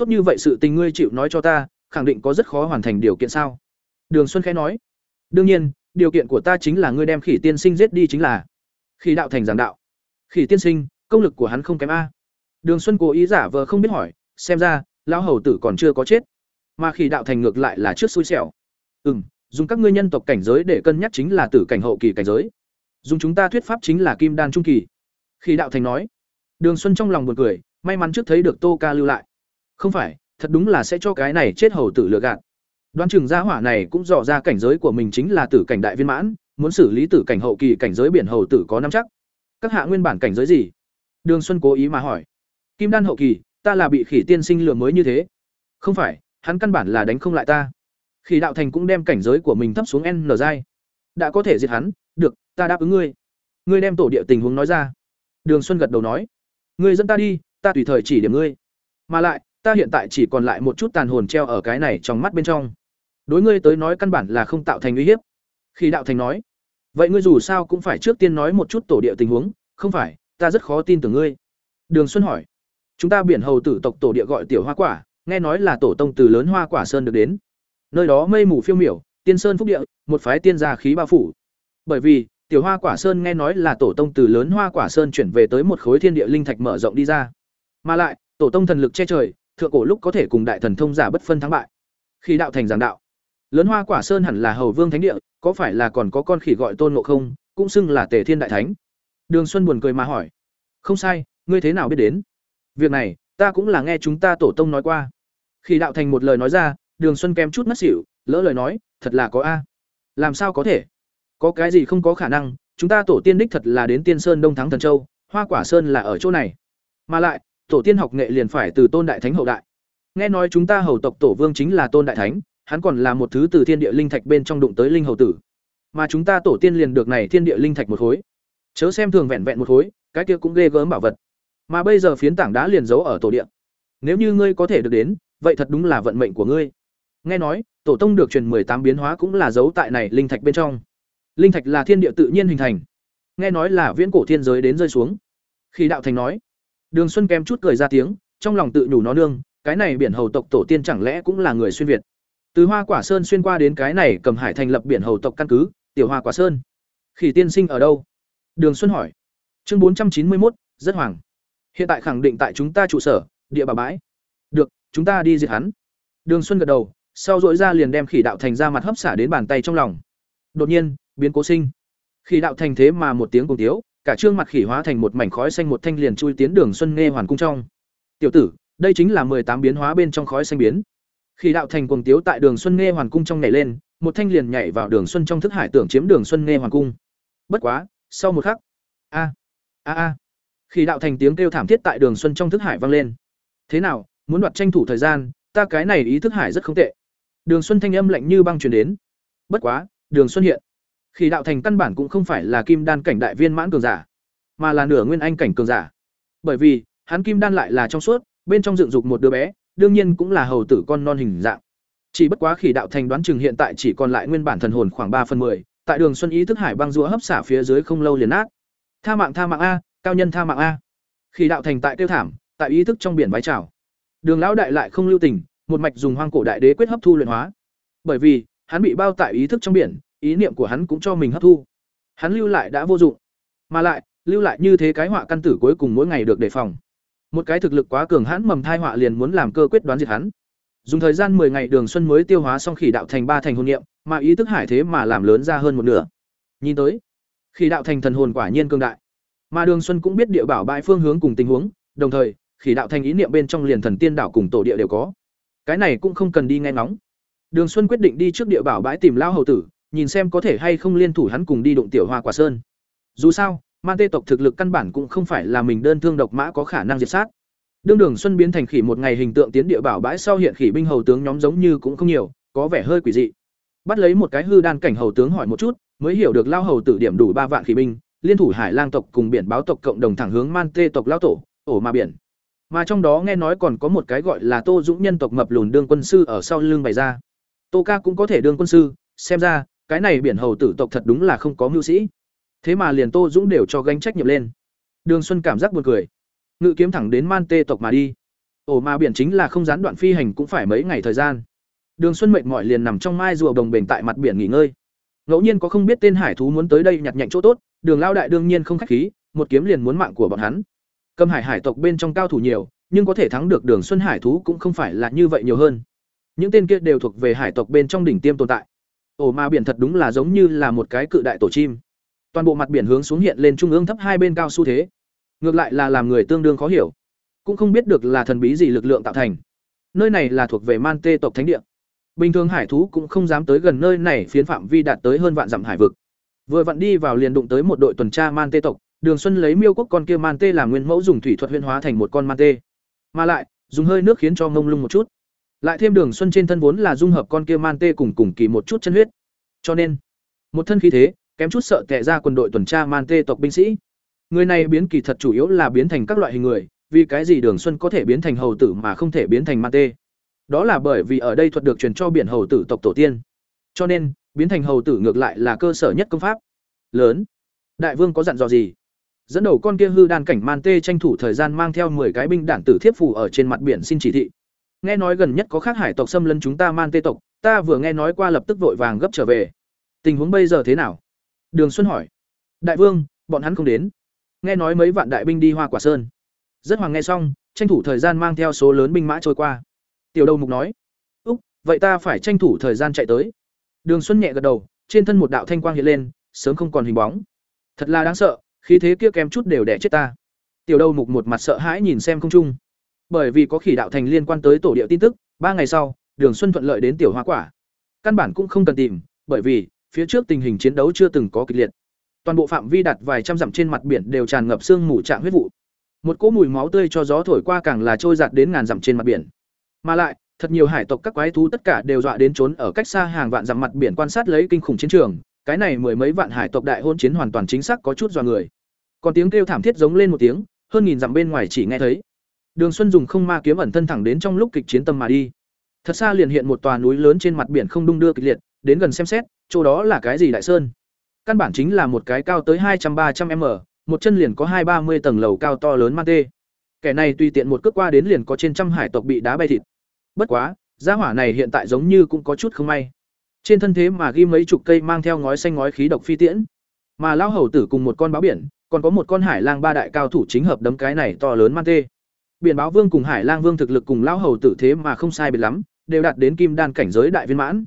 tốt như vậy sự tình ngươi chịu nói cho ta, khẳng định có rất khó hoàn thành điều kiện sao? Đường xuân khẽ nói. Đương nhiên, điều kiện của ta chính là ngươi đem khỉ tiên sinh giết đi chính là khỉ đạo thành giảng đạo. Khỉ tiên sinh, công lực của hắn không kém a. Đường xuân cố ý giả vờ không biết hỏi, xem ra, lão hầu tử còn chưa có chết. Mà khỉ đạo thành ngược lại là trước xui xẻo. Ừ m dùng các ngươi nhân tộc cảnh giới để cân nhắc chính là tử cảnh hậu kỳ cảnh giới. Dùng chúng ta thuyết pháp chính là kim đan trung kỳ. Khỉ đạo thành nói. Đường xuân trong lòng buồn cười, may mắn trước thấy được tô ca lưu lại không phải, thật đúng là sẽ cho cái này chết hầu tử lừa gạt. Đoán chừng gia hỏa này cũng dò ra cảnh giới của mình chính là tử cảnh đại viên mãn, muốn xử lý tử cảnh hậu kỳ cảnh giới biển hầu tử có năm chắc. Các hạ nguyên bản cảnh giới gì? Đường xuân cố ý mà hỏi. Kim đan hậu kỳ, ta là bị khỉ tiên sinh lừa mới như thế. Không phải, hắn căn bản là đánh không lại ta. Khỉ đạo thành cũng đem cảnh giới của mình thấp xuống n giai. Đã có thể diệt hắn, được, ta đáp ứng ngươi. Ngươi đem tổ địa tình huống nói ra. Đường xuân gật đầu nói. Ngươi dẫn ta đi, ta tùy thời chỉ điểm ngươi. Mà lại ta hiện tại chỉ còn lại một chút tàn hồn treo ở cái này trong mắt bên trong. Đối ngươi tới nói căn bản là không tạo thành uy hiếp. Khi đạo thành nói, vậy ngươi dù sao cũng phải trước tiên nói một chút tổ địa tình huống, không phải, ta rất khó tin tưởng ngươi. Đường xuân hỏi, chúng ta biển hầu tử tộc tổ địa gọi tiểu hoa quả, nghe nói là tổ tông từ lớn hoa quả sơn được đến. Nơi đó mây mù phiêu miểu, tiên sơn phúc địa, một phái tiên gia khí bao phủ. Bởi vì, tiểu hoa quả sơn nghe nói là tổ tông từ lớn hoa quả sơn chuyển về tới một khối thiên địa linh thạch mở rộng đi ra. Mà lại, tổ tông thần lực che trời thượng cổ lúc có thể cùng đại thần thông giả bất phân thắng bại. Khi đạo thành giảng đạo, lớn hoa quả sơn hẳn là hầu vương thánh địa, có phải là còn có con khỉ gọi tôn ngộ không, cũng xưng là tề thiên đại thánh? Đường xuân buồn cười mà hỏi. Không sai, ngươi thế nào biết đến? Việc này, ta cũng là nghe chúng ta tổ tông nói qua. Khi đạo thành một lời nói ra, đường xuân kém chút mất xỉu, lỡ lời nói, thật là có a. Làm sao có thể? Có cái gì không có khả năng, chúng ta tổ tiên đích thật là đến tiên sơn đông thắng thần châu, hoa quả sơn là ở chỗ này. Mà lại tổ tiên học nghệ liền phải từ tôn đại thánh hậu đại. Nghe nói chúng ta hầu tộc tổ vương chính là tôn đại thánh, hắn còn là một thứ từ thiên địa linh thạch bên trong đụng tới linh hầu tử. Mà chúng ta tổ tiên liền được này thiên địa linh thạch một khối. Chớ xem thường vẹn vẹn một khối, cái kia cũng ghê gớm bảo vật. Mà bây giờ phiến tảng đá liền giấu ở tổ địa. Nếu như ngươi có thể được đến, vậy thật đúng là vận mệnh của ngươi. Nghe nói, tổ tông được truyền tám biến hóa cũng là giấu tại này linh thạch bên trong. Linh thạch là thiên địa tự nhiên hình thành. Nghe nói là viễn cổ thiên giới đến rơi xuống. Khi đạo thành nói đường xuân kém chút cười ra tiếng, trong lòng tự nhủ nó nương, cái này biển hầu tộc tổ tiên chẳng lẽ cũng là người xuyên việt. Từ hoa quả sơn xuyên qua đến cái này cầm hải thành lập biển hầu tộc căn cứ, tiểu hoa quả sơn. Khỉ tiên sinh ở đâu? Đường xuân hỏi. Chương bốn trăm chín mươi một rất hoàng hiện tại khẳng định tại chúng ta trụ sở, địa bà bãi. Được, chúng ta đi diệt hắn. Đường xuân gật đầu, sau rỗi ra liền đem khỉ đạo thành ra mặt hấp xả đến bàn tay trong lòng. Đột nhiên, biến cố sinh. Khỉ đạo thành thế mà một tiếng cùng tiếu cả trương mặt khỉ hóa thành một mảnh khói xanh một thanh liền chui tiến đường xuân nghe hoàn cung trong. Tiểu tử, đây chính là tám biến hóa bên trong khói xanh biến. Khi đạo thành cuồng tiếu tại đường xuân nghe hoàn cung trong nhảy lên, một thanh liền nhảy vào đường xuân trong thức hải tưởng chiếm đường xuân nghe hoàn cung. Bất quá, sau một khắc, a a a khi đạo thành tiếng kêu thảm thiết tại đường xuân trong thức hải vang lên. Thế nào, muốn đoạt tranh thủ thời gian, ta cái này ý thức hải rất không tệ. Đường xuân thanh âm lạnh như băng truyền đến. Bất quá, đường xuân hiện khi đạo thành căn bản cũng không phải là kim đan cảnh đại viên mãn cường giả mà là nửa nguyên anh cảnh cường giả. Bởi vì hắn kim đan lại là trong suốt bên trong dựng dục một đứa bé đương nhiên cũng là hầu tử con non hình dạng. Chỉ bất quá khỉ đạo thành đoán chừng hiện tại chỉ còn lại nguyên bản thần hồn khoảng ba phần 10, tại đường xuân ý thức hải băng rũa hấp xả phía dưới không lâu liền nát. Tha mạng tha mạng a cao nhân tha mạng a. Khỉ đạo thành tại tiêu thảm tại ý thức trong biển vái trào đường lão đại lại không lưu tình một mạch dùng hoang cổ đại đế quyết hấp thu luyện hóa. Bởi vì hắn bị bao tại ý thức trong biển ý niệm của hắn cũng cho mình hấp thu. Hắn lưu lại đã vô dụng. Mà lại, lưu lại như thế cái họa căn tử cuối cùng mỗi ngày được đề phòng. Một cái thực lực quá cường hãn mầm thai họa liền muốn làm cơ quyết đoán diệt hắn. Dùng thời gian 10 ngày đường xuân mới tiêu hóa xong khỉ đạo thành ba thành hồn niệm, mà ý thức hải thế mà làm lớn ra hơn một nửa. Nhìn tới, khỉ đạo thành thần hồn quả nhiên cương đại. Mà đường xuân cũng biết địa bảo bãi phương hướng cùng tình huống, đồng thời, khỉ đạo thành ý niệm bên trong liền thần tiên đảo cùng tổ địa đều có. Cái này cũng không cần đi nghe ngóng. Đường xuân quyết định đi trước địa bảo bãi tìm lao hầu tử nhìn xem có thể hay không liên thủ hắn cùng đi đụng tiểu hoa quả sơn. Dù sao, man tê tộc thực lực căn bản cũng không phải là mình đơn thương độc mã có khả năng diệt sát. Đương đường xuân biến thành khỉ một ngày hình tượng tiến địa bảo bãi sau hiện khỉ binh hầu tướng nhóm giống như cũng không nhiều, có vẻ hơi quỷ dị. Bắt lấy một cái hư đan cảnh hầu tướng hỏi một chút, mới hiểu được lao hầu tử điểm đủ ba vạn khỉ binh, liên thủ hải lang tộc cùng biển báo tộc cộng đồng thẳng hướng man tê tộc lao tổ, ổ ma biển. Mà trong đó nghe nói còn có một cái gọi là tô dũng nhân tộc mập lùn đương quân sư ở sau lưng bày ra. Tô ca cũng có thể đương quân sư, xem ra cái này biển hầu tử tộc thật đúng là không có mưu sĩ. Thế mà liền tô dũng đều cho gánh trách nhiệm lên. Đường xuân cảm giác buồn cười. Ngự kiếm thẳng đến man tê tộc mà đi. Ổ mà biển chính là không gián đoạn phi hành cũng phải mấy ngày thời gian. Đường xuân mệt mỏi liền nằm trong mai rùa đồng bềnh tại mặt biển nghỉ ngơi. Ngẫu nhiên có không biết tên hải thú muốn tới đây nhặt nhạnh chỗ tốt, đường lao đại đương nhiên không khách khí, một kiếm liền muốn mạng của bọn hắn. Cầm hải hải tộc bên trong cao thủ nhiều, nhưng có thể thắng được đường xuân hải thú cũng không phải là như vậy nhiều hơn. Những tên kia đều thuộc về hải tộc bên trong đỉnh tiêm tồn tại ổ ma biển thật đúng là giống như là một cái cự đại tổ chim. Toàn bộ mặt biển hướng xuống hiện lên trung ương thấp hai bên cao xu thế. Ngược lại là làm người tương đương khó hiểu. Cũng không biết được là thần bí gì lực lượng tạo thành. Nơi này là thuộc về man tê tộc thánh địa. Bình thường hải thú cũng không dám tới gần nơi này, phiến phạm vi đạt tới hơn vạn dặm hải vực. Vừa vặn đi vào liền đụng tới một đội tuần tra man tê tộc. Đường xuân lấy miêu quốc con kia man tê làm nguyên mẫu dùng thủy thuật huyên hóa thành một con man tê. Mà lại, dùng hơi nước khiến cho ngông lung một chút lại thêm đường xuân trên thân vốn là dung hợp con kia man tê cùng cùng kỳ một chút chân huyết. Cho nên, một thân khí thế, kém chút sợ tệ ra quân đội tuần tra man tê tộc binh sĩ. Người này biến kỳ thật chủ yếu là biến thành các loại hình người, vì cái gì đường xuân có thể biến thành hầu tử mà không thể biến thành man tê? Đó là bởi vì ở đây thuật được truyền cho biển hầu tử tộc tổ tiên. Cho nên, biến thành hầu tử ngược lại là cơ sở nhất công pháp. Lớn. Đại vương có dặn dò gì? Dẫn đầu con kia hư đan cảnh man tê tranh thủ thời gian mang theo 10 cái binh đản tử thiếp phủ ở trên mặt biển xin chỉ thị nghe nói gần nhất có khác hải tộc xâm lấn chúng ta man tê tộc, ta vừa nghe nói qua lập tức vội vàng gấp trở về. Tình huống bây giờ thế nào? Đường xuân hỏi. Đại vương, bọn hắn không đến. Nghe nói mấy vạn đại binh đi hoa quả sơn. Rất hoàng nghe xong, tranh thủ thời gian mang theo số lớn binh mã trôi qua. Tiểu đầu mục nói. Úc, vậy ta phải tranh thủ thời gian chạy tới. Đường xuân nhẹ gật đầu, trên thân một đạo thanh quang hiện lên, sớm không còn hình bóng. Thật là đáng sợ, khí thế kia kém chút đều đẻ chết ta. Tiểu đầu mục một mặt sợ hãi nhìn xem không trung bởi vì có khỉ đạo thành liên quan tới tổ địa tin tức, ba ngày sau, đường xuân thuận lợi đến tiểu hoa quả. Căn bản cũng không cần tìm, bởi vì, phía trước tình hình chiến đấu chưa từng có kịch liệt. Toàn bộ phạm vi đặt vài trăm dặm trên mặt biển đều tràn ngập sương mù trạng huyết vụ. Một cỗ mùi máu tươi cho gió thổi qua càng là trôi giạt đến ngàn dặm trên mặt biển. Mà lại, thật nhiều hải tộc các quái thú tất cả đều dọa đến trốn ở cách xa hàng vạn dặm mặt biển quan sát lấy kinh khủng chiến trường. Cái này mười mấy vạn hải tộc đại hôn chiến hoàn toàn chính xác có chút dọa người. Còn tiếng kêu thảm thiết giống lên một tiếng, hơn nghìn dặm bên ngoài chỉ nghe thấy đường xuân dùng không ma kiếm ẩn thân thẳng đến trong lúc kịch chiến tâm mà đi. Thật xa liền hiện một tòa núi lớn trên mặt biển không đung đưa kịch liệt, đến gần xem xét, chỗ đó là cái gì đại sơn? Căn bản chính là một cái cao tới hai trăm ba trăm m, một chân liền có hai ba mươi tầng lầu cao to lớn man tê. Kẻ này tùy tiện một cước qua đến liền có trên trăm hải tộc bị đá bay thịt. Bất quá, gia hỏa này hiện tại giống như cũng có chút không may. Trên thân thế mà ghi mấy chục cây mang theo ngói xanh ngói khí độc phi tiễn. Mà lao hầu tử cùng một con báo biển, còn có một con hải lang ba đại cao thủ chính hợp đấm cái này to lớn man tê biển báo vương cùng hải lang vương thực lực cùng lão hầu tử thế mà không sai biệt lắm, đều đạt đến kim đan cảnh giới đại viên mãn.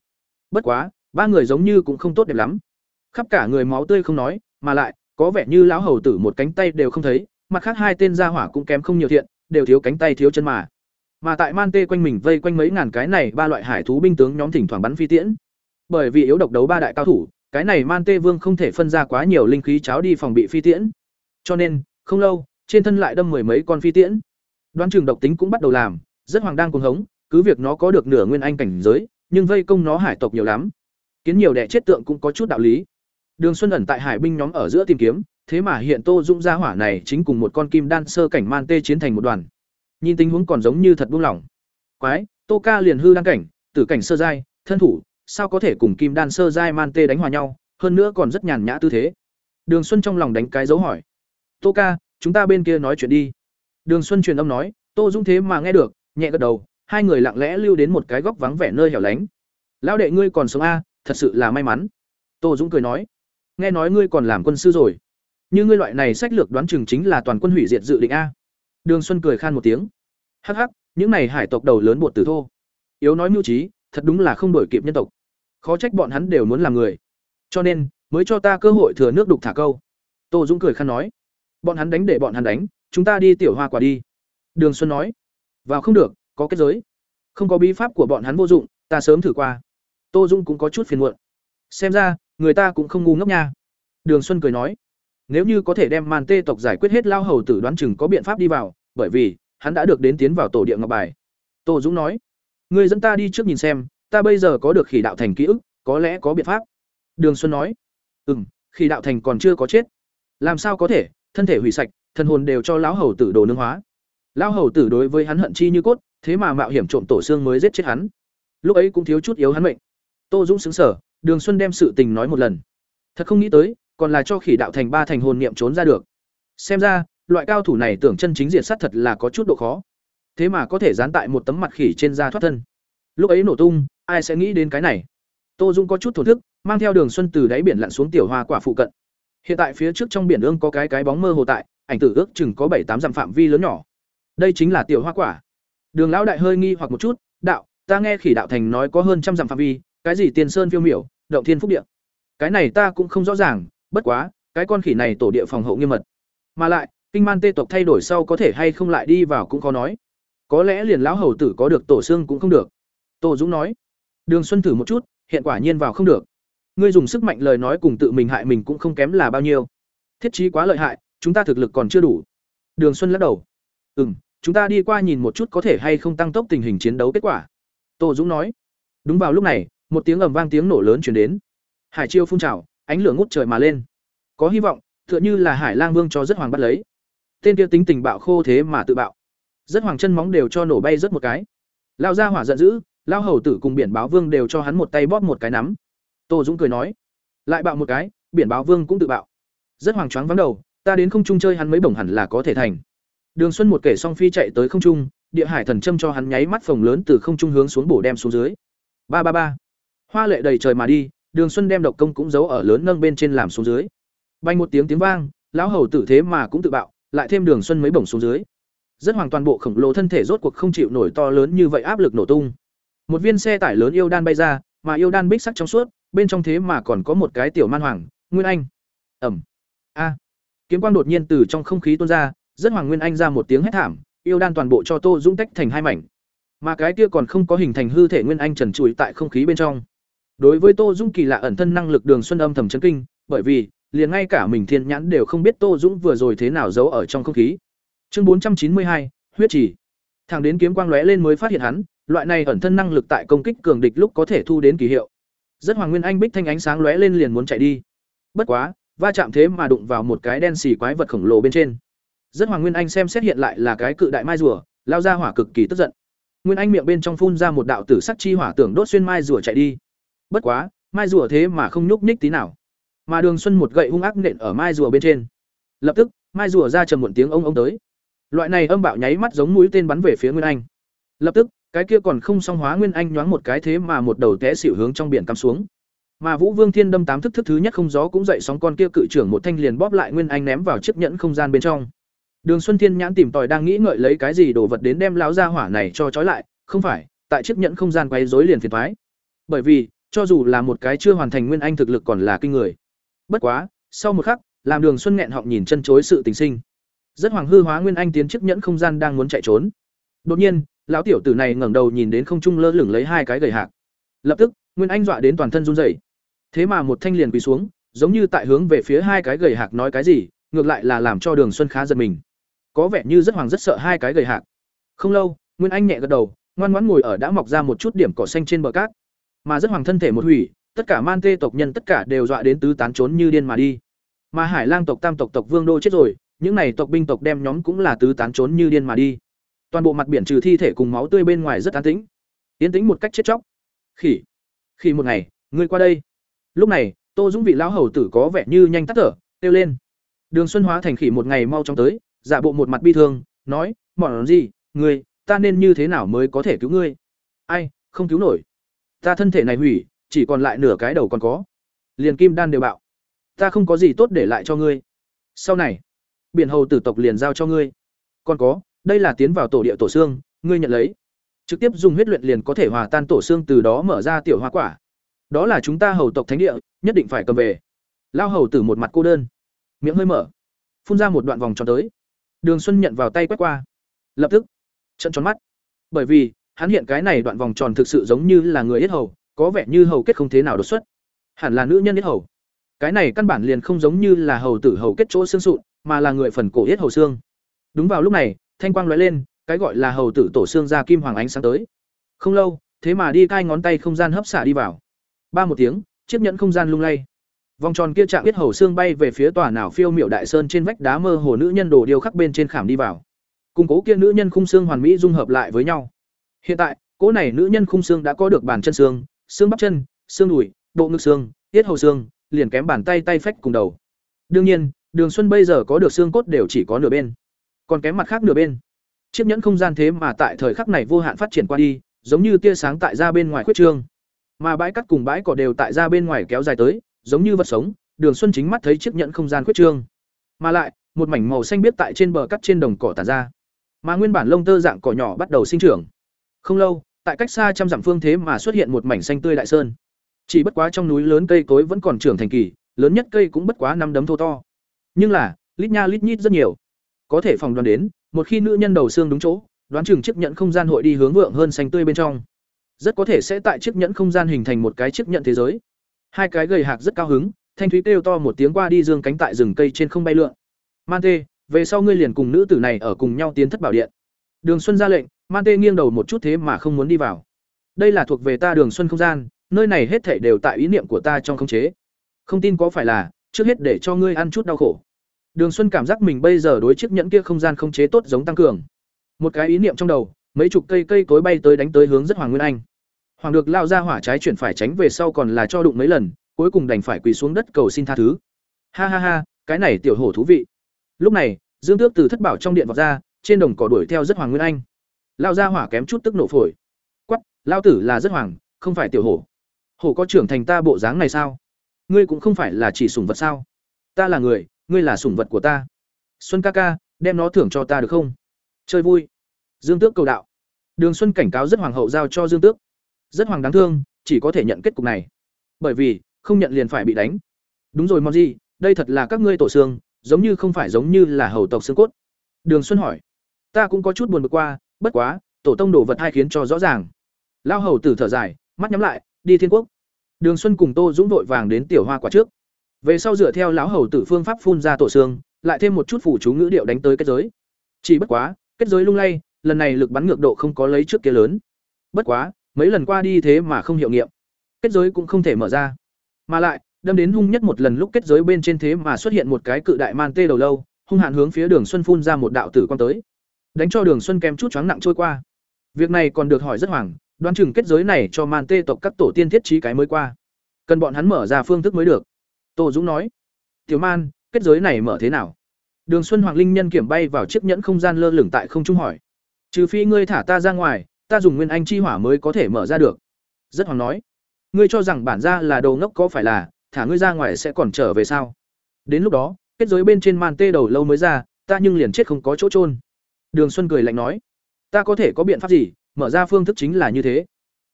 Bất quá, ba người giống như cũng không tốt đẹp lắm. Khắp cả người máu tươi không nói, mà lại, có vẻ như lão hầu tử một cánh tay đều không thấy, mặt khác hai tên gia hỏa cũng kém không nhiều thiện, đều thiếu cánh tay thiếu chân mà. Mà tại man tê quanh mình vây quanh mấy ngàn cái này ba loại hải thú binh tướng nhóm thỉnh thoảng bắn phi tiễn. Bởi vì yếu độc đấu ba đại cao thủ, cái này man tê vương không thể phân ra quá nhiều linh khí cháo đi phòng bị phi tiễn. Cho nên, không lâu, trên thân lại đâm mười mấy con phi tiễn đoán trường độc tính cũng bắt đầu làm, rất hoàng đang cuồng hống, cứ việc nó có được nửa nguyên anh cảnh giới, nhưng vây công nó hải tộc nhiều lắm. Kiến nhiều đẻ chết tượng cũng có chút đạo lý. Đường xuân ẩn tại hải binh nhóm ở giữa tìm kiếm, thế mà hiện tô dũng gia hỏa này chính cùng một con kim đan sơ cảnh man tê chiến thành một đoàn. Nhìn tình huống còn giống như thật buông lỏng. Quái, tô ca liền hư đang cảnh, tử cảnh sơ giai, thân thủ, sao có thể cùng kim đan sơ giai man tê đánh hòa nhau, hơn nữa còn rất nhàn nhã tư thế. Đường xuân trong lòng đánh cái dấu hỏi. Tô ca, chúng ta bên kia nói chuyện đi đường xuân truyền âm nói, tô Dung thế mà nghe được. Nhẹ gật đầu, hai người lặng lẽ lưu đến một cái góc vắng vẻ nơi hẻo lánh. Lão đệ ngươi còn sống a thật sự là may mắn. Tô Dung cười nói, nghe nói ngươi còn làm quân sư rồi. Như ngươi loại này sách lược đoán chừng chính là toàn quân hủy diệt dự định a. Đường xuân cười khan một tiếng, hắc hắc, những này hải tộc đầu lớn bột tử thô. Yếu nói mưu trí, thật đúng là không đổi kịp nhân tộc. Khó trách bọn hắn đều muốn làm người. Cho nên, mới cho ta cơ hội thừa nước đục thả câu. Tô dũng cười khan nói, bọn hắn đánh để bọn hắn đánh chúng ta đi tiểu hoa quả đi. Đường xuân nói. Vào không được, có kết giới. Không có bí pháp của bọn hắn vô dụng, ta sớm thử qua. Tô Dung cũng có chút phiền muộn. Xem ra, người ta cũng không ngu ngốc nha. Đường xuân cười nói. Nếu như có thể đem màn tê tộc giải quyết hết lao hầu tử đoán chừng có biện pháp đi vào, bởi vì, hắn đã được đến tiến vào tổ địa ngọc bài. Tô dũng nói. Người dẫn ta đi trước nhìn xem, ta bây giờ có được khỉ đạo thành ký ức, có lẽ có biện pháp. Đường xuân nói. Ừ m khỉ đạo thành còn chưa có chết. Làm sao có thể, thân thể hủy sạch thần hồn đều cho lão hầu tử đồ nương hóa lão hầu tử đối với hắn hận chi như cốt thế mà mạo hiểm trộm tổ xương mới giết chết hắn lúc ấy cũng thiếu chút yếu hắn mệnh tô dũng xứng sở đường xuân đem sự tình nói một lần thật không nghĩ tới còn là cho khỉ đạo thành ba thành hồn niệm trốn ra được xem ra loại cao thủ này tưởng chân chính diện sát thật là có chút độ khó thế mà có thể dán tại một tấm mặt khỉ trên da thoát thân. Lúc ấy nổ tung, ai sẽ nghĩ đến cái này? Tô Dung có chút thổ thức, mang theo Đường Xuân từ đáy biển lặn xuống tiểu hoa quả phụ cận. Hiện tại phía trước trong biển ương có cái cái bóng mơ hồ tại, ảnh tử ước chừng có bảy tám dặm phạm vi lớn nhỏ. Đây chính là tiểu hoa quả. Đường lão đại hơi nghi hoặc một chút, "Đạo, ta nghe Khỉ đạo thành nói có hơn trăm dặm phạm vi, cái gì Tiền Sơn phiêu miểu, động thiên phúc địa. Cái này ta cũng không rõ ràng, bất quá, cái con khỉ này tổ địa phòng hộ nghiêm mật. Mà lại, kinh man tê tộc thay đổi sau có thể hay không lại đi vào cũng khó nói. Có lẽ liền lão hầu tử có được tổ xương cũng không được." Tô Dũng nói. Đường Xuân thử một chút, hiện quả nhiên vào không được. Ngươi dùng sức mạnh lời nói cùng tự mình hại mình cũng không kém là bao nhiêu. Thiết trí quá lợi hại, chúng ta thực lực còn chưa đủ. Đường Xuân lắc đầu. Ừm, chúng ta đi qua nhìn một chút có thể hay không tăng tốc tình hình chiến đấu kết quả. Tô Dũng nói. Đúng vào lúc này, một tiếng ầm vang tiếng nổ lớn truyền đến. Hải chiêu phun trào, ánh lửa ngút trời mà lên. Có hy vọng, tựa như là Hải Lang Vương cho rất hoàng bắt lấy. Tên kia tính tình bạo khô thế mà tự bạo. Rất hoàng chân móng đều cho nổ bay rất một cái. Lao ra hỏa giận dữ, lao hầu tử cùng biển báo vương đều cho hắn một tay bóp một cái nắm. Tô Dũng cười nói, lại bạo một cái, biển báo vương cũng tự bạo. Rất hoàng choáng vắng đầu, ta đến không trung chơi hắn mấy bổng hẳn là có thể thành. Đường Xuân một kể xong phi chạy tới không trung, địa hải thần châm cho hắn nháy mắt phồng lớn từ không trung hướng xuống bổ đem xuống dưới. Ba ba ba. Hoa lệ đầy trời mà đi, Đường Xuân đem độc công cũng giấu ở lớn nâng bên trên làm xuống dưới. Bay một tiếng tiếng vang, lão hầu tử thế mà cũng tự bạo, lại thêm Đường Xuân mấy bổng xuống dưới. Rất hoàng toàn bộ khổng lồ thân thể rốt cuộc không chịu nổi to lớn như vậy áp lực nổ tung. Một viên xe tải lớn yêu đan bay ra, mà yêu đan bích sắc trong suốt, bên trong thế mà còn có một cái tiểu man hoàng, Nguyên Anh. Ẩm. A. Kiếm quang đột nhiên từ trong không khí tuôn ra, rất hoàng Nguyên Anh ra một tiếng hét thảm, yêu đan toàn bộ cho Tô Dũng tách thành hai mảnh. Mà cái kia còn không có hình thành hư thể Nguyên Anh trần trụi tại không khí bên trong. Đối với Tô Dũng kỳ lạ ẩn thân năng lực Đường Xuân âm thầm chấn kinh, bởi vì liền ngay cả mình thiên nhãn đều không biết Tô Dũng vừa rồi thế nào giấu ở trong không khí. Chương bốn trăm chín mươi hai, huyết trì. Thằng đến kiếm quang lóe lên mới phát hiện hắn, loại này ẩn thân năng lực tại công kích cường địch lúc có thể thu đến kỳ hiệu. Rất Hoàng Nguyên Anh bích thanh ánh sáng lóe lên liền muốn chạy đi. Bất quá, va chạm thế mà đụng vào một cái đen xì quái vật khổng lồ bên trên. Rất Hoàng Nguyên Anh xem xét hiện lại là cái cự đại mai rùa, lao ra hỏa cực kỳ tức giận. Nguyên Anh miệng bên trong phun ra một đạo tử sắc chi hỏa tưởng đốt xuyên mai rùa chạy đi. Bất quá, mai rùa thế mà không nhúc nhích tí nào. Mà Đường Xuân một gậy hung ác nện ở mai rùa bên trên. Lập tức, mai rùa ra trầm một tiếng ông ông tới. Loại này âm bạo nháy mắt giống mũi tên bắn về phía Nguyên Anh. Lập tức, cái kia còn không song hóa Nguyên Anh nhoáng một cái thế mà một đầu té xỉu hướng trong biển cắm xuống. Mà Vũ Vương Thiên đâm tám thức thức thứ nhất không gió cũng dậy sóng con kia cự trưởng một thanh liền bóp lại Nguyên Anh ném vào chiếc nhẫn không gian bên trong. Đường Xuân Thiên nhãn tìm tòi đang nghĩ ngợi lấy cái gì đồ vật đến đem lão gia hỏa này cho trói lại, không phải, tại chiếc nhẫn không gian quấy rối liền phiền thoái Bởi vì, cho dù là một cái chưa hoàn thành Nguyên Anh thực lực còn là kinh người. Bất quá, sau một khắc, làm Đường Xuân nghẹn họng nhìn chân chối sự tình sinh. Rất hoàng hư hóa Nguyên Anh tiến chiếc nhẫn không gian đang muốn chạy trốn. Đột nhiên, lão tiểu tử này ngẩng đầu nhìn đến không trung lơ lửng lấy hai cái gầy hạc. Lập tức, Nguyên Anh dọa đến toàn thân run rẩy. Thế mà một thanh liền quỳ xuống, giống như tại hướng về phía hai cái gầy hạc nói cái gì, ngược lại là làm cho Đường Xuân khá giật mình. Có vẻ như rất hoàng rất sợ hai cái gầy hạc. Không lâu, Nguyên Anh nhẹ gật đầu, ngoan ngoãn ngồi ở đã mọc ra một chút điểm cỏ xanh trên bờ cát. Mà rất hoàng thân thể một hủy, tất cả man tê tộc nhân tất cả đều dọa đến tứ tán trốn như điên mà đi. Mà Hải Lang tộc Tam tộc tộc Vương đô chết rồi, những này tộc binh tộc đem nhóm cũng là tứ tán trốn như điên mà đi toàn bộ mặt biển trừ thi thể cùng máu tươi bên ngoài rất tán tĩnh yên tĩnh một cách chết chóc khỉ khi một ngày ngươi qua đây lúc này, tô dũng vị lão hầu tử có vẻ như nhanh tắt thở, kêu lên. Đường xuân hóa thành khỉ một ngày mau chóng tới, giả bộ một mặt bi thương, nói, mọn gì ngươi ta nên như thế nào mới có thể cứu ngươi? Ai, không cứu nổi. Ta thân thể này hủy, chỉ còn lại nửa cái đầu còn có. Liền kim đan đều bạo ta không có gì tốt để lại cho ngươi. Sau này, biển hầu tử tộc liền giao cho ngươi. Còn có, đây là tiến vào tổ địa tổ xương, ngươi nhận lấy. Trực tiếp dùng huyết luyện liền có thể hòa tan tổ xương từ đó mở ra tiểu hoa quả đó là chúng ta hầu tộc thánh địa, nhất định phải cầm về. Lao hầu tử một mặt cô đơn. Miệng hơi mở. Phun ra một đoạn vòng tròn tới. Đường xuân nhận vào tay quét qua. Lập tức, trận tròn mắt. Bởi vì, hắn hiện cái này đoạn vòng tròn thực sự giống như là người yết hầu, có vẻ như hầu kết không thế nào đột xuất. Hẳn là nữ nhân yết hầu. Cái này căn bản liền không giống như là hầu tử hầu kết chỗ xương sụn, mà là người phần cổ yết hầu xương. Đúng vào lúc này, thanh quang lóe lên, cái gọi là hầu tử tổ xương ra kim hoàng ánh sáng tới. Không lâu, thế mà đi cai ngón tay không gian hấp xả đi vào ba một tiếng, chiếc nhẫn không gian lung lay. Vòng tròn kia chạm biết hầu xương bay về phía tòa nào phiêu miệu đại sơn trên vách đá mơ hồ nữ nhân đồ điêu khắc bên trên khảm đi vào. Cùng cố kia nữ nhân khung xương hoàn mỹ dung hợp lại với nhau. Hiện tại, cố này nữ nhân khung xương đã có được bàn chân xương xương bắp chân, xương đùi, bộ ngực xương tiết hầu xương, liền kém bàn tay tay phách cùng đầu. Đương nhiên, đường xuân bây giờ có được xương cốt đều chỉ có nửa bên, còn kém mặt khác nửa bên. Chiếc nhẫn không gian thế mà tại thời khắc này vô hạn phát triển qua đi, giống như tia sáng tại ra bên ngoài khuyết trương mà bãi cắt cùng bãi cỏ đều tại ra bên ngoài kéo dài tới, giống như vật sống, đường xuân chính mắt thấy chiếc nhẫn không gian khuyết trương. Mà lại, một mảnh màu xanh biết tại trên bờ cắt trên đồng cỏ tàn ra. Mà nguyên bản lông tơ dạng cỏ nhỏ bắt đầu sinh trưởng. Không lâu, tại cách xa trăm dặm phương thế mà xuất hiện một mảnh xanh tươi đại sơn. Chỉ bất quá trong núi lớn cây cối vẫn còn trưởng thành kỳ, lớn nhất cây cũng bất quá năm đấm thô to. Nhưng là, lít nha lít nhít rất nhiều. Có thể phòng đoán đến, một khi nữ nhân đầu xương đúng chỗ, đoán chừng chiếc nhẫn không gian hội đi hướng vượng hơn xanh tươi bên trong rất có thể sẽ tại chiếc nhẫn không gian hình thành một cái chiếc nhẫn thế giới. Hai cái gầy hạc rất cao hứng, thanh thúy kêu to một tiếng qua đi dương cánh tại rừng cây trên không bay lượn. Man tê về sau ngươi liền cùng nữ tử này ở cùng nhau tiến thất bảo điện. Đường xuân ra lệnh man tê nghiêng đầu một chút thế mà không muốn đi vào. Đây là thuộc về ta đường xuân không gian, nơi này hết thảy đều tại ý niệm của ta trong khống chế. Không tin có phải là, trước hết để cho ngươi ăn chút đau khổ. Đường xuân cảm giác mình bây giờ đối chiếc nhẫn kia không gian khống chế tốt giống tăng cường. Một cái ý niệm trong đầu mấy chục cây cây cối bay tới đánh tới hướng rất hoàng nguyên anh. Hoàng được lao ra hỏa trái chuyển phải tránh về sau còn là cho đụng mấy lần, cuối cùng đành phải quỳ xuống đất cầu xin tha thứ. Ha ha ha, cái này tiểu hổ thú vị. Lúc này, dương tước từ thất bảo trong điện vọt ra, trên đồng cỏ đuổi theo rất hoàng nguyên anh. Lao ra hỏa kém chút tức nổ phổi. Quắp lao tử là rất hoàng, không phải tiểu hổ. Hổ có trưởng thành ta bộ dáng này sao? Ngươi cũng không phải là chỉ sủng vật sao? Ta là người, ngươi là sủng vật của ta. Xuân ca ca, đem nó thưởng cho ta được không? Chơi vui dương tước cầu đạo. Đường xuân cảnh cáo rất hoàng hậu giao cho dương tước. Rất hoàng đáng thương, chỉ có thể nhận kết cục này. Bởi vì, không nhận liền phải bị đánh. Đúng rồi mong đây thật là các ngươi tổ xương, giống như không phải giống như là hầu tộc xương cốt. Đường xuân hỏi. Ta cũng có chút buồn bực qua, bất quá, tổ tông đồ vật hai khiến cho rõ ràng. Lao hầu tử thở dài, mắt nhắm lại, đi thiên quốc. Đường xuân cùng tô dũng vội vàng đến tiểu hoa quả trước. Về sau dựa theo lão hầu tử phương pháp phun ra tổ xương, lại thêm một chút phủ chú ngữ điệu đánh tới kết giới. Chỉ bất quá, kết giới lung lay lần này lực bắn ngược độ không có lấy trước kia lớn. Bất quá, mấy lần qua đi thế mà không hiệu nghiệm. Kết giới cũng không thể mở ra. Mà lại, đâm đến hung nhất một lần lúc kết giới bên trên thế mà xuất hiện một cái cự đại man tê đầu lâu, hung hãn hướng phía đường xuân phun ra một đạo tử quang tới. Đánh cho đường xuân kém chút choáng nặng trôi qua. Việc này còn được hỏi rất hoảng, đoán chừng kết giới này cho man tê tộc các tổ tiên thiết trí cái mới qua. Cần bọn hắn mở ra phương thức mới được. Tô dũng nói, tiểu man, kết giới này mở thế nào? Đường xuân hoàng linh nhân kiểm bay vào chiếc nhẫn không gian lơ lửng tại không trung hỏi trừ phi ngươi thả ta ra ngoài, ta dùng nguyên anh chi hỏa mới có thể mở ra được. Rất hoàng nói. Ngươi cho rằng bản ra là đầu ngốc có phải là, thả ngươi ra ngoài sẽ còn trở về sao? Đến lúc đó, kết giới bên trên man tê đầu lâu mới ra, ta nhưng liền chết không có chỗ trôn đường xuân cười lạnh nói. Ta có thể có biện pháp gì, mở ra phương thức chính là như thế?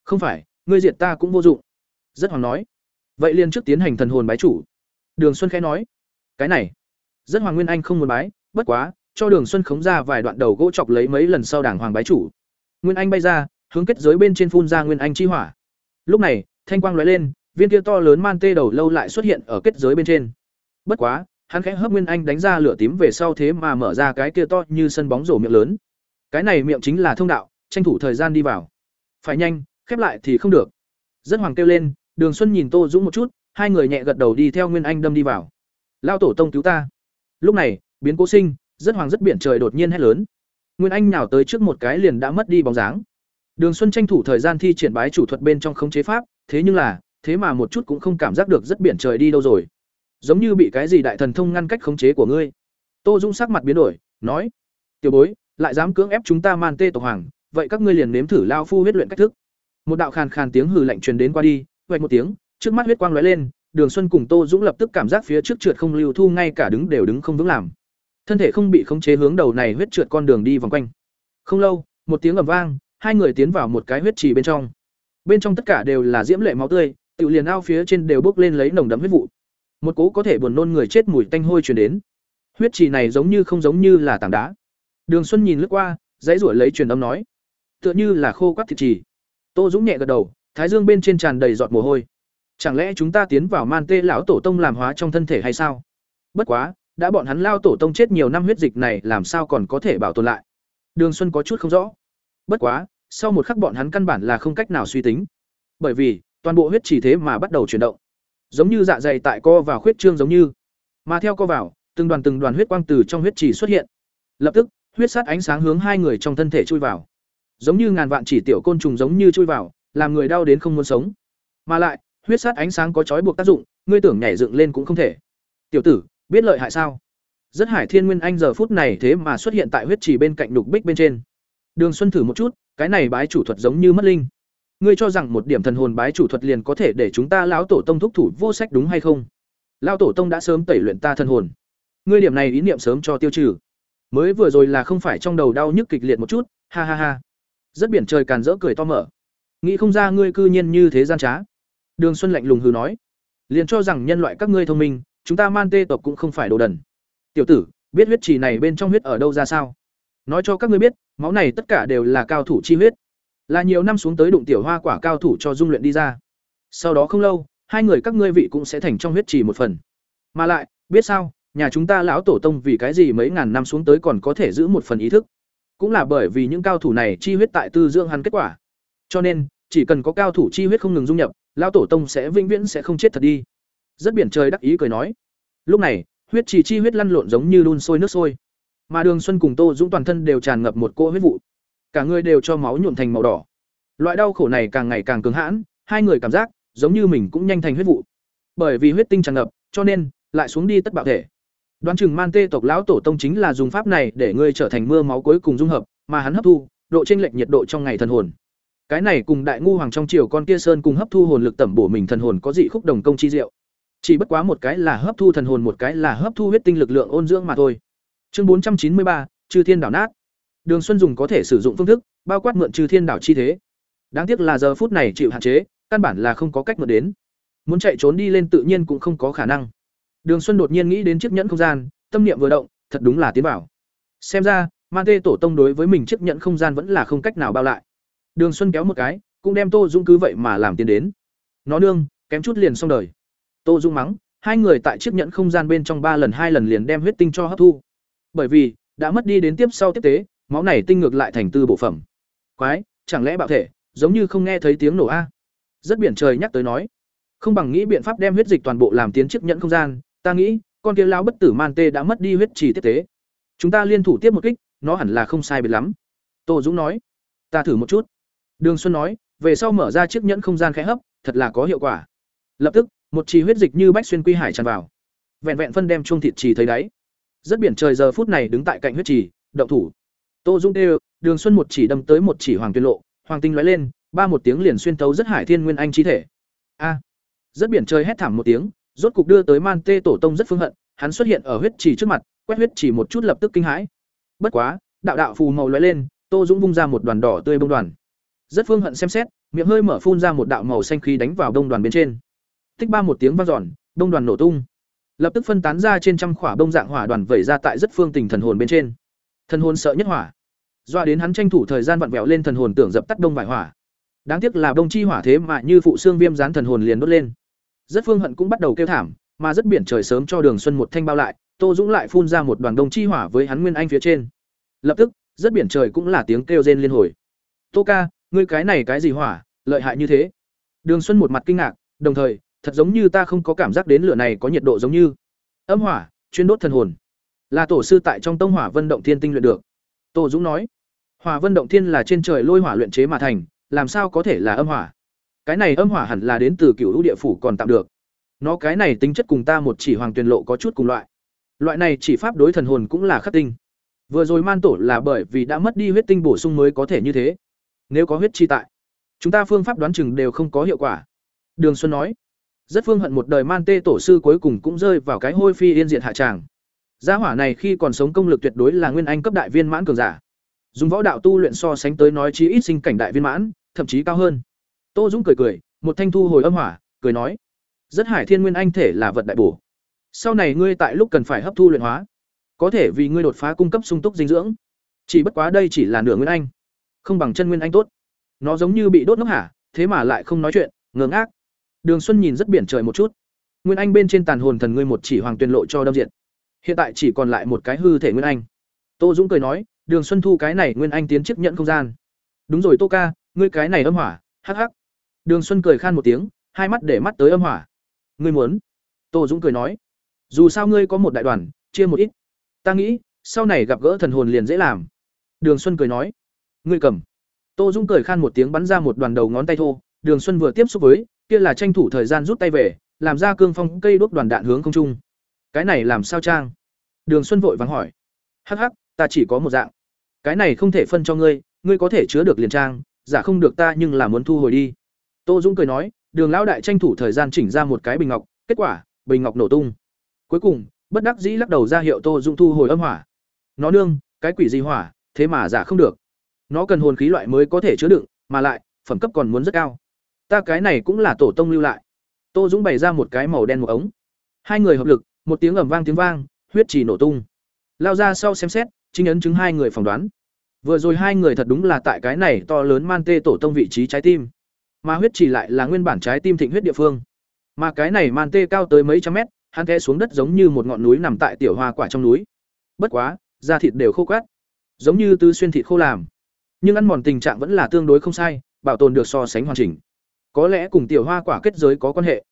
Không phải, ngươi diệt ta cũng vô dụng. Rất hoàng nói. Vậy liền trước tiến hành thần hồn bái chủ. Đường xuân khẽ nói. Cái này. Rất hoàng nguyên anh không muốn bái, bất quá cho đường xuân khống ra vài đoạn đầu gỗ chọc lấy mấy lần sau đảng hoàng bái chủ. Nguyên anh bay ra, hướng kết giới bên trên phun ra nguyên anh chi hỏa. Lúc này, thanh quang lóe lên, viên kia to lớn man tê đầu lâu lại xuất hiện ở kết giới bên trên. Bất quá, hắn khẽ hấp nguyên anh đánh ra lửa tím về sau thế mà mở ra cái kia to như sân bóng rổ miệng lớn. Cái này miệng chính là thông đạo, tranh thủ thời gian đi vào. Phải nhanh, khép lại thì không được. Rất hoàng kêu lên, đường xuân nhìn tô dũng một chút, hai người nhẹ gật đầu đi theo nguyên anh đâm đi vào. Lao tổ tông cứu ta. Lúc này, biến cố sinh rất hoàng rất biển trời đột nhiên hét lớn. Nguyên anh nào tới trước một cái liền đã mất đi bóng dáng. Đường xuân tranh thủ thời gian thi triển bái chủ thuật bên trong khống chế pháp, thế nhưng là, thế mà một chút cũng không cảm giác được rất biển trời đi đâu rồi. Giống như bị cái gì đại thần thông ngăn cách khống chế của ngươi. Tô dũng sắc mặt biến đổi, nói, tiểu bối, lại dám cưỡng ép chúng ta man tê tộc hoàng, vậy các ngươi liền nếm thử lao phu huyết luyện cách thức. Một đạo khàn khàn tiếng hừ lạnh truyền đến qua đi vạch một tiếng, trước mắt huyết quang lóe lên, đường xuân cùng tô dũng lập tức cảm giác phía trước trượt không lưu thu, ngay cả đứng đều đứng không vững làm thân thể không bị khống chế hướng đầu này huyết trượt con đường đi vòng quanh. Không lâu, một tiếng ầm vang, hai người tiến vào một cái huyết trì bên trong. Bên trong tất cả đều là diễm lệ máu tươi tự liền ao phía trên đều bốc lên lấy nồng đậm huyết vụ. Một cố có thể buồn nôn người chết mùi tanh hôi truyền đến. Huyết trì này giống như không giống như là tảng đá. Đường xuân nhìn lướt qua, dãy ruổi lấy truyền âm nói, tựa như là khô quắc thịt trì. Tô dũng nhẹ gật đầu, thái dương bên trên tràn đầy giọt mồ hôi. Chẳng lẽ chúng ta tiến vào man tê lão tổ tông làm hóa trong thân thể hay sao? Bất quá đã bọn hắn lao tổ tông chết nhiều năm huyết dịch này, làm sao còn có thể bảo tồn lại? Đường xuân có chút không rõ. Bất quá, sau một khắc bọn hắn căn bản là không cách nào suy tính. Bởi vì, toàn bộ huyết chỉ thế mà bắt đầu chuyển động. Giống như dạ dày tại co vào huyết trương giống như. Mà theo co vào, từng đoàn từng đoàn huyết quang từ trong huyết chỉ xuất hiện. Lập tức, huyết sát ánh sáng hướng hai người trong thân thể chui vào. Giống như ngàn vạn chỉ tiểu côn trùng giống như chui vào, làm người đau đến không muốn sống. Mà lại, huyết sát ánh sáng có trói buộc tác dụng, ngươi tưởng nhảy dựng lên cũng không thể. Tiểu tử biết lợi hại sao rất hải thiên nguyên anh giờ phút này thế mà xuất hiện tại huyết trì bên cạnh đục bích bên trên Đường Xuân thử một chút, cái này bái chủ thuật giống như mất linh. Ngươi cho rằng một điểm thần hồn bái chủ thuật liền có thể để chúng ta lão tổ tông thúc thủ vô sách đúng hay không? Lão tổ tông đã sớm tẩy luyện ta thần hồn. Ngươi điểm này ý niệm sớm cho tiêu trừ. Mới vừa rồi là không phải trong đầu đau nhức kịch liệt một chút, ha ha ha. Rất biển trời càn rỡ cười to mở. Nghĩ không ra ngươi cư nhiên như thế gian trá. Đường Xuân lạnh lùng hừ nói, liền cho rằng nhân loại các ngươi thông minh, chúng ta man tê tộc cũng không phải đồ đần. Tiểu tử, biết huyết trì này bên trong huyết ở đâu ra sao? Nói cho các ngươi biết, máu này tất cả đều là cao thủ chi huyết. Là nhiều năm xuống tới đụng tiểu hoa quả cao thủ cho dung luyện đi ra. Sau đó không lâu, hai người các ngươi vị cũng sẽ thành trong huyết trì một phần. Mà lại, biết sao, nhà chúng ta lão tổ tông vì cái gì mấy ngàn năm xuống tới còn có thể giữ một phần ý thức? Cũng là bởi vì những cao thủ này chi huyết tại tư dưỡng hắn kết quả. Cho nên, chỉ cần có cao thủ chi huyết không ngừng dung nhập, lão tổ tông sẽ vĩnh viễn sẽ không chết thật đi. Rất biển trời đắc ý cười nói. Lúc này, huyết trì chi huyết lăn lộn giống như đun sôi nước sôi. Mà Đường Xuân cùng Tô Dũng toàn thân đều tràn ngập một cỗ huyết vụ. Cả người đều cho máu nhuộm thành màu đỏ. Loại đau khổ này càng ngày càng cứng hãn, hai người cảm giác giống như mình cũng nhanh thành huyết vụ. Bởi vì huyết tinh tràn ngập, cho nên lại xuống đi tất bạo thể. Đoán chừng Man Tê tộc lão tổ tông chính là dùng pháp này để ngươi trở thành mưa máu cuối cùng dung hợp, mà hắn hấp thu, độ chênh lệch nhiệt độ trong ngày thần hồn. Cái này cùng đại ngu hoàng trong triều con kia sơn cùng hấp thu hồn lực tẩm bổ mình thần hồn có dị khúc đồng công chi diệu. Chỉ bất quá một cái là hấp thu thần hồn, một cái là hấp thu huyết tinh lực lượng ôn dưỡng mà thôi. Chương bốn trăm chín mươi ba, Chư Thiên đảo nát. Đường Xuân dùng có thể sử dụng phương thức, bao quát mượn Chư Thiên đảo chi thế. Đáng tiếc là giờ phút này chịu hạn chế, căn bản là không có cách mượn đến. Muốn chạy trốn đi lên tự nhiên cũng không có khả năng. Đường Xuân đột nhiên nghĩ đến chiếc nhẫn không gian, tâm niệm vừa động, thật đúng là tiến bảo. Xem ra, Man Tê tổ tông đối với mình chiếc nhẫn không gian vẫn là không cách nào bao lại. Đường Xuân kéo một cái, cũng đem Tô dũng cứ vậy mà làm tiến đến. Nó nương, kém chút liền xong đời. Tô Dung mắng, hai người tại chiếc nhẫn không gian bên trong ba lần hai lần liền đem huyết tinh cho hấp thu. Bởi vì, đã mất đi đến tiếp sau tiếp tế, máu này tinh ngược lại thành tư bộ phẩm. Quái, chẳng lẽ bạo thể, giống như không nghe thấy tiếng nổ a? Rất biển trời nhắc tới nói, không bằng nghĩ biện pháp đem huyết dịch toàn bộ làm tiến chiếc nhẫn không gian, ta nghĩ, con kia lão bất tử man tê đã mất đi huyết trì tiếp tế. Chúng ta liên thủ tiếp một kích, nó hẳn là không sai biệt lắm. Tô Dũng nói, ta thử một chút. Đường Xuân nói, về sau mở ra chiếc nhẫn không gian khẽ hấp, thật là có hiệu quả. Lập tức, một trì huyết dịch như bách xuyên quy hải tràn vào. Vẹn vẹn phân đem chuông thịt trì thấy đáy. Rất biển trời giờ phút này đứng tại cạnh huyết trì, động thủ. Tô Dung tê Đường Xuân một chỉ đâm tới một chỉ hoàng tuyên lộ, hoàng tinh lóe lên, ba một tiếng liền xuyên thấu rất hải thiên nguyên anh chi thể. A! Rất biển trời hét thảm một tiếng, rốt cục đưa tới Man Tê tổ tông rất phương hận, hắn xuất hiện ở huyết trì trước mặt, quét huyết trì một chút lập tức kinh hãi. Bất quá, đạo đạo phù màu lóe lên, Tô Dũng vung ra một đoàn đỏ tươi bông đoàn. Rất phương hận xem xét, miệng hơi mở phun ra một đạo màu xanh khí đánh vào đông đoàn bên trên. Tích ba một tiếng vang dọn, đông đoàn nổ tung. Lập tức phân tán ra trên trăm khỏa đông dạng hỏa đoàn vẩy ra tại rất phương tình thần hồn bên trên. Thần hồn sợ nhất hỏa. Doa đến hắn tranh thủ thời gian vặn vẹo lên thần hồn tưởng dập tắt đông vải hỏa. Đáng tiếc là đông chi hỏa thế mà như phụ xương viêm dán thần hồn liền đốt lên. Rất phương hận cũng bắt đầu kêu thảm, mà rất biển trời sớm cho Đường Xuân một thanh bao lại, Tô Dũng lại phun ra một đoàn đông chi hỏa với hắn nguyên anh phía trên. Lập tức, rất biển trời cũng là tiếng kêu rên liên hồi. "Tô ca, ngươi cái này cái gì hỏa, lợi hại như thế?" Đường Xuân một mặt kinh ngạc, đồng thời, thật giống như ta không có cảm giác đến lửa này có nhiệt độ giống như âm hỏa, chuyên đốt thần hồn. Là tổ sư tại trong Tông Hỏa Vân Động Thiên tinh luyện được. Tô Dũng nói, Hỏa Vân Động Thiên là trên trời lôi hỏa luyện chế mà thành, làm sao có thể là âm hỏa? Cái này âm hỏa hẳn là đến từ cựu Lũ địa phủ còn tạm được. Nó cái này tính chất cùng ta một chỉ hoàng tuyền lộ có chút cùng loại. Loại này chỉ pháp đối thần hồn cũng là khắc tinh. Vừa rồi man tổ là bởi vì đã mất đi huyết tinh bổ sung mới có thể như thế. Nếu có huyết chi tại, chúng ta phương pháp đoán chừng đều không có hiệu quả. Đường Xuân nói, rất phương hận một đời man tê tổ sư cuối cùng cũng rơi vào cái hôi phi yên diệt hạ tràng. Gia hỏa này khi còn sống công lực tuyệt đối là nguyên anh cấp đại viên mãn cường giả. Dùng võ đạo tu luyện so sánh tới nói chí ít sinh cảnh đại viên mãn, thậm chí cao hơn. Tô Dũng cười cười, một thanh thu hồi âm hỏa, cười nói: "Rất hải thiên nguyên anh thể là vật đại bổ. Sau này ngươi tại lúc cần phải hấp thu luyện hóa, có thể vì ngươi đột phá cung cấp sung túc dinh dưỡng. Chỉ bất quá đây chỉ là nửa nguyên anh, không bằng chân nguyên anh tốt. Nó giống như bị đốt nước hả, thế mà lại không nói chuyện, ngớ ngác. Đường Xuân nhìn rất biển trời một chút. Nguyên Anh bên trên tàn hồn thần ngươi một chỉ hoàng tuyên lộ cho đâm diện. Hiện tại chỉ còn lại một cái hư thể Nguyên Anh. Tô Dũng cười nói, Đường Xuân thu cái này Nguyên Anh tiến chiếc nhận không gian. Đúng rồi Tô ca, ngươi cái này âm hỏa, hắc hắc. Đường Xuân cười khan một tiếng, hai mắt để mắt tới âm hỏa. Ngươi muốn? Tô Dũng cười nói, dù sao ngươi có một đại đoàn, chia một ít. Ta nghĩ, sau này gặp gỡ thần hồn liền dễ làm. Đường Xuân cười nói, ngươi cầm. Tô Dũng cười khan một tiếng bắn ra một đoàn đầu ngón tay thô, Đường Xuân vừa tiếp xúc với, kia là tranh thủ thời gian rút tay về, làm ra cương phong cây đốt đoàn đạn hướng không trung. Cái này làm sao trang? Đường xuân vội vắng hỏi. Hắc hắc, ta chỉ có một dạng. Cái này không thể phân cho ngươi ngươi có thể chứa được liền trang, giả không được ta nhưng là muốn thu hồi đi. Tô dũng cười nói, đường lão đại tranh thủ thời gian chỉnh ra một cái bình ngọc, kết quả, bình ngọc nổ tung. Cuối cùng, bất đắc dĩ lắc đầu ra hiệu tô dũng thu hồi âm hỏa. Nó nương, cái quỷ gì hỏa, thế mà giả không được. Nó cần hồn khí loại mới có thể chứa đựng, mà lại, phẩm cấp còn muốn rất cao ta cái này cũng là tổ tông lưu lại. Tô dũng bày ra một cái màu đen một ống. Hai người hợp lực, một tiếng ầm vang tiếng vang, huyết chỉ nổ tung. Lao ra sau xem xét, chính ấn chứng hai người phỏng đoán. Vừa rồi hai người thật đúng là tại cái này to lớn man tê tổ tông vị trí trái tim. Mà huyết chỉ lại là nguyên bản trái tim thịnh huyết địa phương. Mà cái này man tê cao tới mấy trăm mét, hắn té xuống đất giống như một ngọn núi nằm tại tiểu hoa quả trong núi. Bất quá, da thịt đều khô quát giống như tư xuyên thịt khô làm. Nhưng ăn mòn tình trạng vẫn là tương đối không sai, bảo tồn được so sánh hoàn chỉnh có lẽ cùng tiểu hoa quả kết giới có quan hệ.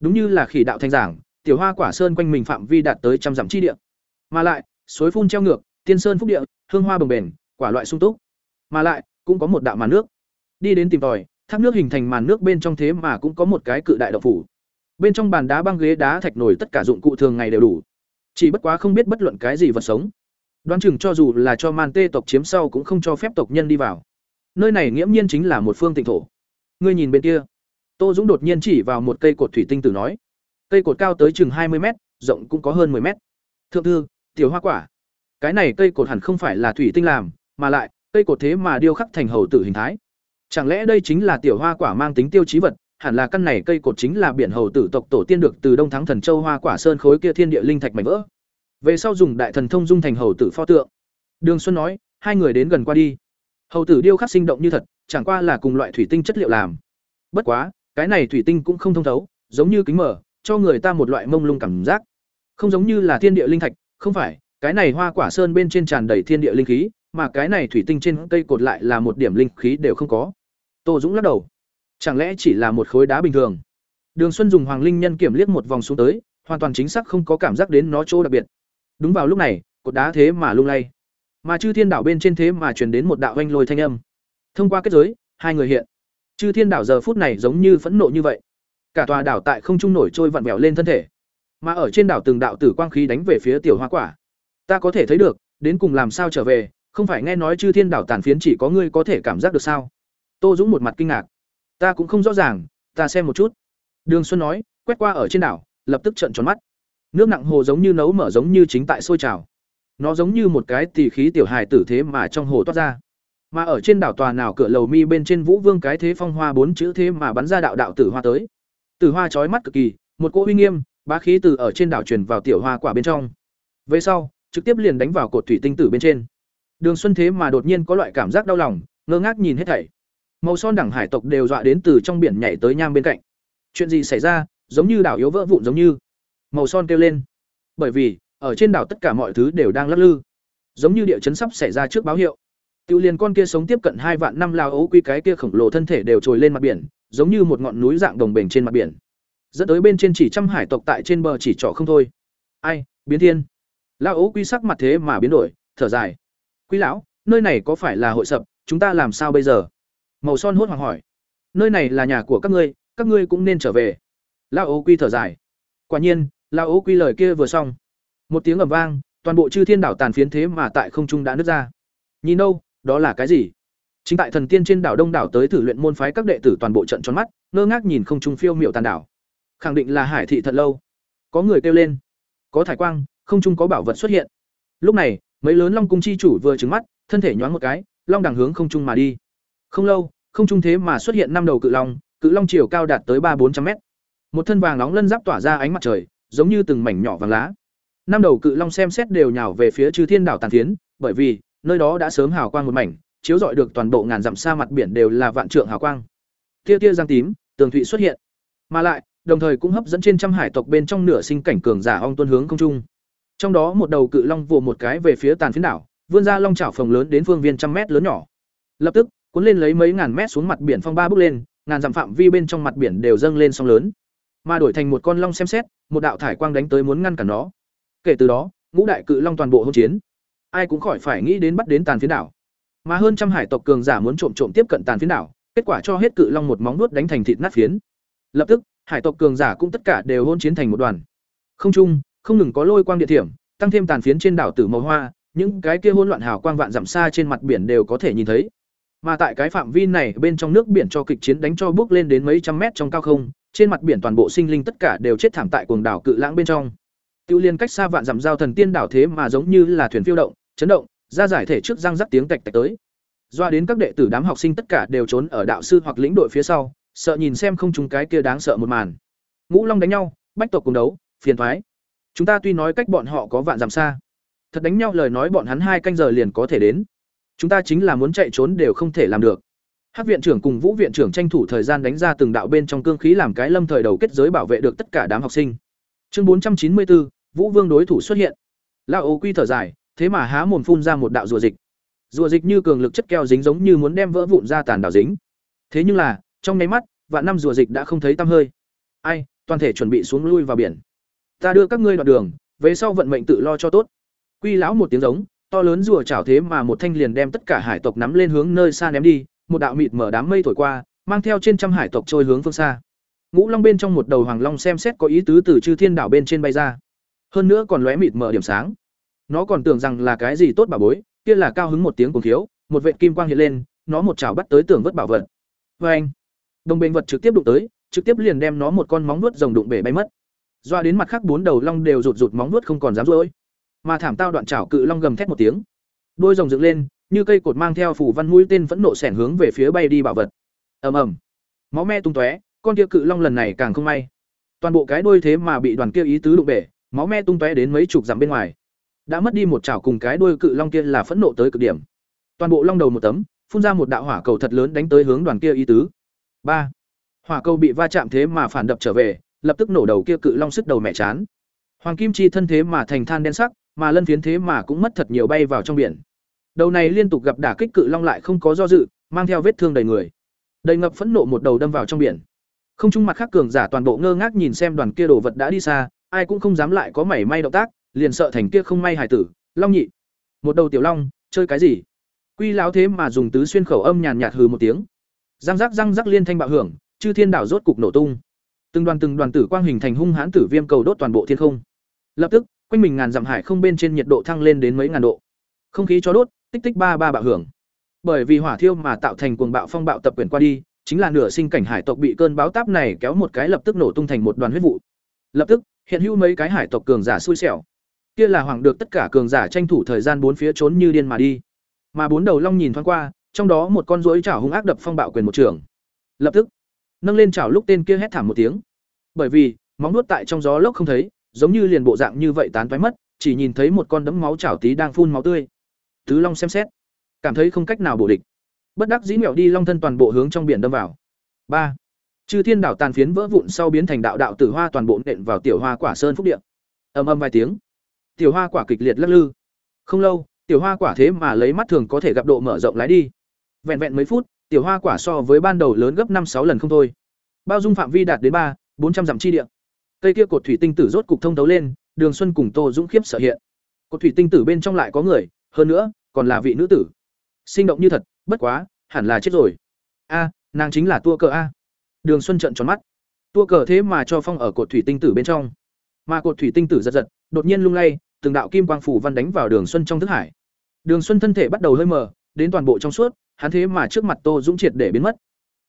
Đúng như là khỉ đạo thanh giảng, tiểu hoa quả sơn quanh mình phạm vi đạt tới trăm dặm chi địa. Mà lại, suối phun treo ngược, tiên sơn phúc địa, hương hoa bồng bền quả loại sung túc. Mà lại, cũng có một đạo màn nước. Đi đến tìm tòi, thác nước hình thành màn nước bên trong thế mà cũng có một cái cự đại động phủ. Bên trong bàn đá băng ghế đá thạch nổi tất cả dụng cụ thường ngày đều đủ. Chỉ bất quá không biết bất luận cái gì vật sống. Đoán chừng cho dù là cho man tê tộc chiếm sau cũng không cho phép tộc nhân đi vào. Nơi này nghiễm nhiên chính là một phương tịnh thổ ngươi nhìn bên kia. Tô dũng đột nhiên chỉ vào một cây cột thủy tinh tử nói, cây cột cao tới chừng hai mươi m rộng cũng có hơn 10 m thượng thư, tiểu hoa quả, cái này cây cột hẳn không phải là thủy tinh làm, mà lại, cây cột thế mà điêu khắc thành hầu tử hình thái. Chẳng lẽ đây chính là tiểu hoa quả mang tính tiêu chí vật, hẳn là căn này cây cột chính là biển hầu tử tộc tổ tiên được từ đông thắng thần châu hoa quả sơn khối kia thiên địa linh thạch mảnh vỡ. Về sau dùng đại thần thông dung thành hầu tử pho tượng. Đường xuân nói, hai người đến gần qua đi hầu tử điêu khắc sinh động như thật, chẳng qua là cùng loại thủy tinh chất liệu làm. Bất quá, cái này thủy tinh cũng không thông thấu, giống như kính mở cho người ta một loại mông lung cảm giác. Không giống như là thiên địa linh thạch, không phải, cái này hoa quả sơn bên trên tràn đầy thiên địa linh khí, mà cái này thủy tinh trên cây cột lại là một điểm linh khí đều không có. Tô dũng lắc đầu. Chẳng lẽ chỉ là một khối đá bình thường? Đường xuân dùng hoàng linh nhân kiểm liếc một vòng xuống tới, hoàn toàn chính xác không có cảm giác đến nó chỗ đặc biệt. Đúng vào lúc này, cột đá thế mà lung lay mà chư thiên đảo bên trên thế mà truyền đến một đạo oanh lôi thanh âm. Thông qua kết giới, hai người hiện. Chư thiên đảo giờ phút này giống như phẫn nộ như vậy. Cả tòa đảo tại không trung nổi trôi vặn vẹo lên thân thể. Mà ở trên đảo từng đạo tử quang khí đánh về phía tiểu hoa quả. Ta có thể thấy được, đến cùng làm sao trở về, không phải nghe nói chư thiên đảo tàn phiến chỉ có ngươi có thể cảm giác được sao? Tô dũng một mặt kinh ngạc. Ta cũng không rõ ràng, ta xem một chút. Đường xuân nói, quét qua ở trên đảo, lập tức trợn tròn mắt. Nước nặng hồ giống như nấu mở giống như chính tại sôi trào nó giống như một cái tỳ khí tiểu hài tử thế mà trong hồ toát ra. Mà ở trên đảo tòa nào cửa lầu mi bên trên vũ vương cái thế phong hoa bốn chữ thế mà bắn ra đạo đạo tử hoa tới. Tử hoa trói mắt cực kỳ, một cỗ uy nghiêm, bá khí từ ở trên đảo truyền vào tiểu hoa quả bên trong. Về sau, trực tiếp liền đánh vào cột thủy tinh tử bên trên. Đường xuân thế mà đột nhiên có loại cảm giác đau lòng, ngơ ngác nhìn hết thảy. Màu son đẳng hải tộc đều dọa đến từ trong biển nhảy tới nham bên cạnh. Chuyện gì xảy ra, giống như đảo yếu vỡ vụn giống như. Màu son kêu lên. Bởi vì ở trên đảo tất cả mọi thứ đều đang lắc lư giống như địa chấn sắp xảy ra trước báo hiệu Tiểu liền con kia sống tiếp cận hai vạn năm lao ấu quy cái kia khổng lồ thân thể đều trồi lên mặt biển, giống như một ngọn núi dạng đồng bền trên mặt biển. Dẫn tới bên trên chỉ trăm hải tộc tại trên bờ chỉ trỏ không thôi. Ai, biến thiên. Lao ấu quy sắc mặt thế mà biến đổi, thở dài. Quý lão, nơi này có phải là hội sập, chúng ta làm sao bây giờ? Màu son hốt hoảng hỏi. Nơi này là nhà của các ngươi, các ngươi cũng nên trở về. Lao ấu quy thở dài. Quả nhiên, Lao ấu quy lời kia vừa xong, một tiếng ầm vang, toàn bộ chư thiên đảo tàn phiến thế mà tại không trung đã nứt ra. Nhìn đâu, đó là cái gì? Chính tại thần tiên trên đảo Đông đảo tới thử luyện môn phái các đệ tử toàn bộ trận tròn mắt, ngơ ngác nhìn không trung phiêu miệu tàn đảo. Khẳng định là hải thị thật lâu. Có người kêu lên, có thải quang, không trung có bảo vật xuất hiện. Lúc này, mấy lớn Long cung chi chủ vừa trừng mắt, thân thể nhoáng một cái, long đằng hướng không trung mà đi. Không lâu, không trung thế mà xuất hiện năm đầu cự long, cự long chiều cao đạt tới ba bốn trăm mét. Một thân vàng nóng lân giáp tỏa ra ánh mặt trời, giống như từng mảnh nhỏ vàng lá. Năm đầu cự long xem xét đều nhào về phía Chư Thiên đảo tàn thiến, bởi vì nơi đó đã sớm hào quang một mảnh, chiếu rọi được toàn bộ ngàn dặm xa mặt biển đều là vạn trượng hào quang. Tia tia giang tím, tường thụy xuất hiện, mà lại, đồng thời cũng hấp dẫn trên trăm hải tộc bên trong nửa sinh cảnh cường giả ong tuân hướng không trung. Trong đó một đầu cự long vồ một cái về phía tàn phiến đảo, vươn ra long chảo phồng lớn đến phương viên trăm mét lớn nhỏ. Lập tức, cuốn lên lấy mấy ngàn mét xuống mặt biển phong ba bước lên, ngàn dặm phạm vi bên trong mặt biển đều dâng lên sóng lớn. Mà đổi thành một con long xem xét, một đạo thải quang đánh tới muốn ngăn cản nó. Kể từ đó, ngũ đại cự long toàn bộ hỗn chiến. Ai cũng khỏi phải nghĩ đến bắt đến tàn phiến đảo. Mà hơn trăm hải tộc cường giả muốn trộm trộm tiếp cận tàn phiến đảo kết quả cho hết cự long một móng nuốt đánh thành thịt nát phiến. Lập tức hải tộc cường giả cũng tất cả đều hôn chiến thành một đoàn. Không chung không ngừng có lôi quang địa thiểm tăng thêm tàn phiến trên đảo tử màu hoa những cái kia hỗn loạn hào quang vạn dặm xa trên mặt biển đều có thể nhìn thấy. Mà tại cái phạm vi này bên trong nước biển cho kịch chiến đánh cho bước lên đến mấy trăm mét trong cao không, trên mặt biển toàn bộ sinh linh tất cả đều chết thảm tại cuồng đảo cự lãng bên trong. Tiêu liên cách xa vạn dặm giao thần tiên đảo thế mà giống như là thuyền phiêu động, chấn động, ra giải thể trước răng rắc tiếng tạch tạch tới. Doa đến các đệ tử đám học sinh tất cả đều trốn ở đạo sư hoặc lĩnh đội phía sau, sợ nhìn xem không chúng cái kia đáng sợ một màn. Ngũ Long đánh nhau, bách tộc cùng đấu, phiền toái. Chúng ta tuy nói cách bọn họ có vạn dặm xa, thật đánh nhau lời nói bọn hắn hai canh giờ liền có thể đến. Chúng ta chính là muốn chạy trốn đều không thể làm được. Hắc viện trưởng cùng Vũ viện trưởng tranh thủ thời gian đánh ra từng đạo bên trong cương khí làm cái lâm thời đầu kết giới bảo vệ được tất cả đám học sinh. Chương 494, Vũ Vương đối thủ xuất hiện. Lão Ô Quy thở dài, thế mà há mồm phun ra một đạo rùa dịch. Rùa dịch như cường lực chất keo dính giống như muốn đem vỡ vụn ra tàn đảo dính. Thế nhưng là, trong nháy mắt, vạn năm rùa dịch đã không thấy tăm hơi. Ai, toàn thể chuẩn bị xuống lui vào biển. Ta đưa các ngươi đoạn đường, về sau vận mệnh tự lo cho tốt. Quy lão một tiếng giống, to lớn rùa chảo thế mà một thanh liền đem tất cả hải tộc nắm lên hướng nơi xa ném đi, một đạo mịt mở đám mây thổi qua, mang theo trên trăm hải tộc trôi hướng phương xa. Ngũ Long bên trong một đầu hoàng long xem xét có ý tứ từ Chư Thiên đảo bên trên bay ra. Hơn nữa còn lóe mịt mở điểm sáng. Nó còn tưởng rằng là cái gì tốt bảo bối, kia là cao hứng một tiếng cùng thiếu, một vệt kim quang hiện lên, nó một chảo bắt tới tưởng vất bảo vật. Oeng! Đồng bên vật trực tiếp đụng tới, trực tiếp liền đem nó một con móng vuốt rồng đụng bể bay mất. Doa đến mặt khác bốn đầu long đều rụt rụt móng vuốt không còn dám rỗi. Mà thảm tao đoạn chảo cự long gầm thét một tiếng. Đôi rồng dựng lên, như cây cột mang theo phủ văn mũi tên phẫn nộ xẻn hướng về phía bay đi bảo vật. Ầm ầm. Máu me tung tóe, con kia cự long lần này càng không may. Toàn bộ cái đuôi thế mà bị đoàn kia ý tứ đụng bể, máu me tung tóe đến mấy chục dặm bên ngoài. Đã mất đi một chảo cùng cái đuôi cự long kia là phẫn nộ tới cực điểm. Toàn bộ long đầu một tấm, phun ra một đạo hỏa cầu thật lớn đánh tới hướng đoàn kia y tứ. ba Hỏa cầu bị va chạm thế mà phản đập trở về, lập tức nổ đầu kia cự long sức đầu mẹ chán. Hoàng kim chi thân thế mà thành than đen sắc, mà lân phiến thế mà cũng mất thật nhiều bay vào trong biển. Đầu này liên tục gặp đả kích cự long lại không có do dự, mang theo vết thương đầy người. Đầy ngập phẫn nộ một đầu đâm vào trong biển. Không trung mặt khác cường giả toàn bộ ngơ ngác nhìn xem đoàn kia đồ vật đã đi xa, ai cũng không dám lại có mảy may động tác, liền sợ thành kia không may hải tử, long nhị. Một đầu tiểu long, chơi cái gì? Quy láo thế mà dùng tứ xuyên khẩu âm nhàn nhạt hừ một tiếng. Răng rắc răng rắc liên thanh bạo hưởng, chư thiên đảo rốt cục nổ tung. Từng đoàn từng đoàn tử quang hình thành hung hãn tử viêm cầu đốt toàn bộ thiên không. Lập tức, quanh mình ngàn dặm hải không bên trên nhiệt độ thăng lên đến mấy ngàn độ. Không khí cho đốt, tích tích ba ba bạo hưởng. Bởi vì hỏa thiêu mà tạo thành cuồng bạo phong bạo tập quyển qua đi, chính là nửa sinh cảnh hải tộc bị cơn báo táp này kéo một cái lập tức nổ tung thành một đoàn huyết vụ. Lập tức, hiện hữu mấy cái hải tộc cường giả xui xẻo. Kia là hoàng được tất cả cường giả tranh thủ thời gian bốn phía trốn như điên mà đi. Mà bốn đầu long nhìn thoáng qua, trong đó một con rối chảo hung ác đập phong bạo quyền một trường. Lập tức, nâng lên chảo lúc tên kia hét thảm một tiếng. Bởi vì, móng nuốt tại trong gió lốc không thấy, giống như liền bộ dạng như vậy tán toái mất, chỉ nhìn thấy một con đấm máu chảo tí đang phun máu tươi. Tứ Long xem xét, cảm thấy không cách nào bổ địch. Bất đắc dĩ mèo đi long thân toàn bộ hướng trong biển đâm vào. ba Chư Thiên đảo tàn phiến vỡ vụn sau biến thành đạo đạo tử hoa toàn bộ nện vào tiểu hoa quả sơn phúc địa. Ầm ầm vài tiếng, tiểu hoa quả kịch liệt lắc lư. Không lâu, tiểu hoa quả thế mà lấy mắt thường có thể gặp độ mở rộng lái đi. Vẹn vẹn mấy phút, tiểu hoa quả so với ban đầu lớn gấp năm sáu lần không thôi. Bao dung phạm vi đạt đến ba bốn trăm dặm chi địa. Cây kia cột thủy tinh tử rốt cục thông thấu lên, Đường Xuân cùng Tô Dũng khiếp sợ hiện. Cột thủy tinh tử bên trong lại có người, hơn nữa, còn là vị nữ tử. Sinh động như thật, bất quá, hẳn là chết rồi. A, nàng chính là tua cờ a. Đường Xuân trợn tròn mắt. Tua cờ thế mà cho phong ở cột thủy tinh tử bên trong. Mà cột thủy tinh tử giật giật, đột nhiên lung lay, từng đạo kim quang phủ văn đánh vào Đường Xuân trong thức hải. Đường Xuân thân thể bắt đầu hơi mờ, đến toàn bộ trong suốt, hắn thế mà trước mặt Tô Dũng triệt để biến mất.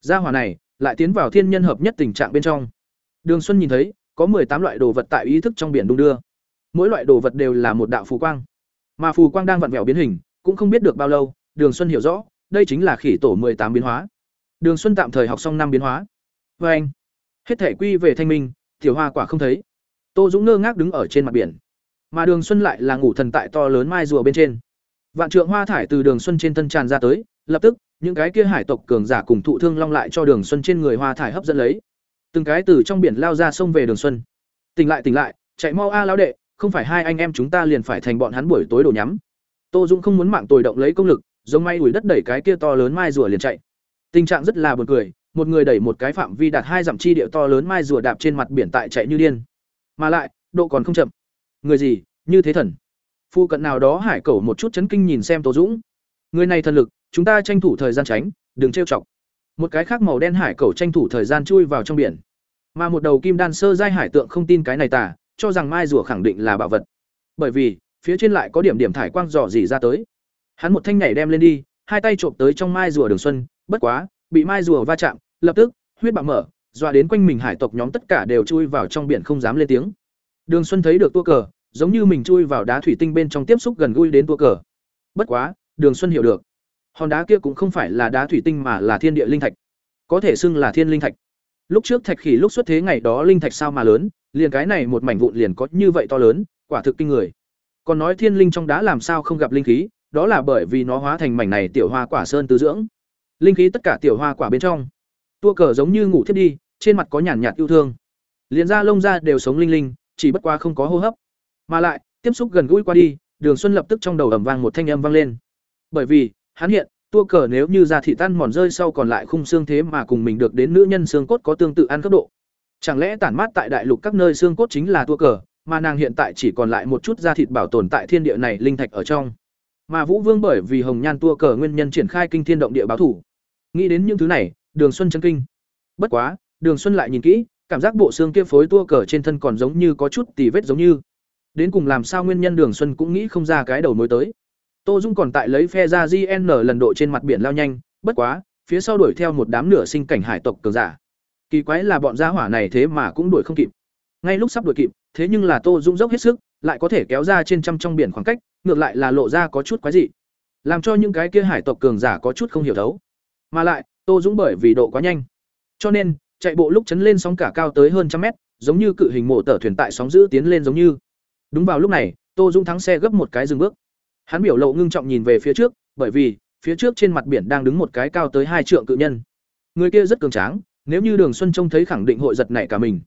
Gia hỏa này, lại tiến vào thiên nhân hợp nhất tình trạng bên trong. Đường Xuân nhìn thấy, có tám loại đồ vật tại ý thức trong biển đung đưa. Mỗi loại đồ vật đều là một đạo phù quang. Mà phù quang đang vặn vẹo biến hình, cũng không biết được bao lâu, Đường Xuân hiểu rõ, đây chính là khỉ tổ tám biến hóa. Đường Xuân tạm thời học xong năm biến hóa. Và anh, hết thể quy về thanh minh, tiểu hoa quả không thấy. Tô Dũng ngơ ngác đứng ở trên mặt biển, mà Đường Xuân lại là ngủ thần tại to lớn mai rùa bên trên. Vạn trượng hoa thải từ Đường Xuân trên thân tràn ra tới, lập tức, những cái kia hải tộc cường giả cùng thụ thương long lại cho Đường Xuân trên người hoa thải hấp dẫn lấy. Từng cái từ trong biển lao ra sông về đường xuân. Tỉnh lại tỉnh lại chạy mau a lão đệ không phải hai anh em chúng ta liền phải thành bọn hắn buổi tối đổ nhắm. Tô dũng không muốn mạng tồi động lấy công lực giống may đuổi đất đẩy cái kia to lớn mai rùa liền chạy. Tình trạng rất là buồn cười một người đẩy một cái phạm vi đạt hai dặm chi địa to lớn mai rùa đạp trên mặt biển tại chạy như điên. Mà lại độ còn không chậm. Người gì như thế thần? Phu cận nào đó hải cẩu một chút chấn kinh nhìn xem tô dũng. Người này thần lực chúng ta tranh thủ thời gian tránh đừng trêu chọc. Một cái khác màu đen hải cẩu tranh thủ thời gian chui vào trong biển. Mà một đầu kim đan sơ giai hải tượng không tin cái này tả cho rằng mai rùa khẳng định là bảo vật. Bởi vì phía trên lại có điểm điểm thải quang dò dỉ ra tới. Hắn một thanh nhảy đem lên đi hai tay trộm tới trong mai rùa Đường Xuân, bất quá, bị mai rùa va chạm, lập tức, huyết bạo mở, dọa đến quanh mình hải tộc nhóm tất cả đều chui vào trong biển không dám lên tiếng. Đường Xuân thấy được tua cờ, giống như mình chui vào đá thủy tinh bên trong tiếp xúc gần gũi đến tua cờ. Bất quá, Đường Xuân hiểu được, hòn đá kia cũng không phải là đá thủy tinh mà là thiên địa linh thạch, có thể xưng là thiên linh thạch. Lúc trước thạch khỉ lúc xuất thế ngày đó linh thạch sao mà lớn, liền cái này một mảnh vụn liền có như vậy to lớn, quả thực kinh người. Còn nói thiên linh trong đá làm sao không gặp linh khí, đó là bởi vì nó hóa thành mảnh này tiểu hoa quả sơn tứ dưỡng. Linh khí tất cả tiểu hoa quả bên trong. Tua cờ giống như ngủ thiết đi, trên mặt có nhàn nhạt yêu thương. Liền da lông da đều sống linh linh, chỉ bất quá không có hô hấp. Mà lại, tiếp xúc gần gũi qua đi, Đường Xuân lập tức trong đầu ầm vang một thanh âm vang lên. Bởi vì, hắn hiện, tua cờ nếu như da thị tan mòn rơi sau còn lại khung xương thế mà cùng mình được đến nữ nhân xương cốt có tương tự ăn cấp độ. Chẳng lẽ tản mát tại đại lục các nơi xương cốt chính là tua cờ, mà nàng hiện tại chỉ còn lại một chút da thịt bảo tồn tại thiên địa này linh thạch ở trong. Mà Vũ Vương bởi vì Hồng Nhan tua cờ nguyên nhân triển khai kinh thiên động địa báo thủ. Nghĩ đến những thứ này, Đường Xuân chấn kinh. Bất quá, Đường Xuân lại nhìn kỹ, cảm giác bộ xương kia phối tua cờ trên thân còn giống như có chút tì vết giống như. Đến cùng làm sao nguyên nhân Đường Xuân cũng nghĩ không ra cái đầu mối tới. Tô Dung còn tại lấy phe ra GN lần độ trên mặt biển lao nhanh, bất quá, phía sau đuổi theo một đám nửa sinh cảnh hải tộc cường giả. Kỳ quái là bọn gia hỏa này thế mà cũng đuổi không kịp. Ngay lúc sắp đuổi kịp, thế nhưng là Tô Dung dốc hết sức, lại có thể kéo ra trên trăm trong biển khoảng cách, ngược lại là lộ ra có chút quái dị. Làm cho những cái kia hải tộc cường giả có chút không hiểu thấu. Mà lại, Tô Dũng bởi vì độ quá nhanh, cho nên chạy bộ lúc chấn lên sóng cả cao tới hơn trăm mét, giống như cự hình mộ tở thuyền tại sóng dữ tiến lên giống như. Đúng vào lúc này, Tô Dũng thắng xe gấp một cái dừng bước. Hắn biểu lộ ngưng trọng nhìn về phía trước, bởi vì phía trước trên mặt biển đang đứng một cái cao tới hai trượng cự nhân. Người kia rất cường tráng, nếu như Đường Xuân trông thấy khẳng định hội giật nảy cả mình.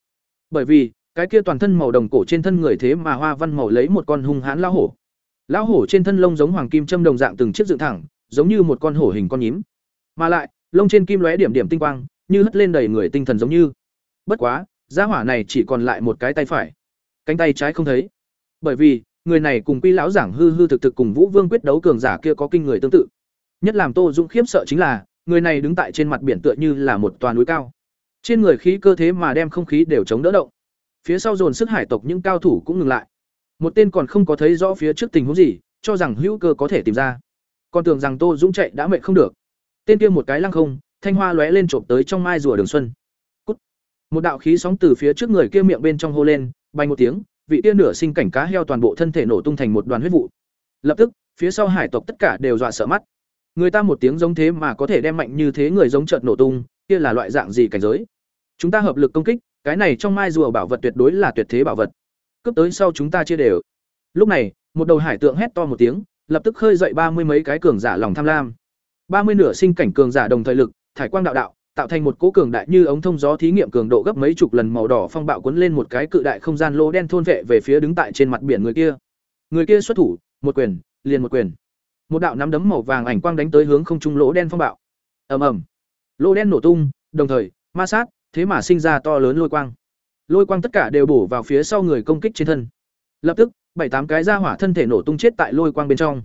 Bởi vì, cái kia toàn thân màu đồng cổ trên thân người thế mà hoa văn màu lấy một con hung hãn lão hổ. Lão hổ trên thân lông giống hoàng kim châm đồng dạng từng chiếc dựng thẳng, giống như một con hổ hình con nhím. Mà lại, lông trên kim lóe điểm điểm tinh quang, như hất lên đầy người tinh thần giống như. Bất quá, gia hỏa này chỉ còn lại một cái tay phải, cánh tay trái không thấy. Bởi vì, người này cùng Quy lão giảng hư hư thực thực cùng Vũ Vương quyết đấu cường giả kia có kinh người tương tự. Nhất làm Tô Dũng khiếp sợ chính là, người này đứng tại trên mặt biển tựa như là một tòa núi cao. Trên người khí cơ thế mà đem không khí đều chống đỡ động. Phía sau dồn sức hải tộc những cao thủ cũng ngừng lại. Một tên còn không có thấy rõ phía trước tình huống gì, cho rằng hữu cơ có thể tìm ra. Còn tưởng rằng Tô Dũng chạy đã mệt không được. Tên kia một cái lăng không, thanh hoa lóe lên trộm tới trong mai rùa đường xuân. Cút. Một đạo khí sóng từ phía trước người kia miệng bên trong hô lên, bay một tiếng, vị kia nửa sinh cảnh cá heo toàn bộ thân thể nổ tung thành một đoàn huyết vụ. Lập tức, phía sau hải tộc tất cả đều dọa sợ mắt. Người ta một tiếng giống thế mà có thể đem mạnh như thế người giống trợn nổ tung, kia là loại dạng gì cảnh giới? Chúng ta hợp lực công kích, cái này trong mai rùa bảo vật tuyệt đối là tuyệt thế bảo vật. Cướp tới sau chúng ta chia đều. Lúc này, một đầu hải tượng hét to một tiếng, lập tức khơi dậy ba mươi mấy cái cường giả lòng tham lam ba mươi nửa sinh cảnh cường giả đồng thời lực, thải quang đạo đạo, tạo thành một cỗ cường đại như ống thông gió thí nghiệm cường độ gấp mấy chục lần màu đỏ phong bạo cuốn lên một cái cự đại không gian lỗ đen thôn vệ về phía đứng tại trên mặt biển người kia. Người kia xuất thủ, một quyền, liền một quyền. Một đạo nắm đấm màu vàng ảnh quang đánh tới hướng không trung lỗ đen phong bạo. Ầm ầm. Lỗ đen nổ tung, đồng thời, ma sát, thế mà sinh ra to lớn lôi quang. Lôi quang tất cả đều bổ vào phía sau người công kích trên thân. Lập tức, bảy tám cái ra hỏa thân thể nổ tung chết tại lôi quang bên trong.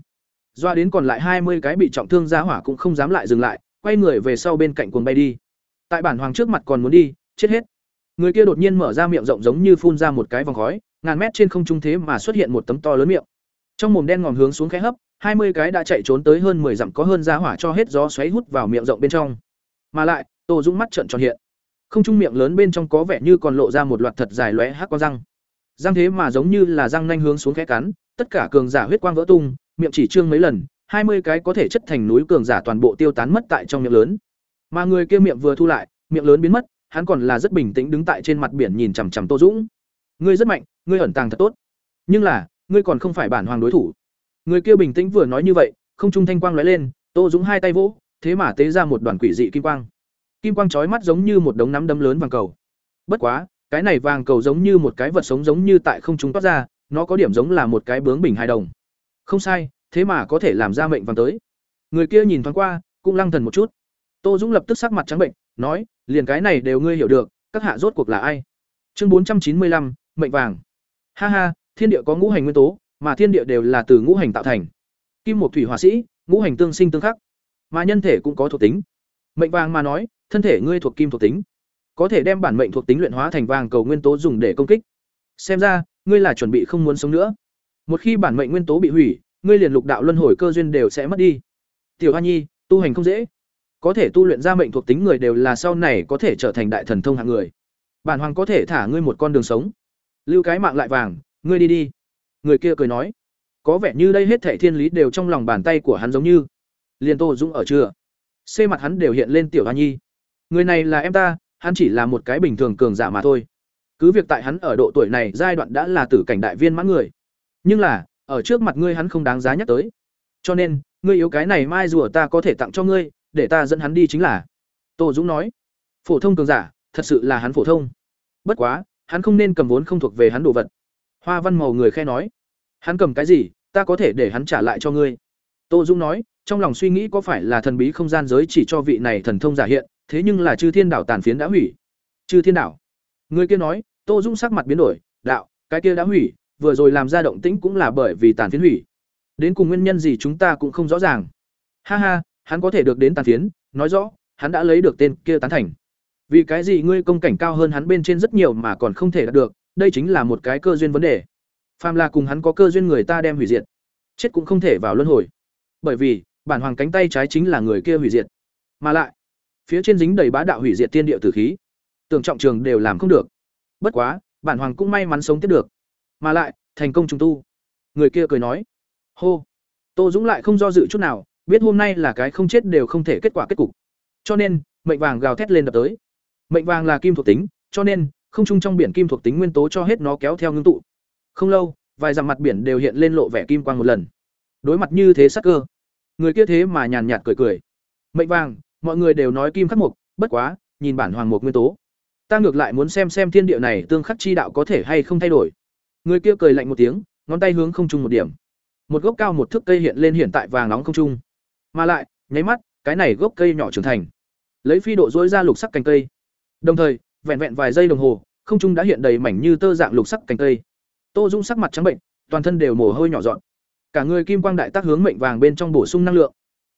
Doa đến còn lại hai mươi cái bị trọng thương ra hỏa cũng không dám lại dừng lại, quay người về sau bên cạnh cuồng bay đi. Tại bản hoàng trước mặt còn muốn đi, chết hết. Người kia đột nhiên mở ra miệng rộng giống như phun ra một cái vòng khói, ngàn mét trên không trung thế mà xuất hiện một tấm to lớn miệng. Trong mồm đen ngòm hướng xuống khẽ hấp, hai mươi cái đã chạy trốn tới hơn 10 dặm có hơn ra hỏa cho hết gió xoáy hút vào miệng rộng bên trong. Mà lại, Tô Dũng mắt trợn tròn hiện. Không trung miệng lớn bên trong có vẻ như còn lộ ra một loạt thật dài lóe hắc con răng. Răng thế mà giống như là răng nanh hướng xuống khẽ cắn, tất cả cường giả huyết quang vỡ tung, miệng chỉ trương mấy lần, hai mươi cái có thể chất thành núi cường giả toàn bộ tiêu tán mất tại trong miệng lớn. Mà người kia miệng vừa thu lại, miệng lớn biến mất, hắn còn là rất bình tĩnh đứng tại trên mặt biển nhìn chằm chằm Tô Dũng. Ngươi rất mạnh, ngươi ẩn tàng thật tốt. Nhưng là, ngươi còn không phải bản hoàng đối thủ. Người kia bình tĩnh vừa nói như vậy, không trung thanh quang lóe lên, Tô Dũng hai tay vỗ, thế mà tế ra một đoàn quỷ dị kim quang. Kim quang chói mắt giống như một đống nắm đấm lớn vàng cầu. Bất quá, cái này vàng cầu giống như một cái vật sống giống như tại không trung toát ra, nó có điểm giống là một cái bướng bình hài đồng. Không sai, thế mà có thể làm ra mệnh vàng tới. Người kia nhìn thoáng qua, cũng lăng thần một chút. Tô Dũng lập tức sắc mặt trắng bệnh, nói, liền cái này đều ngươi hiểu được, các hạ rốt cuộc là ai? Chương bốn trăm chín mươi lăm, mệnh vàng. Ha ha, thiên địa có ngũ hành nguyên tố, mà thiên địa đều là từ ngũ hành tạo thành. Kim một thủy hỏa sĩ, ngũ hành tương sinh tương khắc, mà nhân thể cũng có thuộc tính. Mệnh vàng mà nói, thân thể ngươi thuộc kim thuộc tính, có thể đem bản mệnh thuộc tính luyện hóa thành vàng cầu nguyên tố dùng để công kích. Xem ra, ngươi là chuẩn bị không muốn sống nữa. Một khi bản mệnh nguyên tố bị hủy, ngươi liền lục đạo luân hồi cơ duyên đều sẽ mất đi. tiểu hoa nhi tu hành không dễ. Có thể tu luyện ra mệnh thuộc tính người đều là sau này có thể trở thành đại thần thông hạng người. Bản hoàng có thể thả ngươi một con đường sống. Lưu cái mạng lại vàng ngươi đi đi. Người kia cười nói. Có vẻ như đây hết thảy thiên lý đều trong lòng bàn tay của hắn giống như. Liền tô dũng ở chưa xê mặt hắn đều hiện lên tiểu hoa nhi. Người này là em ta hắn chỉ là một cái bình thường cường giả mà thôi. Cứ việc tại hắn ở độ tuổi này giai đoạn đã là tử cảnh đại viên mãn người nhưng là, ở trước mặt ngươi hắn không đáng giá nhắc tới. Cho nên, ngươi yếu cái này mai rùa ta có thể tặng cho ngươi, để ta dẫn hắn đi chính là. Tô dũng nói. Phổ thông cường giả, thật sự là hắn phổ thông. Bất quá, hắn không nên cầm vốn không thuộc về hắn đồ vật. Hoa văn màu người khe nói. Hắn cầm cái gì, ta có thể để hắn trả lại cho ngươi. Tô dũng nói, trong lòng suy nghĩ có phải là thần bí không gian giới chỉ cho vị này thần thông giả hiện, thế nhưng là chư thiên đảo tàn phiến đã hủy. Chư thiên đảo. Người kia nói, tô dũng sắc mặt biến đổi, đạo, cái kia đã hủy vừa rồi làm ra động tĩnh cũng là bởi vì tàn phiến hủy. Đến cùng nguyên nhân gì chúng ta cũng không rõ ràng. Ha ha, hắn có thể được đến tàn phiến, nói rõ, hắn đã lấy được tên kia tán thành. Vì cái gì ngươi công cảnh cao hơn hắn bên trên rất nhiều mà còn không thể đạt được, đây chính là một cái cơ duyên vấn đề. Phàm là cùng hắn có cơ duyên người ta đem hủy diệt. Chết cũng không thể vào luân hồi. Bởi vì, bản hoàng cánh tay trái chính là người kia hủy diệt. Mà lại, phía trên dính đầy bá đạo hủy diệt tiên địa tử khí. Tưởng trọng trường đều làm không được. Bất quá, bản hoàng cũng may mắn sống tiếp được mà lại, thành công trùng tu. Người kia cười nói, hô. Tô dũng lại không do dự chút nào, biết hôm nay là cái không chết đều không thể kết quả kết cục. Cho nên, mệnh vàng gào thét lên đập tới. Mệnh vàng là kim thuộc tính, cho nên, không chung trong biển kim thuộc tính nguyên tố cho hết nó kéo theo ngưng tụ. Không lâu, vài dặm mặt biển đều hiện lên lộ vẻ kim quang một lần. Đối mặt như thế sắc cơ, người kia thế mà nhàn nhạt cười cười. Mệnh vàng, mọi người đều nói kim khắc mục, bất quá, nhìn bản hoàng mục nguyên tố. Ta ngược lại muốn xem xem thiên địa này tương khắc chi đạo có thể hay không thay đổi người kia cười lạnh một tiếng ngón tay hướng không trung một điểm. Một gốc cao một thước cây hiện lên hiện tại vàng nóng không trung. Mà lại nháy mắt cái này gốc cây nhỏ trưởng thành. Lấy phi độ dối ra lục sắc cành cây. Đồng thời vẹn vẹn vài giây đồng hồ không trung đã hiện đầy mảnh như tơ dạng lục sắc cành cây. Tô dung sắc mặt trắng bệnh toàn thân đều mồ hôi nhỏ giọt, cả người kim quang đại tác hướng mệnh vàng bên trong bổ sung năng lượng.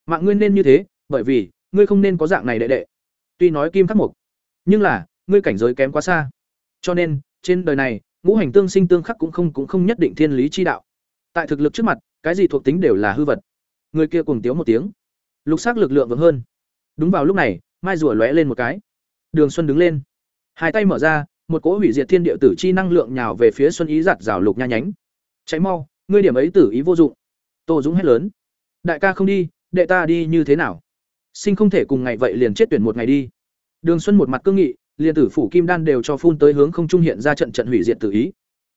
Mạng ngươi nên như thế bởi vì ngươi không nên có dạng này đệ đệ. Tuy nói kim khắc mục nhưng là ngươi cảnh giới kém quá xa. Cho nên trên đời này ngũ hành tương sinh tương khắc cũng không cũng không nhất định thiên lý chi đạo. Tại thực lực trước mặt, cái gì thuộc tính đều là hư vật. Người kia cùng tiếu một tiếng. Lục xác lực lượng vững hơn. Đúng vào lúc này, mai rùa lóe lên một cái. Đường xuân đứng lên. Hai tay mở ra, một cỗ hủy diệt thiên địa tử chi năng lượng nhào về phía xuân ý giặt rào lục nha nhánh. Cháy mau, ngươi điểm ấy tử ý vô dụng. Tô dũng hét lớn. Đại ca không đi, đệ ta đi như thế nào? Sinh không thể cùng ngày vậy liền chết tuyển một ngày đi. Đường xuân một mặt cương nghị liền tử phủ kim đan đều cho phun tới hướng không trung hiện ra trận trận hủy diệt tự ý.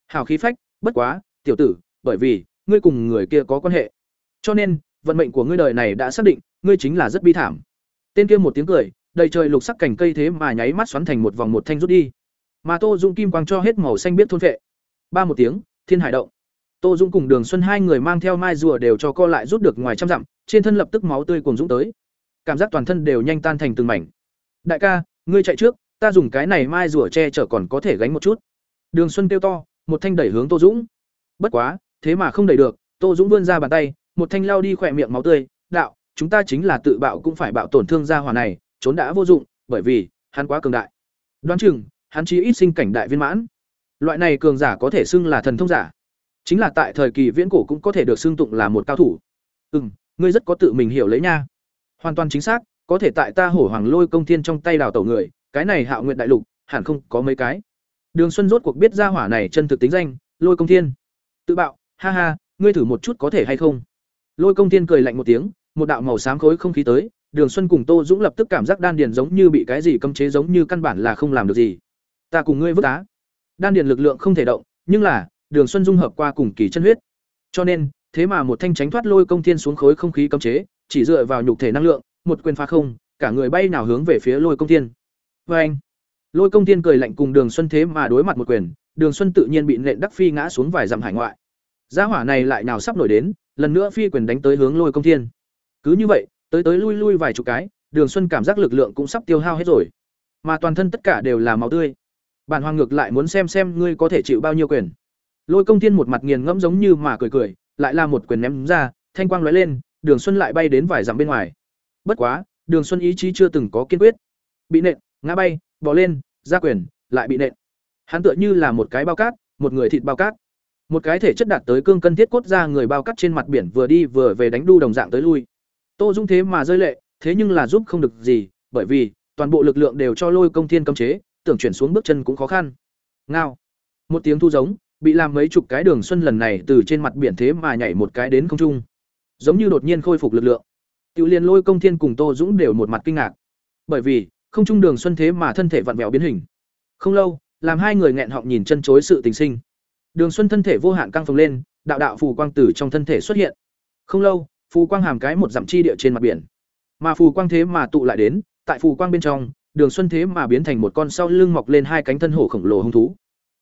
Hào khí phách, bất quá, tiểu tử, bởi vì, ngươi cùng người kia có quan hệ. Cho nên, vận mệnh của ngươi đời này đã xác định, ngươi chính là rất bi thảm. Tên kia một tiếng cười, đầy trời lục sắc cảnh cây thế mà nháy mắt xoắn thành một vòng một thanh rút đi. Mà tô dung kim quang cho hết màu xanh biết thôn vệ. Ba một tiếng, thiên hải động. Tô dung cùng đường xuân hai người mang theo mai rùa đều cho co lại rút được ngoài trăm dặm, trên thân lập tức máu tươi cuồn dũng tới. Cảm giác toàn thân đều nhanh tan thành từng mảnh. Đại ca, ngươi chạy trước ta dùng cái này mai rùa che chở còn có thể gánh một chút. Đường xuân kêu to, một thanh đẩy hướng tô dũng. Bất quá, thế mà không đẩy được, tô dũng vươn ra bàn tay, một thanh lao đi khỏe miệng máu tươi, đạo, chúng ta chính là tự bạo cũng phải bạo tổn thương ra hỏa này, trốn đã vô dụng, bởi vì, hắn quá cường đại. Đoán chừng, hắn chỉ ít sinh cảnh đại viên mãn. Loại này cường giả có thể xưng là thần thông giả. Chính là tại thời kỳ viễn cổ cũng có thể được xưng tụng là một cao thủ. Ừ m ngươi rất có tự mình hiểu lấy nha. Hoàn toàn chính xác, có thể tại ta hổ hoàng lôi công thiên trong tay đào tẩu người cái này hạo nguyện đại lục, hẳn không có mấy cái. Đường xuân rốt cuộc biết ra hỏa này chân thực tính danh, lôi công thiên. Tự bạo, ha ha, ngươi thử một chút có thể hay không? Lôi công thiên cười lạnh một tiếng, một đạo màu xám khối không khí tới, đường xuân cùng tô dũng lập tức cảm giác đan điền giống như bị cái gì cấm chế giống như căn bản là không làm được gì. Ta cùng ngươi vứt á đan điền lực lượng không thể động, nhưng là, đường xuân dung hợp qua cùng kỳ chân huyết. Cho nên, thế mà một thanh tránh thoát lôi công thiên xuống khối không khí cấm chế, chỉ dựa vào nhục thể năng lượng, một quyền phá không, cả người bay nào hướng về phía lôi công thiên. Và anh. Lôi công thiên cười lạnh cùng đường xuân thế mà đối mặt một quyền, đường xuân tự nhiên bị nện đắc phi ngã xuống vài dặm hải ngoại. Gia hỏa này lại nào sắp nổi đến, lần nữa phi quyền đánh tới hướng lôi công thiên. Cứ như vậy, tới tới lui lui vài chục cái, đường xuân cảm giác lực lượng cũng sắp tiêu hao hết rồi. Mà toàn thân tất cả đều là máu tươi. Bản hoàng ngược lại muốn xem xem ngươi có thể chịu bao nhiêu quyền. Lôi công thiên một mặt nghiền ngẫm giống như mà cười cười, lại là một quyền ném ra, thanh quang lóe lên, đường xuân lại bay đến vài dặm bên ngoài. Bất quá, đường xuân ý chí chưa từng có kiên quyết. Bị nện ngã bay bỏ lên ra quyền lại bị nện hắn tựa như là một cái bao cát một người thịt bao cát một cái thể chất đạt tới cương cân thiết cốt ra người bao cát trên mặt biển vừa đi vừa về đánh đu đồng dạng tới lui Tô Dung thế mà rơi lệ, thế nhưng là giúp không được gì, bởi vì toàn bộ lực lượng đều cho Lôi Công Thiên cấm chế, tưởng chuyển xuống bước chân cũng khó khăn. Ngao. Một tiếng thu giống, bị làm mấy chục cái đường xuân lần này từ trên mặt biển thế mà nhảy một cái đến không trung. Giống như đột nhiên khôi phục lực lượng. Tiểu Liên Lôi Công Thiên cùng Tô Dũng đều một mặt kinh ngạc. Bởi vì, không trung đường xuân thế mà thân thể vặn vẹo biến hình. Không lâu, làm hai người nghẹn họng nhìn chân chối sự tình sinh. Đường Xuân thân thể vô hạn căng phồng lên, đạo đạo phù quang tử trong thân thể xuất hiện. Không lâu, phù quang hàm cái một dặm chi địa trên mặt biển. Mà phù quang thế mà tụ lại đến, tại phù quang bên trong, Đường Xuân thế mà biến thành một con sau lưng mọc lên hai cánh thân hổ khổng lồ hung thú.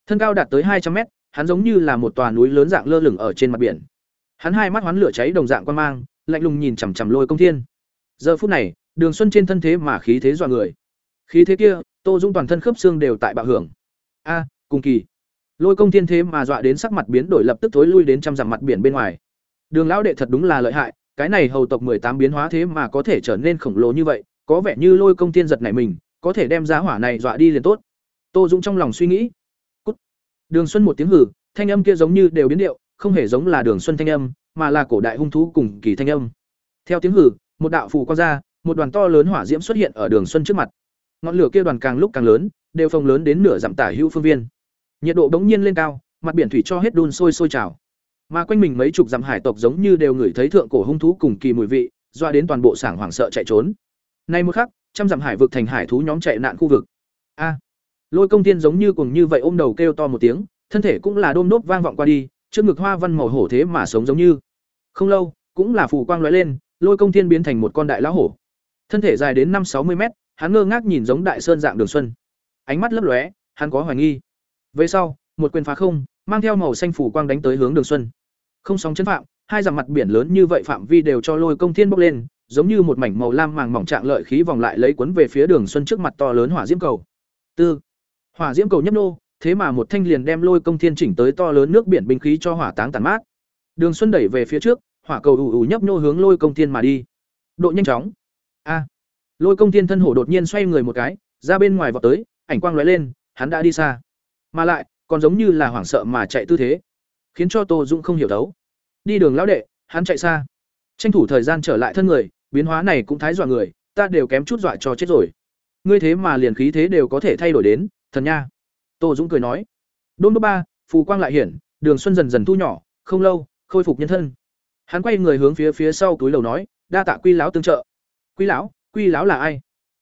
Thân cao đạt tới hai trăm mét, hắn giống như là một tòa núi lớn dạng lơ lửng ở trên mặt biển. Hắn hai mắt hoán lửa cháy đồng dạng quan mang, lạnh lùng nhìn chằm chằm Lôi Công Thiên. Giờ phút này, Đường Xuân trên thân thế mà khí thế dọa người. Khí thế kia, Tô Dung toàn thân khớp xương đều tại bạo hưởng. A, cùng kỳ. Lôi Công Thiên thế mà dọa đến sắc mặt biến đổi lập tức thối lui đến trăm dặm mặt biển bên ngoài. Đường lão đệ thật đúng là lợi hại, cái này hầu tộc mười tám biến hóa thế mà có thể trở nên khổng lồ như vậy, có vẻ như Lôi Công Thiên giật này mình, có thể đem giá hỏa này dọa đi liền tốt. Tô Dung trong lòng suy nghĩ. Cút. Đường Xuân một tiếng hử, thanh âm kia giống như đều biến điệu, không hề giống là Đường Xuân thanh âm, mà là cổ đại hung thú cùng kỳ thanh âm. Theo tiếng hử, một đạo phù quang ra, một đoàn to lớn hỏa diễm xuất hiện ở Đường Xuân trước mặt. Ngọn lửa kia đoàn càng lúc càng lớn, đều phồng lớn đến nửa dặm tả hữu phương viên. Nhiệt độ bỗng nhiên lên cao, mặt biển thủy cho hết đun sôi sôi trào. Mà quanh mình mấy chục dặm hải tộc giống như đều ngửi thấy thượng cổ hung thú cùng kỳ mùi vị, doa đến toàn bộ sảng hoảng sợ chạy trốn. Nay một khắc, trăm dặm hải vực thành hải thú nhóm chạy nạn khu vực. A. Lôi Công Tiên giống như cùng như vậy ôm đầu kêu to một tiếng, thân thể cũng là đôm nốt vang vọng qua đi, trước ngực hoa văn màu hổ thế mà sống giống như. Không lâu, cũng là phù quang lóe lên, Lôi Công Tiên biến thành một con đại lão hổ. Thân thể dài đến năm sáu mươi mét, hắn ngơ ngác nhìn giống đại sơn dạng đường xuân. Ánh mắt lấp lóe, hắn có hoài nghi. Về sau, một quyền phá không, mang theo màu xanh phủ quang đánh tới hướng Đường Xuân. Không sóng chấn phạm, hai dặm mặt biển lớn như vậy phạm vi đều cho lôi công thiên bốc lên, giống như một mảnh màu lam màng mỏng trạng lợi khí vòng lại lấy cuốn về phía Đường Xuân trước mặt to lớn hỏa diễm cầu. Tư. Hỏa diễm cầu nhấp nô, thế mà một thanh liền đem lôi công thiên chỉnh tới to lớn nước biển binh khí cho hỏa táng tàn mát. Đường Xuân đẩy về phía trước, hỏa cầu ù ù nhấp nô hướng lôi công thiên mà đi. Độ nhanh chóng. A. Lôi công thiên thân hổ đột nhiên xoay người một cái, ra bên ngoài vọt tới, ảnh quang lóe lên, hắn đã đi xa. Mà lại, còn giống như là hoảng sợ mà chạy tư thế khiến cho tô dũng không hiểu đấu đi đường lão đệ hắn chạy xa. Tranh thủ thời gian trở lại thân người biến hóa này cũng thái dọa người ta đều kém chút dọa cho chết rồi. Ngươi thế mà liền khí thế đều có thể thay đổi đến thần nha. Tô dũng cười nói. Đôn đô ba phù quang lại hiển đường xuân dần dần thu nhỏ không lâu khôi phục nhân thân. Hắn quay người hướng phía phía sau túi lầu nói đa tạ quy láo tương trợ quy lão quy lão là ai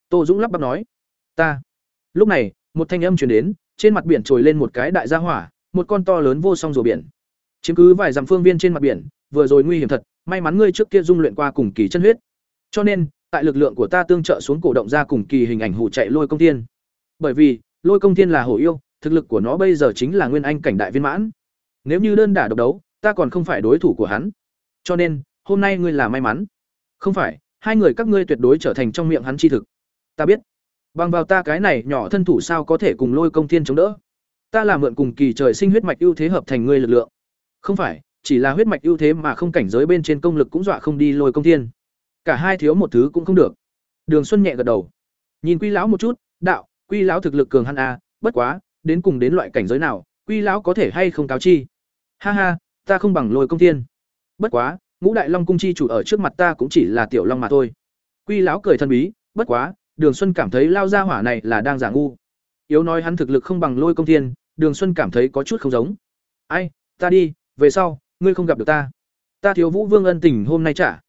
tô dũng lắp bắp nói ta lúc này một thanh âm truyền đến trên mặt biển trồi lên một cái đại gia hỏa, một con to lớn vô song rùa biển. Chiếm cứ vài dặm phương viên trên mặt biển, vừa rồi nguy hiểm thật, may mắn ngươi trước kia dung luyện qua cùng kỳ chân huyết. Cho nên, tại lực lượng của ta tương trợ xuống cổ động ra cùng kỳ hình ảnh hủ chạy lôi công thiên. Bởi vì, lôi công thiên là hổ yêu, thực lực của nó bây giờ chính là nguyên anh cảnh đại viên mãn. Nếu như đơn đả độc đấu, ta còn không phải đối thủ của hắn. Cho nên, hôm nay ngươi là may mắn. Không phải, hai người các ngươi tuyệt đối trở thành trong miệng hắn chi thực. Ta biết. Bằng vào ta cái này nhỏ thân thủ sao có thể cùng lôi công thiên chống đỡ? Ta là mượn cùng kỳ trời sinh huyết mạch ưu thế hợp thành ngươi lực lượng. Không phải, chỉ là huyết mạch ưu thế mà không cảnh giới bên trên công lực cũng dọa không đi lôi công thiên. Cả hai thiếu một thứ cũng không được. Đường Xuân nhẹ gật đầu. Nhìn Quy lão một chút, đạo, Quy lão thực lực cường hắn a, à, bất quá, đến cùng đến loại cảnh giới nào, Quy lão có thể hay không cáo chi? Ha ha, ta không bằng lôi công thiên. Bất quá, Ngũ Đại Long cung chi chủ ở trước mặt ta cũng chỉ là tiểu long mà thôi. Quy lão cười thân bí, bất quá, Đường Xuân cảm thấy lao ra hỏa này là đang giả ngu. Yếu nói hắn thực lực không bằng Lôi Công Thiên, Đường Xuân cảm thấy có chút không giống. "Ai, ta đi, về sau, ngươi không gặp được ta. Ta thiếu Vũ Vương ân tình hôm nay trả.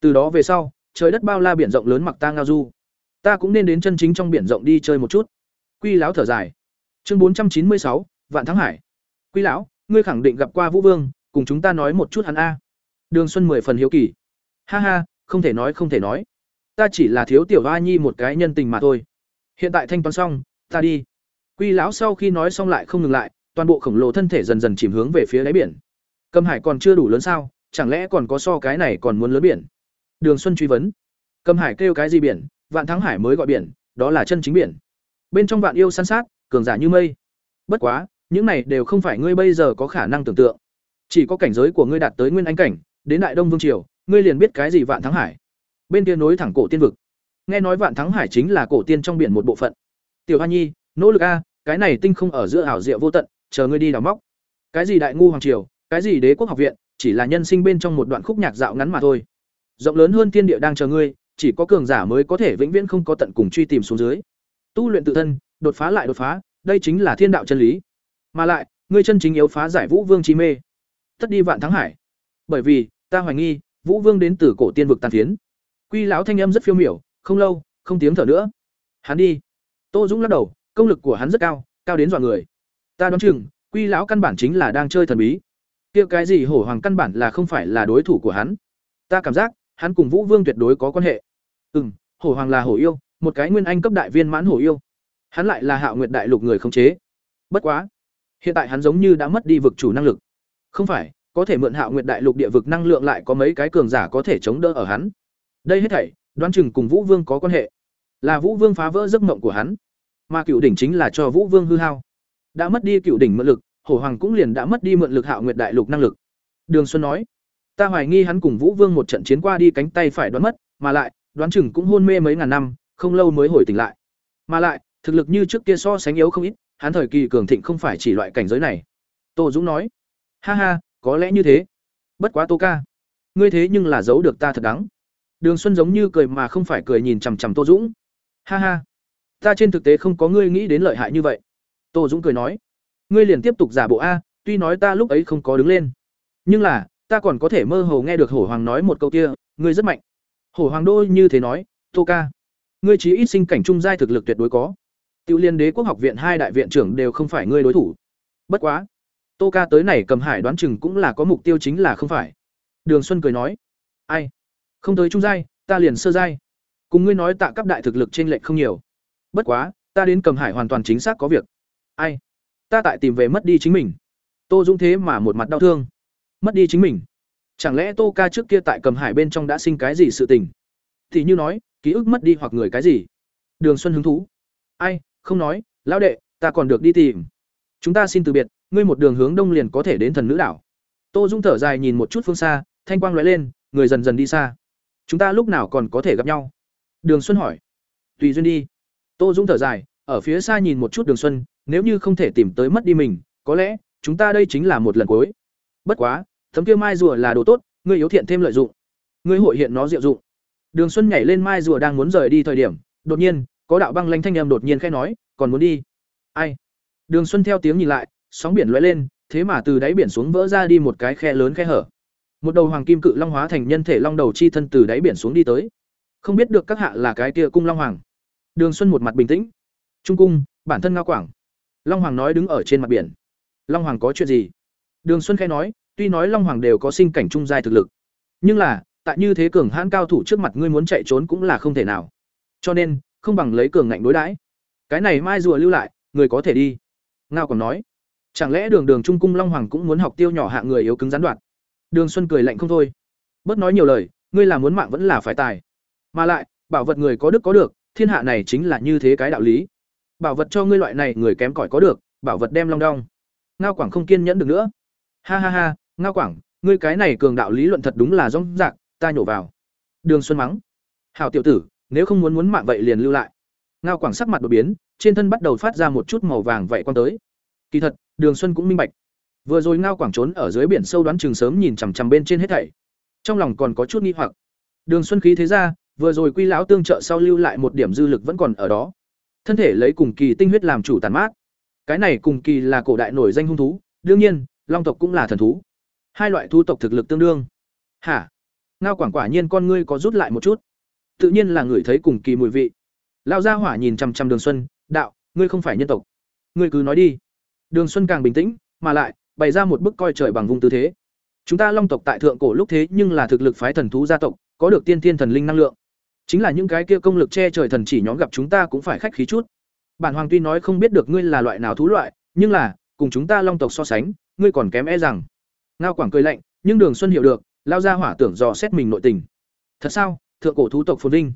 Từ đó về sau, trời đất bao la biển rộng lớn mặc ta ngao du. Ta cũng nên đến chân chính trong biển rộng đi chơi một chút." Quy lão thở dài. Chương bốn trăm chín mươi sáu, Vạn Thắng Hải. "Quy lão, ngươi khẳng định gặp qua Vũ Vương, cùng chúng ta nói một chút hắn a." Đường Xuân mười phần hiếu kỳ. "Ha ha, không thể nói không thể nói." ta chỉ là thiếu tiểu A nhi một cái nhân tình mà thôi. Hiện tại thanh toán xong ta đi. Quy lão sau khi nói xong lại không ngừng lại toàn bộ khổng lồ thân thể dần dần chìm hướng về phía đáy biển. Cầm hải còn chưa đủ lớn sao chẳng lẽ còn có so cái này còn muốn lớn biển? Đường xuân truy vấn. Cầm hải kêu cái gì biển? Vạn thắng hải mới gọi biển đó là chân chính biển. Bên trong vạn yêu săn sát cường giả như mây. Bất quá những này đều không phải ngươi bây giờ có khả năng tưởng tượng. Chỉ có cảnh giới của ngươi đạt tới nguyên anh cảnh đến đại đông vương triều, ngươi liền biết cái gì vạn thắng hải. Bên kia nối thẳng cổ tiên vực. Nghe nói vạn thắng hải chính là cổ tiên trong biển một bộ phận. Tiểu hoa nhi, nỗ lực a, cái này tinh không ở giữa ảo diệu vô tận, chờ ngươi đi đào móc. Cái gì đại ngu hoàng triều, cái gì đế quốc học viện, chỉ là nhân sinh bên trong một đoạn khúc nhạc dạo ngắn mà thôi. Rộng lớn hơn thiên địa đang chờ ngươi, chỉ có cường giả mới có thể vĩnh viễn không có tận cùng truy tìm xuống dưới. Tu luyện tự thân, đột phá lại đột phá, đây chính là thiên đạo chân lý. Mà lại, ngươi chân chính yếu phá giải vũ vương chi mê. Tất đi vạn thắng hải bởi vì, ta hoài nghi, vũ vương đến từ cổ tiên vực tàn phiến. Quy lão thanh âm rất phiêu miểu, không lâu, không tiếng thở nữa. Hắn đi. Tô dũng lắc đầu, công lực của hắn rất cao cao đến dọa người. Ta đoán chừng, quy lão căn bản chính là đang chơi thần bí. Kia cái gì hổ hoàng căn bản là không phải là đối thủ của hắn. Ta cảm giác, hắn cùng vũ vương tuyệt đối có quan hệ. Ừ m hổ hoàng là hổ yêu, một cái nguyên anh cấp đại viên mãn hổ yêu. Hắn lại là hạo nguyệt đại lục người khống chế. Bất quá, hiện tại hắn giống như đã mất đi vực chủ năng lực. Không phải có thể mượn hạo nguyệt đại lục địa vực năng lượng lại có mấy cái cường giả có thể chống đỡ ở hắn. Đây hết thảy, đoán chừng cùng vũ vương có quan hệ. Là vũ vương phá vỡ giấc mộng của hắn. Mà cựu đỉnh chính là cho vũ vương hư hao. Đã mất đi cựu đỉnh mượn lực, hổ hoàng cũng liền đã mất đi mượn lực hạo nguyệt đại lục năng lực. Đường xuân nói, ta hoài nghi hắn cùng vũ vương một trận chiến qua đi cánh tay phải đoán mất, mà lại, đoán chừng cũng hôn mê mấy ngàn năm, không lâu mới hồi tỉnh lại. Mà lại, thực lực như trước kia so sánh yếu không ít, hắn thời kỳ cường thịnh không phải chỉ loại cảnh giới này. Tô dũng nói, ha ha có lẽ như thế. Bất quá tô ca ngươi thế nhưng là giấu được ta thật đắng. Đường xuân giống như cười mà không phải cười nhìn chằm chằm tô dũng. Ha ha ta trên thực tế không có ngươi nghĩ đến lợi hại như vậy. Tô dũng cười nói ngươi liền tiếp tục giả bộ a tuy nói ta lúc ấy không có đứng lên. Nhưng là ta còn có thể mơ hồ nghe được hổ hoàng nói một câu kia ngươi rất mạnh. Hổ hoàng đô như thế nói tô ca ngươi chí ít sinh cảnh trung giai thực lực tuyệt đối có. Tiểu Liên Đế quốc học viện hai đại viện trưởng đều không phải ngươi đối thủ. Bất quá, Tô ca tới này cầm hải đoán chừng cũng là có mục tiêu chính là không phải. Đường Xuân cười nói, ai? Không tới trung giai, ta liền sơ giai. Cùng ngươi nói tạ cấp đại thực lực trên lệch không nhiều. Bất quá, ta đến cầm hải hoàn toàn chính xác có việc. Ai? Ta tại tìm về mất đi chính mình. Tô Dũng thế mà một mặt đau thương. Mất đi chính mình. Chẳng lẽ Tô ca trước kia tại cầm hải bên trong đã sinh cái gì sự tình? Thì như nói, ký ức mất đi hoặc người cái gì? Đường Xuân hứng thú. Ai, không nói lão đệ ta còn được đi tìm chúng ta xin từ biệt ngươi một đường hướng đông liền có thể đến thần nữ đảo. Tô dung thở dài nhìn một chút phương xa, thanh quang lóe lên, người dần dần đi xa. Chúng ta lúc nào còn có thể gặp nhau? Đường xuân hỏi. Tùy duyên đi. Tô dung thở dài, ở phía xa nhìn một chút đường xuân, nếu như không thể tìm tới mất đi mình, có lẽ, chúng ta đây chính là một lần cuối. Bất quá, thấm kia mai rùa là đồ tốt, ngươi yếu thiện thêm lợi dụng. Ngươi hội hiện nó diệu dụng. Đường xuân nhảy lên mai rùa đang muốn rời đi thời điểm, đột nhiên, có đạo băng lanh thanh em đột nhiên khẽ nói, còn muốn đi? Ai? Đường xuân theo tiếng nhìn lại sóng biển lóe lên, thế mà từ đáy biển xuống vỡ ra đi một cái khe lớn khe hở. Một đầu hoàng kim cự long hóa thành nhân thể long đầu chi thân từ đáy biển xuống đi tới. Không biết được các hạ là cái kia cung long hoàng. Đường xuân một mặt bình tĩnh. Trung cung, bản thân ngao quảng. Long hoàng nói đứng ở trên mặt biển. Long hoàng có chuyện gì? Đường xuân khẽ nói, tuy nói long hoàng đều có sinh cảnh trung giai thực lực, nhưng là, tại như thế cường hãn cao thủ trước mặt ngươi muốn chạy trốn cũng là không thể nào. Cho nên, không bằng lấy cường ngạnh đối đãi. Cái này mai rùa lưu lại, người có thể đi. Ngao còn nói chẳng lẽ đường đường trung cung long hoàng cũng muốn học tiêu nhỏ hạ người yếu cứng gián đoạn? Đường xuân cười lạnh không thôi. Bớt nói nhiều lời, ngươi là muốn mạng vẫn là phải tài. Mà lại, bảo vật người có đức có được, thiên hạ này chính là như thế cái đạo lý. Bảo vật cho ngươi loại này, người kém cỏi có được, bảo vật đem long đong. Ngao quảng không kiên nhẫn được nữa. Ha ha ha, ngao quảng, ngươi cái này cường đạo lý luận thật đúng là rong rạc, ta nhổ vào. Đường xuân mắng. Hào tiểu tử, nếu không muốn muốn mạng vậy liền lưu lại. Ngao quảng sắc mặt đột biến, trên thân bắt đầu phát ra một chút màu vàng vậy quan tới. Kỳ thật đường xuân cũng minh bạch. Vừa rồi ngao quảng trốn ở dưới biển sâu đoán chừng sớm nhìn chằm chằm bên trên hết thảy. Trong lòng còn có chút nghi hoặc. Đường xuân khí thế ra, vừa rồi quy lão tương trợ sau lưu lại một điểm dư lực vẫn còn ở đó. Thân thể lấy cùng kỳ tinh huyết làm chủ tàn mát. Cái này cùng kỳ là cổ đại nổi danh hung thú, đương nhiên, long tộc cũng là thần thú. Hai loại thu tộc thực lực tương đương. Hả? Ngao quảng quả nhiên con ngươi có rút lại một chút. Tự nhiên là người thấy cùng kỳ mùi vị. Lão gia hỏa nhìn chằm chằm đường xuân, đạo, ngươi không phải nhân tộc. Ngươi cứ nói đi đường xuân càng bình tĩnh, mà lại, bày ra một bức coi trời bằng vùng tư thế. Chúng ta long tộc tại thượng cổ lúc thế nhưng là thực lực phái thần thú gia tộc, có được tiên thiên thần linh năng lượng. Chính là những cái kia công lực che trời thần chỉ nhóm gặp chúng ta cũng phải khách khí chút. Bản hoàng tuy nói không biết được ngươi là loại nào thú loại, nhưng là, cùng chúng ta long tộc so sánh, ngươi còn kém e rằng. Ngao quảng cười lạnh, nhưng đường xuân hiểu được, lao ra hỏa tưởng dò xét mình nội tình. Thật sao, thượng cổ thú tộc phồn vinh.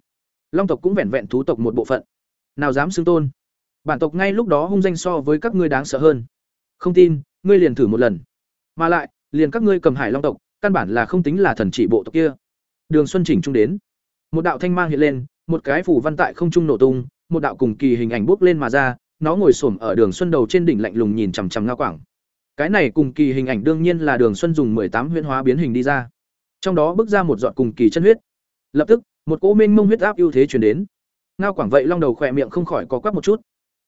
Long tộc cũng vẹn vẹn thú tộc một bộ phận. Nào dám xưng tôn bản tộc ngay lúc đó hung danh so với các ngươi đáng sợ hơn. Không tin, ngươi liền thử một lần. Mà lại, liền các ngươi cầm hải long tộc, căn bản là không tính là thần chỉ bộ tộc kia. Đường xuân chỉnh trung đến. Một đạo thanh mang hiện lên, một cái phủ văn tại không trung nổ tung, một đạo cùng kỳ hình ảnh bốc lên mà ra, nó ngồi xổm ở đường xuân đầu trên đỉnh lạnh lùng nhìn chằm chằm ngao quảng. Cái này cùng kỳ hình ảnh đương nhiên là đường xuân dùng tám huyễn hóa biến hình đi ra. Trong đó bước ra một dọn cùng kỳ chân huyết. Lập tức, một cỗ minh mông huyết áp ưu thế chuyển đến. Ngao quảng vậy long đầu khỏe miệng không khỏi có quắc một chút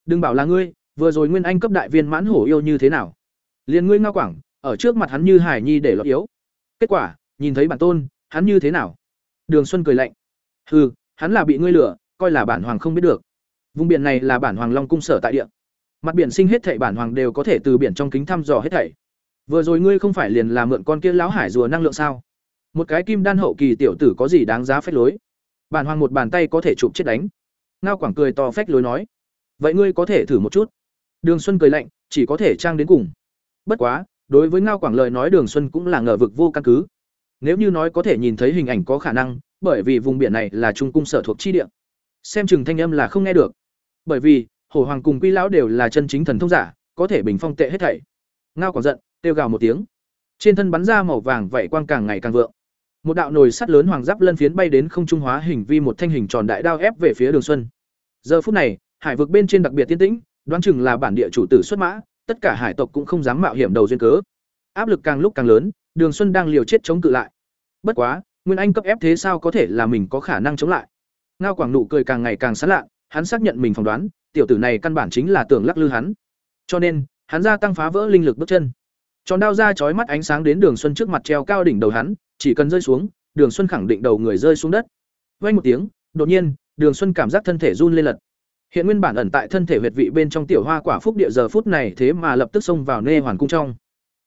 đừng bảo là ngươi, vừa rồi nguyên anh cấp đại viên mãn hổ yêu như thế nào? Liền ngươi ngao quảng, ở trước mặt hắn như hải nhi để lọt yếu. Kết quả, nhìn thấy bản tôn, hắn như thế nào? Đường xuân cười lạnh. Hừ, hắn là bị ngươi lửa coi là bản hoàng không biết được. Vùng biển này là bản hoàng long cung sở tại địa. Mặt biển sinh hết thảy bản hoàng đều có thể từ biển trong kính thăm dò hết thảy. Vừa rồi ngươi không phải liền là mượn con kia lão hải rùa năng lượng sao? Một cái kim đan hậu kỳ tiểu tử có gì đáng giá phách lối? Bản hoàng một bàn tay có thể chụp chết đánh. Ngao quảng cười to phách lối nói vậy ngươi có thể thử một chút? Đường xuân cười lạnh, chỉ có thể trang đến cùng. Bất quá, đối với ngao quảng lời nói đường xuân cũng là ngờ vực vô căn cứ. Nếu như nói có thể nhìn thấy hình ảnh có khả năng, bởi vì vùng biển này là trung cung sở thuộc chi địa. Xem chừng thanh âm là không nghe được. Bởi vì hổ hoàng cùng quy lão đều là chân chính thần thông giả, có thể bình phong tệ hết thảy. Ngao quảng giận, kêu gào một tiếng. Trên thân bắn ra màu vàng vẩy quang càng ngày càng vượng. Một đạo nồi sắt lớn hoàng giáp lân phiến bay đến không trung hóa hình vi một thanh hình tròn đại đao ép về phía đường xuân. Giờ phút này hải vực bên trên đặc biệt tiên tĩnh, đoán chừng là bản địa chủ tử xuất mã, tất cả hải tộc cũng không dám mạo hiểm đầu duyên cớ. Áp lực càng lúc càng lớn, đường xuân đang liều chết chống cự lại. Bất quá, nguyên anh cấp ép thế sao có thể là mình có khả năng chống lại? Ngao quảng nụ cười càng ngày càng sán lạ, hắn xác nhận mình phỏng đoán, tiểu tử này căn bản chính là tưởng lắc lư hắn. Cho nên, hắn gia tăng phá vỡ linh lực bước chân. Tròn đao ra chói mắt ánh sáng đến đường xuân trước mặt treo cao đỉnh đầu hắn, chỉ cần rơi xuống, đường xuân khẳng định đầu người rơi xuống đất. Vay một tiếng, đột nhiên, đường xuân cảm giác thân thể run lên lật hiện nguyên bản ẩn tại thân thể huyệt vị bên trong tiểu hoa quả phúc địa giờ phút này thế mà lập tức xông vào nê hoàn cung trong.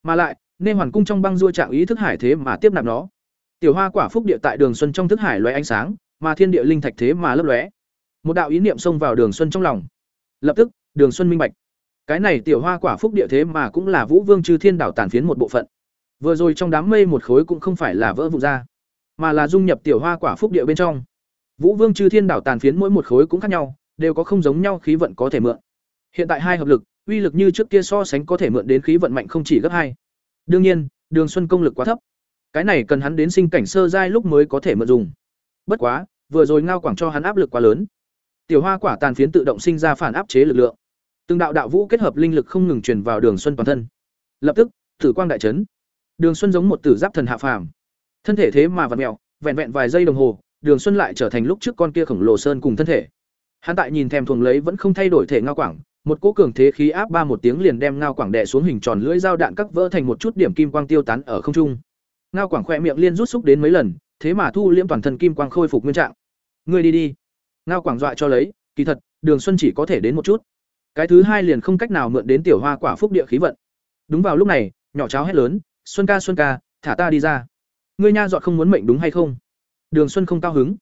Mà lại, nê hoàn cung trong băng rua trạng ý thức hải thế mà tiếp nạp nó. Tiểu hoa quả phúc địa tại đường xuân trong thức hải lóe ánh sáng, mà thiên địa linh thạch thế mà lấp lóe. Một đạo ý niệm xông vào đường xuân trong lòng. Lập tức, đường xuân minh bạch. Cái này tiểu hoa quả phúc địa thế mà cũng là vũ vương chư thiên đảo tàn phiến một bộ phận. Vừa rồi trong đám mây một khối cũng không phải là vỡ vụn ra, mà là dung nhập tiểu hoa quả phúc địa bên trong. Vũ vương chư thiên đảo tàn phiến mỗi một khối cũng khác nhau đều có không giống nhau khí vận có thể mượn. Hiện tại hai hợp lực uy lực như trước kia so sánh có thể mượn đến khí vận mạnh không chỉ gấp hai. Đương nhiên đường xuân công lực quá thấp. Cái này cần hắn đến sinh cảnh sơ giai lúc mới có thể mượn dùng. Bất quá vừa rồi ngao quảng cho hắn áp lực quá lớn. Tiểu hoa quả tàn phiến tự động sinh ra phản áp chế lực lượng. Từng đạo đạo vũ kết hợp linh lực không ngừng truyền vào đường xuân toàn thân. Lập tức tử quang đại chấn. Đường xuân giống một tử giáp thần hạ phàm. Thân thể thế mà vặn mèo, vẹn vẹn vài giây đồng hồ đường xuân lại trở thành lúc trước con kia khổng lồ sơn cùng thân thể hắn tại nhìn thèm thuồng lấy vẫn không thay đổi thể ngao quảng, một cỗ cường thế khí áp ba một tiếng liền đem ngao quảng đè xuống hình tròn lưỡi dao đạn cắt vỡ thành một chút điểm kim quang tiêu tán ở không trung. Ngao quảng khỏe miệng liên rút xúc đến mấy lần, thế mà thu liễm toàn thân kim quang khôi phục nguyên trạng. Ngươi đi đi. Ngao quảng dọa cho lấy, kỳ thật, đường xuân chỉ có thể đến một chút. Cái thứ hai liền không cách nào mượn đến tiểu hoa quả phúc địa khí vận. Đúng vào lúc này, nhỏ cháo hét lớn, xuân ca xuân ca, thả ta đi ra. Ngươi nha dọn không muốn mệnh đúng hay không? Đường xuân không cao hứng.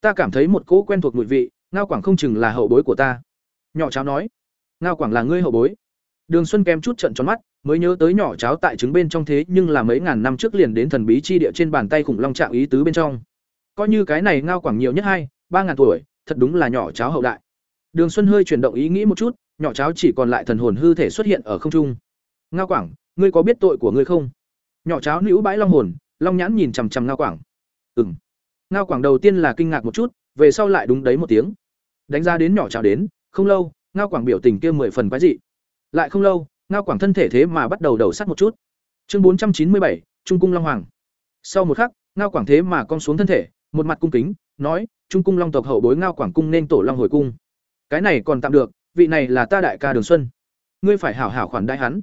Ta cảm thấy một cỗ quen thuộc mùi vị ngao quảng không chừng là hậu bối của ta. Nhỏ cháo nói. Ngao quảng là ngươi hậu bối. Đường xuân kém chút trận tròn mắt, mới nhớ tới nhỏ cháo tại trứng bên trong thế nhưng là mấy ngàn năm trước liền đến thần bí chi địa trên bàn tay khủng long trạng ý tứ bên trong. Coi như cái này ngao quảng nhiều nhất hai, ba ngàn tuổi, thật đúng là nhỏ cháo hậu đại. Đường xuân hơi chuyển động ý nghĩ một chút, nhỏ cháo chỉ còn lại thần hồn hư thể xuất hiện ở không trung. Ngao quảng, ngươi có biết tội của ngươi không? Nhỏ cháo nữ bãi long hồn, long nhãn nhìn chằm chằm ngao quảng. Ừ m ngao quảng đầu tiên là kinh ngạc một chút, về sau lại đúng đấy một tiếng đánh ra đến nhỏ chào đến, không lâu, ngao quảng biểu tình kia mười phần quái dị. Lại không lâu, ngao quảng thân thể thế mà bắt đầu đầu sắt một chút. Chương bốn trăm chín mươi bảy, trung cung long hoàng. Sau một khắc, ngao quảng thế mà cong xuống thân thể, một mặt cung kính, nói, trung cung long tộc hậu bối ngao quảng cung nên tổ long hồi cung. Cái này còn tạm được, vị này là ta đại ca đường xuân. Ngươi phải hảo hảo khoản đại hắn.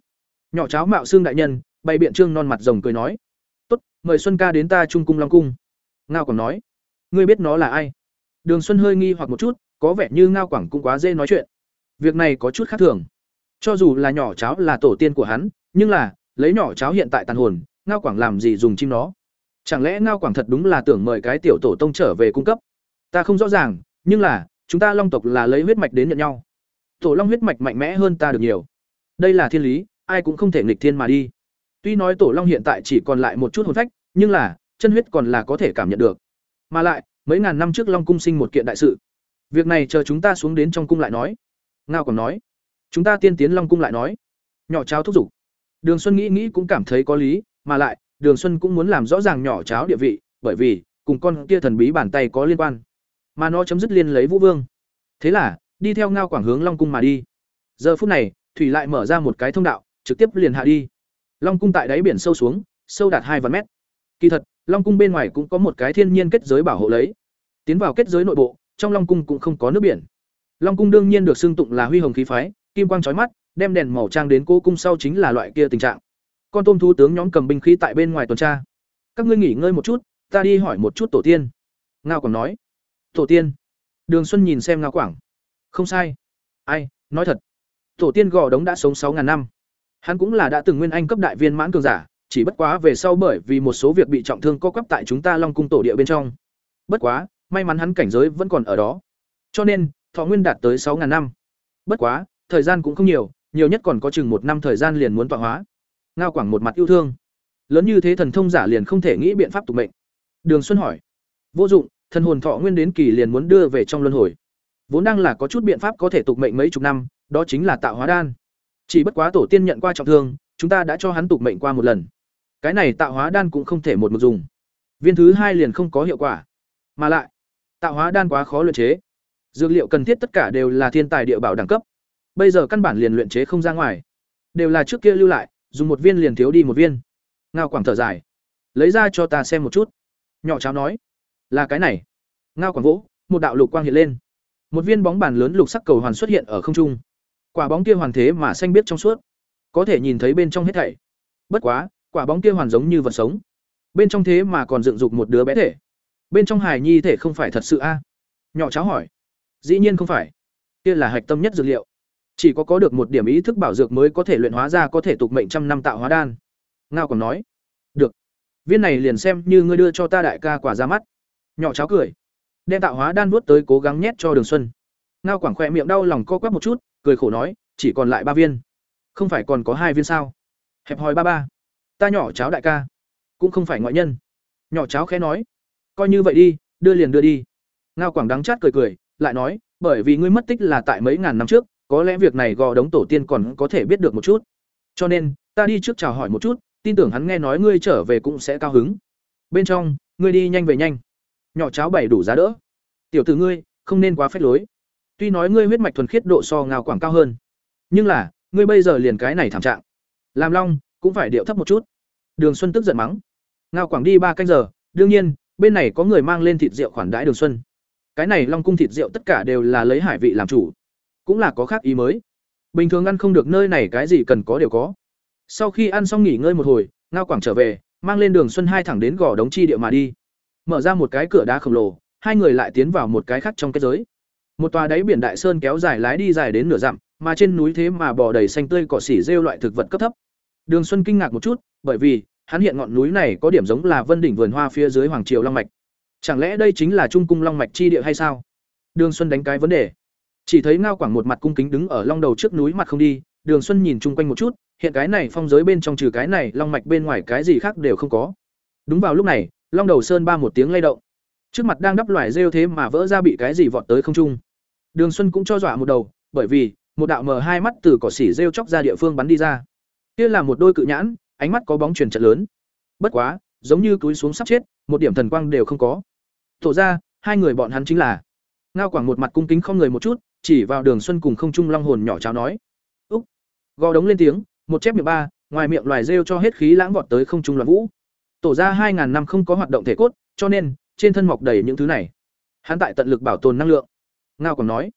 Nhỏ cháo mạo xương đại nhân, bày biện trương non mặt rồng cười nói, tốt, mời xuân ca đến ta trung cung long cung. Ngao quảng nói, ngươi biết nó là ai? Đường xuân hơi nghi hoặc một chút có vẻ như ngao quảng cũng quá dễ nói chuyện. Việc này có chút khác thường. Cho dù là nhỏ cháo là tổ tiên của hắn, nhưng là, lấy nhỏ cháo hiện tại tàn hồn, ngao quảng làm gì dùng chim nó? Chẳng lẽ ngao quảng thật đúng là tưởng mời cái tiểu tổ tông trở về cung cấp? Ta không rõ ràng, nhưng là, chúng ta long tộc là lấy huyết mạch đến nhận nhau. Tổ long huyết mạch mạnh mẽ hơn ta được nhiều. Đây là thiên lý, ai cũng không thể nghịch thiên mà đi. Tuy nói tổ long hiện tại chỉ còn lại một chút hồn phách, nhưng là, chân huyết còn là có thể cảm nhận được. Mà lại, mấy ngàn năm trước long cung sinh một kiện đại sự việc này chờ chúng ta xuống đến trong cung lại nói. Ngao còn nói. Chúng ta tiên tiến long cung lại nói. Nhỏ cháo thúc giục. Đường xuân nghĩ nghĩ cũng cảm thấy có lý mà lại đường xuân cũng muốn làm rõ ràng nhỏ cháo địa vị bởi vì cùng con kia thần bí bàn tay có liên quan. Mà nó chấm dứt liên lấy vũ vương. Thế là đi theo ngao quảng hướng long cung mà đi. Giờ phút này thủy lại mở ra một cái thông đạo trực tiếp liền hạ đi. Long cung tại đáy biển sâu xuống sâu đạt hai vạn mét. Kỳ thật long cung bên ngoài cũng có một cái thiên nhiên kết giới bảo hộ lấy. Tiến vào kết giới nội bộ, trong Long cung cũng không có nước biển. Long cung đương nhiên được xưng tụng là huy hồng khí phái, kim quang trói mắt, đem đèn màu trang đến cố cung sau chính là loại kia tình trạng. Con tôm thú tướng nhóm cầm binh khí tại bên ngoài tuần tra. Các ngươi nghỉ ngơi một chút, ta đi hỏi một chút tổ tiên. Ngao Quảng nói. Tổ tiên? Đường Xuân nhìn xem Ngao Quảng. Không sai. Ai, nói thật. Tổ tiên gò đống đã sống sáu ngàn năm. Hắn cũng là đã từng nguyên anh cấp đại viên mãn cường giả, chỉ bất quá về sau bởi vì một số việc bị trọng thương co quắp tại chúng ta Long cung tổ địa bên trong. Bất quá, may mắn hắn cảnh giới vẫn còn ở đó. Cho nên, thọ nguyên đạt tới sáu ngàn năm. Bất quá, thời gian cũng không nhiều, nhiều nhất còn có chừng một năm thời gian liền muốn tọa hóa. Ngao Quảng một mặt yêu thương. Lớn như thế thần thông giả liền không thể nghĩ biện pháp tục mệnh. Đường Xuân hỏi: "Vô dụng, thần hồn thọ nguyên đến kỳ liền muốn đưa về trong luân hồi. Vốn đang là có chút biện pháp có thể tục mệnh mấy chục năm, đó chính là tạo hóa đan. Chỉ bất quá tổ tiên nhận qua trọng thương, chúng ta đã cho hắn tục mệnh qua một lần. Cái này tạo hóa đan cũng không thể một mực dùng. Viên thứ hai liền không có hiệu quả. Mà lại, tạo hóa đan quá khó luyện chế. Dược liệu cần thiết tất cả đều là thiên tài địa bảo đẳng cấp. Bây giờ căn bản liền luyện chế không ra ngoài. Đều là trước kia lưu lại, dùng một viên liền thiếu đi một viên. Ngao Quảng thở dài, lấy ra cho ta xem một chút. Nhỏ cháo nói, là cái này. Ngao Quảng vỗ, một đạo lục quang hiện lên. Một viên bóng bàn lớn lục sắc cầu hoàn xuất hiện ở không trung. Quả bóng kia hoàn thế mà xanh biết trong suốt, có thể nhìn thấy bên trong hết thảy. Bất quá, quả bóng kia hoàn giống như vật sống. Bên trong thế mà còn dựng dục một đứa bé thể. Bên trong hài nhi thể không phải thật sự a? À? Nhỏ cháu hỏi. Dĩ nhiên không phải. Kia là hạch tâm nhất dược liệu. Chỉ có có được một điểm ý thức bảo dược mới có thể luyện hóa ra có thể tục mệnh trăm năm tạo hóa đan. Ngao còn nói. Được. Viên này liền xem như ngươi đưa cho ta đại ca quả ra mắt. Nhỏ cháu cười. Đem tạo hóa đan vuốt tới cố gắng nhét cho Đường Xuân. Ngao Quảng khỏe miệng đau lòng co quắp một chút, cười khổ nói, chỉ còn lại ba viên. Không phải còn có hai viên sao? Hẹp hòi ba ba. Ta nhỏ cháu đại ca, cũng không phải ngoại nhân. Nhỏ cháu khẽ nói, coi như vậy đi, đưa liền đưa đi. Ngao Quảng đắng chát cười cười, lại nói, bởi vì ngươi mất tích là tại mấy ngàn năm trước, có lẽ việc này gò đống tổ tiên còn có thể biết được một chút. Cho nên, ta đi trước chào hỏi một chút, tin tưởng hắn nghe nói ngươi trở về cũng sẽ cao hứng. Bên trong, ngươi đi nhanh về nhanh. Nhỏ cháu bảy đủ giá đỡ. Tiểu tử ngươi, không nên quá phép lối. Tuy nói ngươi huyết mạch thuần khiết độ so ngao quảng cao hơn, nhưng là, ngươi bây giờ liền cái này thảm trạng. Làm long, cũng phải điệu thấp một chút. Đường Xuân tức giận mắng. Ngao quảng đi ba canh giờ, đương nhiên, bên này có người mang lên thịt rượu khoản đãi Đường Xuân. Cái này long cung thịt rượu tất cả đều là lấy hải vị làm chủ, cũng là có khác ý mới. Bình thường ăn không được nơi này cái gì cần có đều có. Sau khi ăn xong nghỉ ngơi một hồi, Ngao Quảng trở về, mang lên Đường Xuân hai thẳng đến gò đống chi địa mà đi. Mở ra một cái cửa đá khổng lồ, hai người lại tiến vào một cái khác trong kết giới. Một tòa đáy biển đại sơn kéo dài lái đi dài đến nửa dặm, mà trên núi thế mà bò đầy xanh tươi cỏ xỉ rêu loại thực vật cấp thấp. Đường Xuân kinh ngạc một chút, bởi vì hắn hiện ngọn núi này có điểm giống là Vân đỉnh vườn hoa phía dưới hoàng triều long mạch. Chẳng lẽ đây chính là trung cung long mạch chi địa hay sao? Đường Xuân đánh cái vấn đề. Chỉ thấy Ngao Quảng một mặt cung kính đứng ở long đầu trước núi mặt không đi, Đường Xuân nhìn chung quanh một chút, hiện cái này phong giới bên trong trừ cái này long mạch bên ngoài cái gì khác đều không có. Đúng vào lúc này, long đầu sơn ba một tiếng lay động. Trước mặt đang đắp loài rêu thế mà vỡ ra bị cái gì vọt tới không trung. Đường Xuân cũng cho dọa một đầu, bởi vì một đạo mờ hai mắt từ cỏ xỉ rêu chóc ra địa phương bắn đi ra. Kia là một đôi cự nhãn, ánh mắt có bóng truyền trận lớn. Bất quá, giống như túi xuống sắp chết, một điểm thần quang đều không có. Thổ ra, hai người bọn hắn chính là. Ngao Quảng một mặt cung kính không người một chút, chỉ vào Đường Xuân cùng không trung long hồn nhỏ cháo nói: "Úc." Gò đống lên tiếng, một chép miệng ba, ngoài miệng loài rêu cho hết khí lãng vọt tới không trung loạn vũ. Tổ ra hai ngàn năm không có hoạt động thể cốt, cho nên trên thân mọc đầy những thứ này. Hắn tại tận lực bảo tồn năng lượng. Ngao còn nói,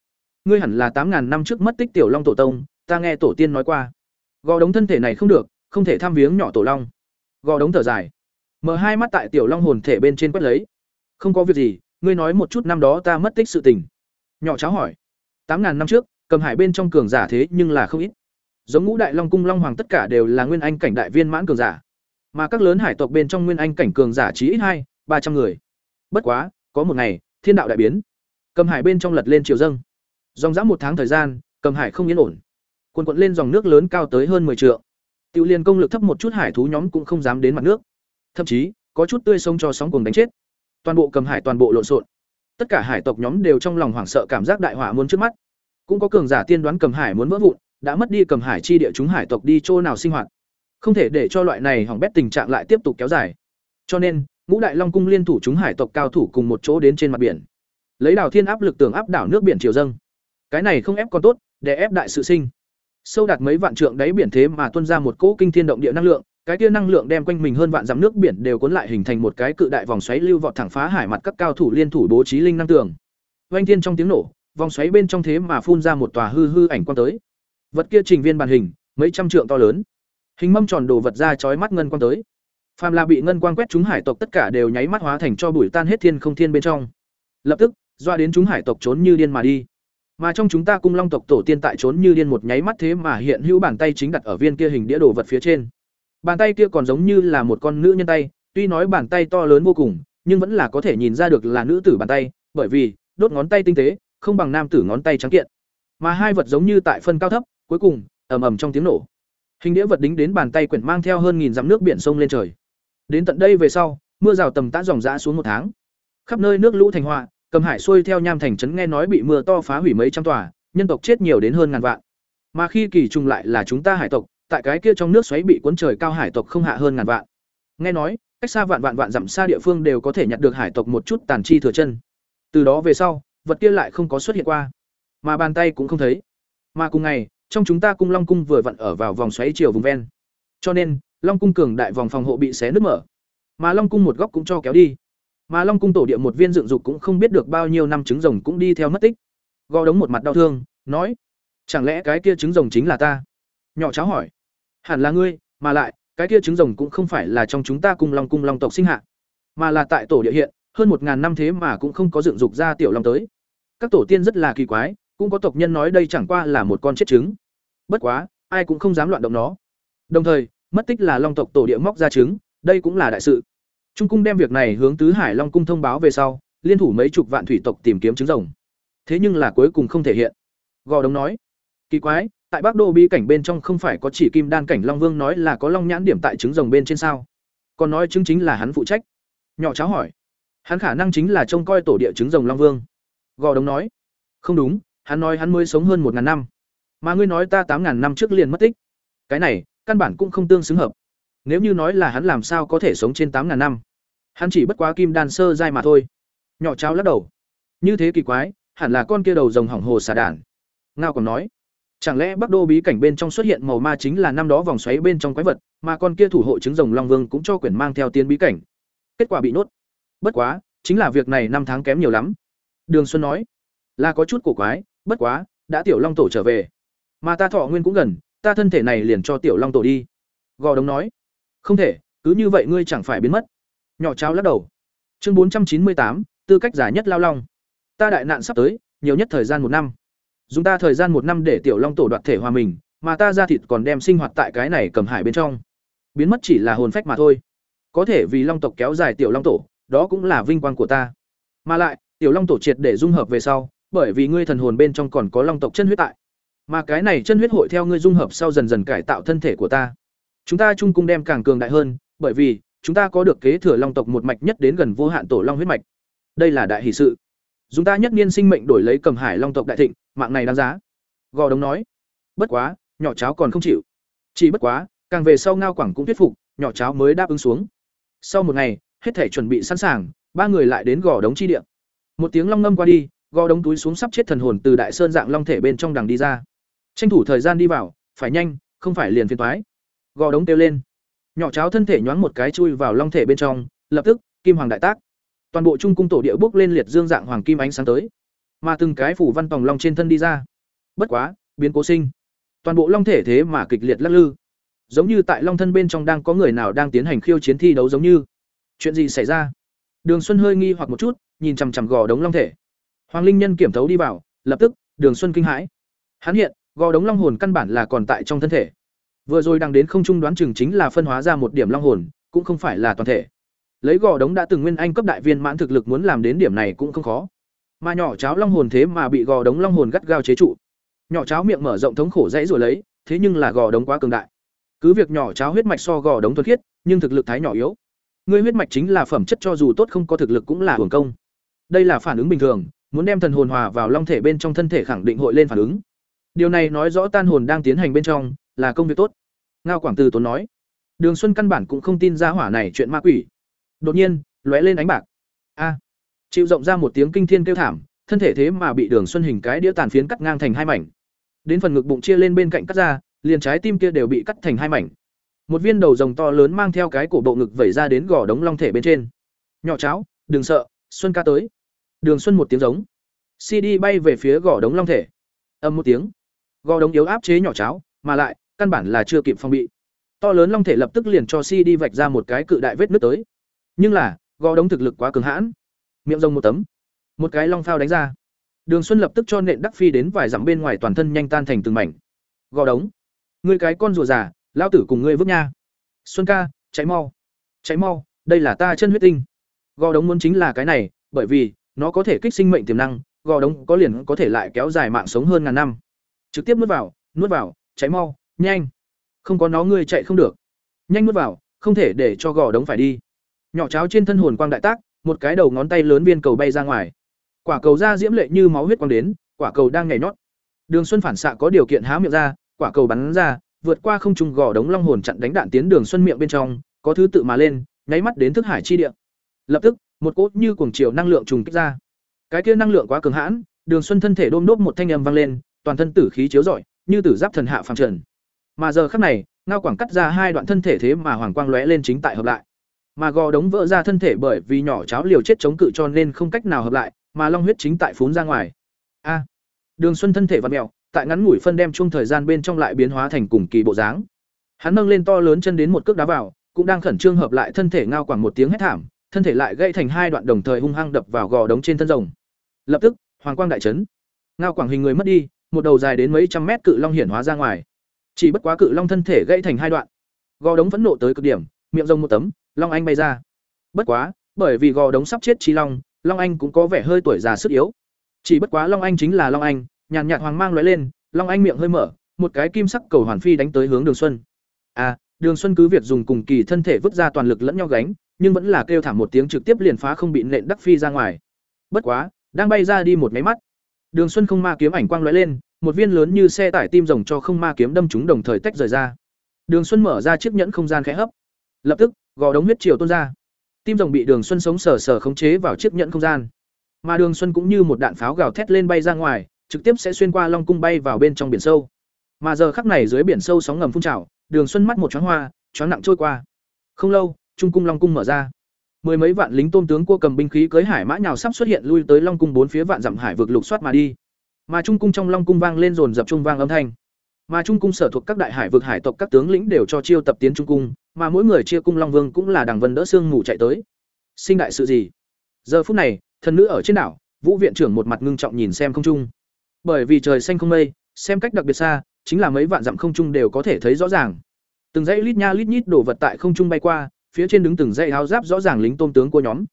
ngươi hẳn là tám ngàn năm trước mất tích tiểu long tổ tông, ta nghe tổ tiên nói qua. Gò đống thân thể này không được, không thể tham viếng nhỏ tổ long. Gò đống thở dài, mở hai mắt tại tiểu long hồn thể bên trên quét lấy. Không có việc gì, ngươi nói một chút năm đó ta mất tích sự tình. Nhỏ cháu hỏi, tám ngàn năm trước, cầm hải bên trong cường giả thế nhưng là không ít. Giống ngũ đại long cung long hoàng tất cả đều là nguyên anh cảnh đại viên mãn cường giả. Mà các lớn hải tộc bên trong nguyên anh cảnh cường giả chỉ ít hai, ba trăm người. Bất quá, có một ngày, thiên đạo đại biến. Cầm hải bên trong lật lên chiều dâng. Dòng dã một tháng thời gian, cầm hải không yên ổn. Quần quận lên dòng nước lớn cao tới hơn 10 trượng. Tiêu liên công lực thấp một chút hải thú nhóm cũng không dám đến mặt nước. Thậm chí, có chút tươi sông cho sóng cuồng đánh chết. Toàn bộ cầm hải toàn bộ lộn xộn. Tất cả hải tộc nhóm đều trong lòng hoảng sợ cảm giác đại họa muốn trước mắt. Cũng có cường giả tiên đoán cầm hải muốn vỡ vụn, đã mất đi cầm hải chi địa chúng hải tộc đi chỗ nào sinh hoạt. Không thể để cho loại này hỏng bét tình trạng lại tiếp tục kéo dài. Cho nên, Ngũ Đại Long cung liên thủ chúng hải tộc cao thủ cùng một chỗ đến trên mặt biển lấy đảo thiên áp lực tường áp đảo nước biển triều dâng cái này không ép còn tốt để ép đại sự sinh sâu đạt mấy vạn trượng đáy biển thế mà tuôn ra một cỗ kinh thiên động địa năng lượng cái kia năng lượng đem quanh mình hơn vạn dặm nước biển đều cuốn lại hình thành một cái cự đại vòng xoáy lưu vọt thẳng phá hải mặt các cao thủ liên thủ bố trí linh năng tường. Oanh thiên trong tiếng nổ, vòng xoáy bên trong thế mà phun ra một tòa hư hư ảnh quang tới. Vật kia trình viên bàn hình, mấy trăm trượng to lớn. Hình mâm tròn đồ vật ra chói mắt ngân quang tới. Phàm là bị ngân quang quét chúng hải tộc tất cả đều nháy mắt hóa thành cho bụi tan hết thiên không thiên bên trong. Lập tức, doa đến chúng hải tộc trốn như điên mà đi. Mà trong chúng ta cung long tộc tổ tiên tại trốn như điên một nháy mắt thế mà hiện hữu bàn tay chính đặt ở viên kia hình đĩa đồ vật phía trên. Bàn tay kia còn giống như là một con nữ nhân tay, tuy nói bàn tay to lớn vô cùng, nhưng vẫn là có thể nhìn ra được là nữ tử bàn tay, bởi vì đốt ngón tay tinh tế, không bằng nam tử ngón tay trắng kiện. Mà hai vật giống như tại phân cao thấp, cuối cùng ầm ầm trong tiếng nổ. Hình đĩa vật đính đến bàn tay quyển mang theo hơn nghìn dặm nước biển sông lên trời. Đến tận đây về sau, mưa rào tầm tã dòng dã xuống một tháng. Khắp nơi nước lũ thành họa, Cầm Hải xuôi theo Nham thành trấn nghe nói bị mưa to phá hủy mấy trăm tòa, nhân tộc chết nhiều đến hơn ngàn vạn. Mà khi kỳ trùng lại là chúng ta hải tộc, tại cái kia trong nước xoáy bị cuốn trời cao hải tộc không hạ hơn ngàn vạn. Nghe nói, cách xa vạn vạn vạn dặm xa địa phương đều có thể nhặt được hải tộc một chút tàn chi thừa chân. Từ đó về sau, vật kia lại không có xuất hiện qua, mà bàn tay cũng không thấy. Mà cùng ngày, trong chúng ta cung Long cung vừa vặn ở vào vòng xoáy chiều vùng ven. Cho nên, Long cung cường đại vòng phòng hộ bị xé nứt mở. Mà Long cung một góc cũng cho kéo đi. Mà Long cung tổ địa một viên dựng dục cũng không biết được bao nhiêu năm trứng rồng cũng đi theo mất tích. Gò đống một mặt đau thương, nói: "Chẳng lẽ cái kia trứng rồng chính là ta?" Nhỏ cháu hỏi: "Hẳn là ngươi, mà lại, cái kia trứng rồng cũng không phải là trong chúng ta cùng Long cung Long tộc sinh hạ, mà là tại tổ địa hiện, hơn một ngàn năm thế mà cũng không có dựng dục ra tiểu long tới. Các tổ tiên rất là kỳ quái, cũng có tộc nhân nói đây chẳng qua là một con chết trứng. Bất quá, ai cũng không dám loạn động nó. Đồng thời, mất tích là long tộc tổ địa móc ra trứng, đây cũng là đại sự. Trung cung đem việc này hướng tứ Hải Long cung thông báo về sau, liên thủ mấy chục vạn thủy tộc tìm kiếm trứng rồng. Thế nhưng là cuối cùng không thể hiện. Gò Đống nói, kỳ quái, tại Bắc Đô bi cảnh bên trong không phải có chỉ kim đan cảnh Long Vương nói là có long nhãn điểm tại trứng rồng bên trên sao? Còn nói chứng chính là hắn phụ trách. Nhỏ cháu hỏi, hắn khả năng chính là trông coi tổ địa trứng rồng Long Vương. Gò Đống nói, không đúng, hắn nói hắn mới sống hơn một ngàn năm, mà ngươi nói ta tám ngàn năm trước liền mất tích. Cái này, căn bản cũng không tương xứng hợp. Nếu như nói là hắn làm sao có thể sống trên tám ngàn năm? Hắn chỉ bất quá kim đan sơ giai mà thôi. Nhỏ cháo lắc đầu. Như thế kỳ quái, hẳn là con kia đầu rồng hỏng hồ xà đản. Ngao còn nói, chẳng lẽ Bắc Đô bí cảnh bên trong xuất hiện màu ma chính là năm đó vòng xoáy bên trong quái vật, mà con kia thủ hộ trứng rồng Long Vương cũng cho quyển mang theo tiên bí cảnh. Kết quả bị nốt. Bất quá, chính là việc này năm tháng kém nhiều lắm. Đường Xuân nói, là có chút cổ quái, bất quá, đã tiểu Long tổ trở về, mà ta thọ nguyên cũng gần, ta thân thể này liền cho tiểu Long tổ đi. Gò Đống nói, không thể, cứ như vậy ngươi chẳng phải biến mất. Nhỏ cháo lắc đầu. Chương bốn trăm chín mươi tám, tư cách giả nhất lao long. Ta đại nạn sắp tới, nhiều nhất thời gian một năm. Dùng ta thời gian một năm để tiểu long tổ đoạt thể hòa mình, mà ta ra thịt còn đem sinh hoạt tại cái này cầm hải bên trong. Biến mất chỉ là hồn phách mà thôi. Có thể vì long tộc kéo dài tiểu long tổ, đó cũng là vinh quang của ta. Mà lại, tiểu long tổ triệt để dung hợp về sau, bởi vì ngươi thần hồn bên trong còn có long tộc chân huyết tại. Mà cái này chân huyết hội theo ngươi dung hợp sau dần dần cải tạo thân thể của ta. Chúng ta chung cung đem càng cường đại hơn, bởi vì chúng ta có được kế thừa long tộc một mạch nhất đến gần vô hạn tổ long huyết mạch. Đây là đại hỷ sự. Chúng ta nhất niên sinh mệnh đổi lấy cầm hải long tộc đại thịnh, mạng này đáng giá. Gò đống nói. Bất quá, nhỏ cháo còn không chịu. Chỉ bất quá, càng về sau ngao quảng cũng thuyết phục, nhỏ cháo mới đáp ứng xuống. Sau một ngày, hết thể chuẩn bị sẵn sàng, ba người lại đến gò đống chi điện. Một tiếng long ngâm qua đi, gò đống túi xuống sắp chết thần hồn từ đại sơn dạng long thể bên trong đằng đi ra. Tranh thủ thời gian đi vào, phải nhanh, không phải liền phiền toái gò đống kêu lên. Nhỏ cháo thân thể nhoáng một cái chui vào long thể bên trong, lập tức, kim hoàng đại tác. Toàn bộ trung cung tổ địa bước lên liệt dương dạng hoàng kim ánh sáng tới. Mà từng cái phủ văn tòng long trên thân đi ra. Bất quá, biến cố sinh. Toàn bộ long thể thế mà kịch liệt lắc lư. Giống như tại long thân bên trong đang có người nào đang tiến hành khiêu chiến thi đấu giống như. Chuyện gì xảy ra? Đường xuân hơi nghi hoặc một chút, nhìn chằm chằm gò đống long thể. Hoàng linh nhân kiểm thấu đi vào, lập tức, đường xuân kinh hãi. Hắn hiện, gò đống long hồn căn bản là còn tại trong thân thể. Vừa rồi đang đến không trung đoán chừng chính là phân hóa ra một điểm long hồn, cũng không phải là toàn thể. Lấy gò đống đã từng nguyên anh cấp đại viên mãn thực lực muốn làm đến điểm này cũng không khó. Mà nhỏ cháo long hồn thế mà bị gò đống long hồn gắt gao chế trụ. Nhỏ cháo miệng mở rộng thống khổ dãy rồi lấy, thế nhưng là gò đống quá cường đại. Cứ việc nhỏ cháo huyết mạch so gò đống thuần khiết, nhưng thực lực thái nhỏ yếu. Ngươi huyết mạch chính là phẩm chất cho dù tốt không có thực lực cũng là hưởng công. Đây là phản ứng bình thường, muốn đem thần hồn hòa vào long thể bên trong thân thể khẳng định hội lên phản ứng. Điều này nói rõ tan hồn đang tiến hành bên trong, là công việc tốt. Ngao quảng từ tốn nói, đường xuân căn bản cũng không tin ra hỏa này chuyện ma quỷ. Đột nhiên, lóe lên ánh bạc. A, chịu rộng ra một tiếng kinh thiên kêu thảm, thân thể thế mà bị đường xuân hình cái đĩa tàn phiến cắt ngang thành hai mảnh. Đến phần ngực bụng chia lên bên cạnh cắt ra, liền trái tim kia đều bị cắt thành hai mảnh. Một viên đầu rồng to lớn mang theo cái cổ bộ ngực vẩy ra đến gò đống long thể bên trên. Nhỏ cháo, đừng sợ, xuân ca tới. Đường xuân một tiếng giống. Cd bay về phía gò đống long thể. Âm một tiếng. Gò đống yếu áp chế nhỏ cháo, mà lại căn bản là chưa kịp phòng bị. To lớn long thể lập tức liền cho cd vạch ra một cái cự đại vết nước tới. Nhưng là, gò đống thực lực quá cường hãn. Miệng rồng một tấm. Một cái long phao đánh ra. Đường xuân lập tức cho nện đắc phi đến vài dặm bên ngoài toàn thân nhanh tan thành từng mảnh. Gò đống. Ngươi cái con rùa già lao tử cùng ngươi vứt nha. Xuân ca cháy mau. Cháy mau, đây là ta chân huyết tinh. Gò đống muốn chính là cái này, bởi vì, nó có thể kích sinh mệnh tiềm năng, gò đống có liền có thể lại kéo dài mạng sống hơn ngàn năm. Trực tiếp nuốt vào nuốt vào cháy mau nhanh. Không có nó ngươi chạy không được. Nhanh nuốt vào, không thể để cho gò đống phải đi. Nhỏ cháo trên thân hồn quang đại tác, một cái đầu ngón tay lớn viên cầu bay ra ngoài. Quả cầu ra diễm lệ như máu huyết quang đến, quả cầu đang nhảy nhót. Đường xuân phản xạ có điều kiện há miệng ra, quả cầu bắn ra, vượt qua không trùng gò đống long hồn chặn đánh đạn tiến đường xuân miệng bên trong, có thứ tự mà lên, nháy mắt đến thức hải chi địa. Lập tức, một cốt như cuồng chiều năng lượng trùng kích ra. Cái kia năng lượng quá cường hãn, đường xuân thân thể đôm đốp một thanh âm vang lên, toàn thân tử khí chiếu rọi, như tử giáp thần hạ phàm trần mà giờ khắc này, ngao quảng cắt ra hai đoạn thân thể thế mà hoàng quang lóe lên chính tại hợp lại. Mà gò đống vỡ ra thân thể bởi vì nhỏ cháo liều chết chống cự cho nên không cách nào hợp lại, mà long huyết chính tại phún ra ngoài. A! Đường xuân thân thể và mèo, tại ngắn ngủi phân đem chung thời gian bên trong lại biến hóa thành cùng kỳ bộ dáng. Hắn nâng lên to lớn chân đến một cước đá vào, cũng đang khẩn trương hợp lại thân thể ngao quảng một tiếng hét thảm, thân thể lại gây thành hai đoạn đồng thời hung hăng đập vào gò đống trên thân rồng. Lập tức, hoàng quang đại chấn. Ngao quảng hình người mất đi, một đầu dài đến mấy trăm mét cự long hiển hóa ra ngoài chỉ bất quá cự long thân thể gãy thành hai đoạn. Gò đống phẫn nộ tới cực điểm, miệng rông một tấm, long anh bay ra. Bất quá, bởi vì gò đống sắp chết chi long long anh cũng có vẻ hơi tuổi già sức yếu. Chỉ bất quá long anh chính là long anh, nhàn nhạt hoàng mang lóe lên, long anh miệng hơi mở, một cái kim sắc cầu hoàn phi đánh tới hướng đường xuân. À đường xuân cứ việc dùng cùng kỳ thân thể vứt ra toàn lực lẫn nhau gánh, nhưng vẫn là kêu thảm một tiếng trực tiếp liền phá không bị nện đắc phi ra ngoài. Bất quá, đang bay ra đi một máy mắt đường xuân không ma kiếm ảnh quang lóe lên, một viên lớn như xe tải tim rồng cho không ma kiếm đâm chúng đồng thời tách rời ra. Đường xuân mở ra chiếc nhẫn không gian khẽ hấp. Lập tức, gò đống huyết triều tuôn ra. Tim rồng bị đường xuân sống sờ sờ khống chế vào chiếc nhẫn không gian. Mà đường xuân cũng như một đạn pháo gào thét lên bay ra ngoài, trực tiếp sẽ xuyên qua long cung bay vào bên trong biển sâu. Mà giờ khắc này dưới biển sâu sóng ngầm phun trào, đường xuân mắt một choáng hoa choáng nặng trôi qua. Không lâu, trung cung long cung mở ra mười mấy vạn lính tôn tướng cua cầm binh khí cưới hải mã nhào sắp xuất hiện lui tới long cung bốn phía vạn dặm hải vực lục soát mà đi. Mà trung cung trong long cung vang lên dồn dập trung vang âm thanh. Mà trung cung sở thuộc các đại hải vực hải tộc các tướng lĩnh đều cho chiêu tập tiến trung cung, mà mỗi người chia cung long vương cũng là đằng vân đỡ xương ngủ chạy tới. Sinh đại sự gì? Giờ phút này, thần nữ ở trên đảo, vũ viện trưởng một mặt ngưng trọng nhìn xem không trung. Bởi vì trời xanh không mây, xem cách đặc biệt xa, chính là mấy vạn dặm không trung đều có thể thấy rõ ràng. Từng dãy lít nha lít nhít đổ vật tại không trung bay qua phía trên đứng từng dãy áo giáp rõ ràng lính tôm tướng của nhóm.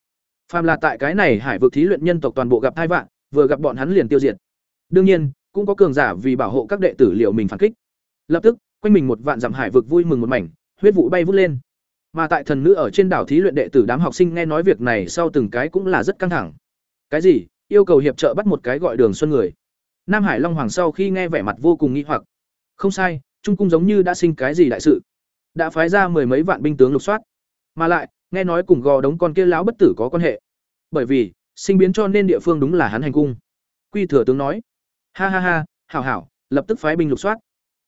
Phàm là tại cái này hải vực thí luyện nhân tộc toàn bộ gặp hai vạn vừa gặp bọn hắn liền tiêu diệt. Đương nhiên, cũng có cường giả vì bảo hộ các đệ tử liệu mình phản kích. Lập tức, quanh mình một vạn dặm hải vực vui mừng một mảnh, huyết vụ bay vút lên. Mà tại thần nữ ở trên đảo thí luyện đệ tử đám học sinh nghe nói việc này sau từng cái cũng là rất căng thẳng. Cái gì? Yêu cầu hiệp trợ bắt một cái gọi đường xuân người. Nam hải long hoàng sau khi nghe vẻ mặt vô cùng nghi hoặc. Không sai, trung cung giống như đã sinh cái gì đại sự. Đã phái ra mười mấy vạn binh tướng lục soát mà lại, nghe nói cùng gò đống con kia lão bất tử có quan hệ. Bởi vì, sinh biến cho nên địa phương đúng là hắn hành cung. Quy thừa tướng nói. Ha ha ha, hảo hảo, lập tức phái binh lục soát.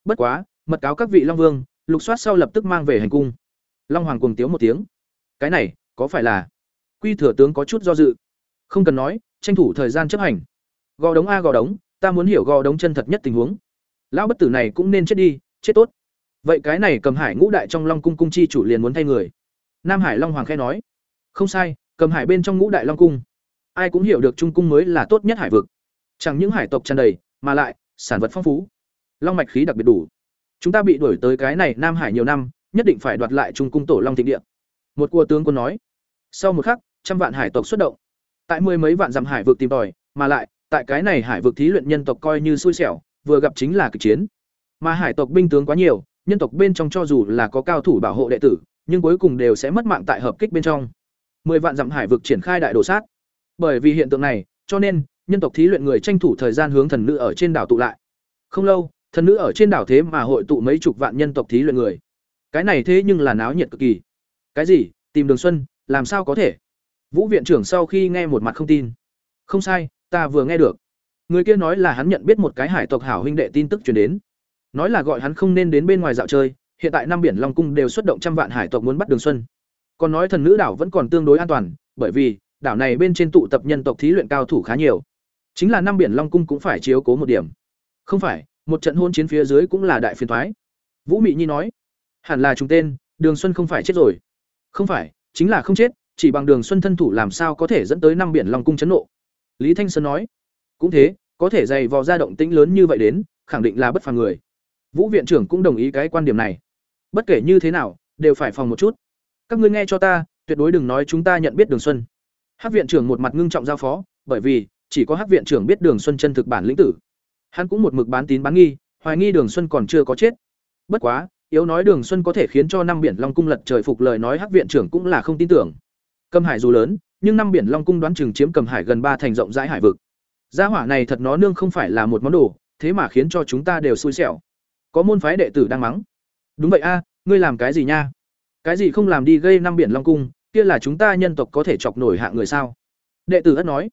Bất quá, mật cáo các vị long vương, lục soát sau lập tức mang về hành cung. Long hoàng cùng tiếu một tiếng. Cái này, có phải là? Quy thừa tướng có chút do dự. Không cần nói, tranh thủ thời gian chấp hành. Gò đống a, gò đống, ta muốn hiểu gò đống chân thật nhất tình huống. Lão bất tử này cũng nên chết đi, chết tốt. Vậy cái này cầm hải ngũ đại trong long cung cung chi chủ liền muốn thay người nam hải long hoàng khẽ nói, không sai, cầm hải bên trong ngũ đại long cung. Ai cũng hiểu được trung cung mới là tốt nhất hải vực. Chẳng những hải tộc tràn đầy, mà lại, sản vật phong phú. Long mạch khí đặc biệt đủ. Chúng ta bị đuổi tới cái này nam hải nhiều năm, nhất định phải đoạt lại trung cung tổ long thịnh địa. Một cua tướng quân nói. Sau một khắc, trăm vạn hải tộc xuất động. Tại mười mấy vạn dặm hải vực tìm tòi, mà lại, tại cái này hải vực thí luyện nhân tộc coi như xui xẻo, vừa gặp chính là kịch chiến. Mà hải tộc binh tướng quá nhiều, nhân tộc bên trong cho dù là có cao thủ bảo hộ đệ tử nhưng cuối cùng đều sẽ mất mạng tại hợp kích bên trong. Mười vạn dặm hải vực triển khai đại đồ sát. Bởi vì hiện tượng này, cho nên, nhân tộc thí luyện người tranh thủ thời gian hướng thần nữ ở trên đảo tụ lại. Không lâu, thần nữ ở trên đảo thế mà hội tụ mấy chục vạn nhân tộc thí luyện người. Cái này thế nhưng là náo nhiệt cực kỳ. Cái gì? Tìm đường xuân, làm sao có thể? Vũ viện trưởng sau khi nghe một mặt không tin. Không sai, ta vừa nghe được. Người kia nói là hắn nhận biết một cái hải tộc hảo huynh đệ tin tức truyền đến. Nói là gọi hắn không nên đến bên ngoài dạo chơi hiện tại năm biển long cung đều xuất động trăm vạn hải tộc muốn bắt đường xuân. Còn nói thần nữ đảo vẫn còn tương đối an toàn, bởi vì, đảo này bên trên tụ tập nhân tộc thí luyện cao thủ khá nhiều. Chính là năm biển long cung cũng phải chiếu cố một điểm. Không phải, một trận hôn chiến phía dưới cũng là đại phiền thoái vũ mị nhi nói, hẳn là chúng tên, đường xuân không phải chết rồi. Không phải, chính là không chết, chỉ bằng đường xuân thân thủ làm sao có thể dẫn tới năm biển long cung chấn nộ. Lý thanh sơn nói, cũng thế, có thể dày vò ra động tĩnh lớn như vậy đến, khẳng định là bất phàm người. Vũ viện trưởng cũng đồng ý cái quan điểm này bất kể như thế nào, đều phải phòng một chút. Các ngươi nghe cho ta, tuyệt đối đừng nói chúng ta nhận biết đường xuân. Hát viện trưởng một mặt ngưng trọng giao phó, bởi vì, chỉ có hát viện trưởng biết đường xuân chân thực bản lĩnh tử. Hắn cũng một mực bán tín bán nghi, hoài nghi đường xuân còn chưa có chết. Bất quá, yếu nói đường xuân có thể khiến cho năm biển long cung lật trời phục lời nói hát viện trưởng cũng là không tin tưởng. Cầm hải dù lớn, nhưng năm biển long cung đoán chừng chiếm cầm hải gần ba thành rộng rãi hải vực. Gia hỏa này thật nó nương không phải là một món đồ, thế mà khiến cho chúng ta đều xui xẻo. Có môn phái đệ tử đang mắng đúng vậy a, ngươi làm cái gì nha? Cái gì không làm đi gây năm biển long cung, kia là chúng ta nhân tộc có thể chọc nổi hạng người sao? Đệ tử ất nói.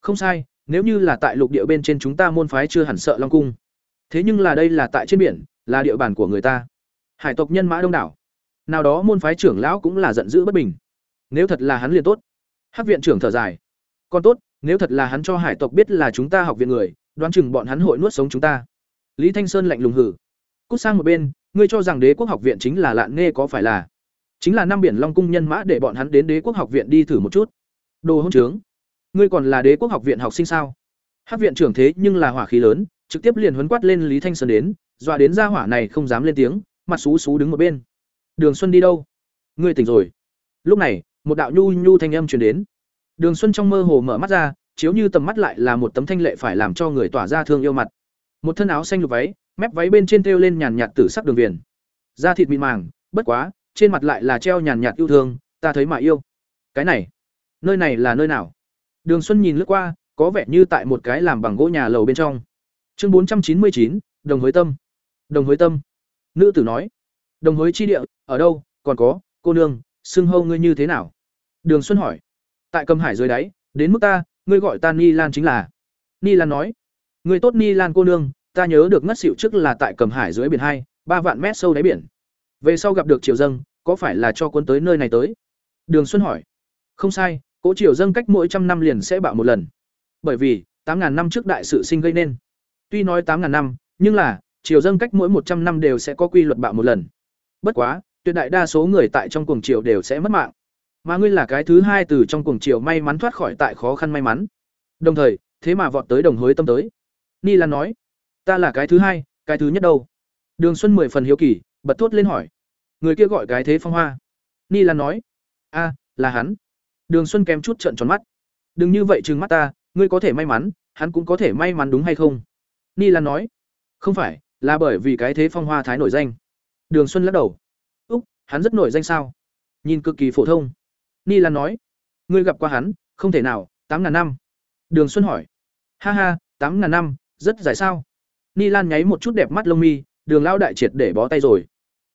Không sai, nếu như là tại lục địa bên trên chúng ta môn phái chưa hẳn sợ long cung. Thế nhưng là đây là tại trên biển, là địa bàn của người ta. Hải tộc nhân mã đông đảo. Nào đó môn phái trưởng lão cũng là giận dữ bất bình. Nếu thật là hắn liền tốt. Hắc viện trưởng thở dài. Còn tốt, nếu thật là hắn cho hải tộc biết là chúng ta học viện người, đoán chừng bọn hắn hội nuốt sống chúng ta. Lý thanh sơn lạnh lùng hử. Cút sang một bên ngươi cho rằng đế quốc học viện chính là lạn nghe có phải là? Chính là năm biển long cung nhân mã để bọn hắn đến đế quốc học viện đi thử một chút. Đồ hỗn trướng. Ngươi còn là đế quốc học viện học sinh sao? Hát viện trưởng thế nhưng là hỏa khí lớn, trực tiếp liền huấn quát lên lý thanh sơn đến, dọa đến ra hỏa này không dám lên tiếng, mặt xú xú đứng một bên. Đường xuân đi đâu? Ngươi tỉnh rồi. Lúc này, một đạo nhu nhu thanh âm truyền đến. Đường xuân trong mơ hồ mở mắt ra, chiếu như tầm mắt lại là một tấm thanh lệ phải làm cho người tỏa ra thương yêu mặt. Một thân áo xanh lục váy mép váy bên trên treo lên nhàn nhạt tử sắc đường viền. Da thịt mịn màng, bất quá, trên mặt lại là treo nhàn nhạt yêu thương, ta thấy mà yêu. Cái này, nơi này là nơi nào? Đường xuân nhìn lướt qua, có vẻ như tại một cái làm bằng gỗ nhà lầu bên trong. Chương bốn trăm chín mươi chín, đồng hối tâm. Đồng hối tâm. Nữ tử nói, đồng hối chi địa, ở đâu, còn có, cô nương, xưng hâu ngươi như thế nào? Đường xuân hỏi, tại cầm hải dưới đáy, đến mức ta, ngươi gọi ta ni lan chính là? Ni lan nói người tốt ni lan cô nương ta nhớ được ngất xỉu trước là tại cầm hải dưới biển hai, ba vạn mét sâu đáy biển. Về sau gặp được triều dâng có phải là cho quân tới nơi này tới? Đường xuân hỏi. Không sai cỗ triều dâng cách mỗi trăm năm liền sẽ bạo một lần. Bởi vì, tám ngàn năm trước đại sự sinh gây nên. Tuy nói tám ngàn năm, nhưng là, triều dâng cách mỗi một trăm năm đều sẽ có quy luật bạo một lần. Bất quá, tuyệt đại đa số người tại trong cuồng triều đều sẽ mất mạng. Mà ngươi là cái thứ hai từ trong cuồng triều may mắn thoát khỏi tại khó khăn may mắn. Đồng thời, thế mà vọt tới đồng hối tâm tới. Ni lan nói ta là cái thứ hai, cái thứ nhất đâu? Đường xuân mười phần hiếu kỳ, bật thốt lên hỏi. Người kia gọi cái thế phong hoa. Ni lan nói. A, là hắn. Đường xuân kém chút trận tròn mắt. Đừng như vậy trừng mắt ta, ngươi có thể may mắn, hắn cũng có thể may mắn đúng hay không? Ni lan nói. Không phải, là bởi vì cái thế phong hoa thái nổi danh. Đường xuân lắc đầu. Úc, hắn rất nổi danh sao? Nhìn cực kỳ phổ thông. Ni lan nói. Ngươi gặp qua hắn, không thể nào, tám ngàn năm. Đường xuân hỏi. Ha ha, tám ngàn năm, rất dài sao? Ni lan nháy một chút đẹp mắt lông mi, đường lao đại triệt để bó tay rồi.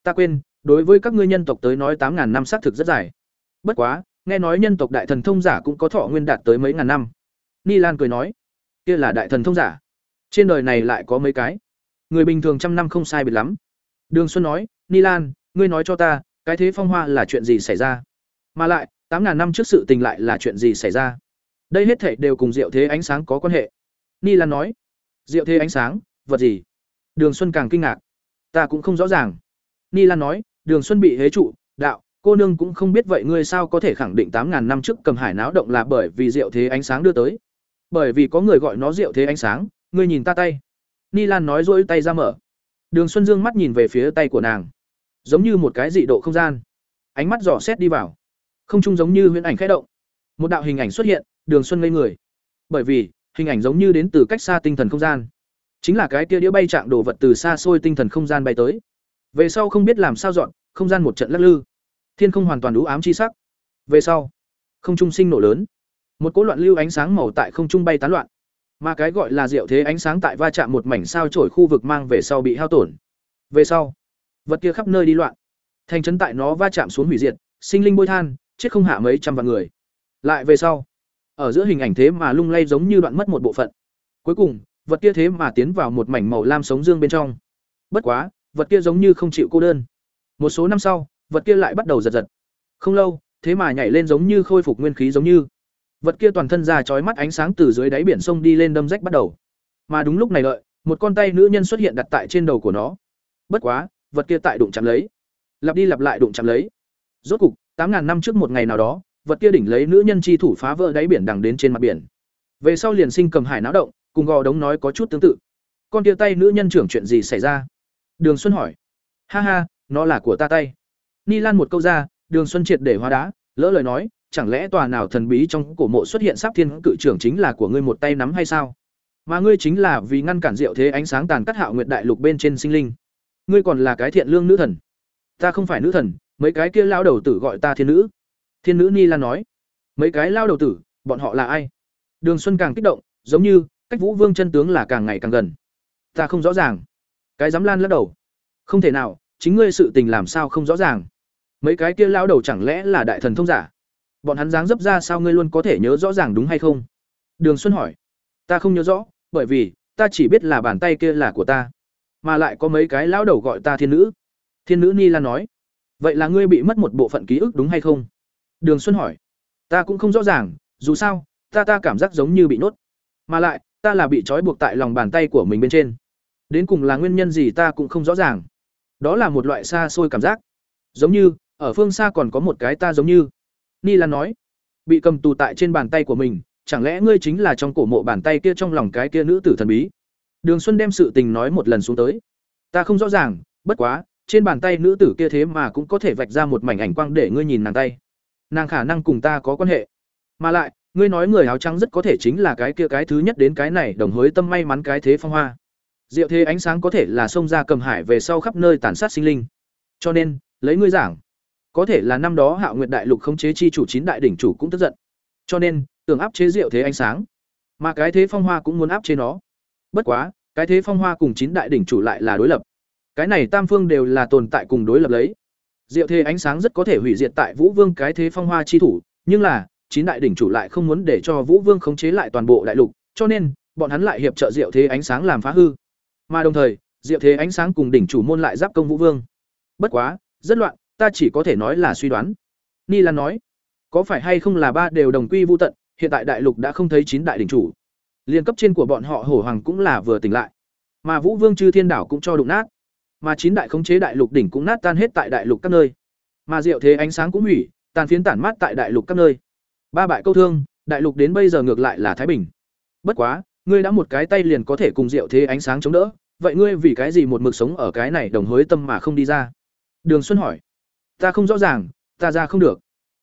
Ta quên, đối với các ngươi nhân tộc tới nói tám ngàn năm xác thực rất dài. Bất quá, nghe nói nhân tộc đại thần thông giả cũng có thọ nguyên đạt tới mấy ngàn năm. Ni lan cười nói, kia là đại thần thông giả. Trên đời này lại có mấy cái. Người bình thường trăm năm không sai biệt lắm. Đường xuân nói ni lan ngươi nói cho ta, cái thế phong hoa là chuyện gì xảy ra? Mà lại, tám ngàn năm trước sự tình lại là chuyện gì xảy ra? Đây hết thảy đều cùng diệu thế ánh sáng có quan hệ. Ni lan nói, diệu thế ánh sáng vật gì? Đường xuân càng kinh ngạc. Ta cũng không rõ ràng. Ni lan nói, đường xuân bị hế trụ, đạo, cô nương cũng không biết vậy ngươi sao có thể khẳng định tám ngàn năm trước cầm hải náo động là bởi vì diệu thế ánh sáng đưa tới. Bởi vì có người gọi nó diệu thế ánh sáng, ngươi nhìn ta tay. Ni lan nói rỗi tay ra mở. Đường xuân dương mắt nhìn về phía tay của nàng. Giống như một cái dị độ không gian. Ánh mắt dò xét đi vào. Không chung giống như huyễn ảnh khẽ động. Một đạo hình ảnh xuất hiện, đường xuân ngây người. Bởi vì, hình ảnh giống như đến từ cách xa tinh thần không gian chính là cái kia đĩa bay trạng đồ vật từ xa xôi tinh thần không gian bay tới. Về sau không biết làm sao dọn, không gian một trận lắc lư. Thiên không hoàn toàn đủ ám chi sắc. Về sau, không trung sinh nổ lớn. Một cỗ loạn lưu ánh sáng màu tại không trung bay tán loạn. Mà cái gọi là diệu thế ánh sáng tại va chạm một mảnh sao trổi khu vực mang về sau bị hao tổn. Về sau, vật kia khắp nơi đi loạn. Thành trấn tại nó va chạm xuống hủy diệt, sinh linh bôi than, chết không hạ mấy trăm vạn người. Lại về sau, ở giữa hình ảnh thế mà lung lay giống như đoạn mất một bộ phận. Cuối cùng vật kia thế mà tiến vào một mảnh màu lam sống dương bên trong. Bất quá, vật kia giống như không chịu cô đơn. Một số năm sau, vật kia lại bắt đầu giật giật. Không lâu, thế mà nhảy lên giống như khôi phục nguyên khí giống như. Vật kia toàn thân ra chói mắt ánh sáng từ dưới đáy biển sông đi lên đâm rách bắt đầu. Mà đúng lúc này đợi, một con tay nữ nhân xuất hiện đặt tại trên đầu của nó. Bất quá, vật kia tại đụng chạm lấy. Lặp đi lặp lại đụng chạm lấy. Rốt cục, tám ngàn năm trước một ngày nào đó, vật kia đỉnh lấy nữ nhân chi thủ phá vỡ đáy biển đằng đến trên mặt biển. Về sau liền sinh cầm hải náo động cùng gò đống nói có chút tương tự. Con tia tay nữ nhân trưởng chuyện gì xảy ra? Đường xuân hỏi. Ha ha, nó là của ta tay. Ni lan một câu ra, đường xuân triệt để hóa đá, lỡ lời nói, chẳng lẽ tòa nào thần bí trong cổ mộ xuất hiện sắp thiên cự trưởng chính là của ngươi một tay nắm hay sao? Mà ngươi chính là vì ngăn cản diệu thế ánh sáng tàn cắt hạo nguyệt đại lục bên trên sinh linh. Ngươi còn là cái thiện lương nữ thần. Ta không phải nữ thần, mấy cái kia lao đầu tử gọi ta thiên nữ. Thiên nữ ni lan nói. Mấy cái lao đầu tử, bọn họ là ai? Đường xuân càng kích động, giống như cách vũ vương chân tướng là càng ngày càng gần. Ta không rõ ràng. Cái dám lan lắc đầu. Không thể nào, chính ngươi sự tình làm sao không rõ ràng. Mấy cái kia lao đầu chẳng lẽ là đại thần thông giả? Bọn hắn dáng dấp ra sao ngươi luôn có thể nhớ rõ ràng đúng hay không? Đường xuân hỏi. Ta không nhớ rõ, bởi vì, ta chỉ biết là bàn tay kia là của ta. Mà lại có mấy cái lão đầu gọi ta thiên nữ. Thiên nữ ni lan nói. Vậy là ngươi bị mất một bộ phận ký ức đúng hay không? Đường xuân hỏi. Ta cũng không rõ ràng, dù sao, ta ta cảm giác giống như bị nhốt mà lại ta là bị trói buộc tại lòng bàn tay của mình bên trên. Đến cùng là nguyên nhân gì ta cũng không rõ ràng. Đó là một loại xa xôi cảm giác. Giống như, ở phương xa còn có một cái ta giống như. Ni lan nói, bị cầm tù tại trên bàn tay của mình, chẳng lẽ ngươi chính là trong cổ mộ bàn tay kia trong lòng cái kia nữ tử thần bí? Đường xuân đem sự tình nói một lần xuống tới. Ta không rõ ràng, bất quá, trên bàn tay nữ tử kia thế mà cũng có thể vạch ra một mảnh ảnh quang để ngươi nhìn nàng tay. Nàng khả năng cùng ta có quan hệ. Mà lại ngươi nói người áo trắng rất có thể chính là cái kia cái thứ nhất đến cái này đồng hối tâm may mắn cái thế phong hoa. Diệu thế ánh sáng có thể là xông ra cầm hải về sau khắp nơi tàn sát sinh linh. Cho nên, lấy ngươi giảng, có thể là năm đó hạo nguyệt đại lục khống chế chi chủ chín đại đỉnh chủ cũng tức giận. Cho nên, tưởng áp chế diệu thế ánh sáng, mà cái thế phong hoa cũng muốn áp chế nó. Bất quá, cái thế phong hoa cùng chín đại đỉnh chủ lại là đối lập. Cái này tam phương đều là tồn tại cùng đối lập lấy. Diệu thế ánh sáng rất có thể hủy diệt tại vũ vương cái thế phong hoa chi thủ, nhưng là chín đại đỉnh chủ lại không muốn để cho vũ vương khống chế lại toàn bộ đại lục, cho nên, bọn hắn lại hiệp trợ diệu thế ánh sáng làm phá hư. Mà đồng thời, diệu thế ánh sáng cùng đỉnh chủ môn lại giáp công vũ vương. Bất quá, rất loạn, ta chỉ có thể nói là suy đoán. Ni lan nói, có phải hay không là ba đều đồng quy vô tận, hiện tại đại lục đã không thấy chín đại đỉnh chủ. Liên cấp trên của bọn họ hổ hoàng cũng là vừa tỉnh lại. Mà vũ vương chư thiên đảo cũng cho đụng nát. Mà chín đại khống chế đại lục đỉnh cũng nát tan hết tại đại lục các nơi. Mà diệu thế ánh sáng cũng hủy, tàn phiến tản mát tại đại lục các nơi ba bại câu thương, đại lục đến bây giờ ngược lại là thái bình. Bất quá, ngươi đã một cái tay liền có thể cùng diệu thế ánh sáng chống đỡ, vậy ngươi vì cái gì một mực sống ở cái này đồng hối tâm mà không đi ra? Đường xuân hỏi. Ta không rõ ràng, ta ra không được.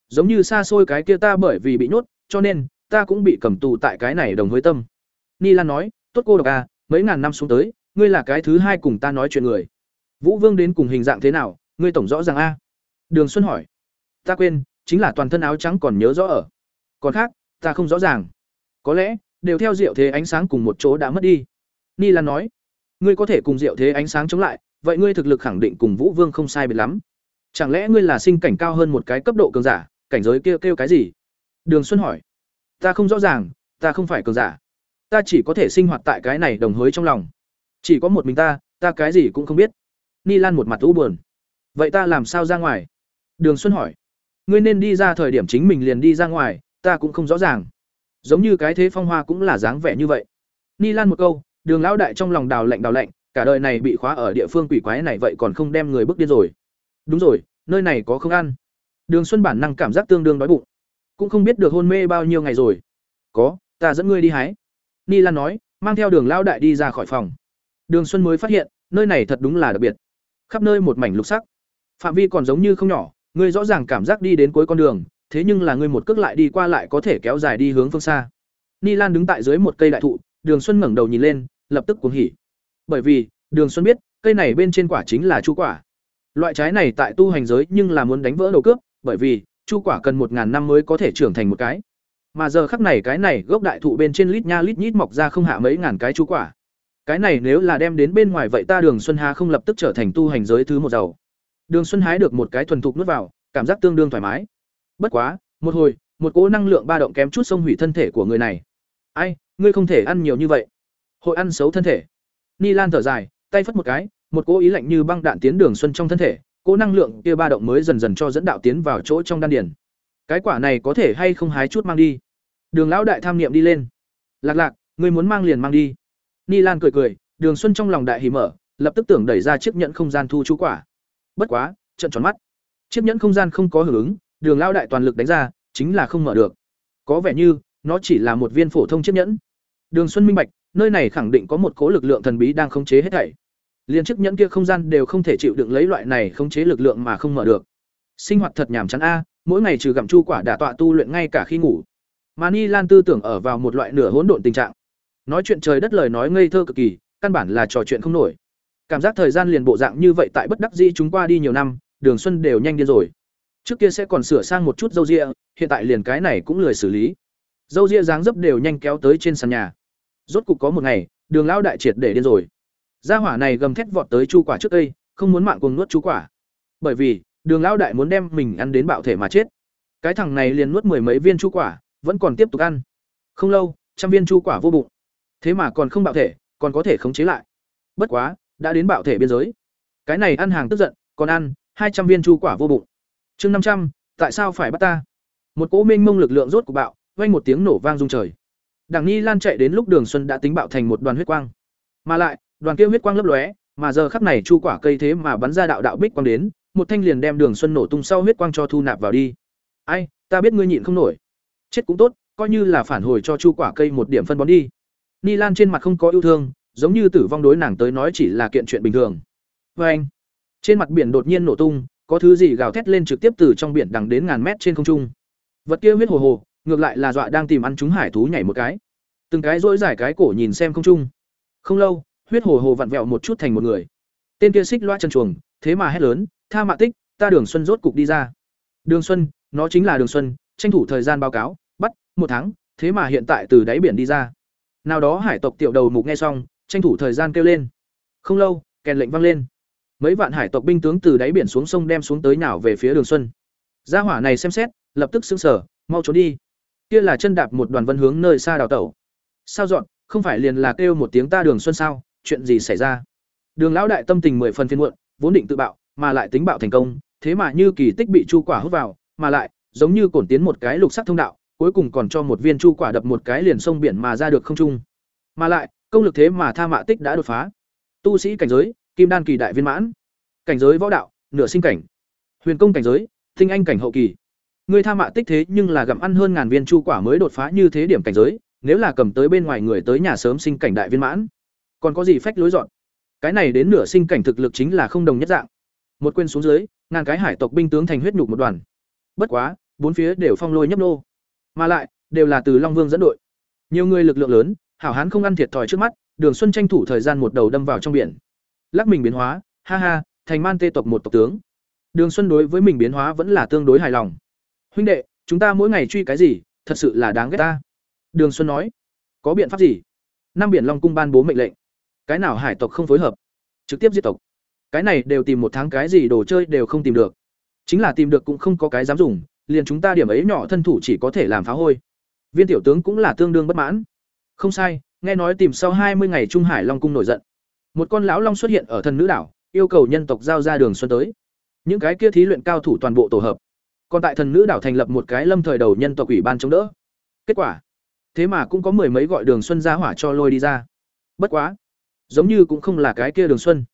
Giống như xa xôi cái kia ta bởi vì bị nhốt, cho nên, ta cũng bị cầm tù tại cái này đồng hối tâm. Ni lan nói, tốt cô độc à mấy ngàn năm xuống tới, ngươi là cái thứ hai cùng ta nói chuyện người. Vũ vương đến cùng hình dạng thế nào, ngươi tổng rõ ràng a? Đường xuân hỏi. Ta quên, chính là toàn thân áo trắng còn nhớ rõ ở còn khác ta không rõ ràng. Có lẽ đều theo diệu thế ánh sáng cùng một chỗ đã mất đi. Ni lan nói ngươi có thể cùng diệu thế ánh sáng chống lại vậy ngươi thực lực khẳng định cùng vũ vương không sai biệt lắm. Chẳng lẽ ngươi là sinh cảnh cao hơn một cái cấp độ cường giả cảnh giới kia kêu, kêu cái gì? Đường xuân hỏi ta không rõ ràng ta không phải cường giả. Ta chỉ có thể sinh hoạt tại cái này đồng hối trong lòng. Chỉ có một mình ta ta cái gì cũng không biết. Ni lan một mặt u buồn. Vậy ta làm sao ra ngoài? Đường xuân hỏi ngươi nên đi ra thời điểm chính mình liền đi ra ngoài ta cũng không rõ ràng. Giống như cái thế phong hoa cũng là dáng vẻ như vậy. Ni lan một câu, đường lão đại trong lòng đào lạnh đào lạnh, cả đời này bị khóa ở địa phương quỷ quái này vậy còn không đem người bước điên rồi. Đúng rồi, nơi này có không ăn. Đường xuân bản năng cảm giác tương đương đói bụng. Cũng không biết được hôn mê bao nhiêu ngày rồi. Có, ta dẫn ngươi đi hái. Ni lan nói, mang theo đường lão đại đi ra khỏi phòng. Đường xuân mới phát hiện, nơi này thật đúng là đặc biệt. Khắp nơi một mảnh lục sắc. Phạm vi còn giống như không nhỏ, ngươi rõ ràng cảm giác đi đến cuối con đường thế nhưng là ngươi một cước lại đi qua lại có thể kéo dài đi hướng phương xa. Ni lan đứng tại dưới một cây đại thụ, đường xuân ngẩng đầu nhìn lên, lập tức cuồng hỉ. Bởi vì, đường xuân biết, cây này bên trên quả chính là chu quả. Loại trái này tại tu hành giới nhưng là muốn đánh vỡ đầu cướp bởi vì, chu quả cần một ngàn năm mới có thể trưởng thành một cái. Mà giờ khắc này cái này gốc đại thụ bên trên lít nha lít nhít mọc ra không hạ mấy ngàn cái chu quả. Cái này nếu là đem đến bên ngoài vậy ta đường xuân hà không lập tức trở thành tu hành giới thứ một giàu. Đường xuân hái được một cái thuần thục nuốt vào, cảm giác tương đương thoải mái bất quá một hồi một cỗ năng lượng ba động kém chút xông hủy thân thể của người này ai ngươi không thể ăn nhiều như vậy hội ăn xấu thân thể ni lan thở dài tay phất một cái một cỗ ý lạnh như băng đạn tiến đường xuân trong thân thể cỗ năng lượng kia ba động mới dần dần cho dẫn đạo tiến vào chỗ trong đan điền. Cái quả này có thể hay không hái chút mang đi. Đường lão đại tham niệm đi lên. Lạc lạc, ngươi muốn mang liền mang đi. Ni Lan cười cười, Đường Xuân trong lòng đại hỉ mở, lập tức tưởng đẩy ra chiếc nhẫn không gian thu chú quả. Bất quá, trận tròn mắt. Chiếc nhẫn không gian không có hưởng ứng, Đường lao đại toàn lực đánh ra, chính là không mở được. Có vẻ như nó chỉ là một viên phổ thông chiếc nhẫn. Đường Xuân minh bạch, nơi này khẳng định có một cố lực lượng thần bí đang khống chế hết thảy. Liên chiếc nhẫn kia không gian đều không thể chịu đựng lấy loại này khống chế lực lượng mà không mở được. Sinh hoạt thật nhàm chán a, mỗi ngày trừ gặm chu quả đả tọa tu luyện ngay cả khi ngủ. mà ni Lan tư tưởng ở vào một loại nửa hỗn độn tình trạng. Nói chuyện trời đất lời nói ngây thơ cực kỳ, căn bản là trò chuyện không nổi. Cảm giác thời gian liền bộ dạng như vậy tại bất đắc dĩ chúng qua đi nhiều năm, Đường Xuân đều nhanh điên rồi. Trước kia sẽ còn sửa sang một chút dâu ria, hiện tại liền cái này cũng lười xử lý. Dâu ria dáng dấp đều nhanh kéo tới trên sàn nhà. Rốt cục có một ngày, Đường lão đại triệt để điên rồi. Gia hỏa này gầm thét vọt tới chu quả trước đây, không muốn mạng cuồng nuốt chu quả. Bởi vì, Đường lão đại muốn đem mình ăn đến bạo thể mà chết. Cái thằng này liền nuốt mười mấy viên chu quả, vẫn còn tiếp tục ăn. Không lâu, trăm viên chu quả vô bụng. Thế mà còn không bạo thể, còn có thể khống chế lại. Bất quá, đã đến bạo thể biên giới. Cái này ăn hàng tức giận, còn ăn hai trăm viên chu quả vô bụng. Chương năm trăm, tại sao phải bắt ta? Một cỗ minh mông lực lượng rốt của bạo, vang một tiếng nổ vang rung trời. Đảng nghi Lan chạy đến lúc Đường Xuân đã tính bạo thành một đoàn huyết quang. Mà lại, đoàn kia huyết quang lấp lóe, mà giờ khắc này chu quả cây thế mà bắn ra đạo đạo bích quang đến, một thanh liền đem Đường Xuân nổ tung sau huyết quang cho thu nạp vào đi. Ai, ta biết ngươi nhịn không nổi. Chết cũng tốt, coi như là phản hồi cho chu quả cây một điểm phân bón đi. Ni Lan trên mặt không có yêu thương, giống như tử vong đối nàng tới nói chỉ là kiện chuyện bình thường. Và anh, trên mặt biển đột nhiên nổ tung, có thứ gì gào thét lên trực tiếp từ trong biển đằng đến ngàn mét trên không trung. Vật kia huyết hồ hồ, ngược lại là dọa đang tìm ăn chúng hải thú nhảy một cái. Từng cái rỗi giải cái cổ nhìn xem không trung. Không lâu, huyết hồ hồ vặn vẹo một chút thành một người. Tên kia xích loa chân chuồng, thế mà hét lớn, "Tha Mạ Tích, ta Đường Xuân rốt cục đi ra." Đường Xuân, nó chính là Đường Xuân, tranh thủ thời gian báo cáo, bắt, một tháng, thế mà hiện tại từ đáy biển đi ra. Nào đó hải tộc tiểu đầu mục nghe xong, tranh thủ thời gian kêu lên. Không lâu, kèn lệnh vang lên. Mấy vạn hải tộc binh tướng từ đáy biển xuống sông đem xuống tới nào về phía Đường Xuân. Gia hỏa này xem xét, lập tức xưng sở mau trốn đi. Kia là chân đạp một đoàn vân hướng nơi xa đào tẩu. Sao dọn, không phải liền là kêu một tiếng ta Đường Xuân sao? Chuyện gì xảy ra? Đường lão đại tâm tình mười phần phiền muộn, vốn định tự bạo, mà lại tính bạo thành công, thế mà như kỳ tích bị chu quả hút vào, mà lại giống như cổn tiến một cái lục sắc thông đạo, cuối cùng còn cho một viên chu quả đập một cái liền sông biển mà ra được không trung. Mà lại, công lực thế mà tha mạ tích đã đột phá. Tu sĩ cảnh giới, kim đan kỳ đại viên mãn. Cảnh giới võ đạo, nửa sinh cảnh. Huyền công cảnh giới, thinh anh cảnh hậu kỳ. Người tha mạ tích thế nhưng là gặm ăn hơn ngàn viên chu quả mới đột phá như thế điểm cảnh giới, nếu là cầm tới bên ngoài người tới nhà sớm sinh cảnh đại viên mãn. Còn có gì phách lối dọn. Cái này đến nửa sinh cảnh thực lực chính là không đồng nhất dạng. Một quên xuống dưới, ngàn cái hải tộc binh tướng thành huyết nhục một đoàn. Bất quá, bốn phía đều phong lôi nhấp nô mà lại đều là từ long vương dẫn đội nhiều người lực lượng lớn hảo hán không ăn thiệt thòi trước mắt đường xuân tranh thủ thời gian một đầu đâm vào trong biển lắc mình biến hóa, ha ha, thành man tê tộc một tộc tướng. Đường xuân đối với mình biến hóa vẫn là tương đối hài lòng. Huynh đệ, chúng ta mỗi ngày truy cái gì, thật sự là đáng ghét ta. Đường xuân nói, có biện pháp gì? Năm biển long cung ban bố mệnh lệnh. Cái nào hải tộc không phối hợp? Trực tiếp giết tộc. Cái này đều tìm một tháng cái gì đồ chơi đều không tìm được. Chính là tìm được cũng không có cái dám dùng, liền chúng ta điểm ấy nhỏ thân thủ chỉ có thể làm phá hôi. Viên tiểu tướng cũng là tương đương bất mãn. Không sai, nghe nói tìm sau hai mươi ngày trung hải long cung nổi giận một con lão long xuất hiện ở thần nữ đảo, yêu cầu nhân tộc giao ra đường xuân tới. Những cái kia thí luyện cao thủ toàn bộ tổ hợp. Còn tại thần nữ đảo thành lập một cái lâm thời đầu nhân tộc ủy ban chống đỡ. Kết quả, thế mà cũng có mười mấy gọi đường xuân ra hỏa cho lôi đi ra. Bất quá, giống như cũng không là cái kia đường xuân.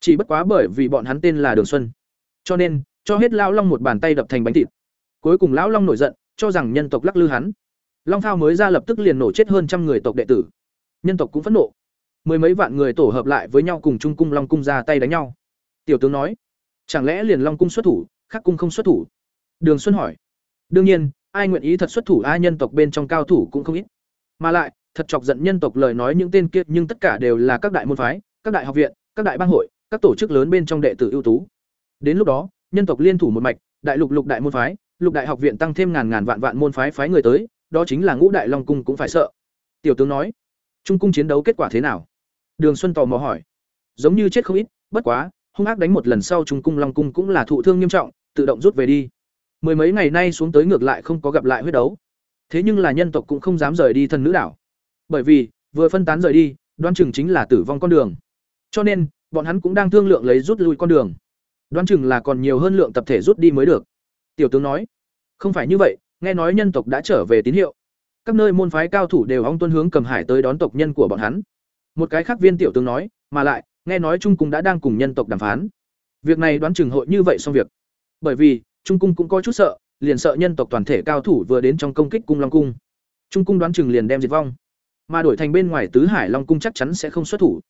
Chỉ bất quá bởi vì bọn hắn tên là đường xuân. Cho nên, cho hết lão long một bàn tay đập thành bánh thịt. Cuối cùng lão long nổi giận, cho rằng nhân tộc lắc lư hắn. Long thao mới ra lập tức liền nổ chết hơn trăm người tộc đệ tử. Nhân tộc cũng phẫn nộ mười mấy vạn người tổ hợp lại với nhau cùng trung cung long cung ra tay đánh nhau. Tiểu tướng nói, chẳng lẽ liền long cung xuất thủ, khắc cung không xuất thủ? Đường xuân hỏi. Đương nhiên, ai nguyện ý thật xuất thủ ai nhân tộc bên trong cao thủ cũng không ít. Mà lại, thật chọc giận nhân tộc lời nói những tên kia, nhưng tất cả đều là các đại môn phái, các đại học viện, các đại bang hội, các tổ chức lớn bên trong đệ tử ưu tú. Đến lúc đó, nhân tộc liên thủ một mạch, đại lục lục đại môn phái, lục đại học viện tăng thêm ngàn ngàn vạn vạn môn phái phái người tới, đó chính là ngũ đại long cung cũng phải sợ. Tiểu tướng nói, trung cung chiến đấu kết quả thế nào? Đường xuân tò mò hỏi. Giống như chết không ít, bất quá, hung ác đánh một lần sau trung cung long cung cũng là thụ thương nghiêm trọng, tự động rút về đi. Mười mấy ngày nay xuống tới ngược lại không có gặp lại huyết đấu. Thế nhưng là nhân tộc cũng không dám rời đi thần nữ đảo. Bởi vì, vừa phân tán rời đi đoan chừng chính là tử vong con đường. Cho nên, bọn hắn cũng đang thương lượng lấy rút lui con đường. Đoán chừng là còn nhiều hơn lượng tập thể rút đi mới được. Tiểu tướng nói. Không phải như vậy, nghe nói nhân tộc đã trở về tín hiệu. Các nơi môn phái cao thủ đều ong tuân hướng cầm hải tới đón tộc nhân của bọn hắn một cái khác viên tiểu tướng nói, mà lại, nghe nói trung cung đã đang cùng nhân tộc đàm phán. Việc này đoán chừng hội như vậy xong việc. Bởi vì, trung cung cũng có chút sợ, liền sợ nhân tộc toàn thể cao thủ vừa đến trong công kích cung long cung. Trung cung đoán chừng liền đem diệt vong. Mà đổi thành bên ngoài tứ hải long cung chắc chắn sẽ không xuất thủ.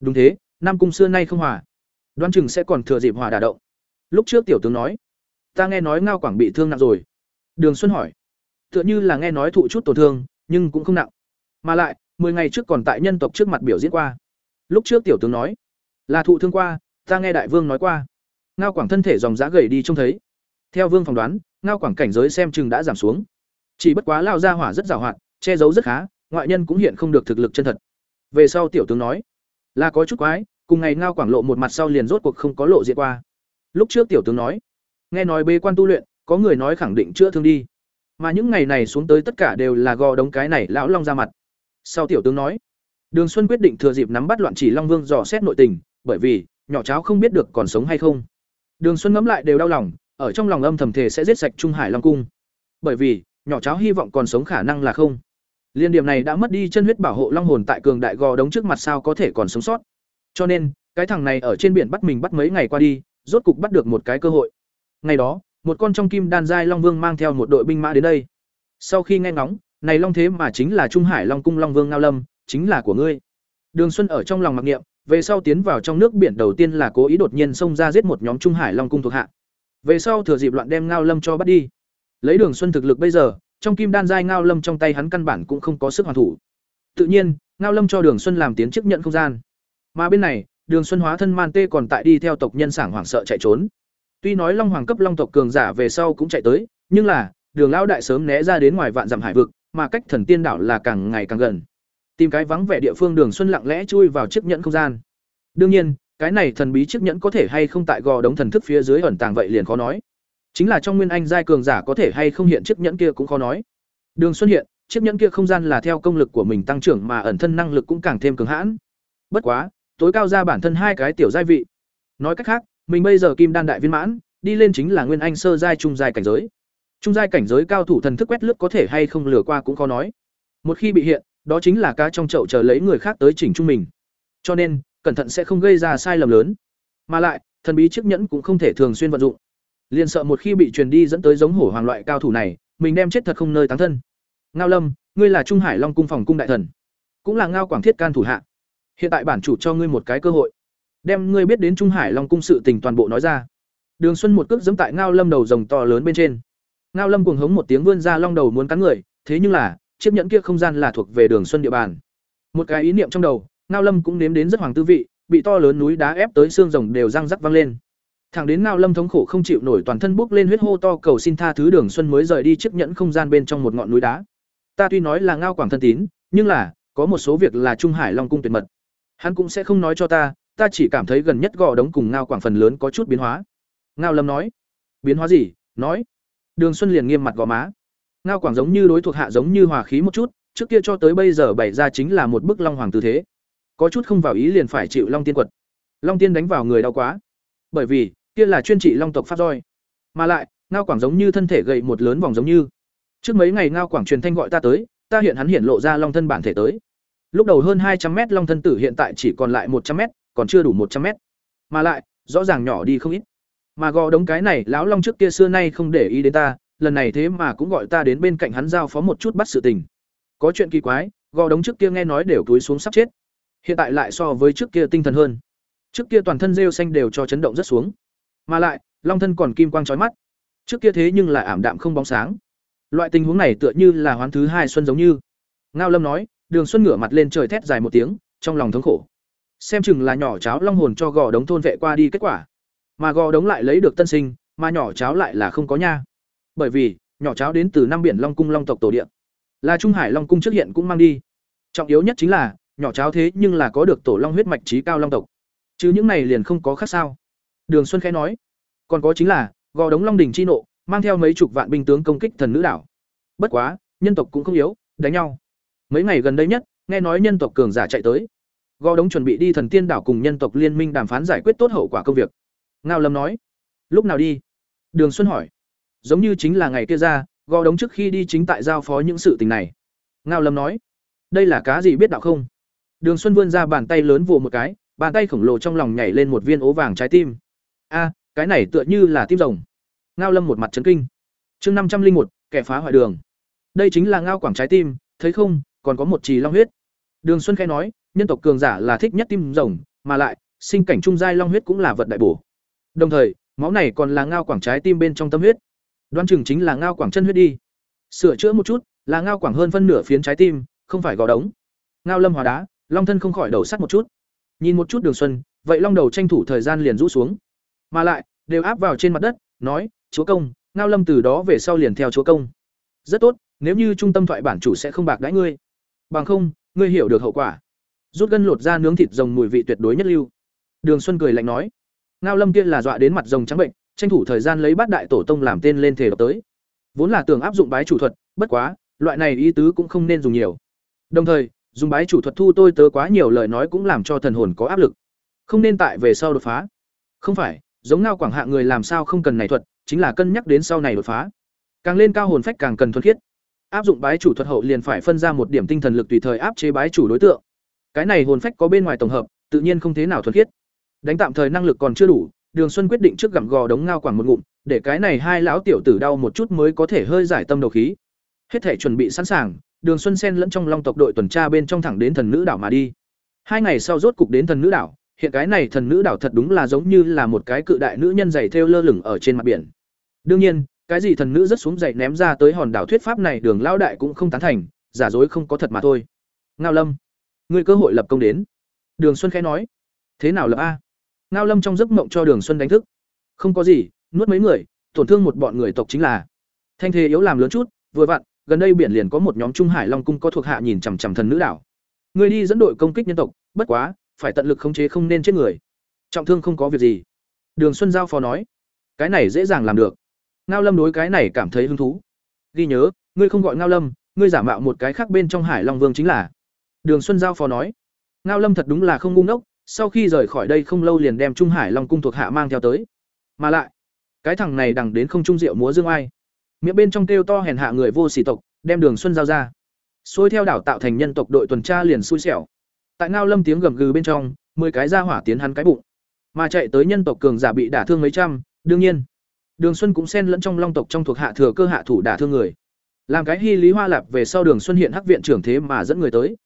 Đúng thế, nam cung xưa nay không hòa. Đoán chừng sẽ còn thừa dịp hòa đà động. Lúc trước tiểu tướng nói, ta nghe nói ngao quảng bị thương nặng rồi. Đường xuân hỏi, tựa như là nghe nói thụ chút tổn thương, nhưng cũng không nặng. Mà lại mười ngày trước còn tại nhân tộc trước mặt biểu diễn qua. Lúc trước tiểu tướng nói, là thụ thương qua, ta nghe đại vương nói qua. Ngao quảng thân thể dòng giá gầy đi trông thấy. Theo vương phỏng đoán, ngao quảng cảnh giới xem chừng đã giảm xuống. Chỉ bất quá lao ra hỏa rất giàu hoạt che giấu rất khá, ngoại nhân cũng hiện không được thực lực chân thật. Về sau tiểu tướng nói, là có chút quái, cùng ngày ngao quảng lộ một mặt sau liền rốt cuộc không có lộ diện qua. Lúc trước tiểu tướng nói, nghe nói bê quan tu luyện, có người nói khẳng định chữa thương đi. Mà những ngày này xuống tới tất cả đều là gò đống cái này lão long ra mặt sau tiểu tướng nói, đường xuân quyết định thừa dịp nắm bắt loạn chỉ long vương dò xét nội tình, bởi vì, nhỏ cháu không biết được còn sống hay không. Đường xuân ngẫm lại đều đau lòng, ở trong lòng âm thầm thể sẽ giết sạch trung hải long cung. Bởi vì, nhỏ cháu hy vọng còn sống khả năng là không. Liên điểm này đã mất đi chân huyết bảo hộ long hồn tại cường đại gò đống trước mặt sao có thể còn sống sót. Cho nên, cái thằng này ở trên biển bắt mình bắt mấy ngày qua đi, rốt cục bắt được một cái cơ hội. Ngày đó, một con trong kim đan giai long vương mang theo một đội binh mã đến đây. Sau khi nghe ngóng này long thế mà chính là trung hải long cung long vương ngao lâm, chính là của ngươi. Đường xuân ở trong lòng mặc niệm, về sau tiến vào trong nước biển đầu tiên là cố ý đột nhiên xông ra giết một nhóm trung hải long cung thuộc hạ. Về sau thừa dịp loạn đem ngao lâm cho bắt đi. Lấy đường xuân thực lực bây giờ, trong kim đan giai ngao lâm trong tay hắn căn bản cũng không có sức hoàn thủ. Tự nhiên, ngao lâm cho đường xuân làm tiến chức nhận không gian. Mà bên này, đường xuân hóa thân man tê còn tại đi theo tộc nhân sảng hoảng sợ chạy trốn. Tuy nói long hoàng cấp long tộc cường giả về sau cũng chạy tới, nhưng là, đường lão đại sớm né ra đến ngoài vạn dặm hải vực mà cách thần tiên đảo là càng ngày càng gần. Tìm cái vắng vẻ địa phương đường xuân lặng lẽ chui vào chiếc nhẫn không gian. Đương nhiên, cái này thần bí chiếc nhẫn có thể hay không tại gò đống thần thức phía dưới ẩn tàng vậy liền khó nói. Chính là trong nguyên anh giai cường giả có thể hay không hiện chiếc nhẫn kia cũng khó nói. Đường xuân hiện, chiếc nhẫn kia không gian là theo công lực của mình tăng trưởng mà ẩn thân năng lực cũng càng thêm cường hãn. Bất quá, tối cao ra bản thân hai cái tiểu giai vị. Nói cách khác, mình bây giờ kim đan đại viên mãn, đi lên chính là nguyên anh sơ giai trung giai cảnh giới trung giai cảnh giới cao thủ thần thức quét lướt có thể hay không lừa qua cũng khó nói. Một khi bị hiện, đó chính là cá trong chậu chờ lấy người khác tới chỉnh trung mình. Cho nên, cẩn thận sẽ không gây ra sai lầm lớn. Mà lại, thần bí chiếc nhẫn cũng không thể thường xuyên vận dụng. Liền sợ một khi bị truyền đi dẫn tới giống hổ hoàng loại cao thủ này, mình đem chết thật không nơi táng thân. Ngao lâm, ngươi là trung hải long cung phòng cung đại thần, cũng là ngao quảng thiết can thủ hạ. Hiện tại bản chủ cho ngươi một cái cơ hội, đem ngươi biết đến trung hải long cung sự tình toàn bộ nói ra. Đường xuân một cước dẫm tại ngao lâm đầu rồng to lớn bên trên ngao lâm cuồng hống một tiếng vươn ra long đầu muốn cắn người, thế nhưng là, chiếc nhẫn kia không gian là thuộc về đường xuân địa bàn. Một cái ý niệm trong đầu, ngao lâm cũng nếm đến rất hoàng tư vị, bị to lớn núi đá ép tới xương rồng đều răng rắc văng lên. Thẳng đến ngao lâm thống khổ không chịu nổi toàn thân bốc lên huyết hô to cầu xin tha thứ đường xuân mới rời đi chiếc nhẫn không gian bên trong một ngọn núi đá. Ta tuy nói là ngao quảng thân tín, nhưng là, có một số việc là trung hải long cung tuyệt mật. Hắn cũng sẽ không nói cho ta ta chỉ cảm thấy gần nhất gò đống cùng ngao quảng phần lớn có chút biến hóa. Ngao lâm nói, biến hóa gì? Nói đường xuân liền nghiêm mặt gò má. Ngao quảng giống như đối thuộc hạ giống như hòa khí một chút, trước kia cho tới bây giờ bày ra chính là một bức long hoàng tư thế. Có chút không vào ý liền phải chịu long tiên quật. Long tiên đánh vào người đau quá. Bởi vì, kia là chuyên trị long tộc pháp roi. Mà lại, ngao quảng giống như thân thể gầy một lớn vòng giống như. Trước mấy ngày ngao quảng truyền thanh gọi ta tới, ta hiện hắn hiện lộ ra long thân bản thể tới. Lúc đầu hơn hai trăm m long thân tử hiện tại chỉ còn lại một trăm m còn chưa đủ một trăm m mà lại, rõ ràng nhỏ đi không ít mà gò đống cái này, lão long trước kia xưa nay không để ý đến ta, lần này thế mà cũng gọi ta đến bên cạnh hắn giao phó một chút bắt sự tình. Có chuyện kỳ quái, gò đống trước kia nghe nói đều túi xuống sắp chết. Hiện tại lại so với trước kia tinh thần hơn. Trước kia toàn thân rêu xanh đều cho chấn động rất xuống. Mà lại, long thân còn kim quang trói mắt. Trước kia thế nhưng lại ảm đạm không bóng sáng. Loại tình huống này tựa như là hoán thứ hai xuân giống như. Ngao lâm nói, đường xuân ngửa mặt lên trời thét dài một tiếng, trong lòng thống khổ. Xem chừng là nhỏ cháo long hồn cho gò đống thôn vệ qua đi kết quả mà gò đống lại lấy được tân sinh, mà nhỏ cháo lại là không có nha. Bởi vì, nhỏ cháo đến từ năm biển long cung long tộc tổ điện là trung hải long cung trước hiện cũng mang đi. Trọng yếu nhất chính là, nhỏ cháo thế nhưng là có được tổ long huyết mạch trí cao long tộc. Chứ những này liền không có khác sao. Đường xuân khẽ nói. Còn có chính là, gò đống long đình chi nộ, mang theo mấy chục vạn binh tướng công kích thần nữ đảo. Bất quá, nhân tộc cũng không yếu, đánh nhau. Mấy ngày gần đây nhất, nghe nói nhân tộc cường giả chạy tới. Gò đống chuẩn bị đi thần tiên đảo cùng nhân tộc liên minh đàm phán giải quyết tốt hậu quả công việc ngao lâm nói. Lúc nào đi? Đường xuân hỏi. Giống như chính là ngày kia ra, gò đống trước khi đi chính tại giao phó những sự tình này. Ngao lâm nói. Đây là cá gì biết đạo không? Đường xuân vươn ra bàn tay lớn vồ một cái, bàn tay khổng lồ trong lòng nhảy lên một viên ố vàng trái tim. A, cái này tựa như là tim rồng. Ngao lâm một mặt trấn kinh. Chương năm trăm linh một, kẻ phá hoại đường. Đây chính là ngao quảng trái tim, thấy không, còn có một trì long huyết. Đường xuân khai nói, nhân tộc cường giả là thích nhất tim rồng, mà lại, sinh cảnh trung giai long huyết cũng là vật đại bổ đồng thời, máu này còn là ngao quảng trái tim bên trong tâm huyết. Đoan chừng chính là ngao quảng chân huyết đi. Sửa chữa một chút, là ngao quảng hơn phân nửa phiến trái tim, không phải gò đống. Ngao lâm hòa đá, long thân không khỏi đầu sắt một chút. Nhìn một chút đường xuân, vậy long đầu tranh thủ thời gian liền rũ xuống. Mà lại, đều áp vào trên mặt đất, nói, chúa công, ngao lâm từ đó về sau liền theo chúa công. Rất tốt, nếu như trung tâm thoại bản chủ sẽ không bạc đãi ngươi. Bằng không, ngươi hiểu được hậu quả. Rút gân lột ra nướng thịt rồng mùi vị tuyệt đối nhất lưu. Đường xuân cười lạnh nói ngao lâm kia là dọa đến mặt rồng trắng bệnh, tranh thủ thời gian lấy bát đại tổ tông làm tên lên thể độc tới. Vốn là tưởng áp dụng bái chủ thuật, bất quá, loại này ý tứ cũng không nên dùng nhiều. Đồng thời, dùng bái chủ thuật thu tôi tớ quá nhiều lời nói cũng làm cho thần hồn có áp lực. Không nên tại về sau đột phá. Không phải, giống ngao quảng hạ người làm sao không cần này thuật, chính là cân nhắc đến sau này đột phá. Càng lên cao hồn phách càng cần thuần khiết. Áp dụng bái chủ thuật hậu liền phải phân ra một điểm tinh thần lực tùy thời áp chế bái chủ đối tượng. Cái này hồn phách có bên ngoài tổng hợp, tự nhiên không thế nào thuần khiết đánh tạm thời năng lực còn chưa đủ, đường xuân quyết định trước gặm gò đống ngao quảng một ngụm, để cái này hai lão tiểu tử đau một chút mới có thể hơi giải tâm đầu khí. Hết thể chuẩn bị sẵn sàng, đường xuân sen lẫn trong long tộc đội tuần tra bên trong thẳng đến thần nữ đảo mà đi. Hai ngày sau rốt cục đến thần nữ đảo, hiện cái này thần nữ đảo thật đúng là giống như là một cái cự đại nữ nhân dày thêu lơ lửng ở trên mặt biển. Đương nhiên, cái gì thần nữ rất xuống dậy ném ra tới hòn đảo thuyết pháp này đường Lão đại cũng không tán thành, giả dối không có thật mà thôi. Ngao lâm người cơ hội lập công đến. Đường xuân khẽ nói, thế nào lập a? Ngao lâm trong giấc mộng cho đường xuân đánh thức. Không có gì, nuốt mấy người, tổn thương một bọn người tộc chính là. Thanh thế yếu làm lớn chút, vừa vặn, gần đây biển liền có một nhóm trung hải long cung có thuộc hạ nhìn chằm chằm thần nữ đảo. Người đi dẫn đội công kích nhân tộc, bất quá, phải tận lực khống chế không nên chết người. Trọng thương không có việc gì. Đường xuân giao phó nói, cái này dễ dàng làm được. Ngao lâm đối cái này cảm thấy hứng thú. Ghi nhớ, ngươi không gọi ngao lâm, ngươi giả mạo một cái khác bên trong hải long vương chính là. Đường xuân giao phó nói, ngao lâm thật đúng là không ngu ngốc sau khi rời khỏi đây không lâu liền đem trung hải long cung thuộc hạ mang theo tới. Mà lại, cái thằng này đằng đến không trung rượu múa dương ai miệng bên trong kêu to hèn hạ người vô sỉ tộc, đem đường xuân giao ra. Xôi theo đảo tạo thành nhân tộc đội tuần tra liền xui xẻo. Tại ngao lâm tiếng gầm gừ bên trong, mười cái ra hỏa tiến hắn cái bụng. Mà chạy tới nhân tộc cường giả bị đả thương mấy trăm, đương nhiên, đường xuân cũng xen lẫn trong long tộc trong thuộc hạ thừa cơ hạ thủ đả thương người. Làm cái hy lý hoa lạp về sau đường xuân hiện hắc viện trưởng thế mà dẫn người tới.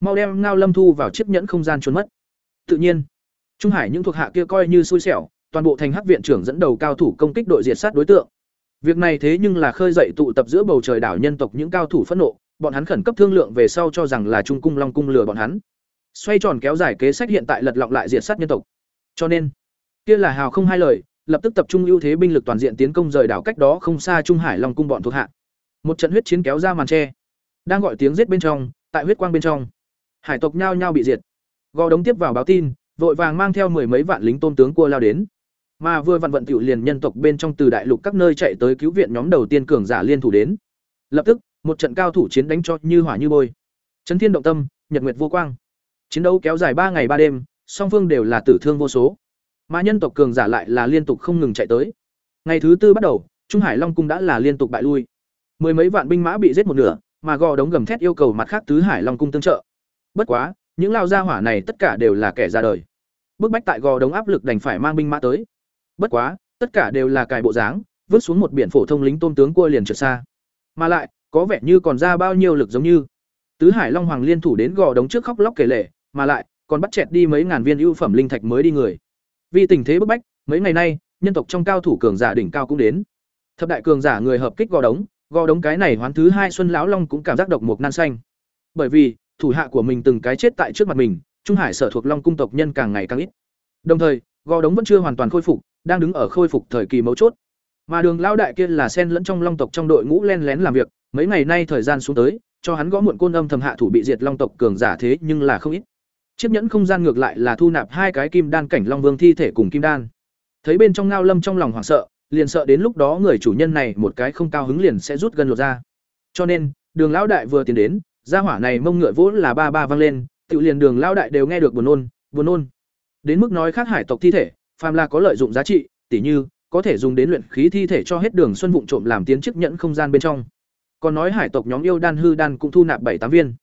Mau đem ngao lâm thu vào chiếc nhẫn không gian trốn mất tự nhiên. Trung hải những thuộc hạ kia coi như xui xẻo, toàn bộ thành hắc viện trưởng dẫn đầu cao thủ công kích đội diệt sát đối tượng. Việc này thế nhưng là khơi dậy tụ tập giữa bầu trời đảo nhân tộc những cao thủ phẫn nộ, bọn hắn khẩn cấp thương lượng về sau cho rằng là trung cung long cung lừa bọn hắn. Xoay tròn kéo dài kế sách hiện tại lật lọng lại diệt sát nhân tộc. Cho nên, kia là hào không hai lời, lập tức tập trung ưu thế binh lực toàn diện tiến công rời đảo cách đó không xa trung hải long cung bọn thuộc hạ. Một trận huyết chiến kéo ra màn tre, đang gọi tiếng giết bên trong, tại huyết quang bên trong, hải tộc nhao nhao bị diệt gò đống tiếp vào báo tin, vội vàng mang theo mười mấy vạn lính tôn tướng cua lao đến. Mà vừa vặn vận tiểu liền nhân tộc bên trong từ đại lục các nơi chạy tới cứu viện nhóm đầu tiên cường giả liên thủ đến. Lập tức, một trận cao thủ chiến đánh cho như hỏa như bôi. Chấn thiên động tâm, nhật nguyệt vô quang. Chiến đấu kéo dài ba ngày ba đêm, song phương đều là tử thương vô số. Mà nhân tộc cường giả lại là liên tục không ngừng chạy tới. Ngày thứ tư bắt đầu, trung hải long cung đã là liên tục bại lui. Mười mấy vạn binh mã bị giết một nửa, mà gò đống gầm thét yêu cầu mặt khác tứ hải long cung tương trợ. Bất quá những lao gia hỏa này tất cả đều là kẻ ra đời. Bức bách tại gò đống áp lực đành phải mang binh mã tới. Bất quá, tất cả đều là cài bộ dáng, vứt xuống một biển phổ thông lính tôn tướng cua liền trượt xa. Mà lại, có vẻ như còn ra bao nhiêu lực giống như. Tứ hải long hoàng liên thủ đến gò đống trước khóc lóc kể lể, mà lại, còn bắt chẹt đi mấy ngàn viên ưu phẩm linh thạch mới đi người. Vì tình thế bức bách, mấy ngày nay, nhân tộc trong cao thủ cường giả đỉnh cao cũng đến. Thập đại cường giả người hợp kích gò đống gò đống cái này hoán thứ hai xuân lão long cũng cảm giác độc mục nan xanh. Bởi vì thủ hạ của mình từng cái chết tại trước mặt mình, trung hải sở thuộc long cung tộc nhân càng ngày càng ít. Đồng thời, gò đống vẫn chưa hoàn toàn khôi phục, đang đứng ở khôi phục thời kỳ mấu chốt. Mà đường lão đại kia là sen lẫn trong long tộc trong đội ngũ len lén làm việc, mấy ngày nay thời gian xuống tới, cho hắn gõ muộn côn âm thầm hạ thủ bị diệt long tộc cường giả thế nhưng là không ít. Chiếc nhẫn không gian ngược lại là thu nạp hai cái kim đan cảnh long vương thi thể cùng kim đan. Thấy bên trong ngao lâm trong lòng hoảng sợ, liền sợ đến lúc đó người chủ nhân này một cái không cao hứng liền sẽ rút gần lột ra. Cho nên, đường lão đại vừa tiến đến gia hỏa này mông ngựa vỗ là ba ba vang lên tự liền đường lao đại đều nghe được buồn nôn buồn nôn đến mức nói khác hải tộc thi thể phàm là có lợi dụng giá trị, tỉ như có thể dùng đến luyện khí thi thể cho hết đường xuân vụng trộm làm tiến chức nhẫn không gian bên trong. Còn nói hải tộc nhóm yêu đan hư đan cũng thu nạp bảy tám viên.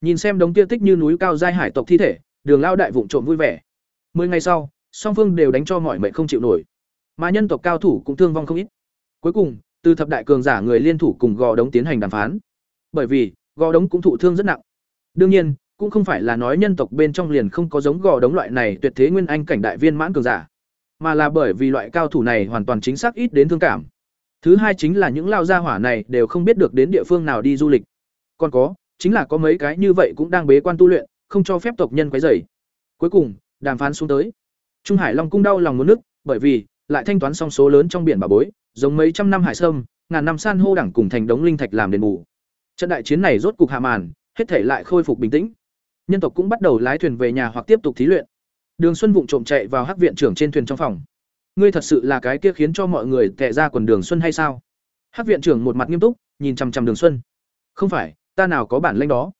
Nhìn xem đống kia tích như núi cao giai hải tộc thi thể, Đường lao đại vụng trộm vui vẻ. Mười ngày sau, song phương đều đánh cho mọi mệnh không chịu nổi. Mà nhân tộc cao thủ cũng thương vong không ít. Cuối cùng, từ thập đại cường giả người liên thủ cùng gò đống tiến hành đàm phán. Bởi vì, gò đống cũng thụ thương rất nặng. Đương nhiên, cũng không phải là nói nhân tộc bên trong liền không có giống gò đống loại này tuyệt thế nguyên anh cảnh đại viên mãn cường giả, mà là bởi vì loại cao thủ này hoàn toàn chính xác ít đến thương cảm. Thứ hai chính là những lao gia hỏa này đều không biết được đến địa phương nào đi du lịch. Còn có, chính là có mấy cái như vậy cũng đang bế quan tu luyện, không cho phép tộc nhân quấy rầy. Cuối cùng, đàm phán xuống tới. Trung Hải Long cung đau lòng muốn nước, bởi vì lại thanh toán xong số lớn trong biển bà bối, giống mấy trăm năm hải sâm, ngàn năm san hô đẳng cùng thành đống linh thạch làm đền bù. Trận đại chiến này rốt cục hạ màn, hết thể lại khôi phục bình tĩnh. Nhân tộc cũng bắt đầu lái thuyền về nhà hoặc tiếp tục thí luyện. Đường Xuân vụng trộm chạy vào hắc viện trưởng trên thuyền trong phòng. Ngươi thật sự là cái kia khiến cho mọi người tệ ra quần Đường Xuân hay sao? Hắc viện trưởng một mặt nghiêm túc, nhìn chằm chằm Đường Xuân. Không phải, ta nào có bản lĩnh đó.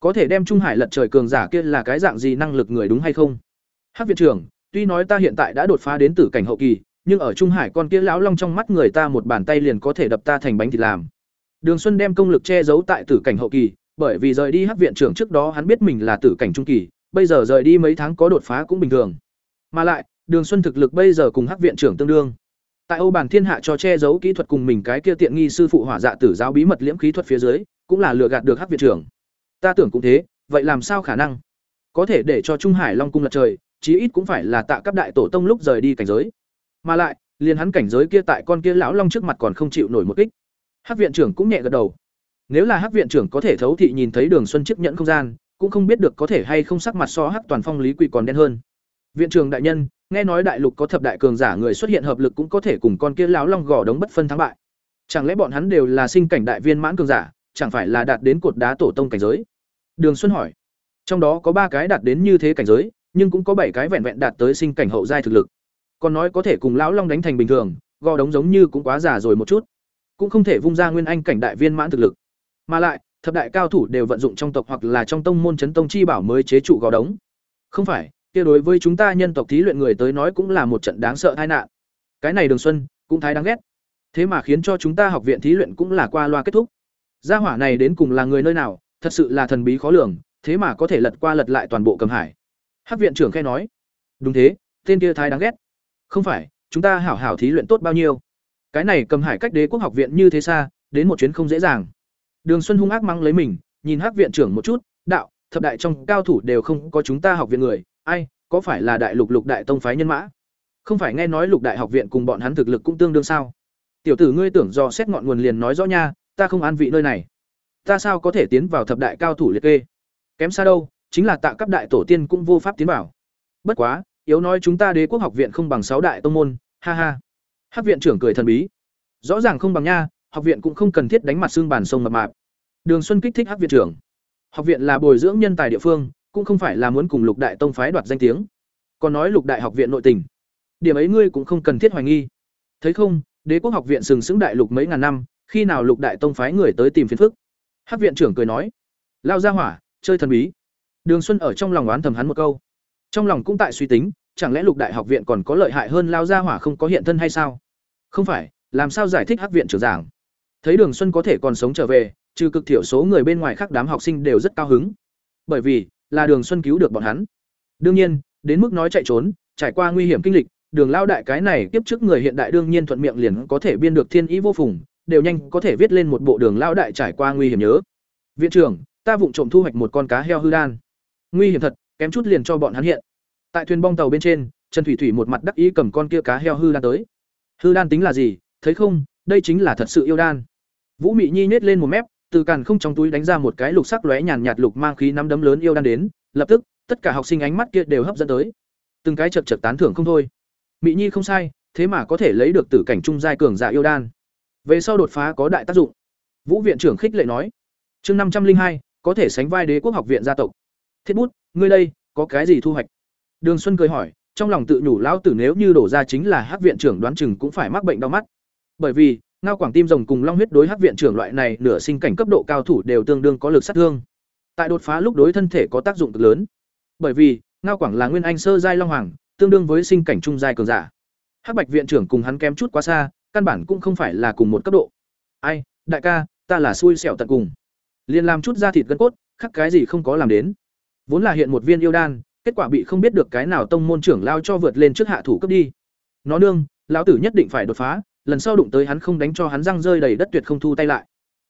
Có thể đem Trung Hải lật trời cường giả kia là cái dạng gì năng lực người đúng hay không? Hắc viện trưởng, tuy nói ta hiện tại đã đột phá đến tử cảnh hậu kỳ, nhưng ở Trung Hải con kia lão long trong mắt người ta một bàn tay liền có thể đập ta thành bánh thịt làm. Đường Xuân đem công lực che giấu tại tử cảnh hậu kỳ, bởi vì rời đi Hắc viện trưởng trước đó hắn biết mình là tử cảnh trung kỳ, bây giờ rời đi mấy tháng có đột phá cũng bình thường. Mà lại, Đường Xuân thực lực bây giờ cùng Hắc viện trưởng tương đương. Tại Âu Bản Thiên Hạ cho che giấu kỹ thuật cùng mình cái kia tiện nghi sư phụ hỏa dạ tử giáo bí mật liễm khí thuật phía dưới, cũng là lừa gạt được Hắc viện trưởng. Ta tưởng cũng thế, vậy làm sao khả năng? Có thể để cho Trung Hải Long cung lật trời, chí ít cũng phải là tạ cấp đại tổ tông lúc rời đi cảnh giới. Mà lại, liền hắn cảnh giới kia tại con kia lão long trước mặt còn không chịu nổi một kích. Hắc viện trưởng cũng nhẹ gật đầu. Nếu là Hắc viện trưởng có thể thấu thị nhìn thấy Đường Xuân chiếc nhẫn không gian, cũng không biết được có thể hay không sắc mặt so Hắc toàn phong lý quỷ còn đen hơn. Viện trưởng đại nhân, nghe nói đại lục có thập đại cường giả người xuất hiện hợp lực cũng có thể cùng con kia lão long gò đống bất phân thắng bại. Chẳng lẽ bọn hắn đều là sinh cảnh đại viên mãn cường giả, chẳng phải là đạt đến cột đá tổ tông cảnh giới? Đường Xuân hỏi. Trong đó có ba cái đạt đến như thế cảnh giới, nhưng cũng có bảy cái vẹn vẹn đạt tới sinh cảnh hậu giai thực lực. Còn nói có thể cùng lão long đánh thành bình thường, gò đống giống như cũng quá giả rồi một chút. Cũng không thể vung ra nguyên anh cảnh đại viên mãn thực lực. Mà lại, thập đại cao thủ đều vận dụng trong tộc hoặc là trong tông môn chấn tông chi bảo mới chế trụ gò đống. Không phải, kia đối với chúng ta nhân tộc thí luyện người tới nói cũng là một trận đáng sợ tai nạn. Cái này Đường Xuân cũng thái đáng ghét. Thế mà khiến cho chúng ta học viện thí luyện cũng là qua loa kết thúc. Gia hỏa này đến cùng là người nơi nào, thật sự là thần bí khó lường, thế mà có thể lật qua lật lại toàn bộ Cầm Hải. Hắc viện trưởng khẽ nói, "Đúng thế, tên kia thái đáng ghét. Không phải, chúng ta hảo hảo thí luyện tốt bao nhiêu. Cái này Cầm Hải cách Đế quốc học viện như thế xa, đến một chuyến không dễ dàng." Đường Xuân hung ác mắng lấy mình, nhìn Hắc viện trưởng một chút, "Đạo, thập đại trong cao thủ đều không có chúng ta học viện người, ai, có phải là đại lục lục đại tông phái nhân mã? Không phải nghe nói lục đại học viện cùng bọn hắn thực lực cũng tương đương sao? Tiểu tử ngươi tưởng do xét ngọn nguồn liền nói rõ nha, ta không an vị nơi này. Ta sao có thể tiến vào thập đại cao thủ liệt kê? Kém xa đâu, chính là tạ cấp đại tổ tiên cũng vô pháp tiến vào. Bất quá, yếu nói chúng ta đế quốc học viện không bằng sáu đại tông môn, ha ha. Hắc viện trưởng cười thần bí. Rõ ràng không bằng nha, học viện cũng không cần thiết đánh mặt xương bàn sông mập mạp. Đường Xuân kích thích Hắc viện trưởng. Học viện là bồi dưỡng nhân tài địa phương, cũng không phải là muốn cùng Lục đại tông phái đoạt danh tiếng. Còn nói Lục đại học viện nội tình, điểm ấy ngươi cũng không cần thiết hoài nghi. Thấy không, Đế quốc học viện sừng sững đại lục mấy ngàn năm, khi nào Lục đại tông phái người tới tìm phiền phức. Hắc viện trưởng cười nói, lao ra hỏa, chơi thần bí. Đường Xuân ở trong lòng oán thầm hắn một câu. Trong lòng cũng tại suy tính, chẳng lẽ Lục đại học viện còn có lợi hại hơn lao gia hỏa không có hiện thân hay sao? Không phải, làm sao giải thích Hắc viện trưởng giảng? Thấy Đường Xuân có thể còn sống trở về, trừ cực thiểu số người bên ngoài khác đám học sinh đều rất cao hứng. Bởi vì, là Đường Xuân cứu được bọn hắn. Đương nhiên, đến mức nói chạy trốn, trải qua nguy hiểm kinh lịch, Đường lao đại cái này tiếp trước người hiện đại đương nhiên thuận miệng liền có thể biên được thiên ý vô phùng, đều nhanh có thể viết lên một bộ Đường lao đại trải qua nguy hiểm nhớ. Viện trưởng, ta vụng trộm thu hoạch một con cá heo hư đan. Nguy hiểm thật, kém chút liền cho bọn hắn hiện. Tại thuyền bong tàu bên trên, Trần Thủy Thủy một mặt đắc ý cầm con kia cá heo hư đan tới. Hư đan tính là gì, thấy không, đây chính là thật sự yêu đan. Vũ Mị Nhi nhét lên một mép, từ càn không trong túi đánh ra một cái lục sắc lóe nhàn nhạt lục mang khí nắm đấm lớn yêu đan đến, lập tức, tất cả học sinh ánh mắt kia đều hấp dẫn tới. Từng cái chật chật tán thưởng không thôi. Mị Nhi không sai, thế mà có thể lấy được tử cảnh trung giai cường giả yêu đan. Về sau đột phá có đại tác dụng. Vũ viện trưởng khích lệ nói. Chương năm trăm linh hai có thể sánh vai đế quốc học viện gia tộc. Thiết bút, ngươi đây, có cái gì thu hoạch? Đường Xuân cười hỏi, trong lòng tự nhủ lão tử nếu như đổ ra chính là Hắc viện trưởng đoán chừng cũng phải mắc bệnh đau mắt. Bởi vì, ngao quảng tim rồng cùng long huyết đối hắc viện trưởng loại này nửa sinh cảnh cấp độ cao thủ đều tương đương có lực sát thương tại đột phá lúc đối thân thể có tác dụng cực lớn bởi vì ngao quảng là nguyên anh sơ giai long hoàng tương đương với sinh cảnh trung giai cường giả. Hắc Bạch viện trưởng cùng hắn kém chút quá xa, căn bản cũng không phải là cùng một cấp độ. Ai, đại ca, ta là xui xẻo tận cùng. Liên làm chút da thịt gân cốt, khắc cái gì không có làm đến. Vốn là hiện một viên yêu đan, kết quả bị không biết được cái nào tông môn trưởng lao cho vượt lên trước hạ thủ cấp đi. Nó nương, lão tử nhất định phải đột phá, lần sau đụng tới hắn không đánh cho hắn răng rơi đầy đất tuyệt không thu tay lại.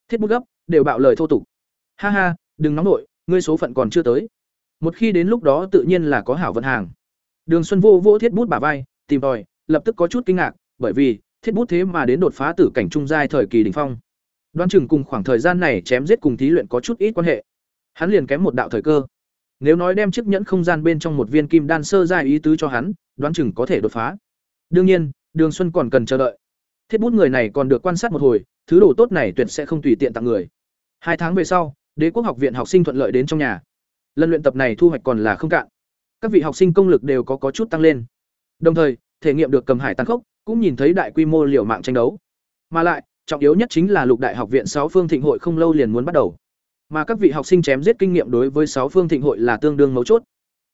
Thiết bút gấp, đều bạo lời thô tục. Ha ha, đừng nóng nội, ngươi số phận còn chưa tới. Một khi đến lúc đó tự nhiên là có hảo vận hàng. Đường Xuân vô vô thiết bút bả vai, tìm tòi, lập tức có chút kinh ngạc, bởi vì thiết bút thế mà đến đột phá tử cảnh trung giai thời kỳ đỉnh phong. Đoán chừng cùng khoảng thời gian này chém giết cùng thí luyện có chút ít quan hệ. Hắn liền kém một đạo thời cơ. Nếu nói đem chiếc nhẫn không gian bên trong một viên kim đan sơ giai ý tứ cho hắn, đoán chừng có thể đột phá. Đương nhiên, Đường Xuân còn cần chờ đợi. Thiết bút người này còn được quan sát một hồi, thứ đồ tốt này tuyệt sẽ không tùy tiện tặng người. Hai tháng về sau, Đế quốc học viện học sinh thuận lợi đến trong nhà. Lần luyện tập này thu hoạch còn là không cạn. Các vị học sinh công lực đều có có chút tăng lên. Đồng thời, thể nghiệm được cầm hải tăng khốc, cũng nhìn thấy đại quy mô liều mạng tranh đấu. Mà lại, trọng yếu nhất chính là Lục Đại học viện sáu phương thịnh hội không lâu liền muốn bắt đầu. Mà các vị học sinh chém giết kinh nghiệm đối với sáu phương thịnh hội là tương đương mấu chốt.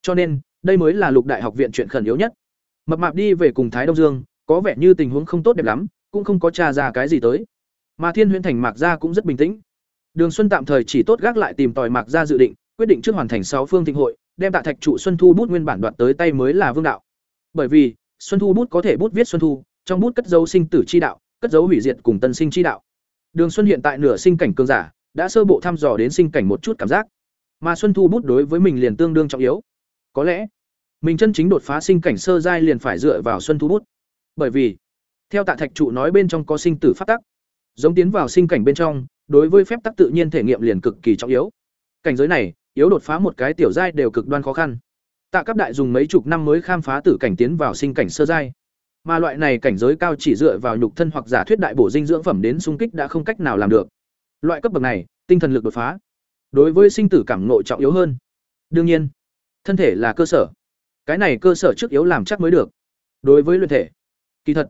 Cho nên, đây mới là Lục Đại học viện chuyện khẩn yếu nhất. Mập mạp đi về cùng Thái Đông Dương, có vẻ như tình huống không tốt đẹp lắm, cũng không có tra ra cái gì tới. Mà Thiên Huyễn Thành Mạc gia cũng rất bình tĩnh. Đường Xuân tạm thời chỉ tốt gác lại tìm tòi Mạc gia dự định, quyết định trước hoàn thành sáu phương thịnh hội, đem Tạ Thạch trụ Xuân Thu bút nguyên bản đoạt tới tay mới là vương đạo. Bởi vì, Xuân Thu bút có thể bút viết Xuân Thu, trong bút cất dấu sinh tử chi đạo, cất dấu hủy diệt cùng tân sinh chi đạo. Đường Xuân hiện tại nửa sinh cảnh cường giả, đã sơ bộ thăm dò đến sinh cảnh một chút cảm giác. Mà Xuân Thu bút đối với mình liền tương đương trọng yếu. Có lẽ, mình chân chính đột phá sinh cảnh sơ giai liền phải dựa vào Xuân Thu bút. Bởi vì, theo Tạ Thạch trụ nói bên trong có sinh tử phát tắc, giống tiến vào sinh cảnh bên trong, đối với phép tắc tự nhiên thể nghiệm liền cực kỳ trọng yếu. Cảnh giới này, yếu đột phá một cái tiểu giai đều cực đoan khó khăn. Tạ cấp đại dùng mấy chục năm mới khám phá tử cảnh tiến vào sinh cảnh sơ giai. Mà loại này cảnh giới cao chỉ dựa vào nhục thân hoặc giả thuyết đại bổ dinh dưỡng phẩm đến sung kích đã không cách nào làm được. Loại cấp bậc này, tinh thần lực đột phá, đối với sinh tử cảm ngộ trọng yếu hơn. Đương nhiên, thân thể là cơ sở. Cái này cơ sở trước yếu làm chắc mới được. Đối với luyện thể, kỳ thật,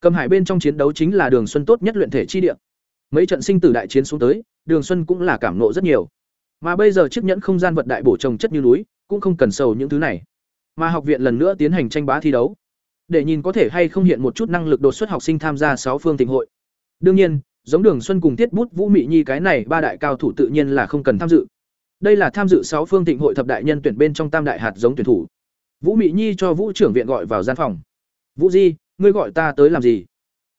Cầm Hải bên trong chiến đấu chính là Đường Xuân tốt nhất luyện thể chi địa. Mấy trận sinh tử đại chiến xuống tới, Đường Xuân cũng là cảm ngộ rất nhiều. Mà bây giờ chiếc nhẫn không gian vật đại bổ trồng chất như núi, cũng không cần sầu những thứ này. Mà học viện lần nữa tiến hành tranh bá thi đấu, để nhìn có thể hay không hiện một chút năng lực đột xuất học sinh tham gia sáu phương tình hội. Đương nhiên, giống Đường Xuân cùng Tiết Bút Vũ Mị Nhi cái này ba đại cao thủ tự nhiên là không cần tham dự. Đây là tham dự sáu phương thịnh hội thập đại nhân tuyển bên trong tam đại hạt giống tuyển thủ. Vũ Mị Nhi cho Vũ trưởng viện gọi vào gian phòng. "Vũ Di, ngươi gọi ta tới làm gì?"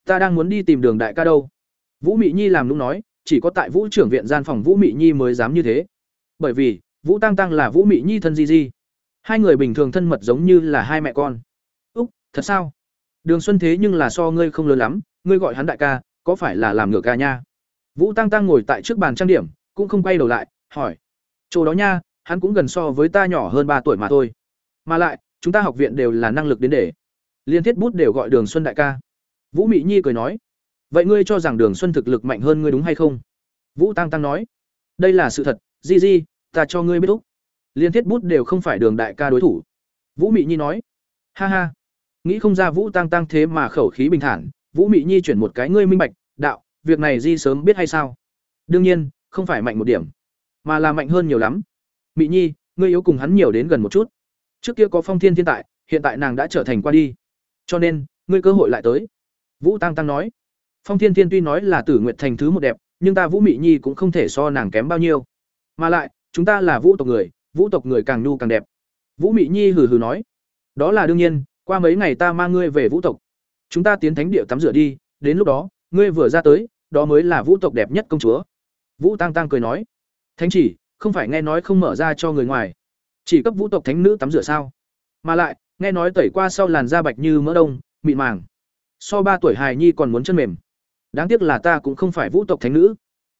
"Ta đang muốn đi tìm Đường đại ca đâu." Vũ Mị Nhi làm nũng nói, chỉ có tại Vũ trưởng viện gian phòng Vũ Mị Nhi mới dám như thế. Bởi vì, Vũ Tăng Tăng là Vũ Mị Nhi thân Di Di. Hai người bình thường thân mật giống như là hai mẹ con. "Úc, thật sao?" Đường Xuân thế nhưng là so ngươi không lớn lắm, ngươi gọi hắn đại ca, có phải là làm ngược ca nha? Vũ Tăng Tăng ngồi tại trước bàn trang điểm, cũng không quay đầu lại, hỏi: "Chỗ đó nha, hắn cũng gần so với ta nhỏ hơn ba tuổi mà thôi. Mà lại, chúng ta học viện đều là năng lực đến để. Liên thiết bút đều gọi Đường Xuân đại ca." Vũ Mị Nhi cười nói: "Vậy ngươi cho rằng Đường Xuân thực lực mạnh hơn ngươi đúng hay không?" Vũ Tăng Tăng nói: "Đây là sự thật, Di Di, ta cho ngươi biết úc." Liên thiết bút đều không phải Đường đại ca đối thủ. Vũ Mị Nhi nói: "Ha ha, nghĩ không ra Vũ Tăng Tăng thế mà khẩu khí bình thản, Vũ Mị Nhi chuyển một cái ngươi minh bạch, đạo, việc này Di sớm biết hay sao? Đương nhiên, không phải mạnh một điểm, mà là mạnh hơn nhiều lắm. Mị Nhi, ngươi yếu cùng hắn nhiều đến gần một chút. Trước kia có Phong Thiên Thiên tại, hiện tại nàng đã trở thành qua đi. Cho nên, ngươi cơ hội lại tới." Vũ Tăng Tăng nói. Phong Thiên Thiên tuy nói là Tử Nguyệt thành thứ một đẹp, nhưng ta Vũ Mị Nhi cũng không thể so nàng kém bao nhiêu. Mà lại, chúng ta là Vũ tộc người, Vũ tộc người càng nhu càng đẹp. Vũ Mị Nhi hừ hừ nói. Đó là đương nhiên, qua mấy ngày ta mang ngươi về Vũ tộc. Chúng ta tiến thánh địa tắm rửa đi, đến lúc đó, ngươi vừa ra tới, đó mới là Vũ tộc đẹp nhất công chúa. Vũ Tăng Tăng cười nói. Thánh chỉ, không phải nghe nói không mở ra cho người ngoài, chỉ cấp Vũ tộc thánh nữ tắm rửa sao? Mà lại, nghe nói tẩy qua sau làn da bạch như mỡ đông, mịn màng. So ba tuổi hài nhi còn muốn chân mềm. Đáng tiếc là ta cũng không phải Vũ tộc thánh nữ.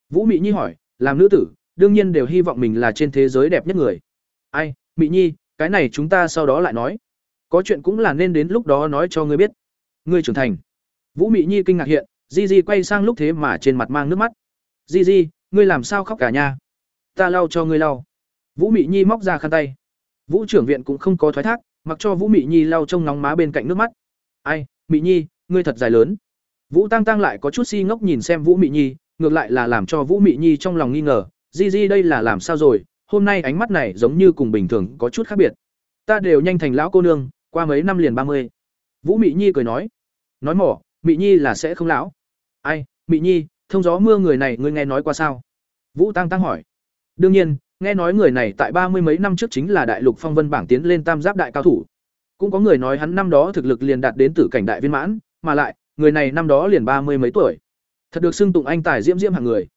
Vũ Mị Nhi hỏi, làm nữ tử, đương nhiên đều hy vọng mình là trên thế giới đẹp nhất người. Ai, Mị Nhi, cái này chúng ta sau đó lại nói. Có chuyện cũng là nên đến lúc đó nói cho ngươi biết. Ngươi trưởng thành. Vũ Mị Nhi kinh ngạc hiện, Di Di quay sang lúc thế mà trên mặt mang nước mắt. Di Di, ngươi làm sao khóc cả nha? Ta lau cho ngươi lau. Vũ Mị Nhi móc ra khăn tay. Vũ trưởng viện cũng không có thoái thác, mặc cho Vũ Mị Nhi lau trong nóng má bên cạnh nước mắt. Ai, Mị Nhi, ngươi thật dài lớn. Vũ Tăng Tăng lại có chút si ngốc nhìn xem Vũ Mị Nhi, ngược lại là làm cho Vũ Mị Nhi trong lòng nghi ngờ, Di Di đây là làm sao rồi, hôm nay ánh mắt này giống như cùng bình thường có chút khác biệt. Ta đều nhanh thành lão cô nương, qua mấy năm liền ba mươi vũ mị nhi cười nói nói mỏ, mị nhi là sẽ không lão. Ai, mị nhi, thông gió mưa người này ngươi nghe nói qua sao? Vũ tăng tăng hỏi. Đương nhiên, nghe nói người này tại ba mươi mấy năm trước chính là đại lục phong vân bảng tiến lên tam giáp đại cao thủ. Cũng có người nói hắn năm đó thực lực liền đạt đến tử cảnh đại viên mãn, mà lại, người này năm đó liền ba mươi mấy tuổi. Thật được xưng tụng anh tài diễm diễm hàng người.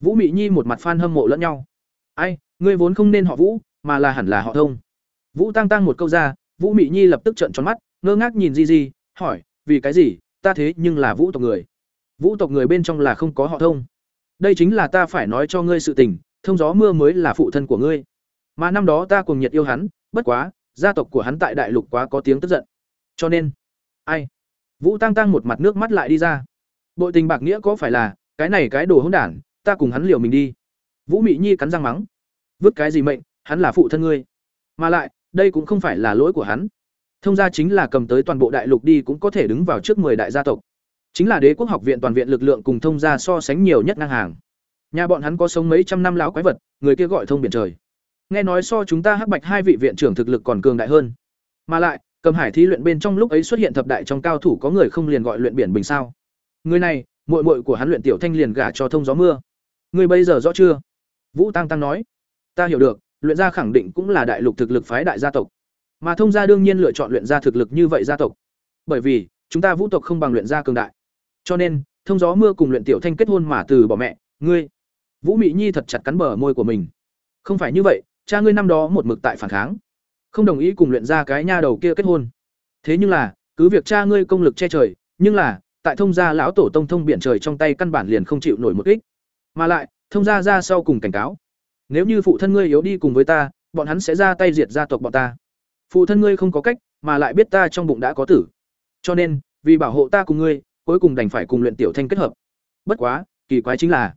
Vũ mị nhi một mặt phan hâm mộ lẫn nhau. Ai, ngươi vốn không nên họ vũ, mà là hẳn là họ thông. Vũ tăng tăng một câu ra, vũ mị nhi lập tức trợn tròn mắt, ngơ ngác nhìn di di, hỏi vì cái gì, ta thế nhưng là vũ tộc người. Vũ tộc người bên trong là không có họ thông. Đây chính là ta phải nói cho ngươi sự tình, thông gió mưa mới là phụ thân của ngươi. Mà năm đó ta cùng nhiệt yêu hắn, bất quá, gia tộc của hắn tại đại lục quá có tiếng tức giận. Cho nên, ai? Vũ tăng tăng một mặt nước mắt lại đi ra. Bội tình bạc nghĩa có phải là, cái này cái đồ hỗn đản, ta cùng hắn liều mình đi. Vũ mị nhi cắn răng mắng. Vứt cái gì mệnh, hắn là phụ thân ngươi. Mà lại, đây cũng không phải là lỗi của hắn thông gia chính là cầm tới toàn bộ đại lục đi cũng có thể đứng vào trước 10 đại gia tộc. Chính là đế quốc học viện toàn viện lực lượng cùng thông gia so sánh nhiều nhất ngang hàng. Nhà bọn hắn có sống mấy trăm năm lão quái vật, người kia gọi thông biển trời. Nghe nói so chúng ta hắc bạch hai vị viện trưởng thực lực còn cường đại hơn. Mà lại, cầm hải thí luyện bên trong lúc ấy xuất hiện thập đại trong cao thủ có người không liền gọi luyện biển bình sao? Người này, muội muội của hắn luyện tiểu thanh liền gả cho thông gió mưa. Người bây giờ rõ chưa? Vũ tăng tăng nói. Ta hiểu được, luyện gia khẳng định cũng là đại lục thực lực phái đại gia tộc mà thông gia đương nhiên lựa chọn luyện gia thực lực như vậy gia tộc. Bởi vì, chúng ta vũ tộc không bằng luyện gia cường đại. Cho nên, thông gió mưa cùng luyện tiểu thanh kết hôn mà từ bỏ mẹ, ngươi. Vũ mị nhi thật chặt cắn bờ môi của mình. Không phải như vậy, cha ngươi năm đó một mực tại phản kháng. Không đồng ý cùng luyện ra cái nha đầu kia kết hôn. Thế nhưng là, cứ việc cha ngươi công lực che trời, nhưng là, tại thông gia lão tổ tông thông biển trời trong tay căn bản liền không chịu nổi một kích. Mà lại, thông gia ra sau cùng cảnh cáo. Nếu như phụ thân ngươi yếu đi cùng với ta, bọn hắn sẽ ra tay diệt gia tộc bọn ta phụ thân ngươi không có cách, mà lại biết ta trong bụng đã có tử. Cho nên, vì bảo hộ ta cùng ngươi, cuối cùng đành phải cùng luyện tiểu thanh kết hợp. Bất quá, kỳ quái chính là,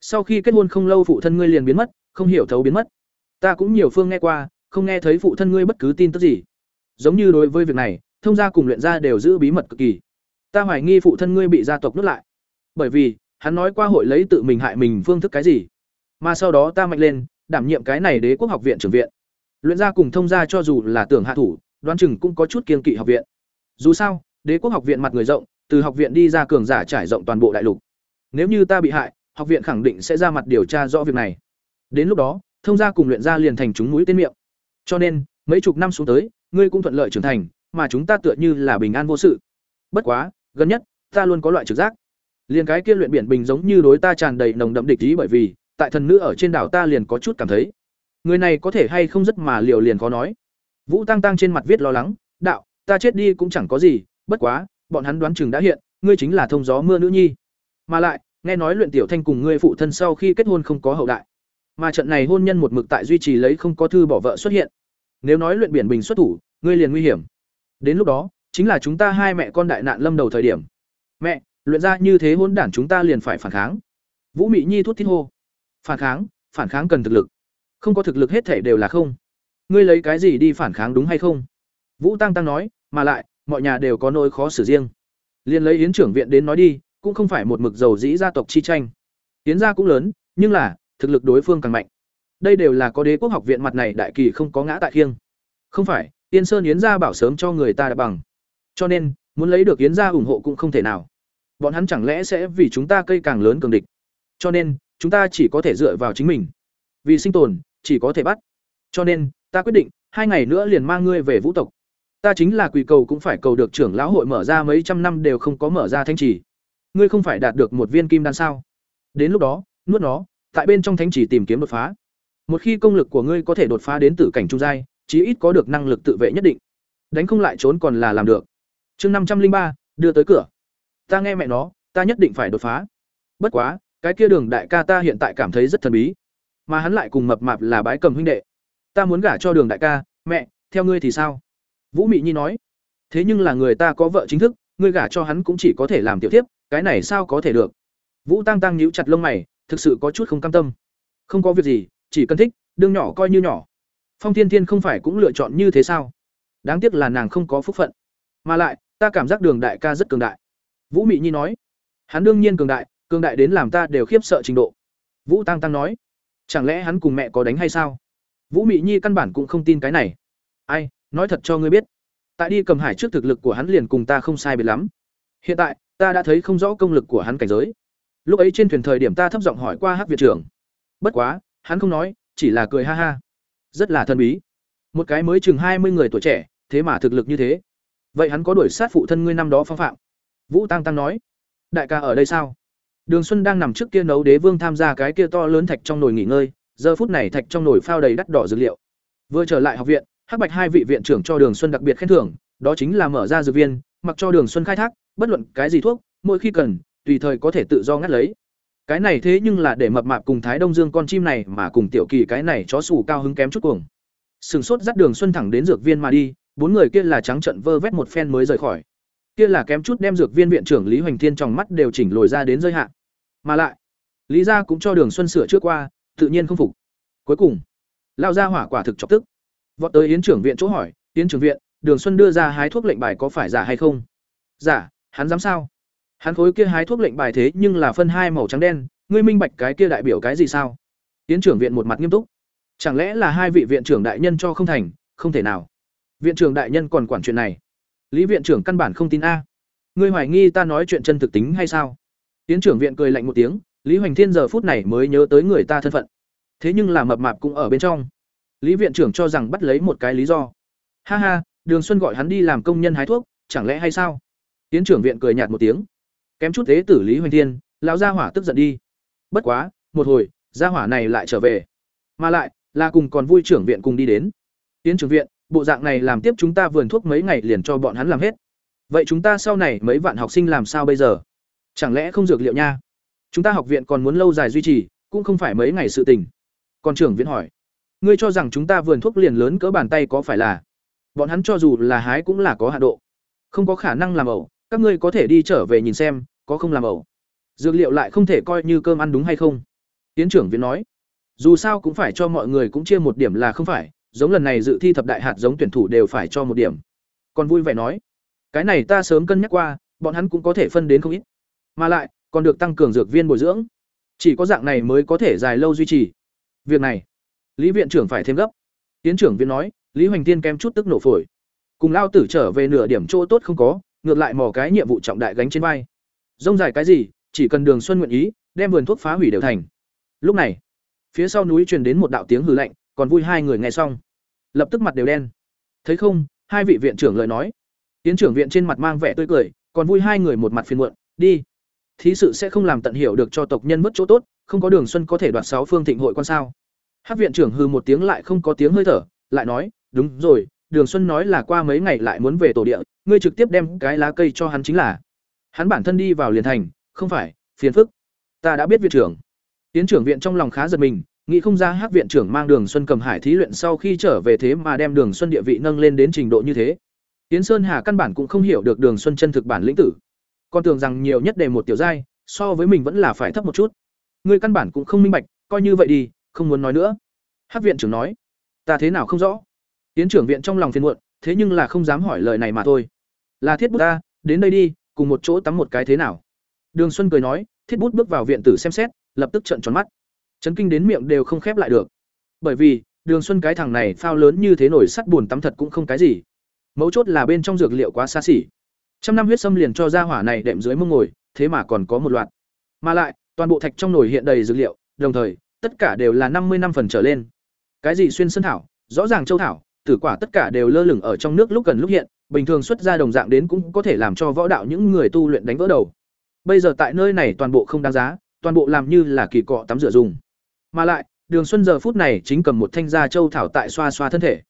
sau khi kết hôn không lâu phụ thân ngươi liền biến mất, không hiểu thấu biến mất. Ta cũng nhiều phương nghe qua, không nghe thấy phụ thân ngươi bất cứ tin tức gì. Giống như đối với việc này, thông gia cùng luyện gia đều giữ bí mật cực kỳ. Ta hoài nghi phụ thân ngươi bị gia tộc nuốt lại. Bởi vì, hắn nói qua hội lấy tự mình hại mình phương thức cái gì. Mà sau đó ta mạnh lên, đảm nhiệm cái này đế quốc học viện trưởng viện luyện gia cùng thông gia cho dù là tưởng hạ thủ, đoán chừng cũng có chút kiên kỵ học viện. Dù sao, đế quốc học viện mặt người rộng, từ học viện đi ra cường giả trải rộng toàn bộ đại lục. Nếu như ta bị hại, học viện khẳng định sẽ ra mặt điều tra rõ việc này. Đến lúc đó, thông gia cùng luyện gia liền thành chúng mũi tên miệng. Cho nên, mấy chục năm xuống tới, ngươi cũng thuận lợi trưởng thành, mà chúng ta tựa như là bình an vô sự. Bất quá, gần nhất, ta luôn có loại trực giác. Liền cái kia luyện biển bình giống như đối ta tràn đầy nồng đậm địch ý bởi vì, tại thần nữ ở trên đảo ta liền có chút cảm thấy người này có thể hay không rất mà liều liền khó nói. Vũ tăng tăng trên mặt viết lo lắng, đạo, ta chết đi cũng chẳng có gì, bất quá, bọn hắn đoán chừng đã hiện, ngươi chính là thông gió mưa nữ nhi. Mà lại, nghe nói luyện tiểu thanh cùng ngươi phụ thân sau khi kết hôn không có hậu đại. Mà trận này hôn nhân một mực tại duy trì lấy không có thư bỏ vợ xuất hiện. Nếu nói luyện biển bình xuất thủ, ngươi liền nguy hiểm. Đến lúc đó, chính là chúng ta hai mẹ con đại nạn lâm đầu thời điểm. Mẹ, luyện ra như thế hôn đản chúng ta liền phải phản kháng. Vũ mị nhi thút thít hô. Phản kháng phản kháng cần thực lực không có thực lực hết thể đều là không. Ngươi lấy cái gì đi phản kháng đúng hay không? Vũ tăng tăng nói, mà lại, mọi nhà đều có nỗi khó xử riêng. Liền lấy yến trưởng viện đến nói đi, cũng không phải một mực dầu dĩ gia tộc chi tranh. Yến gia cũng lớn, nhưng là, thực lực đối phương càng mạnh. Đây đều là có đế quốc học viện mặt này đại kỳ không có ngã tại khiêng. Không phải, Yên sơn yến gia bảo sớm cho người ta đã bằng. Cho nên, muốn lấy được yến gia ủng hộ cũng không thể nào. Bọn hắn chẳng lẽ sẽ vì chúng ta cây càng lớn cường địch? Cho nên, chúng ta chỉ có thể dựa vào chính mình. Vì sinh tồn chỉ có thể bắt. Cho nên, ta quyết định, hai ngày nữa liền mang ngươi về vũ tộc. Ta chính là quỳ cầu cũng phải cầu được trưởng lão hội mở ra mấy trăm năm đều không có mở ra thanh trì ngươi không phải đạt được một viên kim đan sao? Đến lúc đó, nuốt nó, tại bên trong thánh chỉ tìm kiếm đột phá. Một khi công lực của ngươi có thể đột phá đến tử cảnh trung giai, chí ít có được năng lực tự vệ nhất định. Đánh không lại trốn còn là làm được. Chương năm trăm linh ba, đưa tới cửa. Ta nghe mẹ nó, ta nhất định phải đột phá. Bất quá, cái kia đường đại ca ta hiện tại cảm thấy rất thần bí mà hắn lại cùng mập mạp là bái cầm huynh đệ. Ta muốn gả cho đường đại ca, mẹ, theo ngươi thì sao? Vũ mị nhi nói. Thế nhưng là người ta có vợ chính thức, ngươi gả cho hắn cũng chỉ có thể làm tiểu tiếp cái này sao có thể được? Vũ tăng tăng nhíu chặt lông mày, thực sự có chút không cam tâm. Không có việc gì, chỉ cần thích, đương nhỏ coi như nhỏ. Phong thiên thiên không phải cũng lựa chọn như thế sao? Đáng tiếc là nàng không có phúc phận. Mà lại, ta cảm giác đường đại ca rất cường đại. Vũ mị nhi nói. Hắn đương nhiên cường đại cường đại đến làm ta đều khiếp sợ trình độ. Vũ tăng tăng nói chẳng lẽ hắn cùng mẹ có đánh hay sao? Vũ mị nhi căn bản cũng không tin cái này. Ai, nói thật cho ngươi biết, tại đi cầm hải trước thực lực của hắn liền cùng ta không sai biệt lắm. Hiện tại, ta đã thấy không rõ công lực của hắn cảnh giới. Lúc ấy trên thuyền thời điểm ta thấp giọng hỏi qua hắc viện trưởng. Bất quá, hắn không nói, chỉ là cười ha ha. Rất là thân bí. Một cái mới chừng hai mươi người tuổi trẻ, thế mà thực lực như thế. Vậy hắn có đuổi sát phụ thân ngươi năm đó phong phạm? Vũ tăng tăng nói. Đại ca ở đây sao? Đường xuân đang nằm trước kia nấu đế vương tham gia cái kia to lớn thạch trong nồi nghỉ ngơi, giờ phút này thạch trong nồi phao đầy đắt đỏ dược liệu. Vừa trở lại học viện, hắc bạch hai vị viện trưởng cho đường xuân đặc biệt khen thưởng, đó chính là mở ra dược viên, mặc cho đường xuân khai thác, bất luận cái gì thuốc, mỗi khi cần, tùy thời có thể tự do ngắt lấy. Cái này thế nhưng là để mập mạp cùng thái đông dương con chim này mà cùng tiểu kỳ cái này chó sủ cao hứng kém chút cuồng. Sừng sốt dắt đường xuân thẳng đến dược viên mà đi, bốn người kia là trắng trận vơ vét một phen mới rời khỏi. Kia là kém chút đem dược viên viện trưởng lý hoành thiên trong mắt đều chỉnh lồi ra đến rơi hạ mà lại, lý gia cũng cho đường xuân sửa trước qua, tự nhiên không phục. Cuối cùng lao ra hỏa quả thực chọc tức. Vọt tới yến trưởng viện chỗ hỏi, yến trưởng viện, đường xuân đưa ra hái thuốc lệnh bài có phải giả hay không? Giả, hắn dám sao? Hắn khối kia hái thuốc lệnh bài thế nhưng là phân hai màu trắng đen, ngươi minh bạch cái kia đại biểu cái gì sao? Yến trưởng viện một mặt nghiêm túc. Chẳng lẽ là hai vị viện trưởng đại nhân cho không thành, không thể nào. Viện trưởng đại nhân còn quản chuyện này. Lý viện trưởng căn bản không tin a. Ngươi hoài nghi ta nói chuyện chân thực tính hay sao? Tiến trưởng viện cười lạnh một tiếng, lý hoành thiên giờ phút này mới nhớ tới người ta thân phận. Thế nhưng là mập mạp cũng ở bên trong. Lý viện trưởng cho rằng bắt lấy một cái lý do. Ha ha, đường xuân gọi hắn đi làm công nhân hái thuốc, chẳng lẽ hay sao? Tiến trưởng viện cười nhạt một tiếng. Kém chút thế tử lý hoành thiên, lão gia hỏa tức giận đi. Bất quá, một hồi, gia hỏa này lại trở về. Mà lại, là cùng còn vui trưởng viện cùng đi đến. Tiến trưởng viện, bộ dạng này làm tiếp chúng ta vườn thuốc mấy ngày liền cho bọn hắn làm hết. Vậy chúng ta sau này mấy vạn học sinh làm sao bây giờ? Chẳng lẽ không dược liệu nha? Chúng ta học viện còn muốn lâu dài duy trì, cũng không phải mấy ngày sự tình. Còn trưởng viện hỏi, ngươi cho rằng chúng ta vườn thuốc liền lớn cỡ bàn tay có phải là? Bọn hắn cho dù là hái cũng là có hạ độ. Không có khả năng làm ẩu, các ngươi có thể đi trở về nhìn xem, có không làm ẩu. Dược liệu lại không thể coi như cơm ăn đúng hay không? Tiến trưởng viện nói, dù sao cũng phải cho mọi người cũng chia một điểm là không phải, giống lần này dự thi thập đại hạt giống tuyển thủ đều phải cho một điểm. Còn vui vẻ nói, cái này ta sớm cân nhắc qua, bọn hắn cũng có thể phân đến không ít mà lại, còn được tăng cường dược viên bồi dưỡng. Chỉ có dạng này mới có thể dài lâu duy trì. Việc này, lý viện trưởng phải thêm gấp. Tiến trưởng viện nói, lý hoành tiên kém chút tức nổ phổi. Cùng lao tử trở về nửa điểm chỗ tốt không có, ngược lại mò cái nhiệm vụ trọng đại gánh trên vai. Rông dài cái gì, chỉ cần đường xuân nguyện ý, đem vườn thuốc phá hủy đều thành. Lúc này, phía sau núi truyền đến một đạo tiếng hừ lạnh, còn vui hai người nghe xong. Lập tức mặt đều đen. Thấy không, hai vị viện trưởng lời nói. Tiến trưởng viện trên mặt mang vẻ tươi cười, còn vui hai người một mặt phiền muộn, đi thí sự sẽ không làm tận hiểu được cho tộc nhân mất chỗ tốt, không có đường xuân có thể đoạt sáu phương thịnh hội quan sao. Hát viện trưởng hư một tiếng lại không có tiếng hơi thở, lại nói, đúng rồi, đường xuân nói là qua mấy ngày lại muốn về tổ địa, ngươi trực tiếp đem cái lá cây cho hắn chính là. Hắn bản thân đi vào liền thành, không phải, phiền phức. Ta đã biết viện trưởng. Tiến trưởng viện trong lòng khá giật mình, nghĩ không ra hát viện trưởng mang đường xuân cầm hải thí luyện sau khi trở về thế mà đem đường xuân địa vị nâng lên đến trình độ như thế. Tiến sơn hà căn bản cũng không hiểu được đường xuân chân thực bản lĩnh tử con tưởng rằng nhiều nhất để một tiểu giai, so với mình vẫn là phải thấp một chút. Ngươi căn bản cũng không minh bạch, coi như vậy đi, không muốn nói nữa. Hát viện trưởng nói, ta thế nào không rõ? Tiến trưởng viện trong lòng phiền muộn, thế nhưng là không dám hỏi lời này mà thôi. Là thiết bút ta, đến đây đi, cùng một chỗ tắm một cái thế nào? Đường xuân cười nói, thiết bút bước vào viện tử xem xét, lập tức trợn tròn mắt. Chấn kinh đến miệng đều không khép lại được. Bởi vì, đường xuân cái thằng này phao lớn như thế nổi sắt buồn tắm thật cũng không cái gì. Mấu chốt là bên trong dược liệu quá xa xỉ trăm năm huyết sâm liền cho ra hỏa này đệm dưới mông ngồi thế mà còn có một loạt. Mà lại toàn bộ thạch trong nồi hiện đầy dược liệu đồng thời tất cả đều là năm mươi năm phần trở lên. Cái gì xuyên sơn thảo rõ ràng châu thảo tử quả tất cả đều lơ lửng ở trong nước lúc gần lúc hiện bình thường xuất ra đồng dạng đến cũng có thể làm cho võ đạo những người tu luyện đánh vỡ đầu. Bây giờ tại nơi này toàn bộ không đáng giá toàn bộ làm như là kỳ cọ tắm rửa dùng. Mà lại, Đường Xuân giờ phút này chính cầm một thanh gia châu thảo tại xoa xoa thân thể.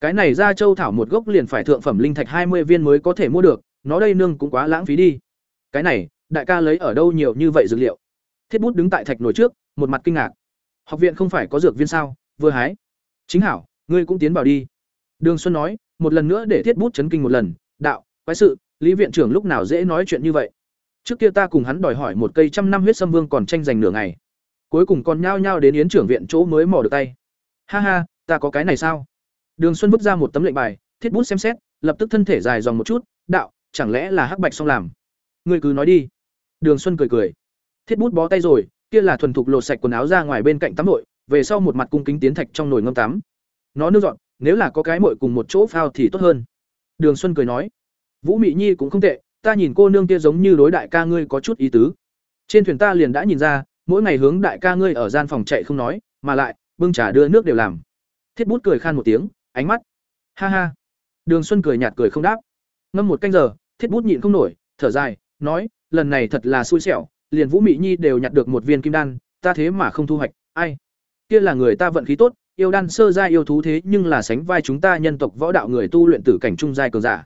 Cái này gia châu thảo một gốc liền phải thượng phẩm linh thạch hai mươi viên mới có thể mua được, nó đây nương cũng quá lãng phí đi. Cái này, đại ca lấy ở đâu nhiều như vậy dược liệu? Thiết Bút đứng tại thạch nổi trước, một mặt kinh ngạc. Học viện không phải có dược viên sao? Vừa hái. Chính hảo, ngươi cũng tiến vào đi. Đường Xuân nói, một lần nữa để Thiết Bút chấn kinh một lần, đạo, quái sự, Lý viện trưởng lúc nào dễ nói chuyện như vậy? Trước kia ta cùng hắn đòi hỏi một cây trăm năm huyết sâm vương còn tranh giành nửa ngày cuối cùng còn nhao nhao đến yến trưởng viện chỗ mới mò được tay ha ha ta có cái này sao đường xuân vứt ra một tấm lệnh bài thiết bút xem xét lập tức thân thể dài dòng một chút đạo chẳng lẽ là hắc bạch xong làm ngươi cứ nói đi đường xuân cười cười thiết bút bó tay rồi kia là thuần thục lột sạch quần áo ra ngoài bên cạnh tắm nội về sau một mặt cung kính tiến thạch trong nồi ngâm tắm nó nước dọn nếu là có cái mội cùng một chỗ phao thì tốt hơn Đường Xuân cười nói, Vũ Mị Nhi cũng không tệ, ta nhìn cô nương kia giống như đối đại ca ngươi có chút ý tứ. Trên thuyền ta liền đã nhìn ra, mỗi ngày hướng đại ca ngươi ở gian phòng chạy không nói, mà lại bưng trà đưa nước đều làm. Thiết Bút cười khan một tiếng, ánh mắt. Ha ha. Đường Xuân cười nhạt cười không đáp. Ngâm một canh giờ, Thiết Bút nhịn không nổi, thở dài, nói, lần này thật là xui xẻo, liền Vũ Mị Nhi đều nhặt được một viên kim đan, ta thế mà không thu hoạch, ai? Kia là người ta vận khí tốt, yêu đan sơ gia yêu thú thế nhưng là sánh vai chúng ta nhân tộc võ đạo người tu luyện tử cảnh trung giai cường giả.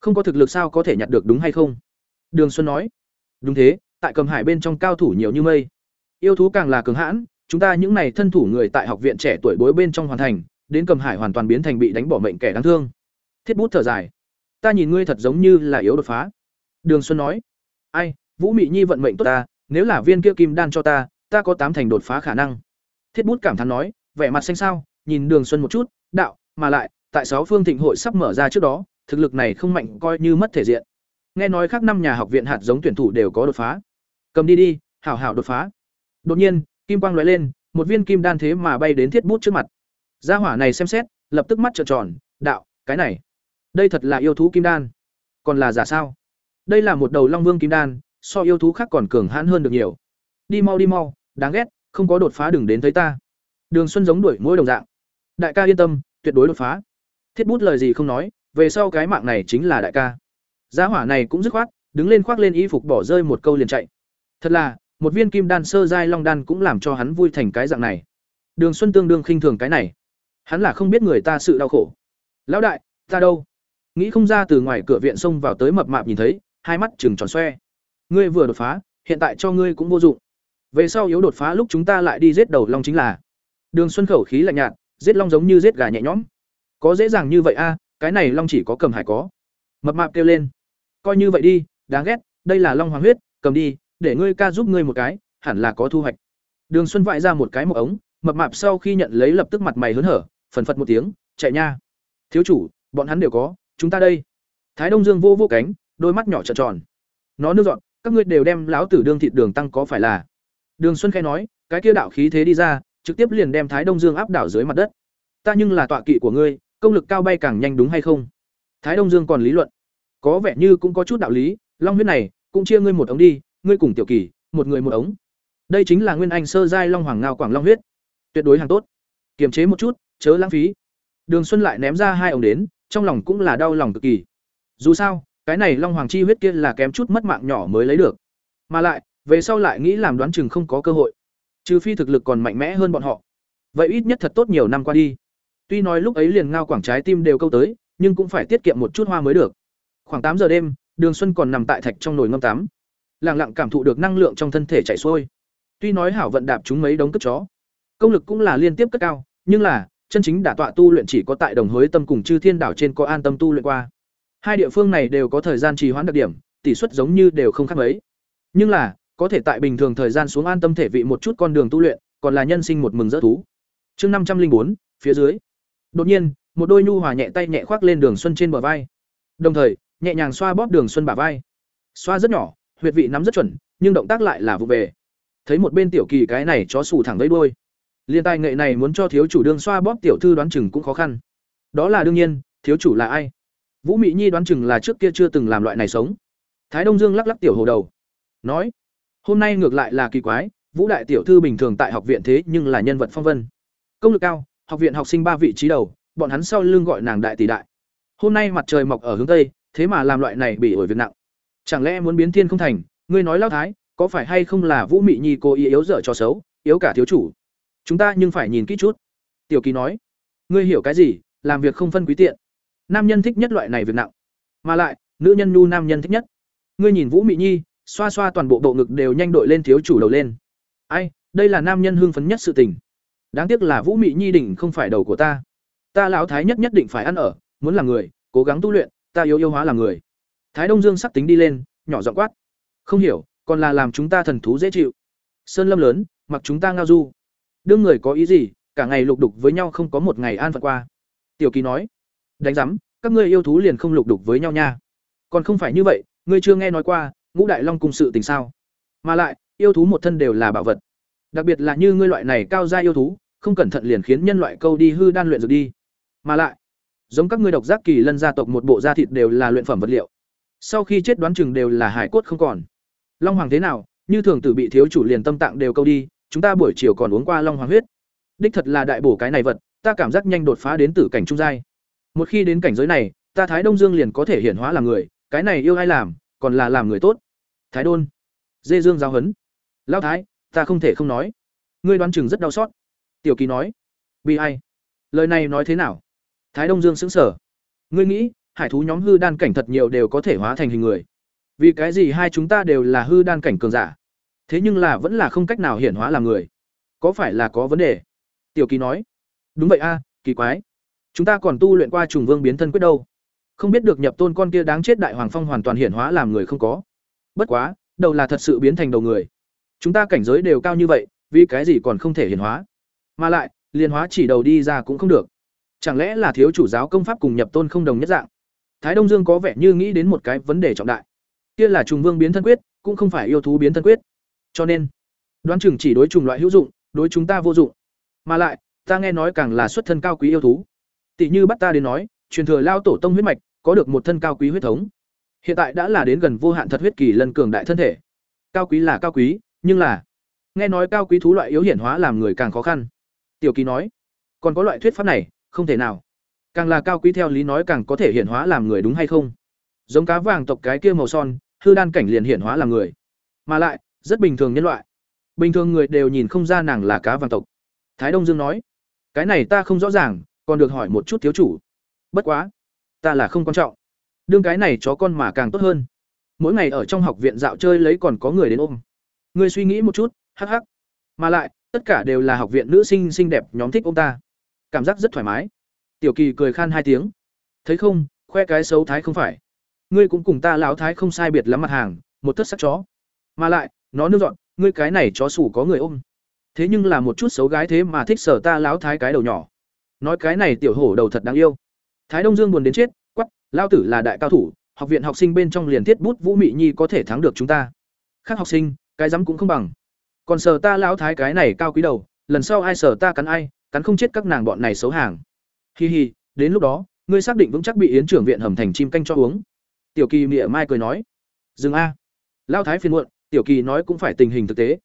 Không có thực lực sao có thể nhặt được đúng hay không? Đường Xuân nói. Đúng thế, tại Cầm Hải bên trong cao thủ nhiều như mây. Yêu thú càng là cường hãn, chúng ta những này thân thủ người tại học viện trẻ tuổi bối bên trong hoàn thành, đến Cầm Hải hoàn toàn biến thành bị đánh bỏ mệnh kẻ đáng thương. Thiết Bút thở dài. Ta nhìn ngươi thật giống như là yếu đột phá. Đường Xuân nói. Ai, Vũ Mị Nhi vận mệnh tốt ta, nếu là viên kia kim đan cho ta, ta có tám thành đột phá khả năng. Thiết Bút cảm thán nói, vẻ mặt xanh sao, nhìn Đường Xuân một chút, đạo, mà lại, tại sáu phương thịnh hội sắp mở ra trước đó, thực lực này không mạnh coi như mất thể diện. Nghe nói khác năm nhà học viện hạt giống tuyển thủ đều có đột phá. Cầm đi đi, hảo hảo đột phá. Đột nhiên, kim quang lóe lên, một viên kim đan thế mà bay đến Thiết Bút trước mặt. Gia hỏa này xem xét, lập tức mắt trợn tròn, đạo, cái này, đây thật là yêu thú kim đan, còn là giả sao? Đây là một đầu Long Vương kim đan, so yêu thú khác còn cường hãn hơn được nhiều. Đi mau đi mau, đáng ghét, không có đột phá đừng đến thấy ta. Đường Xuân giống đuổi mỗi đồng dạng. Đại ca yên tâm, tuyệt đối đột phá. Thiết bút lời gì không nói, về sau cái mạng này chính là đại ca. giá hỏa này cũng dứt khoát, đứng lên khoác lên y phục bỏ rơi một câu liền chạy. Thật là, một viên kim đan sơ giai long đan cũng làm cho hắn vui thành cái dạng này. Đường Xuân tương đương khinh thường cái này. Hắn là không biết người ta sự đau khổ. Lão đại, ta đâu? Nghĩ không ra từ ngoài cửa viện xông vào tới mập mạp nhìn thấy, hai mắt trừng tròn xoe. Ngươi vừa đột phá, hiện tại cho ngươi cũng vô dụng. Về sau yếu đột phá lúc chúng ta lại đi giết đầu long chính là. Đường Xuân khẩu khí lạnh nhạt, giết long giống như giết gà nhẹ nhõm. Có dễ dàng như vậy a, cái này long chỉ có cầm hải có. Mập mạp kêu lên. Coi như vậy đi, đáng ghét, đây là long hoàng huyết, cầm đi, để ngươi ca giúp ngươi một cái, hẳn là có thu hoạch. Đường Xuân vại ra một cái một ống, mập mạp sau khi nhận lấy lập tức mặt mày hớn hở, phần phật một tiếng, chạy nha. Thiếu chủ, bọn hắn đều có, chúng ta đây. Thái Đông Dương vô vô cánh, đôi mắt nhỏ trợn tròn. Nó nước dọn, các ngươi đều đem lão tử đương thịt đường tăng có phải là? Đường Xuân khẽ nói, cái kia đạo khí thế đi ra, trực tiếp liền đem Thái Đông Dương áp đảo dưới mặt đất. Ta nhưng là tọa kỵ của ngươi, công lực cao bay càng nhanh đúng hay không? Thái Đông Dương còn lý luận, có vẻ như cũng có chút đạo lý, long huyết này, cũng chia ngươi một ống đi, ngươi cùng tiểu kỳ, một người một ống. Đây chính là nguyên anh sơ giai long hoàng ngao quảng long huyết, tuyệt đối hàng tốt. Kiềm chế một chút, chớ lãng phí. Đường Xuân lại ném ra hai ống đến, trong lòng cũng là đau lòng cực kỳ. Dù sao, cái này long hoàng chi huyết kia là kém chút mất mạng nhỏ mới lấy được. Mà lại, về sau lại nghĩ làm đoán chừng không có cơ hội. Trừ phi thực lực còn mạnh mẽ hơn bọn họ. Vậy ít nhất thật tốt nhiều năm qua đi. Tuy nói lúc ấy liền ngao quảng trái tim đều câu tới, nhưng cũng phải tiết kiệm một chút hoa mới được. Khoảng tám giờ đêm, Đường Xuân còn nằm tại thạch trong nồi ngâm tắm. Lặng lặng cảm thụ được năng lượng trong thân thể chảy xuôi. Tuy nói hảo vận đạp chúng mấy đống cất chó, công lực cũng là liên tiếp cất cao, nhưng là chân chính đả tọa tu luyện chỉ có tại đồng hối tâm cùng chư thiên đảo trên có an tâm tu luyện qua. Hai địa phương này đều có thời gian trì hoãn đặc điểm, tỷ suất giống như đều không khác mấy. Nhưng là, có thể tại bình thường thời gian xuống an tâm thể vị một chút con đường tu luyện, còn là nhân sinh một mừng rỡ thú. Chương năm trăm linh bốn, phía dưới. Đột nhiên, một đôi nhu hòa nhẹ tay nhẹ khoác lên đường xuân trên bờ vai. Đồng thời, nhẹ nhàng xoa bóp đường xuân bả vai. Xoa rất nhỏ, huyệt vị nắm rất chuẩn, nhưng động tác lại là vụ về. Thấy một bên tiểu kỳ cái này chó xù thẳng lấy đôi Liên tài nghệ này muốn cho thiếu chủ đương xoa bóp tiểu thư đoán chừng cũng khó khăn. Đó là đương nhiên, thiếu chủ là ai? Vũ Mị Nhi đoán chừng là trước kia chưa từng làm loại này sống. Thái Đông Dương lắc lắc tiểu hồ đầu, nói: "Hôm nay ngược lại là kỳ quái, Vũ đại tiểu thư bình thường tại học viện thế nhưng là nhân vật phong vân. Công lực cao, học viện học sinh ba vị trí đầu, bọn hắn sau lưng gọi nàng đại tỷ đại. Hôm nay mặt trời mọc ở hướng tây, thế mà làm loại này bị ổi việc nặng. Chẳng lẽ muốn biến thiên không thành? Ngươi nói lao thái, có phải hay không là Vũ Mị Nhi cô ý yếu dở cho xấu, yếu cả thiếu chủ?" Chúng ta nhưng phải nhìn kỹ chút. Tiểu kỳ nói. Ngươi hiểu cái gì? Làm việc không phân quý tiện. Nam nhân thích nhất loại này việc nặng. Mà lại, nữ nhân nhu nam nhân thích nhất. Ngươi nhìn vũ mị nhi, xoa xoa toàn bộ bộ ngực đều nhanh đội lên thiếu chủ đầu lên. Ai, đây là nam nhân hưng phấn nhất sự tình. Đáng tiếc là vũ mị nhi đỉnh không phải đầu của ta. Ta lão thái nhất nhất định phải ăn ở, muốn làm người, cố gắng tu luyện, ta yêu yêu hóa làm người. Thái đông dương sắc tính đi lên, nhỏ giọng quát. Không hiểu, còn là làm chúng ta thần thú dễ chịu. Sơn lâm lớn, mặc chúng ta ngao du đương người có ý gì, cả ngày lục đục với nhau không có một ngày an phận qua. Tiểu kỳ nói, đánh giám, các ngươi yêu thú liền không lục đục với nhau nha. Còn không phải như vậy, ngươi chưa nghe nói qua, ngũ đại long cùng sự tình sao. Mà lại, yêu thú một thân đều là bảo vật. Đặc biệt là như ngươi loại này cao gia yêu thú, không cẩn thận liền khiến nhân loại câu đi hư đan luyện dược đi. Mà lại, giống các ngươi độc giác kỳ lân gia tộc một bộ da thịt đều là luyện phẩm vật liệu. Sau khi chết đoán chừng đều là hải cốt không còn. Long hoàng thế nào, như thường tử bị thiếu chủ liền tâm tạng đều câu đi chúng ta buổi chiều còn uống qua long hoàng huyết. Đích thật là đại bổ cái này vật, ta cảm giác nhanh đột phá đến tử cảnh trung giai. Một khi đến cảnh giới này, ta thái đông dương liền có thể hiển hóa làm người, cái này yêu ai làm, còn là làm người tốt. Thái đôn. Dê dương giáo huấn. Lao thái, ta không thể không nói. Ngươi đoán chừng rất đau xót. Tiểu kỳ nói. Vì ai? Lời này nói thế nào? Thái đông dương sững sờ. Ngươi nghĩ, hải thú nhóm hư đan cảnh thật nhiều đều có thể hóa thành hình người. Vì cái gì hai chúng ta đều là hư đan cảnh cường giả? Thế nhưng là vẫn là không cách nào hiển hóa làm người. Có phải là có vấn đề? Tiểu kỳ nói. Đúng vậy a, kỳ quái. Chúng ta còn tu luyện qua trùng vương biến thân quyết đâu. Không biết được nhập tôn con kia đáng chết đại hoàng phong hoàn toàn hiển hóa làm người không có. Bất quá, đầu là thật sự biến thành đầu người. Chúng ta cảnh giới đều cao như vậy, vì cái gì còn không thể hiển hóa? Mà lại liên hóa chỉ đầu đi ra cũng không được. Chẳng lẽ là thiếu chủ giáo công pháp cùng nhập tôn không đồng nhất dạng? Thái đông dương có vẻ như nghĩ đến một cái vấn đề trọng đại. Kia là trùng vương biến thân quyết, cũng không phải yêu thú biến thân quyết cho nên, đoán chừng chỉ đối chủng loại hữu dụng, đối chúng ta vô dụng. Mà lại, ta nghe nói càng là xuất thân cao quý yêu thú. Tỷ như bắt ta đến nói, truyền thừa lao tổ tông huyết mạch, có được một thân cao quý huyết thống. Hiện tại đã là đến gần vô hạn thật huyết kỳ lân cường đại thân thể. Cao quý là cao quý, nhưng là, nghe nói cao quý thú loại yếu hiển hóa làm người càng khó khăn. Tiểu kỳ nói, còn có loại thuyết pháp này, không thể nào. Càng là cao quý theo lý nói càng có thể hiển hóa làm người đúng hay không? Giống cá vàng tộc cái kia màu son, hư đan cảnh liền hiển hóa làm người. Mà lại rất bình thường nhân loại. Bình thường người đều nhìn không ra nàng là cá vàng tộc. Thái đông dương nói, cái này ta không rõ ràng, còn được hỏi một chút thiếu chủ. Bất quá, ta là không quan trọng. Đương cái này chó con mà càng tốt hơn. Mỗi ngày ở trong học viện dạo chơi lấy còn có người đến ôm. Ngươi suy nghĩ một chút, hắc hắc. Mà lại, tất cả đều là học viện nữ sinh xinh đẹp nhóm thích ông ta. Cảm giác rất thoải mái. Tiểu kỳ cười khan hai tiếng. Thấy không, khoe cái xấu thái không phải. Ngươi cũng cùng ta lão thái không sai biệt lắm mặt hàng, một thất sắc chó. Mà lại nó nương dọn, ngươi cái này chó sủ có người ôm. Thế nhưng là một chút xấu gái thế mà thích sở ta láo thái cái đầu nhỏ. Nói cái này tiểu hổ đầu thật đáng yêu. Thái đông dương buồn đến chết quắp lao tử là đại cao thủ, học viện học sinh bên trong liền thiết bút vũ mị nhi có thể thắng được chúng ta. Khác học sinh, cái dám cũng không bằng. Còn sở ta lão thái cái này cao quý đầu, lần sau ai sở ta cắn ai, cắn không chết các nàng bọn này xấu hàng. Hi hi, đến lúc đó, ngươi xác định vững chắc bị yến trưởng viện hầm thành chim canh cho uống. Tiểu kỳ mỉa mai cười nói, dừng a. Lao thái phiền muộn tiểu kỳ nói cũng phải tình hình thực tế.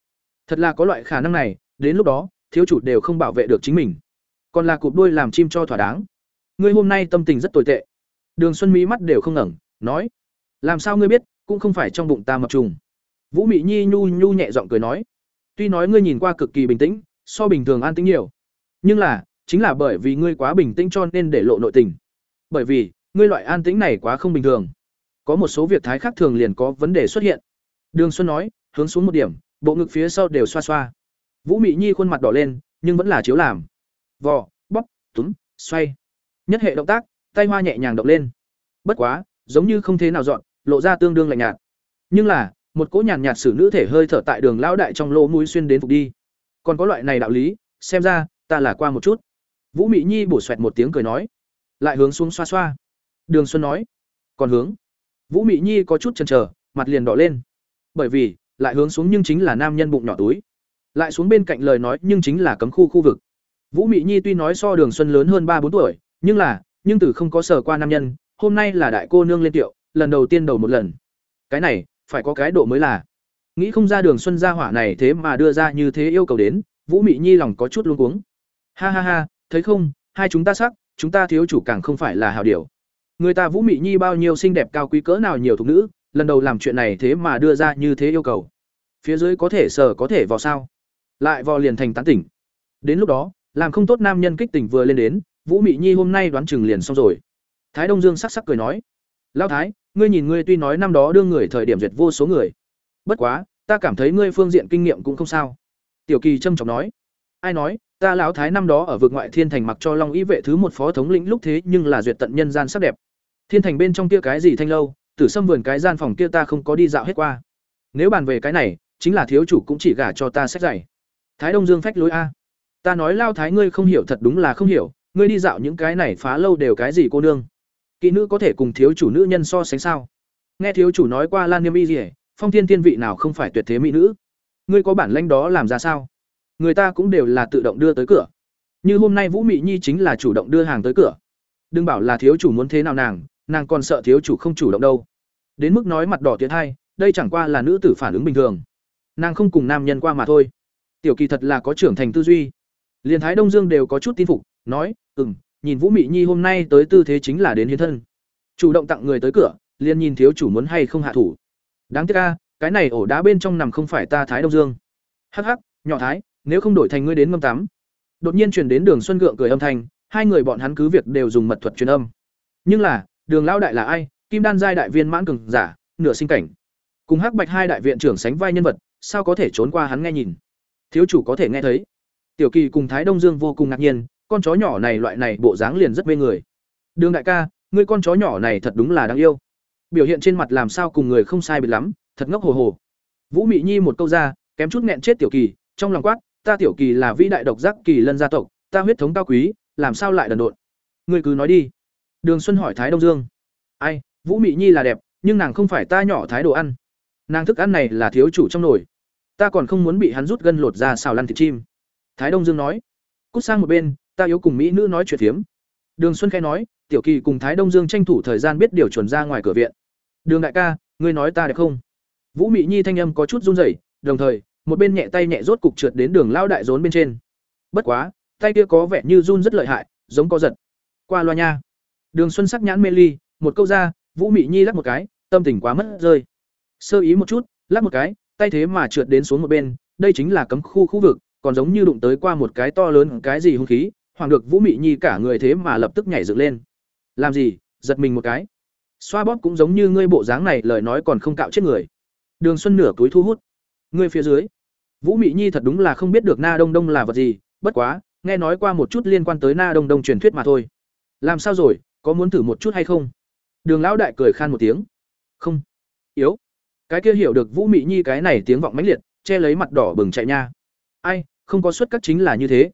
Thật là có loại khả năng này, đến lúc đó, thiếu chủ đều không bảo vệ được chính mình. Còn là cụp đuôi làm chim cho thỏa đáng. Ngươi hôm nay tâm tình rất tồi tệ. Đường xuân mỹ mắt đều không ngẩng, nói, làm sao ngươi biết, cũng không phải trong bụng ta mập trùng. Vũ mị nhi nhu nhu nhẹ giọng cười nói, tuy nói ngươi nhìn qua cực kỳ bình tĩnh, so bình thường an tĩnh nhiều, nhưng là, chính là bởi vì ngươi quá bình tĩnh cho nên để lộ nội tình. Bởi vì, ngươi loại an tĩnh này quá không bình thường. Có một số việc thái khác thường liền có vấn đề xuất hiện đường xuân nói, hướng xuống một điểm, bộ ngực phía sau đều xoa xoa. Vũ mị nhi khuôn mặt đỏ lên, nhưng vẫn là chiếu làm. Vò, bóp, túm, xoay. Nhất hệ động tác, tay hoa nhẹ nhàng động lên. Bất quá, giống như không thế nào dọn, lộ ra tương đương lạnh nhạt. Nhưng là, một cỗ nhàn nhạt xử nữ thể hơi thở tại đường lão đại trong lỗ mũi xuyên đến phục đi. Còn có loại này đạo lý, xem ra, ta là qua một chút. Vũ mị nhi bổ xoẹt một tiếng cười nói. Lại hướng xuống xoa xoa. Đường xuân nói. Còn hướng. Vũ mị nhi có chút chần chờ, mặt liền đỏ lên bởi vì, lại hướng xuống nhưng chính là nam nhân bụng nhỏ túi. Lại xuống bên cạnh lời nói nhưng chính là cấm khu khu vực. Vũ mị nhi tuy nói so đường xuân lớn hơn ba bốn tuổi, nhưng là, nhưng từ không có sở qua nam nhân, hôm nay là đại cô nương lên tiệu, lần đầu tiên đầu một lần. Cái này, phải có cái độ mới là. Nghĩ không ra đường xuân gia hỏa này thế mà đưa ra như thế yêu cầu đến, vũ mị nhi lòng có chút luống cuống. Ha ha ha, thấy không, hai chúng ta sắc, chúng ta thiếu chủ càng không phải là hào điều. Người ta vũ mị nhi bao nhiêu xinh đẹp cao quý cỡ nào nhiều thục nữ lần đầu làm chuyện này thế mà đưa ra như thế yêu cầu. Phía dưới có thể sờ có thể vào sao? Lại vào liền thành tán tỉnh. Đến lúc đó, làm không tốt nam nhân kích tỉnh vừa lên đến, vũ mị nhi hôm nay đoán chừng liền xong rồi. Thái đông dương sắc sắc cười nói, lão thái, ngươi nhìn ngươi tuy nói năm đó đưa người thời điểm duyệt vô số người, bất quá, ta cảm thấy ngươi phương diện kinh nghiệm cũng không sao. Tiểu kỳ trâm trọng nói, ai nói, ta lão thái năm đó ở vực ngoại thiên thành mặc cho long ý vệ thứ một phó thống lĩnh lúc thế nhưng là duyệt tận nhân gian sắc đẹp. Thiên thành bên trong kia cái gì thanh lâu tử xâm vườn cái gian phòng kia ta không có đi dạo hết qua. Nếu bàn về cái này, chính là thiếu chủ cũng chỉ gả cho ta sách dạy. Thái đông dương phách lối a. Ta nói lao thái ngươi không hiểu thật đúng là không hiểu, ngươi đi dạo những cái này phá lâu đều cái gì cô nương? Kỹ nữ có thể cùng thiếu chủ nữ nhân so sánh sao? Nghe thiếu chủ nói qua lan niêm y gì phong thiên thiên vị nào không phải tuyệt thế mỹ nữ? Ngươi có bản lãnh đó làm ra sao? Người ta cũng đều là tự động đưa tới cửa. Như hôm nay vũ mị nhi chính là chủ động đưa hàng tới cửa. Đừng bảo là thiếu chủ muốn thế nào nàng nàng còn sợ thiếu chủ không chủ động đâu. Đến mức nói mặt đỏ tiến hai, đây chẳng qua là nữ tử phản ứng bình thường. Nàng không cùng nam nhân qua mà thôi. Tiểu kỳ thật là có trưởng thành tư duy. Liền thái đông dương đều có chút tin phục, nói ừ m nhìn vũ mị nhi hôm nay tới tư thế chính là đến hiến thân. Chủ động tặng người tới cửa, liền nhìn thiếu chủ muốn hay không hạ thủ. Đáng tiếc ca cái này ổ đá bên trong nằm không phải ta thái đông dương. Hắc hắc, nhỏ thái, nếu không đổi thành ngươi đến ngâm tắm. Đột nhiên truyền đến đường xuân gượng cười âm thanh, hai người bọn hắn cứ việc đều dùng mật thuật truyền âm. Nhưng là đường Lão đại là ai? Kim đan giai đại viên mãn cường giả, nửa sinh cảnh. Cùng hắc bạch hai đại viện trưởng sánh vai nhân vật, sao có thể trốn qua hắn nghe nhìn? Thiếu chủ có thể nghe thấy. Tiểu kỳ cùng thái đông dương vô cùng ngạc nhiên, con chó nhỏ này loại này bộ dáng liền rất mê người. Đường đại ca, ngươi con chó nhỏ này thật đúng là đáng yêu. Biểu hiện trên mặt làm sao cùng người không sai biệt lắm, thật ngốc hồ hồ. Vũ mị nhi một câu ra, kém chút nghẹn chết tiểu kỳ, trong lòng quát, ta tiểu kỳ là vĩ đại độc giác kỳ lân gia tộc, ta huyết thống cao quý, làm sao lại đần độn? Ngươi cứ nói đi đường xuân hỏi thái đông dương. Ai, vũ mị nhi là đẹp, nhưng nàng không phải ta nhỏ thái đồ ăn. Nàng thức ăn này là thiếu chủ trong nồi. Ta còn không muốn bị hắn rút gân lột ra xào lăn thịt chim. Thái đông dương nói. Cút sang một bên, ta yếu cùng mỹ nữ nói chuyện thiếm. đường xuân khẽ nói, tiểu kỳ cùng thái đông dương tranh thủ thời gian biết điều chuẩn ra ngoài cửa viện. Đường đại ca, ngươi nói ta được không? Vũ mị nhi thanh âm có chút run rẩy, đồng thời, một bên nhẹ tay nhẹ rốt cục trượt đến đường lao đại rốn bên trên. Bất quá, tay kia có vẻ như run rất lợi hại, giống có giật. Qua loa nha đường xuân sắc nhãn mê ly, một câu ra, vũ mị nhi lắc một cái, tâm tình quá mất rơi. Sơ ý một chút, lắc một cái, tay thế mà trượt đến xuống một bên, đây chính là cấm khu khu vực, còn giống như đụng tới qua một cái to lớn, cái gì hung khí, hoàng được vũ mị nhi cả người thế mà lập tức nhảy dựng lên. Làm gì, giật mình một cái. Xoa bóp cũng giống như ngươi bộ dáng này, lời nói còn không cạo chết người. Đường xuân nửa túi thu hút. Ngươi phía dưới. Vũ mị nhi thật đúng là không biết được na đông đông là vật gì, bất quá, nghe nói qua một chút liên quan tới na đông đông truyền thuyết mà thôi. Làm sao rồi? Có muốn thử một chút hay không? Đường lão đại cười khan một tiếng. Không. Yếu. Cái kia hiểu được vũ mị nhi cái này tiếng vọng mãnh liệt, che lấy mặt đỏ bừng chạy nha. Ai, không có suất các chính là như thế.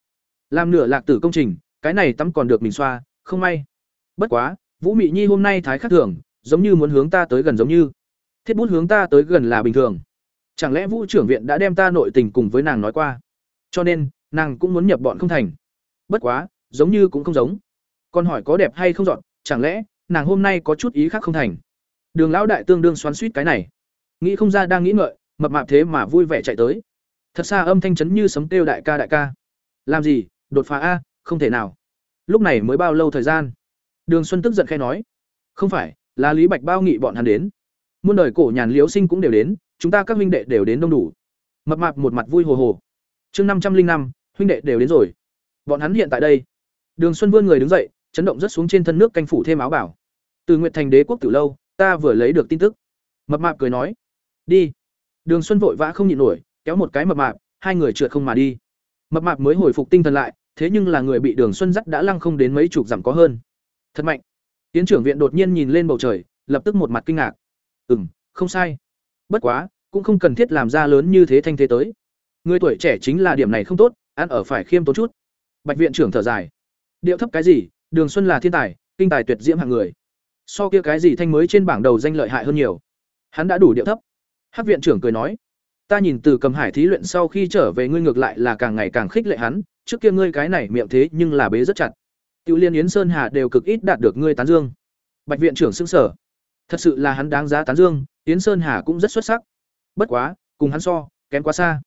Làm nửa lạc tử công trình, cái này tắm còn được mình xoa, không may. Bất quá, vũ mị nhi hôm nay thái khắc thường, giống như muốn hướng ta tới gần giống như. Thiết bút hướng ta tới gần là bình thường. Chẳng lẽ vũ trưởng viện đã đem ta nội tình cùng với nàng nói qua? Cho nên, nàng cũng muốn nhập bọn không thành. Bất quá, giống như cũng không giống còn hỏi có đẹp hay không dọn, chẳng lẽ nàng hôm nay có chút ý khác không thành? Đường lão đại tương đương xoắn suýt cái này. Nghĩ không ra đang nghĩ ngợi, mập mạp thế mà vui vẻ chạy tới. Thật xa âm thanh chấn như sấm kêu đại ca đại ca. Làm gì, đột phá a, không thể nào. Lúc này mới bao lâu thời gian? Đường xuân tức giận khai nói. Không phải, là lý bạch bao nghị bọn hắn đến. Muôn đời cổ nhàn liễu sinh cũng đều đến, chúng ta các huynh đệ đều đến đông đủ. Mập mạp một mặt vui hồ hồ. Chương năm trăm linh năm, huynh đệ đều đến rồi. Bọn hắn hiện tại đây. Đường xuân vươn người đứng dậy chấn động rất xuống trên thân nước canh phủ thêm áo bảo. Từ nguyện thành đế quốc từ lâu, ta vừa lấy được tin tức. Mập mạp cười nói, đi. Đường xuân vội vã không nhịn nổi, kéo một cái mập mạp, hai người trượt không mà đi. Mập mạp mới hồi phục tinh thần lại, thế nhưng là người bị đường xuân dắt đã lăng không đến mấy chục dặm có hơn. Thật mạnh. Tiến trưởng viện đột nhiên nhìn lên bầu trời, lập tức một mặt kinh ngạc. Ừ m không sai. Bất quá, cũng không cần thiết làm ra lớn như thế thanh thế tới. Người tuổi trẻ chính là điểm này không tốt, ăn ở phải khiêm tốn chút. Bạch viện trưởng thở dài. Điệu thấp cái gì? Đường xuân là thiên tài kinh tài tuyệt diễm hạng người so kia cái gì thanh mới trên bảng đầu danh lợi hại hơn nhiều hắn đã đủ điệu thấp Hắc viện trưởng cười nói ta nhìn từ cầm hải thí luyện sau khi trở về ngươi ngược lại là càng ngày càng khích lệ hắn trước kia ngươi cái này miệng thế nhưng là bế rất chặt Tiểu Liên Yến Sơn Hà đều cực ít đạt được ngươi tán dương. Bạch viện trưởng sững sở. Thật sự là hắn đáng giá tán dương, Yến Sơn Hà cũng rất xuất sắc. Bất quá, cùng hắn so, kém quá xa.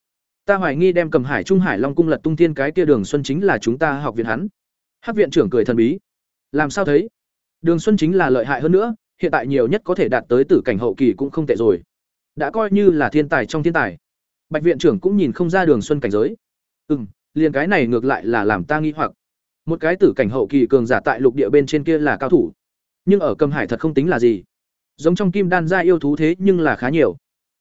Ta hoài nghi đem Cầm Hải Trung Hải Long cung lật tung thiên cái kia Đường Xuân chính là chúng ta học viện hắn. Hắc viện trưởng cười thần bí. Làm sao thấy? Đường Xuân chính là lợi hại hơn nữa, hiện tại nhiều nhất có thể đạt tới tử cảnh hậu kỳ cũng không tệ rồi. Đã coi như là thiên tài trong thiên tài. Bạch viện trưởng cũng nhìn không ra Đường Xuân cảnh giới. Ừm, liền cái này ngược lại là làm ta nghi hoặc một cái tử cảnh hậu kỳ cường giả tại lục địa bên trên kia là cao thủ nhưng ở cầm hải thật không tính là gì giống trong kim đan gia yêu thú thế nhưng là khá nhiều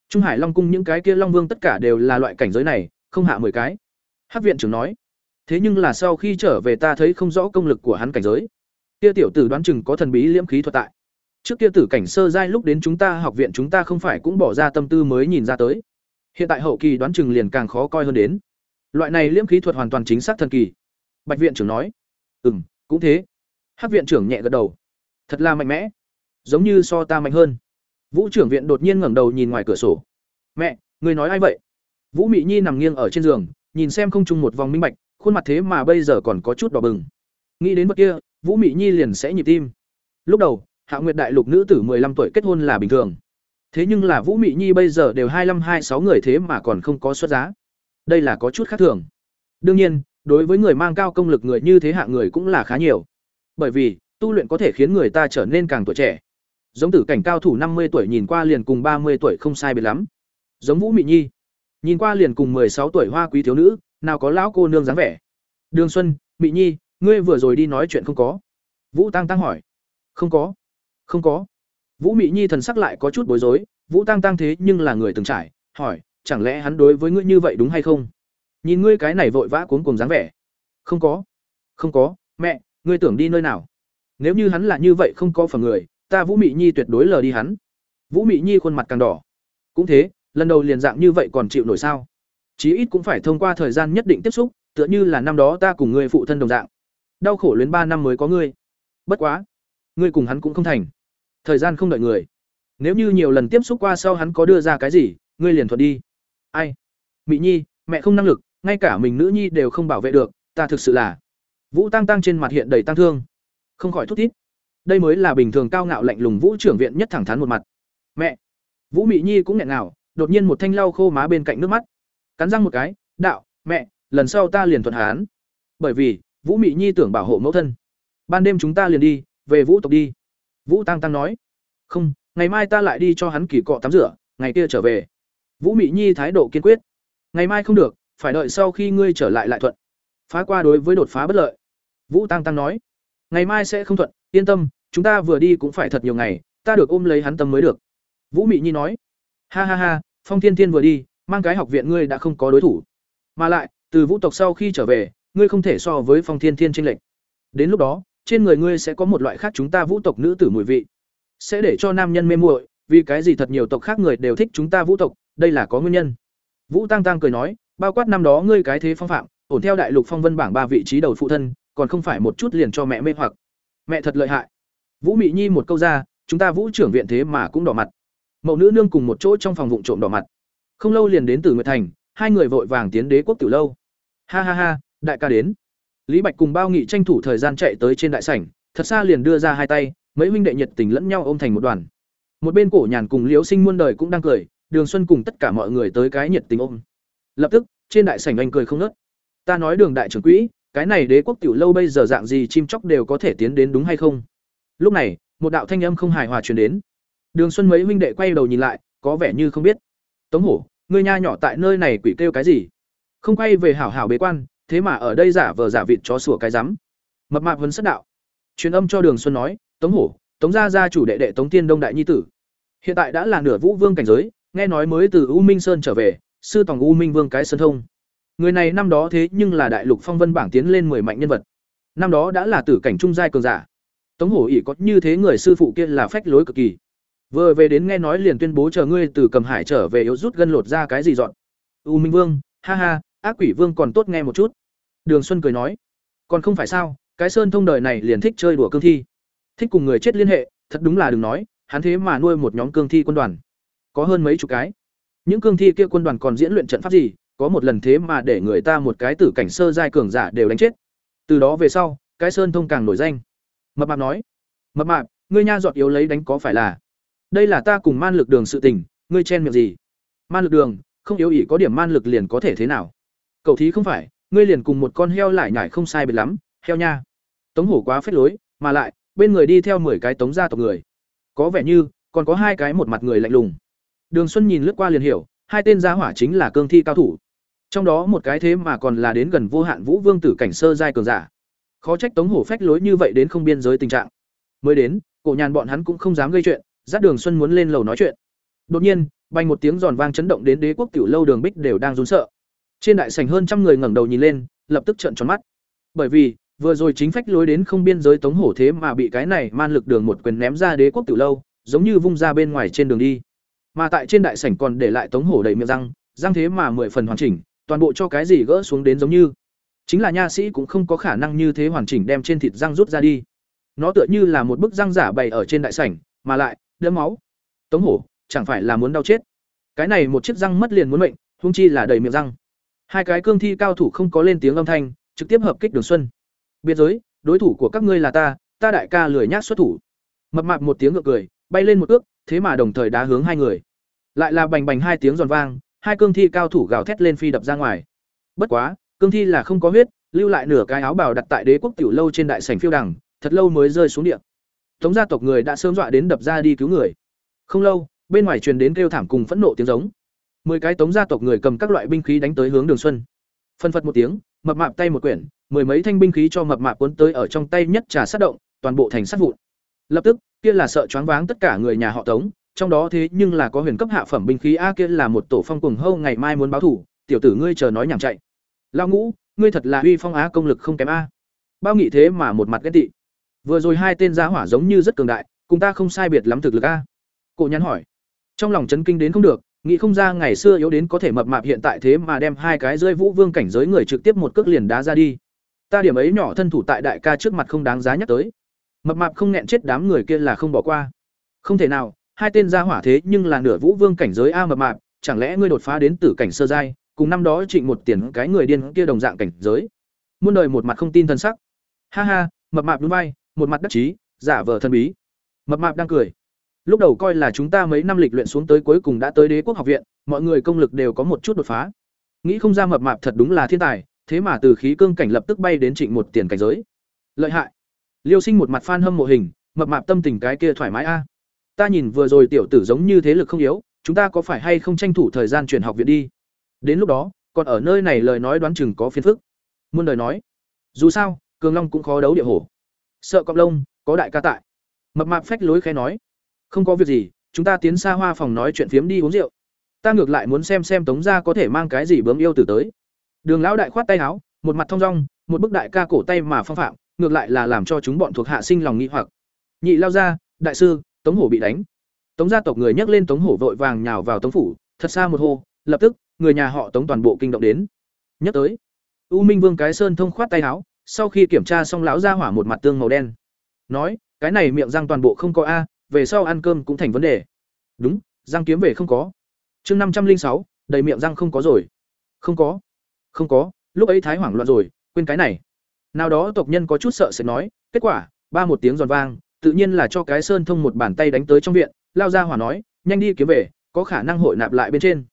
trung hải long cung những cái kia long vương tất cả đều là loại cảnh giới này không hạ mười cái hát viện trưởng nói thế nhưng là sau khi trở về ta thấy không rõ công lực của hắn cảnh giới. Kia tiểu tử đoán chừng có thần bí liễm khí thuật tại. Trước kia tử cảnh sơ giai lúc đến chúng ta học viện chúng ta không phải cũng bỏ ra tâm tư mới nhìn ra tới. Hiện tại hậu kỳ đoán chừng liền càng khó coi hơn đến. Loại này liễm khí thuật hoàn toàn chính xác thần kỳ. Bạch viện trưởng nói. Ừ m cũng thế. Hát viện trưởng nhẹ gật đầu. Thật là mạnh mẽ. Giống như so ta mạnh hơn. Vũ trưởng viện đột nhiên ngẩng đầu nhìn ngoài cửa sổ. Mẹ, người nói ai vậy? Vũ mị nhi nằm nghiêng ở trên giường, nhìn xem không chung một vòng minh bạch khuôn mặt thế mà bây giờ còn có chút đỏ bừng nghĩ đến bất kia Vũ Mị Nhi liền sẽ nhịp tim. Lúc đầu, Hạ Nguyệt đại lục nữ tử 15 tuổi kết hôn là bình thường. Thế nhưng là Vũ Mị Nhi bây giờ đều 25 26 người thế mà còn không có xuất giá. Đây là có chút khác thường. Đương nhiên, đối với người mang cao công lực người như thế hạ người cũng là khá nhiều. Bởi vì, tu luyện có thể khiến người ta trở nên càng tuổi trẻ. Giống tử cảnh cao thủ năm mươi tuổi nhìn qua liền cùng ba mươi tuổi không sai biệt lắm. Giống Vũ Mị Nhi, nhìn qua liền cùng sáu tuổi hoa quý thiếu nữ, nào có lão cô nương dáng vẻ. Đường Xuân, Mị Nhi, ngươi vừa rồi đi nói chuyện không có? Vũ Tăng Tăng hỏi. Không có. Không có. Vũ Mị Nhi thần sắc lại có chút bối rối, Vũ Tăng Tăng thế nhưng là người từng trải, hỏi, chẳng lẽ hắn đối với ngươi như vậy đúng hay không? Nhìn ngươi cái này vội vã cuống cuồng dáng vẻ. Không có. Không có, mẹ, ngươi tưởng đi nơi nào? Nếu như hắn là như vậy không có phần người, ta Vũ Mị Nhi tuyệt đối lờ đi hắn. Vũ Mị Nhi khuôn mặt càng đỏ. Cũng thế, lần đầu liền dạng như vậy còn chịu nổi sao? Chí ít cũng phải thông qua thời gian nhất định tiếp xúc, tựa như là năm đó ta cùng ngươi phụ thân đồng dạng. Đau khổ luyến ba năm mới có ngươi. Bất quá, ngươi cùng hắn cũng không thành. Thời gian không đợi người. Nếu như nhiều lần tiếp xúc qua sau hắn có đưa ra cái gì, ngươi liền thuận đi. Ai? Mị Nhi, mẹ không năng lực, ngay cả mình nữ nhi đều không bảo vệ được, ta thực sự là. Vũ Tăng Tăng trên mặt hiện đầy tăng thương, không khỏi thút thít. Đây mới là bình thường cao ngạo lạnh lùng Vũ trưởng viện nhất thẳng thắn một mặt. Mẹ. Vũ Mị Nhi cũng nghẹn ngào, đột nhiên một thanh lau khô má bên cạnh nước mắt. Cắn răng một cái, "Đạo, mẹ, lần sau ta liền thuận hán." Bởi vì, Vũ Mị Nhi tưởng bảo hộ mẫu thân. Ban đêm chúng ta liền đi, về Vũ tộc đi. Vũ Tăng Tăng nói. "Không, ngày mai ta lại đi cho hắn kỳ cọ tắm rửa, ngày kia trở về." Vũ Mị Nhi thái độ kiên quyết. "Ngày mai không được, phải đợi sau khi ngươi trở lại lại thuận." Phá qua đối với đột phá bất lợi. Vũ Tăng Tăng nói. "Ngày mai sẽ không thuận, yên tâm, chúng ta vừa đi cũng phải thật nhiều ngày, ta được ôm lấy hắn tâm mới được." Vũ Mị Nhi nói. "Ha ha ha, Phong Thiên Thiên vừa đi, mang cái học viện ngươi đã không có đối thủ. Mà lại, từ Vũ tộc sau khi trở về, ngươi không thể so với Phong Thiên Thiên tranh lệch. Đến lúc đó, trên người ngươi sẽ có một loại khác chúng ta Vũ tộc nữ tử mùi vị, sẽ để cho nam nhân mê muội, vì cái gì thật nhiều tộc khác người đều thích chúng ta Vũ tộc, đây là có nguyên nhân." Vũ Tăng Tăng cười nói, bao quát năm đó ngươi cái thế phong phạm, ổn theo đại lục phong vân bảng ba vị trí đầu phụ thân, còn không phải một chút liền cho mẹ mê hoặc. Mẹ thật lợi hại. Vũ Mị Nhi một câu ra, chúng ta Vũ trưởng viện thế mà cũng đỏ mặt. mẫu nữ nương cùng một chỗ trong phòng vụng trộm đỏ mặt. Không lâu liền đến từ Nguyệt Thành, hai người vội vàng tiến đế quốc tiểu lâu. Ha ha ha, đại ca đến. Lý Bạch cùng Bao Nghị tranh thủ thời gian chạy tới trên đại sảnh, thật xa liền đưa ra hai tay, mấy huynh đệ nhiệt tình lẫn nhau ôm thành một đoàn. Một bên cổ nhàn cùng Liễu Sinh muôn đời cũng đang cười, Đường Xuân cùng tất cả mọi người tới cái nhiệt tình ôm. Lập tức, trên đại sảnh anh cười không ngớt. Ta nói Đường đại trưởng quỹ, cái này đế quốc tiểu lâu bây giờ dạng gì chim chóc đều có thể tiến đến đúng hay không? Lúc này, một đạo thanh âm không hài hòa truyền đến. Đường Xuân mấy huynh đệ quay đầu nhìn lại, có vẻ như không biết. Tống Hổ, ngươi nha nhỏ tại nơi này quỷ kêu cái gì? Không quay về hảo hảo bế quan, thế mà ở đây giả vờ giả vịt chó sủa cái rắm. Mập mạp vấn sất đạo. Truyền âm cho Đường Xuân nói, Tống Hổ, Tống gia gia chủ đệ đệ Tống Tiên Đông đại nhi tử. Hiện tại đã là nửa Vũ Vương cảnh giới, nghe nói mới từ U Minh Sơn trở về, sư tòng U Minh Vương cái sơn thông. Người này năm đó thế nhưng là đại lục phong vân bảng tiến lên 10 mạnh nhân vật. Năm đó đã là tử cảnh trung giai cường giả. Tống Hổ ỷ có như thế người sư phụ kia là phách lối cực kỳ. Vừa về đến nghe nói liền tuyên bố chờ ngươi từ Cầm Hải trở về yếu rút gân lột ra cái gì dọn. U Minh Vương, ha ha, ác quỷ vương còn tốt nghe một chút. Đường Xuân cười nói, còn không phải sao, cái sơn thông đời này liền thích chơi đùa cương thi. Thích cùng người chết liên hệ, thật đúng là đừng nói, hắn thế mà nuôi một nhóm cương thi quân đoàn. Có hơn mấy chục cái. Những cương thi kia quân đoàn còn diễn luyện trận pháp gì, có một lần thế mà để người ta một cái tử cảnh sơ giai cường giả đều đánh chết. Từ đó về sau, cái sơn thông càng nổi danh. Mập mạp nói, mập mạp, ngươi nha giọt yếu lấy đánh có phải là? Đây là ta cùng man lực đường sự tình, ngươi chen miệng gì? Man lực đường, không yếu ỉ có điểm man lực liền có thể thế nào? Cậu thí không phải, ngươi liền cùng một con heo lại nhải không sai biệt lắm, heo nha. Tống hổ quá phết lối, mà lại, bên người đi theo 10 cái tống gia tộc người. Có vẻ như, còn có hai cái một mặt người lạnh lùng. Đường Xuân nhìn lướt qua liền hiểu, hai tên gia hỏa chính là cương thi cao thủ. Trong đó một cái thế mà còn là đến gần vô hạn Vũ Vương tử cảnh sơ giai cường giả. Khó trách Tống Hổ phách lối như vậy đến không biên giới tình trạng. Mới đến, cổ nhàn bọn hắn cũng không dám gây chuyện, dắt Đường Xuân muốn lên lầu nói chuyện. Đột nhiên, bành một tiếng giòn vang chấn động đến đế quốc tiểu lâu đường bích đều đang run sợ. Trên đại sảnh hơn trăm người ngẩng đầu nhìn lên, lập tức trợn tròn mắt. Bởi vì, vừa rồi chính phách lối đến không biên giới Tống Hổ thế mà bị cái này man lực đường một quyền ném ra đế quốc tiểu lâu, giống như vung ra bên ngoài trên đường đi. Mà tại trên đại sảnh còn để lại Tống Hổ đầy miệng răng, răng thế mà mười phần hoàn chỉnh, toàn bộ cho cái gì gỡ xuống đến giống như. Chính là nha sĩ cũng không có khả năng như thế hoàn chỉnh đem trên thịt răng rút ra đi. Nó tựa như là một bức răng giả bày ở trên đại sảnh, mà lại đẫm máu. Tống Hổ, chẳng phải là muốn đau chết. Cái này một chiếc răng mất liền muốn mệnh, huống chi là đầy miệng răng. Hai cái cương thi cao thủ không có lên tiếng âm thanh, trực tiếp hợp kích Đường Xuân. Biệt giới, đối thủ của các ngươi là ta ta đại ca lười nhác xuất thủ mập mạp một tiếng ngược cười bay lên một ước thế mà đồng thời đá hướng hai người lại là bành bành hai tiếng giòn vang hai cương thi cao thủ gào thét lên phi đập ra ngoài bất quá cương thi là không có huyết lưu lại nửa cái áo bào đặt tại đế quốc tiểu lâu trên đại sảnh phiêu đằng thật lâu mới rơi xuống địa tống gia tộc người đã sớm dọa đến đập ra đi cứu người. Không lâu, bên ngoài truyền đến kêu thảm cùng phẫn nộ tiếng giống. Mười cái tống gia tộc người cầm các loại binh khí đánh tới hướng đường xuân. Phân phật một tiếng, mập mạp tay một quyển, mười mấy thanh binh khí cho mập mạp cuốn tới ở trong tay nhất trà sát động, toàn bộ thành sát vụn. Lập tức, kia là sợ choáng váng tất cả người nhà họ tống, trong đó thế nhưng là có huyền cấp hạ phẩm binh khí, a, kia là một tổ phong cùng hâu ngày mai muốn báo thủ, tiểu tử ngươi chờ nói nhảm chạy. Lao ngũ, ngươi thật là uy phong á, công lực không kém a. Bao nghị thế mà một mặt ghét tị vừa rồi hai tên gia hỏa giống như rất cường đại, cùng ta không sai biệt lắm thực lực a. Cổ nhắn hỏi. Trong lòng chấn kinh đến không được, nghĩ không ra ngày xưa yếu đến có thể mập mạp hiện tại thế mà đem hai cái rơi vũ vương cảnh giới người trực tiếp một cước liền đá ra đi. Ta điểm ấy nhỏ thân thủ tại đại ca trước mặt không đáng giá nhắc tới. Mập mạp không nghẹn chết đám người kia là không bỏ qua. Không thể nào, hai tên gia hỏa thế nhưng là nửa vũ vương cảnh giới a mập mạp, chẳng lẽ ngươi đột phá đến tử cảnh sơ giai, cùng năm đó trịnh một tiền cái người điên kia đồng dạng cảnh giới? Muôn đời một mặt không tin thân sắc. Ha ha, mập mạp núi bay một mặt đắc chí, giả vờ thân bí. Mập mạp đang cười. Lúc đầu coi là chúng ta mấy năm lịch luyện xuống tới cuối cùng đã tới đế quốc học viện, mọi người công lực đều có một chút đột phá. Nghĩ không ra mập mạp thật đúng là thiên tài, thế mà từ khí cương cảnh lập tức bay đến trịnh một tiền cảnh giới. Lợi hại. Liêu sinh một mặt phan hâm mộ hình, mập mạp tâm tình cái kia thoải mái a. Ta nhìn vừa rồi tiểu tử giống như thế lực không yếu, chúng ta có phải hay không tranh thủ thời gian chuyển học viện đi? Đến lúc đó, còn ở nơi này lời nói đoán chừng có phiền phức. Muôn lời nói. Dù sao, cường long cũng khó đấu địa hổ sợ cọp lông, có đại ca tại. Mập mạp phách lối khẽ nói. Không có việc gì, chúng ta tiến xa hoa phòng nói chuyện phiếm đi uống rượu. Ta ngược lại muốn xem xem tống gia có thể mang cái gì bướm yêu tử tới. Đường lão đại khoát tay áo, một mặt thong dong, một bức đại ca cổ tay mà phong phạm, ngược lại là làm cho chúng bọn thuộc hạ sinh lòng nghi hoặc. Nhị lao ra đại sư, tống hổ bị đánh. Tống gia tộc người nhắc lên tống hổ vội vàng nhào vào tống phủ, thật xa một hô, lập tức, người nhà họ tống toàn bộ kinh động đến. Nhắc tới, u minh vương cái sơn thông khoát tay áo sau khi kiểm tra xong lão ra hỏa một mặt tương màu đen. Nói, cái này miệng răng toàn bộ không có a, về sau ăn cơm cũng thành vấn đề. Đúng, răng kiếm về không có. Chương năm trăm linh sáu, đầy miệng răng không có rồi. Không có. Không có, lúc ấy thái hoảng loạn rồi, quên cái này. Nào đó tộc nhân có chút sợ sẽ nói, kết quả, ba một tiếng giòn vang, tự nhiên là cho cái sơn thông một bàn tay đánh tới trong viện lao ra hỏa nói, nhanh đi kiếm về, có khả năng hội nạp lại bên trên.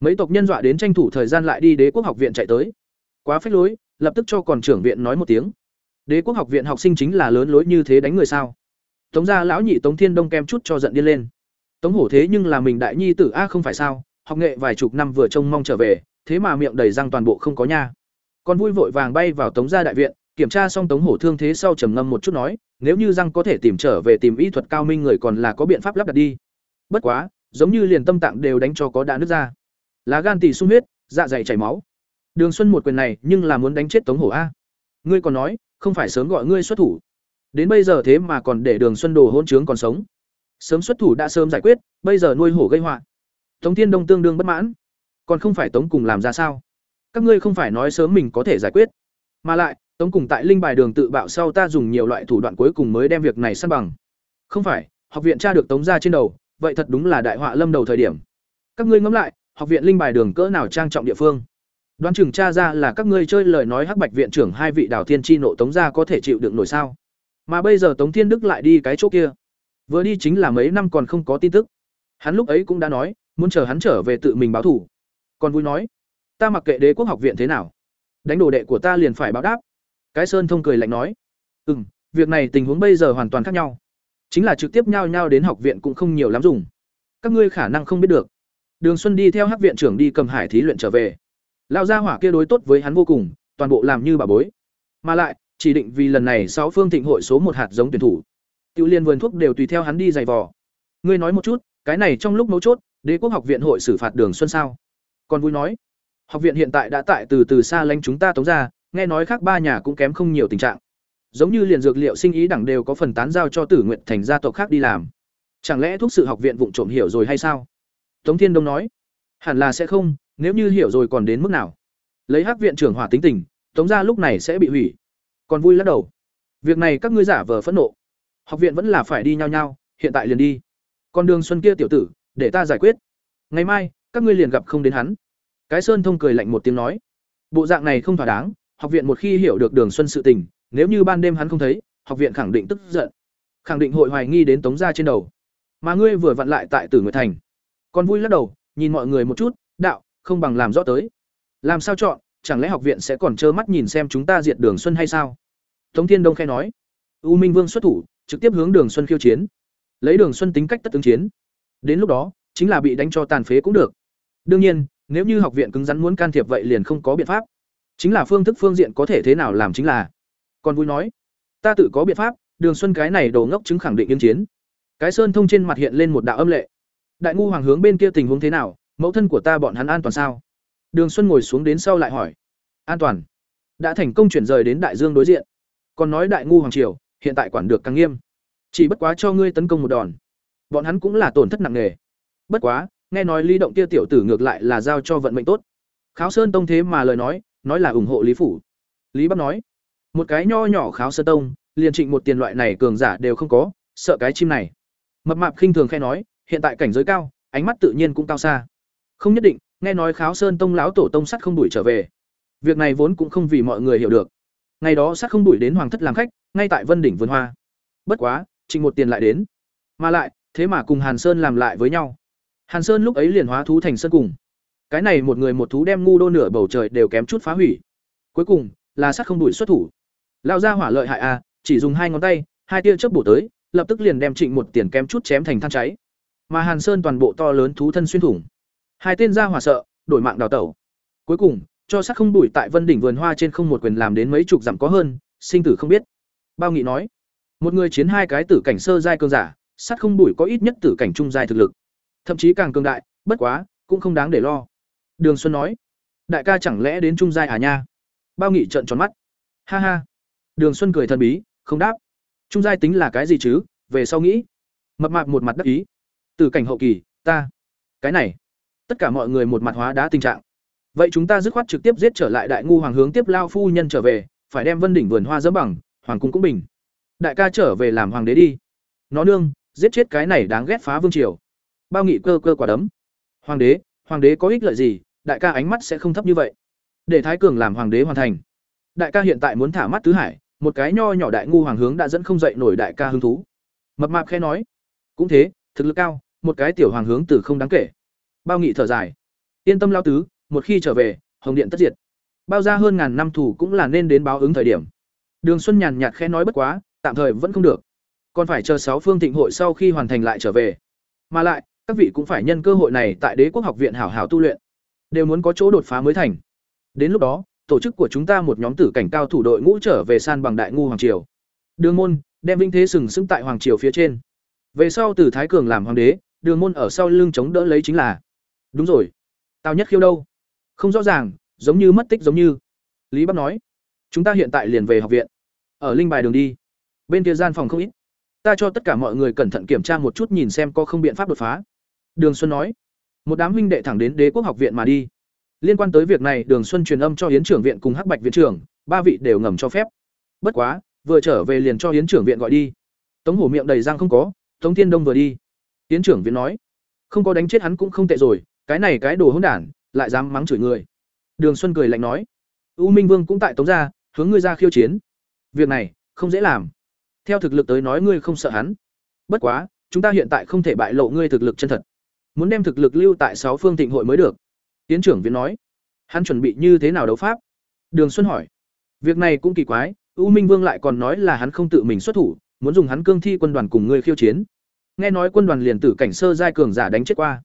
Mấy tộc nhân dọa đến tranh thủ thời gian lại đi đế quốc học viện chạy tới quá phách lối, lập tức cho còn trưởng viện nói một tiếng. Đế quốc học viện học sinh chính là lớn lối như thế đánh người sao? Tống gia lão nhị tống thiên đông kem chút cho giận điên lên. Tống hổ thế nhưng là mình đại nhi tử, a, không phải sao? Học nghệ vài chục năm vừa trông mong trở về, thế mà miệng đầy răng toàn bộ không có nha. Con vui vội vàng bay vào tống gia đại viện, kiểm tra xong tống hổ thương thế sau trầm ngâm một chút nói, nếu như răng có thể tìm trở về tìm y thuật cao minh người còn là có biện pháp lắp đặt đi. Bất quá, giống như liền tâm tạng đều đánh cho có đã nứt ra. Lá gan tỳ sung huyết dạ dày chảy máu đường xuân một quyền này nhưng là muốn đánh chết tống hổ a. Ngươi còn nói, không phải sớm gọi ngươi xuất thủ. Đến bây giờ thế mà còn để đường xuân đồ hôn trướng còn sống. Sớm xuất thủ đã sớm giải quyết, bây giờ nuôi hổ gây họa. Tống thiên đông tương đương bất mãn. Còn không phải tống cùng làm ra sao? Các ngươi không phải nói sớm mình có thể giải quyết. Mà lại, tống cùng tại linh bài đường tự bạo sau ta dùng nhiều loại thủ đoạn cuối cùng mới đem việc này san bằng. Không phải, học viện tra được tống ra trên đầu, vậy thật đúng là đại họa lâm đầu thời điểm. Các ngươi ngẫm lại, học viện linh bài đường cỡ nào trang trọng địa phương? Đoán chừng tra ra là các ngươi chơi lời nói hắc bạch viện trưởng hai vị đào thiên chi nộ tống gia có thể chịu đựng nổi sao? Mà bây giờ tống thiên đức lại đi cái chỗ kia. Vừa đi chính là mấy năm còn không có tin tức. Hắn lúc ấy cũng đã nói muốn chờ hắn trở về tự mình báo thủ. Còn vui nói ta mặc kệ đế quốc học viện thế nào đánh đồ đệ của ta liền phải báo đáp. Cái sơn thông cười lạnh nói ừm, việc này tình huống bây giờ hoàn toàn khác nhau. Chính là trực tiếp nhao nhao đến học viện cũng không nhiều lắm dùng. Các ngươi khả năng không biết được. Đường xuân đi theo hắc viện trưởng đi cầm hải thí luyện trở về lao gia hỏa kia đối tốt với hắn vô cùng, toàn bộ làm như bà bối. Mà lại, chỉ định vì lần này sáu phương thịnh hội số một hạt giống tuyển thủ. Tiêu liên vườn thuốc đều tùy theo hắn đi giày vò. Ngươi nói một chút, cái này trong lúc mấu chốt, đế quốc học viện hội xử phạt đường xuân sao? Còn vui nói. Học viện hiện tại đã tại từ từ xa lánh chúng ta tống ra, nghe nói khác ba nhà cũng kém không nhiều tình trạng. Giống như liền dược liệu sinh ý đẳng đều có phần tán giao cho tử nguyện thành gia tộc khác đi làm. Chẳng lẽ thuốc sự học viện vụng trộm hiểu rồi hay sao? Tống thiên đông nói. Hẳn là sẽ không nếu như hiểu rồi còn đến mức nào? Lấy hắc viện trưởng hỏa tính tình tống gia lúc này sẽ bị hủy. Còn vui lắc đầu. Việc này các ngươi giả vờ phẫn nộ. Học viện vẫn là phải đi nhau nhau hiện tại liền đi. Con đường xuân kia tiểu tử để ta giải quyết. Ngày mai các ngươi liền gặp không đến hắn. Cái sơn thông cười lạnh một tiếng nói. Bộ dạng này không thỏa đáng học viện một khi hiểu được đường xuân sự tình nếu như ban đêm hắn không thấy, học viện khẳng định tức giận. Khẳng định hội hoài nghi đến Tống gia trên đầu. Mà ngươi vừa vặn lại tại Tử Nguyệt Thành. Còn vui lắc đầu, nhìn mọi người một chút, đạo, không bằng làm rõ tới. Làm sao chọn, chẳng lẽ học viện sẽ còn trơ mắt nhìn xem chúng ta diệt Đường Xuân hay sao? Tống Thiên Đông khẽ nói. U Minh Vương xuất thủ, trực tiếp hướng Đường Xuân khiêu chiến. Lấy Đường Xuân tính cách tất ứng chiến. Đến lúc đó, chính là bị đánh cho tàn phế cũng được. Đương nhiên, nếu như học viện cứng rắn muốn can thiệp vậy liền không có biện pháp. Chính là phương thức phương diện có thể thế nào làm chính là. Còn vui nói, ta tự có biện pháp, Đường Xuân cái này đồ ngốc chứng khẳng định yến chiến. Cái sơn thông trên mặt hiện lên một đạo âm lệ. Đại ngu hoàng hướng bên kia tình huống thế nào, mẫu thân của ta bọn hắn an toàn sao? Đường Xuân ngồi xuống đến sau lại hỏi. An toàn. Đã thành công chuyển rời đến Đại Dương đối diện. Còn nói Đại ngu hoàng triều, hiện tại quản được càng nghiêm. Chỉ bất quá cho ngươi tấn công một đòn. Bọn hắn cũng là tổn thất nặng nề. Bất quá, nghe nói Lý Động kia tiểu tử ngược lại là giao cho vận mệnh tốt. Kháo Sơn Tông thế mà lời nói, nói là ủng hộ Lý phủ. Lý Bắc nói, một cái nho nhỏ Kháo Sơn Tông, liền trịnh một tiền loại này cường giả đều không có, sợ cái chim này. Mập mạp khinh thường khẽ nói, hiện tại cảnh giới cao, ánh mắt tự nhiên cũng cao xa. Không nhất định, nghe nói Kháo Sơn Tông lão tổ tông sắt không đuổi trở về. Việc này vốn cũng không vì mọi người hiểu được. Ngày đó sắt không đuổi đến hoàng thất làm khách, ngay tại Vân đỉnh vườn hoa. Bất quá, trịnh một tiền lại đến. Mà lại, thế mà cùng Hàn Sơn làm lại với nhau. Hàn Sơn lúc ấy liền hóa thú thành sơn cùng. Cái này một người một thú đem ngu đô nửa bầu trời đều kém chút phá hủy. Cuối cùng, là sắt không đuổi xuất thủ. Lao ra hỏa lợi hại a, à, chỉ dùng hai ngón tay, hai tia chớp bổ tới, lập tức liền đem Trịnh một tiền kém chút chém thành than cháy. Mà Hàn Sơn toàn bộ to lớn thú thân xuyên thủng. Hai tên ra hỏa sợ, đổi mạng đào tẩu. Cuối cùng, cho sắt không đuổi tại Vân đỉnh vườn hoa trên không một quyền làm đến mấy chục dặm có hơn, sinh tử không biết. Bao Nghị nói, một người chiến hai cái tử cảnh sơ giai cường giả, sắt không đuổi có ít nhất tử cảnh trung giai thực lực. Thậm chí càng cường đại bất quá cũng không đáng để lo. Đường xuân nói đại ca chẳng lẽ đến trung giai à nha? Bao nghị trợn tròn mắt. Ha ha. Đường xuân cười thần bí không đáp. Trung giai tính là cái gì chứ? Về sau nghĩ. Mập mạp một mặt đắc ý. Từ cảnh hậu kỳ ta cái này tất cả mọi người một mặt hóa đá tình trạng. Vậy chúng ta dứt khoát trực tiếp giết trở lại đại ngu hoàng hướng tiếp lao phu nhân trở về, phải đem vân đỉnh vườn hoa dẫm bằng, hoàng cung cũng bình. Đại ca trở về làm hoàng đế đi. Nó nương, giết chết cái này đáng ghét phá vương triều. Bao nghị cơ cơ quả đấm. Hoàng đế hoàng đế có ích lợi gì? Đại ca ánh mắt sẽ không thấp như vậy. Để thái cường làm hoàng đế hoàn thành. Đại ca hiện tại muốn thả mắt tứ hải, một cái nho nhỏ đại ngu hoàng hướng đã dẫn không dậy nổi đại ca hứng thú. Mập mạp khe nói. Cũng thế, thực lực cao, một cái tiểu hoàng hướng từ không đáng kể bao nghị thở dài. Yên tâm lao tứ, một khi trở về, hồng điện tất diệt. Bao ra hơn ngàn năm thủ cũng là nên đến báo ứng thời điểm. Đường xuân nhàn nhạt khẽ nói bất quá, tạm thời vẫn không được. Còn phải chờ sáu phương thịnh hội sau khi hoàn thành lại trở về. Mà lại, các vị cũng phải nhân cơ hội này tại đế quốc học viện hảo hảo tu luyện. Đều muốn có chỗ đột phá mới thành. Đến lúc đó, tổ chức của chúng ta một nhóm tử cảnh cao thủ đội ngũ trở về san bằng đại ngu hoàng triều. Đường môn, đem vinh thế sừng sững tại hoàng triều phía trên. Về sau từ thái cường làm hoàng đế, đường môn ở sau lưng chống đỡ lấy chính là đúng rồi. Tao nhất khiêu đâu? Không rõ ràng, giống như mất tích giống như. Lý bắc nói, chúng ta hiện tại liền về học viện. Ở linh bài đường đi. Bên kia gian phòng không ít. Ta cho tất cả mọi người cẩn thận kiểm tra một chút nhìn xem có không biện pháp đột phá. Đường xuân nói, một đám huynh đệ thẳng đến đế quốc học viện mà đi. Liên quan tới việc này, đường xuân truyền âm cho hiến trưởng viện cùng hắc bạch viện trưởng, ba vị đều ngầm cho phép. Bất quá, vừa trở về liền cho hiến trưởng viện gọi đi. Tống hổ miệng đầy răng không có, tống thiên đông vừa đi. Hiến trưởng viện nói, không có đánh chết hắn cũng không tệ rồi cái này cái đồ hỗn đản, lại dám mắng chửi người. Đường xuân cười lạnh nói, u minh vương cũng tại tống gia, hướng ngươi ra khiêu chiến. Việc này, không dễ làm. Theo thực lực tới nói ngươi không sợ hắn. Bất quá, chúng ta hiện tại không thể bại lộ ngươi thực lực chân thật. Muốn đem thực lực lưu tại sáu phương thịnh hội mới được. Tiến trưởng viện nói, hắn chuẩn bị như thế nào đấu pháp? Đường xuân hỏi, việc này cũng kỳ quái, u minh vương lại còn nói là hắn không tự mình xuất thủ, muốn dùng hắn cương thi quân đoàn cùng ngươi khiêu chiến. Nghe nói quân đoàn liền tử cảnh sơ giai cường giả đánh chết qua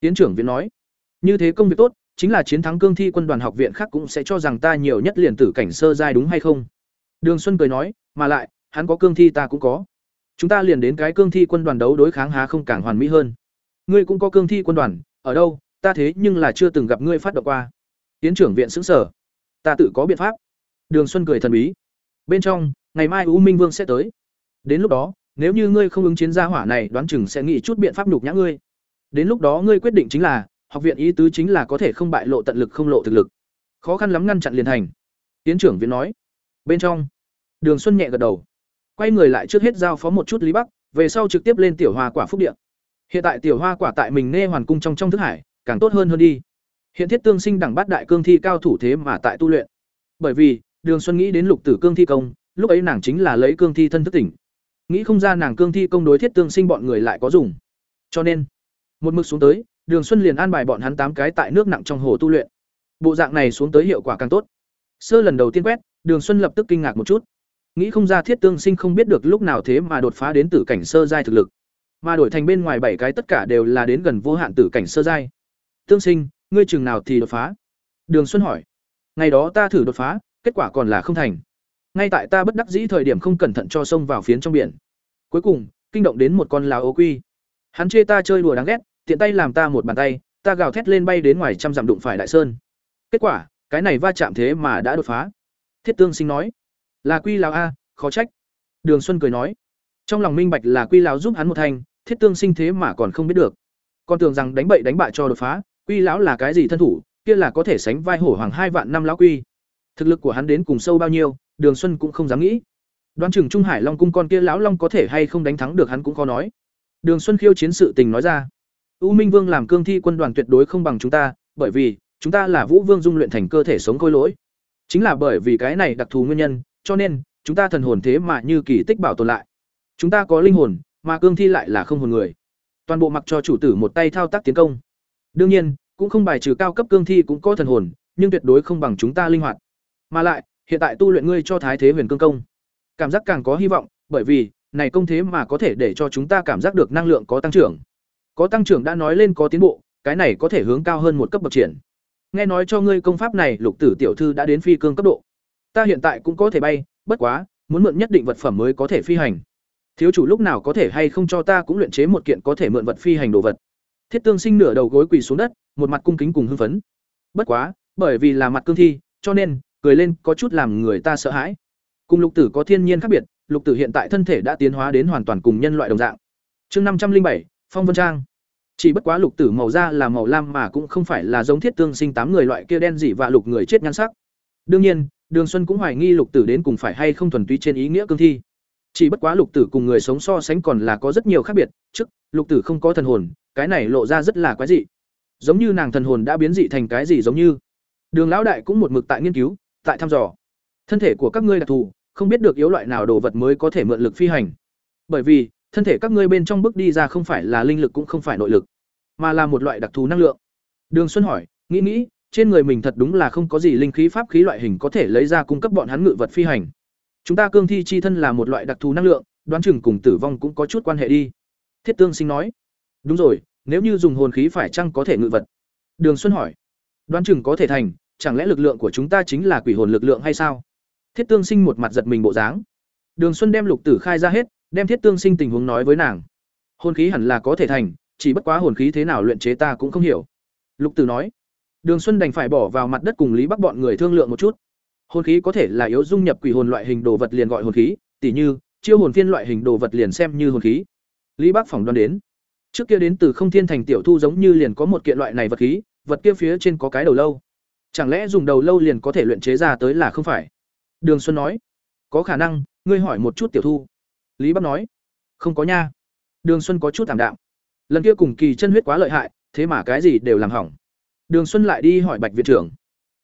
tiến trưởng viện nói, như thế công việc tốt, chính là chiến thắng cương thi quân đoàn học viện khác cũng sẽ cho rằng ta nhiều nhất liền tử cảnh sơ giai đúng hay không? Đường xuân cười nói, mà lại, hắn có cương thi ta cũng có. Chúng ta liền đến cái cương thi quân đoàn đấu đối kháng há không càng hoàn mỹ hơn. Ngươi cũng có cương thi quân đoàn, ở đâu, ta thế nhưng là chưa từng gặp ngươi phát động qua. Tiến trưởng viện xứng sở ta tự có biện pháp. Đường xuân cười thần bí. Bên trong, ngày mai u minh vương sẽ tới. Đến lúc đó, nếu như ngươi không ứng chiến gia hỏa này, đoán chừng sẽ nghĩ chút biện pháp nhục nhã ngươi đến lúc đó ngươi quyết định chính là, học viện ý tứ chính là có thể không bại lộ tận lực không lộ thực lực. Khó khăn lắm ngăn chặn liền thành. Tiến trưởng viện nói. Bên trong, đường xuân nhẹ gật đầu. Quay người lại trước hết giao phó một chút lý bắc, về sau trực tiếp lên tiểu hoa quả phúc điện hiện tại tiểu hoa quả tại mình nghe hoàn cung trong trong thức hải, càng tốt hơn hơn đi. Hiện thiết tương sinh đẳng bát đại cương thi cao thủ thế mà tại tu luyện. Bởi vì, đường xuân nghĩ đến lục tử cương thi công, lúc ấy nàng chính là lấy cương thi thân thức tỉnh. Nghĩ không ra nàng cương thi công đối thiết tương sinh bọn người lại có dùng. Cho nên một mực xuống tới, đường xuân liền an bài bọn hắn tám cái tại nước nặng trong hồ tu luyện. Bộ dạng này xuống tới hiệu quả càng tốt. Sơ lần đầu tiên quét, đường xuân lập tức kinh ngạc một chút. Nghĩ không ra thiết tương sinh không biết được lúc nào thế mà đột phá đến tử cảnh sơ giai thực lực. Mà đổi thành bên ngoài bảy cái tất cả đều là đến gần vô hạn tử cảnh sơ giai. Tương sinh, ngươi chừng nào thì đột phá? Đường xuân hỏi. Ngày đó ta thử đột phá, kết quả còn là không thành. Ngay tại ta bất đắc dĩ thời điểm không cẩn thận cho sông vào phiến trong biển. Cuối cùng, kinh động đến một con lào ấu quy. Hắn chê ta chơi đùa đáng ghét tiện tay làm ta một bàn tay, ta gào thét lên bay đến ngoài trăm dặm đụng phải đại sơn. Kết quả, cái này va chạm thế mà đã đột phá. Thiết tương sinh nói, là quy lào a, khó trách. Đường xuân cười nói, trong lòng minh bạch là quy lào giúp hắn một thành, thiết tương sinh thế mà còn không biết được. Còn tưởng rằng đánh bậy đánh bại cho đột phá, quy lão là cái gì thân thủ, kia là có thể sánh vai hổ hoàng hai vạn năm lão quy. Thực lực của hắn đến cùng sâu bao nhiêu, đường xuân cũng không dám nghĩ. Đoán chừng trung hải long cung con kia lão long có thể hay không đánh thắng được hắn cũng khó nói. Đường xuân khiêu chiến sự tình nói ra u minh vương làm cương thi quân đoàn tuyệt đối không bằng chúng ta, bởi vì, chúng ta là vũ vương dung luyện thành cơ thể sống khôi lỗi. Chính là bởi vì cái này đặc thù nguyên nhân, cho nên, chúng ta thần hồn thế mà như kỳ tích bảo tồn lại. Chúng ta có linh hồn, mà cương thi lại là không hồn người. Toàn bộ mặc cho chủ tử một tay thao tác tiến công. Đương nhiên, cũng không bài trừ cao cấp cương thi cũng có thần hồn, nhưng tuyệt đối không bằng chúng ta linh hoạt. Mà lại, hiện tại tu luyện ngươi cho thái thế huyền cương công. Cảm giác càng có hy vọng, bởi vì, này công thế mà có thể để cho chúng ta cảm giác được năng lượng có tăng trưởng có tăng trưởng đã nói lên có tiến bộ, cái này có thể hướng cao hơn một cấp bậc triển. Nghe nói cho ngươi công pháp này, lục tử tiểu thư đã đến phi cương cấp độ. Ta hiện tại cũng có thể bay, bất quá, muốn mượn nhất định vật phẩm mới có thể phi hành. Thiếu chủ lúc nào có thể hay không cho ta cũng luyện chế một kiện có thể mượn vật phi hành đồ vật. Thiết tương sinh nửa đầu gối quỳ xuống đất, một mặt cung kính cùng hưng phấn. Bất quá, bởi vì là mặt cương thi, cho nên, cười lên có chút làm người ta sợ hãi. Cùng lục tử có thiên nhiên khác biệt, lục tử hiện tại thân thể đã tiến hóa đến hoàn toàn cùng nhân loại đồng dạng. Chương năm trăm linh bảy phong vân trang. Chỉ bất quá lục tử màu da là màu lam mà cũng không phải là giống thiết tương sinh tám người loại kia đen dị và lục người chết nhan sắc. Đương nhiên, đường xuân cũng hoài nghi lục tử đến cùng phải hay không thuần túy trên ý nghĩa cương thi. Chỉ bất quá lục tử cùng người sống so sánh còn là có rất nhiều khác biệt, trước, lục tử không có thần hồn, cái này lộ ra rất là quái dị. Giống như nàng thần hồn đã biến dị thành cái gì giống như. Đường lão đại cũng một mực tại nghiên cứu, tại thăm dò. Thân thể của các ngươi đặc thù, không biết được yếu loại nào đồ vật mới có thể mượn lực phi hành. Bởi vì thân thể các ngươi bên trong bước đi ra không phải là linh lực cũng không phải nội lực, mà là một loại đặc thù năng lượng. Đường xuân hỏi, nghĩ nghĩ, trên người mình thật đúng là không có gì linh khí pháp khí loại hình có thể lấy ra cung cấp bọn hắn ngự vật phi hành. Chúng ta cương thi chi thân là một loại đặc thù năng lượng, đoán chừng cùng tử vong cũng có chút quan hệ đi. Thiết tương sinh nói, đúng rồi, nếu như dùng hồn khí phải chăng có thể ngự vật? Đường xuân hỏi, đoán chừng có thể thành, chẳng lẽ lực lượng của chúng ta chính là quỷ hồn lực lượng hay sao? Thiết tương sinh một mặt giật mình bộ dáng. Đường xuân đem lục tử khai ra hết đem thiết tương sinh tình huống nói với nàng. Hồn khí hẳn là có thể thành, chỉ bất quá hồn khí thế nào luyện chế ta cũng không hiểu. Lục tử nói. Đường xuân đành phải bỏ vào mặt đất cùng lý bắc bọn người thương lượng một chút. Hồn khí có thể là yếu dung nhập quỷ hồn loại hình đồ vật liền gọi hồn khí, tỉ như, chiêu hồn phiên loại hình đồ vật liền xem như hồn khí. Lý bắc phỏng đoán đến. Trước kia đến từ không thiên thành tiểu thu giống như liền có một kiện loại này vật khí, vật kia phía trên có cái đầu lâu. Chẳng lẽ dùng đầu lâu liền có thể luyện chế ra tới là không phải? Đường xuân nói. Có khả năng, ngươi hỏi một chút tiểu thu lý bắc nói, không có nha. Đường xuân có chút thảm đạm. Lần kia cùng kỳ chân huyết quá lợi hại, thế mà cái gì đều làm hỏng. Đường xuân lại đi hỏi bạch viện trưởng.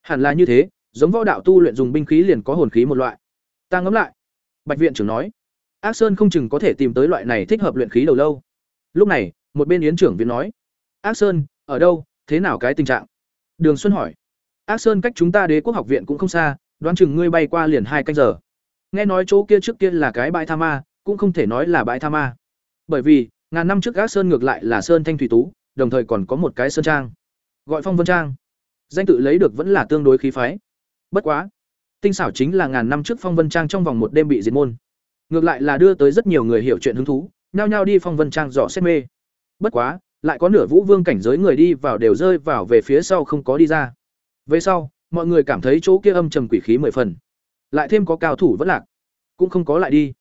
Hẳn là như thế, giống võ đạo tu luyện dùng binh khí liền có hồn khí một loại. Ta ngẫm lại. Bạch viện trưởng nói, ác sơn không chừng có thể tìm tới loại này thích hợp luyện khí đầu lâu. Lúc này, một bên yến trưởng viện nói, ác sơn, ở đâu? Thế nào cái tình trạng? Đường xuân hỏi, ác sơn cách chúng ta đế quốc học viện cũng không xa, đoán chừng ngươi bay qua liền hai canh giờ. Nghe nói chỗ kia trước kia là cái bãi tha ma cũng không thể nói là bãi tha ma. Bởi vì, ngàn năm trước gác sơn ngược lại là sơn thanh thủy tú, đồng thời còn có một cái sơn trang, gọi phong vân trang. Danh tự lấy được vẫn là tương đối khí phái. Bất quá, tinh xảo chính là ngàn năm trước phong vân trang trong vòng một đêm bị diệt môn. Ngược lại là đưa tới rất nhiều người hiểu chuyện hứng thú, nhao nhao đi phong vân trang dò xét mê. Bất quá, lại có nửa vũ vương cảnh giới người đi vào đều rơi vào về phía sau không có đi ra. Về sau, mọi người cảm thấy chỗ kia âm trầm quỷ khí mười phần. Lại thêm có cao thủ vẫn lạc, cũng không có lại đi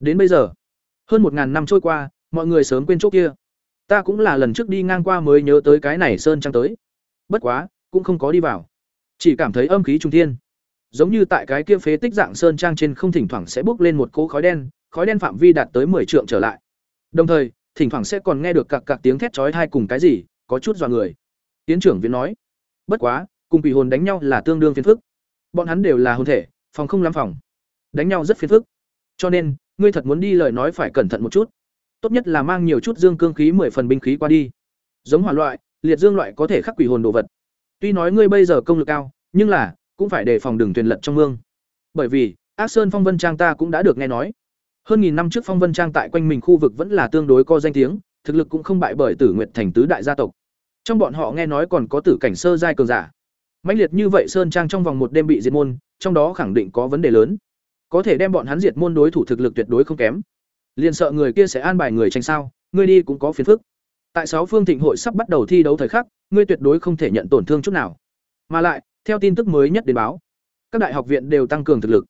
đến bây giờ, hơn một ngàn năm trôi qua, mọi người sớm quên chỗ kia. Ta cũng là lần trước đi ngang qua mới nhớ tới cái này sơn trang tới. Bất quá, cũng không có đi vào. Chỉ cảm thấy âm khí trung thiên. Giống như tại cái kia phế tích dạng sơn trang trên không thỉnh thoảng sẽ bốc lên một cỗ khói đen khói đen phạm vi đạt tới 10 trượng trở lại. Đồng thời, thỉnh thoảng sẽ còn nghe được cặc cặc tiếng thét chói tai cùng cái gì, có chút dọa người. Tiến trưởng viện nói, bất quá, cùng quỷ hồn đánh nhau là tương đương phiền phức. Bọn hắn đều là hồn thể, phòng không lắm phòng. Đánh nhau rất phiền phức. Cho nên ngươi thật muốn đi lời nói phải cẩn thận một chút. Tốt nhất là mang nhiều chút dương cương khí mười phần binh khí qua đi. Giống hỏa loại, liệt dương loại có thể khắc quỷ hồn đồ vật. Tuy nói ngươi bây giờ công lực cao, nhưng là, cũng phải đề phòng đường thuyền lật trong mương. Bởi vì, ác sơn phong vân trang ta cũng đã được nghe nói. Hơn nghìn năm trước phong vân trang tại quanh mình khu vực vẫn là tương đối có danh tiếng, thực lực cũng không bại bởi tử nguyệt thành tứ đại gia tộc. Trong bọn họ nghe nói còn có tử cảnh sơ giai cường giả. Mãnh liệt như vậy sơn trang trong vòng một đêm bị diệt môn, trong đó khẳng định có vấn đề lớn có thể đem bọn hắn diệt môn đối thủ thực lực tuyệt đối không kém. Liền sợ người kia sẽ an bài người tranh sao, ngươi đi cũng có phiền phức. Tại sáu phương thịnh hội sắp bắt đầu thi đấu thời khắc, ngươi tuyệt đối không thể nhận tổn thương chút nào. Mà lại, theo tin tức mới nhất đến báo, các đại học viện đều tăng cường thực lực.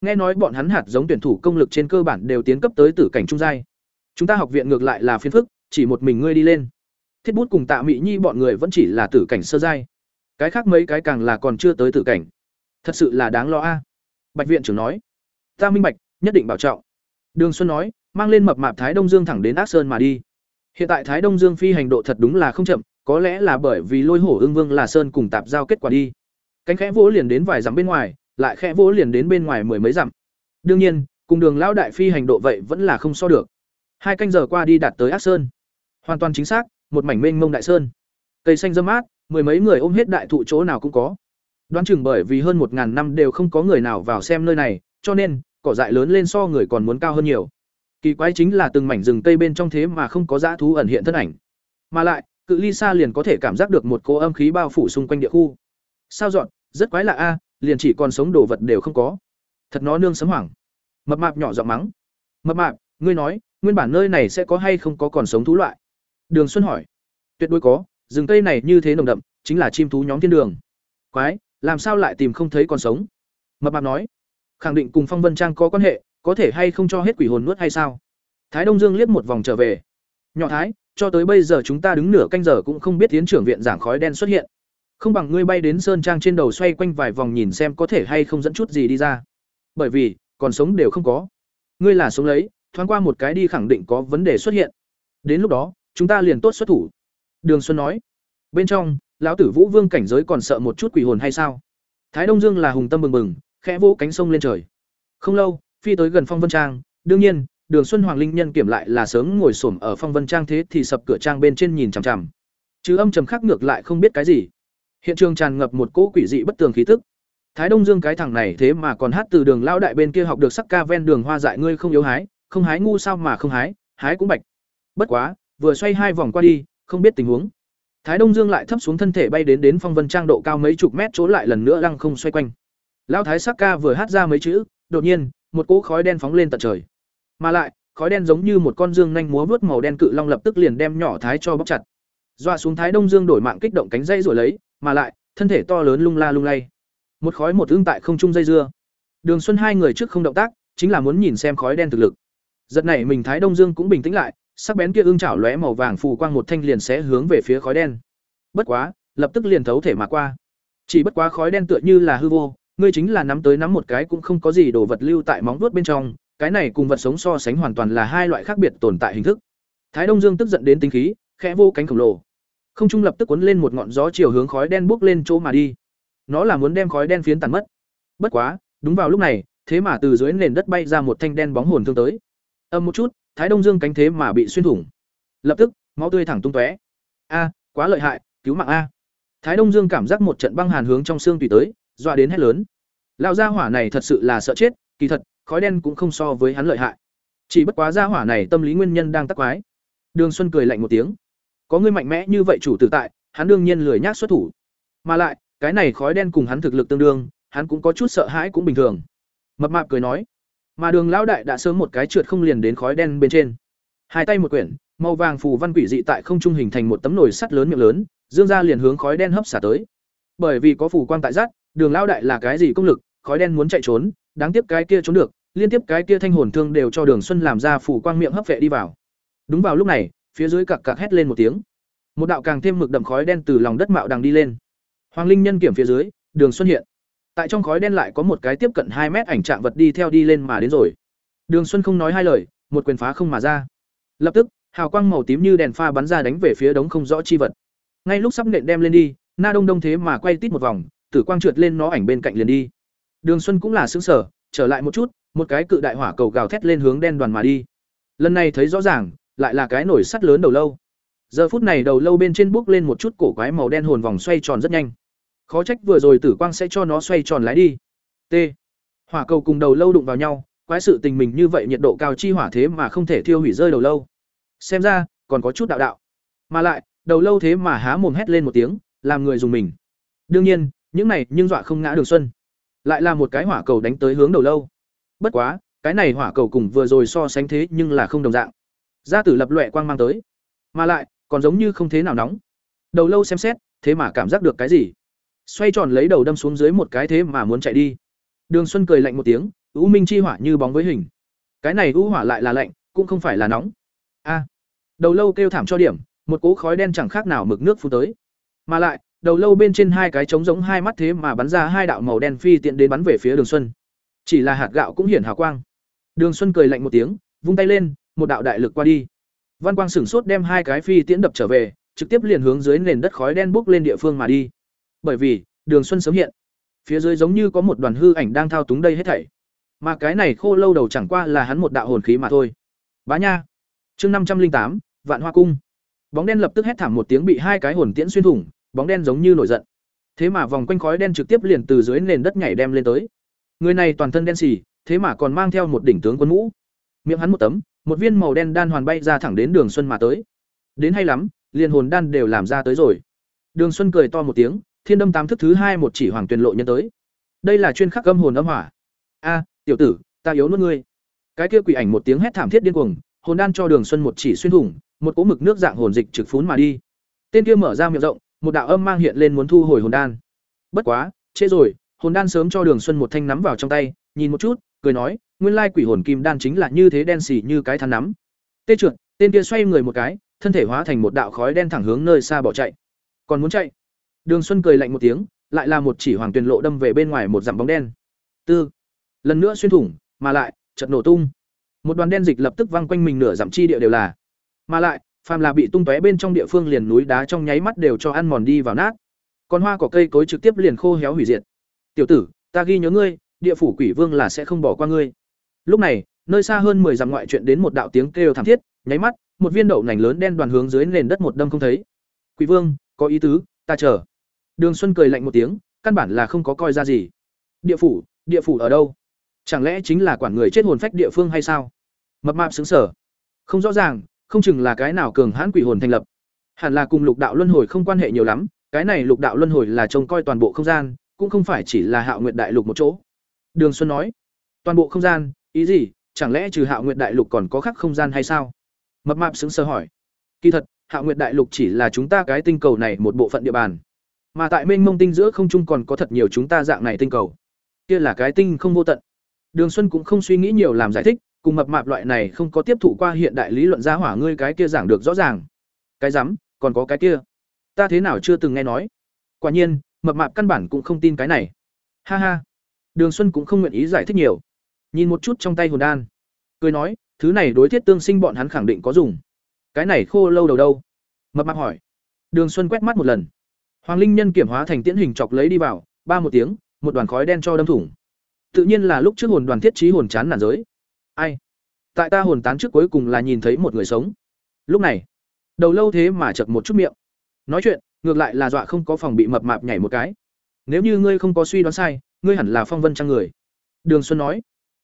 Nghe nói bọn hắn hạt giống tuyển thủ công lực trên cơ bản đều tiến cấp tới tử cảnh trung giai. Chúng ta học viện ngược lại là phiền phức, chỉ một mình ngươi đi lên. Thiết bút cùng tạ mỹ nhi bọn người vẫn chỉ là tử cảnh sơ giai. Cái khác mấy cái càng là còn chưa tới tử cảnh. Thật sự là đáng lo a. Bạch viện trưởng nói ta minh bạch, nhất định bảo trọng. Đường xuân nói, mang lên mập mạp thái đông dương thẳng đến ác sơn mà đi. Hiện tại thái đông dương phi hành độ thật đúng là không chậm, có lẽ là bởi vì lôi hổ ương vương là sơn cùng tạp giao kết quả đi. Cánh khẽ vỗ liền đến vài dặm bên ngoài, lại khẽ vỗ liền đến bên ngoài mười mấy dặm. Đương nhiên, cùng đường lão đại phi hành độ vậy vẫn là không so được. Hai canh giờ qua đi đạt tới ác sơn. Hoàn toàn chính xác, một mảnh mênh mông đại sơn. Cây xanh dâm mát, mười mấy người ôm hết đại thụ chỗ nào cũng có. Đoán chừng bởi vì hơn một ngàn năm đều không có người nào vào xem nơi này, cho nên cỏ dại lớn lên so người còn muốn cao hơn nhiều. Kỳ quái chính là từng mảnh rừng cây bên trong thế mà không có dã thú ẩn hiện thân ảnh. Mà lại, cự ly xa liền có thể cảm giác được một cỗ âm khí bao phủ xung quanh địa khu. Sao dọn, rất quái lạ a, liền chỉ còn sống đồ vật đều không có. Thật nó nương sấm hoảng. Mập mạp nhỏ giọng mắng. Mập mạp, ngươi nói, nguyên bản nơi này sẽ có hay không có còn sống thú loại? Đường xuân hỏi. Tuyệt đối có, rừng cây này như thế nồng đậm, chính là chim thú nhóm thiên đường. Quái, làm sao lại tìm không thấy còn sống? Mập mạp nói khẳng định cùng phong vân trang có quan hệ, có thể hay không cho hết quỷ hồn nuốt hay sao? Thái đông dương liếc một vòng trở về. Nhỏ thái, cho tới bây giờ chúng ta đứng nửa canh giờ cũng không biết tiến trưởng viện giảng khói đen xuất hiện. Không bằng ngươi bay đến sơn trang trên đầu xoay quanh vài vòng nhìn xem có thể hay không dẫn chút gì đi ra. Bởi vì, còn sống đều không có. Ngươi là sống lấy, thoáng qua một cái đi khẳng định có vấn đề xuất hiện. Đến lúc đó, chúng ta liền tốt xuất thủ. Đường xuân nói. Bên trong, lão tử vũ vương cảnh giới còn sợ một chút quỷ hồn hay sao? Thái đông dương là hùng tâm bừng bừng khẽ vỗ cánh sông lên trời. Không lâu, phi tới gần phong vân trang, đương nhiên, đường xuân hoàng linh nhân kiểm lại là sớm ngồi xổm ở phong vân trang thế thì sập cửa trang bên trên nhìn chằm chằm. Chứ âm trầm khác ngược lại không biết cái gì. Hiện trường tràn ngập một cỗ quỷ dị bất tường khí tức. Thái đông dương cái thằng này thế mà còn hát từ đường Lão đại bên kia học được sắc ca ven đường hoa dại ngươi không yếu hái, không hái ngu sao mà không hái hái cũng bạch. Bất quá, vừa xoay hai vòng qua đi, không biết tình huống. Thái đông dương lại thấp xuống thân thể bay đến đến phong vân trang độ cao mấy chục mét chỗ lại lần nữa lăng không xoay quanh lão thái sắc ca vừa hát ra mấy chữ, đột nhiên, một cỗ khói đen phóng lên tận trời. Mà lại, khói đen giống như một con dương nhanh múa vớt màu đen cự long lập tức liền đem nhỏ thái cho bóc chặt. Doa xuống thái đông dương đổi mạng kích động cánh dây rồi lấy, mà lại, thân thể to lớn lung la lung lay. Một khói một ương tại không trung dây dưa. Đường xuân hai người trước không động tác, chính là muốn nhìn xem khói đen thực lực. Giật này mình thái đông dương cũng bình tĩnh lại, sắc bén kia ương chảo lóe màu vàng phù quang một thanh liền sẽ hướng về phía khói đen. Bất quá, lập tức liền thấu thể mà qua. Chỉ bất quá khói đen tựa như là hư vô ngươi chính là nắm tới nắm một cái cũng không có gì đồ vật lưu tại móng vuốt bên trong, cái này cùng vật sống so sánh hoàn toàn là hai loại khác biệt tồn tại hình thức. Thái đông dương tức giận đến tính khí, khẽ vô cánh khổng lồ. Không trung lập tức cuốn lên một ngọn gió chiều hướng khói đen bốc lên chỗ mà đi. Nó là muốn đem khói đen phiến tàn mất. Bất quá, đúng vào lúc này, thế mà từ dưới nền đất bay ra một thanh đen bóng hồn thương tới. Âm một chút, thái đông dương cánh thế mà bị xuyên thủng. Lập tức, máu tươi thẳng tung tóe. A, quá lợi hại, cứu mạng a. Thái đông dương cảm giác một trận băng hàn hướng trong xương tùy tới dọa đến hét lớn. Lão gia hỏa này thật sự là sợ chết, kỳ thật, khói đen cũng không so với hắn lợi hại. Chỉ bất quá gia hỏa này tâm lý nguyên nhân đang tắc quái. Đường xuân cười lạnh một tiếng. Có người mạnh mẽ như vậy chủ tử tại, hắn đương nhiên lười nhác xuất thủ. Mà lại, cái này khói đen cùng hắn thực lực tương đương, hắn cũng có chút sợ hãi cũng bình thường. Mập mạp cười nói. Mà đường lão đại đã sớm một cái trượt không liền đến khói đen bên trên. Hai tay một quyển, màu vàng phù văn quỷ dị tại không trung hình thành một tấm nồi sắt lớn miệng lớn, dương ra liền hướng khói đen hấp xả tới. Bởi vì có phù quang tại rát đường lão đại là cái gì công lực, khói đen muốn chạy trốn, đáng tiếc cái kia trốn được, liên tiếp cái kia thanh hồn thương đều cho đường xuân làm ra phủ quang miệng hấp vệ đi vào. Đúng vào lúc này, phía dưới cặc cặc hét lên một tiếng. Một đạo càng thêm mực đậm khói đen từ lòng đất mạo đằng đi lên. Hoàng linh nhân kiểm phía dưới, đường xuân hiện. Tại trong khói đen lại có một cái tiếp cận hai mét ảnh trạng vật đi theo đi lên mà đến rồi. Đường xuân không nói hai lời, một quyền phá không mà ra. Lập tức, hào quang màu tím như đèn pha bắn ra đánh về phía đống không rõ chi vật. Ngay lúc sắp nện đem lên đi, na đông đông thế mà quay tít một vòng tử quang trượt lên nó ảnh bên cạnh liền đi đường xuân cũng là sững sở trở lại một chút một cái cự đại hỏa cầu gào thét lên hướng đen đoàn mà đi. Lần này thấy rõ ràng, lại là cái nổi sắt lớn đầu lâu. Giờ phút này đầu lâu bên trên bước lên một chút cổ quái màu đen hồn vòng xoay tròn rất nhanh. Khó trách vừa rồi tử quang sẽ cho nó xoay tròn lái đi. T. Hỏa cầu cùng đầu lâu đụng vào nhau, quái sự tình mình như vậy nhiệt độ cao chi hỏa thế mà không thể thiêu hủy rơi đầu lâu. Xem ra, còn có chút đạo đạo. Mà lại, đầu lâu thế mà há mồm hét lên một tiếng, làm người dùng mình. Đương nhiên, những này nhưng dọa không ngã Đường Xuân. Lại là một cái hỏa cầu đánh tới hướng đầu lâu. Bất quá, cái này hỏa cầu cùng vừa rồi so sánh thế nhưng là không đồng dạng. Gia tử lập loè quang mang tới, mà lại còn giống như không thế nào nóng. Đầu lâu xem xét, thế mà cảm giác được cái gì? Xoay tròn lấy đầu đâm xuống dưới một cái thế mà muốn chạy đi. Đường Xuân cười lạnh một tiếng, u minh chi hỏa như bóng với hình. Cái này u hỏa lại là lạnh, cũng không phải là nóng. A. đầu lâu kêu thảm cho điểm, một cỗ khói đen chẳng khác nào mực nước phun tới. Mà lại, đầu lâu bên trên hai cái trống giống hai mắt thế mà bắn ra hai đạo màu đen phi tiện đến bắn về phía Đường Xuân. Chỉ là hạt gạo cũng hiển hào quang. Đường Xuân cười lạnh một tiếng, vung tay lên, một đạo đại lực qua đi. Văn Quang sửng sốt đem hai cái phi tiễn đập trở về, trực tiếp liền hướng dưới nền đất khói đen bốc lên địa phương mà đi. Bởi vì, Đường Xuân sớm hiện, phía dưới giống như có một đoàn hư ảnh đang thao túng đây hết thảy. Mà cái này khô lâu đầu chẳng qua là hắn một đạo hồn khí mà thôi. Bá nha. Chương năm trăm linh tám, Vạn Hoa cung. Bóng đen lập tức hét thảm một tiếng bị hai cái hồn tiễn xuyên thủng, bóng đen giống như nổi giận. Thế mà vòng quanh khói đen trực tiếp liền từ dưới nền đất nhảy đem lên tới. Người này toàn thân đen xì, thế mà còn mang theo một đỉnh tướng quân mũ. Miệng hắn một tấm, một viên màu đen đan hoàn bay ra thẳng đến Đường Xuân mà tới. Đến hay lắm, liền hồn đan đều làm ra tới rồi. Đường Xuân cười to một tiếng, Thiên đâm tám thức thứ hai một chỉ hoàng tuyền lộ nhân tới. Đây là chuyên khắc âm hồn âm hỏa. A, tiểu tử, ta yếu nuốt ngươi. Cái kia quỷ ảnh một tiếng hét thảm thiết điên cuồng, hồn đan cho Đường Xuân một chỉ xuyên thủng, một cỗ mực nước dạng hồn dịch trực phún mà đi. Tên kia mở ra miệng rộng, một đạo âm mang hiện lên muốn thu hồi hồn đan. Bất quá, trễ rồi, hồn đan sớm cho Đường Xuân một thanh nắm vào trong tay, nhìn một chút, cười nói, nguyên lai quỷ hồn kim đan chính là như thế đen xì như cái than nắm. Tê trượt, tên kia xoay người một cái, thân thể hóa thành một đạo khói đen thẳng hướng nơi xa bỏ chạy. Còn muốn chạy? Đường Xuân cười lạnh một tiếng, lại là một chỉ hoàng tuyền lộ đâm về bên ngoài một dặm bóng đen. Tư, lần nữa xuyên thủng, mà lại chợt nổ tung. Một đoàn đen dịch lập tức văng quanh mình nửa dặm chi địa đều là. Mà lại, phàm là bị tung tóe bên trong địa phương liền núi đá trong nháy mắt đều cho ăn mòn đi vào nát. Còn hoa cỏ cây cối trực tiếp liền khô héo hủy diệt. "Tiểu tử, ta ghi nhớ ngươi, địa phủ quỷ vương là sẽ không bỏ qua ngươi." Lúc này, nơi xa hơn mười dặm ngoại chuyện đến một đạo tiếng kêu thảm thiết, nháy mắt, một viên đậu nành lớn đen đoàn hướng dưới nền đất một đâm không thấy. "Quỷ vương, có ý tứ, ta chờ." Đường Xuân cười lạnh một tiếng, căn bản là không có coi ra gì. Địa phủ, địa phủ ở đâu? Chẳng lẽ chính là quản người chết hồn phách địa phương hay sao? Mập mạp sững sở. Không rõ ràng, không chừng là cái nào cường hãn quỷ hồn thành lập. Hẳn là cùng lục đạo luân hồi không quan hệ nhiều lắm, cái này lục đạo luân hồi là trông coi toàn bộ không gian, cũng không phải chỉ là Hạo Nguyệt đại lục một chỗ. Đường Xuân nói, toàn bộ không gian, ý gì? Chẳng lẽ trừ Hạo Nguyệt đại lục còn có khác không gian hay sao? Mập mạp sững sờ hỏi. Kỳ thật, Hạo Nguyệt đại lục chỉ là chúng ta cái tinh cầu này một bộ phận địa bàn. Mà tại mênh mông tinh giữa không trung còn có thật nhiều chúng ta dạng này tinh cầu. Kia là cái tinh không vô tận. Đường Xuân cũng không suy nghĩ nhiều làm giải thích, cùng mập mạp loại này không có tiếp thụ qua hiện đại lý luận gia hỏa ngươi cái kia giảng được rõ ràng. Cái rắm, còn có cái kia. Ta thế nào chưa từng nghe nói. Quả nhiên, mập mạp căn bản cũng không tin cái này. Ha ha. Đường Xuân cũng không nguyện ý giải thích nhiều. Nhìn một chút trong tay hồn đan, cười nói, thứ này đối thiết tương sinh bọn hắn khẳng định có dùng. Cái này khô lâu đầu đâu? Mập mạp hỏi. Đường Xuân quét mắt một lần. Hoàng Linh Nhân kiểm hóa thành tiễn hình chọc lấy đi vào, ba một tiếng, một đoàn khói đen cho đâm thủng. Tự nhiên là lúc trước hồn đoàn thiết trí hồn chán nản giới. Ai? Tại ta hồn tán trước cuối cùng là nhìn thấy một người sống. Lúc này, đầu lâu thế mà chật một chút miệng. Nói chuyện, ngược lại là dọa không có phòng bị mập mạp nhảy một cái. Nếu như ngươi không có suy đoán sai, ngươi hẳn là Phong Vân Trang người. Đường Xuân nói,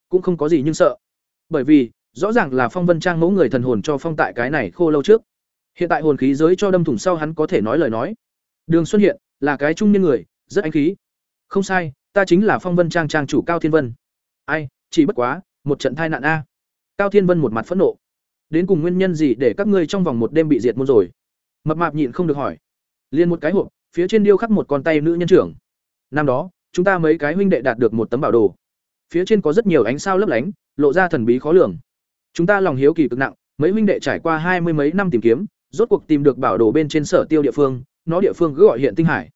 cũng không có gì nhưng sợ. Bởi vì, rõ ràng là Phong Vân Trang mẫu người thần hồn cho phong tại cái này khô lâu trước. Hiện tại hồn khí giới cho đâm thủng sau hắn có thể nói lời nói. Đường Xuân hiện là cái trung niên người, rất anh khí. Không sai, ta chính là Phong Vân Trang trang chủ Cao Thiên Vân. Ai, chỉ bất quá, một trận tai nạn a. Cao Thiên Vân một mặt phẫn nộ. Đến cùng nguyên nhân gì để các ngươi trong vòng một đêm bị diệt môn rồi? Mập mạp nhịn không được hỏi. liền một cái hộp, phía trên điêu khắc một con tay nữ nhân trưởng. Năm đó, chúng ta mấy cái huynh đệ đạt được một tấm bảo đồ. Phía trên có rất nhiều ánh sao lấp lánh, lộ ra thần bí khó lường. Chúng ta lòng hiếu kỳ cực nặng, mấy huynh đệ trải qua hai mươi mấy năm tìm kiếm, rốt cuộc tìm được bảo đồ bên trên sở tiêu địa phương, nó địa phương cứ gọi hiện tinh hải.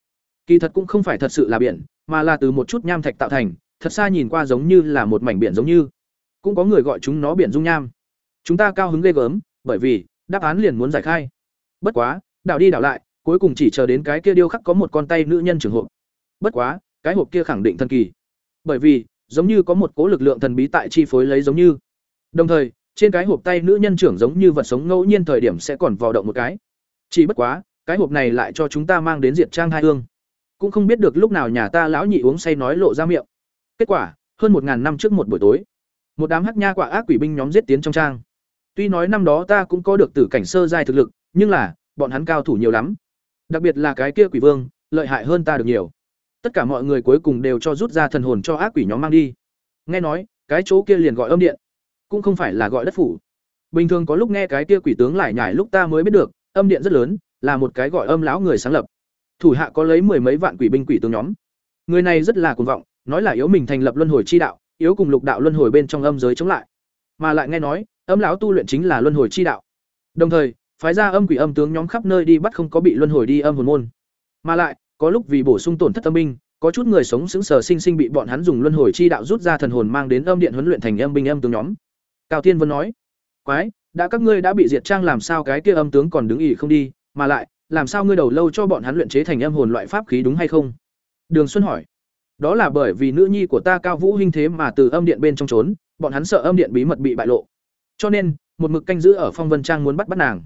Kỳ thật cũng không phải thật sự là biển, mà là từ một chút nham thạch tạo thành, thật xa nhìn qua giống như là một mảnh biển giống như. Cũng có người gọi chúng nó biển dung nham. Chúng ta cao hứng ghê gớm, bởi vì đáp án liền muốn giải khai. Bất quá, đảo đi đảo lại, cuối cùng chỉ chờ đến cái kia điêu khắc có một con tay nữ nhân trường hộp. Bất quá, cái hộp kia khẳng định thần kỳ. Bởi vì, giống như có một cố lực lượng thần bí tại chi phối lấy giống như. Đồng thời, trên cái hộp tay nữ nhân trưởng giống như vật sống ngẫu nhiên thời điểm sẽ còn vào động một cái. Chỉ bất quá, cái hộp này lại cho chúng ta mang đến diệt trang hai hương. Cũng không biết được lúc nào nhà ta lão nhị uống say nói lộ ra miệng. Kết quả, hơn một ngàn năm trước một buổi tối, một đám hắc nha quả ác quỷ binh nhóm giết tiến trong trang. Tuy nói năm đó ta cũng có được tử cảnh sơ giai thực lực, nhưng là, bọn hắn cao thủ nhiều lắm. Đặc biệt là cái kia quỷ vương, lợi hại hơn ta được nhiều. Tất cả mọi người cuối cùng đều cho rút ra thần hồn cho ác quỷ nhóm mang đi. Nghe nói, cái chỗ kia liền gọi âm điện, cũng không phải là gọi đất phủ. Bình thường có lúc nghe cái kia quỷ tướng lại nhải lúc ta mới biết được, âm điện rất lớn, là một cái gọi âm lão người sáng lập. Thủ hạ có lấy mười mấy vạn quỷ binh quỷ tướng nhóm. Người này rất là cuồng vọng, nói là yếu mình thành lập luân hồi chi đạo, yếu cùng lục đạo luân hồi bên trong âm giới chống lại. Mà lại nghe nói, âm lão tu luyện chính là luân hồi chi đạo. Đồng thời, phái ra âm quỷ âm tướng nhóm khắp nơi đi bắt không có bị luân hồi đi âm hồn môn. Mà lại, có lúc vì bổ sung tổn thất tâm binh, có chút người sống sững sờ sinh sinh bị bọn hắn dùng luân hồi chi đạo rút ra thần hồn mang đến âm điện huấn luyện thành âm binh âm tướng nhóm. Cao Thiên Vân nói: "Quái, đã các ngươi đã bị diệt trang làm sao cái kia âm tướng còn đứng ỉ không đi, mà lại, làm sao ngươi đầu lâu cho bọn hắn luyện chế thành âm hồn loại pháp khí đúng hay không?" Đường Xuân hỏi: "Đó là bởi vì nữ nhi của ta Cao Vũ huynh thế mà từ âm điện bên trong trốn, bọn hắn sợ âm điện bí mật bị bại lộ. Cho nên, một mực canh giữ ở Phong Vân Trang muốn bắt bắt nàng.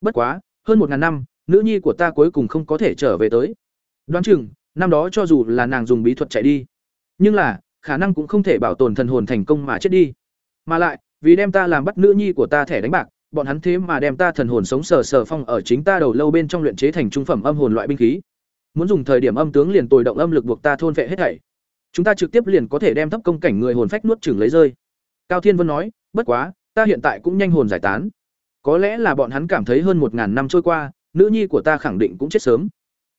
Bất quá, hơn một ngàn năm, nữ nhi của ta cuối cùng không có thể trở về tới. Đoán chừng, năm đó cho dù là nàng dùng bí thuật chạy đi, nhưng là, khả năng cũng không thể bảo tồn thần hồn thành công mà chết đi. Mà lại, vì đem ta làm bắt nữ nhi của ta thẻ đánh bạc, bọn hắn thế mà đem ta thần hồn sống sờ sờ phong ở chính ta đầu lâu bên trong luyện chế thành trung phẩm âm hồn loại binh khí. Muốn dùng thời điểm âm tướng liền tồi động âm lực buộc ta thôn vệ hết thảy. Chúng ta trực tiếp liền có thể đem thấp công cảnh người hồn phách nuốt chửng lấy rơi. Cao Thiên Vân nói, bất quá, ta hiện tại cũng nhanh hồn giải tán. Có lẽ là bọn hắn cảm thấy hơn một ngàn năm trôi qua, nữ nhi của ta khẳng định cũng chết sớm.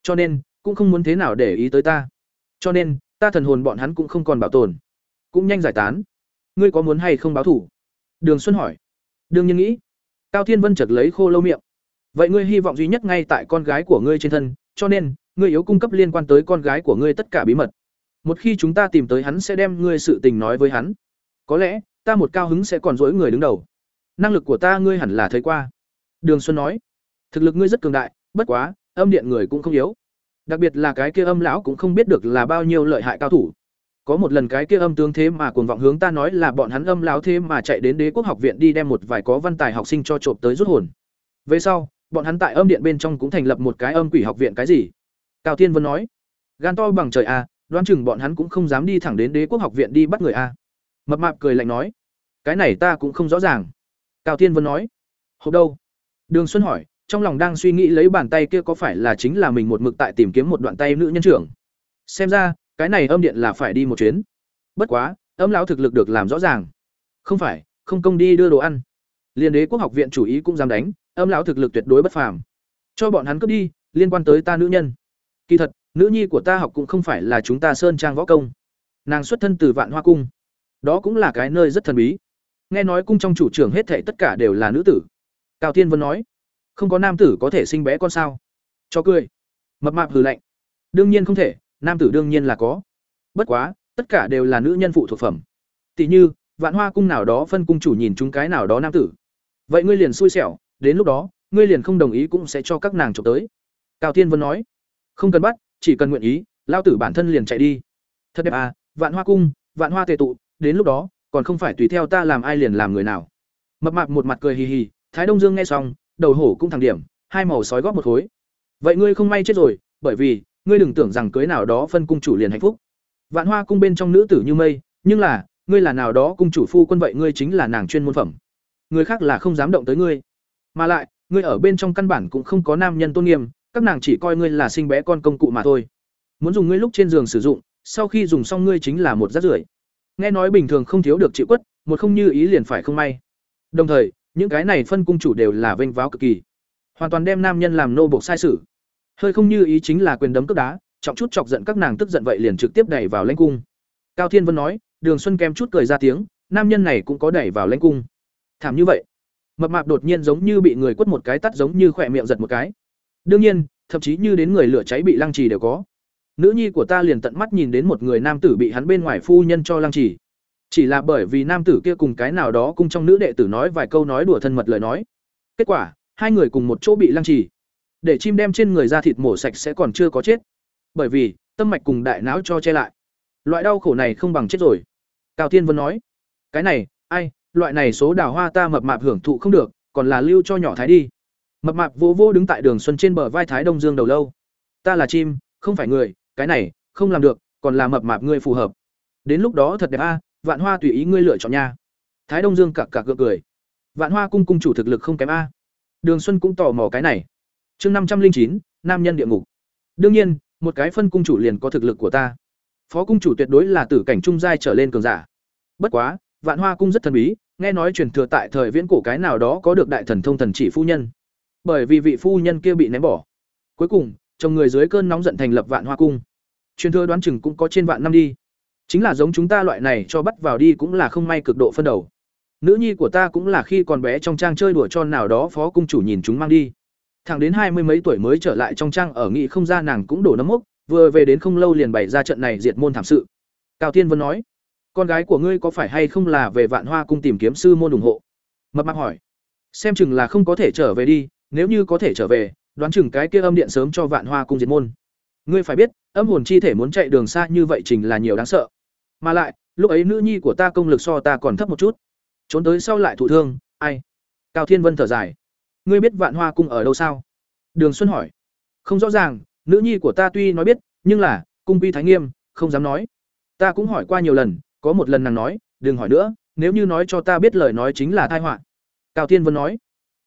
Cho nên, cũng không muốn thế nào để ý tới ta. Cho nên, ta thần hồn bọn hắn cũng không còn bảo tồn, cũng nhanh giải tán. Ngươi có muốn hay không báo thủ? Đường Xuân hỏi. Đường Nhân nghĩ. Cao Thiên Vân chợt lấy khô lâu miệng. Vậy ngươi hy vọng duy nhất ngay tại con gái của ngươi trên thân, cho nên, ngươi yếu cung cấp liên quan tới con gái của ngươi tất cả bí mật. Một khi chúng ta tìm tới hắn sẽ đem ngươi sự tình nói với hắn. Có lẽ, ta một cao hứng sẽ còn dỗi người đứng đầu. Năng lực của ta ngươi hẳn là thấy qua. Đường Xuân nói. Thực lực ngươi rất cường đại, bất quá, âm điện người cũng không yếu. Đặc biệt là cái kia âm lão cũng không biết được là bao nhiêu lợi hại cao thủ. Có một lần cái kia âm tướng thế mà cuồng vọng hướng ta nói là bọn hắn âm lão thế mà chạy đến Đế quốc học viện đi đem một vài có văn tài học sinh cho trộm tới rút hồn. Về sau, bọn hắn tại âm điện bên trong cũng thành lập một cái âm quỷ học viện cái gì? Cao Thiên Vân nói, gan to bằng trời a, đoán chừng bọn hắn cũng không dám đi thẳng đến Đế quốc học viện đi bắt người a. Mập mạp cười lạnh nói, cái này ta cũng không rõ ràng. Cao Thiên Vân nói, hộp đâu? Đường Xuân hỏi, trong lòng đang suy nghĩ lấy bàn tay kia có phải là chính là mình một mực tại tìm kiếm một đoạn tay nữ nhân trưởng. Xem ra, cái này âm điện là phải đi một chuyến. Bất quá, âm lão thực lực được làm rõ ràng. Không phải, không công đi đưa đồ ăn. Liên đế quốc học viện chủ ý cũng dám đánh, âm lão thực lực tuyệt đối bất phàm. Cho bọn hắn cướp đi, liên quan tới ta nữ nhân. Kỳ thật, nữ nhi của ta học cũng không phải là chúng ta sơn trang võ công. Nàng xuất thân từ Vạn Hoa cung. Đó cũng là cái nơi rất thần bí. Nghe nói cung trong chủ trưởng hết thảy tất cả đều là nữ tử. Cao Thiên Vân nói, không có nam tử có thể sinh bé con sao? Cho cười. Mập mạp hừ lạnh. Đương nhiên không thể, nam tử đương nhiên là có. Bất quá, tất cả đều là nữ nhân phụ thuộc phẩm. Tỷ như, Vạn Hoa cung nào đó phân cung chủ nhìn chúng cái nào đó nam tử. Vậy ngươi liền xui xẻo, đến lúc đó, ngươi liền không đồng ý cũng sẽ cho các nàng chụp tới. Cao Thiên Vân nói, không cần bắt, chỉ cần nguyện ý, lao tử bản thân liền chạy đi. Thật đẹp à, Vạn Hoa cung, Vạn Hoa tề tụ, đến lúc đó, còn không phải tùy theo ta làm ai liền làm người nào. Mập mạp một mặt cười hì hì, Thái Đông Dương nghe xong, đầu hổ cũng thẳng điểm, hai màu sói góp một khối. Vậy ngươi không may chết rồi, bởi vì, ngươi đừng tưởng rằng cưới nào đó phân cung chủ liền hạnh phúc. Vạn Hoa cung bên trong nữ tử như mây, nhưng là, ngươi là nào đó cung chủ phu quân vậy ngươi chính là nàng chuyên môn phẩm. Người khác là không dám động tới ngươi. Mà lại, ngươi ở bên trong căn bản cũng không có nam nhân tôn nghiêm, các nàng chỉ coi ngươi là sinh bé con công cụ mà thôi. Muốn dùng ngươi lúc trên giường sử dụng, sau khi dùng xong ngươi chính là một rác rưởi. Nghe nói bình thường không thiếu được chịu quất, một không như ý liền phải không may. Đồng thời, những cái này phân cung chủ đều là vênh váo cực kỳ hoàn toàn đem nam nhân làm nô bộc sai sử hơi không như ý chính là quyền đấm cước đá trọng chút chọc giận các nàng tức giận vậy liền trực tiếp đẩy vào lãnh cung cao thiên vân nói đường xuân kem chút cười ra tiếng nam nhân này cũng có đẩy vào lãnh cung thảm như vậy mập mạp đột nhiên giống như bị người quất một cái tắt giống như khỏe miệng giật một cái đương nhiên, thậm chí như đến người lửa cháy bị lăng trì đều có. Nữ nhi của ta liền tận mắt nhìn đến một người nam tử bị hắn bên ngoài phu nhân cho lăng trì. Chỉ là bởi vì nam tử kia cùng cái nào đó cùng trong nữ đệ tử nói vài câu nói đùa thân mật lời nói. Kết quả, hai người cùng một chỗ bị lăng trì. Để chim đem trên người ra thịt mổ sạch sẽ còn chưa có chết. Bởi vì, tâm mạch cùng đại não cho che lại. Loại đau khổ này không bằng chết rồi. Cao tiên vân nói, cái này, ai, loại này số đào hoa ta mập mạp hưởng thụ không được, còn là lưu cho nhỏ thái đi mập mạp vô vô đứng tại đường xuân trên bờ vai thái đông dương đầu lâu. Ta là chim, không phải người, cái này, không làm được, còn là mập mạp ngươi phù hợp. Đến lúc đó thật đẹp a, vạn hoa tùy ý ngươi lựa chọn nha. Thái đông dương cặc cặc gượng cười. Vạn hoa cung cung chủ thực lực không kém a. Đường xuân cũng tò mò cái này. Chương năm trăm linh chín, nam nhân địa ngục. Đương nhiên, một cái phân cung chủ liền có thực lực của ta. Phó cung chủ tuyệt đối là tử cảnh trung giai trở lên cường giả. Bất quá, vạn hoa cung rất thần bí, nghe nói truyền thừa tại thời viễn cổ cái nào đó có được đại thần thông thần chỉ phu nhân bởi vì vị phu nhân kia bị ném bỏ. Cuối cùng, chồng người dưới cơn nóng giận thành lập vạn hoa cung. Truyền thừa đoán chừng cũng có trên vạn năm đi. Chính là giống chúng ta loại này cho bắt vào đi cũng là không may cực độ phân đầu. Nữ nhi của ta cũng là khi còn bé trong trang chơi đùa cho nào đó phó cung chủ nhìn chúng mang đi. Thẳng đến hai mươi mấy tuổi mới trở lại trong trang ở nghị không ra nàng cũng đổ nấm mốc, vừa về đến không lâu liền bày ra trận này diệt môn thảm sự. Cao tiên vân nói, con gái của ngươi có phải hay không là về vạn hoa cung tìm kiếm sư môn ủng hộ? Mập mạp hỏi, xem chừng là không có thể trở về đi nếu như có thể trở về, đoán chừng cái kia âm điện sớm cho vạn hoa cung diệt môn. Ngươi phải biết, âm hồn chi thể muốn chạy đường xa như vậy trình là nhiều đáng sợ. Mà lại, lúc ấy nữ nhi của ta công lực so ta còn thấp một chút. Trốn tới sau lại thụ thương, ai? Cao thiên vân thở dài. Ngươi biết vạn hoa cung ở đâu sao? Đường xuân hỏi. Không rõ ràng, nữ nhi của ta tuy nói biết, nhưng là, cung quy thái nghiêm, không dám nói. Ta cũng hỏi qua nhiều lần, có một lần nàng nói, đừng hỏi nữa, nếu như nói cho ta biết lời nói chính là thai họa. Cao thiên vân nói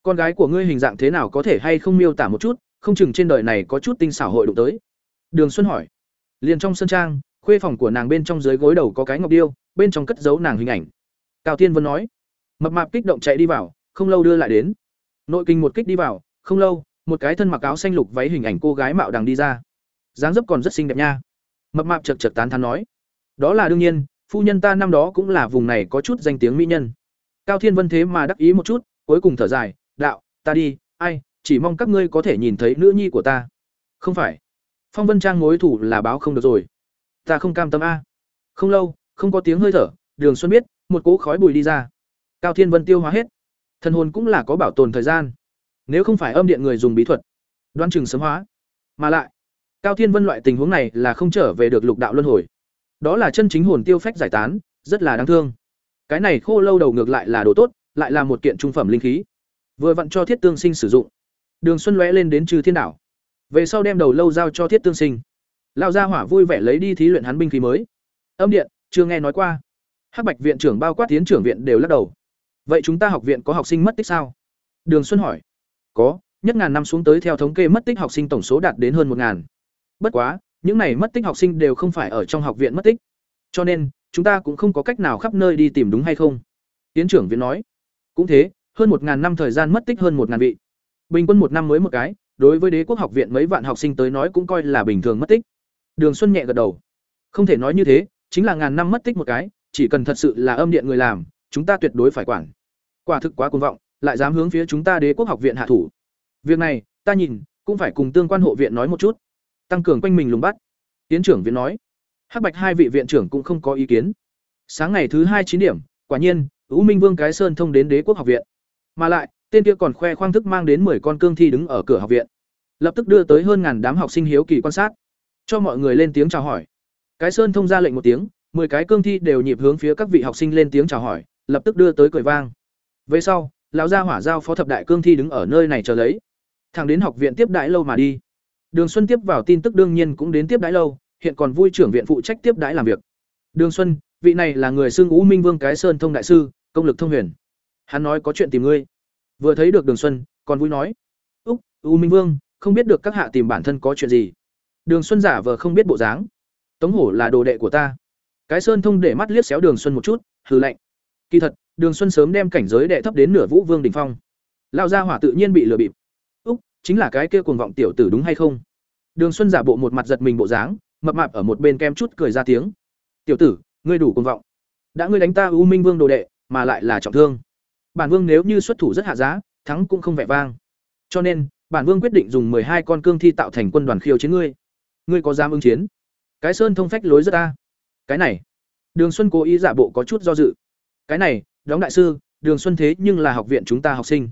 con gái của ngươi hình dạng thế nào có thể hay không miêu tả một chút, không chừng trên đời này có chút tinh xảo hội đụng tới. Đường xuân hỏi. Liền trong sân trang, khuê phòng của nàng bên trong dưới gối đầu có cái ngọc điêu, bên trong cất giấu nàng hình ảnh. Cao thiên vân nói. Mập mạp kích động chạy đi vào, không lâu đưa lại đến. Nội kinh một kích đi vào, không lâu, một cái thân mặc áo xanh lục váy hình ảnh cô gái mạo đằng đi ra. Dáng dấp còn rất xinh đẹp nha. Mập mạp chật chật tán thán nói. Đó là đương nhiên, phu nhân ta năm đó cũng là vùng này có chút danh tiếng mỹ nhân. Cao thiên vân thế mà đắc ý một chút, cuối cùng thở dài đạo, ta đi, ai, chỉ mong các ngươi có thể nhìn thấy nữ nhi của ta. Không phải. Phong vân trang mối thủ là báo không được rồi. Ta không cam tâm a. Không lâu, không có tiếng hơi thở, đường xuân biết, một cỗ khói bùi đi ra. Cao thiên vân tiêu hóa hết. Thần hồn cũng là có bảo tồn thời gian. Nếu không phải âm điện người dùng bí thuật, đoan chừng sớm hóa. Mà lại, cao thiên vân loại tình huống này là không trở về được lục đạo luân hồi. Đó là chân chính hồn tiêu phách giải tán, rất là đáng thương. Cái này khô lâu đầu ngược lại là đồ tốt, lại là một kiện trung phẩm linh khí vừa vặn cho thiết tương sinh sử dụng. Đường xuân lóe lên đến trừ thiên đảo. Về sau đem đầu lâu giao cho thiết tương sinh. Lao gia hỏa vui vẻ lấy đi thí luyện hắn binh khí mới. Âm điện, chưa nghe nói qua. Hắc bạch viện trưởng bao quát tiến trưởng viện đều lắc đầu. Vậy chúng ta học viện có học sinh mất tích sao? Đường xuân hỏi. Có, nhất ngàn năm xuống tới theo thống kê mất tích học sinh tổng số đạt đến hơn một ngàn. Bất quá, những này mất tích học sinh đều không phải ở trong học viện mất tích. Cho nên, chúng ta cũng không có cách nào khắp nơi đi tìm đúng hay không? Tiến trưởng viện nói. Cũng thế hơn một ngàn năm thời gian mất tích hơn một ngàn vị. Bình quân một năm mới một cái, đối với đế quốc học viện mấy vạn học sinh tới nói cũng coi là bình thường mất tích. Đường xuân nhẹ gật đầu. Không thể nói như thế, chính là ngàn năm mất tích một cái, chỉ cần thật sự là âm điện người làm, chúng ta tuyệt đối phải quản. Quả thực quá cuồng vọng, lại dám hướng phía chúng ta đế quốc học viện hạ thủ. Việc này, ta nhìn, cũng phải cùng tương quan hộ viện nói một chút. Tăng cường quanh mình lùng bắt. Tiến trưởng viện nói. Hắc bạch hai vị viện trưởng cũng không có ý kiến. Sáng ngày thứ hai chín điểm, quả nhiên, u minh vương cái sơn thông đến đế quốc học viện mà lại, tên kia còn khoe khoang thức mang đến 10 con cương thi đứng ở cửa học viện. Lập tức đưa tới hơn ngàn đám học sinh hiếu kỳ quan sát. Cho mọi người lên tiếng chào hỏi. Cái sơn thông ra lệnh một tiếng 10 cái cương thi đều nhịp hướng phía các vị học sinh lên tiếng chào hỏi, lập tức đưa tới cười vang. Về sau, lão gia hỏa giao phó thập đại cương thi đứng ở nơi này chờ lấy. Thằng đến học viện tiếp đãi lâu mà đi. Đường xuân tiếp vào tin tức đương nhiên cũng đến tiếp đãi lâu, hiện còn vui trưởng viện phụ trách tiếp đãi làm việc. Đường xuân, vị này là người xưng ngũ minh vương cái sơn thông đại sư, công lực thông huyền hắn nói có chuyện tìm ngươi. Vừa thấy được đường xuân, còn vui nói. Úc, u minh vương, không biết được các hạ tìm bản thân có chuyện gì. Đường xuân giả vờ không biết bộ dáng. Tống hổ là đồ đệ của ta. Cái sơn thông để mắt liếc xéo đường xuân một chút, hừ lạnh. Kỳ thật, đường xuân sớm đem cảnh giới đệ thấp đến nửa vũ vương đ ỉ n h phong. Lao ra hỏa tự nhiên bị lừa bịp. Úc, chính là cái kia cuồng vọng tiểu tử đúng hay không? Đường xuân giả bộ một mặt giật mình bộ dáng, mập mạp ở một bên kem chút cười ra tiếng. Tiểu tử, ngươi đủ cuồng vọng. Đã ngươi đánh ta u minh vương đồ đệ, mà lại là trọng thương bản vương nếu như xuất thủ rất hạ giá, thắng cũng không vẻ vang. Cho nên, bản vương quyết định dùng hai con cương thi tạo thành quân đoàn khiêu chiến ngươi. Ngươi có dám ứng chiến? Cái sơn thông phách lối rất ta cái này, đường xuân cố ý giả bộ có chút do dự. Cái này, đóng đại sư, đường xuân thế nhưng là học viện chúng ta học sinh.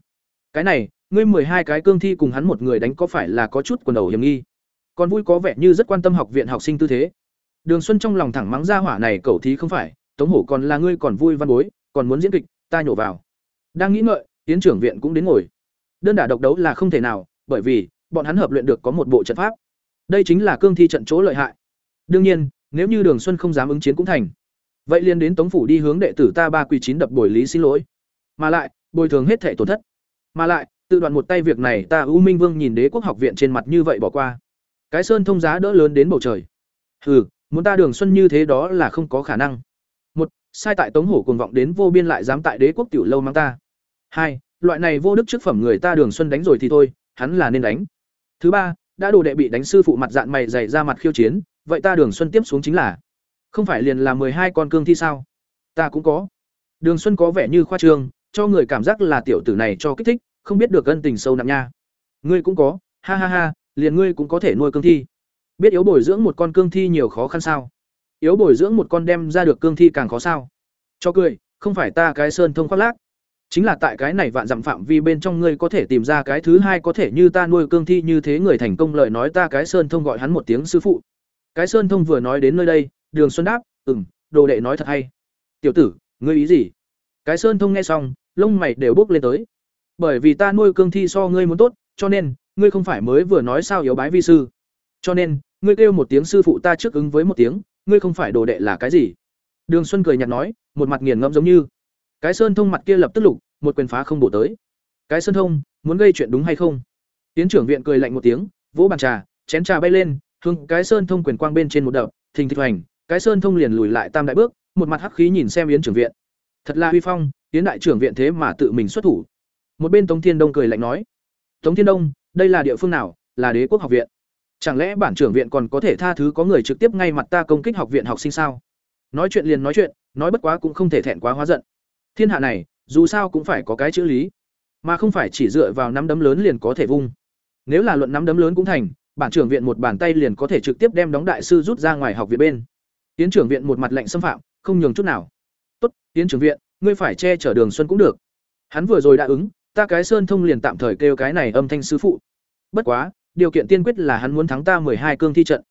Cái này, ngươi hai cái cương thi cùng hắn một người đánh có phải là có chút quần đầu hiểm nghi? Còn vui có vẻ như rất quan tâm học viện học sinh tư thế. Đường xuân trong lòng thẳng mắng ra hỏa này cẩu thí không phải, tống hổ còn là ngươi còn vui văn bối, còn muốn diễn kịch, ta nhổ vào đang nghĩ ngợi tiến trưởng viện cũng đến ngồi. Đơn đả độc đấu là không thể nào, bởi vì, bọn hắn hợp luyện được có một bộ trận pháp. Đây chính là cương thi trận chỗ lợi hại. Đương nhiên, nếu như đường xuân không dám ứng chiến cũng thành. Vậy liền đến tống phủ đi hướng đệ tử ta ba quỳ chín đập bồi lý xin lỗi. Mà lại, bồi thường hết thảy tổn thất. Mà lại, tự đoạn một tay việc này ta u minh vương nhìn đế quốc học viện trên mặt như vậy bỏ qua. Cái sơn thông giá đỡ lớn đến bầu trời. Hừ, muốn ta đường xuân như thế đó là không có khả năng. Một, sai tại tống hổ cuồng vọng đến vô biên lại dám tại đế quốc tiểu lâu mang ta hai, loại này vô đức trước phẩm người ta đường xuân đánh rồi thì thôi, hắn là nên đánh. Thứ ba, đã đồ đệ bị đánh sư phụ mặt dạng mày dày ra mặt khiêu chiến, vậy ta đường xuân tiếp xuống chính là. Không phải liền là mười hai con cương thi sao? Ta cũng có. Đường xuân có vẻ như khoa trương, cho người cảm giác là tiểu tử này cho kích thích, không biết được ân tình sâu nặng nha. Ngươi cũng có, ha ha ha, liền ngươi cũng có thể nuôi cương thi. Biết yếu bồi dưỡng một con cương thi nhiều khó khăn sao? Yếu bồi dưỡng một con đem ra được cương thi càng khó sao? Cho cười, không phải ta cái sơn thông khoác lác chính là tại cái này vạn dặm phạm vi bên trong ngươi có thể tìm ra cái thứ hai có thể như ta nuôi cương thi như thế người thành công lời nói ta cái sơn thông gọi hắn một tiếng sư phụ. Cái sơn thông vừa nói đến nơi đây, đường xuân đáp, ừm, đồ đệ nói thật hay. Tiểu tử, ngươi ý gì? Cái sơn thông nghe xong, lông mày đều bốc lên tới. Bởi vì ta nuôi cương thi so ngươi muốn tốt, cho nên, ngươi không phải mới vừa nói sao yếu bái vi sư. Cho nên, ngươi kêu một tiếng sư phụ ta trước ứng với một tiếng, ngươi không phải đồ đệ là cái gì? Đường xuân cười nhạt nói, một mặt nghiền ngẫm giống như cái sơn thông mặt kia lập tức lục, một quyền phá không bổ tới. Cái sơn thông, muốn gây chuyện đúng hay không? Tiến trưởng viện cười lạnh một tiếng, vỗ bàn trà, chén trà bay lên, hướng cái sơn thông quyền quang bên trên một đập, thình thịch hoành, cái sơn thông liền lùi lại tam đại bước, một mặt hắc khí nhìn xem yến trưởng viện. Thật là huy phong, yến đại trưởng viện thế mà tự mình xuất thủ. Một bên tống thiên đông cười lạnh nói, tống thiên đông, đây là địa phương nào? Là đế quốc học viện. Chẳng lẽ bản trưởng viện còn có thể tha thứ có người trực tiếp ngay mặt ta công kích học viện học sinh sao? Nói chuyện liền nói chuyện, nói bất quá cũng không thể thẹn quá hóa giận thiên hạ này, dù sao cũng phải có cái chữ lý. Mà không phải chỉ dựa vào nắm đấm lớn liền có thể vung. Nếu là luận nắm đấm lớn cũng thành, bản trưởng viện một bàn tay liền có thể trực tiếp đem đóng đại sư rút ra ngoài học viện bên. Tiến trưởng viện một mặt lệnh xâm phạm, không nhường chút nào. Tốt, tiến trưởng viện, ngươi phải che chở đường xuân cũng được. Hắn vừa rồi đã ứng, ta cái sơn thông liền tạm thời kêu cái này âm thanh sư phụ. Bất quá, điều kiện tiên quyết là hắn muốn thắng ta hai cương thi trận.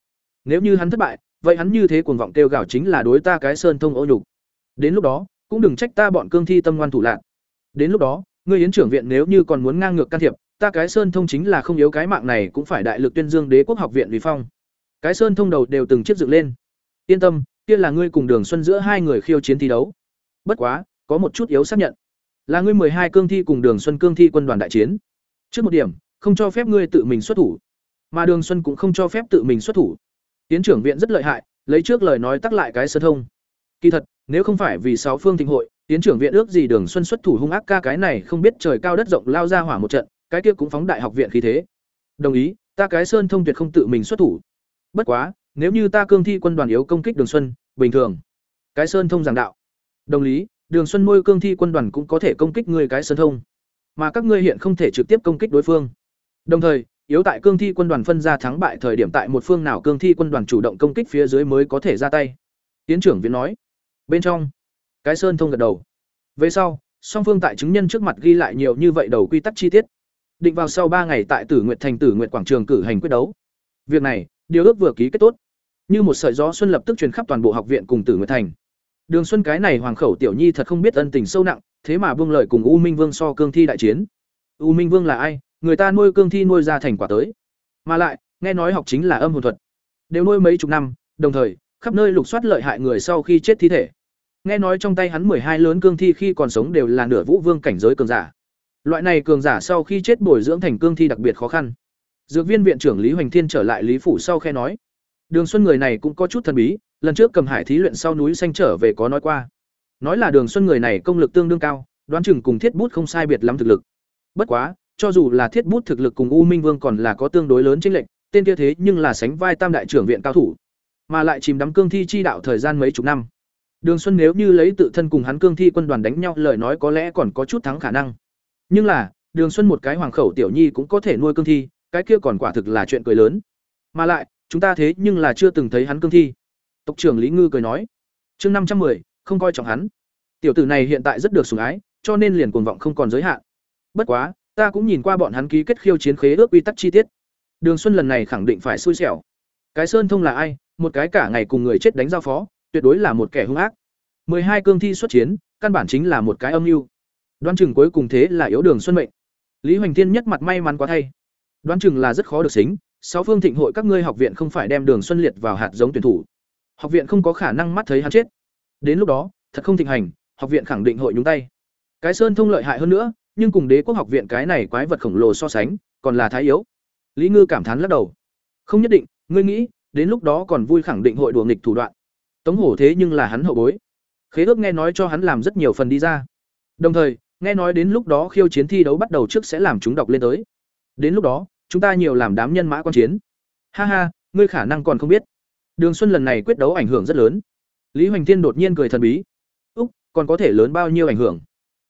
Nếu như hắn thất bại, vậy hắn như thế cuồng vọng kêu gào chính là đối ta cái sơn thông ô nhục. Đến lúc đó cũng đừng trách ta bọn cương thi tâm ngoan thủ lạc. Đến lúc đó, ngươi yến trưởng viện nếu như còn muốn ngang ngược can thiệp, ta cái sơn thông chính là không yếu cái mạng này cũng phải đại lực tuyên dương đế quốc học viện vì phong. Cái sơn thông đầu đều từng chiếc dựng lên. Yên tâm, kia là ngươi cùng đường xuân giữa hai người khiêu chiến thi đấu. Bất quá, có một chút yếu xác nhận. Là ngươi hai cương thi cùng đường xuân cương thi quân đoàn đại chiến. Trước một điểm, không cho phép ngươi tự mình xuất thủ. Mà đường xuân cũng không cho phép tự mình xuất thủ. Tiến trưởng viện rất lợi hại, lấy trước lời nói tắc lại cái sơn thông. Kỳ thật nếu không phải vì sáu phương thịnh hội tiến trưởng viện ước gì đường xuân xuất thủ hung ác ca cái này không biết trời cao đất rộng lao ra hỏa một trận, cái kia cũng phóng đại học viện khí thế. Đồng ý, ta cái sơn thông tuyệt không tự mình xuất thủ. Bất quá, nếu như ta cương thi quân đoàn yếu công kích đường xuân, bình thường. Cái sơn thông giảng đạo. Đồng lý đường xuân nuôi cương thi quân đoàn cũng có thể công kích người cái sơn thông. Mà các ngươi hiện không thể trực tiếp công kích đối phương. Đồng thời, yếu tại cương thi quân đoàn phân ra thắng bại thời điểm tại một phương nào cương thi quân đoàn chủ động công kích phía dưới mới có thể ra tay. Tiến trưởng viện nói bên trong, cái sơn thông gật đầu. Về sau, song phương tại chứng nhân trước mặt ghi lại nhiều như vậy đầu quy tắc chi tiết. Định vào sau ba ngày tại tử nguyện thành tử nguyện quảng trường cử hành quyết đấu. Việc này, điều ước vừa ký kết tốt. Như một sợi gió xuân lập tức truyền khắp toàn bộ học viện cùng tử nguyện thành. Đường xuân cái này hoàng khẩu tiểu nhi thật không biết ân tình sâu nặng, thế mà vương lợi cùng u minh vương so cương thi đại chiến. U minh vương là ai? Người ta nuôi cương thi nuôi ra thành quả tới. Mà lại, nghe nói học chính là âm hồn thuật. Đều nuôi mấy chục năm, đồng thời khắp nơi lục soát lợi hại người sau khi chết thi thể. Nghe nói trong tay hắn hai lớn cương thi khi còn sống đều là nửa vũ vương cảnh giới cường giả. Loại này cường giả sau khi chết bồi dưỡng thành cương thi đặc biệt khó khăn. Dược viên viện trưởng lý hoành thiên trở lại lý phủ sau khe nói, đường xuân người này cũng có chút thần bí, lần trước cầm hải thí luyện sau núi xanh trở về có nói qua. Nói là đường xuân người này công lực tương đương cao, đoán chừng cùng thiết bút không sai biệt lắm thực lực. Bất quá, cho dù là thiết bút thực lực cùng u minh vương còn là có tương đối lớn chênh lệch, tên kia thế nhưng là sánh vai tam đại trưởng viện cao thủ mà lại chìm đắm cương thi chi đạo thời gian mấy chục năm. Đường xuân nếu như lấy tự thân cùng hắn cương thi quân đoàn đánh nhau lời nói có lẽ còn có chút thắng khả năng. Nhưng là đường xuân một cái hoàng khẩu tiểu nhi cũng có thể nuôi cương thi cái kia còn quả thực là chuyện cười lớn. Mà lại chúng ta thế nhưng là chưa từng thấy hắn cương thi. Tộc trưởng lý ngư cười nói chương năm trăm 510, không coi trọng hắn. Tiểu tử này hiện tại rất được sủng ái cho nên liền cuồng vọng không còn giới hạn. Bất quá ta cũng nhìn qua bọn hắn ký kết khiêu chiến khế ước quy tắc chi tiết. Đường xuân lần này khẳng định phải xui xẻo. Cái sơn thông là ai? Một cái cả ngày cùng người chết đánh giao phó, tuyệt đối là một kẻ hung ác. Mười hai cương thi xuất chiến, căn bản chính là một cái âm mưu. Đoán chừng cuối cùng thế là yếu đường xuân mệnh. Lý hoành thiên nhất mặt may mắn quá thay. Đoán chừng là rất khó được xính, sáu phương thịnh hội các ngươi học viện không phải đem đường xuân liệt vào hạt giống tuyển thủ. Học viện không có khả năng mắt thấy hắn chết. Đến lúc đó, thật không thịnh hành, học viện khẳng định hội nhúng tay. Cái sơn thông lợi hại hơn nữa, nhưng cùng đế quốc học viện cái này quái vật khổng lồ so sánh, còn là thái yếu. Lý ngư cảm thán lắc đầu. Không nhất định, ngươi nghĩ đến lúc đó còn vui khẳng định hội đùa nghịch thủ đoạn. Tống hổ thế nhưng là hắn hậu bối. Khế ước nghe nói cho hắn làm rất nhiều phần đi ra. Đồng thời, nghe nói đến lúc đó khiêu chiến thi đấu bắt đầu trước sẽ làm chúng đọc lên tới. Đến lúc đó, chúng ta nhiều làm đám nhân mã quan chiến. Ha ha, ngươi khả năng còn không biết. Đường xuân lần này quyết đấu ảnh hưởng rất lớn. Lý hoành thiên đột nhiên cười thần bí. Úc, còn có thể lớn bao nhiêu ảnh hưởng?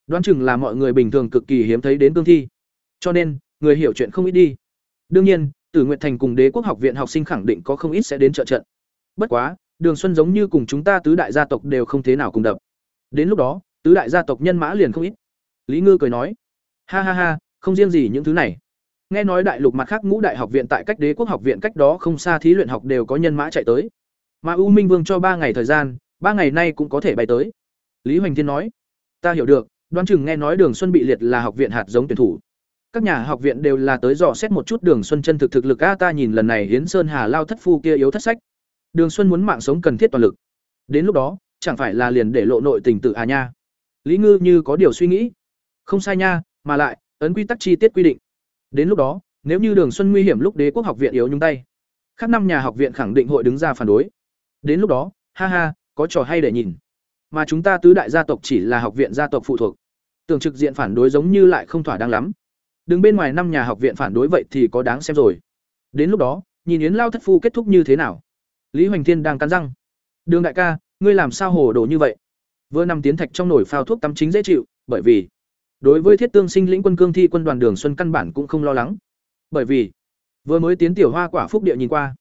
Đoán chừng là mọi người bình thường cực kỳ hiếm thấy đến cương thi. Cho nên, người hiểu chuyện không ít đi. Đương nhiên tử nguyện thành cùng đế quốc học viện học sinh khẳng định có không ít sẽ đến trợ trận. Bất quá, đường xuân giống như cùng chúng ta tứ đại gia tộc đều không thế nào cùng đập. Đến lúc đó, tứ đại gia tộc nhân mã liền không ít. Lý ngư cười nói, ha ha ha, không riêng gì những thứ này. Nghe nói đại lục mặt khác ngũ đại học viện tại cách đế quốc học viện cách đó không xa thí luyện học đều có nhân mã chạy tới. Mà u minh vương cho ba ngày thời gian, ba ngày nay cũng có thể bay tới. Lý hoành thiên nói, ta hiểu được, đoán chừng nghe nói đường xuân bị liệt là học viện hạt giống tuyển thủ các nhà học viện đều là tới dò xét một chút đường xuân chân thực thực lực. A, ta nhìn lần này hiến sơn hà lao thất phu kia yếu thất sách. Đường xuân muốn mạng sống cần thiết toàn lực. Đến lúc đó, chẳng phải là liền để lộ nội tình tự à nha? Lý ngư như có điều suy nghĩ. Không sai nha, mà lại, ấn quy tắc chi tiết quy định. Đến lúc đó, nếu như đường xuân nguy hiểm lúc đế quốc học viện yếu nhung tay, khác năm nhà học viện khẳng định hội đứng ra phản đối. Đến lúc đó, ha ha, có trò hay để nhìn. Mà chúng ta tứ đại gia tộc chỉ là học viện gia tộc phụ thuộc. Tưởng trực diện phản đối giống như lại không thỏa đáng lắm đừng bên ngoài năm nhà học viện phản đối vậy thì có đáng xem rồi. Đến lúc đó, nhìn yến lao thất phu kết thúc như thế nào? Lý hoành thiên đang cắn răng. Đường đại ca, ngươi làm sao hồ đồ như vậy? Vừa nằm tiến thạch trong nồi phao thuốc tắm chính dễ chịu, bởi vì đối với thiết tương sinh lĩnh quân cương thi quân đoàn đường xuân căn bản cũng không lo lắng. Bởi vì vừa mới tiến tiểu hoa quả phúc địa nhìn qua,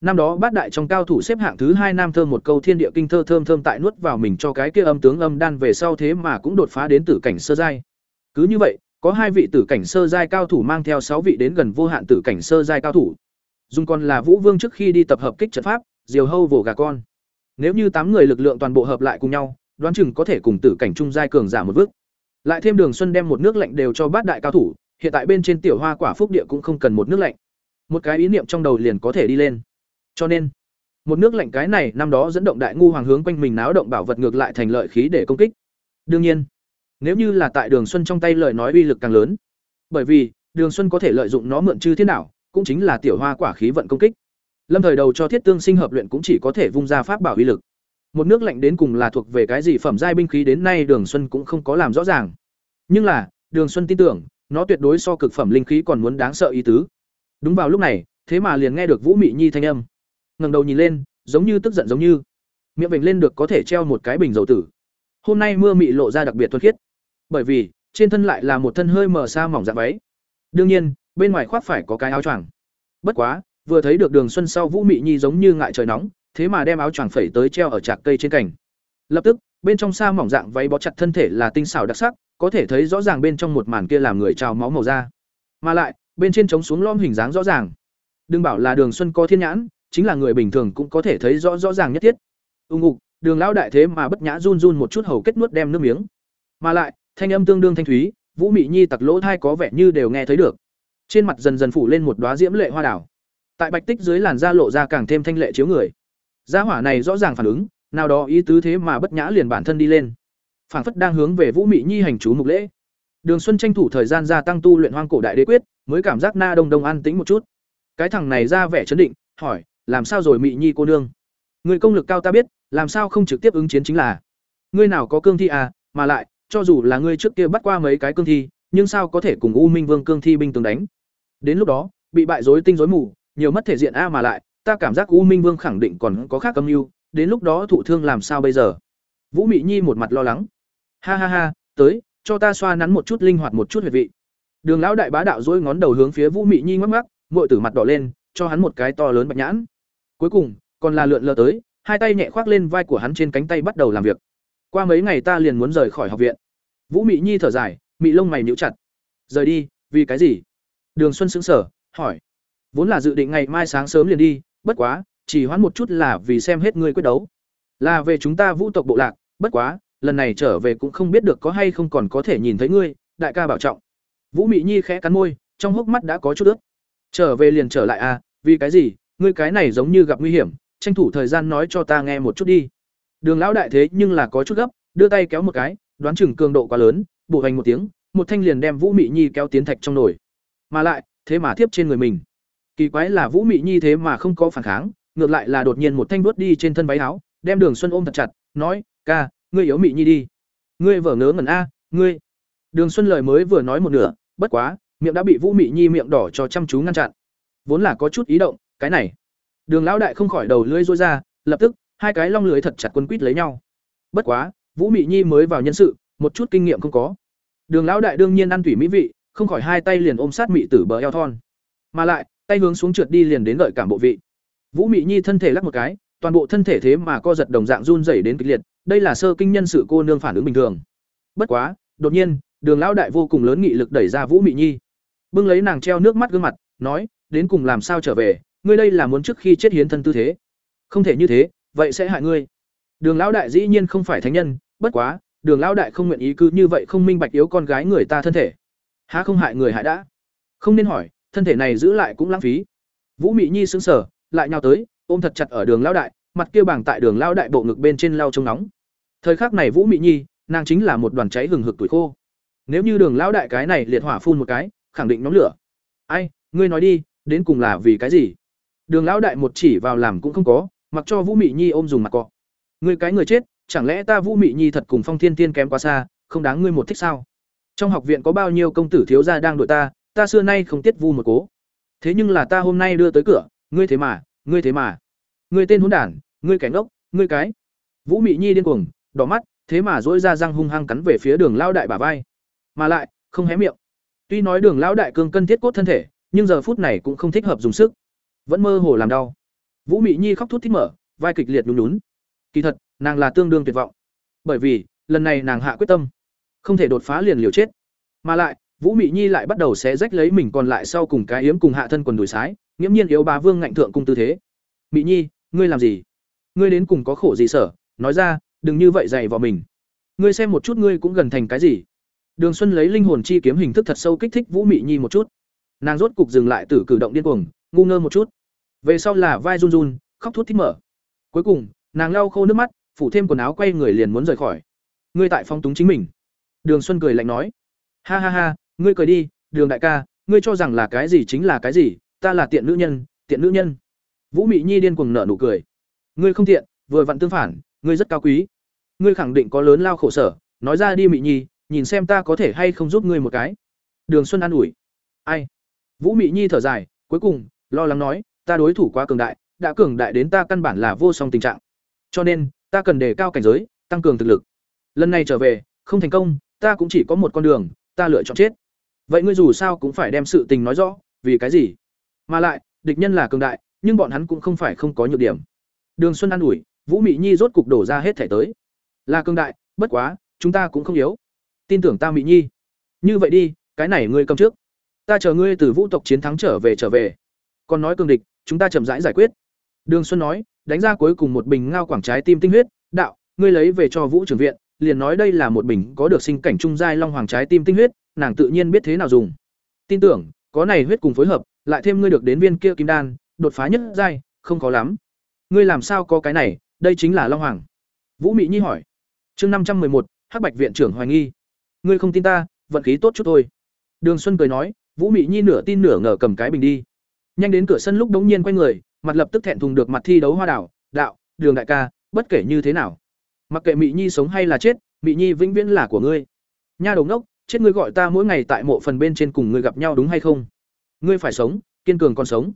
năm đó bát đại trong cao thủ xếp hạng thứ hai nam thơm một câu thiên địa kinh thơ thơm thơm tại nuốt vào mình cho cái kia âm tướng âm đan về sau thế mà cũng đột phá đến tử cảnh sơ giai. Cứ như vậy có hai vị tử cảnh sơ giai cao thủ mang theo sáu vị đến gần vô hạn tử cảnh sơ giai cao thủ. Dùng còn là vũ vương trước khi đi tập hợp kích trận pháp, diều hâu vồ gà con. Nếu như tám người lực lượng toàn bộ hợp lại cùng nhau, đoán chừng có thể cùng tử cảnh trung giai cường giả một bước. Lại thêm đường xuân đem một nước lạnh đều cho bát đại cao thủ, hiện tại bên trên tiểu hoa quả phúc địa cũng không cần một nước lạnh. Một cái ý niệm trong đầu liền có thể đi lên. Cho nên, một nước lạnh cái này năm đó dẫn động đại ngu hoàng hướng quanh mình náo động bảo vật ngược lại thành lợi khí để công kích. Đương nhiên nếu như là tại đường xuân trong tay lời nói uy lực càng lớn. Bởi vì, đường xuân có thể lợi dụng nó mượn chư thế nào cũng chính là tiểu hoa quả khí vận công kích. Lâm thời đầu cho thiết tương sinh hợp luyện cũng chỉ có thể vung ra pháp bảo uy lực. Một nước lạnh đến cùng là thuộc về cái gì phẩm giai binh khí đến nay đường xuân cũng không có làm rõ ràng. Nhưng là, đường xuân tin tưởng, nó tuyệt đối so cực phẩm linh khí còn muốn đáng sợ ý tứ. Đúng vào lúc này, thế mà liền nghe được vũ mị nhi thanh âm. Ngẩng đầu nhìn lên, giống như tức giận giống như. Miệng vểnh lên được có thể treo một cái bình dầu tử. Hôm nay mưa mị lộ ra đặc biệt thuần khiết bởi vì, trên thân lại là một thân hơi mờ xa mỏng dạng váy. Đương nhiên, bên ngoài khoác phải có cái áo choàng. Bất quá, vừa thấy được đường xuân sau vũ mị nhi giống như ngại trời nóng, thế mà đem áo choàng phẩy tới treo ở trạc cây trên cành. Lập tức, bên trong xa mỏng dạng váy bó chặt thân thể là tinh xảo đặc sắc, có thể thấy rõ ràng bên trong một màn kia làm người trào máu màu da. Mà lại, bên trên trống xuống lom hình dáng rõ ràng. Đừng bảo là đường xuân có thiên nhãn, chính là người bình thường cũng có thể thấy rõ rõ ràng nhất thiết. Ưng ngục đường lão đại thế mà bất nhã run run một chút hầu kết nuốt đem nước miếng. Mà lại thanh âm tương đương thanh thúy, vũ mị nhi tặc lỗ thai có vẻ như đều nghe thấy được. Trên mặt dần dần phủ lên một đoá diễm lệ hoa đảo tại bạch tích dưới làn da lộ ra càng thêm thanh lệ chiếu người. Gia hỏa này rõ ràng phản ứng, nào đó ý tứ thế mà bất nhã liền bản thân đi lên. Phảng phất đang hướng về vũ mị nhi hành chú mục lễ. Đường xuân tranh thủ thời gian gia tăng tu luyện hoang cổ đại đế quyết, mới cảm giác na đông đông an tĩnh một chút. Cái thằng này ra vẻ chấn định, hỏi, làm sao rồi mị nhi cô nương? Người công lực cao ta biết, làm sao không trực tiếp ứng chiến chính là? Ngươi nào có cương thi à mà lại cho dù là ngươi trước kia bắt qua mấy cái cương thi, nhưng sao có thể cùng u minh vương cương thi binh tướng đánh? Đến lúc đó, bị bại rối tinh rối mù, nhiều mất thể diện a mà lại, ta cảm giác u minh vương khẳng định còn có khác âm mưu, đến lúc đó thụ thương làm sao bây giờ? Vũ mị nhi một mặt lo lắng. Ha ha ha, tới, cho ta xoa nắn một chút linh hoạt một chút huyệt vị. Đường lão đại bá đạo dỗi ngón đầu hướng phía vũ mị nhi ngoắc ngoắc, muội tử mặt đỏ lên, cho hắn một cái to lớn bạch nhãn. Cuối cùng, còn là lượn lờ tới, hai tay nhẹ khoác lên vai của hắn trên cánh tay bắt đầu làm việc qua mấy ngày ta liền muốn rời khỏi học viện. Vũ mị nhi thở dài, mị lông mày níu chặt. Rời đi, vì cái gì? Đường xuân sững sờ, hỏi. Vốn là dự định ngày mai sáng sớm liền đi, bất quá, chỉ hoãn một chút là vì xem hết ngươi quyết đấu. Là về chúng ta vũ tộc bộ lạc, bất quá, lần này trở về cũng không biết được có hay không còn có thể nhìn thấy ngươi, đại ca bảo trọng. Vũ mị nhi khẽ cắn môi, trong hốc mắt đã có chút ướt. Trở về liền trở lại à vì cái gì? Ngươi cái này giống như gặp nguy hiểm, tranh thủ thời gian nói cho ta nghe một chút đi đường lão đại thế nhưng là có chút gấp, đưa tay kéo một cái, đoán chừng cường độ quá lớn, bổ hành một tiếng, một thanh liền đem vũ mị nhi kéo tiến thạch trong nồi. Mà lại, thế mà tiếp trên người mình. Kỳ quái là vũ mị nhi thế mà không có phản kháng, ngược lại là đột nhiên một thanh đuốt đi trên thân váy áo, đem đường xuân ôm thật chặt, nói, ca, ngươi yếu mị nhi đi. Ngươi vở ngớ ngẩn a, ngươi. Đường xuân lời mới vừa nói một nửa, bất quá, miệng đã bị vũ mị nhi miệng đỏ cho chăm chú ngăn chặn. Vốn là có chút ý động, cái này. Đường lão đại không khỏi đầu lưỡi rối ra, lập tức hai cái long lưới thật chặt quấn quýt lấy nhau. Bất quá, vũ mị nhi mới vào nhân sự, một chút kinh nghiệm không có. Đường lão đại đương nhiên ăn thủy mỹ vị, không khỏi hai tay liền ôm sát mị tử bờ eo thon. Mà lại, tay hướng xuống trượt đi liền đến gợi cảm bộ vị. Vũ mị nhi thân thể lắc một cái, toàn bộ thân thể thế mà co giật đồng dạng run rẩy đến kịch liệt, đây là sơ kinh nhân sự cô nương phản ứng bình thường. Bất quá, đột nhiên, đường lão đại vô cùng lớn nghị lực đẩy ra vũ mị nhi. Bưng lấy nàng treo nước mắt gương mặt, nói, đến cùng làm sao trở về? Ngươi đây là muốn trước khi chết hiến thân tư thế. Không thể như thế vậy sẽ hại ngươi. Đường lão đại dĩ nhiên không phải thánh nhân, bất quá, đường lão đại không nguyện ý cứ như vậy không minh bạch yếu con gái người ta thân thể. Há không hại người hại đã. Không nên hỏi, thân thể này giữ lại cũng lãng phí. Vũ mị nhi sững sờ, lại nhào tới, ôm thật chặt ở đường lão đại, mặt kia bảng tại đường lão đại bộ ngực bên trên lau trông nóng. Thời khắc này vũ mị nhi, nàng chính là một đoàn cháy hừng hực tuổi khô. Nếu như đường lão đại cái này liệt hỏa phun một cái, khẳng định nóng lửa. Ai, ngươi nói đi, đến cùng là vì cái gì? Đường lão đại một chỉ vào làm cũng không có mặc cho vũ mị nhi ôm dùng mặt cọ. Người cái người chết, chẳng lẽ ta vũ mị nhi thật cùng phong thiên tiên kém quá xa, không đáng ngươi một thích sao? Trong học viện có bao nhiêu công tử thiếu gia đang đuổi ta ta xưa nay không tiết vu một cố. Thế nhưng là ta hôm nay đưa tới cửa, ngươi thế mà, ngươi thế mà. Ngươi tên hỗn đản, ngươi kẻ ngốc, ngươi cái. Vũ mị nhi điên cuồng, đỏ mắt, thế mà dỗi ra răng hung hăng cắn về phía đường lao đại bà vai. Mà lại, không hé miệng. Tuy nói đường lão đại cương cân thiết cốt thân thể, nhưng giờ phút này cũng không thích hợp dùng sức. Vẫn mơ hồ làm đau vũ mị nhi khóc thút thít mở, vai kịch liệt nhún nhún. Kỳ thật, nàng là tương đương tuyệt vọng. Bởi vì, lần này nàng hạ quyết tâm. Không thể đột phá liền liều chết. Mà lại, vũ mị nhi lại bắt đầu xé rách lấy mình còn lại sau cùng cái yếm cùng hạ thân quần đùi sái, nghiễm nhiên yếu bá vương ngạnh thượng cung tư thế. Mị nhi, ngươi làm gì? Ngươi đến cùng có khổ gì sở? Nói ra, đừng như vậy dày vào mình. Ngươi xem một chút ngươi cũng gần thành cái gì. Đường xuân lấy linh hồn chi kiếm hình thức thật sâu kích thích vũ mị nhi một chút. Nàng rốt cục dừng lại từ cử động điên cuồng, ngu ngơ một chút về sau là vai run run, khóc thút thích mở. Cuối cùng, nàng lau khô nước mắt, phủ thêm quần áo quay người liền muốn rời khỏi. Ngươi tại phong túng chính mình. Đường xuân cười lạnh nói. Ha ha ha, ngươi cười đi, đường đại ca, ngươi cho rằng là cái gì chính là cái gì, ta là tiện nữ nhân, tiện nữ nhân. Vũ mị nhi điên cuồng nở nụ cười. Ngươi không tiện, vừa vặn tương phản, ngươi rất cao quý. Ngươi khẳng định có lớn lao khổ sở, nói ra đi mị nhi, nhìn xem ta có thể hay không giúp ngươi một cái. Đường xuân an ủi. Ai? Vũ mị nhi thở dài, cuối cùng, lo lắng nói ta đối thủ quá cường đại, đã cường đại đến ta căn bản là vô song tình trạng. Cho nên, ta cần đề cao cảnh giới, tăng cường thực lực. Lần này trở về, không thành công, ta cũng chỉ có một con đường, ta lựa chọn chết. Vậy ngươi dù sao cũng phải đem sự tình nói rõ, vì cái gì? Mà lại, địch nhân là cường đại, nhưng bọn hắn cũng không phải không có nhược điểm. Đường xuân an ủi, vũ mị nhi rốt cục đổ ra hết thể tới. Là cường đại, bất quá, chúng ta cũng không yếu. Tin tưởng ta mị nhi. Như vậy đi, cái này ngươi cầm trước. Ta chờ ngươi từ vũ tộc chiến thắng trở về trở về. Còn nói cường địch chúng ta chậm rãi giải quyết. Đường xuân nói, đánh ra cuối cùng một bình ngao quảng trái tim tinh huyết, đạo, ngươi lấy về cho vũ trưởng viện, liền nói đây là một bình có được sinh cảnh trung giai long hoàng trái tim tinh huyết, nàng tự nhiên biết thế nào dùng. Tin tưởng, có này huyết cùng phối hợp, lại thêm ngươi được đến viên kia kim đan, đột phá nhất giai, không khó lắm. Ngươi làm sao có cái này, đây chính là long hoàng. Vũ mỹ nhi hỏi. Chương năm trăm một, hắc bạch viện trưởng hoài nghi. Ngươi không tin ta, vận khí tốt chút thôi. Đường xuân cười nói, vũ mị nhi nửa tin nửa ngờ cầm cái bình đi nhanh đến cửa sân lúc đống nhiên quay người mặt lập tức thẹn thùng được mặt thi đấu hoa đảo đạo đường đại ca bất kể như thế nào mặc kệ mỹ nhi sống hay là chết mỹ nhi vĩnh viễn là của ngươi. Nha đầu ngốc chết ngươi gọi ta mỗi ngày tại mộ phần bên trên cùng ngươi gặp nhau đúng hay không? Ngươi phải sống kiên cường còn sống.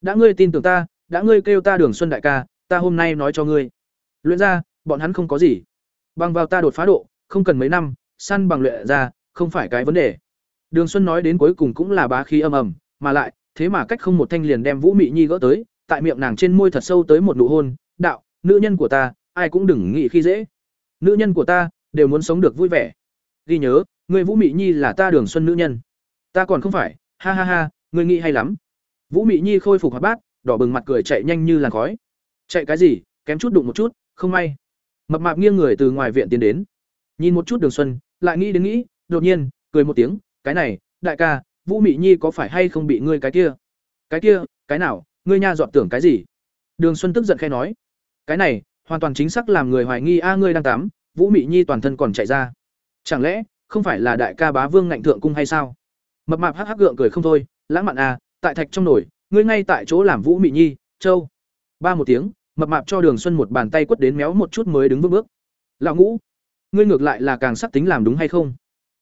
Đã ngươi tin tưởng ta đã ngươi kêu ta đường xuân đại ca ta hôm nay nói cho ngươi. Luyện ra bọn hắn không có gì. Bằng vào ta đột phá độ không cần mấy năm săn bằng luyện ra, không phải cái vấn đề. Đường Xuân nói đến cuối cùng cũng là bá khí âm ầm, mà lại, thế mà cách không một thanh liền đem Vũ Mị Nhi gỡ tới, tại miệng nàng trên môi thật sâu tới một nụ hôn, "Đạo, nữ nhân của ta, ai cũng đừng nghĩ khi dễ. Nữ nhân của ta đều muốn sống được vui vẻ. Ghi nhớ, người Vũ Mị Nhi là ta Đường Xuân nữ nhân. Ta còn không phải, ha ha ha, ngươi nghĩ hay lắm." Vũ Mị Nhi khôi phục hoạt bát, đỏ bừng mặt cười chạy nhanh như làn khói. "Chạy cái gì, kém chút đụng một chút, không may." mập mạp nghiêng người từ ngoài viện tiến đến nhìn một chút đường xuân lại nghĩ đến nghĩ đột nhiên cười một tiếng cái này đại ca vũ mị nhi có phải hay không bị ngươi cái kia? Cái kia cái nào? Ngươi nha dọn tưởng cái gì? Đường xuân tức giận khai nói. Cái này hoàn toàn chính xác làm người hoài nghi a ngươi đang tắm. Vũ mị nhi toàn thân còn chạy ra. Chẳng lẽ không phải là đại ca bá vương ngạnh thượng cung hay sao? Mập mạp hắc hắc gượng cười không thôi. Lãng mạn à tại thạch trong nổi, ngươi ngay tại chỗ làm vũ mị nhi châu. Ba một tiếng mập mạp cho đường xuân một bàn tay quất đến méo một chút mới đứng vững bước. Lão ngũ ngươi ngược lại là càng sắc tính làm đúng hay không?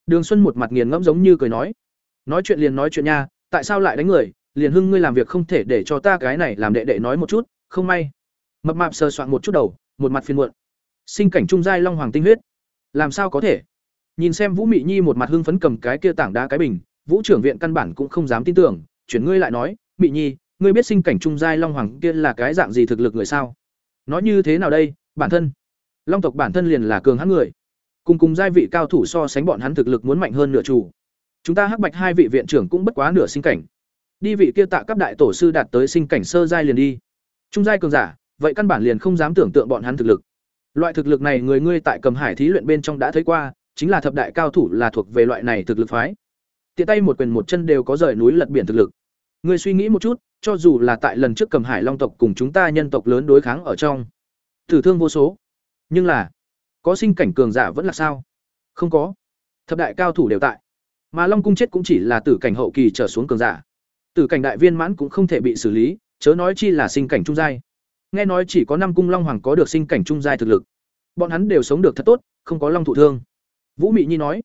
Đường xuân một mặt nghiền ngẫm giống như cười nói nói chuyện liền nói chuyện nha, tại sao lại đánh người? Liền hưng ngươi làm việc không thể để cho ta cái này làm đệ đệ nói một chút, không may. Mập mạp sờ soạn một chút đầu, một mặt phiền muộn. Sinh cảnh trung giai long hoàng tinh huyết. Làm sao có thể? Nhìn xem vũ mị nhi một mặt hưng phấn cầm cái kia tảng đá cái bình, vũ trưởng viện căn bản cũng không dám tin tưởng, chuyển ngươi lại nói, mị nhi, ngươi biết sinh cảnh trung giai long hoàng kia là cái dạng gì thực lực người sao? Nói như thế nào đây? Bản thân. Long tộc bản thân liền là cường hắn người. Cùng cùng giai vị cao thủ so sánh bọn hắn thực lực muốn mạnh hơn nửa chủ chúng ta hắc bạch hai vị viện trưởng cũng bất quá nửa sinh cảnh. Đi vị kia tạ cấp đại tổ sư đạt tới sinh cảnh sơ giai liền đi. Trung giai cường giả, vậy căn bản liền không dám tưởng tượng bọn hắn thực lực. Loại thực lực này người ngươi tại cầm hải thí luyện bên trong đã thấy qua, chính là thập đại cao thủ là thuộc về loại này thực lực phái. Tiện tay một quyền một chân đều có rời núi lật biển thực lực. Ngươi suy nghĩ một chút, cho dù là tại lần trước cầm hải long tộc cùng chúng ta nhân tộc lớn đối kháng ở trong tử thương vô số. Nhưng là, có sinh cảnh cường giả vẫn là sao? Không có. Thập đại cao thủ đều tại mà long cung chết cũng chỉ là tử cảnh hậu kỳ trở xuống cường giả. Tử cảnh đại viên mãn cũng không thể bị xử lý, chớ nói chi là sinh cảnh trung giai. Nghe nói chỉ có năm cung long hoàng có được sinh cảnh trung giai thực lực. Bọn hắn đều sống được thật tốt, không có long thụ thương. Vũ mị nhi nói,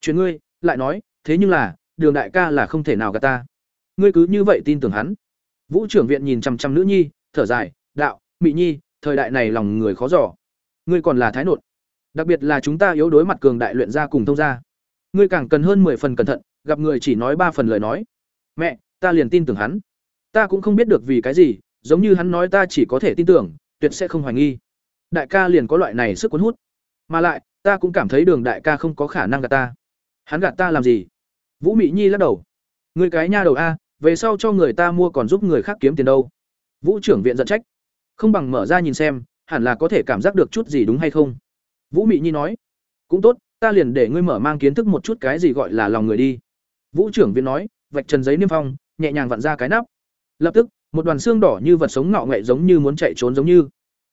chuyện ngươi, lại nói, thế nhưng là, đường đại ca là không thể nào gạt ta. Ngươi cứ như vậy tin tưởng hắn. Vũ trưởng viện nhìn chăm chăm nữ nhi, thở dài, đạo, mị nhi, thời đại này lòng người khó giỏ ngươi còn là thái nột. Đặc biệt là chúng ta yếu đối mặt cường đại luyện gia cùng thông gia ngươi càng cần hơn mười phần cẩn thận, gặp người chỉ nói ba phần lời nói. Mẹ, ta liền tin tưởng hắn. Ta cũng không biết được vì cái gì, giống như hắn nói ta chỉ có thể tin tưởng, tuyệt sẽ không hoài nghi. Đại ca liền có loại này sức cuốn hút. Mà lại, ta cũng cảm thấy đường đại ca không có khả năng gạt ta. Hắn gạt ta làm gì? Vũ mị nhi lắc đầu. Người cái nha đầu a, về sau cho người ta mua còn giúp người khác kiếm tiền đâu. Vũ trưởng viện giận trách. Không bằng mở ra nhìn xem, hẳn là có thể cảm giác được chút gì đúng hay không? Vũ mị nhi nói. Cũng tốt ta liền để ngươi mở mang kiến thức một chút cái gì gọi là lòng người đi. Vũ trưởng viện nói, vạch trần giấy niêm phong, nhẹ nhàng vặn ra cái nắp. Lập tức, một đoàn xương đỏ như vật sống ngọ nghệ giống như muốn chạy trốn giống như.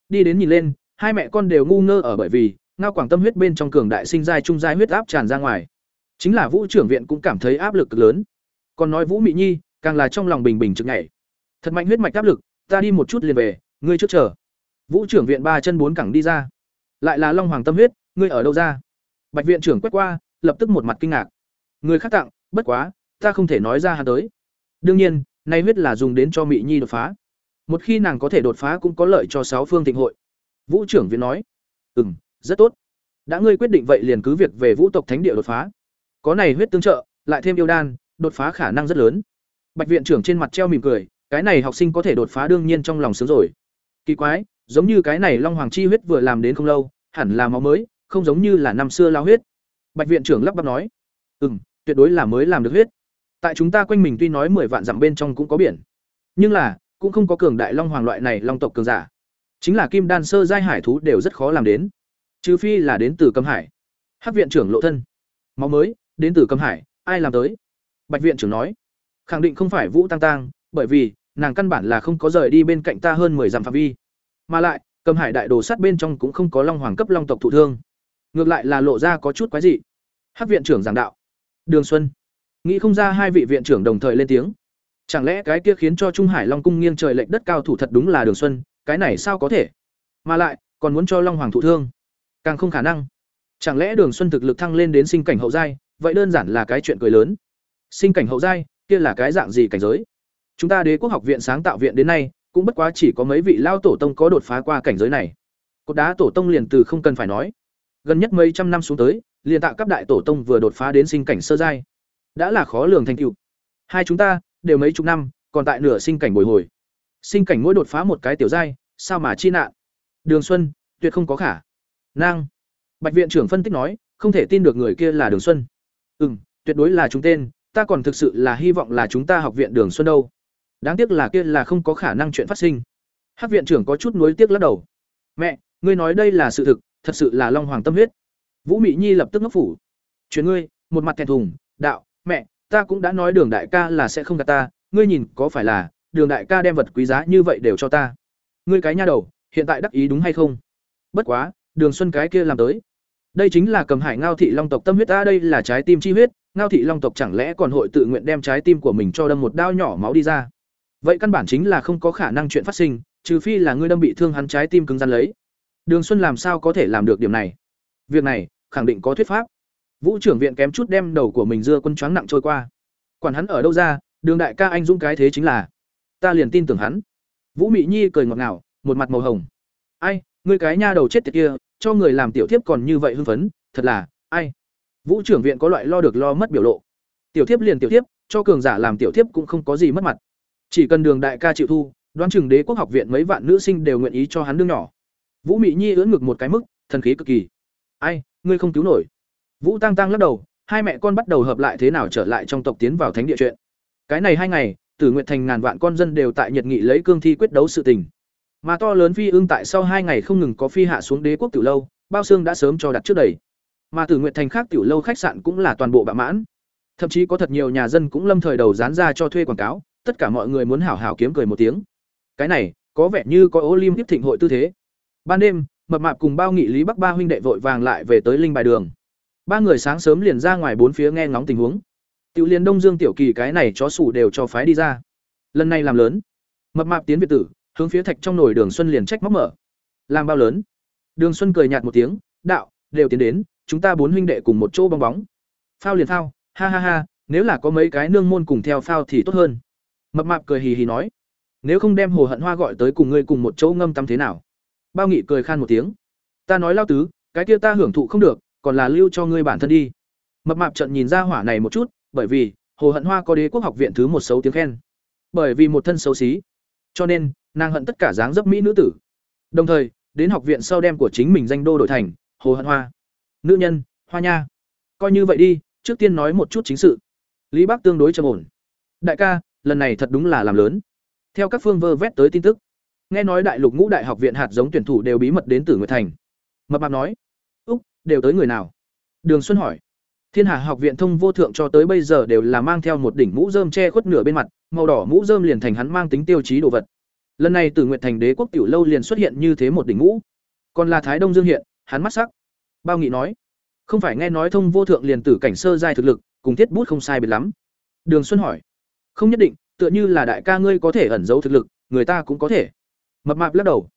Đi đến nhìn lên, hai mẹ con đều ngu ngơ ở bởi vì, ngao quảng tâm huyết bên trong cường đại sinh giai trung giai huyết áp tràn ra ngoài. Chính là vũ trưởng viện cũng cảm thấy áp lực cực lớn. Còn nói vũ mị nhi, càng là trong lòng bình bình trực nhảy. Thật mạnh huyết mạch áp lực, ta đi một chút liền về, ngươi trước chờ. Vũ trưởng viện ba chân bốn cẳng đi ra. Lại là long hoàng tâm huyết, ngươi ở đâu ra? Bạch viện trưởng quét qua lập tức một mặt kinh ngạc. Người khác tặng bất quá ta không thể nói ra hắn tới. Đương nhiên nay huyết là dùng đến cho mị nhi đột phá. Một khi nàng có thể đột phá cũng có lợi cho sáu phương thịnh hội. Vũ trưởng viện nói ừm, rất tốt. Đã ngươi quyết định vậy liền cứ việc về vũ tộc thánh địa đột phá. Có này huyết tương trợ lại thêm yêu đan đột phá khả năng rất lớn. Bạch viện trưởng trên mặt treo mỉm cười cái này học sinh có thể đột phá đương nhiên trong lòng sướng rồi. Kỳ quái giống như cái này long hoàng chi huyết vừa làm đến không lâu hẳn là máu mới không giống như là năm xưa lao huyết. Bạch viện trưởng lắp bắp nói ừ m tuyệt đối là mới làm được huyết. Tại chúng ta quanh mình tuy nói mười vạn dặm bên trong cũng có biển, nhưng là cũng không có cường đại long hoàng loại này long tộc cường giả. Chính là kim đan sơ giai hải thú đều rất khó làm đến, trừ phi là đến từ cầm hải. Hắc viện trưởng lộ thân, máu mới, đến từ cầm hải, ai làm tới? Bạch viện trưởng nói, khẳng định không phải vũ tăng tăng bởi vì nàng căn bản là không có rời đi bên cạnh ta hơn mười dặm phạm vi. Mà lại cầm hải đại đồ sắt bên trong cũng không có long hoàng cấp long tộc thụ thương ngược lại là lộ ra có chút quái dị. Hắc viện trưởng giảng đạo. Đường xuân. Nghĩ không ra hai vị viện trưởng đồng thời lên tiếng. Chẳng lẽ cái kia khiến cho trung hải long cung nghiêng trời lệch đất cao thủ thật đúng là đường xuân, cái này sao có thể? Mà lại, còn muốn cho long hoàng thụ thương. Càng không khả năng. Chẳng lẽ đường xuân thực lực thăng lên đến sinh cảnh hậu giai, vậy đơn giản là cái chuyện cười lớn. Sinh cảnh hậu giai, kia là cái dạng gì cảnh giới? Chúng ta đế quốc học viện sáng tạo viện đến nay, cũng bất quá chỉ có mấy vị lao tổ tông có đột phá qua cảnh giới này. Cột đá tổ tông liền từ không cần phải nói gần nhất mấy trăm năm xuống tới, liền tạo cấp đại tổ tông vừa đột phá đến sinh cảnh sơ giai. Đã là khó lường thành tựu. Hai chúng ta, đều mấy chục năm, còn tại nửa sinh cảnh bồi hồi. Sinh cảnh mỗi đột phá một cái tiểu giai, sao mà chi nạn? Đường xuân, tuyệt không có khả năng. Bạch viện trưởng phân tích nói, không thể tin được người kia là đường xuân. Ừ m tuyệt đối là chúng tên, ta còn thực sự là hy vọng là chúng ta học viện đường xuân đâu. Đáng tiếc là kia là không có khả năng chuyện phát sinh. Hắc viện trưởng có chút nuối tiếc lắc đầu. Mẹ, ngươi nói đây là sự thực thật sự là long hoàng tâm huyết. Vũ mị nhi lập tức ngốc phủ. Chuyện ngươi, một mặt thẹn thùng, đạo, mẹ, ta cũng đã nói đường đại ca là sẽ không gạt ta, ngươi nhìn có phải là, đường đại ca đem vật quý giá như vậy đều cho ta. Ngươi cái nha đầu, hiện tại đắc ý đúng hay không? Bất quá, đường xuân cái kia làm tới. Đây chính là cầm hải ngao thị long tộc tâm huyết, ta đây là trái tim chi huyết, ngao thị long tộc chẳng lẽ còn hội tự nguyện đem trái tim của mình cho đâm một đao nhỏ máu đi ra? Vậy căn bản chính là không có khả năng chuyện phát sinh, trừ phi là ngươi đâm bị thương hắn trái tim cứng rắn lấy đường xuân làm sao có thể làm được điểm này? Việc này, khẳng định có thuyết pháp. Vũ trưởng viện kém chút đem đầu của mình dưa quân choáng nặng trôi qua. Quản hắn ở đâu ra, đường đại ca anh dũng cái thế chính là. Ta liền tin tưởng hắn. Vũ mị nhi cười ngọt ngào, một mặt màu hồng. Ai, ngươi cái nha đầu chết tiệt kia, cho người làm tiểu thiếp còn như vậy hưng phấn, thật là, ai? Vũ trưởng viện có loại lo được lo mất biểu lộ. Tiểu thiếp liền tiểu thiếp, cho cường giả làm tiểu thiếp cũng không có gì mất mặt. Chỉ cần đường đại ca chịu thu, đoán chừng đế quốc học viện mấy vạn nữ sinh đều nguyện ý cho hắn đương nhỏ vũ mị nhi ưỡn ngực một cái mức, thần khí cực kỳ. Ai, ngươi không cứu nổi. Vũ tăng tăng lắc đầu, hai mẹ con bắt đầu hợp lại thế nào trở lại trong tộc tiến vào thánh địa chuyện. Cái này hai ngày, tử nguyện thành ngàn vạn con dân đều tại nhật nghị lấy cương thi quyết đấu sự tình. Mà to lớn phi ương tại sau hai ngày không ngừng có phi hạ xuống đế quốc tiểu lâu, bao xương đã sớm cho đặt trước đầy. Mà tử nguyện thành khác tiểu lâu khách sạn cũng là toàn bộ bạ mãn. Thậm chí có thật nhiều nhà dân cũng lâm thời đầu dán ra cho thuê quảng cáo, tất cả mọi người muốn hảo hảo kiếm cười một tiếng. Cái này, có vẻ như có Olympic thịnh hội tư thế. Ban đêm, mập mạp cùng bao nghị Lý Bắc ba huynh đệ vội vàng lại về tới linh bài đường. Ba người sáng sớm liền ra ngoài bốn phía nghe ngóng tình huống. Tiểu Liên Đông Dương tiểu kỳ cái này chó sủ đều cho phái đi ra. Lần này làm lớn. Mập mạp tiến việt tử, hướng phía thạch trong nồi Đường Xuân liền trách móc mở. Làm bao lớn? Đường Xuân cười nhạt một tiếng, "Đạo, đều tiến đến, chúng ta bốn huynh đệ cùng một chỗ bong bóng." Phao liền phao, ha ha ha, nếu là có mấy cái nương môn cùng theo phao thì tốt hơn. Mập mạp cười hì hì nói, nếu không đem hồ hận hoa gọi tới cùng ngươi cùng một chỗ ngâm tắm thế nào bao nghị cười khan một tiếng. Ta nói lao tứ cái kia ta hưởng thụ không được còn là lưu cho ngươi bản thân đi. Mập mạp trận nhìn ra hỏa này một chút bởi vì hồ hận hoa có đế quốc học viện thứ một xấu tiếng khen. Bởi vì một thân xấu xí. Cho nên nàng hận tất cả dáng dấp mỹ nữ tử. Đồng thời đến học viện sau đem của chính mình danh đô đổi thành hồ hận hoa. Nữ nhân hoa nha. Coi như vậy đi trước tiên nói một chút chính sự. Lý bắc tương đối trầm ổn. Đại ca lần này thật đúng là làm lớn. Theo các phương vơ vét tới tin tức, nghe nói đại lục ngũ đại học viện hạt giống tuyển thủ đều bí mật đến Tử Nguyệt Thành. Mập mạp nói, "Úc, đều tới người nào?" Đường Xuân hỏi. Thiên Hà học viện thông vô thượng cho tới bây giờ đều là mang theo một đỉnh mũ rơm che khuất nửa bên mặt, màu đỏ mũ rơm liền thành hắn mang tính tiêu chí đồ vật. Lần này Tử Nguyệt Thành đế quốc cửu lâu liền xuất hiện như thế một đỉnh mũ. Còn là Thái Đông Dương hiện, hắn mắt sắc. Bao Nghị nói, "Không phải nghe nói thông vô thượng liền tử cảnh sơ giai thực lực, cùng thiết bút không sai biệt lắm." Đường Xuân hỏi, "Không nhất định, tựa như là đại ca ngươi có thể ẩn giấu thực lực người ta cũng có thể mập mạp lắc đầu.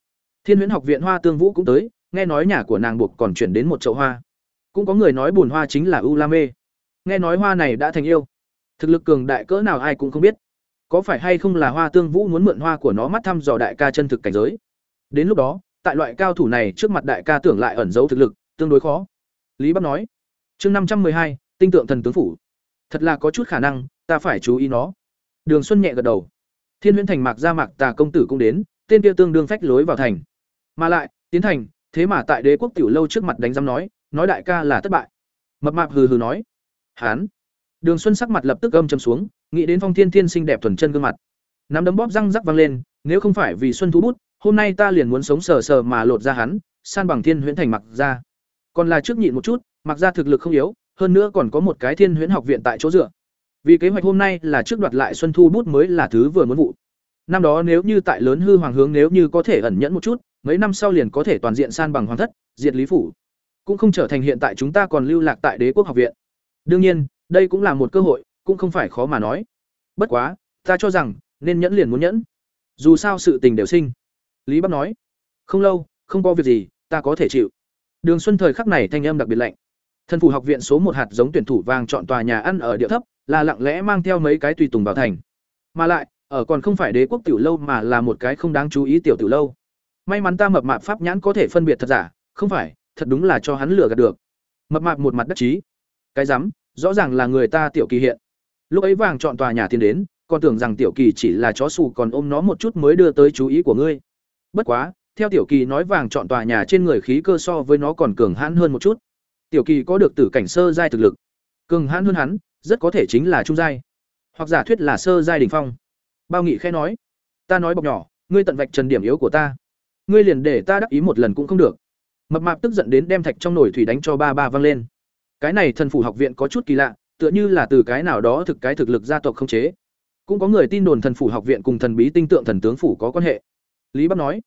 Thiên huyễn học viện hoa tương vũ cũng tới nghe nói nhà của nàng buộc còn chuyển đến một chậu hoa. Cũng có người nói bùn hoa chính là u la mê nghe nói hoa này đã thành yêu. Thực lực cường đại cỡ nào ai cũng không biết. Có phải hay không là hoa tương vũ muốn mượn hoa của nó mắt thăm dò đại ca chân thực cảnh giới? Đến lúc đó tại loại cao thủ này trước mặt đại ca tưởng lại ẩn giấu thực lực tương đối khó. Lý bắc nói chương năm trăm hai tinh tượng thần tướng phủ. Thật là có chút khả năng ta phải chú ý nó. Đường Xuân nhẹ gật đầu. Thiên Huyễn Thành Mạc gia Mạc Tà công tử cũng đến, tên kia tương đương phách lối vào thành. Mà lại, tiến thành, thế mà tại đế quốc tiểu lâu trước mặt đánh giám nói, nói đại ca là thất bại. Mập mạp hừ hừ nói, "Hán." Đường Xuân sắc mặt lập tức âm trầm xuống, nghĩ đến Phong Thiên Thiên xinh đẹp thuần chân gương mặt. Nắm đấm bóp răng rắc vang lên, nếu không phải vì Xuân thú bút, hôm nay ta liền muốn sống sờ sờ mà lột ra hắn, san bằng Thiên Huyễn Thành mặc ra, Còn là trước nhịn một chút, mặc ra thực lực không yếu, hơn nữa còn có một cái Thiên Huyễn học viện tại chỗ dựa. Vì kế hoạch hôm nay là trước đoạt lại Xuân Thu bút mới là thứ vừa muốn vụ. Năm đó nếu như tại lớn hư hoàng hướng nếu như có thể ẩn nhẫn một chút, mấy năm sau liền có thể toàn diện san bằng hoàng thất, diệt lý phủ. Cũng không trở thành hiện tại chúng ta còn lưu lạc tại Đế quốc học viện. Đương nhiên, đây cũng là một cơ hội, cũng không phải khó mà nói. Bất quá, ta cho rằng nên nhẫn liền muốn nhẫn. Dù sao sự tình đều sinh. Lý Bắc nói. Không lâu, không có việc gì, ta có thể chịu. Đường Xuân thời khắc này thanh âm đặc biệt lạnh. Thân phủ học viện số một hạt giống tuyển thủ vàng chọn tòa nhà ăn ở địa thấp, là lặng lẽ mang theo mấy cái tùy tùng vào thành. Mà lại, ở còn không phải đế quốc tiểu lâu mà là một cái không đáng chú ý tiểu tiểu lâu. May mắn ta mập mạp pháp nhãn có thể phân biệt thật giả, không phải, thật đúng là cho hắn lừa gạt được. Mập mạp một mặt đắc chí. Cái rắm, rõ ràng là người ta tiểu kỳ hiện. Lúc ấy vàng chọn tòa nhà tiến đến, còn tưởng rằng tiểu kỳ chỉ là chó xù còn ôm nó một chút mới đưa tới chú ý của ngươi. Bất quá, theo tiểu kỳ nói vàng chọn tòa nhà trên người khí cơ so với nó còn cường hãn hơn một chút. Tiểu kỳ có được tử cảnh sơ giai thực lực, cường hãn hơn hắn, rất có thể chính là trung giai hoặc giả thuyết là sơ giai đỉnh phong bao nghị khẽ nói, ta nói bọc nhỏ, ngươi tận vạch trần điểm yếu của ta. Ngươi liền để ta đắc ý một lần cũng không được. Mập mạp tức giận đến đem thạch trong nồi thủy đánh cho ba ba văng lên. Cái này thần phủ học viện có chút kỳ lạ, tựa như là từ cái nào đó thực cái thực lực gia tộc không chế. Cũng có người tin đồn thần phủ học viện cùng thần bí tinh tượng thần tướng phủ có quan hệ. Lý bắc nói,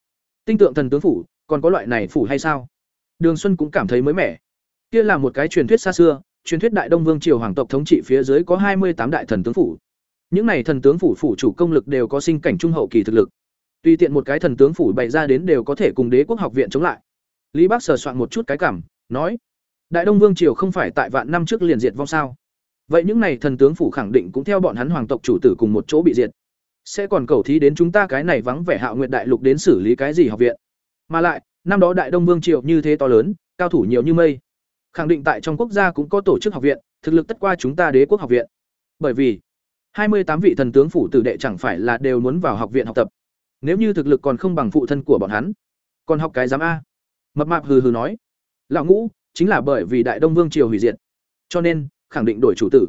tinh tượng thần tướng phủ, còn có loại này phủ hay sao? Đường xuân cũng cảm thấy mới mẻ. Kia là một cái truyền thuyết xa xưa, truyền thuyết đại đông vương triều hoàng tộc thống trị phía dưới có hai mươi tám đại thần tướng phủ những này thần tướng phủ phủ chủ công lực đều có sinh cảnh trung hậu kỳ thực lực. Tùy tiện một cái thần tướng phủ bày ra đến đều có thể cùng đế quốc học viện chống lại. Lý bắc sờ soạn một chút cái cảm, nói, đại đông vương triều không phải tại vạn năm trước liền diệt vong sao? Vậy những này thần tướng phủ khẳng định cũng theo bọn hắn hoàng tộc chủ tử cùng một chỗ bị diệt. Sẽ còn cầu thí đến chúng ta cái này vắng vẻ hạo nguyện đại lục đến xử lý cái gì học viện? Mà lại, năm đó đại đông vương triều như thế to lớn, cao thủ nhiều như mây. Khẳng định tại trong quốc gia cũng có tổ chức học viện, thực lực tất qua chúng ta đế quốc học viện. Bởi vì hai mươi tám vị thần tướng phủ tử đệ chẳng phải là đều muốn vào học viện học tập. Nếu như thực lực còn không bằng phụ thân của bọn hắn, còn học cái giám a. Mập mạp hừ hừ nói. Lão ngũ, chính là bởi vì đại đông vương triều hủy diệt, cho nên, khẳng định đổi chủ tử.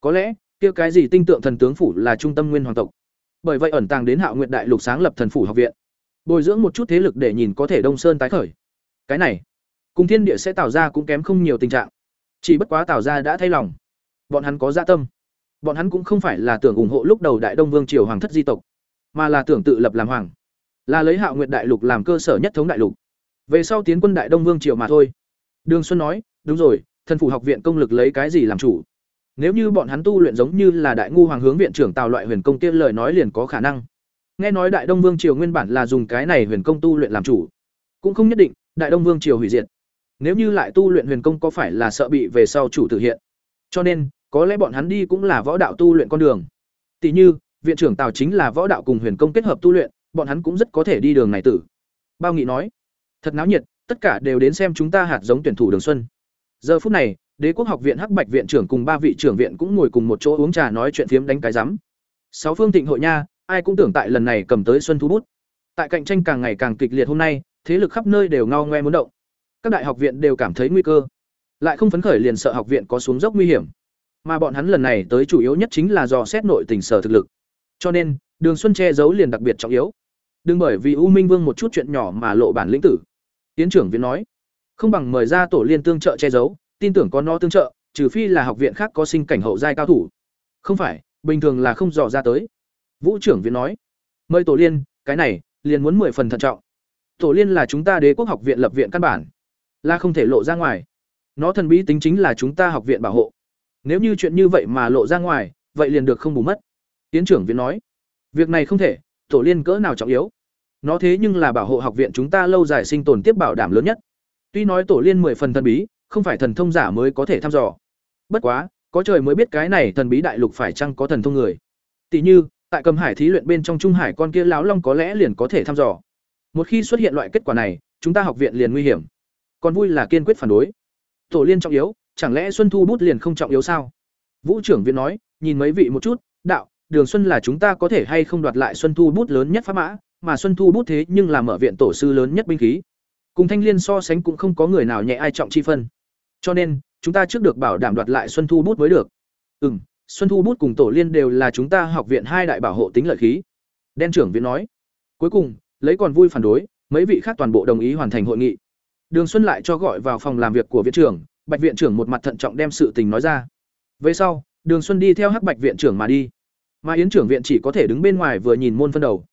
Có lẽ, kia cái gì tinh tượng thần tướng phủ là trung tâm nguyên hoàng tộc. Bởi vậy ẩn tàng đến hạo Nguyệt đại lục sáng lập thần phủ học viện. Bồi dưỡng một chút thế lực để nhìn có thể đông sơn tái khởi. Cái này, cùng thiên địa sẽ tạo ra cũng kém không nhiều tình trạng. Chỉ bất quá tạo ra đã thay lòng. Bọn hắn có dạ tâm bọn hắn cũng không phải là tưởng ủng hộ lúc đầu đại đông vương triều hoàng thất di tộc, mà là tưởng tự lập làm hoàng, là lấy hạo nguyện đại lục làm cơ sở nhất thống đại lục. Về sau tiến quân đại đông vương triều mà thôi. Đường xuân nói, đúng rồi, thần phủ học viện công lực lấy cái gì làm chủ? Nếu như bọn hắn tu luyện giống như là đại ngu hoàng hướng viện trưởng tào loại huyền công tiên lời nói liền có khả năng. Nghe nói đại đông vương triều nguyên bản là dùng cái này huyền công tu luyện làm chủ, cũng không nhất định đại đông vương triều hủy diệt. Nếu như lại tu luyện huyền công có phải là sợ bị về sau chủ thực hiện? Cho nên có lẽ bọn hắn đi cũng là võ đạo tu luyện con đường. Tỷ như, viện trưởng tào chính là võ đạo cùng huyền công kết hợp tu luyện, bọn hắn cũng rất có thể đi đường này tử. Bao nghị nói, thật náo nhiệt, tất cả đều đến xem chúng ta hạt giống tuyển thủ đường xuân. Giờ phút này, đế quốc học viện hắc bạch viện trưởng cùng ba vị trưởng viện cũng ngồi cùng một chỗ uống trà nói chuyện phiếm đánh cái rắm. Sáu phương thịnh hội nha, ai cũng tưởng tại lần này cầm tới xuân thu bút. Tại cạnh tranh càng ngày càng kịch liệt hôm nay, thế lực khắp nơi đều ngao ngoe muốn động. Các đại học viện đều cảm thấy nguy cơ. Lại không phấn khởi liền sợ học viện có xuống dốc nguy hiểm mà bọn hắn lần này tới chủ yếu nhất chính là dò xét nội tình sở thực lực. Cho nên, đường xuân che giấu liền đặc biệt trọng yếu. Đừng bởi vì u minh vương một chút chuyện nhỏ mà lộ bản lĩnh tử. Tiến trưởng viện nói, không bằng mời ra tổ liên tương trợ che giấu, tin tưởng có nó tương trợ, trừ phi là học viện khác có sinh cảnh hậu giai cao thủ. Không phải, bình thường là không dò ra tới. Vũ trưởng viện nói, mời tổ liên, cái này, liền muốn mười phần thận trọng. Tổ liên là chúng ta đế quốc học viện lập viện căn bản, là không thể lộ ra ngoài. Nó thần bí tính chính là chúng ta học viện bảo hộ nếu như chuyện như vậy mà lộ ra ngoài, vậy liền được không bù mất. Tiến trưởng viện nói, việc này không thể, tổ liên cỡ nào trọng yếu. Nó thế nhưng là bảo hộ học viện chúng ta lâu dài sinh tồn tiếp bảo đảm lớn nhất. Tuy nói tổ liên mười phần thần bí, không phải thần thông giả mới có thể thăm dò. Bất quá, có trời mới biết cái này thần bí đại lục phải chăng có thần thông người. Tỷ như, tại cầm hải thí luyện bên trong trung hải con kia láo long có lẽ liền có thể thăm dò. Một khi xuất hiện loại kết quả này, chúng ta học viện liền nguy hiểm. Còn vui là kiên quyết phản đối. Tổ liên trọng yếu chẳng lẽ xuân thu bút liền không trọng yếu sao? Vũ trưởng viện nói, nhìn mấy vị một chút, đạo, đường xuân là chúng ta có thể hay không đoạt lại xuân thu bút lớn nhất pháp mã, mà xuân thu bút thế nhưng là mở viện tổ sư lớn nhất binh khí. Cùng thanh liên so sánh cũng không có người nào nhẹ ai trọng chi phân. Cho nên, chúng ta trước được bảo đảm đoạt lại xuân thu bút mới được. Ừ m xuân thu bút cùng tổ liên đều là chúng ta học viện hai đại bảo hộ tính lợi khí. Đen trưởng viện nói. Cuối cùng, lấy còn vui phản đối, mấy vị khác toàn bộ đồng ý hoàn thành hội nghị. Đường xuân lại cho gọi vào phòng làm việc của viện trưởng bạch viện trưởng một mặt thận trọng đem sự tình nói ra. Về sau, đường xuân đi theo hắc bạch viện trưởng mà đi. Mà yến trưởng viện chỉ có thể đứng bên ngoài vừa nhìn môn phân đầu.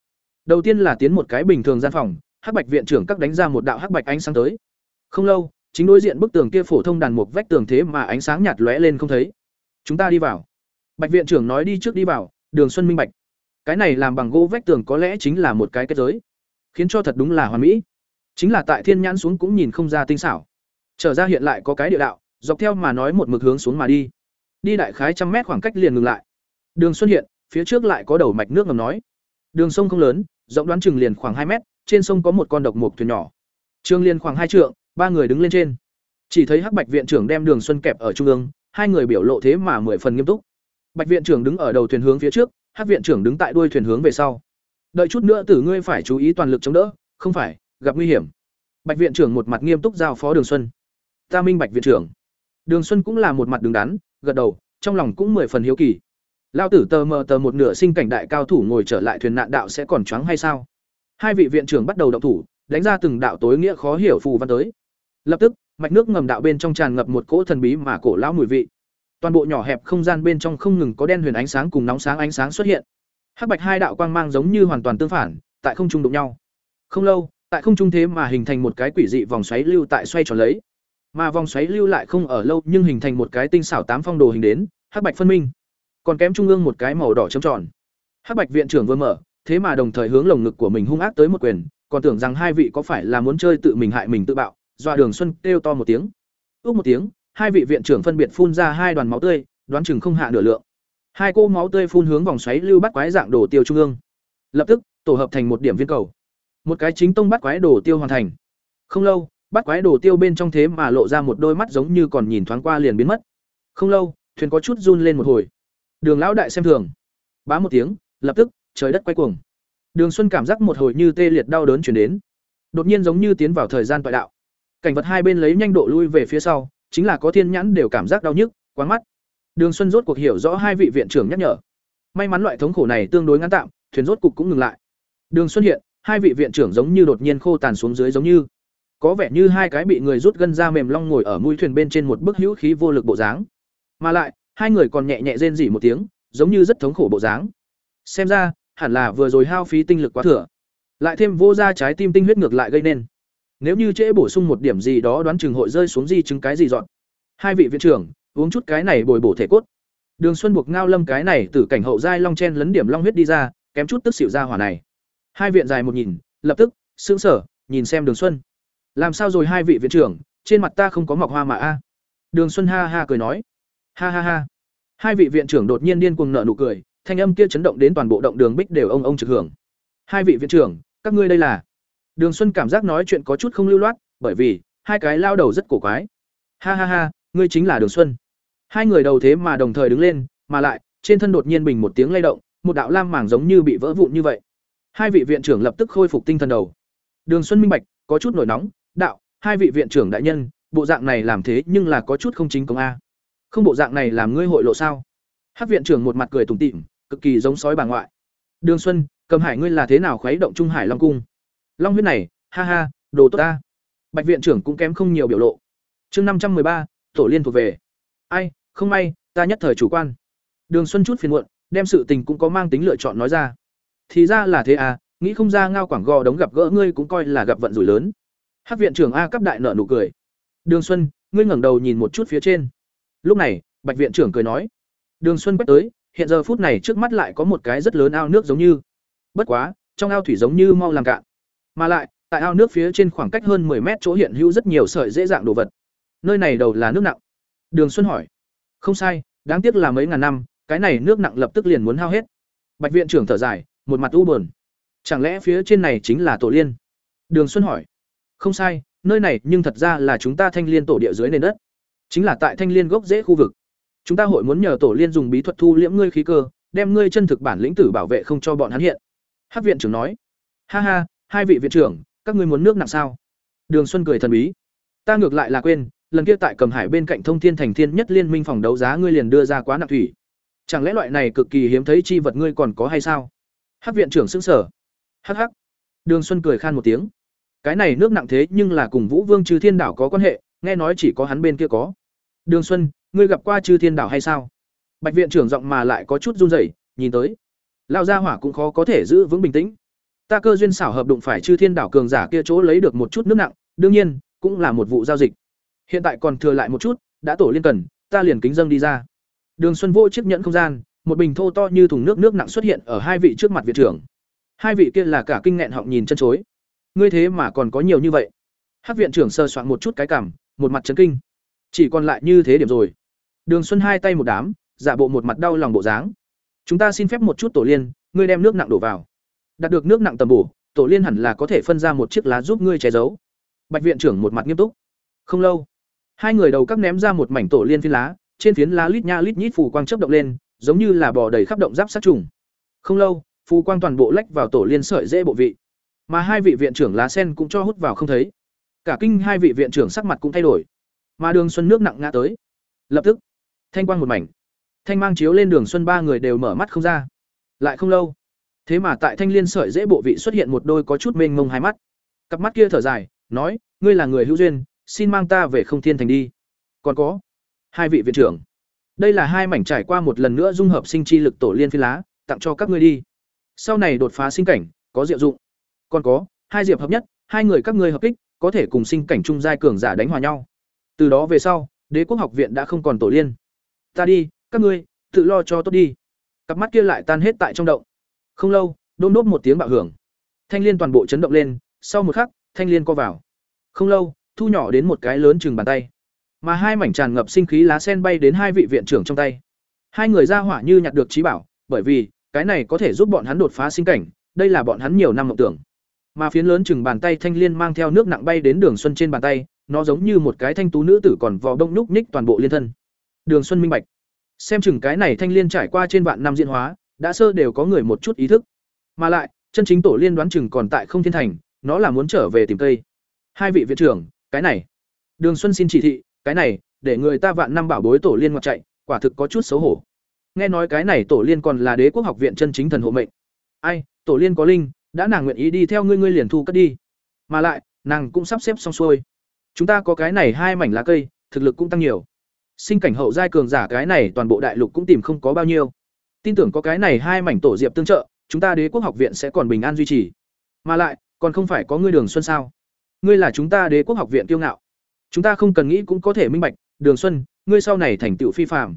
Đầu tiên là tiến một cái bình thường gian phòng, hắc bạch viện trưởng các đánh ra một đạo hắc bạch ánh sáng tới. Không lâu, chính đối diện bức tường kia phổ thông đàn mục vách tường thế mà ánh sáng nhạt lóe lên không thấy. Chúng ta đi vào. Bạch viện trưởng nói đi trước đi vào, đường xuân minh bạch. Cái này làm bằng gỗ vách tường có lẽ chính là một cái kết giới, khiến cho thật đúng là hoàn mỹ. Chính là tại thiên nhãn xuống cũng nhìn không ra tinh xảo trở ra hiện lại có cái địa đạo, dọc theo mà nói một mực hướng xuống mà đi. Đi đại khái trăm mét khoảng cách liền ngừng lại. Đường xuân hiện, phía trước lại có đầu mạch nước ngầm nói. Đường sông không lớn, rộng đoán chừng liền khoảng hai mét, trên sông có một con độc mộc thuyền nhỏ. Trương liền khoảng hai trượng, ba người đứng lên trên. Chỉ thấy hắc bạch viện trưởng đem đường xuân kẹp ở trung ương, hai người biểu lộ thế mà mười phần nghiêm túc. Bạch viện trưởng đứng ở đầu thuyền hướng phía trước, hắc viện trưởng đứng tại đuôi thuyền hướng về sau. Đợi chút nữa tử ngươi phải chú ý toàn lực chống đỡ, không phải, gặp nguy hiểm. Bạch viện trưởng một mặt nghiêm túc giao phó đường xuân ta minh bạch viện trưởng. Đường xuân cũng là một mặt đứng đắn, gật đầu, trong lòng cũng mười phần hiếu kỳ. Lao tử tờ mờ tờ một nửa sinh cảnh đại cao thủ ngồi trở lại thuyền nạn đạo sẽ còn choáng hay sao? Hai vị viện trưởng bắt đầu động thủ, đánh ra từng đạo tối nghĩa khó hiểu phù văn tới. Lập tức, mạch nước ngầm đạo bên trong tràn ngập một cỗ thần bí mà cổ lão mùi vị. Toàn bộ nhỏ hẹp không gian bên trong không ngừng có đen huyền ánh sáng cùng nóng sáng ánh sáng xuất hiện. Hắc bạch hai đạo quang mang giống như hoàn toàn tương phản, tại không trung đụng nhau. Không lâu, tại không trung thế mà hình thành một cái quỷ dị vòng xoáy lưu tại xoay tròn lấy mà vòng xoáy lưu lại không ở lâu nhưng hình thành một cái tinh xảo tám phong đồ hình đến, hắc bạch phân minh. Còn kém trung ương một cái màu đỏ chấm tròn. Hắc bạch viện trưởng vừa mở, thế mà đồng thời hướng lồng ngực của mình hung ác tới một quyền, còn tưởng rằng hai vị có phải là muốn chơi tự mình hại mình tự bạo, dọa đường xuân kêu to một tiếng. Ước một tiếng, hai vị viện trưởng phân biệt phun ra hai đoàn máu tươi, đoán chừng không hạ nửa lượng. Hai cô máu tươi phun hướng vòng xoáy lưu bắt quái dạng đồ tiêu trung ương. Lập tức, tổ hợp thành một điểm viên cầu. Một cái chính tông bắt quái đồ tiêu hoàn thành. Không lâu bắt quái đồ tiêu bên trong thế mà lộ ra một đôi mắt giống như còn nhìn thoáng qua liền biến mất. Không lâu, thuyền có chút run lên một hồi. Đường lão đại xem thường. Bá một tiếng, lập tức, trời đất quay cuồng. Đường xuân cảm giác một hồi như tê liệt đau đớn chuyển đến. Đột nhiên giống như tiến vào thời gian toại đạo. Cảnh vật hai bên lấy nhanh độ lui về phía sau, chính là có thiên nhãn đều cảm giác đau nhức, quáng mắt. Đường xuân rốt cuộc hiểu rõ hai vị viện trưởng nhắc nhở. May mắn loại thống khổ này tương đối ngắn tạm, thuyền rốt cục cũng ngừng lại. Đường xuân hiện, hai vị viện trưởng giống như đột nhiên khô tàn xuống dưới giống như có vẻ như hai cái bị người rút gân ra mềm long ngồi ở mũi thuyền bên trên một bức hữu khí vô lực bộ dáng. Mà lại, hai người còn nhẹ nhẹ rên rỉ một tiếng, giống như rất thống khổ bộ dáng. Xem ra, hẳn là vừa rồi hao phí tinh lực quá thừa. Lại thêm vô ra trái tim tinh huyết ngược lại gây nên. Nếu như trễ bổ sung một điểm gì đó đoán chừng hội rơi xuống di chứng cái gì dọn. Hai vị viện trưởng, uống chút cái này bồi bổ thể cốt. Đường xuân buộc ngao lâm cái này từ cảnh hậu giai long chen lấn điểm long huyết đi ra, kém chút tức xỉu ra hỏa này. Hai viện dài một nhìn, lập tức, sững sở nhìn xem đường xuân làm sao rồi hai vị viện trưởng, trên mặt ta không có mọc hoa mà a? Đường xuân ha ha cười nói. Ha ha ha. Hai vị viện trưởng đột nhiên điên cuồng nợ nụ cười, thanh âm kia chấn động đến toàn bộ động đường bích đều ông ông trực hưởng. Hai vị viện trưởng, các ngươi đây là? Đường xuân cảm giác nói chuyện có chút không lưu loát, bởi vì, hai cái lao đầu rất cổ quái. Ha ha ha, ngươi chính là đường xuân. Hai người đầu thế mà đồng thời đứng lên, mà lại, trên thân đột nhiên bình một tiếng lay động, một đạo lam mảng giống như bị vỡ vụn như vậy. Hai vị viện trưởng lập tức khôi phục tinh thần đầu. Đường xuân minh bạch, có chút nổi nóng đạo, hai vị viện trưởng đại nhân, bộ dạng này làm thế nhưng là có chút không chính công a. Không bộ dạng này làm ngươi hội lộ sao? Hát viện trưởng một mặt cười tủm tỉm, cực kỳ giống sói bà ngoại. Đường xuân, cầm hải ngươi là thế nào khuấy động trung hải long cung? Long huyết này, ha ha, đồ tốt ta. Bạch viện trưởng cũng kém không nhiều biểu lộ. Chương năm trăm ba, tổ liên thuộc về. Ai, không may, ta nhất thời chủ quan. Đường xuân chút phiền muộn, đem sự tình cũng có mang tính lựa chọn nói ra. Thì ra là thế à nghĩ không ra ngao quảng gò đống gặp gỡ ngươi cũng coi là gặp vận rủi lớn hát viện trưởng a cấp đại nợ nụ cười. Đường xuân, ngươi ngẩng đầu nhìn một chút phía trên. Lúc này, bạch viện trưởng cười nói. Đường xuân quét tới, hiện giờ phút này trước mắt lại có một cái rất lớn ao nước giống như. Bất quá, trong ao thủy giống như mau làm cạn. Mà lại, tại ao nước phía trên khoảng cách hơn 10 mét chỗ hiện hữu rất nhiều sợi dễ dạng đồ vật. Nơi này đầu là nước nặng. Đường xuân hỏi. Không sai, đáng tiếc là mấy ngàn năm, cái này nước nặng lập tức liền muốn hao hết. Bạch viện trưởng thở dài, một mặt u buồn. Chẳng lẽ phía trên này chính là tổ liên? Đường xuân hỏi không sai, nơi này nhưng thật ra là chúng ta thanh liên tổ địa dưới nền đất. Chính là tại thanh liên gốc rễ khu vực. Chúng ta hội muốn nhờ tổ liên dùng bí thuật thu liễm ngươi khí cơ, đem ngươi chân thực bản lĩnh tử bảo vệ không cho bọn hắn hiện. Hát viện trưởng nói. Ha ha, hai vị viện trưởng, các ngươi muốn nước nặng sao? Đường xuân cười thần bí. Ta ngược lại là quên, lần kia tại cầm hải bên cạnh thông thiên thành thiên nhất liên minh phòng đấu giá ngươi liền đưa ra quá nặng thủy. Chẳng lẽ loại này cực kỳ hiếm thấy chi vật ngươi còn có hay sao? Hát viện trưởng xứng sở hắc hắc. Đường xuân cười khan một tiếng cái này nước nặng thế nhưng là cùng vũ vương chư thiên đảo có quan hệ, nghe nói chỉ có hắn bên kia có. Đường xuân, ngươi gặp qua chư thiên đảo hay sao? Bạch viện trưởng giọng mà lại có chút run rẩy, nhìn tới. Lao gia hỏa cũng khó có thể giữ vững bình tĩnh. Ta cơ duyên xảo hợp đụng phải chư thiên đảo cường giả kia chỗ lấy được một chút nước nặng, đương nhiên, cũng là một vụ giao dịch. Hiện tại còn thừa lại một chút, đã tổ liên cần, ta liền kính dâng đi ra. Đường xuân vô chiếc nhẫn không gian, một bình thô to như thùng nước nước nặng xuất hiện ở hai vị trước mặt viện trưởng. Hai vị kia là cả kinh nghẹn họng nhìn chân chối ngươi thế mà còn có nhiều như vậy. Hát viện trưởng sơ soạn một chút cái cảm, một mặt chấn kinh. Chỉ còn lại như thế điểm rồi. Đường xuân hai tay một đám, giả bộ một mặt đau lòng bộ dáng. Chúng ta xin phép một chút tổ liên, ngươi đem nước nặng đổ vào. Đạt được nước nặng tầm bổ, tổ liên hẳn là có thể phân ra một chiếc lá giúp ngươi che giấu. Bạch viện trưởng một mặt nghiêm túc. Không lâu, hai người đầu các ném ra một mảnh tổ liên phiến lá, trên phiến lá lít nha lít nhít phù quang chớp động lên, giống như là bò đầy khắp động giáp sát trùng. Không lâu, phù quang toàn bộ lách vào tổ liên sợi dễ bộ vị mà hai vị viện trưởng lá sen cũng cho hút vào không thấy. Cả kinh hai vị viện trưởng sắc mặt cũng thay đổi. Mà đường xuân nước nặng ngã tới. Lập tức, thanh quang một mảnh. Thanh mang chiếu lên đường xuân ba người đều mở mắt không ra. Lại không lâu. Thế mà tại thanh liên sợi dễ bộ vị xuất hiện một đôi có chút mênh mông hai mắt. Cặp mắt kia thở dài, nói, ngươi là người hữu duyên, xin mang ta về không thiên thành đi. Còn có, hai vị viện trưởng. Đây là hai mảnh trải qua một lần nữa dung hợp sinh chi lực tổ liên phi lá, tặng cho các ngươi đi. Sau này đột phá sinh cảnh, có diệu dụng còn có, hai diệp hợp nhất, hai người các ngươi hợp kích, có thể cùng sinh cảnh trung giai cường giả đánh hòa nhau. Từ đó về sau, đế quốc học viện đã không còn tổ liên. Ta đi, các ngươi, tự lo cho tốt đi. Cặp mắt kia lại tan hết tại trong động. Không lâu, đôn đốt một tiếng bạo hưởng. Thanh liên toàn bộ chấn động lên, sau một khắc, thanh liên co vào. Không lâu, thu nhỏ đến một cái lớn chừng bàn tay. Mà hai mảnh tràn ngập sinh khí lá sen bay đến hai vị viện trưởng trong tay. Hai người ra hỏa như nhặt được trí bảo, bởi vì, cái này có thể giúp bọn hắn đột phá sinh cảnh, đây là bọn hắn nhiều năm mộng tưởng mà phiến lớn chừng bàn tay thanh liên mang theo nước nặng bay đến đường xuân trên bàn tay, nó giống như một cái thanh tú nữ tử còn vò đông núc ních toàn bộ liên thân. Đường xuân minh bạch. Xem chừng cái này thanh liên trải qua trên vạn năm diễn hóa, đã sơ đều có người một chút ý thức. Mà lại, chân chính tổ liên đoán chừng còn tại không thiên thành, nó là muốn trở về tìm cây. Hai vị viện trưởng, cái này. Đường xuân xin chỉ thị, cái này, để người ta vạn năm bảo bối tổ liên ngoặt chạy, quả thực có chút xấu hổ. Nghe nói cái này tổ liên còn là đế quốc học viện chân chính thần hộ mệnh. Ai, tổ liên có linh đã nàng nguyện ý đi theo ngươi ngươi liền thu cất đi. Mà lại, nàng cũng sắp xếp xong xuôi. Chúng ta có cái này hai mảnh lá cây, thực lực cũng tăng nhiều. Sinh cảnh hậu giai cường giả cái này toàn bộ đại lục cũng tìm không có bao nhiêu. Tin tưởng có cái này hai mảnh tổ diệp tương trợ, chúng ta đế quốc học viện sẽ còn bình an duy trì. Mà lại, còn không phải có ngươi đường xuân sao? Ngươi là chúng ta đế quốc học viện kiêu ngạo. Chúng ta không cần nghĩ cũng có thể minh bạch, đường xuân, ngươi sau này thành tựu phi phạm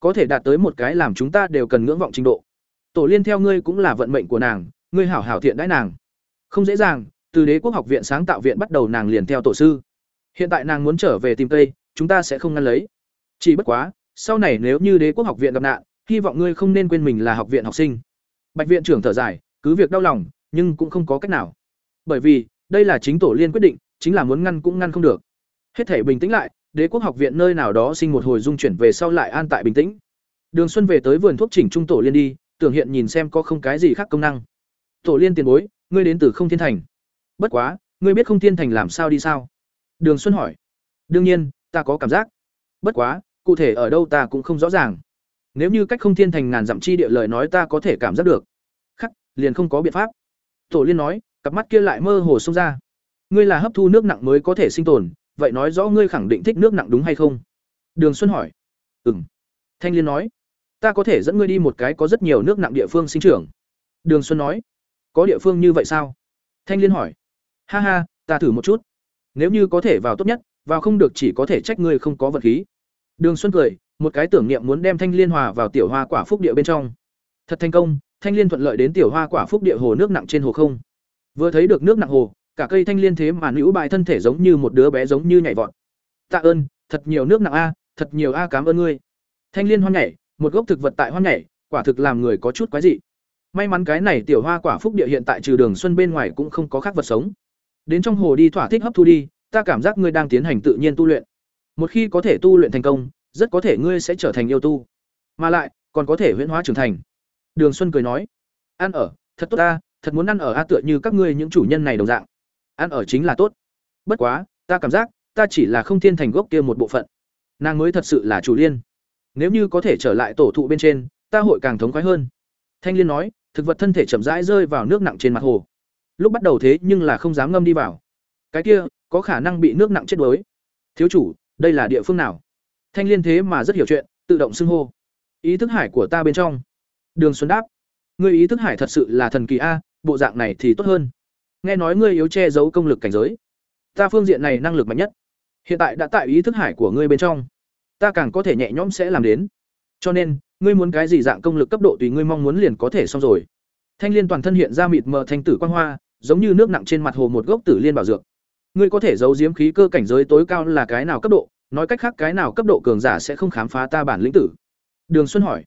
có thể đạt tới một cái làm chúng ta đều cần ngưỡng vọng trình độ. Tổ liên theo ngươi cũng là vận mệnh của nàng ngươi hảo hảo thiện đãi nàng. Không dễ dàng, từ đế quốc học viện sáng tạo viện bắt đầu nàng liền theo tổ sư. Hiện tại nàng muốn trở về tìm tây chúng ta sẽ không ngăn lấy. Chỉ bất quá, sau này nếu như đế quốc học viện gặp nạn, hy vọng ngươi không nên quên mình là học viện học sinh. Bạch viện trưởng thở dài, cứ việc đau lòng, nhưng cũng không có cách nào. Bởi vì, đây là chính tổ liên quyết định, chính là muốn ngăn cũng ngăn không được. Hết thể bình tĩnh lại, đế quốc học viện nơi nào đó sinh một hồi dung chuyển về sau lại an tại bình tĩnh. Đường xuân về tới vườn thuốc chỉnh trung tổ liên đi, tưởng hiện nhìn xem có không cái gì khác công năng tổ liên tiền bối, ngươi đến từ không thiên thành. Bất quá, ngươi biết không thiên thành làm sao đi sao? Đường xuân hỏi. Đương nhiên, ta có cảm giác. Bất quá, cụ thể ở đâu ta cũng không rõ ràng. Nếu như cách không thiên thành ngàn dặm chi địa lời nói ta có thể cảm giác được. Khắc, liền không có biện pháp. Tổ liên nói, cặp mắt kia lại mơ hồ xông ra. Ngươi là hấp thu nước nặng mới có thể sinh tồn, vậy nói rõ ngươi khẳng định thích nước nặng đúng hay không? Đường xuân hỏi. Ừ m thanh liên nói. Ta có thể dẫn ngươi đi một cái có rất nhiều nước nặng địa phương sinh trưởng. Đường xuân nói có địa phương như vậy sao? Thanh liên hỏi. Ha ha, ta thử một chút. Nếu như có thể vào tốt nhất, vào không được chỉ có thể trách ngươi không có vật khí. Đường xuân cười, một cái tưởng niệm muốn đem thanh liên hòa vào tiểu hoa quả phúc địa bên trong. Thật thành công, thanh liên thuận lợi đến tiểu hoa quả phúc địa hồ nước nặng trên hồ không. Vừa thấy được nước nặng hồ, cả cây thanh liên thế mà nữ bài thân thể giống như một đứa bé giống như nhảy vọt. Tạ ơn, thật nhiều nước nặng a, thật nhiều a, cảm ơn ngươi. Thanh liên hoan nhảy, một gốc thực vật tại hoan nhảy, quả thực làm người có chút quái dị may mắn cái này tiểu hoa quả phúc địa hiện tại trừ đường xuân bên ngoài cũng không có khác vật sống. Đến trong hồ đi thỏa thích hấp thu đi, ta cảm giác ngươi đang tiến hành tự nhiên tu luyện. Một khi có thể tu luyện thành công, rất có thể ngươi sẽ trở thành yêu tu. Mà lại, còn có thể huyễn hóa trưởng thành. Đường xuân cười nói. Ăn ở, thật tốt ta, thật muốn ăn ở a tựa như các ngươi những chủ nhân này đồng dạng. Ăn ở chính là tốt. Bất quá, ta cảm giác, ta chỉ là không thiên thành gốc kia một bộ phận. Nàng mới thật sự là chủ liên. Nếu như có thể trở lại tổ thụ bên trên, ta hội càng thống khoái hơn. Thanh liên nói thực vật thân thể chậm rãi rơi vào nước nặng trên mặt hồ. Lúc bắt đầu thế nhưng là không dám ngâm đi vào. Cái kia, có khả năng bị nước nặng chết đuối. Thiếu chủ, đây là địa phương nào? Thanh liên thế mà rất hiểu chuyện, tự động xưng hô. Ý thức hải của ta bên trong. Đường xuân đáp. Ngươi ý thức hải thật sự là thần kỳ a, bộ dạng này thì tốt hơn. Nghe nói ngươi yếu che giấu công lực cảnh giới. Ta phương diện này năng lực mạnh nhất. Hiện tại đã tại ý thức hải của ngươi bên trong. Ta càng có thể nhẹ nhõm sẽ làm đến. Cho nên ngươi muốn cái gì dạng công lực cấp độ tùy ngươi mong muốn liền có thể xong rồi. Thanh liên toàn thân hiện ra mịt mờ thanh tử quang hoa, giống như nước nặng trên mặt hồ một gốc tử liên bảo dược. Ngươi có thể giấu giếm khí cơ cảnh giới tối cao là cái nào cấp độ, nói cách khác cái nào cấp độ cường giả sẽ không khám phá ta bản lĩnh tử. Đường xuân hỏi.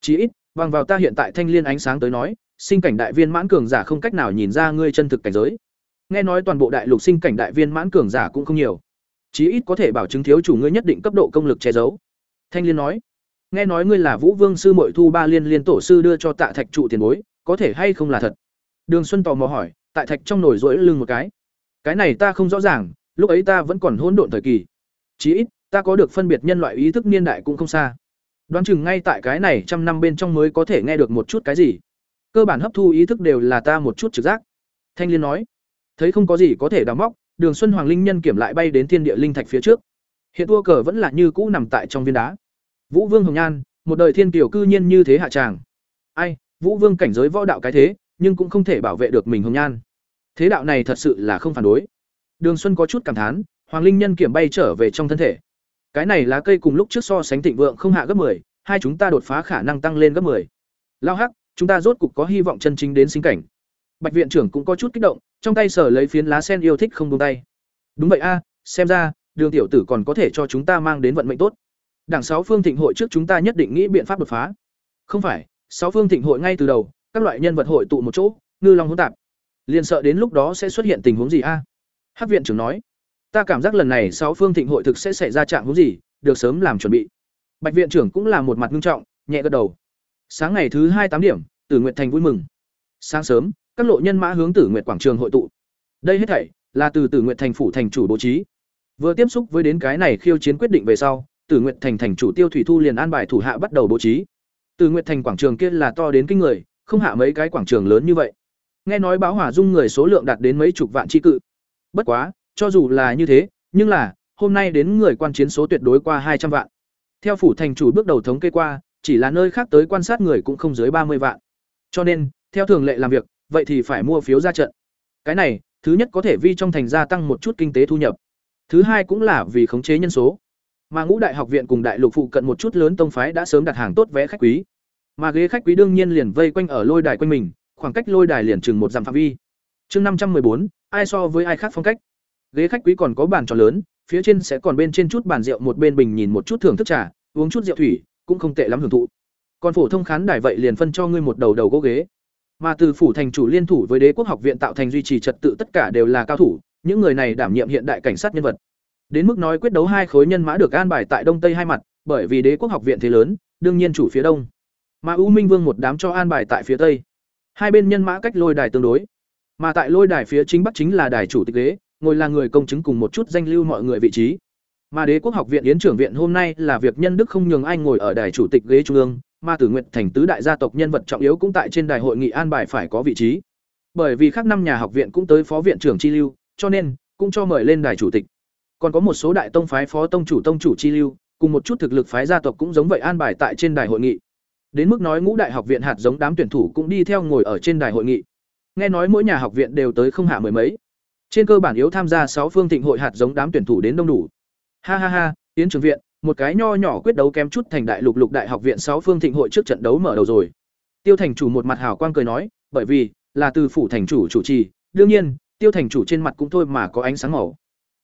Chí ít, bằng vào ta hiện tại thanh liên ánh sáng tới nói, sinh cảnh đại viên mãn cường giả không cách nào nhìn ra ngươi chân thực cảnh giới. Nghe nói toàn bộ đại lục sinh cảnh đại viên mãn cường giả cũng không nhiều. Chí ít có thể bảo chứng thiếu chủ ngươi nhất định cấp độ công lực che giấu. Thanh liên nói nghe nói ngươi là vũ vương sư mội thu ba liên liên tổ sư đưa cho tạ thạch trụ tiền bối, có thể hay không là thật? Đường xuân tò mò hỏi tại thạch trong nồi rỗi lưng một cái. Cái này ta không rõ ràng, lúc ấy ta vẫn còn hỗn độn thời kỳ. Chí ít, ta có được phân biệt nhân loại ý thức niên đại cũng không xa. Đoán chừng ngay tại cái này trăm năm bên trong mới có thể nghe được một chút cái gì. Cơ bản hấp thu ý thức đều là ta một chút trực giác. Thanh liên nói, thấy không có gì có thể đào móc, Đường Xuân Hoàng linh nhân kiểm lại bay đến thiên địa linh thạch phía trước. Hiện tua cờ vẫn là như cũ nằm tại trong viên đá. Vũ Vương Hồng Nhan, một đời thiên kiều cư nhiên như thế hạ tràng. Ai, Vũ Vương cảnh giới võ đạo cái thế, nhưng cũng không thể bảo vệ được mình Hồng Nhan. Thế đạo này thật sự là không phản đối. Đường Xuân có chút cảm thán, Hoàng Linh Nhân kiểm bay trở về trong thân thể. Cái này lá cây cùng lúc trước so sánh thịnh vượng không hạ gấp 10, hai chúng ta đột phá khả năng tăng lên gấp 10. Lao hắc, chúng ta rốt cục có hy vọng chân chính đến sinh cảnh. Bạch viện trưởng cũng có chút kích động, trong tay sở lấy phiến lá sen yêu thích không buông tay. Đúng vậy a, xem ra, Đường tiểu tử còn có thể cho chúng ta mang đến vận mệnh tốt. Đảng sáu phương thịnh hội trước chúng ta nhất định nghĩ biện pháp đột phá. Không phải, sáu phương thịnh hội ngay từ đầu, các loại nhân vật hội tụ một chỗ, ngư long hỗn tạp. Liên sợ đến lúc đó sẽ xuất hiện tình huống gì a? Hắc viện trưởng nói, ta cảm giác lần này sáu phương thịnh hội thực sẽ xảy ra trạng huống gì, được sớm làm chuẩn bị. Bạch viện trưởng cũng là một mặt nghiêm trọng, nhẹ gật đầu. Sáng ngày thứ hai tám điểm, Tử Nguyệt Thành vui mừng. Sáng sớm, các lộ nhân mã hướng Tử Nguyệt quảng trường hội tụ. Đây hết thảy là từ Tử Nguyệt thành phủ thành chủ bố trí. Vừa tiếp xúc với đến cái này khiêu chiến quyết định về sau, Tử Nguyệt thành thành chủ Tiêu Thủy Thu liền an bài thủ hạ bắt đầu bố trí. Tử Nguyệt thành quảng trường kia là to đến kinh người, không hạ mấy cái quảng trường lớn như vậy. Nghe nói báo hỏa dung người số lượng đạt đến mấy chục vạn chi cự. Bất quá, cho dù là như thế, nhưng là, hôm nay đến người quan chiến số tuyệt đối qua hai trăm vạn. Theo phủ thành chủ bước đầu thống kê qua, chỉ là nơi khác tới quan sát người cũng không dưới ba mươi vạn. Cho nên, theo thường lệ làm việc, vậy thì phải mua phiếu ra trận. Cái này, thứ nhất có thể vi trong thành gia tăng một chút kinh tế thu nhập. Thứ hai cũng là vì khống chế nhân số. Mà Ngũ Đại học viện cùng đại lục phụ cận một chút lớn tông phái đã sớm đặt hàng tốt vé khách quý. Mà ghế khách quý đương nhiên liền vây quanh ở lôi đài quanh mình, khoảng cách lôi đài liền chừng một dặm phạm vi. Chương năm trăm bốn, ai so với ai khác phong cách. Ghế khách quý còn có bàn tròn lớn, phía trên sẽ còn bên trên chút bàn rượu một bên bình nhìn một chút thưởng thức trà, uống chút rượu thủy, cũng không tệ lắm hưởng thụ. Còn phổ thông khán đài vậy liền phân cho ngươi một đầu đầu gỗ ghế. Mà từ phủ thành chủ liên thủ với đế quốc học viện tạo thành duy trì trật tự tất cả đều là cao thủ, những người này đảm nhiệm hiện đại cảnh sát nhân vật. Đến mức nói quyết đấu hai khối nhân mã được an bài tại đông tây hai mặt, bởi vì đế quốc học viện thế lớn, đương nhiên chủ phía đông. Mà U Minh Vương một đám cho an bài tại phía tây. Hai bên nhân mã cách lôi đài tương đối. Mà tại lôi đài phía chính bắc chính là đài chủ tịch ghế, ngồi là người công chứng cùng một chút danh lưu mọi người vị trí. Mà Đế quốc học viện yến trưởng viện hôm nay là việc nhân đức không nhường ai ngồi ở đài chủ tịch ghế trung ương, mà Tử Nguyệt thành tứ đại gia tộc nhân vật trọng yếu cũng tại trên đài hội nghị an bài phải có vị trí. Bởi vì khác năm nhà học viện cũng tới phó viện trưởng chi lưu, cho nên cũng cho mời lên đài chủ tịch. Còn có một số đại tông phái phó tông chủ tông chủ chi lưu, cùng một chút thực lực phái gia tộc cũng giống vậy an bài tại trên đài hội nghị. Đến mức nói ngũ đại học viện hạt giống đám tuyển thủ cũng đi theo ngồi ở trên đài hội nghị. Nghe nói mỗi nhà học viện đều tới không hạ mười mấy. Trên cơ bản yếu tham gia sáu phương thịnh hội hạt giống đám tuyển thủ đến đông đủ. Ha ha ha, tiến trường viện, một cái nho nhỏ quyết đấu kém chút thành đại lục lục đại học viện sáu phương thịnh hội trước trận đấu mở đầu rồi. Tiêu thành chủ một mặt hào quang cười nói, bởi vì là từ phủ thành chủ chủ trì, đương nhiên, Tiêu thành chủ trên mặt cũng thôi mà có ánh sáng màu.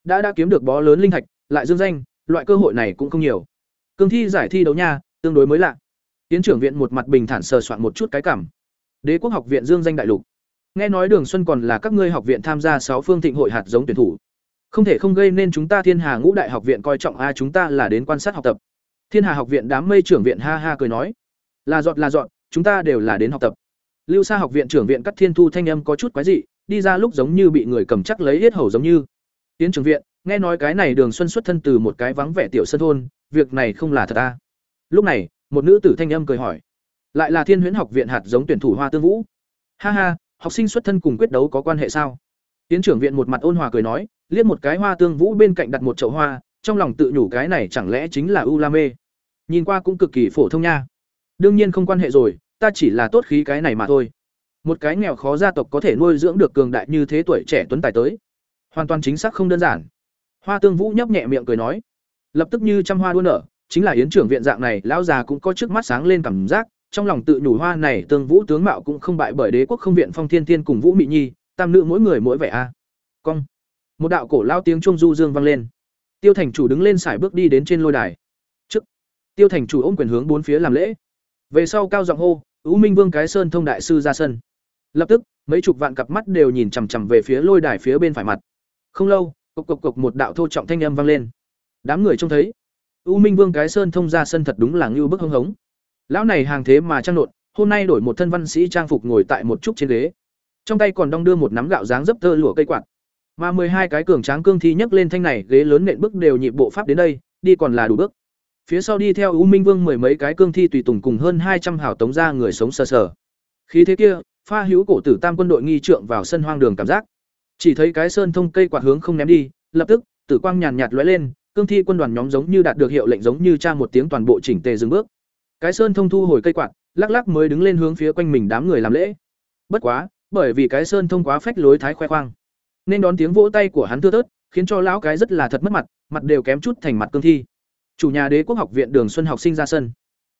Đã đã kiếm được bó lớn linh thạch, lại dương danh, loại cơ hội này cũng không nhiều. Cương thi giải thi đấu nha, tương đối mới lạ. Tiến trưởng viện một mặt bình thản sờ soạn một chút cái cảm. Đế quốc học viện dương danh đại lục. Nghe nói Đường Xuân còn là các ngươi học viện tham gia sáu phương thịnh hội hạt giống tuyển thủ. Không thể không gây nên chúng ta Thiên Hà Ngũ Đại học viện coi trọng a chúng ta là đến quan sát học tập. Thiên Hà học viện đám mây trưởng viện ha ha cười nói, là dọn là dọn, chúng ta đều là đến học tập. Lưu Sa học viện trưởng viện Cắt Thiên Thu thanh âm có chút quái dị, đi ra lúc giống như bị người cầm chắc lấy hết hầu giống như. Tiến trưởng viện, nghe nói cái này Đường Xuân xuất thân từ một cái vắng vẻ tiểu sân thôn, việc này không là thật a. Lúc này, một nữ tử thanh âm cười hỏi, lại là Thiên Huyễn học viện hạt giống tuyển thủ Hoa Tương Vũ. Ha ha, học sinh xuất thân cùng quyết đấu có quan hệ sao? Tiến trưởng viện một mặt ôn hòa cười nói, liếc một cái hoa tương vũ bên cạnh đặt một chậu hoa, trong lòng tự nhủ cái này chẳng lẽ chính là U La Mê. Nhìn qua cũng cực kỳ phổ thông nha. Đương nhiên không quan hệ rồi, ta chỉ là tốt khí cái này mà thôi. Một cái nghèo khó gia tộc có thể nuôi dưỡng được cường đại như thế tuổi trẻ tuấn tài tới. Hoàn toàn chính xác không đơn giản. Hoa Tương Vũ nhấp nhẹ miệng cười nói, lập tức như trăm hoa đua nở, chính là yến trưởng viện dạng này, lão già cũng có trước mắt sáng lên cảm giác, trong lòng tự nhủ hoa này Tương Vũ tướng mạo cũng không bại bởi đế quốc không viện Phong Thiên thiên cùng Vũ Mị Nhi, tam nữ mỗi người mỗi vẻ a. Cong. Một đạo cổ lao tiếng trung du dương vang lên. Tiêu thành chủ đứng lên sải bước đi đến trên lôi đài. Trước. Tiêu thành chủ ôm quyền hướng bốn phía làm lễ. Về sau cao giọng hô ưu minh vương cái sơn thông đại sư ra sân. Lập tức mấy chục vạn cặp mắt đều nhìn chằm chằm về phía lôi đài phía bên phải mặt không lâu cộc cộc cộc một đạo thô trọng thanh âm vang lên đám người trông thấy U minh vương cái sơn thông ra sân thật đúng là như bức hưng hống lão này hàng thế mà trang nộn hôm nay đổi một thân văn sĩ trang phục ngồi tại một chút trên ghế trong tay còn đong đưa một nắm gạo dáng dấp tơ lụa cây quạt mà hai cái cường tráng cương thi nhấc lên thanh này, ghế lớn nện bước đều nhịp bộ pháp đến đây, đi còn là đủ bước. Phía sau đi theo U Minh Vương mười mấy cái cương thi tùy tùng cùng hơn hai trăm hảo tống ra người sống sờ sờ. Khí thế kia, pha hữu cổ tử tam quân đội nghi trượng vào sân hoang đường cảm giác. Chỉ thấy cái sơn thông cây quạt hướng không ném đi, lập tức, tử quang nhàn nhạt lóe lên, cương thi quân đoàn nhóm giống như đạt được hiệu lệnh giống như tra một tiếng toàn bộ chỉnh tề dừng bước. Cái sơn thông thu hồi cây quạt, lắc lắc mới đứng lên hướng phía quanh mình đám người làm lễ. Bất quá, bởi vì cái sơn thông quá phách lối thái khoe khoang, nên đón tiếng vỗ tay của hắn thưa thớt, khiến cho lão cái rất là thật mất mặt, mặt đều kém chút thành mặt cương thi. Chủ nhà Đế quốc học viện Đường Xuân học sinh ra sân.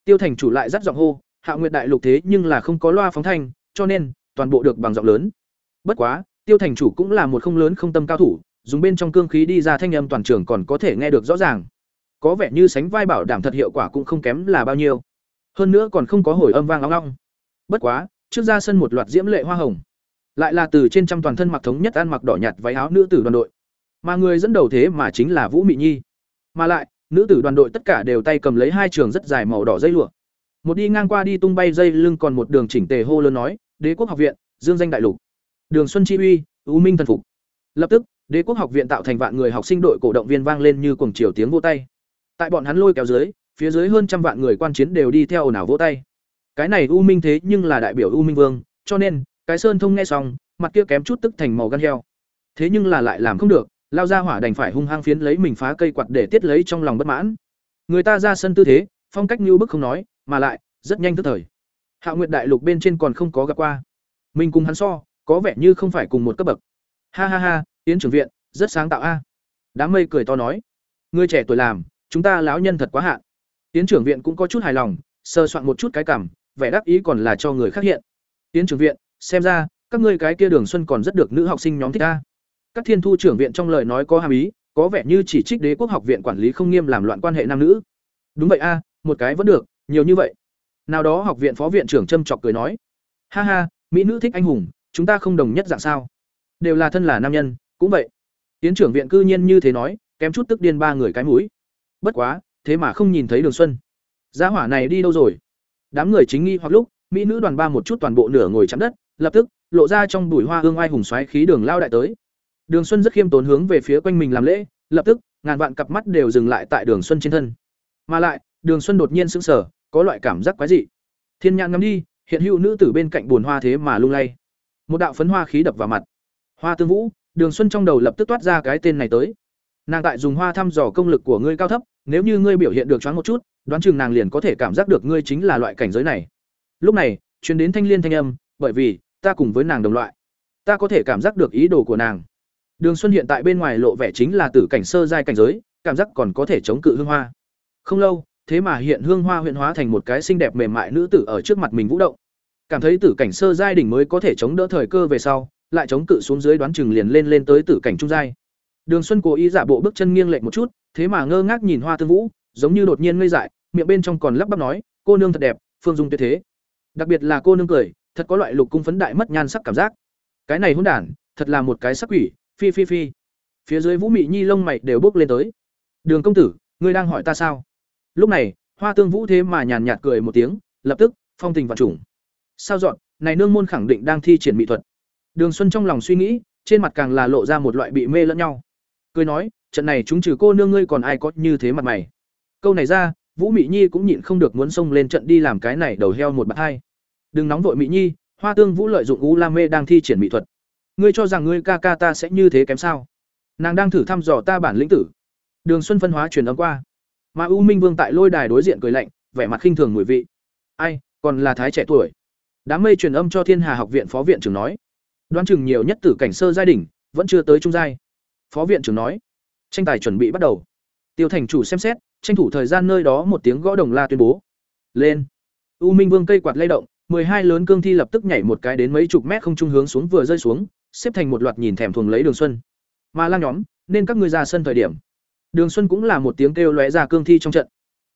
Tiêu Thành chủ lại dắt giọng hô, Hạ Nguyệt đại lục thế nhưng là không có loa phóng thanh, cho nên toàn bộ được bằng giọng lớn. Bất quá, Tiêu Thành chủ cũng là một không lớn không tâm cao thủ, dùng bên trong cương khí đi ra thanh âm toàn trường còn có thể nghe được rõ ràng. Có vẻ như sánh vai bảo đảm thật hiệu quả cũng không kém là bao nhiêu. Hơn nữa còn không có hồi âm vang ong ong. Bất quá, trước ra sân một loạt diễm lệ hoa hồng, lại là từ trên trăm toàn thân mặc thống nhất ăn mặc đỏ nhạt váy áo nữ tử đoàn đội. Mà người dẫn đầu thế mà chính là Vũ Mị Nhi. Mà lại, nữ tử đoàn đội tất cả đều tay cầm lấy hai trường rất dài màu đỏ dây lụa. Một đi ngang qua đi tung bay dây lưng còn một đường chỉnh tề hô lớn nói, "Đế quốc học viện, dương danh đại lục." Đường Xuân Chi uy, U Minh thần phục. Lập tức, Đế quốc học viện tạo thành vạn người học sinh đội cổ động viên vang lên như cuồng chiều tiếng vỗ tay. Tại bọn hắn lôi kéo dưới, phía dưới hơn trăm vạn người quan chiến đều đi theo ồn ào vỗ tay. Cái này U Minh thế nhưng là đại biểu U Minh Vương, cho nên, cái Sơn Thông nghe xong, mặt kia kém chút tức thành màu gan heo. Thế nhưng là lại làm không được, lao ra hỏa đành phải hung hăng phiến lấy mình phá cây quạt để tiết lấy trong lòng bất mãn. Người ta ra sân tư thế, phong cách như bức không nói, mà lại rất nhanh tức thời. Hạ Nguyệt đại lục bên trên còn không có gặp qua. Mình cùng hắn so, có vẻ như không phải cùng một cấp bậc. Ha ha ha, Tiến trưởng viện, rất sáng tạo a. Đám mây cười to nói, người trẻ tuổi làm, chúng ta lão nhân thật quá hạn. Tiến trưởng viện cũng có chút hài lòng, sơ soạn một chút cái cảm, vẻ đắc ý còn là cho người khác hiện. Tiến trưởng viện, xem ra các ngươi cái kia Đường Xuân còn rất được nữ học sinh nhóm thích a. Các thiên thu trưởng viện trong lời nói có hàm ý, có vẻ như chỉ trích đế quốc học viện quản lý không nghiêm làm loạn quan hệ nam nữ. Đúng vậy a, một cái vẫn được, nhiều như vậy. Nào đó học viện phó viện trưởng châm chọc cười nói, ha ha, mỹ nữ thích anh hùng, chúng ta không đồng nhất dạng sao? Đều là thân là nam nhân, cũng vậy. Tiến trưởng viện cư nhiên như thế nói, kém chút tức điên ba người cái mũi. Bất quá, thế mà không nhìn thấy Đường Xuân. Gia hỏa này đi đâu rồi? Đám người chính nghi hoặc lúc, mỹ nữ đoàn ba một chút toàn bộ nửa ngồi chắn đất, lập tức lộ ra trong bụi hoa hương ai hùng xoáy khí đường lao đại tới. Đường Xuân rất khiêm tốn hướng về phía quanh mình làm lễ, lập tức, ngàn vạn cặp mắt đều dừng lại tại Đường Xuân trên thân. Mà lại, Đường Xuân đột nhiên sững sờ, có loại cảm giác quái dị. Thiên nhãn ngắm đi, hiện hữu nữ tử bên cạnh buồn hoa thế mà lung lay. Một đạo phấn hoa khí đập vào mặt. Hoa Tương Vũ, Đường Xuân trong đầu lập tức toát ra cái tên này tới. Nàng tại dùng hoa thăm dò công lực của ngươi cao thấp, nếu như ngươi biểu hiện được choáng một chút, đoán chừng nàng liền có thể cảm giác được ngươi chính là loại cảnh giới này. Lúc này, truyền đến thanh liên thanh âm, bởi vì ta cùng với nàng đồng loại, ta có thể cảm giác được ý đồ của nàng. Đường Xuân hiện tại bên ngoài lộ vẻ chính là tử cảnh sơ giai cảnh giới, cảm giác còn có thể chống cự hương hoa. Không lâu, thế mà hiện hương hoa huyện hóa thành một cái xinh đẹp mềm mại nữ tử ở trước mặt mình vũ động. Cảm thấy tử cảnh sơ giai đỉnh mới có thể chống đỡ thời cơ về sau, lại chống cự xuống dưới đoán chừng liền lên lên tới tử cảnh trung giai. Đường Xuân cố ý giả bộ bước chân nghiêng lệch một chút, thế mà ngơ ngác nhìn Hoa Tương Vũ, giống như đột nhiên ngây dại, miệng bên trong còn lắp bắp nói, "Cô nương thật đẹp, phương dung tuyệt thế." Đặc biệt là cô nương cười, thật có loại lục cung phấn đại mất nhan sắc cảm giác. Cái này hỗn đản, thật là một cái sắc quỷ, phi phi phi. Phía dưới Vũ Mị Nhi lông mày đều bước lên tới. "Đường công tử, ngươi đang hỏi ta sao?" Lúc này, Hoa Tương Vũ thế mà nhàn nhạt cười một tiếng, lập tức, phong tình vạn trùng. Sao dọn, này nương môn khẳng định đang thi triển mỹ thuật. Đường Xuân trong lòng suy nghĩ, trên mặt càng là lộ ra một loại bị mê lẫn nhau. Cười nói, trận này chúng trừ cô nương ngươi còn ai có như thế mặt mày. Câu này ra, Vũ Mị Nhi cũng nhịn không được muốn xông lên trận đi làm cái này đầu heo một bạt hai. Đừng nóng vội Mị Nhi, Hoa Tương Vũ lợi dụng U La Mê đang thi triển mỹ thuật. Ngươi cho rằng ngươi ca ca ta sẽ như thế kém sao? Nàng đang thử thăm dò ta bản lĩnh tử. Đường Xuân phân hóa truyền âm qua. Mà U Minh Vương tại lôi đài đối diện cười lạnh, vẻ mặt khinh thường mùi vị. Ai, còn là thái trẻ tuổi. Đám mây truyền âm cho Thiên Hà học viện phó viện trưởng nói. Đoán chừng nhiều nhất tử cảnh sơ giai đỉnh, vẫn chưa tới trung giai. Phó viện trưởng nói, tranh tài chuẩn bị bắt đầu. Tiêu thành chủ xem xét, tranh thủ thời gian nơi đó một tiếng gõ đồng la tuyên bố. Lên. U Minh Vương cây quạt lay động, hai lớn cương thi lập tức nhảy một cái đến mấy chục mét không trung hướng xuống vừa rơi xuống, xếp thành một loạt nhìn thèm thuồng lấy Đường Xuân. Mà lang nhóm, nên các ngươi ra sân thời điểm. Đường Xuân cũng là một tiếng kêu lóe ra cương thi trong trận.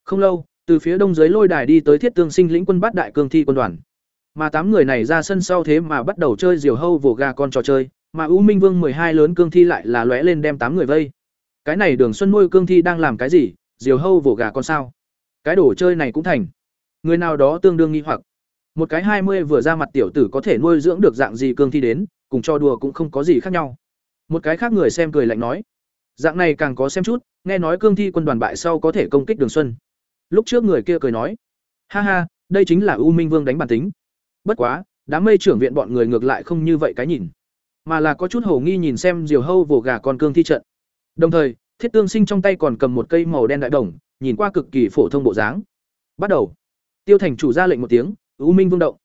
Không lâu, từ phía đông dưới lôi đài đi tới Thiết Tương Sinh lĩnh quân bát đại cương thi quân đoàn. Mà tám người này ra sân sau thế mà bắt đầu chơi diều hâu vồ gà con trò chơi, mà U Minh Vương hai lớn cương thi lại là lóe lên đem tám người vây. Cái này Đường Xuân nuôi cương thi đang làm cái gì? Diều hâu vồ gà con sao? Cái đồ chơi này cũng thành. Người nào đó tương đương nghi hoặc. Một cái hai mươi vừa ra mặt tiểu tử có thể nuôi dưỡng được dạng gì cương thi đến, cùng cho đùa cũng không có gì khác nhau. Một cái khác người xem cười lạnh nói, dạng này càng có xem chút, nghe nói cương thi quân đoàn bại sau có thể công kích Đường Xuân. Lúc trước người kia cười nói, ha ha, đây chính là U Minh Vương đánh bản tính. Bất quá, đám mây trưởng viện bọn người ngược lại không như vậy cái nhìn. mà là có chút hổ nghi nhìn xem diều hâu vồ gà con cương thi trận. Đồng thời, Thiết Tương Sinh trong tay còn cầm một cây màu đen đại đồng, nhìn qua cực kỳ phổ thông bộ dáng. Bắt đầu. Tiêu Thành chủ ra lệnh một tiếng, U Minh Vương động.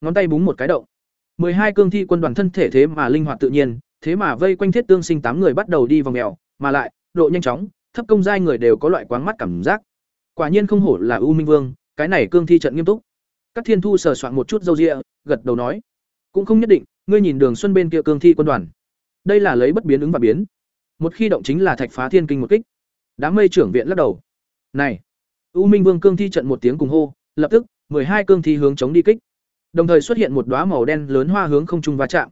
Ngón tay búng một cái động. hai cương thi quân đoàn thân thể thế mà linh hoạt tự nhiên, thế mà vây quanh Thiết Tương Sinh tám người bắt đầu đi vòng mèo, mà lại, độ nhanh chóng, thấp công giai người đều có loại quáng mắt cảm giác. Quả nhiên không hổ là U Minh Vương, cái này cương thi trận nghiêm túc. Các Thiên Thu sờ soạn một chút râu ria, gật đầu nói, cũng không nhất định, ngươi nhìn Đường Xuân bên kia cương thi quân đoàn. Đây là lấy bất biến ứng và biến. Một khi động chính là thạch phá thiên kinh một kích. Đám mây trưởng viện lắc đầu. Này, U Minh Vương cương thi trận một tiếng cùng hô, lập tức, hai cương thi hướng chống đi kích. Đồng thời xuất hiện một đóa màu đen lớn hoa hướng không trung va chạm.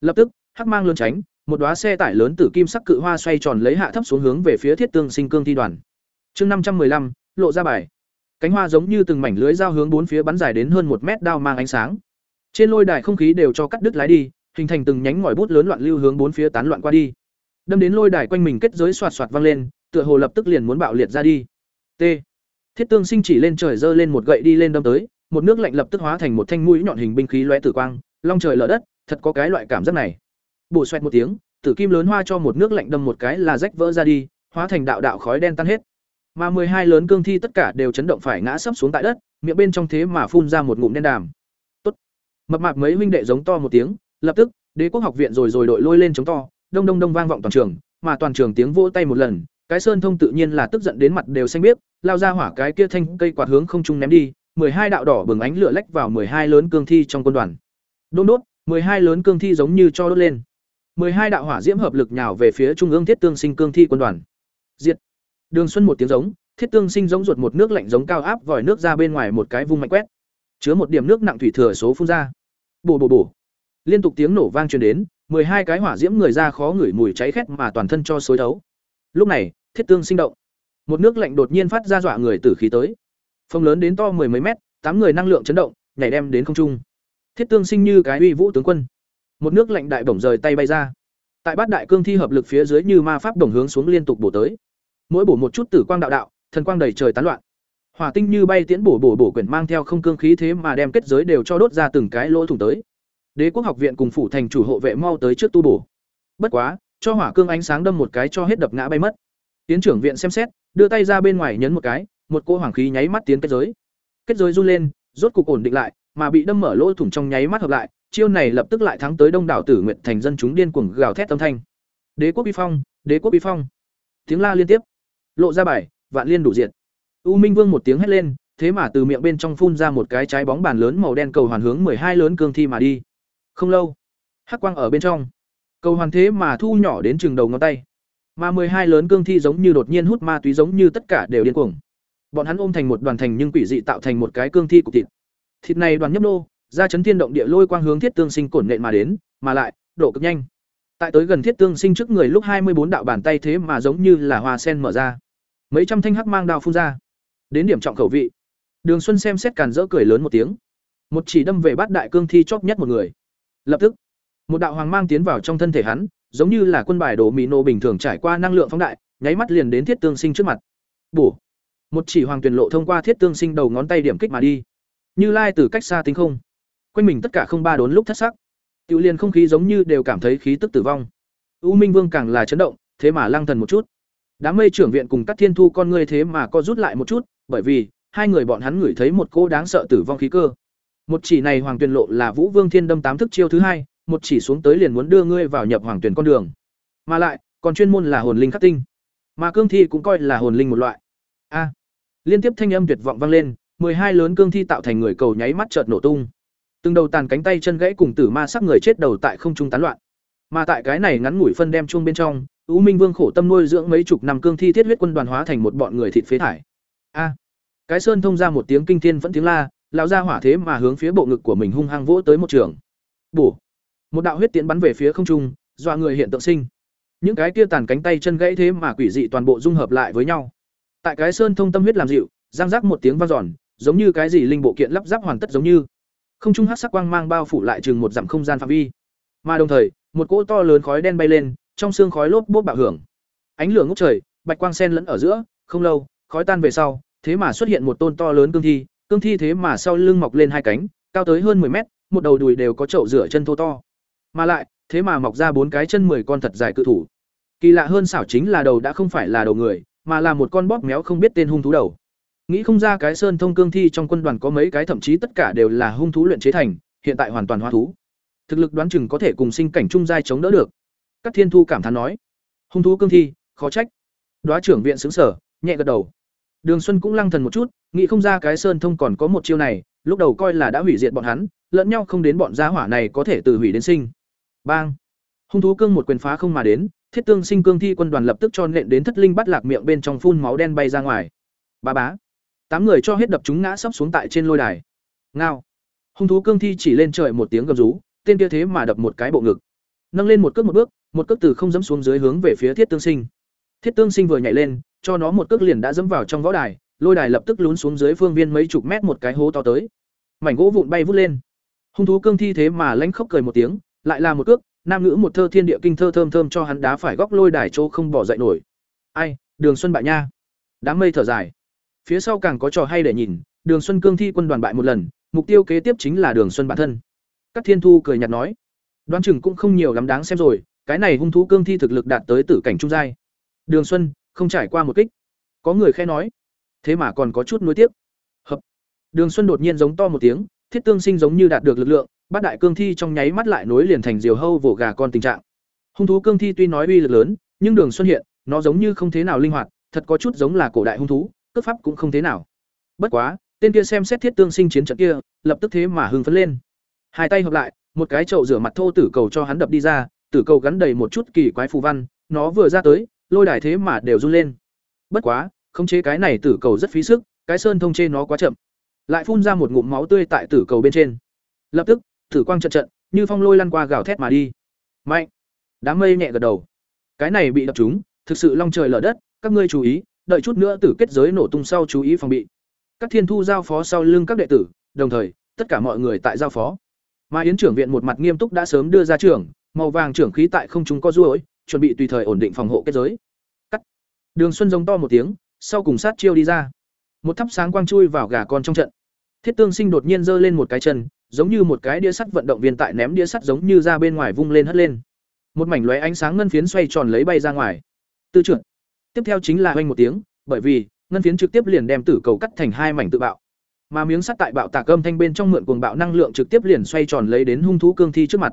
Lập tức, hắc mang lớn tránh, một đóa xe tải lớn tử kim sắc cự hoa xoay tròn lấy hạ thấp xuống hướng về phía Thiết Tương Sinh cương thi đoàn. Chương năm trăm lăm lộ ra bài. Cánh hoa giống như từng mảnh lưới dao hướng bốn phía bắn dài đến hơn một mét đao mang ánh sáng. Trên lôi đài không khí đều cho cắt đứt lái đi, hình thành từng nhánh ngòi bút lớn loạn lưu hướng bốn phía tán loạn qua đi. Đâm đến lôi đài quanh mình kết giới xoạt xoạt vang lên, tựa hồ lập tức liền muốn bạo liệt ra đi. T. Thiết Tương Sinh chỉ lên trời giơ lên một gậy đi lên đâm tới, một nước lạnh lập tức hóa thành một thanh mũi nhọn hình binh khí lóe tử quang, long trời lở đất, thật có cái loại cảm giác này. Bổ xoẹt một tiếng, tử kim lớn hoa cho một nước lạnh đâm một cái là rách vỡ ra đi, hóa thành đạo đạo khói đen tan hết. Mà hai lớn cương thi tất cả đều chấn động phải ngã sấp xuống tại đất, miệng bên trong thế mà phun ra một ngụm đen đàm. Tốt. Mập mạp mấy huynh đệ giống to một tiếng, lập tức, Đế quốc học viện rồi rồi đội lôi lên chống to, đông đông đông vang vọng toàn trường, mà toàn trường tiếng vỗ tay một lần, cái sơn thông tự nhiên là tức giận đến mặt đều xanh biếc, lao ra hỏa cái kia thanh cây quạt hướng không trung ném đi, hai đạo đỏ bừng ánh lửa lách vào hai lớn cương thi trong quân đoàn. Đôn đốt, hai lớn cương thi giống như cho đốt lên. hai đạo hỏa diễm hợp lực nhào về phía trung ương thiết tương sinh cương thi quân đoàn. Diệt. Đường Xuân một tiếng giống, thiết tương sinh giống ruột một nước lạnh giống cao áp vòi nước ra bên ngoài một cái vung mạnh quét. Chứa một điểm nước nặng thủy thừa số phun ra. Bổ bổ bổ. Liên tục tiếng nổ vang truyền đến, hai cái hỏa diễm người ra khó ngửi mùi cháy khét mà toàn thân cho xối đấu. Lúc này, thiết tương sinh động. Một nước lạnh đột nhiên phát ra dọa người tử khí tới. Phong lớn đến to mười mấy mét, tám người năng lượng chấn động, nhảy đem đến không trung. Thiết tương sinh như cái uy vũ tướng quân. Một nước lạnh đại bổng rời tay bay ra. Tại bát đại cương thi hợp lực phía dưới như ma pháp đồng hướng xuống liên tục bổ tới. Mỗi bổ một chút tử quang đạo đạo, thần quang đầy trời tán loạn. Hỏa tinh như bay tiễn bổ bổ bổ quyển mang theo không cương khí thế mà đem kết giới đều cho đốt ra từng cái lỗ thủng tới. Đế quốc học viện cùng phủ thành chủ hộ vệ mau tới trước tu bổ. Bất quá, cho hỏa cương ánh sáng đâm một cái cho hết đập ngã bay mất. Tiến trưởng viện xem xét, đưa tay ra bên ngoài nhấn một cái, một cô hoàng khí nháy mắt tiến kết giới. Kết giới run lên, rốt cục ổn định lại, mà bị đâm mở lỗ thủng trong nháy mắt hợp lại, chiêu này lập tức lại thắng tới đông đảo tử nguyện thành dân chúng điên cuồng gào thét âm thanh. Đế quốc bi phong, đế quốc bi phong. Tiếng la liên tiếp. Lộ ra bài, vạn liên đủ diệt. U Minh Vương một tiếng hét lên, thế mà từ miệng bên trong phun ra một cái trái bóng bàn lớn màu đen cầu hoàn hướng hai lớn cương thi mà đi. Không lâu, hắc quang ở bên trong. Cầu hoàn thế mà thu nhỏ đến chừng đầu ngón tay. Mà hai lớn cương thi giống như đột nhiên hút ma túy giống như tất cả đều điên cuồng. Bọn hắn ôm thành một đoàn thành nhưng quỷ dị tạo thành một cái cương thi cục thịt. Thịt này đoàn nhấp nô, ra chấn thiên động địa lôi quang hướng thiết tương sinh cổn nện mà đến, mà lại, độ cực nhanh. Tại tới gần thiết tương sinh trước người lúc hai mươi bốn đạo bàn tay thế mà giống như là hoa sen mở ra. Mấy trăm thanh hắc mang đao phun ra. Đến điểm trọng khẩu vị. Đường Xuân xem xét càn rỡ cười lớn một tiếng. Một chỉ đâm về bát đại cương thi chóp nhất một người. Lập tức, một đạo hoàng mang tiến vào trong thân thể hắn, giống như là quân bài đồ mỹ nô bình thường trải qua năng lượng phóng đại, nháy mắt liền đến thiết tương sinh trước mặt. Bổ. Một chỉ hoàng tuyển lộ thông qua thiết tương sinh đầu ngón tay điểm kích mà đi. Như lai từ cách xa tính không. Quanh mình tất cả không ba đốn lúc thất sắc. tự liền không khí giống như đều cảm thấy khí tức tử vong. U Minh Vương càng là chấn động, thế mà lăng thần một chút. Đám mây trưởng viện cùng các thiên thu con ngươi thế mà co rút lại một chút, bởi vì hai người bọn hắn ngửi thấy một cô đáng sợ tử vong khí cơ. Một chỉ này hoàng tuyển lộ là Vũ Vương Thiên Đâm tám thức chiêu thứ hai, một chỉ xuống tới liền muốn đưa ngươi vào nhập hoàng tuyển con đường. Mà lại, còn chuyên môn là hồn linh khắc tinh. Mà cương thi cũng coi là hồn linh một loại. A. liên tiếp thanh âm tuyệt vọng vang lên, hai lớn cương thi tạo thành người cầu nháy mắt chợt nổ tung. Từng đầu tàn cánh tay chân gãy cùng tử ma sắc người chết đầu tại không trung tán loạn. Mà tại cái này ngắn ngủi phân đem chuông bên trong, U Minh Vương khổ tâm nuôi dưỡng mấy chục năm cương thi thiết huyết quân đoàn hóa thành một bọn người thịt phế thải. A. cái sơn thông ra một tiếng kinh thiên vẫn tiếng la, lão ra hỏa thế mà hướng phía bộ ngực của mình hung hăng vỗ tới một trường. Bổ. Một đạo huyết tiến bắn về phía không trung, dọa người hiện tượng sinh. Những cái kia tàn cánh tay chân gãy thế mà quỷ dị toàn bộ dung hợp lại với nhau. Tại cái sơn thông tâm huyết làm dịu, răng rắc một tiếng vang giòn, giống như cái gì linh bộ kiện lắp ráp hoàn tất giống như. Không trung hắc sắc quang mang bao phủ lại chừng một dặm không gian phạm vi. Mà đồng thời, một cỗ to lớn khói đen bay lên, trong xương khói lốp bốp bạo hưởng. Ánh lửa ngút trời, bạch quang xen lẫn ở giữa, không lâu, khói tan về sau, thế mà xuất hiện một tôn to lớn cương thi, cương thi thế mà sau lưng mọc lên hai cánh, cao tới hơn 10 mét, một đầu đùi đều có chậu rửa chân thô to. Mà lại, thế mà mọc ra bốn cái chân mười con thật dài cự thủ. Kỳ lạ hơn xảo chính là đầu đã không phải là đầu người, mà là một con bóp méo không biết tên hung thú đầu. Nghĩ không ra cái sơn thông cương thi trong quân đoàn có mấy cái thậm chí tất cả đều là hung thú luyện chế thành, hiện tại hoàn toàn hóa thú. Thực lực đoán chừng có thể cùng sinh cảnh trung giai chống đỡ được. Các Thiên Thu cảm thán nói, hung thú cương thi, khó trách. Đoá trưởng viện xứng sở, nhẹ gật đầu. Đường Xuân cũng lăng thần một chút, nghĩ không ra cái sơn thông còn có một chiêu này, lúc đầu coi là đã hủy diệt bọn hắn, lẫn nhau không đến bọn gia hỏa này có thể từ hủy đến sinh. Bang! Hung thú cương một quyền phá không mà đến, Thiết Tương Sinh cương thi quân đoàn lập tức cho nện đến thất linh bắt lạc miệng bên trong phun máu đen bay ra ngoài. Ba bá! Tám người cho hết đập chúng ngã sắp xuống tại trên lôi đài. Ngao! Hung thú cương thi chỉ lên trời một tiếng gầm rú, tên kia thế mà đập một cái bộ ngực. Nâng lên một cước một bước, một cước từ không dẫm xuống dưới hướng về phía Thiết Tương Sinh. Thiết Tương Sinh vừa nhảy lên, cho nó một cước liền đã dẫm vào trong võ đài, lôi đài lập tức lún xuống dưới phương viên mấy chục mét một cái hố to tới. Mảnh gỗ vụn bay vút lên. Hung thú cương thi thế mà lánh khóc cười một tiếng, lại là một cước, nam ngữ một thơ thiên địa kinh thơ thơm thơm cho hắn đá phải góc lôi đài chỗ không bỏ dậy nổi. Ai, Đường Xuân bại nha. Đám mây thở dài. Phía sau càng có trò hay để nhìn, Đường Xuân cương thi quân đoàn bại một lần, mục tiêu kế tiếp chính là Đường Xuân bản thân. Các Thiên Thu cười nhạt nói, đoán chừng cũng không nhiều lắm đáng xem rồi, cái này hung thú cương thi thực lực đạt tới tử cảnh trung giai. Đường Xuân không trải qua một kích. Có người khe nói, thế mà còn có chút nuối tiếc. Hợp. Đường Xuân đột nhiên giống to một tiếng, thiết tương sinh giống như đạt được lực lượng, bát đại cương thi trong nháy mắt lại nối liền thành diều hâu vỗ gà con tình trạng. Hung thú cương thi tuy nói uy lực lớn, nhưng Đường Xuân hiện, nó giống như không thế nào linh hoạt, thật có chút giống là cổ đại hung thú, cước pháp cũng không thế nào. Bất quá, tên kia xem xét thiết tương sinh chiến trận kia, lập tức thế mà hưng phấn lên. Hai tay hợp lại, một cái chậu rửa mặt thô tử cầu cho hắn đập đi ra, tử cầu gắn đầy một chút kỳ quái phù văn, nó vừa ra tới, lôi đài thế mà đều run lên. Bất quá, khống chế cái này tử cầu rất phí sức, cái sơn thông chê nó quá chậm. Lại phun ra một ngụm máu tươi tại tử cầu bên trên. Lập tức, tử quang trận trận, như phong lôi lăn qua gào thét mà đi. Mạnh. Đám mây nhẹ gật đầu. Cái này bị đập trúng, thực sự long trời lở đất, các ngươi chú ý, đợi chút nữa tử kết giới nổ tung sau chú ý phòng bị. Các thiên thu giao phó sau lưng các đệ tử, đồng thời, tất cả mọi người tại giao phó. Mà Yến trưởng viện một mặt nghiêm túc đã sớm đưa ra trưởng, màu vàng trưởng khí tại không trung co duỗi, chuẩn bị tùy thời ổn định phòng hộ kết giới. Cắt. Đường Xuân giống to một tiếng, sau cùng sát chiêu đi ra. Một thắp sáng quang chui vào gà con trong trận. Thiết Tương Sinh đột nhiên giơ lên một cái chân, giống như một cái đĩa sắt vận động viên tại ném đĩa sắt giống như ra bên ngoài vung lên hất lên. Một mảnh lóe ánh sáng ngân phiến xoay tròn lấy bay ra ngoài. Tư trưởng. Tiếp theo chính là oanh một tiếng, bởi vì ngân phiến trực tiếp liền đem tử cầu cắt thành hai mảnh tự bạo. Mà miếng sắt tại bạo tạc âm thanh bên trong mượn cuồng bạo năng lượng trực tiếp liền xoay tròn lấy đến hung thú cương thi trước mặt.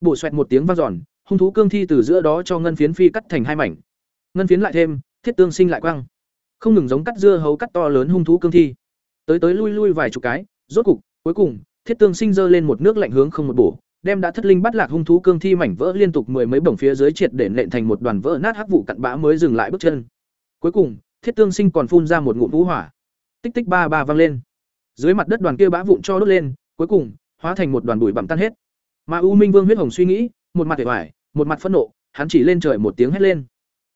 Bổ xoẹt một tiếng vang giòn hung thú cương thi từ giữa đó cho ngân phiến phi cắt thành hai mảnh. Ngân phiến lại thêm, thiết tương sinh lại quăng. Không ngừng giống cắt dưa hấu cắt to lớn hung thú cương thi. Tới tới lui lui vài chục cái, rốt cục, cuối cùng, thiết tương sinh giơ lên một nước lạnh hướng không một bổ, đem đã thất linh bắt lạc hung thú cương thi mảnh vỡ liên tục mười mấy bổng phía dưới triệt để nện thành một đoàn vỡ nát hắc vụ cặn bã mới dừng lại bước chân. Cuối cùng, thiết tương sinh còn phun ra một ngụm vũ hỏa. Tích tích ba ba vang lên. Dưới mặt đất đoàn kia bã vụn cho đốt lên, cuối cùng, hóa thành một đoàn bụi bặm tan hết. Mà U Minh Vương huyết hồng suy nghĩ, một mặt vẻ vải, một mặt phẫn nộ, hắn chỉ lên trời một tiếng hét lên.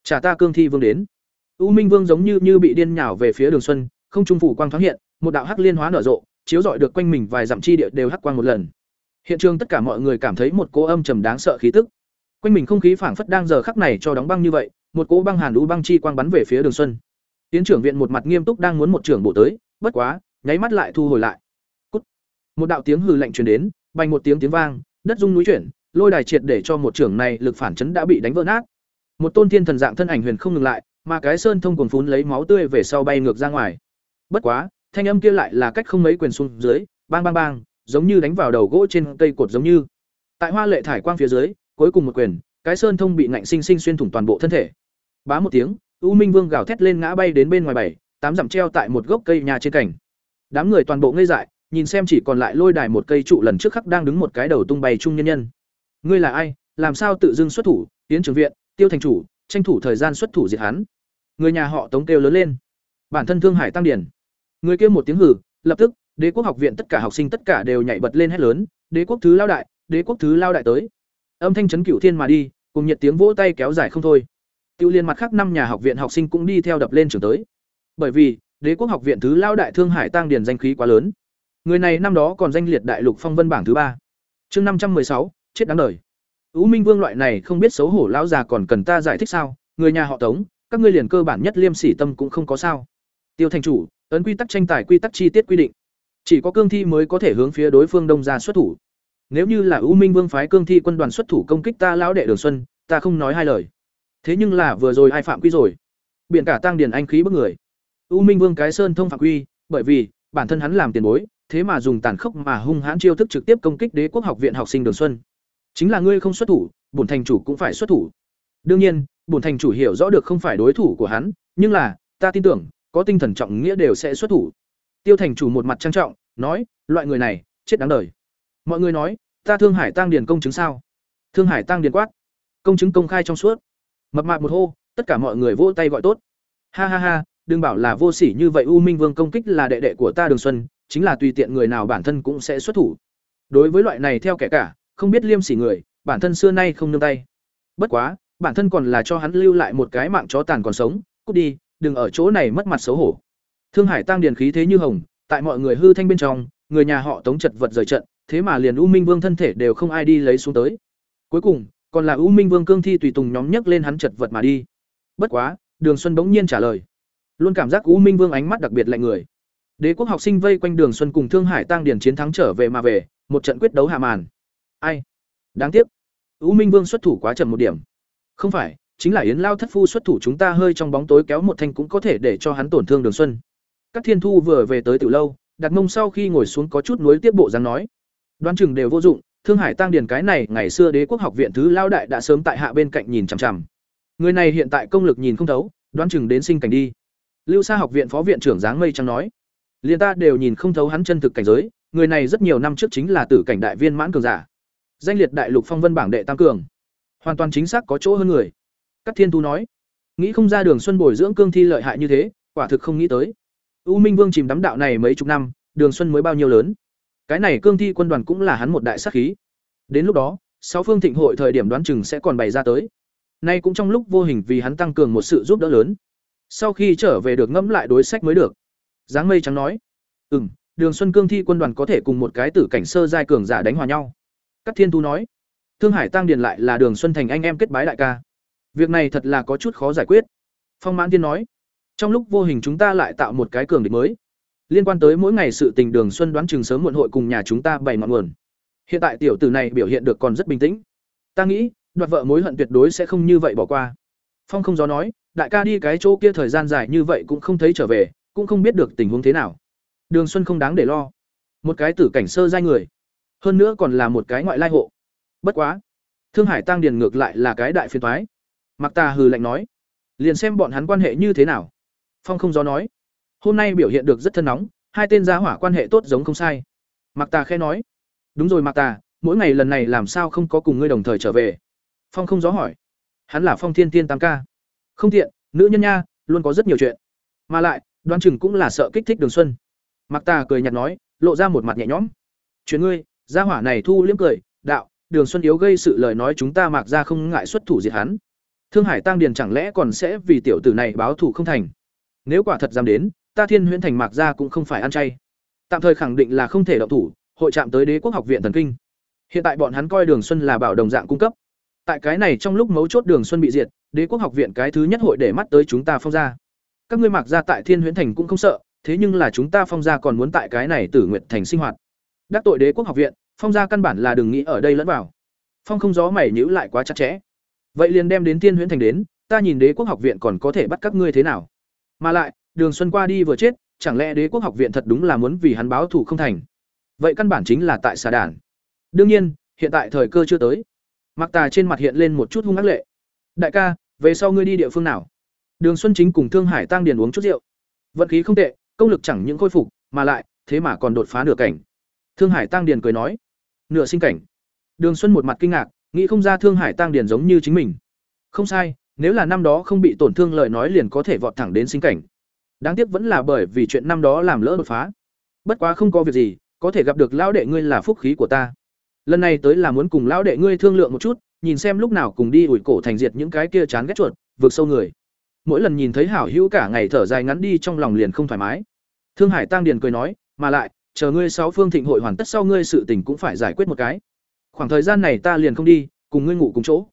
Chả ta cương thi vương đến." U Minh Vương giống như như bị điên nhào về phía Đường Xuân, không trung phủ quang thoáng hiện, một đạo hắc liên hóa nở rộ, chiếu rọi được quanh mình vài dặm chi địa đều hắc quang một lần. Hiện trường tất cả mọi người cảm thấy một cỗ âm trầm đáng sợ khí tức. Quanh mình không khí phảng phất đang giờ khắc này cho đóng băng như vậy, một cỗ băng hàn lũ băng chi quang bắn về phía Đường Xuân. Tiến trưởng viện một mặt nghiêm túc đang muốn một trưởng bộ tới, bất quá, nháy mắt lại thu hồi lại. Cút. Một đạo tiếng hừ lạnh truyền đến, bành một tiếng tiếng vang, đất rung núi chuyển, lôi đài triệt để cho một trưởng này lực phản chấn đã bị đánh vỡ nát. Một tôn thiên thần dạng thân ảnh huyền không ngừng lại, mà cái sơn thông cuồng phún lấy máu tươi về sau bay ngược ra ngoài. Bất quá, thanh âm kia lại là cách không mấy quyền xuống dưới, bang bang bang, giống như đánh vào đầu gỗ trên cây cột giống như. Tại hoa lệ thải quang phía dưới, cuối cùng một quyền, cái sơn thông bị ngạnh sinh sinh xuyên thủng toàn bộ thân thể. Bá một tiếng, U Minh Vương gào thét lên ngã bay đến bên ngoài bảy, tám dặm treo tại một gốc cây nhà trên cảnh. Đám người toàn bộ ngây dại, nhìn xem chỉ còn lại lôi đài một cây trụ lần trước khắc đang đứng một cái đầu tung bay trung nhân nhân. Ngươi là ai, làm sao tự dưng xuất thủ, tiến trưởng viện, tiêu thành chủ, tranh thủ thời gian xuất thủ diệt hắn. Người nhà họ Tống kêu lớn lên. Bản thân Thương Hải tăng điển. Người kêu một tiếng hử, lập tức, Đế quốc học viện tất cả học sinh tất cả đều nhảy bật lên hét lớn, Đế quốc thứ lao đại, Đế quốc thứ lao đại tới. Âm thanh chấn cửu thiên mà đi, cùng nhiệt tiếng vỗ tay kéo dài không thôi. Tiêu liên mặt khác năm nhà học viện học sinh cũng đi theo đập lên trường tới. Bởi vì, Đế quốc học viện thứ lao đại Thương Hải tăng điển danh khí quá lớn. Người này năm đó còn danh liệt đại lục phong vân bảng thứ ba. Chương năm trăm sáu, chết đáng đời. Ú Minh Vương loại này không biết xấu hổ lão già còn cần ta giải thích sao? Người nhà họ Tống, các ngươi liền cơ bản nhất liêm sỉ tâm cũng không có sao. Tiêu thành chủ, ấn quy tắc tranh tài quy tắc chi tiết quy định, chỉ có cương thi mới có thể hướng phía đối phương đông ra xuất thủ. nếu như là U Minh Vương phái cương thi quân đoàn xuất thủ công kích ta lão đệ Đường Xuân, ta không nói hai lời. Thế nhưng là vừa rồi ai phạm quy rồi? Biển cả tăng điền anh khí bức người. U Minh Vương cái sơn thông phạm quy, bởi vì bản thân hắn làm tiền bối, thế mà dùng tàn khốc mà hung hãn chiêu thức trực tiếp công kích Đế quốc học viện học sinh Đường Xuân. Chính là ngươi không xuất thủ, bổn thành chủ cũng phải xuất thủ. Đương nhiên, bổn thành chủ hiểu rõ được không phải đối thủ của hắn, nhưng là, ta tin tưởng, có tinh thần trọng nghĩa đều sẽ xuất thủ. Tiêu thành chủ một mặt trang trọng, nói, loại người này, chết đáng đời. Mọi người nói, ta Thương Hải Tăng Điền công chứng sao? Thương Hải Tăng Điền quát. Công chứng công khai trong suốt. Mập mạp một hô, tất cả mọi người vỗ tay gọi tốt. Ha ha ha, đừng bảo là vô sỉ như vậy U Minh Vương công kích là đệ đệ của ta Đường Xuân, chính là tùy tiện người nào bản thân cũng sẽ xuất thủ. Đối với loại này theo kẻ cả, không biết liêm sỉ người, bản thân xưa nay không nương tay. Bất quá, bản thân còn là cho hắn lưu lại một cái mạng chó tàn còn sống, cút đi, đừng ở chỗ này mất mặt xấu hổ. Thương Hải tăng điền khí thế như hồng, tại mọi người hư thanh bên trong, người nhà họ Tống chật vật rời trận, thế mà liền U Minh Vương thân thể đều không ai đi lấy xuống tới. Cuối cùng, còn là U Minh Vương cương thi tùy tùng nhóm nhấc lên hắn chật vật mà đi. Bất quá, Đường Xuân bỗng nhiên trả lời, luôn cảm giác U Minh Vương ánh mắt đặc biệt lạnh người. Đế quốc học sinh vây quanh Đường Xuân cùng Thương Hải Tăng Điền chiến thắng trở về mà về, một trận quyết đấu hạ màn. Ai? Đáng tiếc, U Minh Vương xuất thủ quá chậm một điểm. Không phải, chính là Yến Lao thất phu xuất thủ chúng ta hơi trong bóng tối kéo một thanh cũng có thể để cho hắn tổn thương Đường Xuân. Các Thiên Thu vừa về tới từ lâu, đặt mông sau khi ngồi xuống có chút nuối tiếc bộ dáng nói, đoán chừng đều vô dụng, Thương Hải Tăng Điền cái này ngày xưa Đế quốc học viện thứ lao đại đã sớm tại hạ bên cạnh nhìn chằm chằm. Người này hiện tại công lực nhìn không thấu, đoán chừng đến sinh cảnh đi. Lưu Sa học viện phó viện trưởng dáng mây trắng nói, liền ta đều nhìn không thấu hắn chân thực cảnh giới, người này rất nhiều năm trước chính là tử cảnh đại viên mãn cường giả. Danh liệt đại lục phong vân bảng đệ tam cường. Hoàn toàn chính xác có chỗ hơn người. Các Thiên Thu nói, nghĩ không ra Đường Xuân bồi dưỡng cương thi lợi hại như thế, quả thực không nghĩ tới. U Minh Vương chìm đắm đạo này mấy chục năm, Đường Xuân mới bao nhiêu lớn. Cái này cương thi quân đoàn cũng là hắn một đại sát khí. Đến lúc đó, sáu phương thịnh hội thời điểm đoán chừng sẽ còn bày ra tới. Nay cũng trong lúc vô hình vì hắn tăng cường một sự giúp đỡ lớn. Sau khi trở về được ngẫm lại đối sách mới được. Giáng Mây trắng nói, "Ừm, Đường Xuân Cương thi quân đoàn có thể cùng một cái tử cảnh sơ giai cường giả đánh hòa nhau." Cát Thiên Thu nói, "Thương Hải Tăng Điền lại là Đường Xuân thành anh em kết bái đại ca. Việc này thật là có chút khó giải quyết." Phong Mãn Tiên nói, "Trong lúc vô hình chúng ta lại tạo một cái cường địch mới. Liên quan tới mỗi ngày sự tình Đường Xuân đoán chừng sớm muộn hội cùng nhà chúng ta bày ngọn nguồn. Hiện tại tiểu tử này biểu hiện được còn rất bình tĩnh. Ta nghĩ, đoạt vợ mối hận tuyệt đối sẽ không như vậy bỏ qua." Phong không gió nói, đại ca đi cái chỗ kia thời gian dài như vậy cũng không thấy trở về, cũng không biết được tình huống thế nào. Đường Xuân không đáng để lo. Một cái tử cảnh sơ giai người, hơn nữa còn là một cái ngoại lai hộ. Bất quá, Thương Hải Tăng Điền ngược lại là cái đại phiền toái. Mặc Tà hừ lạnh nói, liền xem bọn hắn quan hệ như thế nào. Phong không gió nói, hôm nay biểu hiện được rất thân nóng, hai tên gia hỏa quan hệ tốt giống không sai. Mặc Tà khẽ nói, đúng rồi Mặc Tà, mỗi ngày lần này làm sao không có cùng ngươi đồng thời trở về? Phong không gió hỏi, hắn là Phong Thiên Tiên Tam ca. Không tiện, nữ nhân nha, luôn có rất nhiều chuyện. Mà lại, đoán chừng cũng là sợ kích thích Đường Xuân. Mặc Tà cười nhạt nói, lộ ra một mặt nhẹ nhõm. "Chuyện ngươi, gia hỏa này thu liễm cười, đạo, Đường Xuân yếu gây sự lời nói chúng ta mặc ra không ngại xuất thủ diệt hắn. Thương Hải Tăng Điền chẳng lẽ còn sẽ vì tiểu tử này báo thù không thành? Nếu quả thật dám đến, ta Thiên Huyễn Thành mặc Gia cũng không phải ăn chay. Tạm thời khẳng định là không thể động thủ, hội chạm tới Đế quốc học viện thần kinh. Hiện tại bọn hắn coi Đường Xuân là bảo đồng dạng cung cấp. Tại cái này trong lúc mấu chốt Đường Xuân bị diệt, Đế quốc học viện cái thứ nhất hội để mắt tới chúng ta phong ra các ngươi mặc ra tại thiên huyễn thành cũng không sợ, thế nhưng là chúng ta phong gia còn muốn tại cái này tử nguyện thành sinh hoạt. Đắc tội đế quốc học viện, phong gia căn bản là đừng nghĩ ở đây lẫn vào. Phong không gió mày nhữ lại quá chặt chẽ. Vậy liền đem đến thiên huyễn thành đến, ta nhìn đế quốc học viện còn có thể bắt các ngươi thế nào? Mà lại, đường xuân qua đi vừa chết, chẳng lẽ đế quốc học viện thật đúng là muốn vì hắn báo thù không thành? Vậy căn bản chính là tại xà đản đương nhiên, hiện tại thời cơ chưa tới. Mặc tà trên mặt hiện lên một chút hung ác lệ. Đại ca, về sau ngươi đi địa phương nào? Đường Xuân Chính cùng Thương Hải Tăng Điền uống chút rượu. Vận khí không tệ, công lực chẳng những khôi phục, mà lại, thế mà còn đột phá nửa cảnh. Thương Hải Tăng Điền cười nói, nửa sinh cảnh. Đường Xuân một mặt kinh ngạc, nghĩ không ra Thương Hải Tăng Điền giống như chính mình. Không sai, nếu là năm đó không bị tổn thương lời nói liền có thể vọt thẳng đến sinh cảnh. Đáng tiếc vẫn là bởi vì chuyện năm đó làm lỡ đột phá. Bất quá không có việc gì, có thể gặp được lão đệ ngươi là phúc khí của ta. Lần này tới là muốn cùng lão đệ ngươi thương lượng một chút, nhìn xem lúc nào cùng đi ủi cổ thành diệt những cái kia chán ghét chuột, vượt sâu người mỗi lần nhìn thấy hảo hữu cả ngày thở dài ngắn đi trong lòng liền không thoải mái. Thương hải tăng điền cười nói, mà lại, chờ ngươi sáu phương thịnh hội hoàn tất sau ngươi sự tình cũng phải giải quyết một cái. Khoảng thời gian này ta liền không đi, cùng ngươi ngủ cùng chỗ.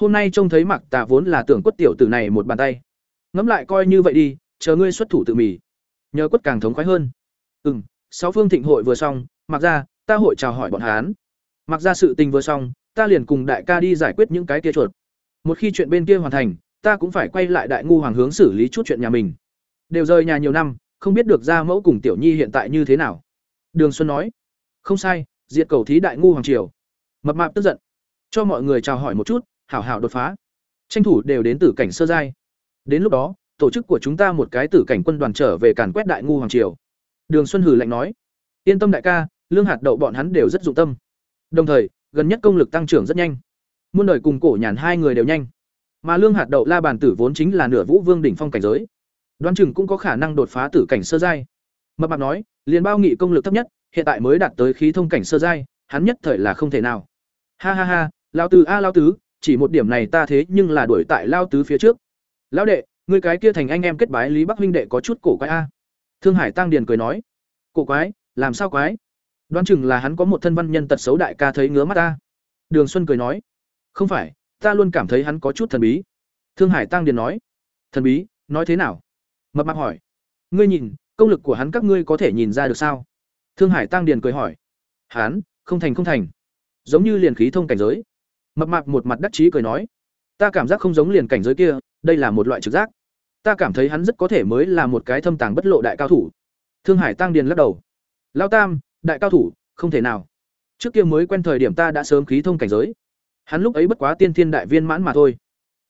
Hôm nay trông thấy mặc tà vốn là tưởng quất tiểu tử này một bàn tay. Ngẫm lại coi như vậy đi, chờ ngươi xuất thủ tự mì nhờ quất càng thống khoái hơn. Ừ m sáu phương thịnh hội vừa xong mặc ra ta hội chào hỏi bọn hán mặc ra sự tình vừa xong, ta liền cùng đại ca đi giải quyết những cái kia chuột. Một khi chuyện bên kia hoàn thành ta cũng phải quay lại đại ngu hoàng hướng xử lý chút chuyện nhà mình. Đều rời nhà nhiều năm, không biết được ra mẫu cùng tiểu nhi hiện tại như thế nào. Đường xuân nói, không sai, diệt cầu thí đại ngu hoàng triều. Mập mạp tức giận, cho mọi người chào hỏi một chút, hảo hảo đột phá. Tranh thủ đều đến tử cảnh sơ giai. Đến lúc đó, tổ chức của chúng ta một cái tử cảnh quân đoàn trở về càn quét đại ngu hoàng triều. Đường xuân hử lạnh nói, yên tâm đại ca, lương hạt đậu bọn hắn đều rất dụng tâm. Đồng thời, gần nhất công lực tăng trưởng rất nhanh. Muôn đời cùng cổ nhàn hai người đều nhanh mà lương hạt đậu la bàn tử vốn chính là nửa vũ vương đỉnh phong cảnh giới. Đoán chừng cũng có khả năng đột phá tử cảnh sơ giai. Mập mạp nói, liền bao nghị công lực thấp nhất, hiện tại mới đạt tới khí thông cảnh sơ giai, hắn nhất thời là không thể nào. Ha ha ha lao tứ a lao tứ, chỉ một điểm này ta thế nhưng là đuổi tại lao tứ phía trước. Lão đệ người cái kia thành anh em kết bái lý bắc huynh đệ có chút cổ quái a. Thương hải tăng điền cười nói, cổ quái, làm sao quái? Đoán chừng là hắn có một thân văn nhân tật xấu đại ca thấy ngứa mắt ta đường xuân cười nói, không phải ta luôn cảm thấy hắn có chút thần bí. Thương hải tăng điền nói. Thần bí, nói thế nào? Mập mạp hỏi. Ngươi nhìn, công lực của hắn các ngươi có thể nhìn ra được sao? Thương hải tăng điền cười hỏi. Hắn, không thành không thành. Giống như liền khí thông cảnh giới. Mập mạp một mặt đắc chí cười nói. Ta cảm giác không giống liền cảnh giới kia, đây là một loại trực giác. Ta cảm thấy hắn rất có thể mới là một cái thâm tàng bất lộ đại cao thủ. Thương hải tăng điền lắc đầu. Lao tam, đại cao thủ, không thể nào. Trước kia mới quen thời điểm ta đã sớm khí thông cảnh giới hắn lúc ấy bất quá tiên thiên đại viên mãn mà thôi.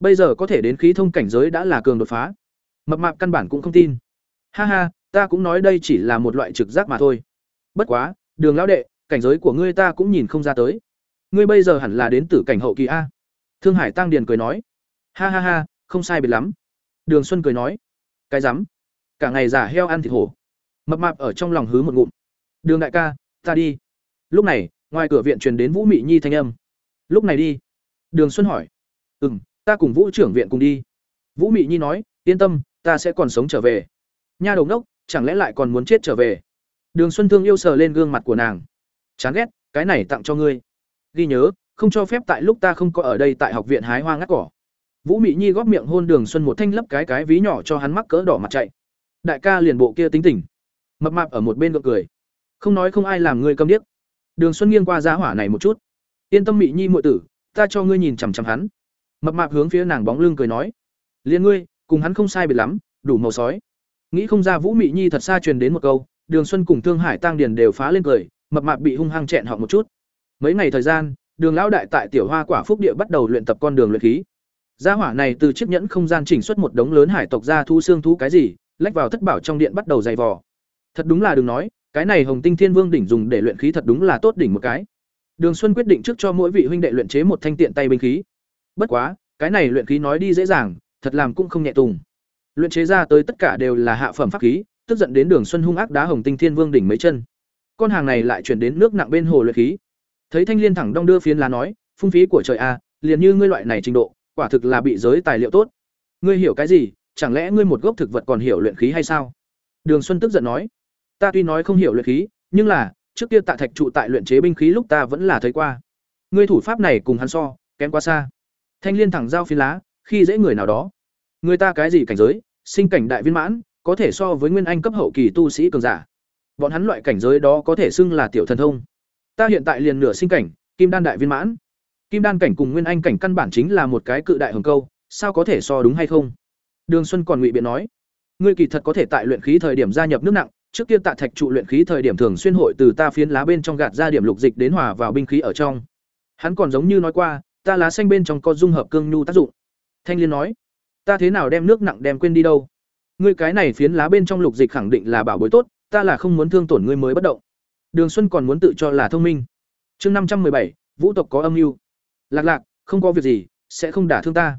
Bây giờ có thể đến khí thông cảnh giới đã là cường đột phá. Mập mạp căn bản cũng không tin. Ha ha, ta cũng nói đây chỉ là một loại trực giác mà thôi. Bất quá, đường lão đệ, cảnh giới của ngươi ta cũng nhìn không ra tới. Ngươi bây giờ hẳn là đến tử cảnh hậu kỳ a. Thương hải tăng điền cười nói. Ha ha ha, không sai biệt lắm. Đường xuân cười nói. Cái rắm. Cả ngày giả heo ăn thịt hổ. Mập mạp ở trong lòng hứ một ngụm. Đường đại ca, ta đi. Lúc này, ngoài cửa viện truyền đến vũ mị nhi thanh âm lúc này đi. Đường xuân hỏi. Ừ m ta cùng vũ trưởng viện cùng đi. Vũ mị nhi nói, yên tâm, ta sẽ còn sống trở về. Nha đầu ngốc, chẳng lẽ lại còn muốn chết trở về? Đường xuân thương yêu sờ lên gương mặt của nàng. Chán ghét, cái này tặng cho ngươi. Ghi nhớ, không cho phép tại lúc ta không có ở đây tại học viện hái hoa ngắt cỏ. Vũ mị nhi góp miệng hôn đường xuân một thanh lấp cái cái ví nhỏ cho hắn mắc cỡ đỏ mặt chạy. Đại ca liền bộ kia tính tình. Mập mạp ở một bên gượng cười. Không nói không ai làm ngươi câm điếc. Đường xuân nghiêng qua giá hỏa này một chút yên tâm mị nhi muội tử, ta cho ngươi nhìn chằm chằm hắn. Mập mạp hướng phía nàng bóng lưng cười nói liền ngươi, cùng hắn không sai biệt lắm, đủ màu sói. Nghĩ không ra vũ mị nhi thật xa truyền đến một câu, đường xuân cùng thương hải tăng điền đều phá lên cười, mập mạp bị hung hăng chẹn họ một chút. Mấy ngày thời gian, đường lão đại tại tiểu hoa quả phúc địa bắt đầu luyện tập con đường luyện khí. Gia hỏa này từ chiếc nhẫn không gian chỉnh xuất một đống lớn hải tộc ra thu xương thú cái gì, lách vào thất bảo trong điện bắt đầu dày vò. Thật đúng là đừng nói, cái này hồng tinh thiên vương đỉnh dùng để luyện khí thật đúng là tốt đỉnh một cái đường xuân quyết định trước cho mỗi vị huynh đệ luyện chế một thanh tiện tay binh khí. Bất quá, cái này luyện khí nói đi dễ dàng, thật làm cũng không nhẹ tùng. Luyện chế ra tới tất cả đều là hạ phẩm pháp khí, tức giận đến đường xuân hung ác đá hồng tinh thiên vương đỉnh mấy chân. Con hàng này lại chuyển đến nước nặng bên hồ luyện khí. Thấy thanh liên thẳng đong đưa phiến lá nói, phung phí của trời a, liền như ngươi loại này trình độ, quả thực là bị giới tài liệu tốt. Ngươi hiểu cái gì, chẳng lẽ ngươi một gốc thực vật còn hiểu luyện khí hay sao? Đường xuân tức giận nói, ta tuy nói không hiểu luyện khí, nhưng là trước kia tạ thạch trụ tại luyện chế binh khí lúc ta vẫn là thấy qua. Ngươi thủ pháp này cùng hắn so, kém quá xa. Thanh liên thẳng giao phi lá, khi dễ người nào đó. Người ta cái gì cảnh giới, sinh cảnh đại viên mãn, có thể so với nguyên anh cấp hậu kỳ tu sĩ cường giả. Bọn hắn loại cảnh giới đó có thể xưng là tiểu thần thông. Ta hiện tại liền nửa sinh cảnh, kim đan đại viên mãn. Kim đan cảnh cùng nguyên anh cảnh căn bản chính là một cái cự đại hồng câu, sao có thể so đúng hay không? Đường xuân còn ngụy biện nói. Ngươi kỳ thật có thể tại luyện khí thời điểm gia nhập nước nặng trước kia tạ thạch trụ luyện khí thời điểm thường xuyên hội từ ta phiến lá bên trong gạt ra điểm lục dịch đến hòa vào binh khí ở trong. Hắn còn giống như nói qua, ta lá xanh bên trong có dung hợp cương nhu tác dụng. Thanh liên nói, ta thế nào đem nước nặng đem quên đi đâu? Ngươi cái này phiến lá bên trong lục dịch khẳng định là bảo bối tốt, ta là không muốn thương tổn ngươi mới bất động. Đường xuân còn muốn tự cho là thông minh. Chương năm trăm bảy, vũ tộc có âm mưu. Lạc lạc, không có việc gì, sẽ không đả thương ta.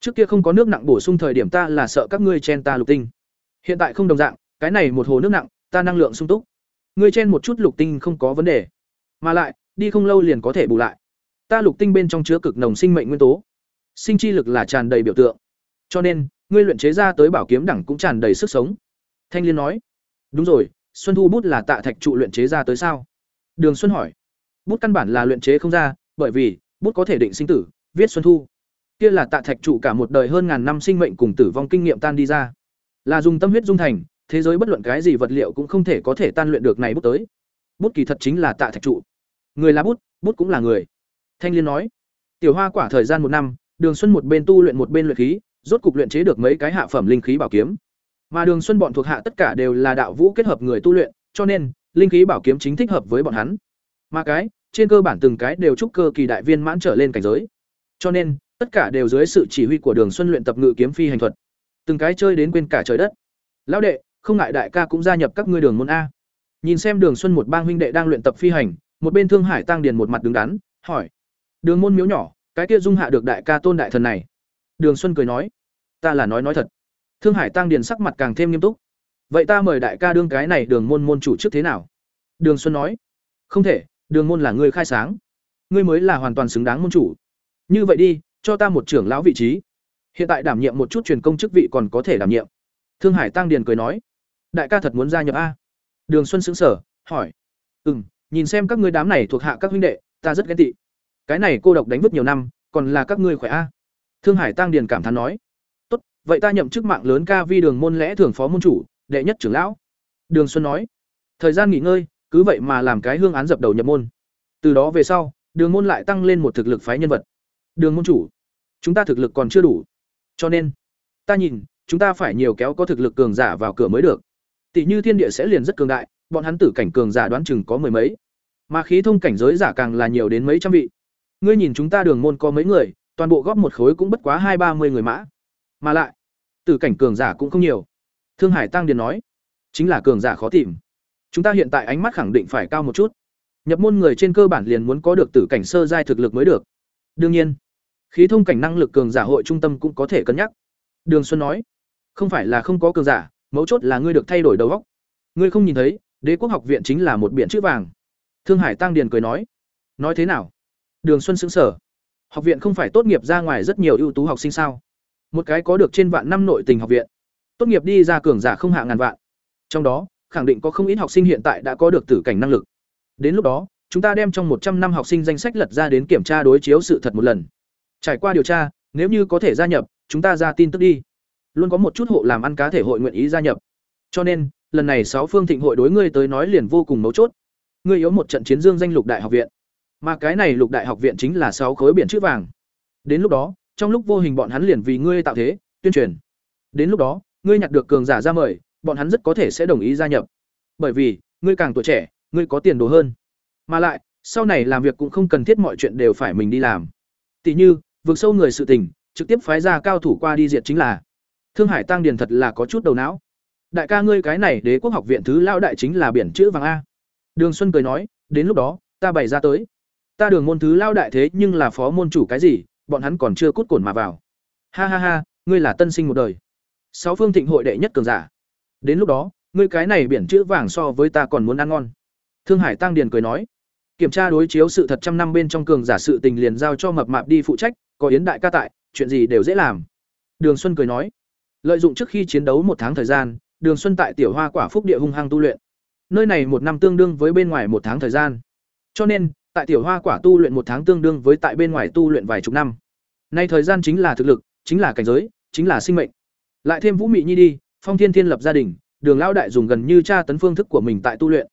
Trước kia không có nước nặng bổ sung thời điểm ta là sợ các ngươi chen ta lục tinh. Hiện tại không đồng dạng cái này một hồ nước nặng, ta năng lượng sung túc. Ngươi chen một chút lục tinh không có vấn đề. Mà lại, đi không lâu liền có thể bù lại. Ta lục tinh bên trong chứa cực nồng sinh mệnh nguyên tố. Sinh chi lực là tràn đầy biểu tượng. Cho nên, ngươi luyện chế ra tới bảo kiếm đẳng cũng tràn đầy sức sống. Thanh liên nói. Đúng rồi, xuân thu bút là tạ thạch trụ luyện chế ra tới sao? Đường xuân hỏi. Bút căn bản là luyện chế không ra, bởi vì, bút có thể định sinh tử, viết xuân thu. Kia là tạ thạch trụ cả một đời hơn ngàn năm sinh mệnh cùng tử vong kinh nghiệm tan đi ra. Là dùng tâm huyết dung thành thế giới bất luận cái gì vật liệu cũng không thể có thể tan luyện được này bút tới bút kỳ thật chính là tạ thạch trụ Người là bút, bút cũng là người. Thanh Liên nói. Tiểu Hoa quả thời gian một năm, Đường Xuân một bên tu luyện một bên luyện khí, rốt cục luyện chế được mấy cái hạ phẩm linh khí bảo kiếm. Mà Đường Xuân bọn thuộc hạ tất cả đều là đạo vũ kết hợp người tu luyện, cho nên linh khí bảo kiếm chính thích hợp với bọn hắn. Mà cái, trên cơ bản từng cái đều trúc cơ kỳ đại viên mãn trở lên cảnh giới. Cho nên, tất cả đều dưới sự chỉ huy của Đường Xuân luyện tập ngự kiếm phi hành thuật. Từng cái chơi đến quên cả trời đất. Lão đệ, không ngại đại ca cũng gia nhập các ngươi đường môn a. Nhìn xem Đường Xuân một bang huynh đệ đang luyện tập phi hành, một bên Thương Hải Tăng Điền một mặt đứng đắn, hỏi: "Đường môn miếu nhỏ, cái kia dung hạ được đại ca tôn đại thần này?" Đường Xuân cười nói: "Ta là nói nói thật." Thương Hải Tăng Điền sắc mặt càng thêm nghiêm túc. "Vậy ta mời đại ca đương cái này Đường môn môn chủ trước thế nào?" Đường Xuân nói: "Không thể, Đường môn là người khai sáng, ngươi mới là hoàn toàn xứng đáng môn chủ. Như vậy đi, cho ta một trưởng lão vị trí. Hiện tại đảm nhiệm một chút truyền công chức vị còn có thể đảm nhiệm." Thương Hải Tăng Điền cười nói: "Đại ca thật muốn gia nhập a?" Đường Xuân sững sờ, hỏi: "Ừm, nhìn xem các ngươi đám này thuộc hạ các huynh đệ, ta rất ghen tị. Cái này cô độc đánh vứt nhiều năm, còn là các ngươi khỏe a?" Thương Hải Tăng Điền cảm thán nói: "Tốt, vậy ta nhậm chức mạng lớn ca vi đường môn lẽ thường phó môn chủ, đệ nhất trưởng lão." Đường Xuân nói: "Thời gian nghỉ ngơi, cứ vậy mà làm cái hương án dập đầu nhập môn. Từ đó về sau, đường môn lại tăng lên một thực lực phái nhân vật. Đường môn chủ, chúng ta thực lực còn chưa đủ, cho nên ta nhìn, chúng ta phải nhiều kéo có thực lực cường giả vào cửa mới được. Tỷ như thiên địa sẽ liền rất cường đại, bọn hắn tử cảnh cường giả đoán chừng có mười mấy. Mà khí thông cảnh giới giả càng là nhiều đến mấy trăm vị. Ngươi nhìn chúng ta đường môn có mấy người, toàn bộ góp một khối cũng bất quá hai ba mươi người mã. Mà lại, tử cảnh cường giả cũng không nhiều. Thương Hải Tăng Điền nói, chính là cường giả khó tìm. Chúng ta hiện tại ánh mắt khẳng định phải cao một chút. Nhập môn người trên cơ bản liền muốn có được tử cảnh sơ giai thực lực mới được. Đương nhiên, khí thông cảnh năng lực cường giả hội trung tâm cũng có thể cân nhắc. Đường Xuân nói, không phải là không có cường giả, mấu chốt là ngươi được thay đổi đầu óc. Ngươi không nhìn thấy, Đế quốc học viện chính là một biển chữ vàng. Thương Hải Tăng Điền cười nói, nói thế nào? Đường Xuân xứng sở Học viện không phải tốt nghiệp ra ngoài rất nhiều ưu tú học sinh sao? Một cái có được trên vạn năm nội tình học viện, tốt nghiệp đi ra cường giả không hạ ngàn vạn. Trong đó, khẳng định có không ít học sinh hiện tại đã có được tử cảnh năng lực. Đến lúc đó, chúng ta đem trong một trăm năm học sinh danh sách lật ra đến kiểm tra đối chiếu sự thật một lần. Trải qua điều tra, nếu như có thể gia nhập, chúng ta ra tin tức đi. Luôn có một chút hộ làm ăn cá thể hội nguyện ý gia nhập. Cho nên, lần này sáu phương thịnh hội đối ngươi tới nói liền vô cùng mấu chốt. Ngươi yếu một trận chiến dương danh lục đại học viện. Mà cái này lục đại học viện chính là sáu khối biển chữ vàng. Đến lúc đó, trong lúc vô hình bọn hắn liền vì ngươi tạo thế, tuyên truyền. Đến lúc đó, ngươi nhặt được cường giả ra mời, bọn hắn rất có thể sẽ đồng ý gia nhập. Bởi vì, ngươi càng tuổi trẻ, ngươi có tiền đồ hơn. Mà lại, sau này làm việc cũng không cần thiết mọi chuyện đều phải mình đi làm. Tỷ như, vượt sâu người sự tình, trực tiếp phái ra cao thủ qua đi diệt chính là. Thương Hải Tăng Điền thật là có chút đầu não. Đại ca ngươi cái này Đế quốc học viện thứ lao đại chính là biển chữ vàng a. Đường Xuân cười nói, đến lúc đó, ta bày ra tới. Ta đường môn thứ lao đại thế nhưng là phó môn chủ cái gì, bọn hắn còn chưa cút cổn mà vào. Ha ha ha, ngươi là tân sinh một đời. Sáu phương thịnh hội đệ nhất cường giả. Đến lúc đó, ngươi cái này biển chữ vàng so với ta còn muốn ăn ngon. Thương Hải Tăng Điền cười nói, kiểm tra đối chiếu sự thật trăm năm bên trong cường giả sự tình liền giao cho mập mạp đi phụ trách, có yến đại ca tại, chuyện gì đều dễ làm. Đường Xuân cười nói, lợi dụng trước khi chiến đấu một tháng thời gian, Đường Xuân tại Tiểu Hoa Quả Phúc địa hung hăng tu luyện. Nơi này một năm tương đương với bên ngoài một tháng thời gian. Cho nên, tại Tiểu Hoa Quả tu luyện một tháng tương đương với tại bên ngoài tu luyện vài chục năm. Nay thời gian chính là thực lực, chính là cảnh giới, chính là sinh mệnh. Lại thêm Vũ Mị Nhi đi, Phong Thiên Thiên lập gia đình, Đường lão đại dùng gần như tra tấn phương thức của mình tại tu luyện.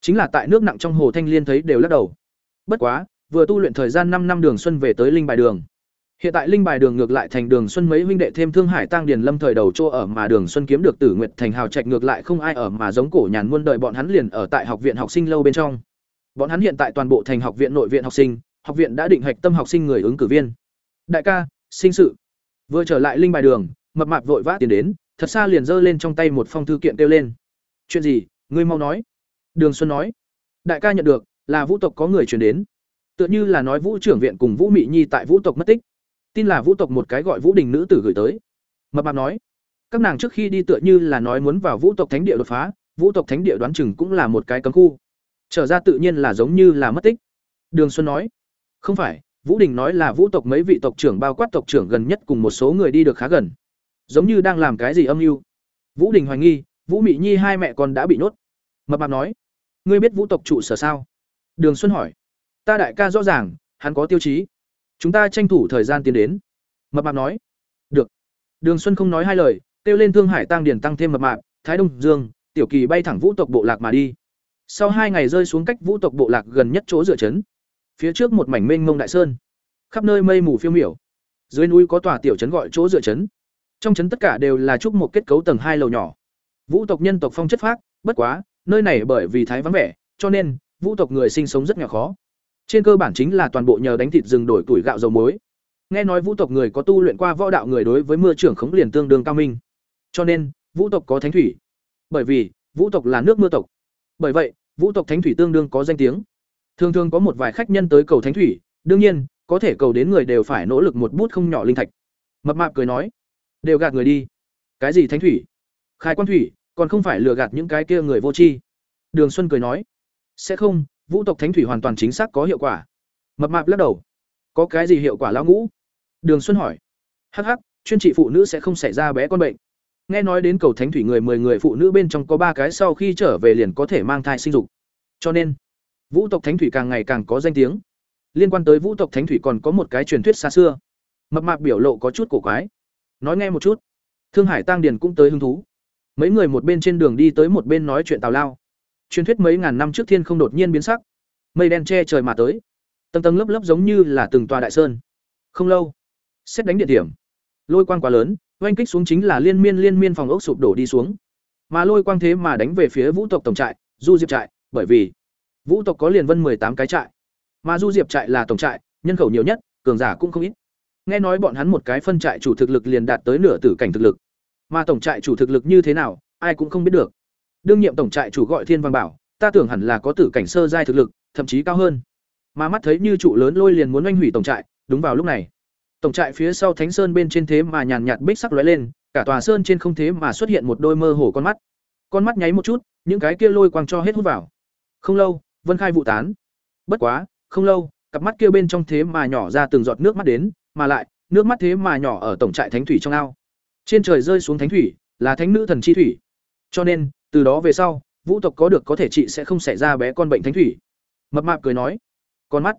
Chính là tại nước nặng trong hồ Thanh Liên thấy đều lắc đầu. Bất quá, vừa tu luyện thời gian năm năm Đường Xuân về tới linh bài đường. Hiện tại linh bài đường ngược lại thành Đường Xuân mấy huynh đệ thêm Thương Hải Tăng Điền Lâm thời đầu chỗ ở mà Đường Xuân kiếm được Tử Nguyệt thành hào trạch ngược lại không ai ở mà giống cổ nhàn muôn đời bọn hắn liền ở tại học viện học sinh lâu bên trong. Bọn hắn hiện tại toàn bộ thành học viện nội viện học sinh, học viện đã định hạch tâm học sinh người ứng cử viên. Đại ca, sinh sự. Vừa trở lại linh bài đường, mập mạp vội vã tiến đến, thật xa liền giơ lên trong tay một phong thư kiện kêu lên. Chuyện gì, ngươi mau nói. Đường Xuân nói. Đại ca nhận được, là vũ tộc có người truyền đến. Tựa như là nói vũ trưởng viện cùng vũ mị nhi tại vũ tộc mất tích tin là vũ tộc một cái gọi vũ đình nữ tử gửi tới. Mập mạp nói, các nàng trước khi đi tựa như là nói muốn vào vũ tộc thánh địa đột phá, vũ tộc thánh địa đoán chừng cũng là một cái cấm khu. Trở ra tự nhiên là giống như là mất tích. Đường xuân nói, không phải, vũ đình nói là vũ tộc mấy vị tộc trưởng bao quát tộc trưởng gần nhất cùng một số người đi được khá gần. Giống như đang làm cái gì âm mưu. Vũ đình hoài nghi, vũ mị nhi hai mẹ con đã bị nhốt. Mập mạp nói, ngươi biết vũ tộc trụ sở sao? Đường xuân hỏi, ta đại ca rõ ràng, hắn có tiêu chí chúng ta tranh thủ thời gian tiến đến mập mạp nói được đường xuân không nói hai lời kêu lên thương hải tăng điền tăng thêm mập mạp thái đông dương tiểu kỳ bay thẳng vũ tộc bộ lạc mà đi sau hai ngày rơi xuống cách vũ tộc bộ lạc gần nhất chỗ dựa chấn Phía trước một mảnh mênh mông đại sơn, khắp nơi mây mù phiêu miểu. Dưới núi có tòa tiểu trấn gọi chỗ dựa trấn. Trong trấn tất cả đều là trúc một kết cấu tầng hai lầu nhỏ. Vũ tộc nhân tộc phong chất phác, bất quá, nơi này bởi vì thái vắng vẻ, cho nên vũ tộc người sinh sống rất nghèo khó. Trên cơ bản chính là toàn bộ nhờ đánh thịt rừng đổi tuổi gạo dầu muối. Nghe nói vũ tộc người có tu luyện qua võ đạo người đối với mưa trưởng khống liền tương đương cao minh. Cho nên, vũ tộc có thánh thủy. Bởi vì, vũ tộc là nước mưa tộc. Bởi vậy, vũ tộc thánh thủy tương đương có danh tiếng. Thường thường có một vài khách nhân tới cầu thánh thủy, đương nhiên, có thể cầu đến người đều phải nỗ lực một bút không nhỏ linh thạch. Mập mạp cười nói, đều gạt người đi. Cái gì thánh thủy? Khai quan thủy, còn không phải lừa gạt những cái kia người vô tri. Đường Xuân cười nói, sẽ không, vũ tộc thánh thủy hoàn toàn chính xác có hiệu quả. Mập mạp lắc đầu, có cái gì hiệu quả lão ngũ? Đường Xuân hỏi, hắc hắc, chuyên trị phụ nữ sẽ không xảy ra bé con bệnh. Nghe nói đến cầu thánh thủy người 10 người phụ nữ bên trong có ba cái sau khi trở về liền có thể mang thai sinh dục. Cho nên, vũ tộc thánh thủy càng ngày càng có danh tiếng. Liên quan tới vũ tộc thánh thủy còn có một cái truyền thuyết xa xưa. Mập mạp biểu lộ có chút cổ quái. Nói nghe một chút. Thương Hải Tăng Điền cũng tới hứng thú. Mấy người một bên trên đường đi tới một bên nói chuyện tào lao. Truyền thuyết mấy ngàn năm trước thiên không đột nhiên biến sắc, mây đen che trời mà tới, tầng tầng lớp lớp giống như là từng tòa đại sơn. Không lâu, xét đánh địa điểm, lôi quang quá lớn, oanh kích xuống chính là liên miên liên miên phòng ốc sụp đổ đi xuống. Mà lôi quang thế mà đánh về phía Vũ tộc tổng trại, Du Diệp trại, bởi vì Vũ tộc có liền vân tám cái trại, mà Du Diệp trại là tổng trại, nhân khẩu nhiều nhất, cường giả cũng không ít. Nghe nói bọn hắn một cái phân trại chủ thực lực liền đạt tới nửa tử cảnh thực lực. Mà tổng trại chủ thực lực như thế nào, ai cũng không biết được. Đương nhiệm tổng trại chủ gọi Thiên Văn Bảo, ta tưởng hẳn là có tử cảnh sơ giai thực lực, thậm chí cao hơn. Mà mắt thấy như trụ lớn lôi liền muốn oanh hủy tổng trại, đúng vào lúc này, tổng trại phía sau Thánh Sơn bên trên thế mà nhàn nhạt bích sắc lóe lên, cả tòa sơn trên không thế mà xuất hiện một đôi mơ hồ con mắt. Con mắt nháy một chút, những cái kia lôi quang cho hết hút vào. Không lâu, Vân Khai vụ tán. Bất quá, không lâu, cặp mắt kia bên trong thế mà nhỏ ra từng giọt nước mắt đến, mà lại, nước mắt thế mà nhỏ ở tổng trại thánh thủy trong ao. Trên trời rơi xuống thánh thủy, là thánh nữ thần chi thủy. Cho nên, từ đó về sau, vũ tộc có được có thể chị sẽ không xảy ra bé con bệnh thánh thủy. Mập mạp cười nói, con mắt.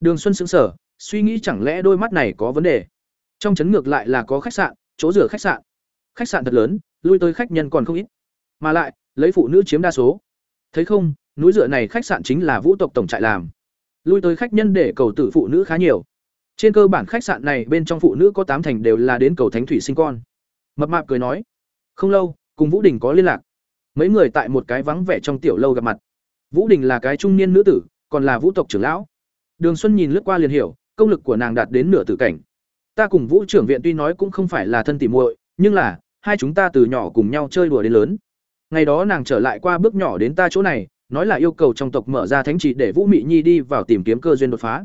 Đường Xuân sững sờ, suy nghĩ chẳng lẽ đôi mắt này có vấn đề. Trong trấn ngược lại là có khách sạn, chỗ rửa khách sạn. Khách sạn thật lớn, lui tới khách nhân còn không ít. Mà lại, lấy phụ nữ chiếm đa số. Thấy không, núi rửa này khách sạn chính là vũ tộc tổng trại làm. Lui tới khách nhân để cầu tử phụ nữ khá nhiều. Trên cơ bản khách sạn này bên trong phụ nữ có tám thành đều là đến cầu thánh thủy sinh con. Mập mạp cười nói, không lâu, cùng Vũ Đình có liên lạc. Mấy người tại một cái vắng vẻ trong tiểu lâu gặp mặt. Vũ Đình là cái trung niên nữ tử, còn là vũ tộc trưởng lão. Đường Xuân nhìn lướt qua liền hiểu, công lực của nàng đạt đến nửa tử cảnh. Ta cùng Vũ trưởng viện tuy nói cũng không phải là thân tỉ muội, nhưng là hai chúng ta từ nhỏ cùng nhau chơi đùa đến lớn. Ngày đó nàng trở lại qua bước nhỏ đến ta chỗ này, nói là yêu cầu trong tộc mở ra thánh trì để Vũ Mị Nhi đi vào tìm kiếm cơ duyên đột phá.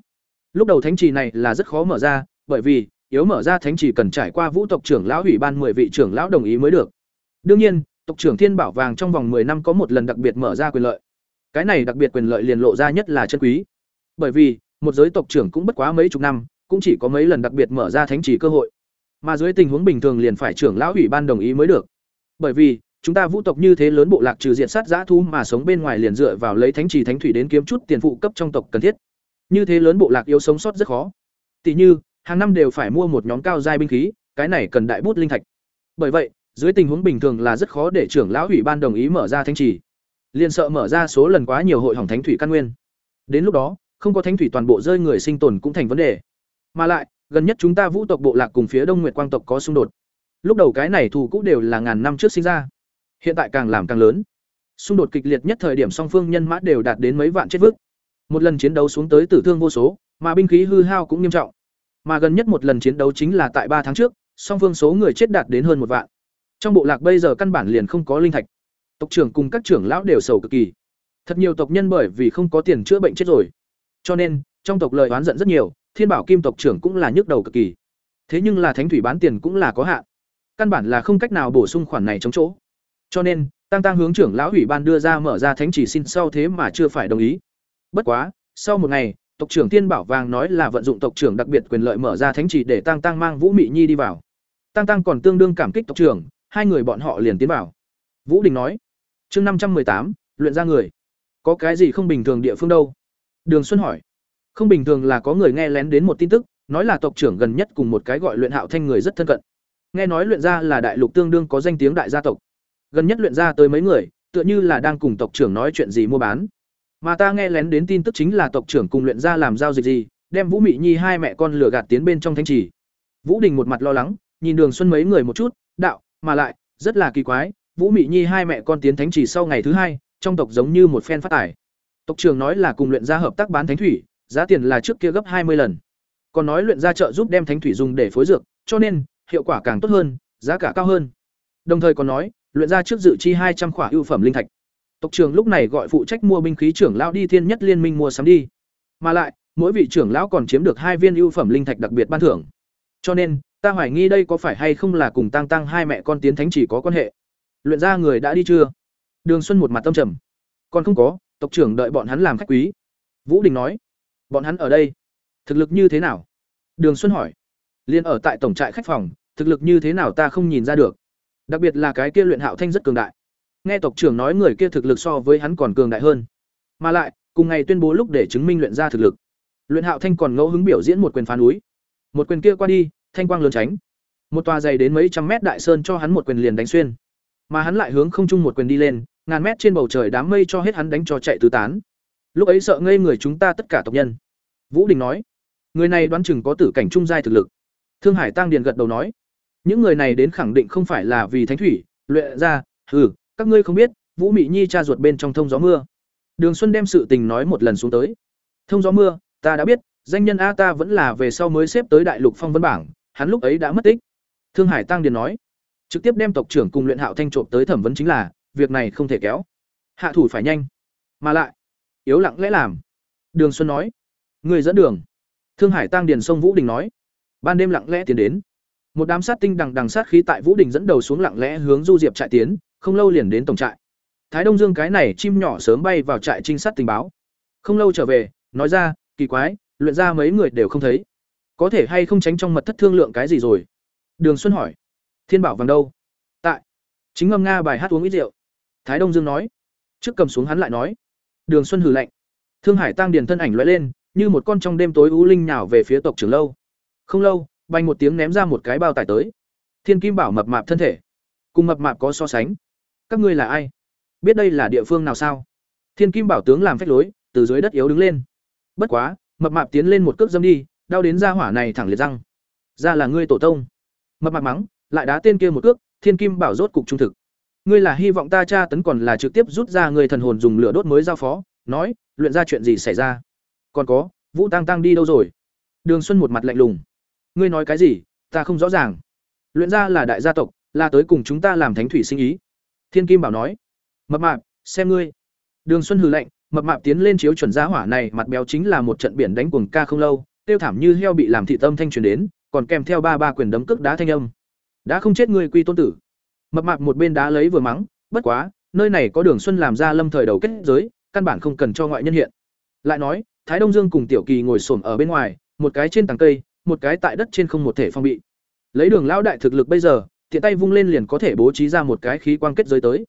Lúc đầu thánh trì này là rất khó mở ra, bởi vì yếu mở ra thánh trì cần trải qua Vũ tộc trưởng lão ủy ban 10 vị trưởng lão đồng ý mới được. Đương nhiên, tộc trưởng Thiên Bảo Vàng trong vòng 10 năm có một lần đặc biệt mở ra quyền lợi. Cái này đặc biệt quyền lợi liền lộ ra nhất là chân quý. Bởi vì, một giới tộc trưởng cũng bất quá mấy chục năm, cũng chỉ có mấy lần đặc biệt mở ra thánh chỉ cơ hội. Mà dưới tình huống bình thường liền phải trưởng lão ủy ban đồng ý mới được. Bởi vì, chúng ta vũ tộc như thế lớn bộ lạc trừ diện sát giã thu mà sống bên ngoài liền dựa vào lấy thánh trì thánh thủy đến kiếm chút tiền phụ cấp trong tộc cần thiết. Như thế lớn bộ lạc yếu sống sót rất khó. Tỷ như, hàng năm đều phải mua một nhóm cao giai binh khí, cái này cần đại bút linh thạch. Bởi vậy, dưới tình huống bình thường là rất khó để trưởng lão ủy ban đồng ý mở ra thánh trì. Liền sợ mở ra số lần quá nhiều hội hỏng thánh thủy căn nguyên. Đến lúc đó, không có thánh thủy toàn bộ rơi người sinh tồn cũng thành vấn đề. Mà lại, gần nhất chúng ta vũ tộc bộ lạc cùng phía đông nguyệt quang tộc có xung đột. Lúc đầu cái này thù cũng đều là ngàn năm trước sinh ra. Hiện tại càng làm càng lớn. Xung đột kịch liệt nhất thời điểm song phương nhân mã đều đạt đến mấy vạn chết vứt. Một lần chiến đấu xuống tới tử thương vô số, mà binh khí hư hao cũng nghiêm trọng. Mà gần nhất một lần chiến đấu chính là tại ba tháng trước, song phương số người chết đạt đến hơn một vạn trong bộ lạc bây giờ căn bản liền không có linh thạch. Tộc trưởng cùng các trưởng lão đều sầu cực kỳ. Thật nhiều tộc nhân bởi vì không có tiền chữa bệnh chết rồi. Cho nên, trong tộc lời oán giận rất nhiều, thiên bảo kim tộc trưởng cũng là nhức đầu cực kỳ. Thế nhưng là thánh thủy bán tiền cũng là có hạn. Căn bản là không cách nào bổ sung khoản này chống chỗ. Cho nên, tăng tăng hướng trưởng lão ủy ban đưa ra mở ra thánh chỉ xin sau thế mà chưa phải đồng ý. Bất quá, sau một ngày, tộc trưởng tiên bảo vàng nói là vận dụng tộc trưởng đặc biệt quyền lợi mở ra thánh chỉ để tăng tăng mang vũ mị nhi đi vào. Tăng tăng còn tương đương cảm kích tộc trưởng hai người bọn họ liền tiến vào. Vũ Đình nói, chương năm trăm tám, luyện ra người. Có cái gì không bình thường địa phương đâu? Đường Xuân hỏi. Không bình thường là có người nghe lén đến một tin tức, nói là tộc trưởng gần nhất cùng một cái gọi luyện hạo thanh người rất thân cận. Nghe nói luyện ra là đại lục tương đương có danh tiếng đại gia tộc. Gần nhất luyện ra tới mấy người, tựa như là đang cùng tộc trưởng nói chuyện gì mua bán. Mà ta nghe lén đến tin tức chính là tộc trưởng cùng luyện ra làm giao dịch gì, đem Vũ Mị Nhi hai mẹ con lừa gạt tiến bên trong thánh trì. Vũ Đình một mặt lo lắng, nhìn Đường Xuân mấy người một chút, đạo, mà lại, rất là kỳ quái, Vũ Mị Nhi hai mẹ con tiến thánh chỉ sau ngày thứ hai, trong tộc giống như một phen phát tài. Tộc Trường nói là cùng luyện ra hợp tác bán thánh thủy, giá tiền là trước kia gấp hai mươi lần. Còn nói luyện ra trợ giúp đem thánh thủy dùng để phối dược, cho nên hiệu quả càng tốt hơn, giá cả cao hơn. Đồng thời còn nói, luyện ra trước dự chi hai trăm khỏa ưu phẩm linh thạch. Tộc Trường lúc này gọi phụ trách mua binh khí trưởng lão đi thiên nhất liên minh mua sắm đi. Mà lại, mỗi vị trưởng lão còn chiếm được hai viên ưu phẩm linh thạch đặc biệt ban thưởng. Cho nên, ta hoài nghi đây có phải hay không là cùng Tăng Tăng hai mẹ con tiến thánh chỉ có quan hệ. Luyện ra người đã đi chưa? Đường Xuân một mặt tâm trầm. Còn không có, tộc trưởng đợi bọn hắn làm khách quý. Vũ Đình nói. Bọn hắn ở đây, thực lực như thế nào? Đường Xuân hỏi. Liên ở tại tổng trại khách phòng, thực lực như thế nào ta không nhìn ra được. Đặc biệt là cái kia luyện Hạo Thanh rất cường đại. Nghe tộc trưởng nói người kia thực lực so với hắn còn cường đại hơn. Mà lại, cùng ngày tuyên bố lúc để chứng minh luyện ra thực lực. Luyện Hạo Thanh còn ngẫu hứng biểu diễn một quyền phá núi. Một quyền kia qua đi, thanh quang lớn tránh. Một tòa dày đến mấy trăm mét đại sơn cho hắn một quyền liền đánh xuyên. Mà hắn lại hướng không trung một quyền đi lên, ngàn mét trên bầu trời đám mây cho hết hắn đánh cho chạy tứ tán. Lúc ấy sợ ngây người chúng ta tất cả tộc nhân. Vũ Đình nói, người này đoán chừng có tử cảnh trung giai thực lực. Thương Hải Tăng Điền gật đầu nói, những người này đến khẳng định không phải là vì thánh thủy, luyện ra, hừ, các ngươi không biết, Vũ Mị Nhi cha ruột bên trong thông gió mưa. Đường Xuân đem sự tình nói một lần xuống tới. Thông gió mưa, ta đã biết, danh nhân a ta vẫn là về sau mới xếp tới đại lục phong vân bảng, hắn lúc ấy đã mất tích. Thương Hải Tăng Điền nói, trực tiếp đem tộc trưởng cùng luyện Hạo Thanh trộm tới thẩm vấn chính là, việc này không thể kéo. Hạ thủ phải nhanh, mà lại yếu lặng lẽ làm. Đường Xuân nói, người dẫn đường. Thương Hải Tăng Điền sông Vũ Đình nói, ban đêm lặng lẽ tiến đến. Một đám sát tinh đằng đằng sát khí tại Vũ Đình dẫn đầu xuống lặng lẽ hướng Du Diệp trại tiến, không lâu liền đến tổng trại. Thái Đông Dương cái này chim nhỏ sớm bay vào trại trinh sát tình báo. Không lâu trở về, nói ra, kỳ quái, luyện ra mấy người đều không thấy. Có thể hay không tránh trong mật thất thương lượng cái gì rồi? Đường Xuân hỏi. Thiên Bảo vàng đâu? Tại. Chính ngâm nga bài hát uống ít rượu. Thái Đông Dương nói. Trước cầm xuống hắn lại nói. Đường Xuân hừ lạnh. Thương Hải tăng điền thân ảnh lóe lên, như một con trong đêm tối u linh nhào về phía tộc trưởng lâu. Không lâu, bay một tiếng ném ra một cái bao tải tới. Thiên Kim Bảo mập mạp thân thể, cùng mập mạp có so sánh. Các ngươi là ai? Biết đây là địa phương nào sao? Thiên Kim Bảo tướng làm phách lối, từ dưới đất yếu đứng lên. Bất quá, mập mạp tiến lên một cước dâm đi, đau đến ra hỏa này thẳng liệt răng. Ra là ngươi tổ tông. Mập mạp mắng, lại đá tên kia một cước, Thiên Kim Bảo rốt cục trung thực. Ngươi là hy vọng ta tra tấn còn là trực tiếp rút ra người thần hồn dùng lửa đốt mới giao phó, nói, luyện ra chuyện gì xảy ra? Còn có, Vũ Tăng Tăng đi đâu rồi? Đường Xuân một mặt lạnh lùng. Ngươi nói cái gì? Ta không rõ ràng. Luyện ra là đại gia tộc, là tới cùng chúng ta làm thánh thủy sinh ý. Thiên Kim Bảo nói. Mập mạp, xem ngươi. Đường Xuân hừ lạnh, mập mạp tiến lên chiếu chuẩn giá hỏa này, mặt béo chính là một trận biển đánh cuồng ca không lâu, tiêu thảm như heo bị làm thị tâm thanh truyền đến, còn kèm theo ba ba quyền đấm cước đá thanh âm. Đã không chết người quy tôn tử. Mập mạp một bên đá lấy vừa mắng, bất quá, nơi này có Đường Xuân làm ra lâm thời đầu kết giới, căn bản không cần cho ngoại nhân hiện. Lại nói, Thái Đông Dương cùng Tiểu Kỳ ngồi xổm ở bên ngoài, một cái trên tầng cây, một cái tại đất trên không một thể phong bị. Lấy Đường lão đại thực lực bây giờ, tiện tay vung lên liền có thể bố trí ra một cái khí quang kết giới tới.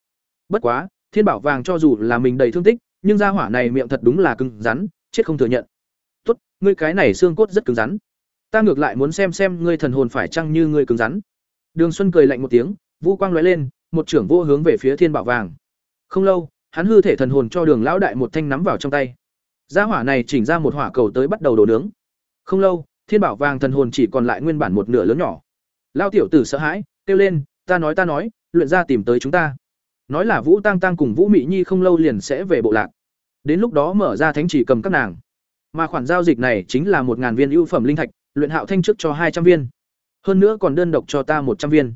Bất quá, Thiên Bảo Vàng cho dù là mình đầy thương tích, nhưng gia hỏa này miệng thật đúng là cứng rắn, chết không thừa nhận. Ngươi cái này xương cốt rất cứng rắn. Ta ngược lại muốn xem xem ngươi thần hồn phải chăng như ngươi cứng rắn." Đường Xuân cười lạnh một tiếng, vũ quang lóe lên, một trưởng vô hướng về phía Thiên Bảo Vàng. Không lâu, hắn hư thể thần hồn cho Đường lão đại một thanh nắm vào trong tay. Gia hỏa này chỉnh ra một hỏa cầu tới bắt đầu đổ nướng. Không lâu, Thiên Bảo Vàng thần hồn chỉ còn lại nguyên bản một nửa lớn nhỏ. Lao tiểu tử sợ hãi, kêu lên, "Ta nói ta nói, luyện ra tìm tới chúng ta." Nói là Vũ Tăng Tăng cùng Vũ Mị Nhi không lâu liền sẽ về bộ lạc. Đến lúc đó mở ra thánh chỉ cầm các nàng. Mà khoản giao dịch này chính là một ngàn viên ưu phẩm linh thạch, luyện Hạo Thanh trước cho hai trăm viên. Hơn nữa còn đơn độc cho ta một trăm viên.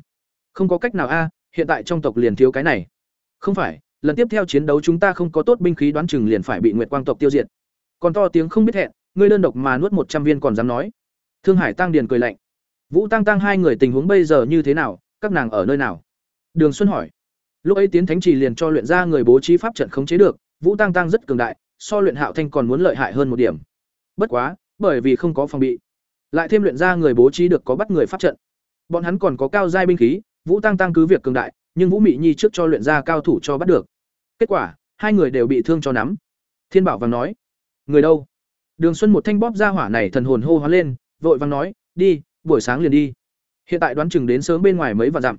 Không có cách nào a, hiện tại trong tộc liền thiếu cái này. Không phải, lần tiếp theo chiến đấu chúng ta không có tốt binh khí đoán chừng liền phải bị Nguyệt Quang tộc tiêu diệt. Còn to tiếng không biết hẹn, ngươi đơn độc mà nuốt một trăm viên còn dám nói. Thương Hải Tăng Điền cười lạnh. Vũ Tăng Tăng hai người tình huống bây giờ như thế nào, các nàng ở nơi nào? Đường Xuân hỏi. Lúc ấy tiến thánh trì liền cho luyện ra người bố trí pháp trận khống chế được, Vũ Tăng Tăng rất cường đại, so luyện Hạo Thanh còn muốn lợi hại hơn một điểm. Bất quá, bởi vì không có phòng bị, lại thêm luyện ra người bố trí được có bắt người pháp trận. Bọn hắn còn có cao giai binh khí, Vũ Tăng Tăng cứ việc cường đại, nhưng Vũ Mị Nhi trước cho luyện ra cao thủ cho bắt được. Kết quả, hai người đều bị thương cho nắm. Thiên Bảo vàng nói, người đâu? Đường Xuân một thanh bóp ra hỏa này thần hồn hô hoán lên, vội vàng nói, đi, buổi sáng liền đi. Hiện tại đoán chừng đến sớm bên ngoài mấy vạn dặm.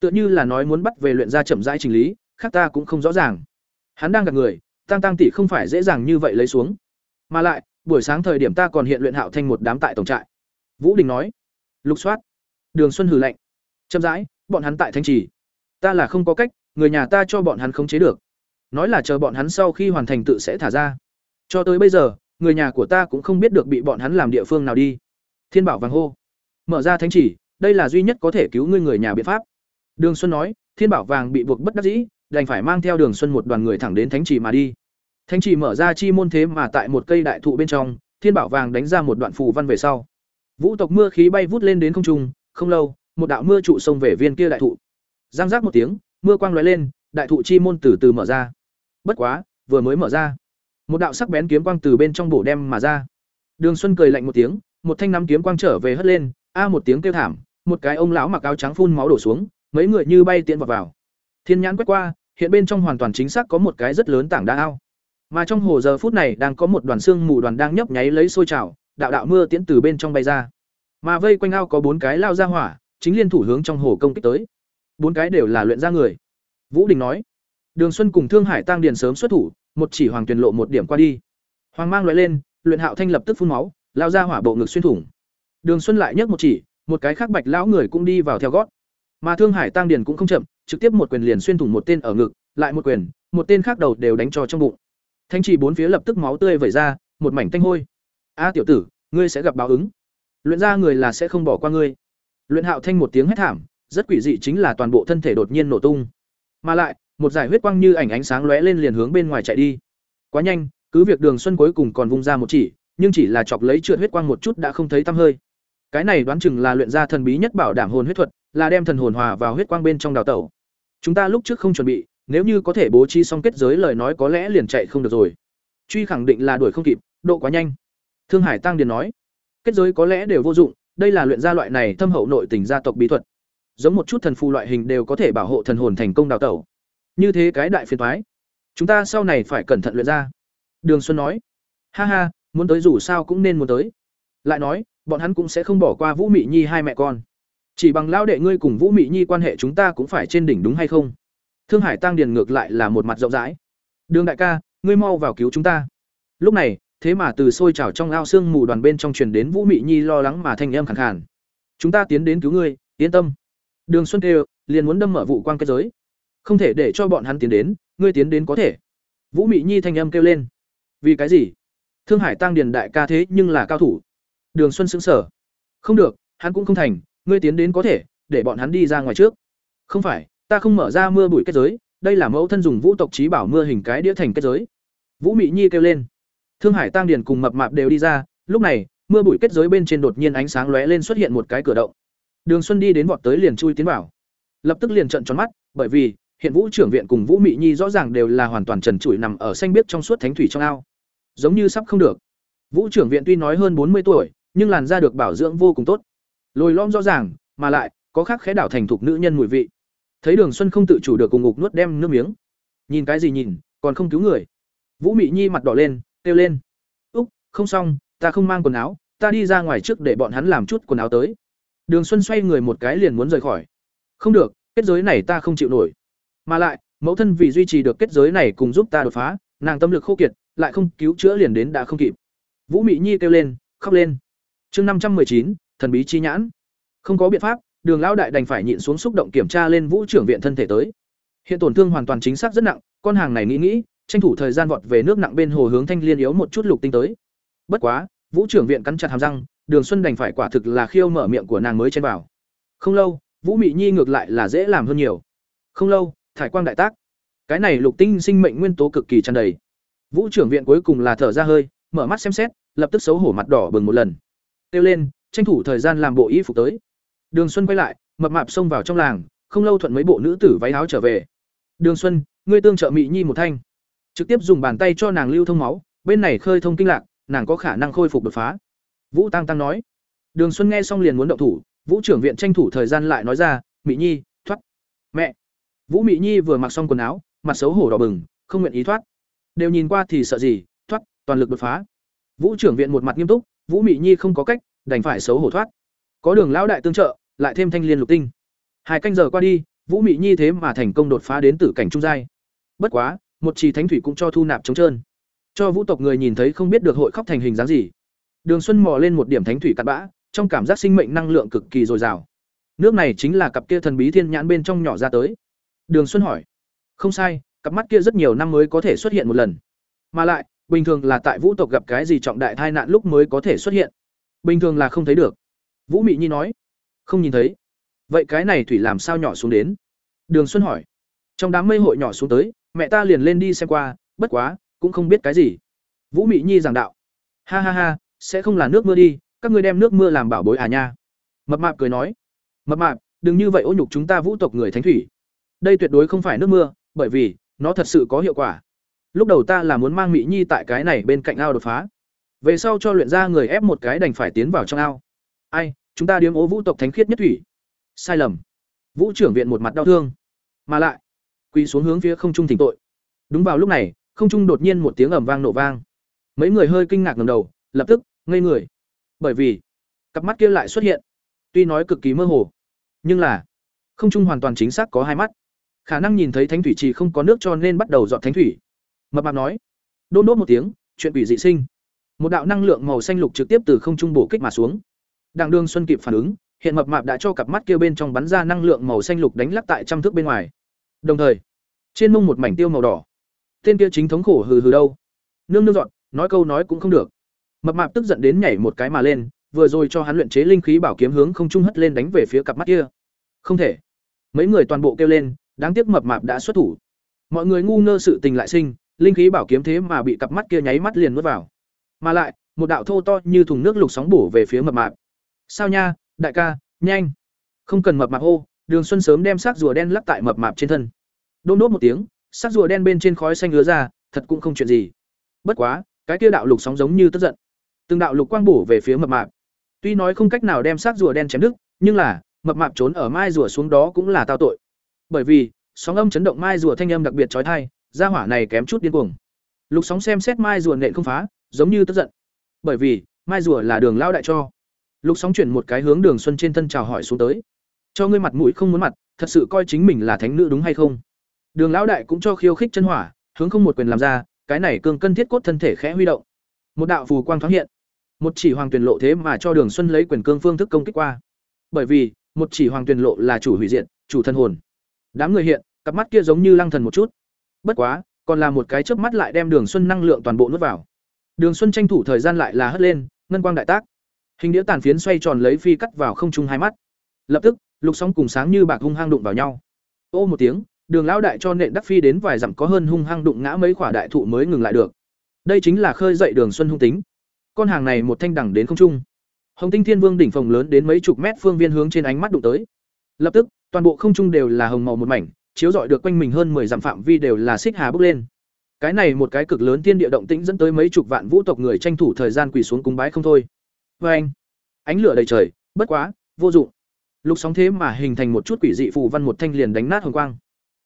Tựa như là nói muốn bắt về luyện ra chậm rãi trình lý, khác ta cũng không rõ ràng. Hắn đang gặp người, tăng tăng tỷ không phải dễ dàng như vậy lấy xuống mà lại buổi sáng thời điểm ta còn hiện luyện hạo thanh một đám tại tổng trại. Vũ đình nói, lục soát, đường xuân hừ lạnh. Chậm rãi, bọn hắn tại thanh trì. Ta là không có cách, người nhà ta cho bọn hắn khống chế được. Nói là chờ bọn hắn sau khi hoàn thành tự sẽ thả ra. Cho tới bây giờ, người nhà của ta cũng không biết được bị bọn hắn làm địa phương nào đi. Thiên bảo vàng hô, mở ra thánh chỉ đây là duy nhất có thể cứu ngươi người nhà biện pháp. Đường xuân nói, thiên bảo vàng bị buộc bất đắc dĩ, đành phải mang theo đường xuân một đoàn người thẳng đến thánh chỉ mà đi thánh chỉ mở ra chi môn thế mà tại một cây đại thụ bên trong, thiên bảo vàng đánh ra một đoạn phù văn về sau. Vũ tộc mưa khí bay vút lên đến không trung, không lâu, một đạo mưa trụ xông về viên kia đại thụ. Giang giác một tiếng, mưa quang lóe lên, đại thụ chi môn từ từ mở ra. Bất quá, vừa mới mở ra. Một đạo sắc bén kiếm quang từ bên trong bổ đem mà ra. Đường xuân cười lạnh một tiếng, một thanh nắm kiếm quang trở về hất lên, a một tiếng kêu thảm, một cái ông lão mặc áo trắng phun máu đổ xuống, mấy người như bay tiến vào vào. Thiên nhãn quét qua, hiện bên trong hoàn toàn chính xác có một cái rất lớn tảng đá ao mà trong hồ giờ phút này đang có một đoàn xương mù đoàn đang nhấp nháy lấy sôi trào, đạo đạo mưa tiễn từ bên trong bay ra. Mà vây quanh ao có bốn cái lao ra hỏa, chính liên thủ hướng trong hồ công kích tới. Bốn cái đều là luyện ra người. Vũ đình nói, đường xuân cùng thương hải tăng điền sớm xuất thủ, một chỉ hoàng tuyền lộ một điểm qua đi. Hoàng mang loại lên, luyện hạo thanh lập tức phun máu, lao ra hỏa bộ ngực xuyên thủng. Đường xuân lại nhấc một chỉ, một cái khác bạch lão người cũng đi vào theo gót. Mà thương hải tăng điền cũng không chậm, trực tiếp một quyền liền xuyên thủng một tên ở ngực, lại một quyền, một tên khác đầu đều đánh cho trong bụng thanh chỉ bốn phía lập tức máu tươi vẩy ra, một mảnh tanh hôi. A tiểu tử, ngươi sẽ gặp báo ứng. Luyện ra người là sẽ không bỏ qua ngươi. Luyện hạo thanh một tiếng hét thảm, rất quỷ dị chính là toàn bộ thân thể đột nhiên nổ tung. Mà lại, một giải huyết quang như ảnh ánh sáng lóe lên liền hướng bên ngoài chạy đi. Quá nhanh, cứ việc đường xuân cuối cùng còn vung ra một chỉ, nhưng chỉ là chọc lấy trượt huyết quang một chút đã không thấy tăm hơi. Cái này đoán chừng là luyện ra thần bí nhất bảo đảm hồn huyết thuật, là đem thần hồn hòa vào huyết quang bên trong đào tẩu. Chúng ta lúc trước không chuẩn bị nếu như có thể bố trí xong kết giới lời nói có lẽ liền chạy không được rồi. Truy khẳng định là đuổi không kịp, độ quá nhanh. Thương hải tăng điền nói, kết giới có lẽ đều vô dụng, đây là luyện gia loại này thâm hậu nội tình gia tộc bí thuật. Giống một chút thần phù loại hình đều có thể bảo hộ thần hồn thành công đào tẩu. Như thế cái đại phiền thoái chúng ta sau này phải cẩn thận luyện ra đường xuân nói, ha ha, muốn tới dù sao cũng nên muốn tới. Lại nói, bọn hắn cũng sẽ không bỏ qua vũ mị nhi hai mẹ con. Chỉ bằng lao đệ ngươi cùng vũ mị nhi quan hệ chúng ta cũng phải trên đỉnh đúng hay không? Thương hải tăng điền ngược lại là một mặt rộng rãi. Đường đại ca, ngươi mau vào cứu chúng ta. Lúc này, thế mà từ sôi trào trong ao xương mù đoàn bên trong truyền đến vũ mị nhi lo lắng mà thanh âm khàn khàn. Chúng ta tiến đến cứu ngươi, yên tâm. Đường xuân kêu, liền muốn đâm mở vụ quang kết giới. Không thể để cho bọn hắn tiến đến, ngươi tiến đến có thể. Vũ mị nhi thanh âm kêu lên. Vì cái gì? Thương hải tăng điền đại ca thế nhưng là cao thủ. Đường xuân sững sờ. không được, hắn cũng không thành, ngươi tiến đến có thể, để bọn hắn đi ra ngoài trước. Không phải ta không mở ra mưa bụi kết giới, đây là mẫu thân dùng vũ tộc trí bảo mưa hình cái đĩa thành kết giới. Vũ mị nhi kêu lên. Thương hải tăng điền cùng mập mạp đều đi ra, lúc này, mưa bụi kết giới bên trên đột nhiên ánh sáng lóe lên xuất hiện một cái cửa động. Đường xuân đi đến vọt tới liền chui tiến vào. Lập tức liền trợn tròn mắt, bởi vì, hiện vũ trưởng viện cùng vũ mị nhi rõ ràng đều là hoàn toàn trần trụi nằm ở xanh biếc trong suốt thánh thủy trong ao. Giống như sắp không được. Vũ trưởng viện tuy nói hơn bốn mươi tuổi, nhưng làn da được bảo dưỡng vô cùng tốt. Lồi lom rõ ràng, mà lại, có khác khẽ đảo thành thục nữ nhân mùi vị thấy đường xuân không tự chủ được cùng ngục nuốt đem nước miếng. Nhìn cái gì nhìn, còn không cứu người. Vũ mị nhi mặt đỏ lên, kêu lên. Úc, không xong, ta không mang quần áo, ta đi ra ngoài trước để bọn hắn làm chút quần áo tới. Đường xuân xoay người một cái liền muốn rời khỏi. Không được, kết giới này ta không chịu nổi. Mà lại, mẫu thân vì duy trì được kết giới này cùng giúp ta đột phá, nàng tâm lực khô kiệt, lại không cứu chữa liền đến đã không kịp. Vũ mị nhi kêu lên, khóc lên. Chương năm trăm chín, thần bí chi nhãn. Không có biện pháp đường lão đại đành phải nhịn xuống xúc động kiểm tra lên vũ trưởng viện thân thể tới. Hiện tổn thương hoàn toàn chính xác rất nặng, con hàng này nghĩ nghĩ, tranh thủ thời gian vọt về nước nặng bên hồ hướng thanh liên yếu một chút lục tinh tới. Bất quá, vũ trưởng viện cắn chặt hàm răng, đường xuân đành phải quả thực là khiêu mở miệng của nàng mới chen vào. Không lâu, vũ mị nhi ngược lại là dễ làm hơn nhiều. Không lâu, thải quang đại tác. Cái này lục tinh sinh mệnh nguyên tố cực kỳ tràn đầy. Vũ trưởng viện cuối cùng là thở ra hơi, mở mắt xem xét, lập tức xấu hổ mặt đỏ bừng một lần. Kêu lên, tranh thủ thời gian làm bộ y phục tới đường xuân quay lại, mập mạp xông vào trong làng, không lâu thuận mấy bộ nữ tử váy áo trở về. Đường xuân, ngươi tương trợ mị nhi một thanh. Trực tiếp dùng bàn tay cho nàng lưu thông máu, bên này khơi thông kinh lạc, nàng có khả năng khôi phục đột phá. Vũ tăng tăng nói. Đường xuân nghe xong liền muốn động thủ, vũ trưởng viện tranh thủ thời gian lại nói ra, mị nhi, thoát. Mẹ. Vũ mị nhi vừa mặc xong quần áo, mặt xấu hổ đỏ bừng, không nguyện ý thoát. Đều nhìn qua thì sợ gì, thoát, toàn lực đột phá. Vũ trưởng viện một mặt nghiêm túc, vũ mị nhi không có cách, đành phải xấu hổ thoát có đường lão đại tương trợ, lại thêm thanh liên lục tinh. Hai canh giờ qua đi, vũ mị nhi thế mà thành công đột phá đến tử cảnh trung giai. Bất quá, một trì thánh thủy cũng cho thu nạp trống trơn. Cho vũ tộc người nhìn thấy không biết được hội khóc thành hình dáng gì. Đường xuân mò lên một điểm thánh thủy cặn bã, trong cảm giác sinh mệnh năng lượng cực kỳ dồi dào. Nước này chính là cặp kia thần bí thiên nhãn bên trong nhỏ ra tới. Đường xuân hỏi, không sai, cặp mắt kia rất nhiều năm mới có thể xuất hiện một lần. Mà lại, bình thường là tại vũ tộc gặp cái gì trọng đại tai nạn lúc mới có thể xuất hiện? Bình thường là không thấy được vũ mị nhi nói. Không nhìn thấy. Vậy cái này thủy làm sao nhỏ xuống đến? Đường xuân hỏi. Trong đám mây hội nhỏ xuống tới, mẹ ta liền lên đi xem qua, bất quá, cũng không biết cái gì. Vũ mị nhi giảng đạo. Ha ha ha, sẽ không là nước mưa đi, các ngươi đem nước mưa làm bảo bối à nha. Mập mạp cười nói. Mập mạp, đừng như vậy ô nhục chúng ta vũ tộc người thánh thủy. Đây tuyệt đối không phải nước mưa, bởi vì, nó thật sự có hiệu quả. Lúc đầu ta là muốn mang mỹ nhi tại cái này bên cạnh ao đột phá. Về sau cho luyện ra người ép một cái đành phải tiến vào trong ao. Ai chúng ta điếm ố vũ tộc thánh khiết nhất thủy. Sai lầm. Vũ trưởng viện một mặt đau thương. Mà lại, quỳ xuống hướng phía không trung thỉnh tội. Đúng vào lúc này, không trung đột nhiên một tiếng ầm vang nổ vang. Mấy người hơi kinh ngạc ngầm đầu, lập tức, ngây người. Bởi vì, cặp mắt kia lại xuất hiện. Tuy nói cực kỳ mơ hồ, nhưng là, không trung hoàn toàn chính xác có hai mắt. Khả năng nhìn thấy thánh thủy trì không có nước cho nên bắt đầu dọn thánh thủy. Mập mạp nói. Đôn đốt một tiếng, chuyện quỷ dị sinh. Một đạo năng lượng màu xanh lục trực tiếp từ không trung bổ kích mà xuống đặng đường xuân kịp phản ứng, hiện mập mạp đã cho cặp mắt kia bên trong bắn ra năng lượng màu xanh lục đánh lắc tại trăm thước bên ngoài. Đồng thời, trên mông một mảnh tiêu màu đỏ. Tên kia chính thống khổ hừ hừ đâu? Nương nương dọn, nói câu nói cũng không được. Mập mạp tức giận đến nhảy một cái mà lên, vừa rồi cho hắn luyện chế linh khí bảo kiếm hướng không trung hất lên đánh về phía cặp mắt kia. Không thể. Mấy người toàn bộ kêu lên, đáng tiếc mập mạp đã xuất thủ. Mọi người ngu ngơ sự tình lại sinh, linh khí bảo kiếm thế mà bị cặp mắt kia nháy mắt liền nuốt vào. Mà lại, một đạo thô to như thùng nước lục sóng bổ về phía mập mạp sao nha, đại ca, nhanh. Không cần mập mạp hô, đường xuân sớm đem xác rùa đen lắc tại mập mạp trên thân. Đôn đốt một tiếng, xác rùa đen bên trên khói xanh ứa ra, thật cũng không chuyện gì. Bất quá, cái kia đạo lục sóng giống như tức giận. Từng đạo lục quang bổ về phía mập mạp. Tuy nói không cách nào đem xác rùa đen chém đứt, nhưng là, mập mạp trốn ở mai rùa xuống đó cũng là tao tội. Bởi vì, sóng âm chấn động mai rùa thanh âm đặc biệt trói thai gia hỏa này kém chút điên cuồng. Lục sóng xem xét mai rùa nện không phá, giống như tức giận. Bởi vì, mai rùa là đường lao đại cho lục sóng chuyển một cái hướng đường xuân trên thân chào hỏi xuống tới. Cho ngươi mặt mũi không muốn mặt, thật sự coi chính mình là thánh nữ đúng hay không? Đường lão đại cũng cho khiêu khích chân hỏa, hướng không một quyền làm ra, cái này cường cân thiết cốt thân thể khẽ huy động. Một đạo phù quang thoáng hiện. Một chỉ hoàng tuyển lộ thế mà cho đường xuân lấy quyền cương phương thức công kích qua. Bởi vì, một chỉ hoàng tuyển lộ là chủ hủy diện chủ thân hồn. Đám người hiện, cặp mắt kia giống như lăng thần một chút. Bất quá, còn là một cái chớp mắt lại đem đường xuân năng lượng toàn bộ nuốt vào. Đường xuân tranh thủ thời gian lại là hất lên, ngân quang đại tác hình đĩa tàn phiến xoay tròn lấy phi cắt vào không trung hai mắt. Lập tức, lục sóng cùng sáng như bạc hung hăng đụng vào nhau. Ô một tiếng, đường lão đại cho nện đắc phi đến vài dặm có hơn hung hăng đụng ngã mấy quả đại thụ mới ngừng lại được. Đây chính là khơi dậy đường xuân hung tính. Con hàng này một thanh đẳng đến không trung. Hồng tinh thiên vương đỉnh phòng lớn đến mấy chục mét phương viên hướng trên ánh mắt đụng tới. Lập tức, toàn bộ không trung đều là hồng màu một mảnh, chiếu rọi được quanh mình hơn 10 dặm phạm vi đều là xích hà bốc lên. Cái này một cái cực lớn tiên địa động tĩnh dẫn tới mấy chục vạn vũ tộc người tranh thủ thời gian quỳ xuống cúng bái không thôi. Vâng Oeng! Ánh lửa đầy trời, bất quá, vô dụng. Lục sóng thế mà hình thành một chút quỷ dị phù văn một thanh liền đánh nát hồng quang.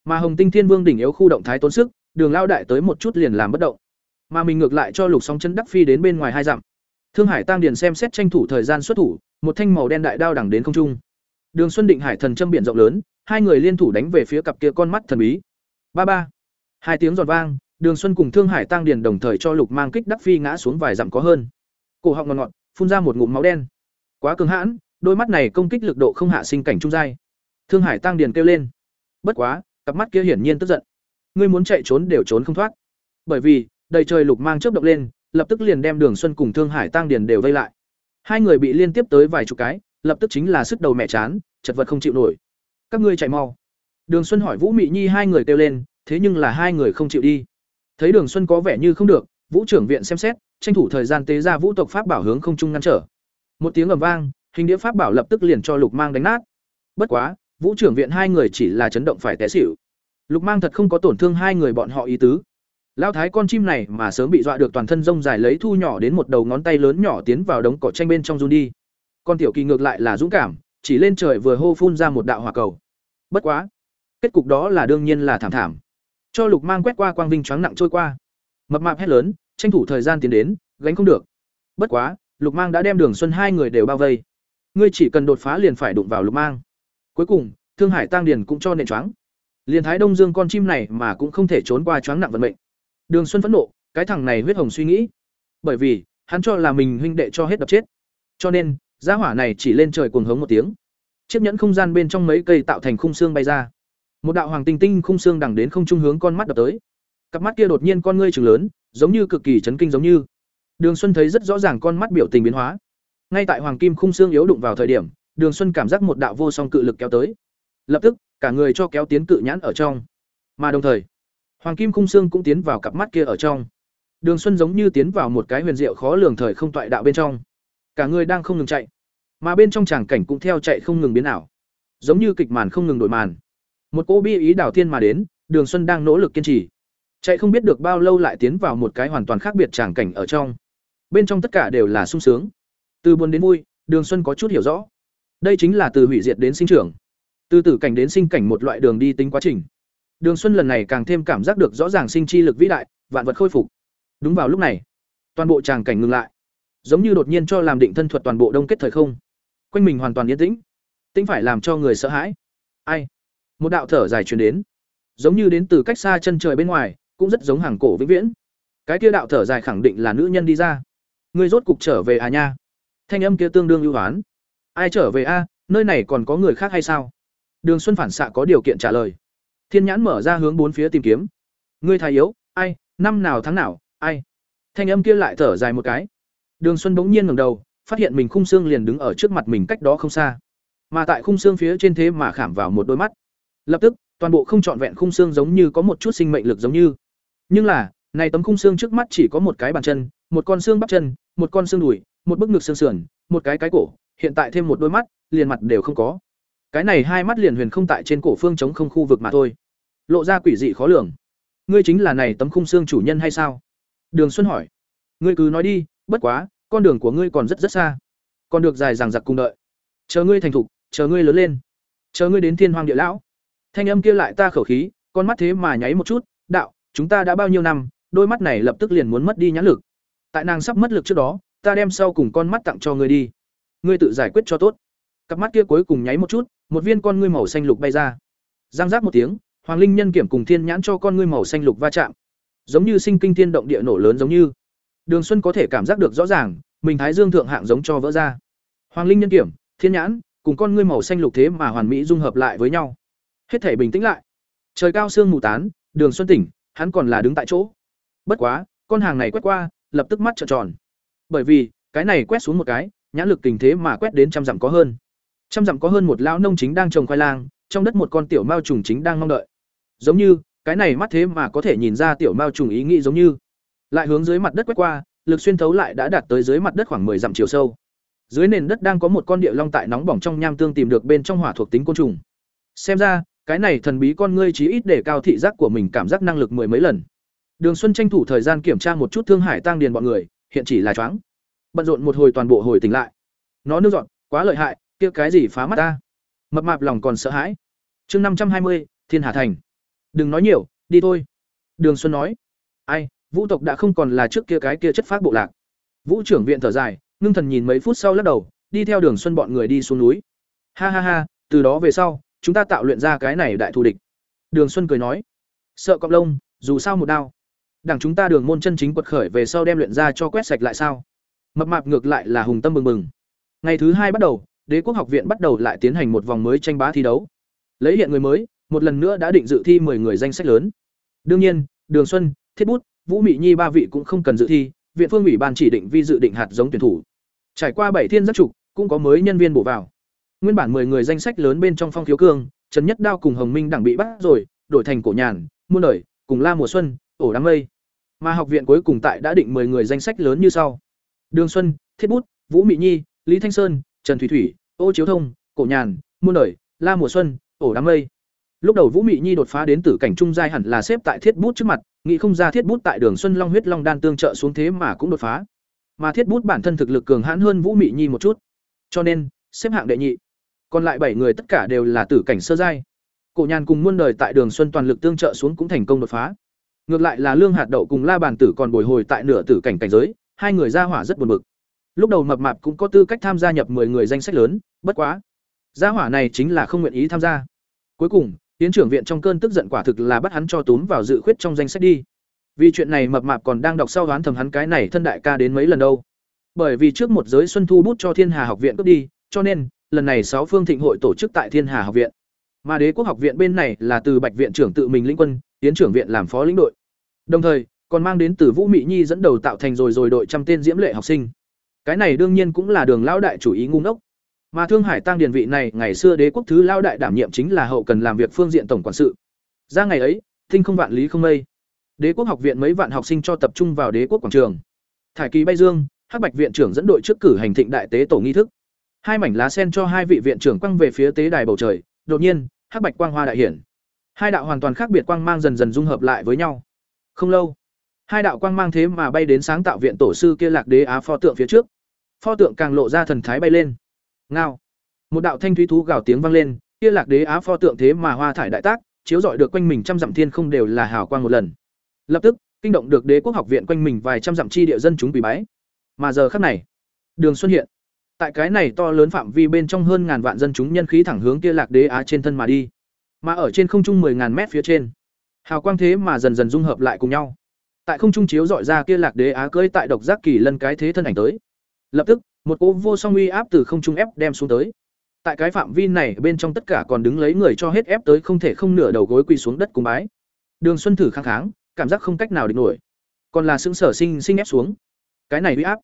Mà Hồng Tinh Thiên Vương đỉnh yếu khu động thái tốn sức, Đường lao đại tới một chút liền làm bất động. Mà mình ngược lại cho Lục sóng chân đắc phi đến bên ngoài hai dặm. Thương Hải Tăng Điền xem xét tranh thủ thời gian xuất thủ, một thanh màu đen đại đao đẳng đến không trung. Đường Xuân Định Hải thần châm biển rộng lớn, hai người liên thủ đánh về phía cặp kia con mắt thần bí. Ba ba. Hai tiếng giòn vang, Đường Xuân cùng Thương Hải Tăng Điền đồng thời cho Lục Mang kích đắc phi ngã xuống vài dặm có hơn. Cổ họng ngọt ngọt, phun ra một ngụm máu đen. Quá cứng hãn, đôi mắt này công kích lực độ không hạ sinh cảnh trung giai. Thương Hải Tăng Điền kêu lên. Bất quá, cặp mắt kia hiển nhiên tức giận. Ngươi muốn chạy trốn đều trốn không thoát. Bởi vì, đầy trời lục mang chớp động lên, lập tức liền đem Đường Xuân cùng Thương Hải Tăng Điền đều vây lại. Hai người bị liên tiếp tới vài chục cái, lập tức chính là sức đầu mẹ chán, chật vật không chịu nổi các ngươi chạy mau đường xuân hỏi vũ mị nhi hai người kêu lên thế nhưng là hai người không chịu đi thấy đường xuân có vẻ như không được vũ trưởng viện xem xét tranh thủ thời gian tế ra vũ tộc pháp bảo hướng không trung ngăn trở. Một tiếng ầm vang, hình đĩa pháp bảo lập tức liền cho lục mang đánh nát. Bất quá, vũ trưởng viện hai người chỉ là chấn động phải té xỉu. Lục mang thật không có tổn thương hai người bọn họ ý tứ. Lao thái con chim này mà sớm bị dọa được toàn thân rông dài lấy thu nhỏ đến một đầu ngón tay lớn nhỏ tiến vào đống cỏ tranh bên trong run đi. Con tiểu kỳ ngược lại là dũng cảm, chỉ lên trời vừa hô phun ra một đạo hỏa cầu. Bất quá, kết cục đó là đương nhiên là thảm thảm. Cho lục mang quét qua quang vinh choáng nặng trôi qua. Mập mạp hét lớn tranh thủ thời gian tiến đến gánh không được bất quá lục mang đã đem đường xuân hai người đều bao vây ngươi chỉ cần đột phá liền phải đụng vào lục mang cuối cùng thương hải tăng điền cũng cho nện choáng Liên Thái Đông Dương con chim này mà cũng không thể trốn qua choáng nặng vận mệnh. Đường Xuân phẫn nộ, cái thằng này huyết hồng suy nghĩ. Bởi vì, hắn cho là mình huynh đệ cho hết đập chết. Cho nên, gia hỏa này chỉ lên trời cuồng hống một tiếng. Chiếc nhẫn không gian bên trong mấy cây tạo thành khung xương bay ra. Một đạo hoàng tinh tinh khung xương đằng đến không trung hướng con mắt đập tới. Cặp mắt kia đột nhiên con ngươi trừng lớn, giống như cực kỳ chấn kinh giống như. Đường Xuân thấy rất rõ ràng con mắt biểu tình biến hóa. Ngay tại hoàng kim khung xương yếu đụng vào thời điểm, Đường Xuân cảm giác một đạo vô song cự lực kéo tới. Lập tức, cả người cho kéo tiến cự nhãn ở trong. Mà đồng thời, hoàng kim khung xương cũng tiến vào cặp mắt kia ở trong. Đường Xuân giống như tiến vào một cái huyền diệu khó lường thời không toại đạo bên trong. Cả người đang không ngừng chạy, mà bên trong tràng cảnh cũng theo chạy không ngừng biến ảo. Giống như kịch màn không ngừng đổi màn. Một cô bi ý đảo thiên mà đến, Đường Xuân đang nỗ lực kiên trì. Chạy không biết được bao lâu lại tiến vào một cái hoàn toàn khác biệt tràng cảnh ở trong. Bên trong tất cả đều là sung sướng. Từ buồn đến vui, Đường Xuân có chút hiểu rõ. Đây chính là từ hủy diệt đến sinh trưởng, từ tử cảnh đến sinh cảnh một loại đường đi tính quá trình. Đường Xuân lần này càng thêm cảm giác được rõ ràng sinh chi lực vĩ đại, vạn vật khôi phục. Đúng vào lúc này, toàn bộ tràng cảnh ngừng lại, giống như đột nhiên cho làm định thân thuật toàn bộ đông kết thời không. Quanh mình hoàn toàn yên tĩnh, tĩnh phải làm cho người sợ hãi. Ai? Một đạo thở dài truyền đến, giống như đến từ cách xa chân trời bên ngoài, cũng rất giống hàng cổ vĩnh viễn. Cái kia đạo thở dài khẳng định là nữ nhân đi ra. Ngươi rốt cục trở về à nha? Thanh âm kia tương đương ưu hoán. Ai trở về a, nơi này còn có người khác hay sao? Đường Xuân phản xạ có điều kiện trả lời. Thiên nhãn mở ra hướng bốn phía tìm kiếm. Ngươi thái yếu, ai, năm nào tháng nào, ai? Thanh âm kia lại thở dài một cái. Đường Xuân bỗng nhiên ngẩng đầu, phát hiện mình khung xương liền đứng ở trước mặt mình cách đó không xa. Mà tại khung xương phía trên thế mà khảm vào một đôi mắt. Lập tức, toàn bộ không trọn vẹn khung xương giống như có một chút sinh mệnh lực giống như. Nhưng là, này tấm khung xương trước mắt chỉ có một cái bàn chân, một con xương bắp chân, một con xương đùi, một bức ngực xương sườn, một cái cái cổ, hiện tại thêm một đôi mắt, liền mặt đều không có. Cái này hai mắt liền huyền không tại trên cổ phương chống không khu vực mà thôi. Lộ ra quỷ dị khó lường. Ngươi chính là này tấm khung xương chủ nhân hay sao? Đường Xuân hỏi. Ngươi cứ nói đi, bất quá, con đường của ngươi còn rất rất xa. Còn được dài dằng dặc cùng đợi. Chờ ngươi thành thục, chờ ngươi lớn lên. Chờ ngươi đến thiên hoàng địa lão. Thanh âm kia lại ta khẩu khí, con mắt thế mà nháy một chút, đạo, chúng ta đã bao nhiêu năm, đôi mắt này lập tức liền muốn mất đi nhãn lực. Tại nàng sắp mất lực trước đó, ta đem sau cùng con mắt tặng cho ngươi đi. Ngươi tự giải quyết cho tốt. Cặp mắt kia cuối cùng nháy một chút, một viên con ngươi màu xanh lục bay ra. Giang giác một tiếng, Hoàng Linh Nhân kiểm cùng Thiên Nhãn cho con ngươi màu xanh lục va chạm. Giống như sinh kinh thiên động địa nổ lớn giống như. Đường Xuân có thể cảm giác được rõ ràng, mình thái dương thượng hạng giống cho vỡ ra. Hoàng Linh Nhân kiểm, Thiên Nhãn, cùng con ngươi màu xanh lục thế mà hoàn mỹ dung hợp lại với nhau. Hết thể bình tĩnh lại. Trời cao sương mù tán, Đường Xuân tỉnh, hắn còn là đứng tại chỗ. Bất quá, con hàng này quét qua, lập tức mắt trợn tròn. Bởi vì, cái này quét xuống một cái, nhãn lực tình thế mà quét đến trăm dặm có hơn. Trăm dặm có hơn một lão nông chính đang trồng khoai lang, trong đất một con tiểu mao trùng chính đang mong đợi. Giống như, cái này mắt thế mà có thể nhìn ra tiểu mao trùng ý nghĩ giống như. Lại hướng dưới mặt đất quét qua, lực xuyên thấu lại đã đạt tới dưới mặt đất khoảng 10 dặm chiều sâu. Dưới nền đất đang có một con địa long tại nóng bỏng trong nham tương tìm được bên trong hỏa thuộc tính côn trùng. Xem ra, cái này thần bí con ngươi chí ít để cao thị giác của mình cảm giác năng lực mười mấy lần. Đường Xuân tranh thủ thời gian kiểm tra một chút Thương Hải Tăng Điền bọn người, hiện chỉ là choáng. Bận rộn một hồi toàn bộ hồi tỉnh lại. Nó nước dọn, quá lợi hại, kia cái gì phá mắt ta? Mập mạp lòng còn sợ hãi. Chương năm trăm hai mươi, Thiên Hà Thành. Đừng nói nhiều, đi thôi. Đường Xuân nói. Ai, Vũ tộc đã không còn là trước kia cái kia chất phác bộ lạc. Vũ trưởng viện thở dài, ngưng thần nhìn mấy phút sau lắc đầu, đi theo Đường Xuân bọn người đi xuống núi. Ha ha ha, từ đó về sau, chúng ta tạo luyện ra cái này đại thù địch. Đường Xuân cười nói. Sợ cọp lông, dù sao một đao. Đảng chúng ta đường môn chân chính quật khởi về sau đem luyện ra cho quét sạch lại sao? Mập mạp ngược lại là hùng tâm bừng bừng. Ngày thứ hai bắt đầu, Đế quốc học viện bắt đầu lại tiến hành một vòng mới tranh bá thi đấu. Lấy hiện người mới, một lần nữa đã định dự thi 10 người danh sách lớn. Đương nhiên, Đường Xuân, Thiết Bút, Vũ Mị Nhi ba vị cũng không cần dự thi, viện phương ủy ban chỉ định vi dự định hạt giống tuyển thủ. Trải qua bảy thiên giác trục, cũng có mới nhân viên bổ vào. Nguyên bản 10 người danh sách lớn bên trong Phong Thiếu Cương, Trần Nhất Đao cùng Hồng Minh đẳng bị bắt rồi, đổi thành Cổ Nhàn, Muôn Đời, cùng La Mùa Xuân, ổ đám mây. Mà học viện cuối cùng tại đã định 10 người danh sách lớn như sau: Đường Xuân, Thiết Bút, Vũ Mị Nhi, Lý Thanh Sơn, Trần Thủy Thủy, Ô Chiếu Thông, Cổ Nhàn, Muôn Đời, La Mùa Xuân, ổ đám mây. Lúc đầu Vũ Mị Nhi đột phá đến tử cảnh trung giai hẳn là xếp tại Thiết Bút trước mặt, nghĩ không ra Thiết Bút tại Đường Xuân Long huyết long đan tương trợ xuống thế mà cũng đột phá. Mà Thiết Bút bản thân thực lực cường hãn hơn Vũ Mị Nhi một chút, cho nên xếp hạng đệ nhị. Còn lại bảy người tất cả đều là tử cảnh sơ giai. Cổ Nhàn cùng muôn đời tại Đường Xuân toàn lực tương trợ xuống cũng thành công đột phá. Ngược lại là Lương Hạt Đậu cùng La Bàn Tử còn bồi hồi tại nửa tử cảnh cảnh giới, hai người ra hỏa rất buồn bực. Lúc đầu mập mạp cũng có tư cách tham gia nhập 10 người danh sách lớn, bất quá, gia hỏa này chính là không nguyện ý tham gia. Cuối cùng, tiến trưởng viện trong cơn tức giận quả thực là bắt hắn cho túm vào dự khuyết trong danh sách đi vì chuyện này mập mạp còn đang đọc sau đoán thầm hắn cái này thân đại ca đến mấy lần đâu bởi vì trước một giới xuân thu bút cho thiên hà học viện cướp đi cho nên lần này sáu phương thịnh hội tổ chức tại thiên hà học viện. Mà đế quốc học viện bên này là từ bạch viện trưởng tự mình lĩnh quân, tiến trưởng viện làm phó lĩnh đội. Đồng thời, còn mang đến từ vũ mỹ nhi dẫn đầu tạo thành rồi rồi đội trăm tên diễm lệ học sinh. Cái này đương nhiên cũng là đường lão đại chủ ý ngu ngốc. Mà thương hải tăng điền vị này, ngày xưa đế quốc thứ lão đại đảm nhiệm chính là hậu cần làm việc phương diện tổng quản sự. Ra ngày ấy, thinh không vạn lý không mây. Đế quốc học viện mấy vạn học sinh cho tập trung vào đế quốc quảng trường. Thải kỳ bay dương, hắc bạch viện trưởng dẫn đội trước cử hành thịnh đại tế tổ nghi thức hai mảnh lá sen cho hai vị viện trưởng quăng về phía tế đài bầu trời, đột nhiên, hắc bạch quang hoa đại hiển. Hai đạo hoàn toàn khác biệt quang mang dần dần dung hợp lại với nhau. Không lâu, hai đạo quang mang thế mà bay đến sáng tạo viện tổ sư kia lạc đế á pho tượng phía trước. Pho tượng càng lộ ra thần thái bay lên. Ngao! Một đạo thanh thúy thú gào tiếng vang lên, kia lạc đế á pho tượng thế mà hoa thải đại tác, chiếu rọi được quanh mình trăm dặm thiên không đều là hào quang một lần. Lập tức, kinh động được đế quốc học viện quanh mình vài trăm dặm chi địa dân chúng quỳ bái. Mà giờ khắc này, đường xuân hiện tại cái này to lớn phạm vi bên trong hơn ngàn vạn dân chúng nhân khí thẳng hướng kia lạc đế á trên thân mà đi. Mà ở trên không trung mười ngàn mét phía trên, hào quang thế mà dần dần dung hợp lại cùng nhau. Tại không trung chiếu dọi ra kia lạc đế á cưỡi tại độc giác kỳ lân cái thế thân ảnh tới. Lập tức, một cỗ vô song uy áp từ không trung ép đem xuống tới. Tại cái phạm vi này bên trong tất cả còn đứng lấy người cho hết ép tới không thể không nửa đầu gối quỳ xuống đất cùng bái. Đường xuân thử kháng kháng, cảm giác không cách nào địch nổi. Còn là xứng sở sinh sinh ép xuống. Cái này uy áp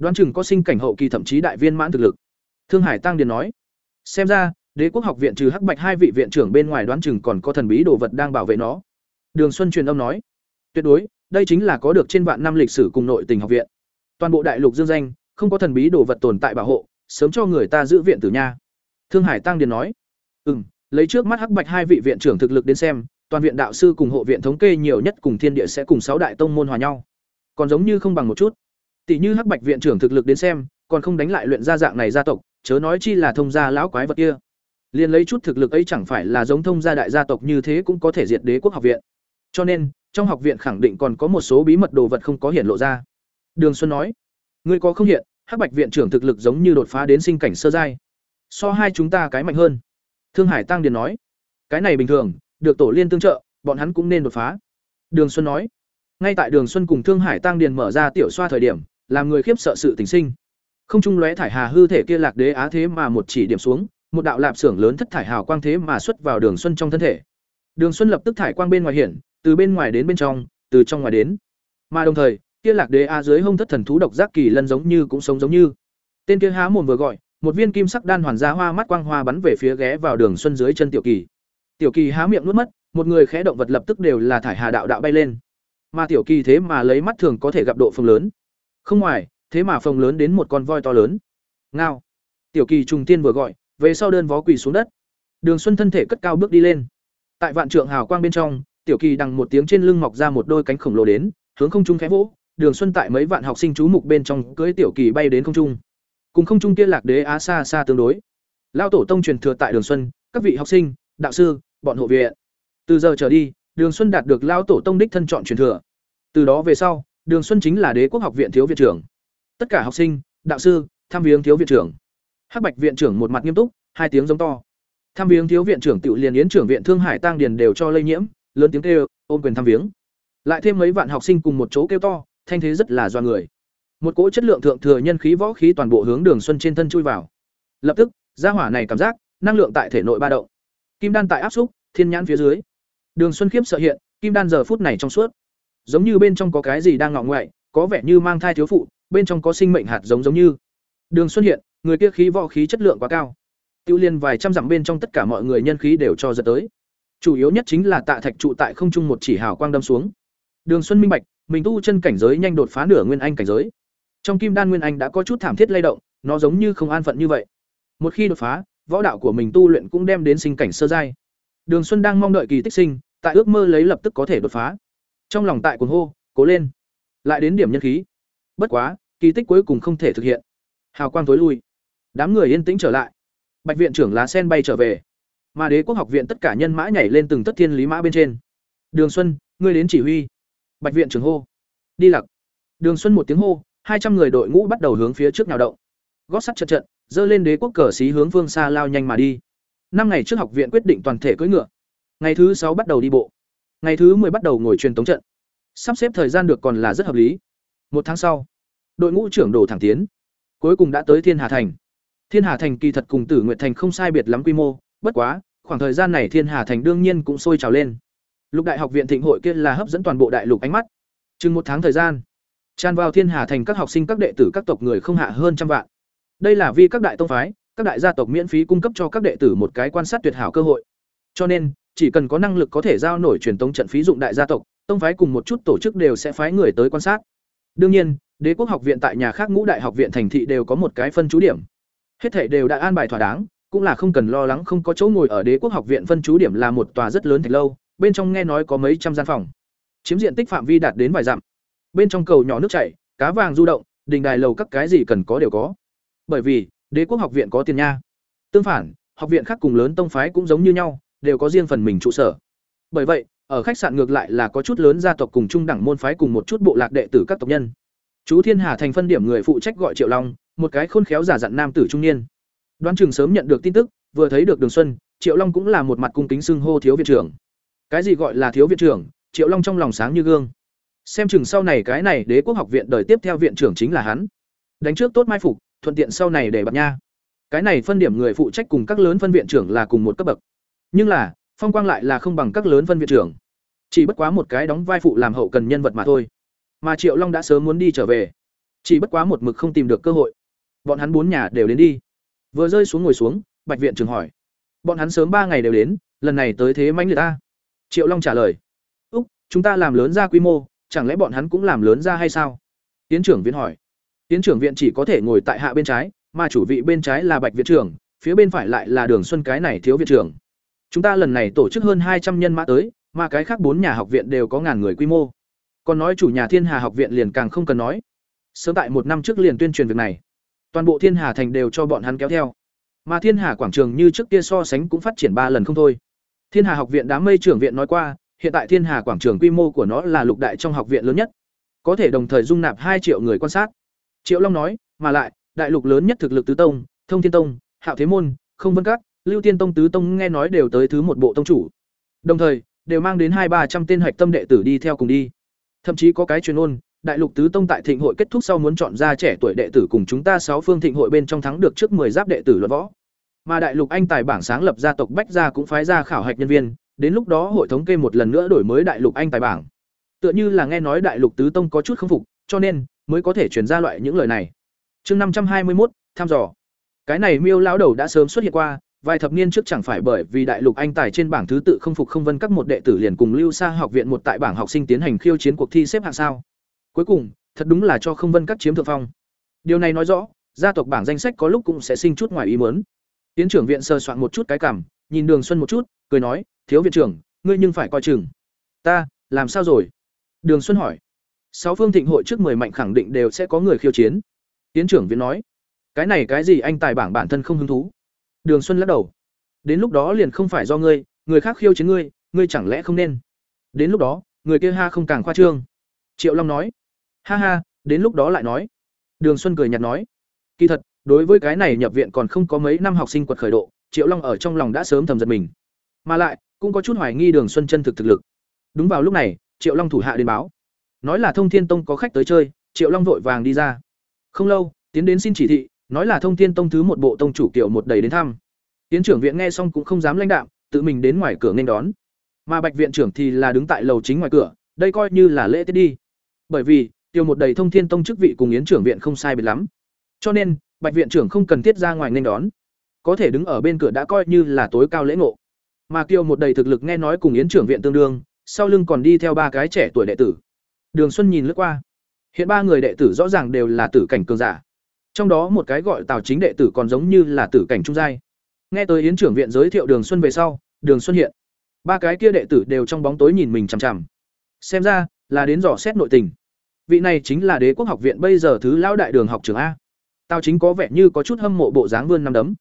đoán chừng có sinh cảnh hậu kỳ thậm chí đại viên mãn thực lực. Thương hải tăng điền nói, xem ra, đế quốc học viện trừ hắc bạch hai vị viện trưởng bên ngoài đoán chừng còn có thần bí đồ vật đang bảo vệ nó. Đường xuân truyền âm nói, tuyệt đối, đây chính là có được trên vạn năm lịch sử cùng nội tình học viện. Toàn bộ đại lục dương danh, không có thần bí đồ vật tồn tại bảo hộ, sớm cho người ta giữ viện tử nha. Thương hải tăng điền nói ừ m lấy trước mắt hắc bạch hai vị viện trưởng thực lực đến xem, toàn viện đạo sư cùng hộ viện thống kê nhiều nhất cùng thiên địa sẽ cùng sáu đại tông môn hòa nhau. Còn giống như không bằng một chút tỷ như hắc bạch viện trưởng thực lực đến xem, còn không đánh lại luyện gia dạng này gia tộc, chớ nói chi là thông gia lão quái vật kia. Liền lấy chút thực lực ấy chẳng phải là giống thông gia đại gia tộc như thế cũng có thể diệt đế quốc học viện. Cho nên, trong học viện khẳng định còn có một số bí mật đồ vật không có hiện lộ ra. Đường xuân nói, ngươi có không hiện, hắc bạch viện trưởng thực lực giống như đột phá đến sinh cảnh sơ giai. So hai chúng ta cái mạnh hơn. Thương hải tăng điền nói, cái này bình thường, được tổ liên tương trợ, bọn hắn cũng nên đột phá. Đường xuân nói, ngay tại đường xuân cùng thương hải tăng điền mở ra tiểu xoa thời điểm làm người khiếp sợ sự tình sinh. Không trung lóe thải hà hư thể kia lạc đế á thế mà một chỉ điểm xuống, một đạo lạp xưởng lớn thất thải hào quang thế mà xuất vào đường xuân trong thân thể. Đường xuân lập tức thải quang bên ngoài hiển từ bên ngoài đến bên trong, từ trong ngoài đến. Mà đồng thời, kia lạc đế á dưới hông thất thần thú độc giác kỳ lân giống như cũng sống giống như. Tên kia há mồm vừa gọi, một viên kim sắc đan hoàn ra hoa mắt quang hoa bắn về phía ghé vào đường xuân dưới chân tiểu kỳ. Tiểu kỳ há miệng nuốt mất, một người khẽ động vật lập tức đều là thải hà đạo đạo bay lên. Mà tiểu kỳ thế mà lấy mắt thường có thể gặp độ phương lớn không ngoài, thế mà phồng lớn đến một con voi to lớn. Ngao. Tiểu kỳ trùng tiên vừa gọi, về sau đơn vó quỳ xuống đất. Đường xuân thân thể cất cao bước đi lên. Tại vạn trượng hào quang bên trong, tiểu kỳ đằng một tiếng trên lưng mọc ra một đôi cánh khổng lồ đến, hướng không trung khẽ vỗ. Đường xuân tại mấy vạn học sinh chú mục bên trong cưỡi tiểu kỳ bay đến không trung. Cùng không trung kia lạc đế á xa xa tương đối. Lao tổ tông truyền thừa tại đường xuân, các vị học sinh, đạo sư, bọn hộ viện từ giờ trở đi, đường xuân đạt được lao tổ tông đích thân chọn truyền thừa. Từ đó về sau đường xuân chính là đế quốc học viện thiếu viện trưởng. Tất cả học sinh, đạo sư, tham viếng thiếu viện trưởng. Hắc bạch viện trưởng một mặt nghiêm túc, hai tiếng giống to. Tham viếng thiếu viện trưởng tự liền yến trưởng viện thương hải tăng điền đều cho lây nhiễm, lớn tiếng kêu, ôm quyền tham viếng. Lại thêm mấy vạn học sinh cùng một chỗ kêu to, thanh thế rất là doa người. Một cỗ chất lượng thượng thừa nhân khí võ khí toàn bộ hướng đường xuân trên thân chui vào. Lập tức, gia hỏa này cảm giác, năng lượng tại thể nội ba động. Kim đan tại áp xúc, thiên nhãn phía dưới. Đường xuân khiếp sợ hiện, kim đan giờ phút này trong suốt giống như bên trong có cái gì đang ngọ ngoại, có vẻ như mang thai thiếu phụ, bên trong có sinh mệnh hạt giống giống như. Đường xuân hiện, người kia khí võ khí chất lượng quá cao. Tiêu liên vài trăm dặm bên trong tất cả mọi người nhân khí đều cho giật tới. Chủ yếu nhất chính là tạ thạch trụ tại không trung một chỉ hào quang đâm xuống. Đường xuân minh bạch, mình tu chân cảnh giới nhanh đột phá nửa nguyên anh cảnh giới. Trong kim đan nguyên anh đã có chút thảm thiết lay động, nó giống như không an phận như vậy. Một khi đột phá, võ đạo của mình tu luyện cũng đem đến sinh cảnh sơ giai. Đường xuân đang mong đợi kỳ tích sinh, tại ước mơ lấy lập tức có thể đột phá trong lòng tại cuồng hô, cố lên. Lại đến điểm nhân khí. Bất quá, kỳ tích cuối cùng không thể thực hiện. Hào quang tối lui. Đám người yên tĩnh trở lại. Bạch viện trưởng lá sen bay trở về. Mà đế quốc học viện tất cả nhân mã nhảy lên từng tất thiên lý mã bên trên. Đường xuân, ngươi đến chỉ huy. Bạch viện trưởng hô. Đi lặc. Đường xuân một tiếng hô, hai trăm người đội ngũ bắt đầu hướng phía trước nào động. Gót sắt trận trận dơ lên đế quốc cờ xí hướng phương xa lao nhanh mà đi. Năm ngày trước học viện quyết định toàn thể cưỡi ngựa. Ngày thứ sáu bắt đầu đi bộ. Ngày thứ 10 bắt đầu ngồi truyền tống trận. Sắp xếp thời gian được còn là rất hợp lý. Một tháng sau, đội ngũ trưởng đổ thẳng tiến. Cuối cùng đã tới Thiên Hà Thành. Thiên Hà Thành kỳ thật cùng Tử nguyện Thành không sai biệt lắm quy mô, bất quá, khoảng thời gian này Thiên Hà Thành đương nhiên cũng sôi trào lên. Lục Đại học viện thịnh hội kia là hấp dẫn toàn bộ đại lục ánh mắt. Chừng một tháng thời gian, tràn vào Thiên Hà Thành các học sinh các đệ tử các tộc người không hạ hơn trăm vạn. Đây là vì các đại tông phái, các đại gia tộc miễn phí cung cấp cho các đệ tử một cái quan sát tuyệt hảo cơ hội. Cho nên, chỉ cần có năng lực có thể giao nổi truyền tống trận phí dụng đại gia tộc, tông phái cùng một chút tổ chức đều sẽ phái người tới quan sát. Đương nhiên, Đế quốc học viện tại nhà khác ngũ đại học viện thành thị đều có một cái phân chú điểm. Hết thảy đều đã an bài thỏa đáng, cũng là không cần lo lắng không có chỗ ngồi ở Đế quốc học viện phân chú điểm là một tòa rất lớn thạch lâu, bên trong nghe nói có mấy trăm gian phòng. Chiếm diện tích phạm vi đạt đến vài dặm. Bên trong cầu nhỏ nước chảy, cá vàng du động, đình đài lầu các cái gì cần có đều có. Bởi vì, Đế quốc học viện có tiền nha. Tương phản, học viện khác cùng lớn tông phái cũng giống như nhau, đều có riêng phần mình trụ sở. Bởi vậy, ở khách sạn ngược lại là có chút lớn gia tộc cùng trung đẳng môn phái cùng một chút bộ lạc đệ tử các tộc nhân. Chú Thiên Hà thành phân điểm người phụ trách gọi Triệu Long, một cái khôn khéo giả dặn nam tử trung niên. Đoán Trường sớm nhận được tin tức, vừa thấy được Đường Xuân, Triệu Long cũng là một mặt cung kính xưng hô thiếu viện trưởng. Cái gì gọi là thiếu viện trưởng, Triệu Long trong lòng sáng như gương. Xem chừng sau này cái này Đế quốc học viện đời tiếp theo viện trưởng chính là hắn. Đánh trước tốt mai phục, thuận tiện sau này để bạc nha. Cái này phân điểm người phụ trách cùng các lớn phân viện trưởng là cùng một cấp bậc. Nhưng là, phong quang lại là không bằng các lớn phân viện trưởng. Chỉ bất quá một cái đóng vai phụ làm hậu cần nhân vật mà thôi. Mà Triệu Long đã sớm muốn đi trở về, chỉ bất quá một mực không tìm được cơ hội. Bọn hắn bốn nhà đều đến đi. Vừa rơi xuống ngồi xuống, Bạch viện trưởng hỏi: "Bọn hắn sớm ba ngày đều đến, lần này tới thế mãnh liệt ta?" Triệu Long trả lời: "Úc, chúng ta làm lớn ra quy mô, chẳng lẽ bọn hắn cũng làm lớn ra hay sao?" Tiến trưởng viện hỏi. Tiến trưởng viện chỉ có thể ngồi tại hạ bên trái, mà chủ vị bên trái là Bạch viện trưởng, phía bên phải lại là Đường Xuân cái này thiếu viện trưởng. Chúng ta lần này tổ chức hơn hai trăm nhân mã tới, mà cái khác bốn nhà học viện đều có ngàn người quy mô. Còn nói chủ nhà Thiên Hà học viện liền càng không cần nói. Sớm tại một năm trước liền tuyên truyền việc này. Toàn bộ Thiên Hà thành đều cho bọn hắn kéo theo. Mà Thiên Hà quảng trường như trước kia so sánh cũng phát triển ba lần không thôi. Thiên Hà học viện đám mây trưởng viện nói qua, hiện tại Thiên Hà quảng trường quy mô của nó là lục đại trong học viện lớn nhất, có thể đồng thời dung nạp hai triệu người quan sát. Triệu Long nói, mà lại, đại lục lớn nhất thực lực tứ tông, Thông Thiên Tông, Hạo Thế môn, Không Vân Các, Lưu Tiên Tông tứ tông nghe nói đều tới thứ một bộ tông chủ. Đồng thời, đều mang đến hai ba trăm tên hạch tâm đệ tử đi theo cùng đi. Thậm chí có cái truyền ôn, đại lục tứ tông tại thịnh hội kết thúc sau muốn chọn ra trẻ tuổi đệ tử cùng chúng ta sáu phương thịnh hội bên trong thắng được trước 10 giáp đệ tử luận võ. Mà đại lục anh tài bảng sáng lập gia tộc Bách gia cũng phái ra khảo hạch nhân viên, đến lúc đó hội thống kê một lần nữa đổi mới đại lục anh tài bảng. Tựa như là nghe nói đại lục tứ tông có chút không phục, cho nên mới có thể truyền ra loại những lời này. Chương năm trăm hai mươi một thăm dò. Cái này Miêu lão đầu đã sớm xuất hiện qua, vài thập niên trước chẳng phải bởi vì đại lục anh tài trên bảng thứ tự không phục không vân các một đệ tử liền cùng lưu xa học viện một tại bảng học sinh tiến hành khiêu chiến cuộc thi xếp hạng sao. Cuối cùng, thật đúng là cho không vân các chiếm thượng phong. Điều này nói rõ, gia tộc bảng danh sách có lúc cũng sẽ sinh chút ngoài ý muốn. Tiến trưởng viện sơ soạn một chút cái cảm, nhìn đường xuân một chút, cười nói, thiếu viện trưởng, ngươi nhưng phải coi chừng. Ta, làm sao rồi? Đường xuân hỏi. Sáu phương thịnh hội trước mười mạnh khẳng định đều sẽ có người khiêu chiến. Tiến trưởng viện nói. Cái này cái gì anh tài bảng bản thân không hứng thú? Đường Xuân lắc đầu. Đến lúc đó liền không phải do ngươi, người khác khiêu chiến ngươi, ngươi chẳng lẽ không nên? Đến lúc đó, người kia ha không càng khoa trương. Triệu Long nói. Ha ha, đến lúc đó lại nói. Đường Xuân cười nhạt nói. Kỳ thật, đối với cái này nhập viện còn không có mấy năm học sinh quật khởi độ, Triệu Long ở trong lòng đã sớm thầm giật mình. Mà lại, cũng có chút hoài nghi Đường Xuân chân thực thực lực. Đúng vào lúc này, Triệu Long thủ hạ đến báo. Nói là Thông Thiên Tông có khách tới chơi, Triệu Long vội vàng đi ra. Không lâu, tiến đến xin chỉ thị, nói là thông thiên tông thứ một bộ tông chủ kiểu một đầy đến thăm. Tiến trưởng viện nghe xong cũng không dám lãnh đạm, tự mình đến ngoài cửa nên đón. Mà bạch viện trưởng thì là đứng tại lầu chính ngoài cửa, đây coi như là lễ tiết đi. Bởi vì tiểu một đầy thông thiên tông chức vị cùng yến trưởng viện không sai biệt lắm. Cho nên, bạch viện trưởng không cần thiết ra ngoài nên đón. Có thể đứng ở bên cửa đã coi như là tối cao lễ ngộ. Mà kiều một đầy thực lực nghe nói cùng yến trưởng viện tương đương, sau lưng còn đi theo ba cái trẻ tuổi đệ tử. Đường xuân nhìn lướt qua. Hiện ba người đệ tử rõ ràng đều là tử cảnh cường giả trong đó một cái gọi Tào Chính đệ tử còn giống như là tử cảnh trung giai. Nghe tới yến trưởng viện giới thiệu Đường Xuân về sau, Đường Xuân hiện. Ba cái kia đệ tử đều trong bóng tối nhìn mình chằm chằm. Xem ra là đến dò xét nội tình. Vị này chính là Đế quốc học viện bây giờ thứ lão đại đường học trưởng a. Tào Chính có vẻ như có chút hâm mộ bộ dáng vươn năm đấm.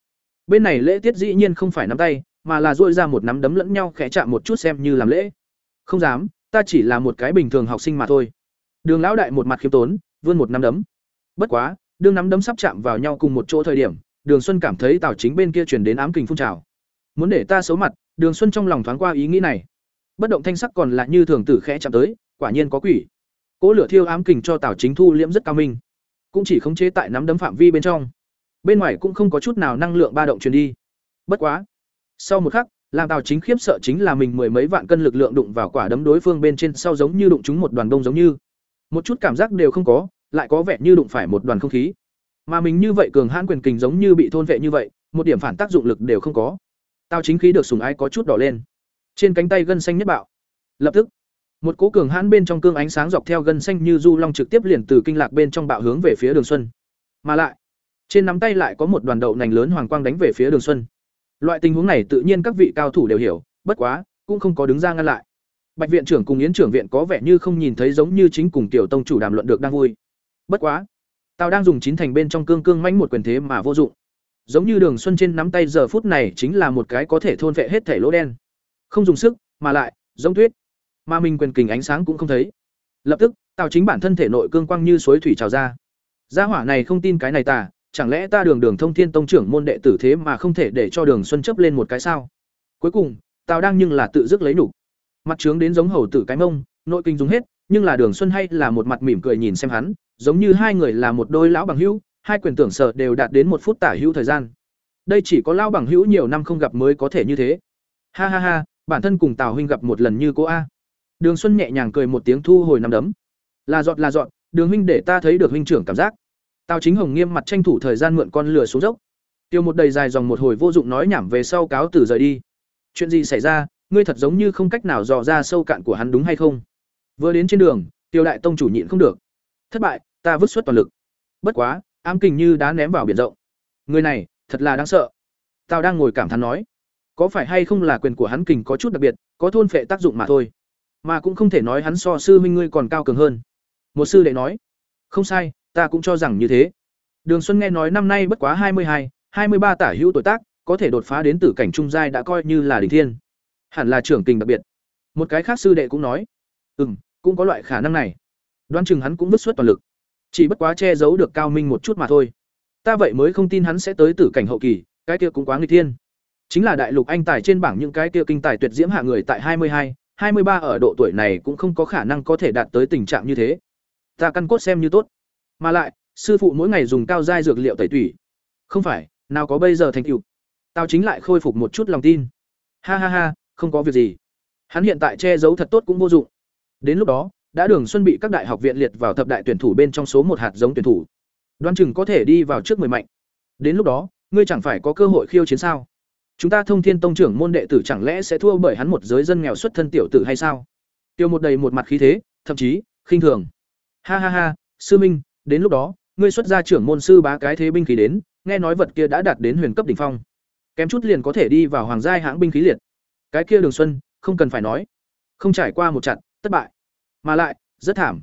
Bên này lễ tiết dĩ nhiên không phải nắm tay, mà là duỗi ra một nắm đấm lẫn nhau khẽ chạm một chút xem như làm lễ. Không dám, ta chỉ là một cái bình thường học sinh mà thôi. Đường lão đại một mặt khiêm tốn, vươn một nắm đấm. Bất quá, đương nắm đấm sắp chạm vào nhau cùng một chỗ thời điểm đường xuân cảm thấy tào chính bên kia chuyển đến ám kình phun trào muốn để ta xấu mặt Đường Xuân trong lòng thoáng qua ý nghĩ này. Bất động thanh sắc còn lại như thường tử khẽ chạm tới, quả nhiên có quỷ. Cỗ lửa thiêu ám kình cho Tào Chính Thu liễm rất cao minh, cũng chỉ khống chế tại nắm đấm phạm vi bên trong. Bên ngoài cũng không có chút nào năng lượng ba động truyền đi. Bất quá, sau một khắc, làm Tào Chính khiếp sợ chính là mình mười mấy vạn cân lực lượng đụng vào quả đấm đối phương bên trên sau giống như đụng chúng một đoàn đông giống như. Một chút cảm giác đều không có, lại có vẻ như đụng phải một đoàn không khí. Mà mình như vậy cường hãn quyền kình giống như bị thôn vệ như vậy, một điểm phản tác dụng lực đều không có. Tào Chính khí được sùng ái có chút đỏ lên. Trên cánh tay gân xanh nhất bạo. Lập tức, một cố cường hãn bên trong cương ánh sáng dọc theo gân xanh như du long trực tiếp liền từ kinh lạc bên trong bạo hướng về phía Đường Xuân. Mà lại, trên nắm tay lại có một đoàn đậu nành lớn hoàng quang đánh về phía Đường Xuân. Loại tình huống này tự nhiên các vị cao thủ đều hiểu, bất quá, cũng không có đứng ra ngăn lại. Bạch viện trưởng cùng Yến trưởng viện có vẻ như không nhìn thấy giống như chính cùng tiểu tông chủ đàm luận được đang vui. Bất quá, Tào đang dùng chín thành bên trong cương cương mãnh một quyền thế mà vô dụng. Giống như Đường Xuân trên nắm tay giờ phút này chính là một cái có thể thôn vệ hết thể lỗ đen. Không dùng sức, mà lại, giống tuyết. Mà mình quyền kình ánh sáng cũng không thấy. Lập tức, Tào chính bản thân thể nội cương quang như suối thủy trào ra. Gia hỏa này không tin cái này tà, chẳng lẽ ta Đường Đường Thông Thiên Tông trưởng môn đệ tử thế mà không thể để cho Đường Xuân chấp lên một cái sao? Cuối cùng, Tào đang nhưng là tự dứt lấy đủ Mặt trướng đến giống hầu tử cái mông, nội kinh dùng hết, nhưng là Đường Xuân hay là một mặt mỉm cười nhìn xem hắn, giống như hai người là một đôi lão bằng hữu, hai quyền tưởng sở đều đạt đến một phút tả hữu thời gian. Đây chỉ có lão bằng hữu nhiều năm không gặp mới có thể như thế. Ha ha ha, bản thân cùng Tào huynh gặp một lần như cô a. Đường Xuân nhẹ nhàng cười một tiếng thu hồi nằm đấm. Là giọt là giọt, Đường huynh để ta thấy được huynh trưởng cảm giác. Tào Chính Hồng nghiêm mặt tranh thủ thời gian mượn con lửa xuống dốc. Tiêu một đầy dài dòng một hồi vô dụng nói nhảm về sau cáo từ rời đi. Chuyện gì xảy ra, ngươi thật giống như không cách nào dò ra sâu cạn của hắn đúng hay không? Vừa đến trên đường, Tiêu đại tông chủ nhịn không được. Thất bại, ta vứt suất toàn lực. Bất quá, ám kình như đá ném vào biển rộng. Người này, thật là đáng sợ. tao đang ngồi cảm thán nói, có phải hay không là quyền của hắn kình có chút đặc biệt, có thôn phệ tác dụng mà thôi. Mà cũng không thể nói hắn so sư minh ngươi còn cao cường hơn. Một sư đệ nói, không sai, ta cũng cho rằng như thế. Đường Xuân nghe nói năm nay bất quá hai mươi hai, hai mươi ba tả hữu tuổi tác, có thể đột phá đến tử cảnh trung giai đã coi như là đỉnh thiên. Hẳn là trưởng kình đặc biệt. Một cái khác sư đệ cũng nói, "Ừm, cũng có loại khả năng này." Đoán chừng hắn cũng vứt suất toàn lực. Chỉ bất quá che giấu được cao minh một chút mà thôi. Ta vậy mới không tin hắn sẽ tới tử cảnh hậu kỳ, cái kia cũng quá nguy thiên. Chính là đại lục anh tài trên bảng những cái kia kinh tài tuyệt diễm hạ người tại hai mươi hai, hai mươi ba ở độ tuổi này cũng không có khả năng có thể đạt tới tình trạng như thế. Ta căn cốt xem như tốt. Mà lại, sư phụ mỗi ngày dùng cao giai dược liệu tẩy tủy. Không phải, nào có bây giờ thành cựu Tao chính lại khôi phục một chút lòng tin. Ha ha ha, không có việc gì. Hắn hiện tại che giấu thật tốt cũng vô dụng. Đến lúc đó, đã Đường Xuân bị các đại học viện liệt vào thập đại tuyển thủ bên trong số một hạt giống tuyển thủ. Đoan chừng có thể đi vào trước mười mạnh. Đến lúc đó, ngươi chẳng phải có cơ hội khiêu chiến sao? Chúng ta Thông Thiên Tông trưởng môn đệ tử chẳng lẽ sẽ thua bởi hắn một giới dân nghèo xuất thân tiểu tử hay sao? Tiêu một đầy một mặt khí thế, thậm chí khinh thường. Ha ha ha, sư minh, đến lúc đó, ngươi xuất ra trưởng môn sư bá cái thế binh khí đến, nghe nói vật kia đã đạt đến huyền cấp đỉnh phong. Kém chút liền có thể đi vào hoàng giai hãng binh khí liệt. Cái kia Đường Xuân, không cần phải nói, không trải qua một trận, thất bại. Mà lại, rất thảm.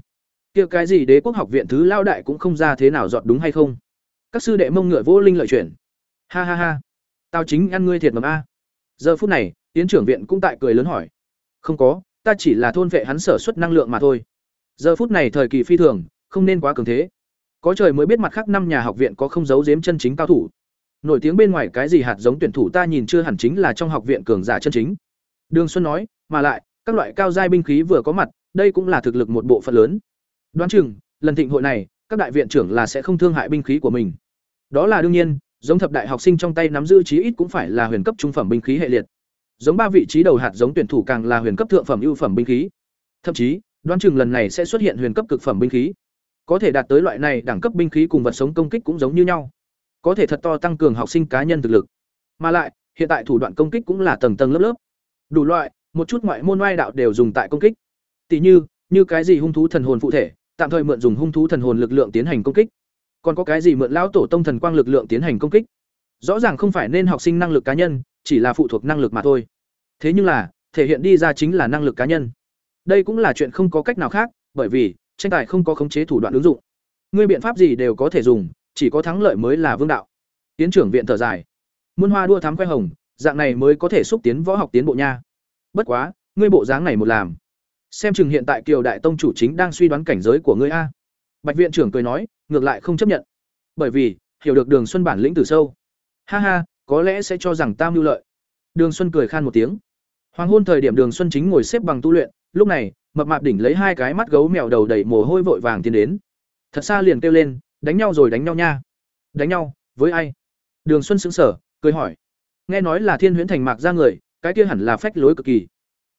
Kia cái gì đế quốc học viện thứ lao đại cũng không ra thế nào dọn đúng hay không? Các sư đệ mông ngựa vô linh lợi chuyển. Ha ha ha. Tao chính ăn ngươi thiệt mầm a. Giờ phút này, tiến trưởng viện cũng tại cười lớn hỏi. Không có, ta chỉ là thôn vệ hắn sở xuất năng lượng mà thôi. Giờ phút này thời kỳ phi thường, không nên quá cường thế. Có trời mới biết mặt khác năm nhà học viện có không giấu giếm chân chính cao thủ. Nổi tiếng bên ngoài cái gì hạt giống tuyển thủ ta nhìn chưa hẳn chính là trong học viện cường giả chân chính. Đường xuân nói, mà lại các loại cao giai binh khí vừa có mặt, đây cũng là thực lực một bộ phận lớn. Đoán chừng, lần thịnh hội này, các đại viện trưởng là sẽ không thương hại binh khí của mình. Đó là đương nhiên, giống thập đại học sinh trong tay nắm giữ chí ít cũng phải là huyền cấp trung phẩm binh khí hệ liệt. Giống ba vị trí đầu hạt giống tuyển thủ càng là huyền cấp thượng phẩm ưu phẩm binh khí. Thậm chí, đoán chừng lần này sẽ xuất hiện huyền cấp cực phẩm binh khí. Có thể đạt tới loại này đẳng cấp binh khí cùng vật sống công kích cũng giống như nhau. Có thể thật to tăng cường học sinh cá nhân thực lực. Mà lại, hiện tại thủ đoạn công kích cũng là tầng tầng lớp lớp. Đủ loại một chút ngoại môn oai đạo đều dùng tại công kích Tỷ như, như cái gì hung thú thần hồn phụ thể, tạm thời mượn dùng hung thú thần hồn lực lượng tiến hành công kích. Còn có cái gì mượn lão tổ tông thần quang lực lượng tiến hành công kích. Rõ ràng không phải nên học sinh năng lực cá nhân, chỉ là phụ thuộc năng lực mà thôi. Thế nhưng là, thể hiện đi ra chính là năng lực cá nhân. Đây cũng là chuyện không có cách nào khác, bởi vì tranh tài không có khống chế thủ đoạn ứng dụng. Ngươi biện pháp gì đều có thể dùng, chỉ có thắng lợi mới là vương đạo. Tiến trưởng viện thở dài. Muôn hoa đua thắm khoe hồng, dạng này mới có thể xúc tiến võ học tiến bộ nha. Bất quá, ngươi bộ dáng này một làm, xem chừng hiện tại kiều đại tông chủ chính đang suy đoán cảnh giới của ngươi a bạch viện trưởng cười nói ngược lại không chấp nhận bởi vì hiểu được đường xuân bản lĩnh từ sâu ha ha có lẽ sẽ cho rằng ta mưu lợi đường xuân cười khan một tiếng Hoàng hôn thời điểm Đường Xuân chính ngồi xếp bằng tu luyện, lúc này, mập mạp đỉnh lấy hai cái mắt gấu mèo đầu đầy mồ hôi vội vàng tiến đến. Thật xa liền kêu lên, đánh nhau rồi đánh nhau nha. Đánh nhau, với ai? Đường Xuân sững sờ, cười hỏi. Nghe nói là Thiên Huyễn Thành mạc ra người, cái kia hẳn là phách lối cực kỳ.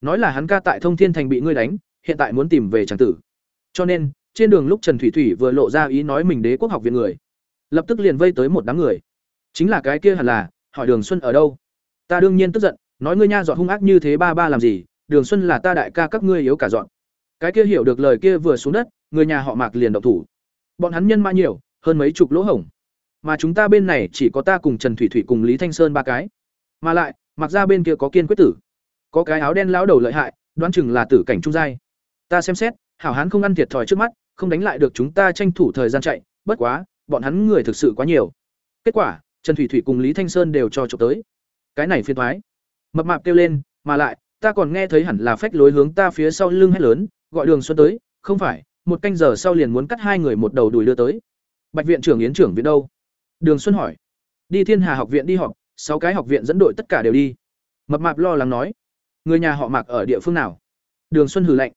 Nói là hắn ca tại Thông Thiên Thành bị ngươi đánh, hiện tại muốn tìm về tràng tử. Cho nên, trên đường lúc Trần Thủy Thủy vừa lộ ra ý nói mình Đế quốc học viện người, lập tức liền vây tới một đám người. Chính là cái kia hẳn là, hỏi Đường Xuân ở đâu? Ta đương nhiên tức giận, nói ngươi nha dọn hung ác như thế ba ba làm gì, Đường Xuân là ta đại ca các ngươi yếu cả dọn. Cái kia hiểu được lời kia vừa xuống đất, người nhà họ Mạc liền động thủ. Bọn hắn nhân mã nhiều, hơn mấy chục lỗ hổng. Mà chúng ta bên này chỉ có ta cùng Trần Thủy Thủy cùng Lý Thanh Sơn ba cái. Mà lại, mặc ra bên kia có kiên quyết tử. Có cái áo đen lão đầu lợi hại, đoán chừng là tử cảnh trung giai. Ta xem xét, hảo hán không ăn thiệt thòi trước mắt, không đánh lại được chúng ta tranh thủ thời gian chạy, bất quá, bọn hắn người thực sự quá nhiều. Kết quả, Trần Thủy Thủy cùng Lý Thanh Sơn đều cho trộm tới. Cái này phiền thoái Mập mạp kêu lên, mà lại, ta còn nghe thấy hẳn là phách lối hướng ta phía sau lưng hét lớn, gọi Đường Xuân tới, không phải, một canh giờ sau liền muốn cắt hai người một đầu đuổi đưa tới. Bạch viện trưởng Yến trưởng viện đâu? Đường Xuân hỏi. Đi Thiên Hà học viện đi họp, sáu cái học viện dẫn đội tất cả đều đi. Mập mạp lo lắng nói. Người nhà họ Mạc ở địa phương nào? Đường Xuân hừ lạnh.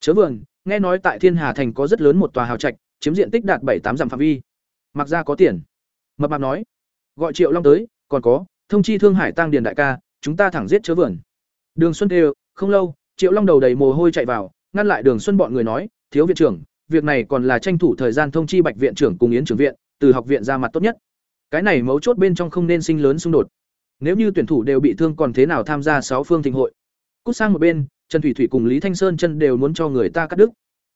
Chớ vườn, nghe nói tại Thiên Hà thành có rất lớn một tòa hào trạch, chiếm diện tích đạt bảy tám dặm phạm vi. Mặc ra có tiền. Mập mạp nói. Gọi Triệu Long tới, còn có, thông chi Thương Hải Tăng Điền đại ca, chúng ta thẳng giết chớ vườn. Đường Xuân đều, không lâu, Triệu Long đầu đầy mồ hôi chạy vào, ngăn lại Đường Xuân bọn người nói, thiếu viện trưởng, việc này còn là tranh thủ thời gian thông chi Bạch viện trưởng cùng Yến trưởng viện, từ học viện ra mặt tốt nhất. Cái này mấu chốt bên trong không nên sinh lớn xung đột. Nếu như tuyển thủ đều bị thương còn thế nào tham gia sáu phương thịnh hội? Cút sang một bên, Trần Thủy Thủy cùng Lý Thanh Sơn chân đều muốn cho người ta cắt đứt.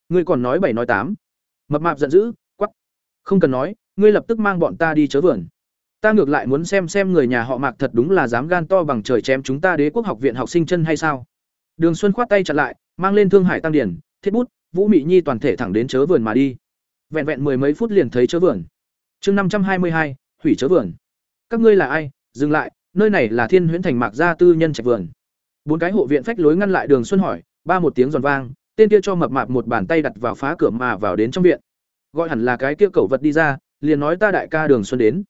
Ngươi còn nói bảy nói tám. Mập mạp giận dữ, quắc. Không cần nói, ngươi lập tức mang bọn ta đi chớ vườn. Ta ngược lại muốn xem xem người nhà họ Mạc thật đúng là dám gan to bằng trời chém chúng ta Đế quốc học viện học sinh chân hay sao? Đường Xuân khoát tay chặn lại, mang lên Thương Hải Tăng Điển, thiết bút, Vũ Mị Nhi toàn thể thẳng đến chớ vườn mà đi. Vẹn vẹn mười mấy phút liền thấy chớ vườn. Chương năm trăm hai mươi hai, hủy chớ vườn. Các ngươi là ai? Dừng lại, nơi này là Thiên Huyễn Thành Mạc gia tư nhân trạch vườn. Bốn cái hộ viện phách lối ngăn lại Đường Xuân hỏi, ba một tiếng giòn vang, tên kia cho mập mạp một bàn tay đặt vào phá cửa mà vào đến trong viện. Gọi hẳn là cái kia cẩu vật đi ra, liền nói ta đại ca Đường Xuân đến.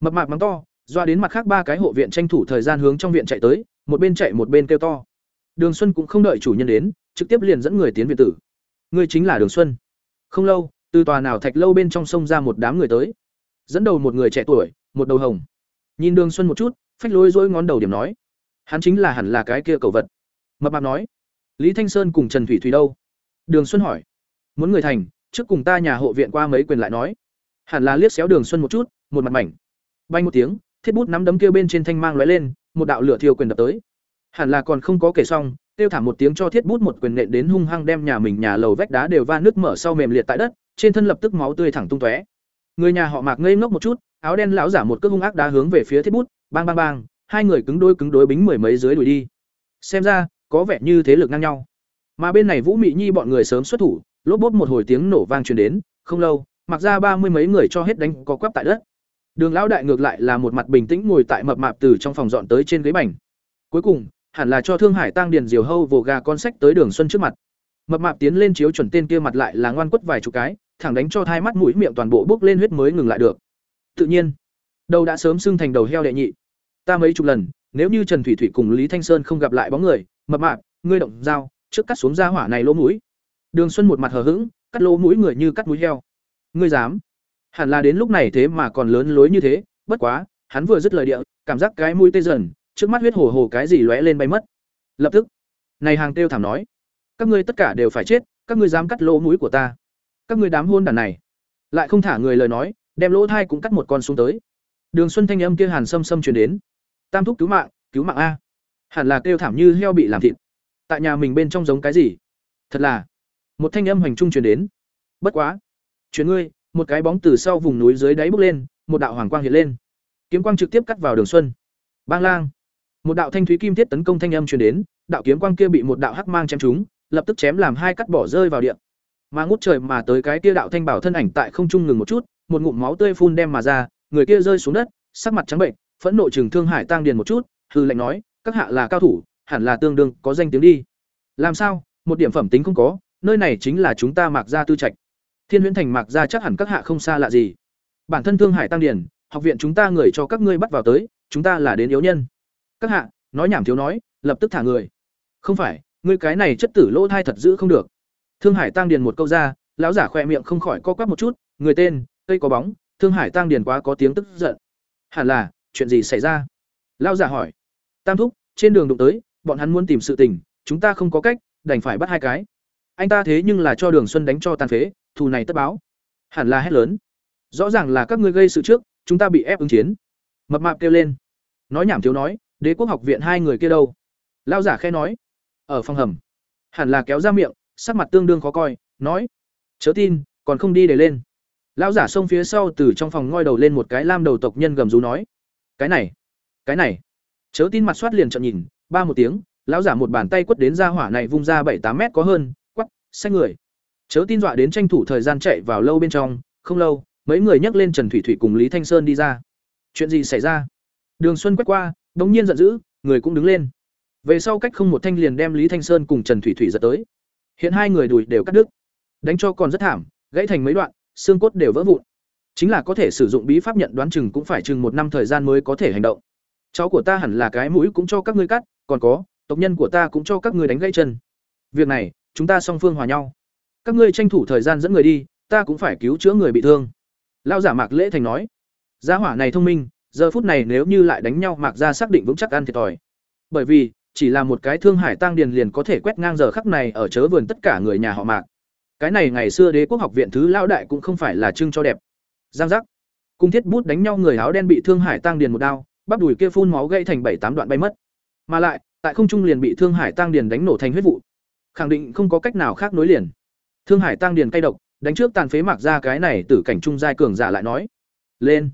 Mập mạp mắng to, doa đến mặt khác ba cái hộ viện tranh thủ thời gian hướng trong viện chạy tới, một bên chạy một bên kêu to. Đường Xuân cũng không đợi chủ nhân đến, trực tiếp liền dẫn người tiến viện tử. Người chính là Đường Xuân. Không lâu, từ tòa nào thạch lâu bên trong sông ra một đám người tới. Dẫn đầu một người trẻ tuổi, một đầu hồng. Nhìn Đường Xuân một chút, phách lối dỗi ngón đầu điểm nói, hắn chính là hẳn là cái kia cầu vật. Mập mạp nói, Lý Thanh Sơn cùng Trần Thủy Thủy đâu? Đường Xuân hỏi, muốn người thành, trước cùng ta nhà hộ viện qua mấy quyền lại nói. Hẳn là liếc xéo Đường Xuân một chút, một mặt mảnh. Bay một tiếng, thiết bút nắm đấm kia bên trên thanh mang lóe lên, một đạo lửa thiêu quyền đập tới. Hẳn là còn không có kể xong, tiêu thảm một tiếng cho thiết bút một quyền nện đến hung hăng đem nhà mình nhà lầu vách đá đều va nước mở sau mềm liệt tại đất, trên thân lập tức máu tươi thẳng tung tóe. Người nhà họ Mạc ngây ngốc một chút, áo đen lão giả một cước hung ác đá hướng về phía thiết bút, bang bang bang, hai người cứng đôi cứng đối bính mười mấy dưới đuổi đi. Xem ra, có vẻ như thế lực ngang nhau. Mà bên này Vũ Mị Nhi bọn người sớm xuất thủ, lốp bốp một hồi tiếng nổ vang truyền đến, không lâu, mặc ra ba mươi mấy người cho hết đánh có quắp tại đất. Đường lão đại ngược lại là một mặt bình tĩnh ngồi tại mập mạp từ trong phòng dọn tới trên ghế bành. Cuối cùng, hẳn là cho Thương Hải Tăng Điền diều hâu vồ gà con sách tới Đường Xuân trước mặt. Mập mạp tiến lên chiếu chuẩn tên kia mặt lại là ngoan quất vài chục cái, thẳng đánh cho thai mắt mũi miệng toàn bộ bốc lên huyết mới ngừng lại được. Tự nhiên, đầu đã sớm sưng thành đầu heo đệ nhị. Ta mấy chục lần, nếu như Trần Thủy Thủy cùng Lý Thanh Sơn không gặp lại bóng người, mập mạp, ngươi động dao, trước cắt xuống da hỏa này lỗ mũi. Đường Xuân một mặt hờ hững, cắt lỗ mũi người như cắt mũi heo. Ngươi dám? Hẳn là đến lúc này thế mà còn lớn lối như thế, bất quá, hắn vừa dứt lời địa, cảm giác cái mũi tê dần, trước mắt huyết hồ hồ cái gì lóe lên bay mất. Lập tức, này hàng tiêu thảm nói, các ngươi tất cả đều phải chết, các ngươi dám cắt lỗ mũi của ta. Các ngươi đám hôn đàn này, lại không thả người lời nói, đem lỗ thai cũng cắt một con xuống tới. Đường Xuân thanh âm kia hàn sâm sâm truyền đến. Tam thúc cứu mạng, cứu mạng a. Hẳn là kêu thảm như heo bị làm thịt. Tại nhà mình bên trong giống cái gì? Thật là. Một thanh âm hành trung truyền đến. Bất quá, chuyển ngươi, một cái bóng từ sau vùng núi dưới đáy bốc lên, một đạo hoàng quang hiện lên. Kiếm quang trực tiếp cắt vào Đường Xuân. Bang lang. Một đạo thanh thúy kim thiết tấn công thanh âm truyền đến, đạo kiếm quang kia bị một đạo hắc mang chém trúng, lập tức chém làm hai cắt bỏ rơi vào địa. Mà ngút trời mà tới cái kia đạo thanh bảo thân ảnh tại không trung ngừng một chút, một ngụm máu tươi phun đem mà ra, người kia rơi xuống đất, sắc mặt trắng bệnh, phẫn nộ trừng Thương Hải Tăng Điền một chút, hư lệnh nói, các hạ là cao thủ, hẳn là tương đương có danh tiếng đi. Làm sao? Một điểm phẩm tính không có, nơi này chính là chúng ta Mạc gia tư trạch. Thiên Huyễn Thành Mạc gia chắc hẳn các hạ không xa lạ gì. Bản thân Thương Hải Tăng Điền, học viện chúng ta người cho các ngươi bắt vào tới, chúng ta là đến yếu nhân. Các hạ, nói nhảm thiếu nói, lập tức thả người. không phải ngươi cái này chất tử lỗ thai thật giữ không được thương hải tăng điền một câu ra, lão giả khỏe miệng không khỏi co quắp một chút, người tên, cây có bóng, thương hải tăng điền quá có tiếng tức giận. Hẳn là, chuyện gì xảy ra? Lão giả hỏi. Tam thúc, trên đường đụng tới, bọn hắn muốn tìm sự tình, chúng ta không có cách, đành phải bắt hai cái. Anh ta thế nhưng là cho đường xuân đánh cho tàn phế, thù này tất báo. Hẳn là hét lớn. Rõ ràng là các ngươi gây sự trước, chúng ta bị ép ứng chiến. Mập mạp kêu lên. Nói nhảm thiếu nói, đế quốc học viện hai người kia đâu? Lão giả khẽ nói. Ở phòng hầm. Hẳn là kéo ra miệng sắc mặt tương đương khó coi nói chớ tin còn không đi để lên. Lão giả xông phía sau từ trong phòng ngoi đầu lên một cái lam đầu tộc nhân gầm rú nói cái này cái này. Chớ tin mặt soát liền trợn nhìn ba một tiếng lão giả một bàn tay quất đến ra hỏa này vung ra bảy tám mét có hơn quắc, xách người. Chớ tin dọa đến tranh thủ thời gian chạy vào lâu bên trong không lâu mấy người nhấc lên trần thủy thủy cùng lý thanh sơn đi ra. Chuyện gì xảy ra? Đường xuân quét qua đống nhiên giận dữ người cũng đứng lên. Về sau cách không một thanh liền đem lý thanh sơn cùng trần thủy thủy giật tới hiện hai người đùi đều cắt đứt. Đánh cho còn rất thảm, gãy thành mấy đoạn, xương cốt đều vỡ vụn. Chính là có thể sử dụng bí pháp nhận đoán chừng cũng phải chừng một năm thời gian mới có thể hành động. Cháu của ta hẳn là cái mũi cũng cho các ngươi cắt, còn có, tộc nhân của ta cũng cho các ngươi đánh gãy chân. Việc này, chúng ta song phương hòa nhau. Các ngươi tranh thủ thời gian dẫn người đi, ta cũng phải cứu chữa người bị thương. Lao giả mạc lễ thành nói. Gia hỏa này thông minh, giờ phút này nếu như lại đánh nhau mạc ra xác định vững chắc ăn thiệt thòi. Bởi vì chỉ là một cái thương hải tăng điền liền có thể quét ngang giờ khắc này ở chớ vườn tất cả người nhà họ mạc. Cái này ngày xưa đế quốc học viện thứ lão đại cũng không phải là trưng cho đẹp. Giang giác. Cung thiết bút đánh nhau người áo đen bị thương hải tăng điền một đao, bắp đùi kia phun máu gây thành bảy tám đoạn bay mất. Mà lại, tại không trung liền bị thương hải tăng điền đánh nổ thành huyết vụ. Khẳng định không có cách nào khác nối liền. Thương hải tăng điền cay độc, đánh trước tàn phế mặc ra cái này tử cảnh trung giai cường giả lại nói. Lên.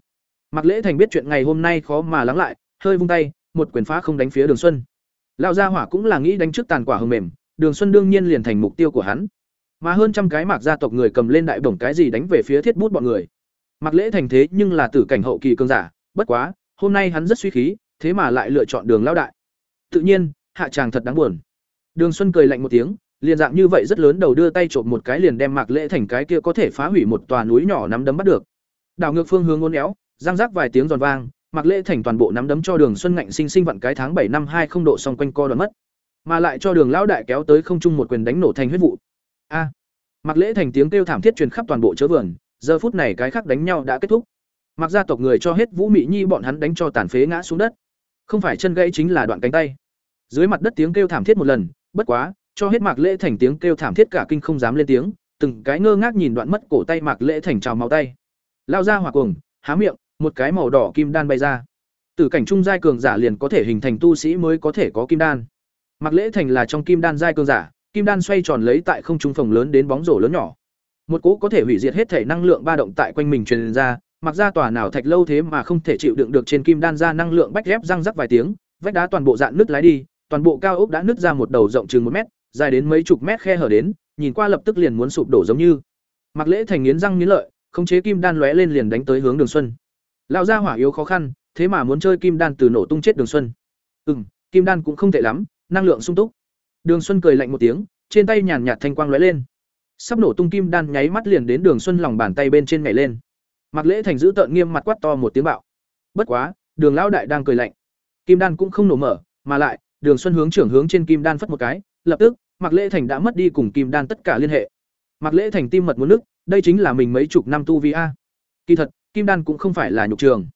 Mặc lễ thành biết chuyện ngày hôm nay khó mà lắng lại, hơi vung tay, một quyền phá không đánh phía đường xuân lão gia hỏa cũng là nghĩ đánh trước tàn quả hầm mềm, đường xuân đương nhiên liền thành mục tiêu của hắn. Mà hơn trăm cái mạc gia tộc người cầm lên đại bổng cái gì đánh về phía thiết bút bọn người. Mặc lễ thành thế nhưng là tử cảnh hậu kỳ cường giả, bất quá, hôm nay hắn rất suy khí, thế mà lại lựa chọn đường lão đại. Tự nhiên, hạ tràng thật đáng buồn. Đường xuân cười lạnh một tiếng, liền dạng như vậy rất lớn đầu đưa tay trộm một cái liền đem mạc lễ thành cái kia có thể phá hủy một tòa núi nhỏ nắm đấm bắt được. Đảo ngược phương hướng ngôn éo giang rác vài tiếng giòn vang mạc lễ thành toàn bộ nắm đấm cho đường xuân ngạnh sinh sinh vặn cái tháng bảy năm hai không độ xong quanh co đoạn mất mà lại cho đường lão đại kéo tới không trung một quyền đánh nổ thành huyết vụ. A! À, mạc lễ thành tiếng kêu thảm thiết truyền khắp toàn bộ chớ vườn giờ phút này cái khác đánh nhau đã kết thúc. Mặc gia tộc người cho hết vũ mị nhi bọn hắn đánh cho tàn phế ngã xuống đất. Không phải chân gãy chính là đoạn cánh tay. Dưới mặt đất tiếng kêu thảm thiết một lần bất quá cho hết mạc lễ thành tiếng kêu thảm thiết cả kinh không dám lên tiếng từng cái ngơ ngác nhìn đoạn mất cổ tay mạc lễ thành trào máu tay. Lao ra hỏa cuồng há miệng một cái màu đỏ kim đan bay ra từ cảnh trung giai cường giả liền có thể hình thành tu sĩ mới có thể có kim đan Mặc lễ thành là trong kim đan giai cường giả kim đan xoay tròn lấy tại không trung phòng lớn đến bóng rổ lớn nhỏ một cỗ có thể hủy diệt hết thể năng lượng ba động tại quanh mình truyền ra mặc ra tòa nào thạch lâu thế mà không thể chịu đựng được trên kim đan ra năng lượng bách ghép răng rắc vài tiếng vách đá toàn bộ dạn nứt lái đi toàn bộ cao ốc đã nứt ra một đầu rộng chừng một mét dài đến mấy chục mét khe hở đến, nhìn qua lập tức liền muốn sụp đổ giống như. Mặc Lễ Thành nghiến răng nghiến lợi, khống chế kim đan lóe lên liền đánh tới hướng Đường Xuân. Lão gia hỏa yếu khó khăn, thế mà muốn chơi kim đan từ nổ tung chết Đường Xuân. Ừm, kim đan cũng không tệ lắm, năng lượng sung túc. Đường Xuân cười lạnh một tiếng, trên tay nhàn nhạt thanh quang lóe lên. Sắp nổ tung kim đan nháy mắt liền đến Đường Xuân lòng bàn tay bên trên nhảy lên. Mặc Lễ Thành giữ tợn nghiêm mặt quát to một tiếng bạo. Bất quá, Đường lão đại đang cười lạnh. Kim đan cũng không nổ mở, mà lại, Đường Xuân hướng trưởng hướng trên kim đan phất một cái, lập tức, Mặc Lễ Thành đã mất đi cùng Kim Đan tất cả liên hệ. Mặc Lễ Thành tim mật muốn nước, đây chính là mình mấy chục năm tu vi a. Kỳ thật, Kim Đan cũng không phải là nhục trường.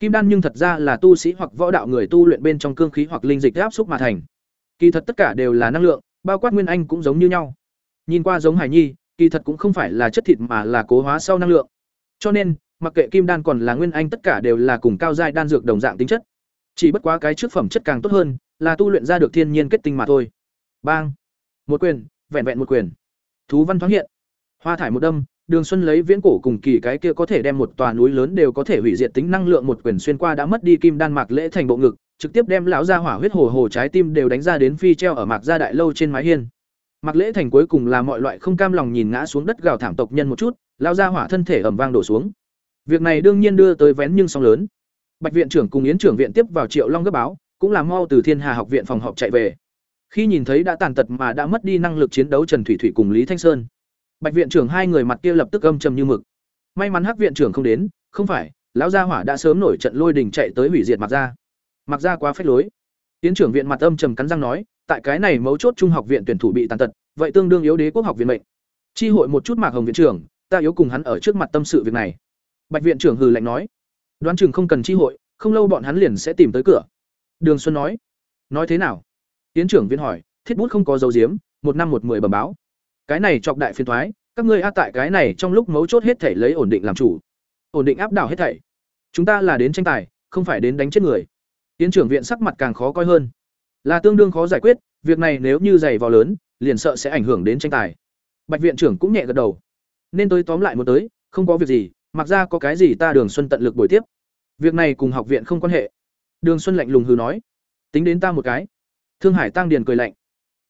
Kim Đan nhưng thật ra là tu sĩ hoặc võ đạo người tu luyện bên trong cương khí hoặc linh dịch áp xúc mà thành. Kỳ thật tất cả đều là năng lượng, bao quát nguyên anh cũng giống như nhau. Nhìn qua giống Hải Nhi, kỳ thật cũng không phải là chất thịt mà là cố hóa sau năng lượng. Cho nên, mặc kệ Kim Đan còn là nguyên anh tất cả đều là cùng cao giai đan dược đồng dạng tính chất. Chỉ bất quá cái trước phẩm chất càng tốt hơn, là tu luyện ra được thiên nhiên kết tinh mà thôi. Bang! một quyền vẹn vẹn một quyền thú văn thoáng hiện hoa thải một đâm đường xuân lấy viễn cổ cùng kỳ cái kia có thể đem một tòa núi lớn đều có thể hủy diệt tính năng lượng một quyền xuyên qua đã mất đi kim đan mạc lễ thành bộ ngực trực tiếp đem lão gia hỏa huyết hồ hồ trái tim đều đánh ra đến phi treo ở mạc gia đại lâu trên mái hiên. Mạc lễ thành cuối cùng là mọi loại không cam lòng nhìn ngã xuống đất gào thảm tộc nhân một chút lão gia hỏa thân thể ầm vang đổ xuống. Việc này đương nhiên đưa tới vén nhưng song lớn. Bạch viện trưởng cùng yến trưởng viện tiếp vào triệu long gấp báo cũng là mau từ thiên hà học viện phòng họp chạy về. Khi nhìn thấy đã tàn tật mà đã mất đi năng lực chiến đấu Trần Thủy Thủy cùng Lý Thanh Sơn, Bạch viện trưởng hai người mặt kia lập tức âm trầm như mực. May mắn Hắc viện trưởng không đến, không phải, lão gia hỏa đã sớm nổi trận lôi đình chạy tới hủy diệt Mặc gia. Mặc gia quá phách lối. Tiến trưởng viện mặt âm trầm cắn răng nói, tại cái này mấu chốt trung học viện tuyển thủ bị tàn tật, vậy tương đương yếu đế quốc học viện mệnh. Chi hội một chút Mạc Hồng viện trưởng, ta yếu cùng hắn ở trước mặt tâm sự việc này. Bạch viện trưởng hừ lạnh nói, đoán chừng không cần chi hội, không lâu bọn hắn liền sẽ tìm tới cửa. Đường Xuân nói, nói thế nào? Tiến trưởng viện hỏi, thiết bút không có dấu diếm, một năm một mười bẩm báo. Cái này chọc đại phiền thoái, các ngươi a tại cái này trong lúc mấu chốt hết thể lấy ổn định làm chủ. Ổn định áp đảo hết thảy. Chúng ta là đến tranh tài, không phải đến đánh chết người. Tiến trưởng viện sắc mặt càng khó coi hơn. Là tương đương khó giải quyết, việc này nếu như dày vào lớn, liền sợ sẽ ảnh hưởng đến tranh tài. Bạch viện trưởng cũng nhẹ gật đầu. Nên tôi tóm lại một tới, không có việc gì, mặc ra có cái gì ta Đường Xuân tận lực bồi tiếp. Việc này cùng học viện không quan hệ. Đường Xuân lạnh lùng hừ nói, tính đến ta một cái. Thương Hải Tăng Điền cười lạnh,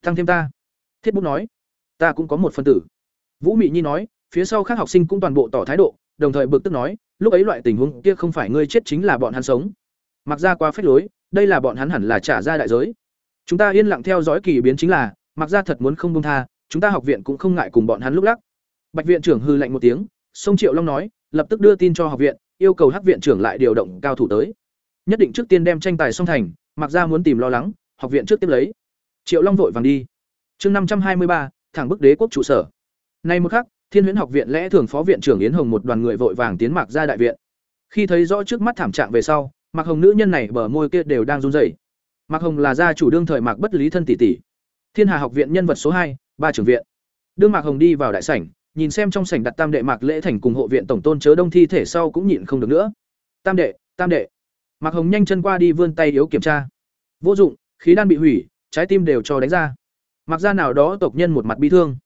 tăng thêm ta. Thiết Bút nói, ta cũng có một phân tử. Vũ Mị Nhi nói, phía sau các học sinh cũng toàn bộ tỏ thái độ, đồng thời bực tức nói, lúc ấy loại tình huống kia không phải ngươi chết chính là bọn hắn sống. Mặc ra quá phách lối, đây là bọn hắn hẳn là trả ra đại giới. Chúng ta yên lặng theo dõi kỳ biến chính là, mặc ra thật muốn không buông tha, chúng ta học viện cũng không ngại cùng bọn hắn lúc lắc. Bạch viện trưởng hư lạnh một tiếng, Song Triệu Long nói, lập tức đưa tin cho học viện, yêu cầu Hắc viện trưởng lại điều động cao thủ tới. Nhất định trước tiên đem tranh tài xong thành, mặc ra muốn tìm lo lắng, học viện trước tiếp lấy. Triệu Long vội vàng đi. Chương năm trăm hai mươi ba, thẳng bức đế quốc trụ sở. Nay một khắc, Thiên Huyễn học viện lẽ thường phó viện trưởng Yến Hồng một đoàn người vội vàng tiến mạc ra đại viện. Khi thấy rõ trước mắt thảm trạng về sau, Mạc Hồng nữ nhân này bờ môi kia đều đang run rẩy. Mạc Hồng là gia chủ đương thời Mạc Bất Lý thân tỷ tỷ. Thiên Hà học viện nhân vật số hai, ba trưởng viện. Đương Mạc Hồng đi vào đại sảnh, nhìn xem trong sảnh đặt Tam đệ Mạc Lễ Thành cùng hộ viện tổng tôn chớ đông thi thể sau cũng nhịn không được nữa. Tam đệ, Tam đệ. Mạc Hồng nhanh chân qua đi vươn tay yếu kiểm tra. Vô dụng, khí đan bị hủy, trái tim đều cho đánh ra mặc ra nào đó tộc nhân một mặt bi thương.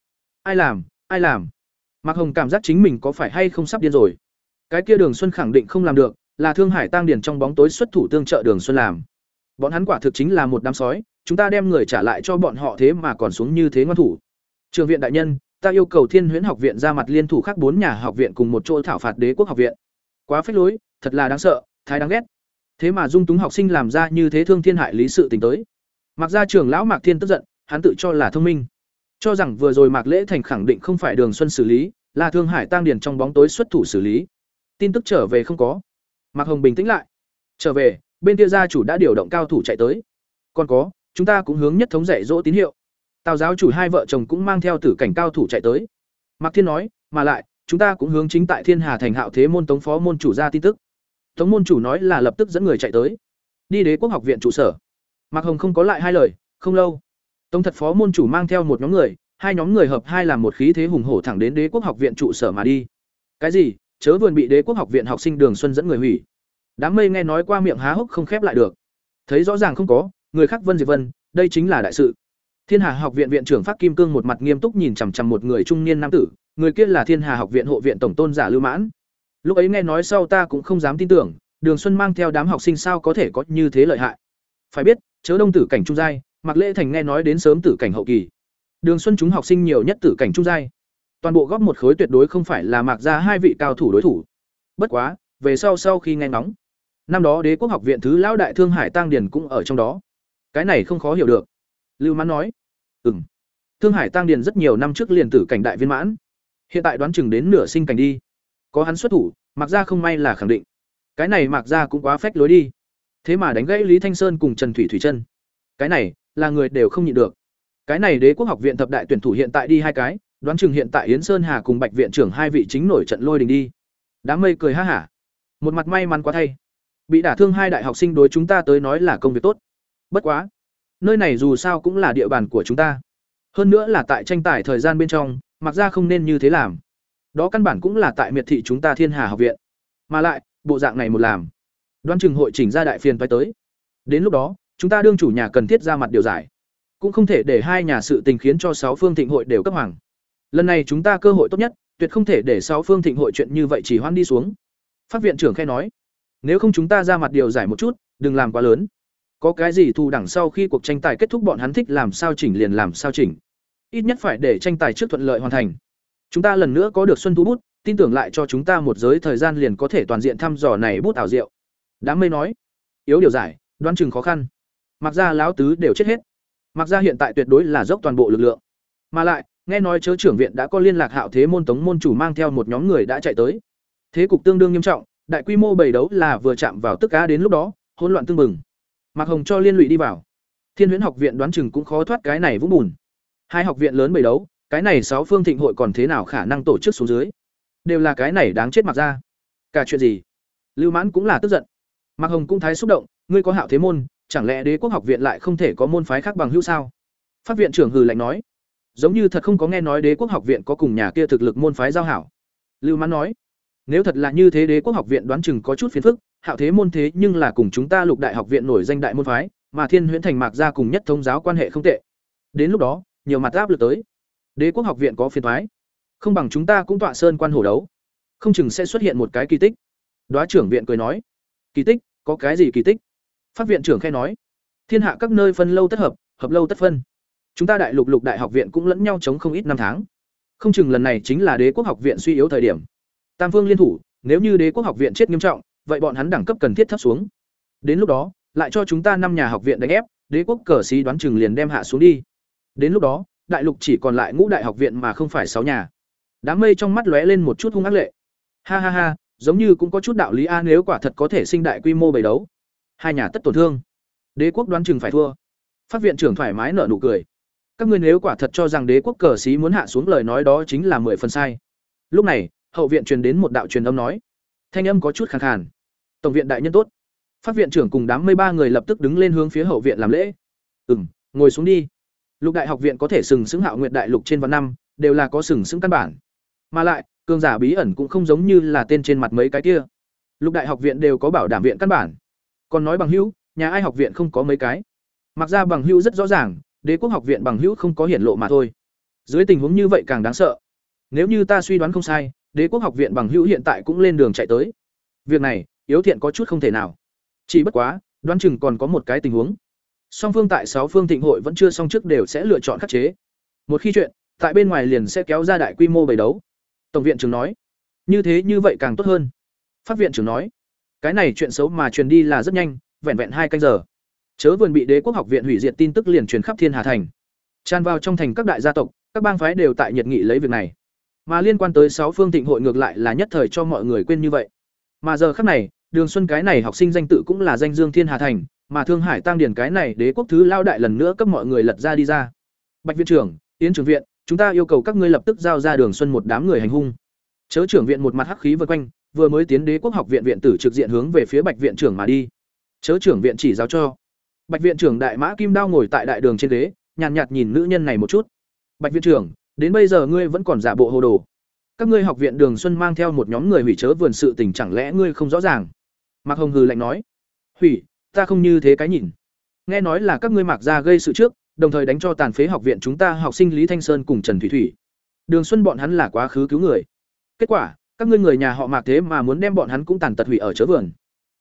Ai làm, ai làm? mặc Hồng cảm giác chính mình có phải hay không sắp điên rồi. Cái kia Đường Xuân khẳng định không làm được, là Thương Hải Tăng Điền trong bóng tối xuất thủ tương trợ Đường Xuân làm. Bọn hắn quả thực chính là một đám sói, chúng ta đem người trả lại cho bọn họ thế mà còn xuống như thế ngoan thủ. Trường viện đại nhân, ta yêu cầu Thiên Huyễn học viện ra mặt liên thủ khác bốn nhà học viện cùng một chỗ thảo phạt Đế quốc học viện. Quá phết lối, thật là đáng sợ, thái đáng ghét. Thế mà dung túng học sinh làm ra như thế thương thiên hại lý sự tình tới. Mặc ra trưởng lão Mạc Thiên tức giận, hắn tự cho là thông minh, cho rằng vừa rồi Mạc Lễ Thành khẳng định không phải Đường Xuân xử lý, là Thương Hải Tăng Điền trong bóng tối xuất thủ xử lý. Tin tức trở về không có. Mạc Hồng bình tĩnh lại. Trở về, bên kia gia chủ đã điều động cao thủ chạy tới. Còn có, chúng ta cũng hướng nhất thống dạy dỗ tín hiệu. Tào giáo chủ hai vợ chồng cũng mang theo tử cảnh cao thủ chạy tới. Mạc Thiên nói, mà lại, chúng ta cũng hướng chính tại Thiên Hà thành Hạo Thế môn tống phó môn chủ ra tin tức. Tống môn chủ nói là lập tức dẫn người chạy tới. Đi Đế quốc học viện trụ sở. Mạc Hồng không có lại hai lời, không lâu. Tống thật phó môn chủ mang theo một nhóm người, hai nhóm người hợp hai làm một khí thế hùng hổ thẳng đến Đế quốc học viện trụ sở mà đi. Cái gì? Chớ vườn bị Đế quốc học viện học sinh Đường Xuân dẫn người hủy. Đám mây nghe nói qua miệng há hốc không khép lại được. Thấy rõ ràng không có, người khác Vân Diệp Vân, đây chính là đại sự. Thiên Hà học viện viện trưởng Phát Kim Cương một mặt nghiêm túc nhìn chằm chằm một người trung niên nam tử, người kia là Thiên Hà học viện hộ viện tổng tôn giả Lưu Mãn. Lúc ấy nghe nói sau ta cũng không dám tin tưởng, Đường Xuân mang theo đám học sinh sao có thể có như thế lợi hại. Phải biết, chớ đông tử cảnh trung giai, Mạc Lễ Thành nghe nói đến sớm tử cảnh hậu kỳ. Đường Xuân chúng học sinh nhiều nhất tử cảnh trung giai. Toàn bộ góp một khối tuyệt đối không phải là Mạc gia hai vị cao thủ đối thủ. Bất quá, về sau sau khi nghe ngóng, năm đó đế quốc học viện thứ lão đại thương hải tăng điền cũng ở trong đó cái này không khó hiểu được lưu mãn nói "Ừm." thương hải tăng điền rất nhiều năm trước liền tử cảnh đại viên mãn hiện tại đoán chừng đến nửa sinh cảnh đi có hắn xuất thủ mạc gia không may là khẳng định cái này mạc gia cũng quá phách lối đi thế mà đánh gãy lý thanh sơn cùng trần thủy thủy chân cái này là người đều không nhịn được. Cái này đế quốc học viện thập đại tuyển thủ hiện tại đi hai cái, đoán chừng hiện tại yến sơn hà cùng bạch viện trưởng hai vị chính nổi trận lôi đình đi. Đám mây cười ha hả. Một mặt may mắn quá thay. Bị đả thương hai đại học sinh đối chúng ta tới nói là công việc tốt. Bất quá, nơi này dù sao cũng là địa bàn của chúng ta. Hơn nữa là tại tranh tài thời gian bên trong, mặc ra không nên như thế làm. Đó căn bản cũng là tại miệt thị chúng ta thiên hà học viện. Mà lại, bộ dạng này một làm. Đoán chừng hội chỉnh ra đại phiền phải tới. Đến lúc đó chúng ta đương chủ nhà cần thiết ra mặt điều giải cũng không thể để hai nhà sự tình khiến cho sáu phương thịnh hội đều cấp hoàng lần này chúng ta cơ hội tốt nhất tuyệt không thể để sáu phương thịnh hội chuyện như vậy chỉ hoan đi xuống phát viện trưởng khe nói nếu không chúng ta ra mặt điều giải một chút, đừng làm quá lớn. Có cái gì thù đẳng sau khi cuộc tranh tài kết thúc bọn hắn thích làm sao chỉnh liền làm sao chỉnh. Ít nhất phải để tranh tài trước thuận lợi hoàn thành. Chúng ta lần nữa có được xuân thú bút, tin tưởng lại cho chúng ta một giới thời gian liền có thể toàn diện thăm dò này bút ảo diệu. Đám mây nói, yếu điều giải, đoán chừng khó khăn. Mặc ra lão tứ đều chết hết. Mặc ra hiện tại tuyệt đối là dốc toàn bộ lực lượng. Mà lại, nghe nói chớ trưởng viện đã có liên lạc hạo thế môn tống môn chủ mang theo một nhóm người đã chạy tới. Thế cục tương đương nghiêm trọng, đại quy mô bầy đấu là vừa chạm vào tức cá đến lúc đó hỗn loạn tương bừng. mạc hồng cho liên lụy đi vào Thiên Huyễn học viện đoán chừng cũng khó thoát cái này vũng bùn. Hai học viện lớn bảy đấu, cái này sáu phương thịnh hội còn thế nào khả năng tổ chức xuống dưới? Đều là cái này đáng chết mặc ra. Cả chuyện gì? Lưu Mãn cũng là tức giận. Mạc Hồng cũng thái xúc động, ngươi có hạo thế môn, chẳng lẽ Đế quốc học viện lại không thể có môn phái khác bằng hữu sao? Phát viện trưởng hừ lạnh nói, giống như thật không có nghe nói Đế quốc học viện có cùng nhà kia thực lực môn phái giao hảo. Lưu Mãn nói, nếu thật là như thế Đế quốc học viện đoán chừng có chút phiền phức, hạo thế môn thế nhưng là cùng chúng ta Lục Đại học viện nổi danh đại môn phái, mà Thiên Huyễn Thành Mạc gia cùng nhất thông giáo quan hệ không tệ. Đến lúc đó, nhiều mặt áp lực tới. Đế quốc học viện có phiền thoái không bằng chúng ta cũng tọa sơn quan hổ đấu, không chừng sẽ xuất hiện một cái kỳ tích. Đoá trưởng viện cười nói, kỳ tích, có cái gì kỳ tích? Phát viện trưởng khai nói, thiên hạ các nơi phân lâu tất hợp, hợp lâu tất phân. Chúng ta đại lục lục đại học viện cũng lẫn nhau chống không ít năm tháng. Không chừng lần này chính là đế quốc học viện suy yếu thời điểm. Tam phương liên thủ, nếu như đế quốc học viện chết nghiêm trọng, vậy bọn hắn đẳng cấp cần thiết thấp xuống. Đến lúc đó, lại cho chúng ta năm nhà học viện đánh ép, đế quốc cờ sĩ đoán chừng liền đem hạ xuống đi. Đến lúc đó, đại lục chỉ còn lại ngũ đại học viện mà không phải sáu nhà. Đám mây trong mắt lóe lên một chút hung ác lệ. Ha ha ha, giống như cũng có chút đạo lý a nếu quả thật có thể sinh đại quy mô bày đấu. Hai nhà tất tổn thương. Đế quốc đoán chừng phải thua. Phát viện trưởng thoải mái nở nụ cười. Các ngươi nếu quả thật cho rằng đế quốc cờ sĩ muốn hạ xuống lời nói đó chính là mười phần sai. Lúc này, hậu viện truyền đến một đạo truyền âm nói. Thanh âm có chút khàn khàn. Tổng viện đại nhân tốt. Phát viện trưởng cùng đám mây ba người lập tức đứng lên hướng phía hậu viện làm lễ. "Ừm, ngồi xuống đi." Lục đại học viện có thể sừng sững Hạo nguyện đại lục trên vạn năm, đều là có sừng sững căn bản. Mà lại, cường giả bí ẩn cũng không giống như là tên trên mặt mấy cái kia. Lục đại học viện đều có bảo đảm viện căn bản. Còn nói bằng hữu, nhà ai học viện không có mấy cái. Mặc ra bằng hữu rất rõ ràng, Đế quốc học viện bằng hữu không có hiển lộ mà thôi. Dưới tình huống như vậy càng đáng sợ. Nếu như ta suy đoán không sai, Đế quốc học viện bằng hữu hiện tại cũng lên đường chạy tới. Việc này, yếu thiện có chút không thể nào. Chỉ bất quá, đoán chừng còn có một cái tình huống. Song phương tại sáu phương thịnh hội vẫn chưa xong trước đều sẽ lựa chọn khắc chế. Một khi chuyện, tại bên ngoài liền sẽ kéo ra đại quy mô bày đấu. Tổng viện trưởng nói, như thế như vậy càng tốt hơn. Phát viện trưởng nói, cái này chuyện xấu mà truyền đi là rất nhanh, vẹn vẹn hai canh giờ. Chớ vườn bị đế quốc học viện hủy diệt tin tức liền truyền khắp thiên hà thành. Tràn vào trong thành các đại gia tộc, các bang phái đều tại nhiệt nghị lấy việc này. Mà liên quan tới sáu phương thịnh hội ngược lại là nhất thời cho mọi người quên như vậy. Mà giờ khắc này, Đường Xuân cái này học sinh danh tự cũng là danh dương thiên hà thành, mà Thương Hải Tăng Điển cái này đế quốc thứ lao đại lần nữa cấp mọi người lật ra đi ra. Bạch viện trưởng, yến trưởng viện, chúng ta yêu cầu các ngươi lập tức giao ra Đường Xuân một đám người hành hung. Chớ trưởng viện một mặt hắc khí vây quanh, vừa mới tiến đế quốc học viện viện tử trực diện hướng về phía Bạch viện trưởng mà đi. Chớ trưởng viện chỉ giáo cho. Bạch viện trưởng đại mã kim đao ngồi tại đại đường trên ghế, nhàn nhạt, nhạt nhìn nữ nhân này một chút. Bạch viện trưởng, đến bây giờ ngươi vẫn còn giả bộ hồ đồ. Các ngươi học viện Đường Xuân mang theo một nhóm người hủy chớ vườn sự tình chẳng lẽ ngươi không rõ ràng? Mạc Hồng hừ lạnh nói. Hủy, ta không như thế cái nhìn nghe nói là các ngươi mặc ra gây sự trước đồng thời đánh cho tàn phế học viện chúng ta học sinh lý thanh sơn cùng trần thủy thủy đường xuân bọn hắn là quá khứ cứu người kết quả các ngươi người nhà họ mạc thế mà muốn đem bọn hắn cũng tàn tật hủy ở chớ vườn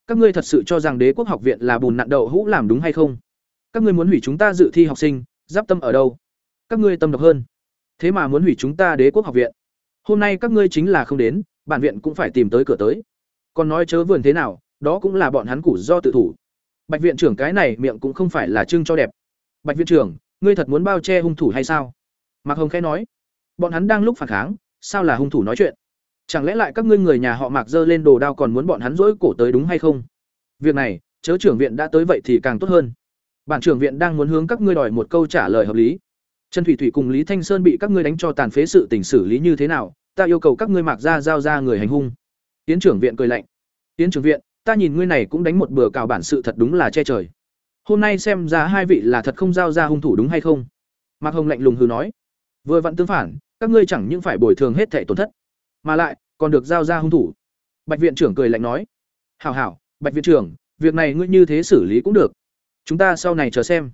các ngươi thật sự cho rằng đế quốc học viện là bùn nặn đậu hũ làm đúng hay không các ngươi muốn hủy chúng ta dự thi học sinh giáp tâm ở đâu các ngươi tâm độc hơn thế mà muốn hủy chúng ta đế quốc học viện hôm nay các ngươi chính là không đến bản viện cũng phải tìm tới cửa tới còn nói chớ vườn thế nào đó cũng là bọn hắn củ do tự thủ Bạch viện trưởng cái này miệng cũng không phải là trưng cho đẹp. Bạch viện trưởng, ngươi thật muốn bao che hung thủ hay sao? Mạc Hồng khẽ nói. Bọn hắn đang lúc phản kháng, sao là hung thủ nói chuyện? Chẳng lẽ lại các ngươi người nhà họ Mạc dơ lên đồ đao còn muốn bọn hắn dỗi cổ tới đúng hay không? Việc này, chớ trưởng viện đã tới vậy thì càng tốt hơn. Bản trưởng viện đang muốn hướng các ngươi đòi một câu trả lời hợp lý. Trần Thủy Thủy cùng Lý Thanh Sơn bị các ngươi đánh cho tàn phế sự tình xử lý như thế nào? Ta yêu cầu các ngươi Mạc ra giao ra người hành hung. Tiến trưởng viện cười lạnh. Tiến trưởng viện, ta nhìn ngươi này cũng đánh một bừa cào bản sự thật đúng là che trời hôm nay xem ra hai vị là thật không giao ra hung thủ đúng hay không mạc hồng lạnh lùng hừ nói vừa vặn tương phản các ngươi chẳng những phải bồi thường hết thẻ tổn thất mà lại, còn được giao ra hung thủ. Bạch viện trưởng cười lạnh nói, hảo hảo, bạch viện trưởng, việc này ngươi như thế xử lý cũng được. Chúng ta sau này chờ xem.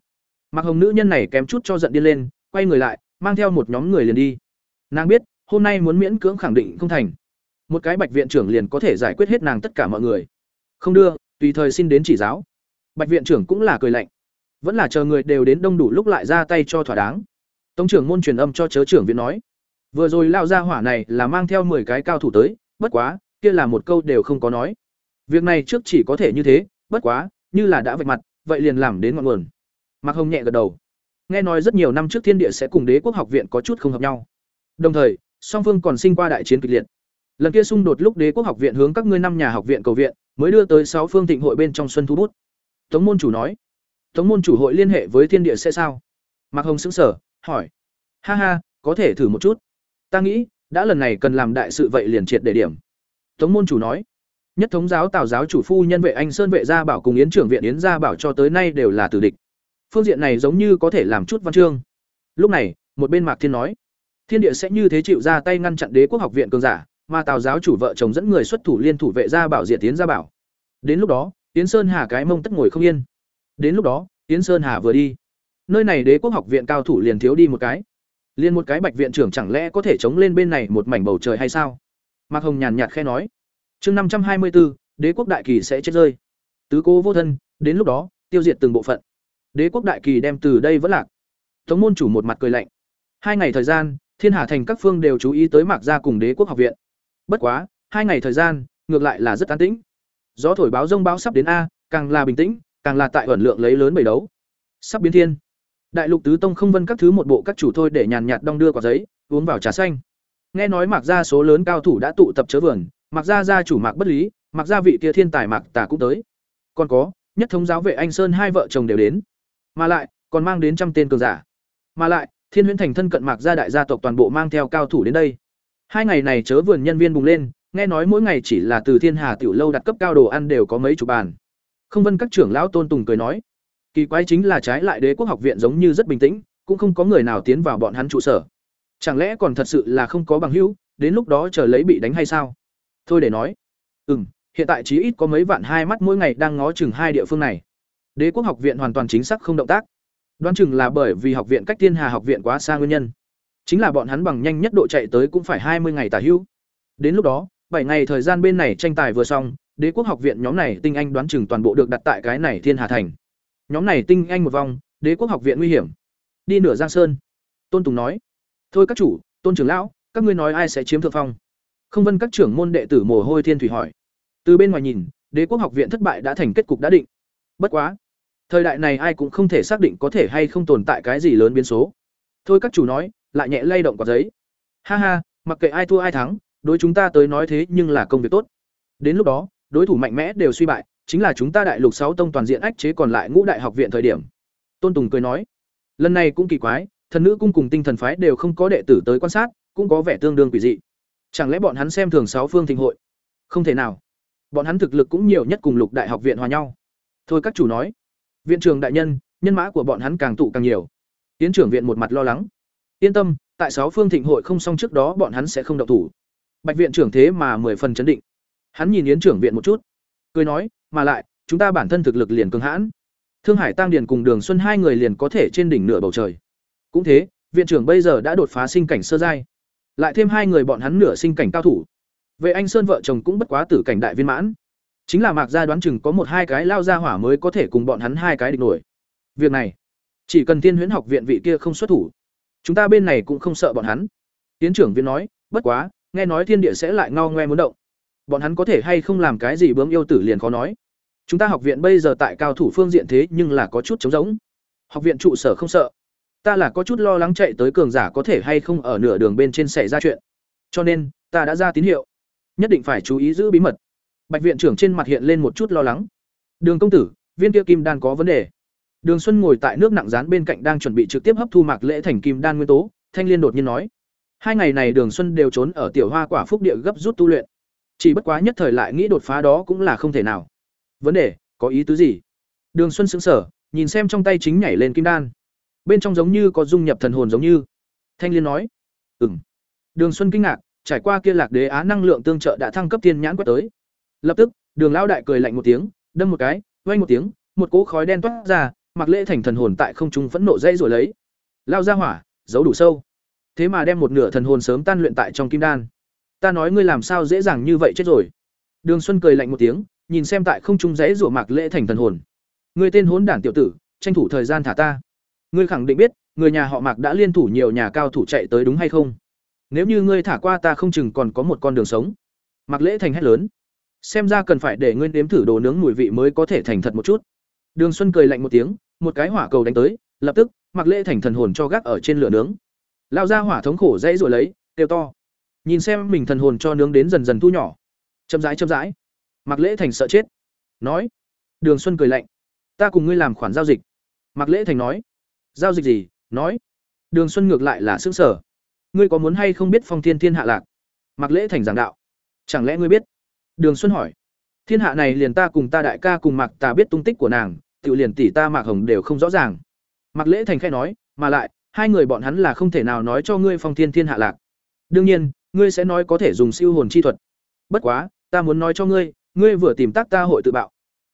Mặc hồng nữ nhân này kém chút cho giận điên lên, quay người lại, mang theo một nhóm người liền đi. Nàng biết, hôm nay muốn miễn cưỡng khẳng định không thành. Một cái bạch viện trưởng liền có thể giải quyết hết nàng tất cả mọi người. Không đưa, tùy thời xin đến chỉ giáo. Bạch viện trưởng cũng là cười lạnh. Vẫn là chờ người đều đến đông đủ lúc lại ra tay cho thỏa đáng. Tống trưởng môn truyền âm cho chớ trưởng viện nói vừa rồi lao ra hỏa này là mang theo mười cái cao thủ tới bất quá kia là một câu đều không có nói việc này trước chỉ có thể như thế bất quá như là đã vạch mặt vậy liền làm đến ngọn nguồn mạc hồng nhẹ gật đầu nghe nói rất nhiều năm trước thiên địa sẽ cùng đế quốc học viện có chút không hợp nhau đồng thời song phương còn sinh qua đại chiến kịch liệt lần kia xung đột lúc đế quốc học viện hướng các ngươi năm nhà học viện cầu viện mới đưa tới sáu phương thịnh hội bên trong xuân thu bút tống môn chủ nói Tống môn chủ hội liên hệ với thiên địa sẽ sao? Mạc Hồng sững sờ, hỏi. Ha ha, có thể thử một chút. Ta nghĩ, đã lần này cần làm đại sự vậy liền triệt để điểm. Tống môn chủ nói. Nhất thống giáo Tào giáo chủ phu nhân vệ anh Sơn vệ gia bảo cùng yến trưởng viện yến gia bảo cho tới nay đều là tử địch. Phương diện này giống như có thể làm chút văn chương. Lúc này, một bên Mạc Thiên nói, thiên địa sẽ như thế chịu ra tay ngăn chặn đế quốc học viện cường giả, mà Tào giáo chủ vợ chồng dẫn người xuất thủ liên thủ vệ gia bảo diệt tiến gia bảo. Đến lúc đó, Yến Sơn Hà cái mông tất ngồi không yên. Đến lúc đó, Yến Sơn Hà vừa đi, nơi này đế quốc học viện cao thủ liền thiếu đi một cái. Liên một cái bạch viện trưởng chẳng lẽ có thể chống lên bên này một mảnh bầu trời hay sao? Mạc Hồng nhàn nhạt khẽ nói. Chương năm trăm hai mươi 524, đế quốc đại kỳ sẽ chết rơi. Tứ cố vô thân, đến lúc đó, tiêu diệt từng bộ phận. Đế quốc đại kỳ đem từ đây vẫn lạc. Tống môn chủ một mặt cười lạnh. Hai ngày thời gian, Thiên Hà thành các phương đều chú ý tới Mạc gia cùng Đế quốc học viện. Bất quá, hai ngày thời gian, ngược lại là rất an tĩnh. Gió thổi báo rông báo sắp đến a, càng là bình tĩnh, càng là tại ẩn lượng lấy lớn bầy đấu. Sắp biến thiên. Đại lục tứ tông không vân các thứ một bộ các chủ thôi để nhàn nhạt đong đưa quả giấy, uống vào trà xanh. Nghe nói Mạc gia số lớn cao thủ đã tụ tập chớ vườn, Mạc gia gia chủ Mạc Bất Lý, Mạc gia vị kia thiên tài Mạc Tả cũng tới. Còn có, nhất thống giáo vệ Anh Sơn hai vợ chồng đều đến. Mà lại, còn mang đến trăm tên cường giả. Mà lại, Thiên Huyễn Thành thân cận Mạc gia đại gia tộc toàn bộ mang theo cao thủ đến đây. Hai ngày này chớ vườn nhân viên bùng lên, nghe nói mỗi ngày chỉ là từ Thiên Hà tiểu lâu đặt cấp cao đồ ăn đều có mấy chục bàn. Không Vân các trưởng lão Tôn Tùng cười nói, kỳ quái chính là trái lại Đế quốc học viện giống như rất bình tĩnh, cũng không có người nào tiến vào bọn hắn trụ sở. Chẳng lẽ còn thật sự là không có bằng hữu, đến lúc đó chờ lấy bị đánh hay sao? Thôi để nói. Ừm, hiện tại chí ít có mấy vạn hai mắt mỗi ngày đang ngó chừng hai địa phương này. Đế quốc học viện hoàn toàn chính xác không động tác. Đoán chừng là bởi vì học viện cách Thiên Hà học viện quá xa nguyên nhân. Chính là bọn hắn bằng nhanh nhất độ chạy tới cũng phải hai mươi ngày tả hữu. Đến lúc đó, bảy ngày thời gian bên này tranh tài vừa xong, Đế quốc học viện nhóm này tinh anh đoán chừng toàn bộ được đặt tại cái này Thiên Hà thành. Nhóm này tinh anh một vòng, Đế quốc học viện nguy hiểm. Đi nửa Giang Sơn. Tôn Tùng nói: "Thôi các chủ, Tôn trưởng lão, các ngươi nói ai sẽ chiếm thượng phong?" Không Vân các trưởng môn đệ tử mồ hôi thiên thủy hỏi. Từ bên ngoài nhìn, Đế quốc học viện thất bại đã thành kết cục đã định. Bất quá, thời đại này ai cũng không thể xác định có thể hay không tồn tại cái gì lớn biến số. Thôi các chủ nói, lại nhẹ lay động quả giấy. Ha ha, mặc kệ ai thua ai thắng, đối chúng ta tới nói thế nhưng là công việc tốt. Đến lúc đó, đối thủ mạnh mẽ đều suy bại, chính là chúng ta đại lục sáu tông toàn diện ách chế còn lại ngũ đại học viện thời điểm. Tôn Tùng cười nói, lần này cũng kỳ quái, thần nữ cung cùng tinh thần phái đều không có đệ tử tới quan sát, cũng có vẻ tương đương quỷ dị. Chẳng lẽ bọn hắn xem thường sáu phương thịnh hội? Không thể nào. Bọn hắn thực lực cũng nhiều nhất cùng lục đại học viện hòa nhau. Thôi các chủ nói, viện trưởng đại nhân, nhân mã của bọn hắn càng tụ càng nhiều. Tiến trưởng viện một mặt lo lắng. Yên tâm, tại sáu phương thịnh hội không xong trước đó bọn hắn sẽ không động thủ. Bạch viện trưởng thế mà mười phần chấn định. Hắn nhìn Yến trưởng viện một chút, cười nói, mà lại, chúng ta bản thân thực lực liền cường hãn. Thương Hải Tăng Điền cùng Đường Xuân hai người liền có thể trên đỉnh nửa bầu trời. Cũng thế, viện trưởng bây giờ đã đột phá sinh cảnh sơ giai. Lại thêm hai người bọn hắn nửa sinh cảnh cao thủ. Vệ Anh Sơn vợ chồng cũng bất quá tử cảnh đại viên mãn. Chính là Mạc gia đoán chừng có một hai cái lao ra hỏa mới có thể cùng bọn hắn hai cái địch nổi. Việc này, chỉ cần Thiên Huyễn học viện vị kia không xuất thủ, chúng ta bên này cũng không sợ bọn hắn. Tiến trưởng viên nói, bất quá, nghe nói thiên địa sẽ lại ngao ngoe muốn động. Bọn hắn có thể hay không làm cái gì bướm yêu tử liền khó nói. Chúng ta học viện bây giờ tại cao thủ phương diện thế nhưng là có chút trống rỗng. Học viện trụ sở không sợ. Ta là có chút lo lắng chạy tới cường giả có thể hay không ở nửa đường bên trên xảy ra chuyện. Cho nên, ta đã ra tín hiệu. Nhất định phải chú ý giữ bí mật. Bạch viện trưởng trên mặt hiện lên một chút lo lắng. Đường công tử, viên kia kim đan có vấn đề. Đường Xuân ngồi tại nước nặng rán bên cạnh đang chuẩn bị trực tiếp hấp thu mạc lễ thành kim đan nguyên tố, Thanh Liên đột nhiên nói: Hai ngày này Đường Xuân đều trốn ở tiểu hoa quả phúc địa gấp rút tu luyện. Chỉ bất quá nhất thời lại nghĩ đột phá đó cũng là không thể nào. Vấn đề, có ý tứ gì? Đường Xuân sững sờ, nhìn xem trong tay chính nhảy lên kim đan. Bên trong giống như có dung nhập thần hồn giống như. Thanh Liên nói: "Ừm." Đường Xuân kinh ngạc, trải qua kia lạc đế á năng lượng tương trợ đã thăng cấp thiên nhãn quét tới. Lập tức, Đường lão đại cười lạnh một tiếng, đâm một cái, vang một tiếng, một cỗ khói đen toát ra, Mặc Lễ thành thần hồn tại không trung phẫn nộ dây rồi lấy. Lao ra hỏa, giấu đủ sâu. Thế mà đem một nửa thần hồn sớm tan luyện tại trong kim đan. Ta nói ngươi làm sao dễ dàng như vậy chết rồi. Đường Xuân cười lạnh một tiếng, nhìn xem tại không trung giấy rủa Mạc Lễ thành thần hồn. Ngươi tên hốn đản tiểu tử, tranh thủ thời gian thả ta. Ngươi khẳng định biết, người nhà họ Mạc đã liên thủ nhiều nhà cao thủ chạy tới đúng hay không? Nếu như ngươi thả qua ta không chừng còn có một con đường sống. Mạc Lễ thành hét lớn. Xem ra cần phải để ngươi nếm thử đồ nướng mùi vị mới có thể thành thật một chút. Đường Xuân cười lạnh một tiếng, một cái hỏa cầu đánh tới, lập tức, Mạc Lễ thành thần hồn cho gác ở trên lửa nướng. Lao ra hỏa thống khổ dãy rồi lấy, kêu to. Nhìn xem mình thần hồn cho nướng đến dần dần thu nhỏ. Chậm rãi chậm rãi. Mặc Lễ thành sợ chết. Nói. Đường Xuân cười lạnh. Ta cùng ngươi làm khoản giao dịch. Mặc Lễ Thành nói. Giao dịch gì? Nói. Đường Xuân ngược lại là sững sở. Ngươi có muốn hay không biết Phong Thiên Thiên hạ lạc? Mặc Lễ Thành giảng đạo. Chẳng lẽ ngươi biết? Đường Xuân hỏi. Thiên hạ này liền ta cùng ta đại ca cùng Mạc ta biết tung tích của nàng, tự liền tỷ ta Mạc Hồng đều không rõ ràng. Mặc Lễ Thành khẽ nói, mà lại, hai người bọn hắn là không thể nào nói cho ngươi Phong Thiên Thiên hạ lạc. Đương nhiên, ngươi sẽ nói có thể dùng siêu hồn chi thuật. Bất quá, ta muốn nói cho ngươi, ngươi vừa tìm tác ta hội tự bạo.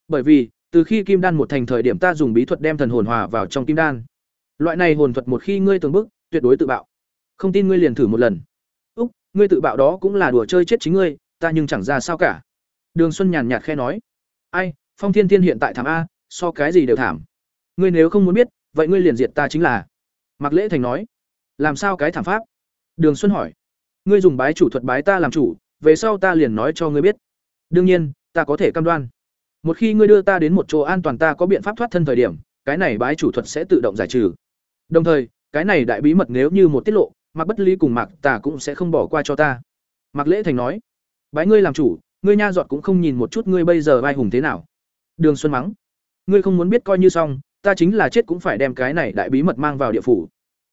Bởi vì, từ khi kim đan một thành thời điểm ta dùng bí thuật đem thần hồn hòa vào trong kim đan. Loại này hồn thuật một khi ngươi từng bước, tuyệt đối tự bạo. Không tin ngươi liền thử một lần. Úc, ngươi tự bạo đó cũng là đùa chơi chết chính ngươi, ta nhưng chẳng ra sao cả. Đường Xuân nhàn nhạt khẽ nói, "Ai, Phong Thiên Thiên hiện tại thảm a, so cái gì đều thảm. Ngươi nếu không muốn biết, vậy ngươi liền diệt ta chính là." Mạc Lễ Thành nói, "Làm sao cái thảm pháp?" Đường Xuân hỏi, "Ngươi dùng bái chủ thuật bái ta làm chủ, về sau ta liền nói cho ngươi biết." Đương nhiên, ta có thể cam đoan. Một khi ngươi đưa ta đến một chỗ an toàn ta có biện pháp thoát thân thời điểm, cái này bái chủ thuật sẽ tự động giải trừ. Đồng thời, cái này đại bí mật nếu như một tiết lộ, mặc Bất Lý cùng Mạc ta cũng sẽ không bỏ qua cho ta. Mạc Lễ Thành nói, bái ngươi làm chủ, ngươi nha giọt cũng không nhìn một chút ngươi bây giờ vai hùng thế nào. Đường Xuân mắng, ngươi không muốn biết coi như xong, ta chính là chết cũng phải đem cái này đại bí mật mang vào địa phủ.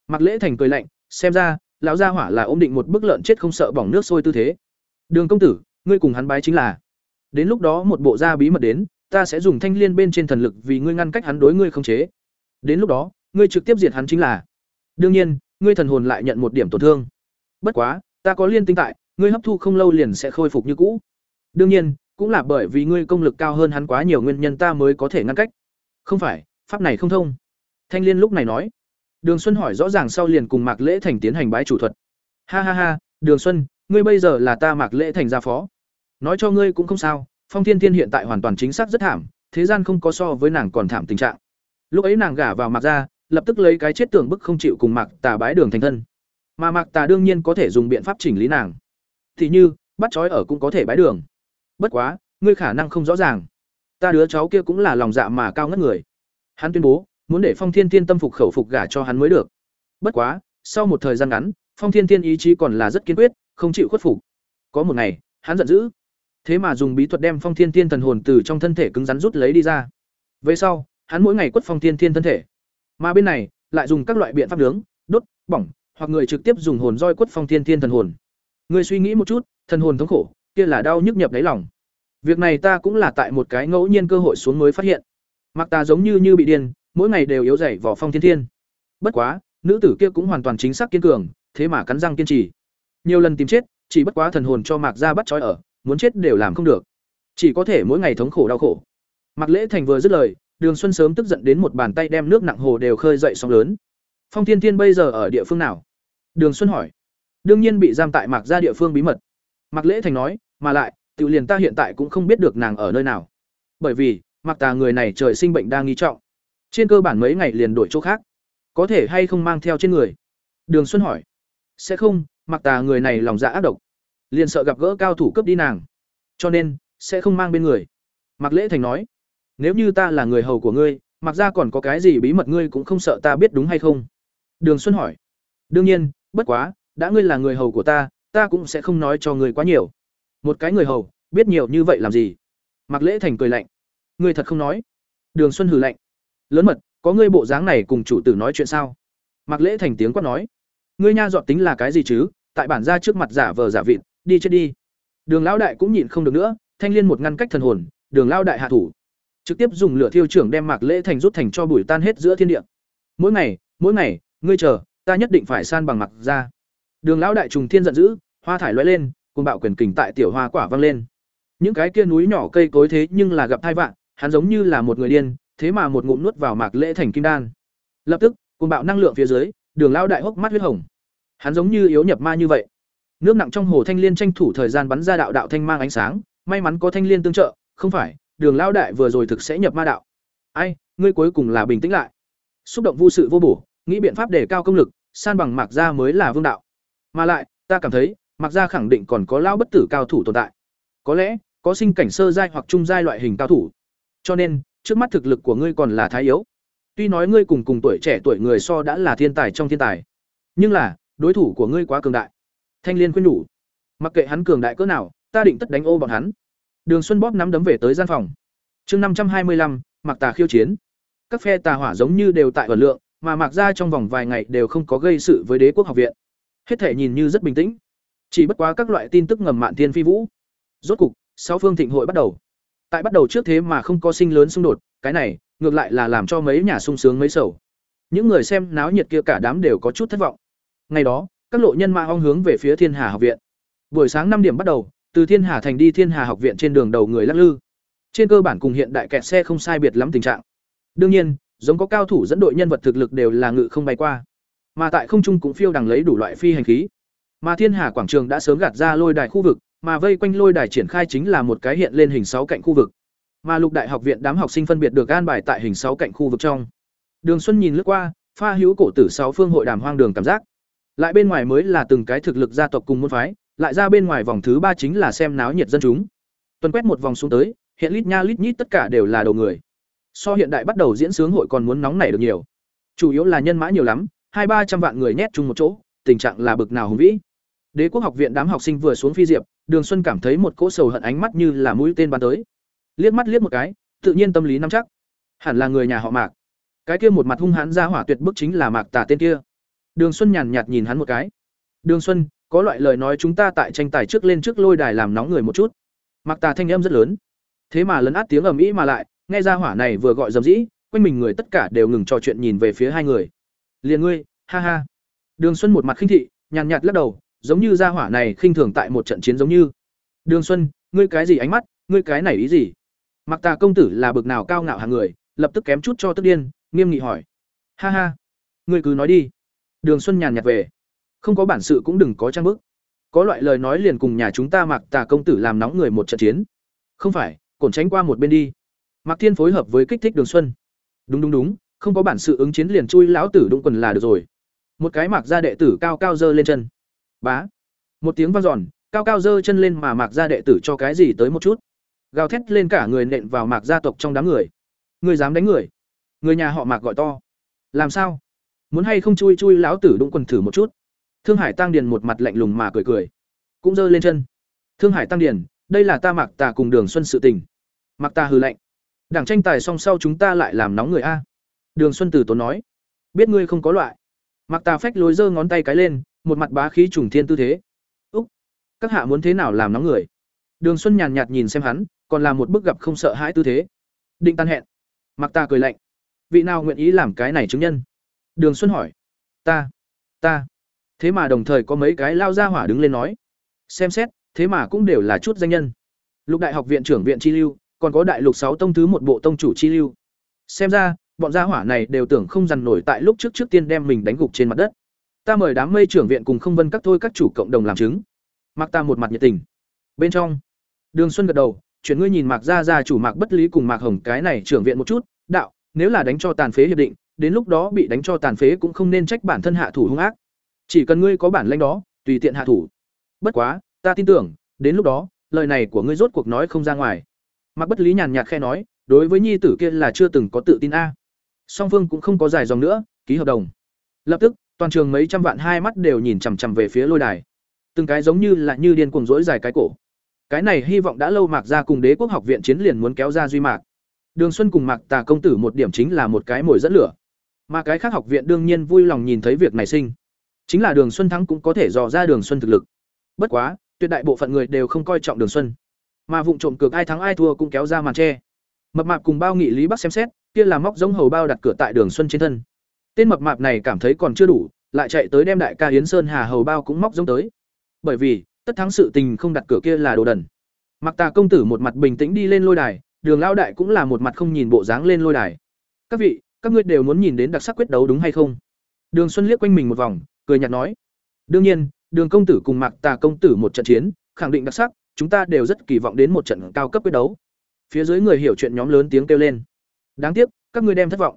Mạc Lễ Thành cười lạnh, xem ra, lão gia hỏa là ôm định một bức lợn chết không sợ bỏng nước sôi tư thế. Đường công tử, ngươi cùng hắn bái chính là Đến lúc đó một bộ da bí mật đến, ta sẽ dùng thanh liên bên trên thần lực vì ngươi ngăn cách hắn đối ngươi không chế. Đến lúc đó, ngươi trực tiếp diệt hắn chính là. Đương nhiên, ngươi thần hồn lại nhận một điểm tổn thương. Bất quá, ta có liên tinh tại, ngươi hấp thu không lâu liền sẽ khôi phục như cũ. Đương nhiên, cũng là bởi vì ngươi công lực cao hơn hắn quá nhiều nguyên nhân ta mới có thể ngăn cách. Không phải, pháp này không thông. Thanh Liên lúc này nói. Đường Xuân hỏi rõ ràng sau liền cùng Mạc Lễ Thành tiến hành bái chủ thuật. Ha ha ha, Đường Xuân, ngươi bây giờ là ta Mạc Lễ Thành gia phó. Nói cho ngươi cũng không sao phong thiên thiên hiện tại hoàn toàn chính xác rất thảm thế gian không có so với nàng còn thảm tình trạng. Lúc ấy nàng gả vào mạc ra lập tức lấy cái chết tưởng bức không chịu cùng mạc tà bái đường thành thân. Mà mạc tà đương nhiên có thể dùng biện pháp chỉnh lý nàng. Thì như bắt trói ở cũng có thể bái đường. Bất quá ngươi khả năng không rõ ràng. Ta đứa cháu kia cũng là lòng dạ mà cao ngất người. Hắn tuyên bố muốn để phong thiên thiên tâm phục khẩu phục gả cho hắn mới được bất quá sau một thời gian ngắn phong thiên thiên ý chí còn là rất kiên quyết không chịu khuất phục có một ngày hắn giận dữ Thế mà dùng bí thuật đem Phong Thiên Thiên thần hồn từ trong thân thể cứng rắn rút lấy đi ra. Về sau, hắn mỗi ngày quất Phong Thiên Thiên thân thể. Mà bên này, lại dùng các loại biện pháp nướng, đốt, bỏng, hoặc người trực tiếp dùng hồn roi quất Phong Thiên Thiên thần hồn. Người suy nghĩ một chút, thần hồn thống khổ, kia là đau nhức nhập đáy lòng. Việc này ta cũng là tại một cái ngẫu nhiên cơ hội xuống mới phát hiện. Mặc ta giống như như bị điên, mỗi ngày đều yếu dày vỏ Phong Thiên Thiên. Bất quá, nữ tử kia cũng hoàn toàn chính xác kiên cường, thế mà cắn răng kiên trì. Nhiều lần tìm chết, chỉ bất quá thần hồn cho Mạc gia bắt trói ở, muốn chết đều làm không được. Chỉ có thể mỗi ngày thống khổ đau khổ. Mặc lễ thành vừa dứt lời đường xuân sớm tức giận đến một bàn tay đem nước nặng hồ đều khơi dậy sóng lớn. Phong thiên thiên bây giờ ở địa phương nào? Đường xuân hỏi. Đương nhiên bị giam tại mạc gia địa phương bí mật. Mặc lễ thành nói mà lại tự liền ta hiện tại cũng không biết được nàng ở nơi nào. Bởi vì mặc tà người này trời sinh bệnh đang nghi trọng trên cơ bản mấy ngày liền đổi chỗ khác. Có thể hay không mang theo trên người? Đường xuân hỏi. Sẽ không, mặc tà người này lòng dạ ác độc. Liền sợ gặp gỡ cao thủ cướp đi nàng. Cho nên, sẽ không mang bên người. Mặc lễ thành nói. Nếu như ta là người hầu của ngươi, mặc ra còn có cái gì bí mật ngươi cũng không sợ ta biết đúng hay không? Đường xuân hỏi. Đương nhiên, bất quá, đã ngươi là người hầu của ta ta cũng sẽ không nói cho ngươi quá nhiều. Một cái người hầu, biết nhiều như vậy làm gì? Mặc lễ thành cười lạnh. Ngươi thật không nói. Đường xuân hừ lạnh lớn mật, có ngươi bộ dáng này cùng chủ tử nói chuyện sao? Mặc lễ thành tiếng quát nói. Ngươi nha dọn tính là cái gì chứ? Tại bản ra trước mặt giả vờ giả vịt, đi chết đi. Đường lão đại cũng nhịn không được nữa, thanh liên một ngăn cách thần hồn, đường lão đại hạ thủ. Trực tiếp dùng lửa thiêu trưởng đem mạc lễ thành rút thành cho bụi tan hết giữa thiên địa. Mỗi ngày mỗi ngày, ngươi chờ, ta nhất định phải san bằng mặc ra đường lão đại trùng thiên giận dữ, hoa thải loay lên cùng bạo quyền kình tại tiểu hoa quả vang lên. Những cái kia núi nhỏ cây cối thế nhưng là gặp thai vạn hắn giống như là một người điên thế mà một ngụm nuốt vào mạc lễ thành kim đan lập tức cùng bạo năng lượng phía dưới đường lao đại hốc mắt huyết hồng hắn giống như yếu nhập ma như vậy Nước nặng trong hồ thanh liên tranh thủ thời gian bắn ra đạo đạo thanh mang ánh sáng, may mắn có thanh liên tương trợ, không phải, Đường lao đại vừa rồi thực sẽ nhập ma đạo. Ai, ngươi cuối cùng là bình tĩnh lại. Xúc động vô sự vô bổ, nghĩ biện pháp để cao công lực, san bằng Mạc gia mới là vương đạo. Mà lại, ta cảm thấy, Mạc gia khẳng định còn có lao bất tử cao thủ tồn tại. Có lẽ, có sinh cảnh sơ giai hoặc trung giai loại hình cao thủ. Cho nên, trước mắt thực lực của ngươi còn là thái yếu. Tuy nói ngươi cùng cùng tuổi trẻ tuổi người so đã là thiên tài trong thiên tài, nhưng là, đối thủ của ngươi quá cường đại. Thanh Liên khuyên nhủ, mặc kệ hắn cường đại cỡ nào, ta định tất đánh ô bọn hắn. Đường Xuân bóp nắm đấm về tới gian phòng. Chương năm trăm hai mươi lăm, mạc Tà khiêu chiến. các phe tà hỏa giống như đều tại vận lượng, mà Mạc gia trong vòng vài ngày đều không có gây sự với Đế quốc học viện. Hết thể nhìn như rất bình tĩnh. Chỉ bất quá các loại tin tức ngầm mạn tiên phi vũ. Rốt cục, sáu phương thịnh hội bắt đầu. Tại bắt đầu trước thế mà không có sinh lớn xung đột, cái này ngược lại là làm cho mấy nhà sung sướng mấy sầu. Những người xem náo nhiệt kia cả đám đều có chút thất vọng. Ngày đó, các lộ nhân mã ong hướng về phía Thiên Hà học viện. Buổi sáng năm điểm bắt đầu, từ Thiên Hà thành đi Thiên Hà học viện trên đường đầu người lắc lư. Trên cơ bản cùng hiện đại kẹt xe không sai biệt lắm tình trạng. Đương nhiên, giống có cao thủ dẫn đội nhân vật thực lực đều là ngự không bay qua. Mà tại không trung cũng phiêu đằng lấy đủ loại phi hành khí. Mà Thiên Hà quảng trường đã sớm gạt ra lôi đài khu vực, mà vây quanh lôi đài triển khai chính là một cái hiện lên hình sáu cạnh khu vực. Mà Lục Đại học viện đám học sinh phân biệt được an bài tại hình sáu cạnh khu vực trong. Đường Xuân nhìn lướt qua, pha hữu cổ tử sáu phương hội đàm hoang đường cảm giác. Lại bên ngoài mới là từng cái thực lực gia tộc cùng môn phái, lại ra bên ngoài vòng thứ ba chính là xem náo nhiệt dân chúng. Tuần quét một vòng xuống tới, hiện lít nha lít nhít tất cả đều là đầu người. So hiện đại bắt đầu diễn sướng hội còn muốn nóng nảy được nhiều. Chủ yếu là nhân mã nhiều lắm, hai ba trăm vạn người nhét chung một chỗ, tình trạng là bực nào hùng vĩ. Đế quốc học viện đám học sinh vừa xuống phi diệp, Đường Xuân cảm thấy một cỗ sầu hận ánh mắt như là mũi tên bắn tới. Liếc mắt liếc một cái, tự nhiên tâm lý nắm chắc. Hẳn là người nhà họ Mạc. Cái kia một mặt hung hãn ra hỏa tuyệt bức chính là Mạc Tà tên kia. Đường Xuân nhàn nhạt nhìn hắn một cái. "Đường Xuân, có loại lời nói chúng ta tại tranh tài trước lên trước lôi đài làm nóng người một chút." Mạc Tà thanh âm rất lớn. Thế mà lấn át tiếng ầm ĩ mà lại, nghe ra hỏa này vừa gọi dầm dĩ, quanh mình người tất cả đều ngừng trò chuyện nhìn về phía hai người. "Liền ngươi, ha ha." Đường Xuân một mặt khinh thị, nhàn nhạt lắc đầu, giống như gia hỏa này khinh thường tại một trận chiến giống như. "Đường Xuân, ngươi cái gì ánh mắt, ngươi cái này ý gì?" Mạc Tà công tử là bực nào cao ngạo hàng người, lập tức kém chút cho tức điên, nghiêm nghị hỏi. "Ha ha, ngươi cứ nói đi." Đường Xuân nhàn nhạt về. Không có bản sự cũng đừng có trang bức. Có loại lời nói liền cùng nhà chúng ta Mạc Tà công tử làm nóng người một trận chiến. Không phải, cổn tránh qua một bên đi. Mạc Thiên phối hợp với kích thích Đường Xuân. Đúng đúng đúng, không có bản sự ứng chiến liền chui lão tử đụng quần là được rồi. Một cái Mạc gia đệ tử cao cao dơ lên chân. Bá. Một tiếng vang dọn, cao cao giơ chân lên mà Mạc gia đệ tử cho cái gì tới một chút. Gào thét lên cả người nện vào Mạc gia tộc trong đám người. Người dám đánh người? Người nhà họ Mạc gọi to. Làm sao? muốn hay không chui chui lão tử đụng quần thử một chút thương hải tăng điền một mặt lạnh lùng mà cười cười cũng giơ lên chân thương hải tăng điền đây là ta mạc tà cùng đường xuân sự tình Mạc tà hừ lạnh đảng tranh tài song sau chúng ta lại làm nóng người a đường xuân tử tốn nói biết ngươi không có loại Mạc tà phách lối giơ ngón tay cái lên một mặt bá khí trùng thiên tư thế úc các hạ muốn thế nào làm nóng người đường xuân nhàn nhạt nhìn xem hắn còn là một bức gặp không sợ hãi tư thế định tan hẹn mặc tà cười lạnh vị nào nguyện ý làm cái này chứng nhân Đường Xuân hỏi. Ta, ta. Thế mà đồng thời có mấy cái lao ra hỏa đứng lên nói. Xem xét, thế mà cũng đều là chút danh nhân. Lục đại học viện trưởng viện chi lưu, còn có đại lục sáu tông thứ một bộ tông chủ chi lưu. Xem ra, bọn gia hỏa này đều tưởng không dằn nổi tại lúc trước trước tiên đem mình đánh gục trên mặt đất. Ta mời đám mây trưởng viện cùng không vân các thôi các chủ cộng đồng làm chứng. Mạc ta một mặt nhiệt tình. Bên trong, Đường Xuân gật đầu, chuyển ngươi nhìn Mạc gia gia chủ Mạc Bất Lý cùng Mạc Hồng cái này trưởng viện một chút, đạo, nếu là đánh cho tàn phế hiệp định, đến lúc đó bị đánh cho tàn phế cũng không nên trách bản thân hạ thủ hung ác. Chỉ cần ngươi có bản lĩnh đó, tùy tiện hạ thủ. Bất quá, ta tin tưởng, đến lúc đó, lời này của ngươi rốt cuộc nói không ra ngoài. Mạc Bất Lý nhàn nhạt khe nói, đối với nhi tử kia là chưa từng có tự tin a. Song Phương cũng không có dài dòng nữa, ký hợp đồng. Lập tức, toàn trường mấy trăm vạn hai mắt đều nhìn chằm chằm về phía lôi đài. Từng cái giống như là như điên cuồng rỗi dài cái cổ. Cái này hy vọng đã lâu Mạc ra cùng Đế quốc học viện chiến liền muốn kéo ra duy mạc. Đường Xuân cùng Mạc Tà công tử một điểm chính là một cái mồi dẫn lửa. Mà cái khác học viện đương nhiên vui lòng nhìn thấy việc này sinh. Chính là Đường Xuân thắng cũng có thể dò ra Đường Xuân thực lực. Bất quá, tuyệt đại bộ phận người đều không coi trọng Đường Xuân. Mà vụng trộm cược ai thắng ai thua cũng kéo ra màn che. Mập mạp cùng Bao Nghị Lý Bắc xem xét, kia là móc giống hầu bao đặt cửa tại Đường Xuân trên thân. Tên mập mạp này cảm thấy còn chưa đủ, lại chạy tới đem đại ca Yến Sơn Hà hầu bao cũng móc giống tới. Bởi vì, tất thắng sự tình không đặt cửa kia là đồ đần. Mặc Tà công tử một mặt bình tĩnh đi lên lôi đài, Đường Lao đại cũng là một mặt không nhìn bộ dáng lên lôi đài. Các vị, các ngươi đều muốn nhìn đến đặc sắc quyết đấu đúng hay không đường xuân liếc quanh mình một vòng cười nhạt nói đương nhiên đường công tử cùng mạc tà công tử một trận chiến khẳng định đặc sắc chúng ta đều rất kỳ vọng đến một trận cao cấp quyết đấu phía dưới người hiểu chuyện nhóm lớn tiếng kêu lên đáng tiếc các ngươi đem thất vọng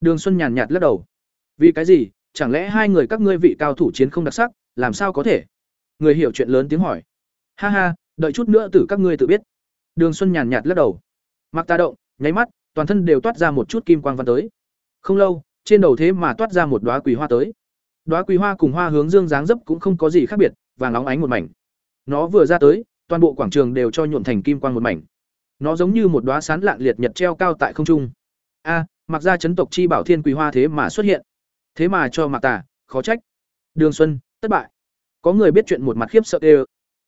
đường xuân nhàn nhạt lắc đầu vì cái gì chẳng lẽ hai người các ngươi vị cao thủ chiến không đặc sắc làm sao có thể người hiểu chuyện lớn tiếng hỏi ha ha đợi chút nữa tử các ngươi tự biết đường xuân nhàn nhạt lắc đầu mặc ta động nháy mắt toàn thân đều toát ra một chút kim quang văn tới không lâu, trên đầu thế mà toát ra một đóa quỳ hoa tới. Đóa quỳ hoa cùng hoa hướng dương dáng dấp cũng không có gì khác biệt, vàng óng ánh một mảnh. Nó vừa ra tới, toàn bộ quảng trường đều cho nhuộm thành kim quang một mảnh. Nó giống như một đóa sán lạng liệt nhật treo cao tại không trung. A, mặc ra chấn tộc chi bảo thiên quỳ hoa thế mà xuất hiện thế mà cho mạc tà, khó trách. Đường xuân, thất bại. Có người biết chuyện một mặt khiếp sợ đều.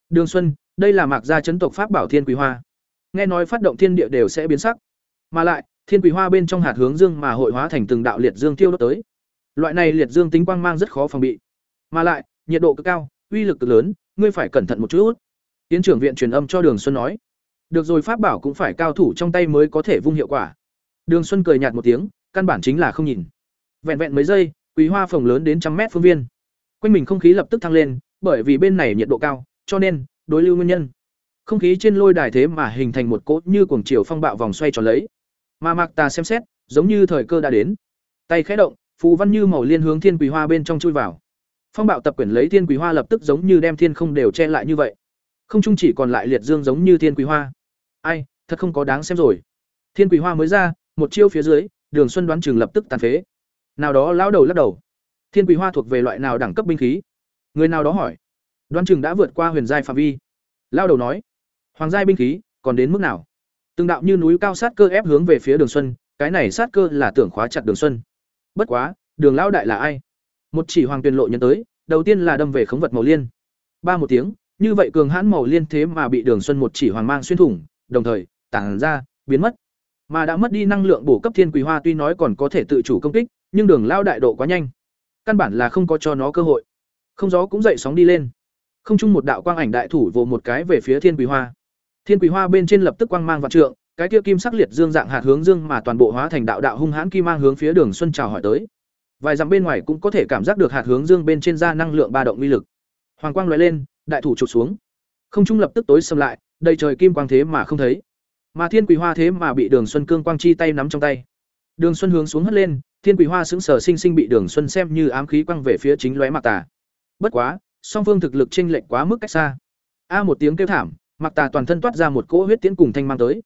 Đường xuân, đây là mạc gia chấn tộc pháp bảo thiên quý hoa. Nghe nói phát động thiên địa đều sẽ biến sắc. Mà lại, thiên quý hoa bên trong hạt hướng dương mà hội hóa thành từng đạo liệt dương tiêu đốt tới. Loại này liệt dương tính quang mang rất khó phòng bị. Mà lại, nhiệt độ cực cao, uy lực cực lớn, ngươi phải cẩn thận một chút. Tiến trưởng viện truyền âm cho đường xuân nói. Được rồi, pháp bảo cũng phải cao thủ trong tay mới có thể vung hiệu quả. Đường xuân cười nhạt một tiếng, căn bản chính là không nhìn. Vẹn vẹn mấy giây quý hoa phồng lớn đến trăm mét phương viên. Quanh mình không khí lập tức thăng lên, bởi vì bên này nhiệt độ cao, cho nên, đối lưu nguyên nhân. Không khí trên lôi đài thế mà hình thành một cỗ như cuồng chiều phong bạo vòng xoay tròn lấy. Mà mạc tà xem xét, giống như thời cơ đã đến. Tay khẽ động, phù văn như màu liên hướng thiên quỳ hoa bên trong chui vào. Phong bạo tập quyển lấy thiên quỳ hoa lập tức giống như đem thiên không đều che lại như vậy. Không chung chỉ còn lại liệt dương giống như thiên quỳ hoa. Ai, thật không có đáng xem rồi. Thiên quỳ hoa mới ra, một chiêu phía dưới, đường xuân đoán chừng lập tức tàn phế nào đó lão đầu lắc đầu. Thiên quý hoa thuộc về loại nào đẳng cấp binh khí? Người nào đó hỏi. Đoan chừng đã vượt qua huyền giai phạm vi. Lao đầu nói. Hoàng giai binh khí, còn đến mức nào? Từng đạo như núi cao sát cơ ép hướng về phía đường xuân, cái này sát cơ là tưởng khóa chặt đường xuân. Bất quá, đường lão đại là ai? Một chỉ hoàng tuyền lộ nhân tới, đầu tiên là đâm về khống vật màu liên. Ba một tiếng, như vậy cường hãn màu liên thế mà bị đường xuân một chỉ hoàng mang xuyên thủng, đồng thời, tản ra, biến mất. Mà đã mất đi năng lượng bổ cấp thiên quỳ hoa tuy nói còn có thể tự chủ công kích nhưng đường lao đại độ quá nhanh. Căn bản là không có cho nó cơ hội. Không gió cũng dậy sóng đi lên. Không chung một đạo quang ảnh đại thủ vồ một cái về phía thiên quỳ hoa. Thiên quỳ hoa bên trên lập tức quang mang vạn trượng, cái kia kim sắc liệt dương dạng hạt hướng dương mà toàn bộ hóa thành đạo đạo hung hãn kim mang hướng phía đường xuân chào hỏi tới. Vài dặm bên ngoài cũng có thể cảm giác được hạt hướng dương bên trên da năng lượng ba động uy lực. Hoàng quang lóe lên, đại thủ chụp xuống. Không trung lập tức tối xâm lại, đầy trời kim quang thế mà không thấy. Mà thiên quỳ hoa thế mà bị đường xuân cương quang chi tay nắm trong tay. Đường xuân hướng xuống hất lên thiên quỷ hoa sững sờ sinh sinh bị đường xuân xem như ám khí quăng về phía chính lóe mạc tà. Bất quá, song phương thực lực chênh lệch quá mức cách xa. A à, một tiếng kêu thảm, mạc tà toàn thân toát ra một cỗ huyết tiễn cùng thanh mang tới.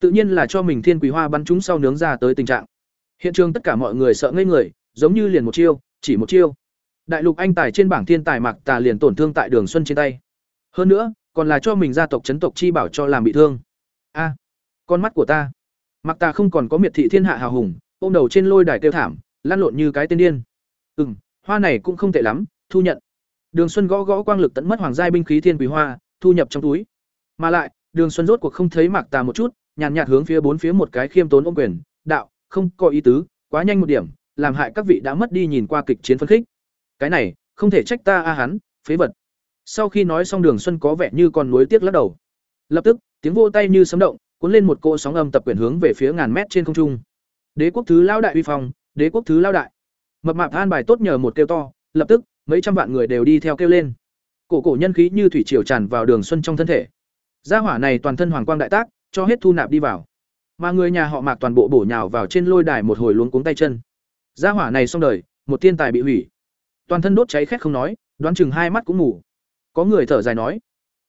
Tự nhiên là cho mình thiên quỷ hoa bắn chúng sau nướng ra tới tình trạng. Hiện trường tất cả mọi người sợ ngây người, giống như liền một chiêu, chỉ một chiêu. Đại lục anh tài trên bảng thiên tài mạc tà liền tổn thương tại đường xuân trên tay. Hơn nữa, còn là cho mình gia tộc chấn tộc chi bảo cho làm bị thương. A, con mắt của ta. Mặc tà không còn có miệt thị thiên hạ hào hùng ôm đầu trên lôi đài tiêu thảm, lăn lộn như cái tên điên. Ừ m hoa này cũng không tệ lắm, thu nhận. Đường xuân gõ gõ quang lực tận mất hoàng giai binh khí thiên quý hoa, thu nhập trong túi. Mà lại, đường xuân rốt cuộc không thấy mạc tà một chút, nhàn nhạt hướng phía bốn phía một cái khiêm tốn ôm quyền, đạo, không có ý tứ, quá nhanh một điểm, làm hại các vị đã mất đi nhìn qua kịch chiến phân khích. Cái này, không thể trách ta a hắn, phế vật. Sau khi nói xong đường xuân có vẻ như còn nuối tiếc lắc đầu. Lập tức, tiếng vô tay như sấm động, cuốn lên một cỗ sóng âm tập quyển hướng về phía ngàn mét trên không trung đế quốc thứ lao đại uy phong, đế quốc thứ lao đại. Mập mạp an bài tốt nhờ một kêu to, lập tức, mấy trăm vạn người đều đi theo kêu lên. Cổ cổ nhân khí như thủy triều tràn vào đường xuân trong thân thể. Gia hỏa này toàn thân hoàng quang đại tác, cho hết thu nạp đi vào. Mà người nhà họ mạc toàn bộ bổ nhào vào trên lôi đài một hồi luống cuống tay chân. Gia hỏa này xong đời, một thiên tài bị hủy. Toàn thân đốt cháy khét không nói, đoán chừng hai mắt cũng ngủ có người thở dài nói,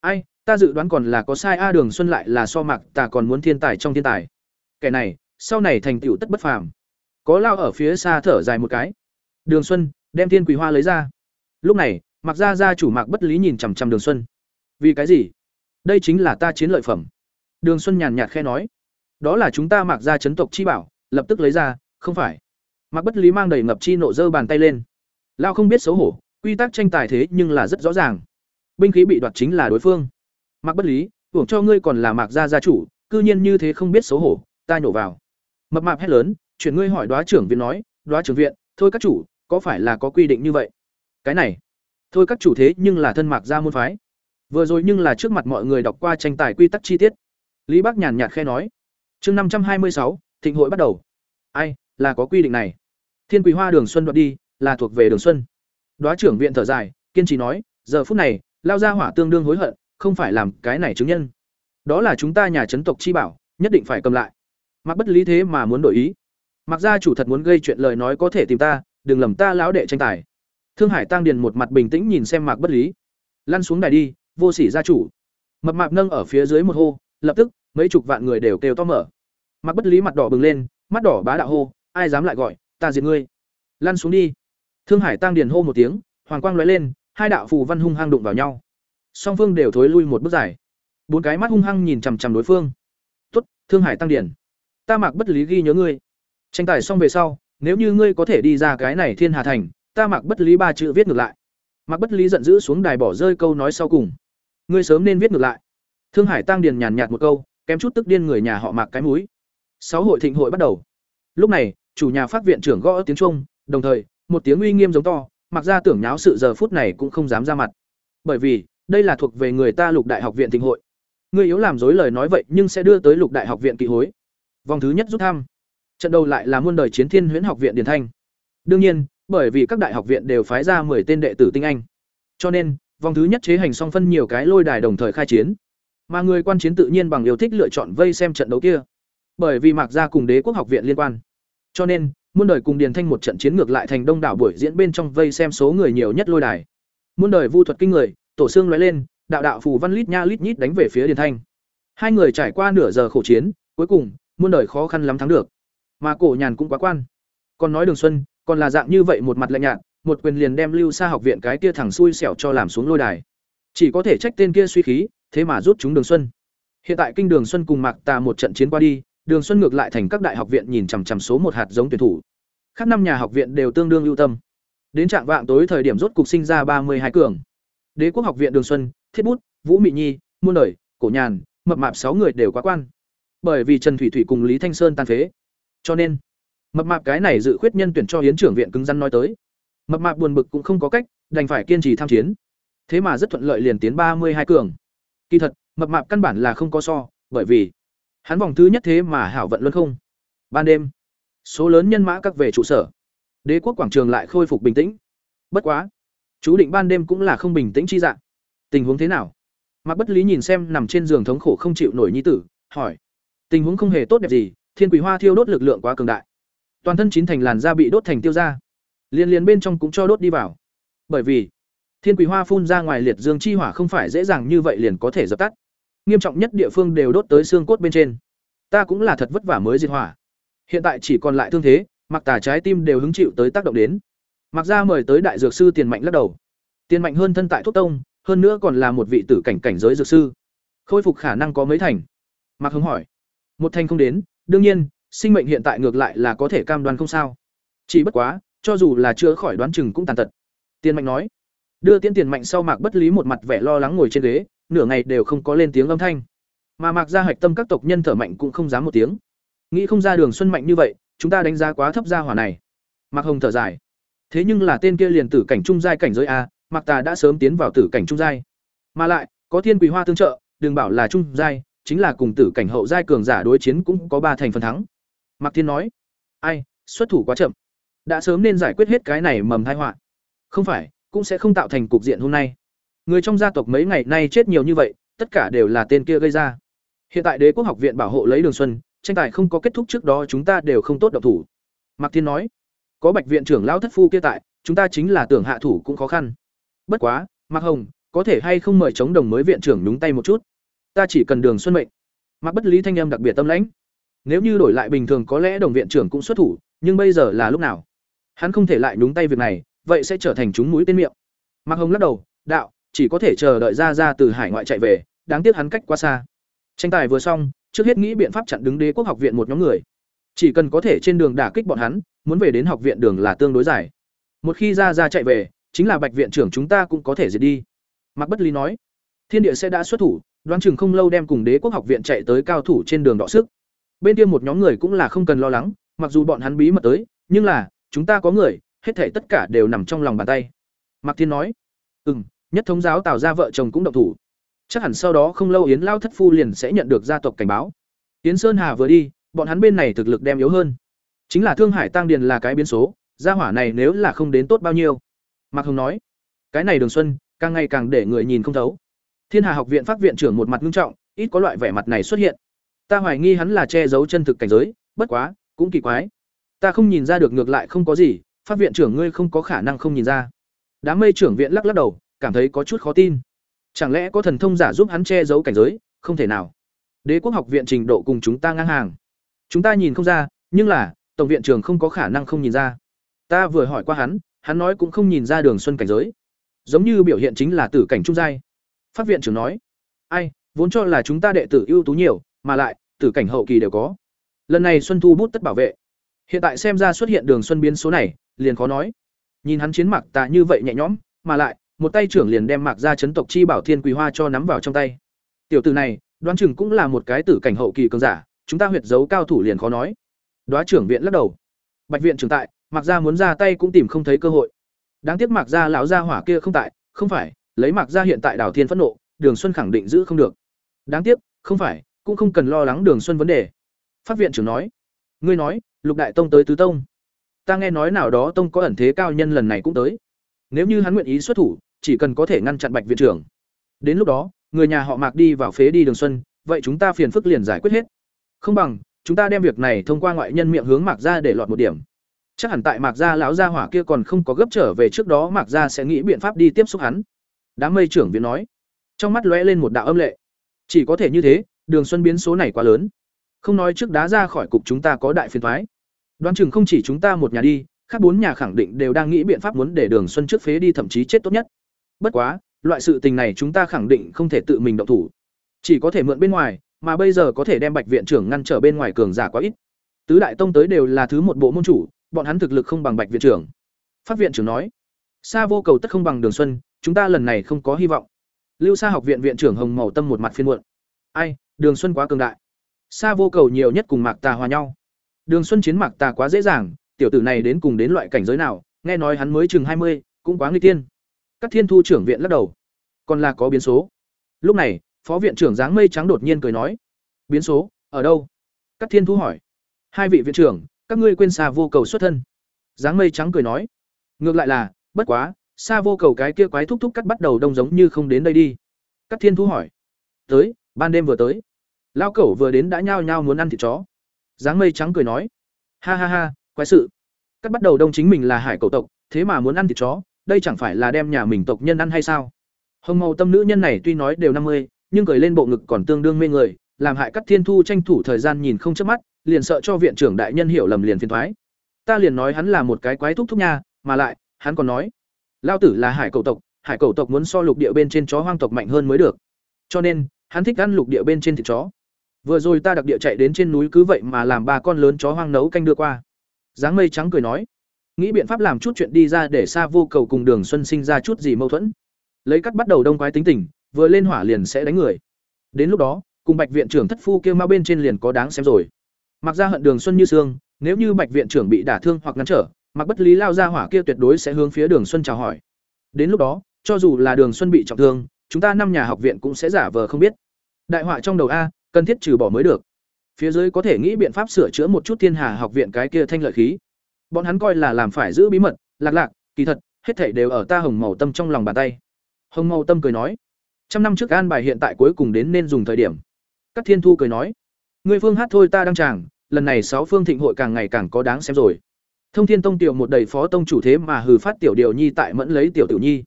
ai, ta dự đoán còn là có sai a đường xuân lại là so mạc, ta còn muốn thiên tài trong thiên tài. Kẻ này sau này thành tựu tất bất phàm. Có lao ở phía xa thở dài một cái. Đường xuân, đem thiên quỳ hoa lấy ra. Lúc này mặc gia gia chủ mạc bất lý nhìn chằm chằm đường xuân. Vì cái gì? Đây chính là ta chiến lợi phẩm. Đường xuân nhàn nhạt khẽ nói. Đó là chúng ta mặc gia chấn tộc chi bảo, lập tức lấy ra, không phải. Mạc bất lý mang đầy ngập chi nộ dơ bàn tay lên. Lao không biết xấu hổ, quy tắc tranh tài thế nhưng là rất rõ ràng. Binh khí bị đoạt chính là đối phương. Mạc bất lý tưởng cho ngươi còn là mạc gia gia chủ, cư nhiên như thế không biết xấu hổ, ta nhổ vào mập mạp hét lớn chuyển ngươi hỏi đoá trưởng viện nói, đoá trưởng viện, thôi các chủ, có phải là có quy định như vậy? Cái này, thôi các chủ thế nhưng là thân mạc ra môn phái. Vừa rồi nhưng là trước mặt mọi người đọc qua tranh tài quy tắc chi tiết. Lý Bác nhàn nhạt khe nói. Chương năm trăm hai mươi sáu, thịnh hội bắt đầu. Ai, là có quy định này? Thiên quý hoa đường xuân đoạt đi, là thuộc về đường xuân. Đoá trưởng viện thở dài, kiên trì nói, giờ phút này, lao ra hỏa tương đương hối hận, không phải làm cái này chứng nhân. Đó là chúng ta nhà chấn tộc chi bảo, nhất định phải cầm lại mặc bất lý thế mà muốn đổi ý. Mặc gia chủ thật muốn gây chuyện lời nói có thể tìm ta, đừng lầm ta lão đệ tranh tài. Thương hải tăng điền một mặt bình tĩnh nhìn xem mạc bất lý. Lăn xuống đài đi, vô sỉ gia chủ. Mập mạp nâng ở phía dưới một hô, lập tức, mấy chục vạn người đều kêu to mở. Mạc bất lý mặt đỏ bừng lên, mắt đỏ bá đạo hô, ai dám lại gọi, ta diệt ngươi. Lăn xuống đi. Thương hải tăng điền hô một tiếng, hoàng quang lóe lên, hai đạo phù văn hung hăng đụng vào nhau. Song phương đều thối lui một bước dài. Bốn cái mắt hung hăng nhìn chằm chằm đối phương. Tuất thương hải tăng điền ta mạc bất lý ghi nhớ ngươi. Tranh tài xong về sau, nếu như ngươi có thể đi ra cái này thiên hà thành, ta mặc bất lý ba chữ viết ngược lại. Mặc bất lý giận dữ xuống đài bỏ rơi câu nói sau cùng. Ngươi sớm nên viết ngược lại. Thương hải tăng điền nhàn nhạt một câu, kém chút tức điên người nhà họ mạc cái múi sáu hội thịnh hội bắt đầu. Lúc này, chủ nhà phát viện trưởng gõ tiếng trung, đồng thời, một tiếng uy nghiêm giống to, mặc ra tưởng nháo sự giờ phút này cũng không dám ra mặt. Bởi vì, đây là thuộc về người ta lục đại học viện thịnh hội. Ngươi yếu làm dối lời nói vậy nhưng sẽ đưa tới lục đại học viện kỳ hối vòng thứ nhất rút thăm. Trận đầu lại là muôn đời chiến thiên huyễn học viện điền thanh. Đương nhiên, bởi vì các đại học viện đều phái ra 10 tên đệ tử tinh anh. Cho nên, vòng thứ nhất chế hành song phân nhiều cái lôi đài đồng thời khai chiến. Mà người quan chiến tự nhiên bằng yêu thích lựa chọn vây xem trận đấu kia. Bởi vì mạc gia cùng đế quốc học viện liên quan. Cho nên, muôn đời cùng điền thanh một trận chiến ngược lại thành đông đảo buổi diễn bên trong vây xem số người nhiều nhất lôi đài. Muôn đời vu thuật kinh người, tổ xương lóe lên, đạo đạo phù văn lít nha lít nhít đánh về phía điền thanh. Hai người trải qua nửa giờ khổ chiến, cuối cùng muôn đời khó khăn lắm thắng được. Mà cổ nhàn cũng quá quan. Còn nói đường xuân, còn là dạng như vậy một mặt lạnh nhạt, một quyền liền đem lưu xa học viện cái kia thẳng xui xẻo cho làm xuống lôi đài. Chỉ có thể trách tên kia suy khí, thế mà rút chúng đường xuân. Hiện tại kinh đường xuân cùng mạc tà một trận chiến qua đi, đường xuân ngược lại thành các đại học viện nhìn chằm chằm số một hạt giống tuyển thủ. Khác năm nhà học viện đều tương đương ưu tâm. Đến trạng vạng tối thời điểm rốt cục sinh ra ba mươi hai cường. Đế quốc học viện đường xuân, thiết bút, vũ mị nhi, muôn đời, cổ nhàn, mập mạp sáu người đều quá quan bởi vì trần thủy thủy cùng lý thanh sơn tan phế. Cho nên, mập mạp cái này dự khuyết nhân tuyển cho hiến trưởng viện cứng rắn nói tới. Mập mạp buồn bực cũng không có cách, đành phải kiên trì tham chiến. Thế mà rất thuận lợi liền tiến ba mươi hai cường. Kỳ thật, mập mạp căn bản là không có so, bởi vì hắn vòng thứ nhất thế mà hảo vận luôn không. Ban đêm, số lớn nhân mã các về trụ sở. Đế quốc quảng trường lại khôi phục bình tĩnh. Bất quá, chú định ban đêm cũng là không bình tĩnh chi dạng. Tình huống thế nào? Mạc bất lý nhìn xem nằm trên giường thống khổ không chịu nổi nhi tử, hỏi tình huống không hề tốt đẹp gì, thiên quỷ hoa thiêu đốt lực lượng quá cường đại. Toàn thân chín thành làn da bị đốt thành tiêu da. Liên liên bên trong cũng cho đốt đi vào. Bởi vì, thiên quỷ hoa phun ra ngoài liệt dương chi hỏa không phải dễ dàng như vậy liền có thể dập tắt. Nghiêm trọng nhất địa phương đều đốt tới xương cốt bên trên. Ta cũng là thật vất vả mới diệt hỏa. Hiện tại chỉ còn lại thương thế, mặc tả trái tim đều hứng chịu tới tác động đến. Mặc ra mời tới đại dược sư tiền mạnh lắc đầu. Tiền mạnh hơn thân tại thuốc tông, hơn nữa còn là một vị tử cảnh cảnh giới dược sư. Khôi phục khả năng có mấy thành? Mặc hứng hỏi một thành không đến, đương nhiên, sinh mệnh hiện tại ngược lại là có thể cam đoan không sao. Chỉ bất quá, cho dù là chữa khỏi đoán chừng cũng tàn tật. Tiền mạnh nói. Đưa tiên tiền mạnh sau mạc bất lý một mặt vẻ lo lắng ngồi trên ghế, nửa ngày đều không có lên tiếng âm thanh. Mà mạc ra hạch tâm các tộc nhân thở mạnh cũng không dám một tiếng. Nghĩ không ra đường xuân mạnh như vậy, chúng ta đánh giá quá thấp gia hỏa này. Mạc hồng thở dài. Thế nhưng là tên kia liền tử cảnh trung giai cảnh giới a, mạc tà đã sớm tiến vào tử cảnh trung giai. Mà lại, có thiên quỳ hoa tương trợ, đừng bảo là trung giai chính là cùng tử cảnh hậu giai cường giả đối chiến cũng có ba thành phần thắng. Mạc thiên nói, ai, xuất thủ quá chậm. Đã sớm nên giải quyết hết cái này mầm thai họa. Không phải, cũng sẽ không tạo thành cục diện hôm nay. Người trong gia tộc mấy ngày nay chết nhiều như vậy, tất cả đều là tên kia gây ra. Hiện tại đế quốc học viện bảo hộ lấy đường xuân, tranh tài không có kết thúc trước đó chúng ta đều không tốt độc thủ. Mạc thiên nói, có bạch viện trưởng lão thất phu kia tại, chúng ta chính là tưởng hạ thủ cũng khó khăn. Bất quá, mạc hồng, có thể hay không mời chống đồng mới viện trưởng nhúng tay một chút? Ta chỉ cần đường xuân mệnh. Mạc bất lý thanh âm đặc biệt tâm lãnh. Nếu như đổi lại bình thường có lẽ đồng viện trưởng cũng xuất thủ, nhưng bây giờ là lúc nào? Hắn không thể lại nhúng tay việc này, vậy sẽ trở thành chúng mũi tên miệng. Mạc hồng lắc đầu, đạo, chỉ có thể chờ đợi ra ra từ hải ngoại chạy về, đáng tiếc hắn cách quá xa. Tranh tài vừa xong, trước hết nghĩ biện pháp chặn đứng đế quốc học viện một nhóm người. Chỉ cần có thể trên đường đả kích bọn hắn, muốn về đến học viện đường là tương đối dài. Một khi ra ra chạy về, chính là bạch viện trưởng chúng ta cũng có thể diệt đi. Mạc bất lý nói, thiên địa sẽ đã xuất thủ đoán chừng không lâu đem cùng đế quốc học viện chạy tới cao thủ trên đường đọ sức. Bên kia một nhóm người cũng là không cần lo lắng, mặc dù bọn hắn bí mật tới, nhưng là, chúng ta có người, hết thể tất cả đều nằm trong lòng bàn tay. Mạc thiên nói ừ m nhất thống giáo tạo ra vợ chồng cũng động thủ. Chắc hẳn sau đó không lâu yến lao thất phu liền sẽ nhận được gia tộc cảnh báo. Yến sơn hà vừa đi, bọn hắn bên này thực lực đem yếu hơn. Chính là thương hải tăng điền là cái biến số, gia hỏa này nếu là không đến tốt bao nhiêu. Mạc hồng nói, cái này đường xuân, càng ngày càng để người nhìn không thấu thiên hà học viện phát viện trưởng một mặt nghiêm trọng, ít có loại vẻ mặt này xuất hiện. Ta hoài nghi hắn là che giấu chân thực cảnh giới, bất quá, cũng kỳ quái. Ta không nhìn ra được ngược lại không có gì phát viện trưởng ngươi không có khả năng không nhìn ra. Đám mây trưởng viện lắc lắc đầu, cảm thấy có chút khó tin. Chẳng lẽ có thần thông giả giúp hắn che giấu cảnh giới? Không thể nào. Đế quốc học viện trình độ cùng chúng ta ngang hàng. Chúng ta nhìn không ra, nhưng là, tổng viện trưởng không có khả năng không nhìn ra. Ta vừa hỏi qua hắn hắn nói cũng không nhìn ra đường xuân cảnh giới. Giống như biểu hiện chính là tử cảnh trung giai phát viện trưởng nói ai vốn cho là chúng ta đệ tử ưu tú nhiều mà lại tử cảnh hậu kỳ đều có lần này xuân thu bút tất bảo vệ Hiện tại xem ra xuất hiện Đường Xuân biến số này, liền khó nói. Nhìn hắn chiến mạc tà như vậy nhẹ nhõm, mà lại, một tay trưởng liền đem mạc ra chấn tộc chi bảo thiên quỳ hoa cho nắm vào trong tay. Tiểu tử này, đoán chừng cũng là một cái tử cảnh hậu kỳ cường giả, chúng ta huyệt giấu cao thủ liền khó nói. Đoá trưởng viện lắc đầu. Bạch viện trưởng tại, Mạc gia muốn ra tay cũng tìm không thấy cơ hội. Đáng tiếc Mạc gia lão gia hỏa kia không tại, không phải, lấy Mạc gia hiện tại đảo thiên phẫn nộ, Đường Xuân khẳng định giữ không được. Đáng tiếc, không phải, cũng không cần lo lắng Đường Xuân vấn đề. Phát viện trưởng nói, ngươi nói, Lục đại tông tới tứ tông. Ta nghe nói nào đó tông có ẩn thế cao nhân lần này cũng tới. Nếu như hắn nguyện ý xuất thủ, chỉ cần có thể ngăn chặn Bạch viện trưởng. Đến lúc đó, người nhà họ Mạc đi vào phế đi Đường Xuân, vậy chúng ta phiền phức liền giải quyết hết. Không bằng, chúng ta đem việc này thông qua ngoại nhân miệng hướng Mạc gia để lọt một điểm. Chắc hẳn tại Mạc gia lão gia hỏa kia còn không có gấp trở về trước đó Mạc gia sẽ nghĩ biện pháp đi tiếp xúc hắn. Đám mây trưởng viện nói, trong mắt lóe lên một đạo âm lệ. Chỉ có thể như thế, Đường Xuân biến số này quá lớn. Không nói trước đá ra khỏi cục chúng ta có đại phiền thoái Đoán chừng không chỉ chúng ta một nhà đi, khác bốn nhà khẳng định đều đang nghĩ biện pháp muốn để Đường Xuân trước phế đi thậm chí chết tốt nhất. Bất quá, loại sự tình này chúng ta khẳng định không thể tự mình động thủ, chỉ có thể mượn bên ngoài, mà bây giờ có thể đem Bạch viện trưởng ngăn trở bên ngoài cường giả quá ít. Tứ đại tông tới đều là thứ một bộ môn chủ, bọn hắn thực lực không bằng Bạch viện trưởng. Phát viện trưởng nói, xa vô cầu tất không bằng Đường Xuân, chúng ta lần này không có hy vọng. Lưu Sa học viện viện trưởng Hồng Màu Tâm một mặt phiên muộn. Ai, Đường Xuân quá cường đại. Sa vô cầu nhiều nhất cùng Mạc Tà hòa nhau. Đường Xuân chiến Mạc Tà quá dễ dàng, tiểu tử này đến cùng đến loại cảnh giới nào, nghe nói hắn mới chừng mươi, cũng quá nguy tiên. Các Thiên Thu trưởng viện lắc đầu. Còn là có biến số. Lúc này, Phó viện trưởng dáng mây trắng đột nhiên cười nói: "Biến số? Ở đâu?" Các Thiên Thu hỏi. "Hai vị viện trưởng, các ngươi quên Sa vô cầu xuất thân." Dáng mây trắng cười nói: "Ngược lại là, bất quá, Sa vô cầu cái kia quái thúc thúc cắt bắt đầu đông giống như không đến đây đi." Các Thiên Thu hỏi. "Tới, ban đêm vừa tới." Lao cẩu vừa đến đã nhao nhao muốn ăn thịt chó. Dáng mây trắng cười nói: "Ha ha ha, quái sự. Cắt bắt đầu đông chính mình là hải cầu tộc, thế mà muốn ăn thịt chó, đây chẳng phải là đem nhà mình tộc nhân ăn hay sao?" Hồng màu tâm nữ nhân này tuy nói đều năm mươi, nhưng cười lên bộ ngực còn tương đương mê người, làm hại Cắt Thiên Thu tranh thủ thời gian nhìn không chớp mắt, liền sợ cho viện trưởng đại nhân hiểu lầm liền phiền thoái. Ta liền nói hắn là một cái quái thúc thúc nha, mà lại, hắn còn nói, lao tử là hải cầu tộc, hải cầu tộc muốn so lục địa bên trên chó hoang tộc mạnh hơn mới được. Cho nên, hắn thích ăn lục địa bên trên thịt chó. Vừa rồi ta đặc địa chạy đến trên núi cứ vậy mà làm ba con lớn chó hoang nấu canh đưa qua. Dáng mây trắng cười nói, nghĩ biện pháp làm chút chuyện đi ra để xa vô cầu cùng Đường Xuân sinh ra chút gì mâu thuẫn. Lấy cắt bắt đầu đông quái tính tình, vừa lên hỏa liền sẽ đánh người. Đến lúc đó, cùng Bạch viện trưởng thất phu kêu ma bên trên liền có đáng xem rồi. Mặc ra hận Đường Xuân như xương, nếu như Bạch viện trưởng bị đả thương hoặc ngăn trở, Mặc Bất Lý lao ra hỏa kia tuyệt đối sẽ hướng phía Đường Xuân chào hỏi. Đến lúc đó, cho dù là Đường Xuân bị trọng thương, chúng ta năm nhà học viện cũng sẽ giả vờ không biết. Đại họa trong đầu a, cần thiết trừ bỏ mới được. Phía dưới có thể nghĩ biện pháp sửa chữa một chút Thiên Hà học viện cái kia thanh lợi khí. Bọn hắn coi là làm phải giữ bí mật, lạc lạc, kỳ thật, hết thảy đều ở ta hồng màu tâm trong lòng bàn tay. Hồng màu tâm cười nói, trăm năm trước an bài hiện tại cuối cùng đến nên dùng thời điểm. Các Thiên Thu cười nói, ngươi phương hát thôi ta đang chàng, lần này sáu phương thịnh hội càng ngày càng có đáng xem rồi. Thông Thiên Tông tiểu một đầy phó tông chủ thế mà hừ phát tiểu điều nhi tại mẫn lấy tiểu tiểu nhi.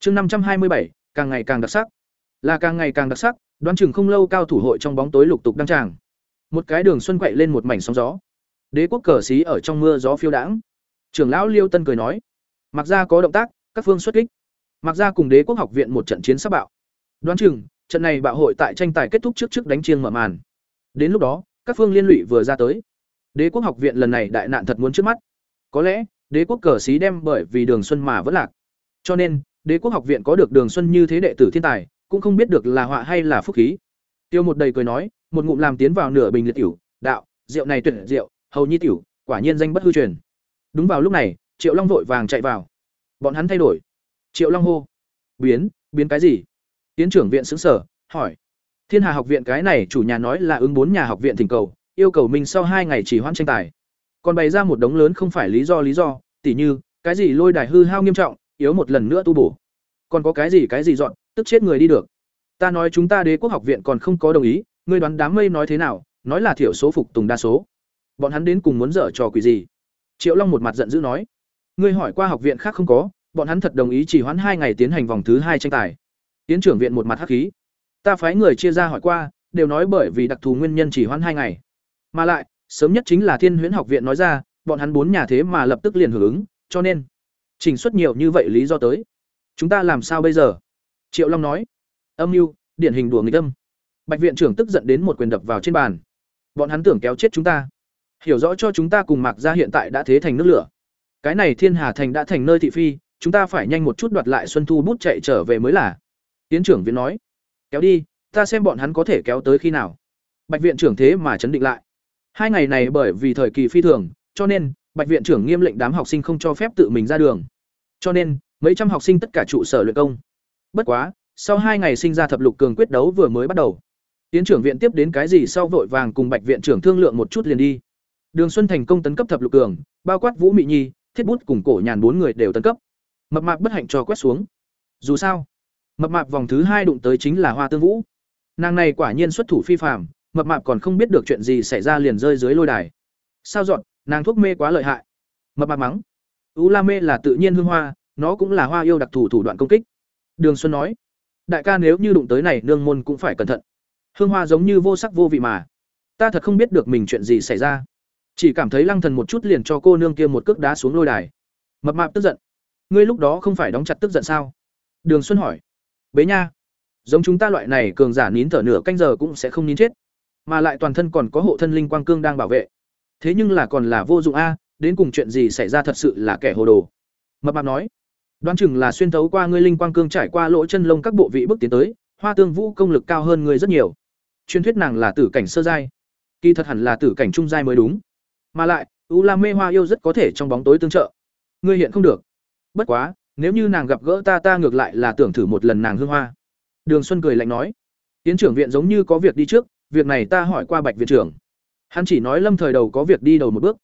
Chương năm trăm hai mươi bảy càng ngày càng đặc sắc. Là càng ngày càng đặc sắc, đoán chừng không lâu cao thủ hội trong bóng tối lục tục đăng tràng. Một cái đường xuân quậy lên một mảnh sóng gió. Đế quốc cờ xí ở trong mưa gió phiêu đãng. Trưởng lão Liêu Tân cười nói: "Mặc ra có động tác, các phương xuất kích." Mặc ra cùng Đế quốc học viện một trận chiến sắp bạo. Đoán chừng, trận này bạo hội tại tranh tài kết thúc trước trước đánh chiêng mở màn. Đến lúc đó, các phương liên lụy vừa ra tới. Đế quốc học viện lần này đại nạn thật muốn trước mắt. Có lẽ, Đế quốc cờ xí đem bởi vì Đường Xuân mà vẫn lạc. Cho nên, Đế quốc học viện có được Đường Xuân như thế đệ tử thiên tài, cũng không biết được là họa hay là phúc khí. Tiêu một đầy cười nói, một ngụm làm tiến vào nửa bình liệt tiểu, đạo, rượu này tuyệt rượu, hầu nhi tiểu, quả nhiên danh bất hư truyền. Đúng vào lúc này, Triệu Long vội vàng chạy vào. Bọn hắn thay đổi. Triệu Long hô, biến, biến cái gì? Tiến trưởng viện sững sở, hỏi. Thiên Hà học viện cái này chủ nhà nói là ứng bốn nhà học viện thỉnh cầu, yêu cầu mình sau hai ngày chỉ hoãn tranh tài. Còn bày ra một đống lớn không phải lý do lý do, tỉ như, cái gì lôi đài hư hao nghiêm trọng, yếu một lần nữa tu bổ. Còn có cái gì cái gì dọn, tức chết người đi được. Ta nói chúng ta Đế quốc học viện còn không có đồng ý, ngươi đoán đám mây nói thế nào, nói là thiểu số phục tùng đa số. Bọn hắn đến cùng muốn dở trò quỷ gì? Triệu Long một mặt giận dữ nói, ngươi hỏi qua học viện khác không có, bọn hắn thật đồng ý chỉ hoãn hai ngày tiến hành vòng thứ hai tranh tài. Tiến trưởng viện một mặt hắc khí. Ta phái người chia ra hỏi qua, đều nói bởi vì đặc thù nguyên nhân chỉ hoãn hai ngày. Mà lại, sớm nhất chính là Thiên Huyễn học viện nói ra, bọn hắn bốn nhà thế mà lập tức liền hưởng ứng, cho nên trình xuất nhiều như vậy lý do tới. Chúng ta làm sao bây giờ? Triệu Long nói. Âm mưu, điển hình đùa người tâm. Bạch viện trưởng tức giận đến một quyền đập vào trên bàn. Bọn hắn tưởng kéo chết chúng ta. hiểu rõ cho chúng ta cùng Mạc gia hiện tại đã thế thành nước lửa. Cái này Thiên Hà thành đã thành nơi thị phi, chúng ta phải nhanh một chút đoạt lại Xuân Thu bút chạy trở về mới là. Tiến trưởng viện nói, kéo đi, ta xem bọn hắn có thể kéo tới khi nào. Bạch viện trưởng thế mà chấn định lại. Hai ngày này bởi vì thời kỳ phi thường, cho nên Bạch viện trưởng nghiêm lệnh đám học sinh không cho phép tự mình ra đường. Cho nên, mấy trăm học sinh tất cả trụ sở luyện công. Bất quá, sau hai ngày sinh ra thập lục cường quyết đấu vừa mới bắt đầu. Tiến trưởng viện tiếp đến cái gì sau vội vàng cùng Bạch viện trưởng thương lượng một chút liền đi. Đường Xuân thành công tấn cấp thập lục cường, bao quát Vũ Mị Nhi, Thiết Bút cùng Cổ Nhàn bốn người đều tấn cấp. Mập mạp bất hạnh cho quét xuống. Dù sao, mập mạp vòng thứ hai đụng tới chính là Hoa Tương Vũ. Nàng này quả nhiên xuất thủ phi phàm, mập mạp còn không biết được chuyện gì xảy ra liền rơi dưới lôi đài. Sao dọn, nàng thuốc mê quá lợi hại. Mập mạp mắng. U La mê là tự nhiên hương hoa, nó cũng là hoa yêu đặc thù thủ đoạn công kích. Đường Xuân nói, đại ca nếu như đụng tới này nương môn cũng phải cẩn thận. Hương hoa giống như vô sắc vô vị mà. Ta thật không biết được mình chuyện gì xảy ra chỉ cảm thấy lăng thần một chút liền cho cô nương kia một cước đá xuống lôi đài mập mạp tức giận ngươi lúc đó không phải đóng chặt tức giận sao đường xuân hỏi bế nha giống chúng ta loại này cường giả nín thở nửa canh giờ cũng sẽ không nín chết mà lại toàn thân còn có hộ thân linh quang cương đang bảo vệ. Thế nhưng là còn là vô dụng a, đến cùng chuyện gì xảy ra thật sự là kẻ hồ đồ. Mập mạp nói, đoán chừng là xuyên thấu qua ngươi linh quang cương trải qua lỗ chân lông các bộ vị bước tiến tới, hoa tương vũ công lực cao hơn ngươi rất nhiều. Truyền thuyết nàng là tử cảnh sơ giai. Kỳ thật hẳn là tử cảnh trung giai mới đúng. Mà lại, u la mê hoa yêu rất có thể trong bóng tối tương trợ. Ngươi hiện không được. Bất quá, nếu như nàng gặp gỡ ta ta ngược lại là tưởng thử một lần nàng hương hoa. Đường xuân cười lạnh nói, tiến trưởng viện giống như có việc đi trước việc này ta hỏi qua bạch viện trưởng. Hắn chỉ nói lâm thời đầu có việc đi đầu một bước.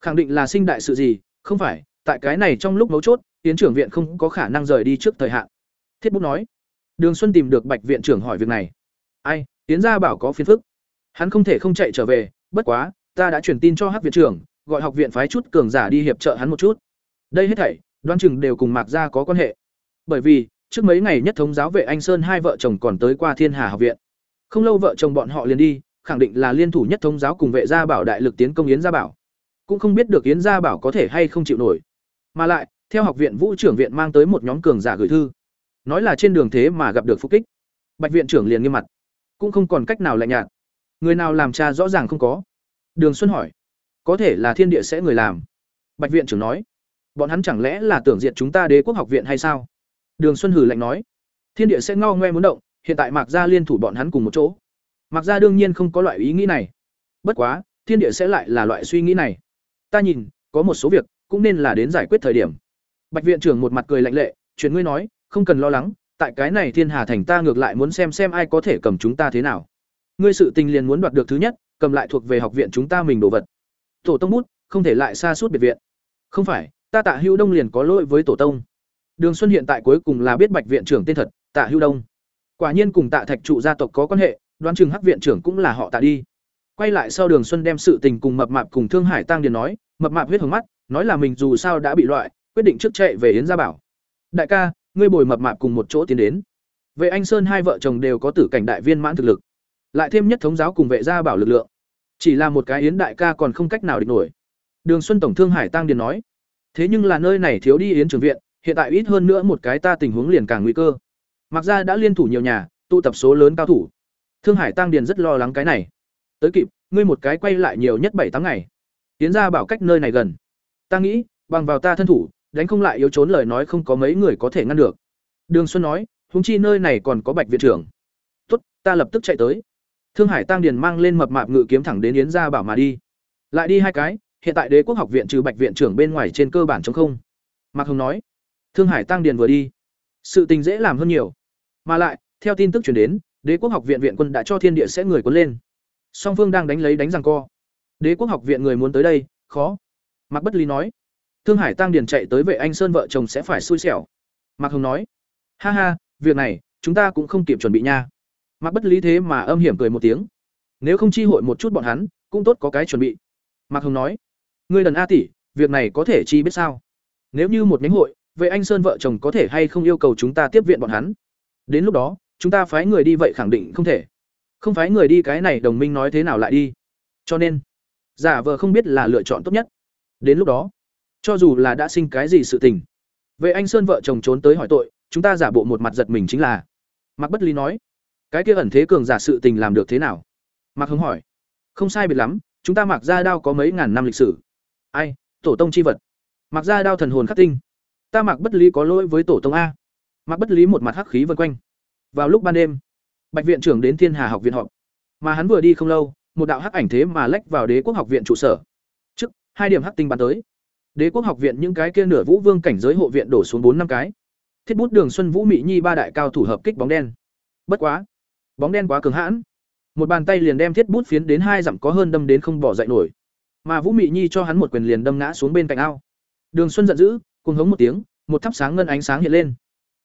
Khẳng định là sinh đại sự gì, không phải, tại cái này trong lúc mấu chốt tiến trưởng viện không có khả năng rời đi trước thời hạn. Thiết bút nói. Đường xuân tìm được bạch viện trưởng hỏi việc này. Ai tiến gia bảo có phiền phức. Hắn không thể không chạy trở về, bất quá, ta đã truyền tin cho hắc viện trưởng, gọi học viện phái chút cường giả đi hiệp trợ hắn một chút. Đây hết thảy, đoan chừng đều cùng mạc gia có quan hệ. Bởi vì, trước mấy ngày nhất thống giáo vệ anh sơn hai vợ chồng còn tới qua thiên hà học viện không lâu vợ chồng bọn họ liền đi khẳng định là liên thủ nhất thống giáo cùng vệ gia bảo đại lực tiến công yến gia bảo. Cũng không biết được yến gia bảo có thể hay không chịu nổi. Mà lại theo học viện vũ trưởng viện mang tới một nhóm cường giả gửi thư. Nói là trên đường thế mà gặp được phục kích. Bạch viện trưởng liền nghiêm mặt. Cũng không còn cách nào lạnh nhạt. Người nào làm cha rõ ràng không có. Đường Xuân hỏi, có thể là thiên địa sẽ người làm. Bạch viện trưởng nói, bọn hắn chẳng lẽ là tưởng diệt chúng ta đế quốc học viện hay sao? Đường Xuân hử lạnh nói, thiên địa sẽ ngao ngoe muốn động, hiện tại Mạc Gia liên thủ bọn hắn cùng một chỗ. Mạc Gia đương nhiên không có loại ý nghĩ này. Bất quá, thiên địa sẽ lại là loại suy nghĩ này. Ta nhìn, có một số việc cũng nên là đến giải quyết thời điểm. Bạch viện trưởng một mặt cười lạnh lệ, chuyển ngươi nói, không cần lo lắng, tại cái này Thiên Hà thành ta ngược lại muốn xem xem ai có thể cầm chúng ta thế nào. Ngươi sự tình liền muốn đoạt được thứ nhất, cầm lại thuộc về học viện chúng ta mình đồ vật tổ tông bút không thể lại xa suốt biệt viện không phải ta tạ hữu đông liền có lỗi với tổ tông đường xuân hiện tại cuối cùng là biết bạch viện trưởng tên thật tạ hữu đông quả nhiên cùng tạ thạch trụ gia tộc có quan hệ, đoán chừng hắc viện trưởng cũng là họ tạ đi. Quay lại sau đường xuân đem sự tình cùng mập mạp cùng thương hải tăng điền nói, mập mạp huyết hồng mắt, nói là mình dù sao đã bị loại, quyết định trước chạy về yến gia bảo. Đại ca, ngươi bồi mập mạp cùng một chỗ tiến đến. Vệ anh sơn hai vợ chồng đều có tử cảnh đại viên mãn thực lực, lại thêm nhất thống giáo cùng vệ gia bảo lực lượng. Chỉ là một cái yến đại ca còn không cách nào địch nổi. Đường xuân tổng thương hải tăng điền nói, thế nhưng là nơi này thiếu đi yến trường viện, hiện tại ít hơn nữa một cái ta tình huống liền càng nguy cơ mặc ra đã liên thủ nhiều nhà tụ tập số lớn cao thủ thương hải tăng điền rất lo lắng cái này tới kịp ngươi một cái quay lại nhiều nhất bảy tám ngày tiến ra bảo cách nơi này gần ta nghĩ bằng vào ta thân thủ đánh không lại yếu trốn lời nói không có mấy người có thể ngăn được đường xuân nói huống chi nơi này còn có bạch viện trưởng tốt ta lập tức chạy tới Thương Hải Tăng Điền mang lên mập mạp ngự kiếm thẳng đến Yến Gia Bảo mà đi. Lại đi hai cái, hiện tại Đế quốc học viện trừ Bạch viện trưởng bên ngoài trên cơ bản trống không. Mạc Hồng nói. Thương Hải Tăng Điền vừa đi, sự tình dễ làm hơn nhiều. Mà lại, theo tin tức truyền đến, Đế quốc học viện viện quân đã cho thiên địa sẽ người cuốn lên. Song phương đang đánh lấy đánh giằng co. Đế quốc học viện người muốn tới đây, khó. Mạc Bất Lý nói. Thương Hải Tăng Điền chạy tới vệ anh Sơn vợ chồng sẽ phải xui xẻo. Mạc Hồng nói. Ha ha, việc này, chúng ta cũng không kịp chuẩn bị nha. Mạc Bất Lý thế mà âm hiểm cười một tiếng. Nếu không chi hội một chút bọn hắn, cũng tốt có cái chuẩn bị. Mạc Hồng nói, ngươi đần a tỷ, việc này có thể chi biết sao? Nếu như một nhánh hội, vậy anh Sơn vợ chồng có thể hay không yêu cầu chúng ta tiếp viện bọn hắn? Đến lúc đó, chúng ta phái người đi vậy khẳng định không thể. Không phái người đi cái này đồng minh nói thế nào lại đi. Cho nên, giả vờ không biết là lựa chọn tốt nhất. Đến lúc đó, cho dù là đã sinh cái gì sự tình, vậy anh Sơn vợ chồng trốn tới hỏi tội, chúng ta giả bộ một mặt giật mình chính là. Mạc Bất Lý nói, cái kia ẩn thế cường giả sự tình làm được thế nào mạc hưng hỏi không sai biệt lắm chúng ta mặc ra đao có mấy ngàn năm lịch sử ai tổ tông chi vật mặc ra đao thần hồn khắc tinh ta mặc bất lý có lỗi với tổ tông a mặc bất lý một mặt hắc khí vân quanh. Vào lúc ban đêm, bạch viện trưởng đến thiên hà học viện họp. Mà hắn vừa đi không lâu, một đạo hắc ảnh thế mà lách vào đế quốc học viện trụ sở. Trước, hai điểm hắc tinh bắn tới. Đế quốc học viện những cái kia nửa vũ vương cảnh giới hộ viện đổ xuống bốn năm cái. Thiết bút đường xuân vũ mỹ nhi ba đại cao thủ hợp kích bóng đen. Bất quá, bóng đen quá cường hãn. Một bàn tay liền đem thiết bút phiến đến hai dặm có hơn đâm đến không bỏ dậy nổi. Mà vũ mỹ nhi cho hắn một quyền liền đâm ngã xuống bên cạnh ao. Đường xuân giận dữ cùng hống một tiếng, một thắp sáng ngân ánh sáng hiện lên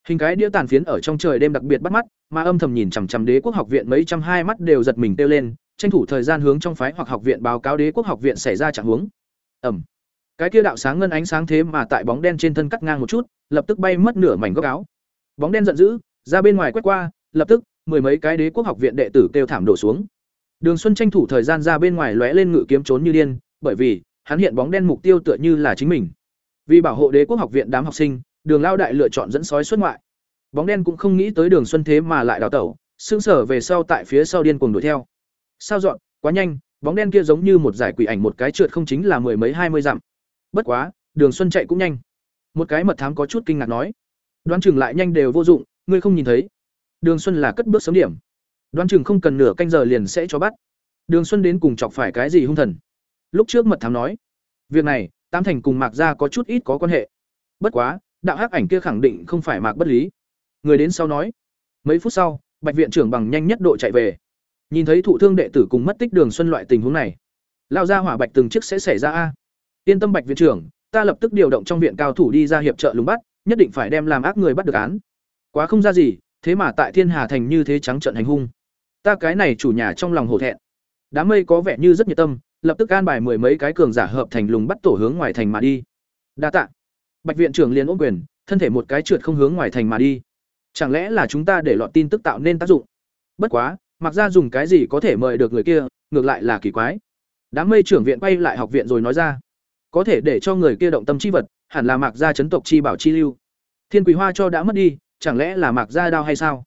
hình cái đĩa tàn phiến ở trong trời đêm đặc biệt bắt mắt, mà âm thầm nhìn chằm chằm đế quốc học viện mấy trăm hai mắt đều giật mình kêu lên, tranh thủ thời gian hướng trong phái hoặc học viện báo cáo đế quốc học viện xảy ra trạng huống. Ẩm. Cái kia đạo sáng ngân ánh sáng thế mà tại bóng đen trên thân cắt ngang một chút, lập tức bay mất nửa mảnh góc áo. Bóng đen giận dữ, ra bên ngoài quét qua, lập tức, mười mấy cái đế quốc học viện đệ tử kêu thảm đổ xuống. Đường xuân tranh thủ thời gian ra bên ngoài lóe lên ngự kiếm trốn như điên, bởi vì, hắn hiện bóng đen mục tiêu tựa như là chính mình. Vì bảo hộ đế quốc học viện đám học sinh đường lao đại lựa chọn dẫn sói xuất ngoại. Bóng đen cũng không nghĩ tới đường xuân thế mà lại đào tẩu xương sở về sau tại phía sau điên cuồng đuổi theo. Sao dọn, quá nhanh, bóng đen kia giống như một giải quỷ ảnh một cái trượt không chính là mười mấy hai mươi dặm. Bất quá, đường xuân chạy cũng nhanh. Một cái mật thám có chút kinh ngạc nói, đoán chừng lại nhanh đều vô dụng, ngươi không nhìn thấy. Đường xuân là cất bước sớm điểm. Đoán chừng không cần nửa canh giờ liền sẽ cho bắt. Đường xuân đến cùng chọc phải cái gì hung thần? Lúc trước mật thám nói, việc này tam thành cùng mạc gia có chút ít có quan hệ. Bất quá đạo hắc ảnh kia khẳng định không phải mạc bất lý. Người đến sau nói. Mấy phút sau, bạch viện trưởng bằng nhanh nhất độ chạy về. Nhìn thấy thụ thương đệ tử cùng mất tích đường xuân loại tình huống này. Lao ra hỏa bạch từng chiếc sẽ xảy ra a. Yên tâm bạch viện trưởng, ta lập tức điều động trong viện cao thủ đi ra hiệp trợ lùng bắt, nhất định phải đem làm ác người bắt được án. Quá không ra gì, thế mà tại thiên hà thành như thế trắng trận hành hung. Ta cái này chủ nhà trong lòng hổ thẹn. Đám mây có vẻ như rất nhiệt tâm, lập tức an bài mười mấy cái cường giả hợp thành lùng bắt tổ hướng ngoài thành mà đi. Đa tạ bạch viện trưởng liền ôm quyền, thân thể một cái trượt không hướng ngoài thành mà đi. Chẳng lẽ là chúng ta để lọt tin tức tạo nên tác dụng? Bất quá mặc ra dùng cái gì có thể mời được người kia, ngược lại là kỳ quái. Đám mây trưởng viện quay lại học viện rồi nói ra. Có thể để cho người kia động tâm chi vật, hẳn là mạc gia chấn tộc chi bảo chi lưu. Thiên quỳ hoa cho đã mất đi, chẳng lẽ là mạc gia đao hay sao?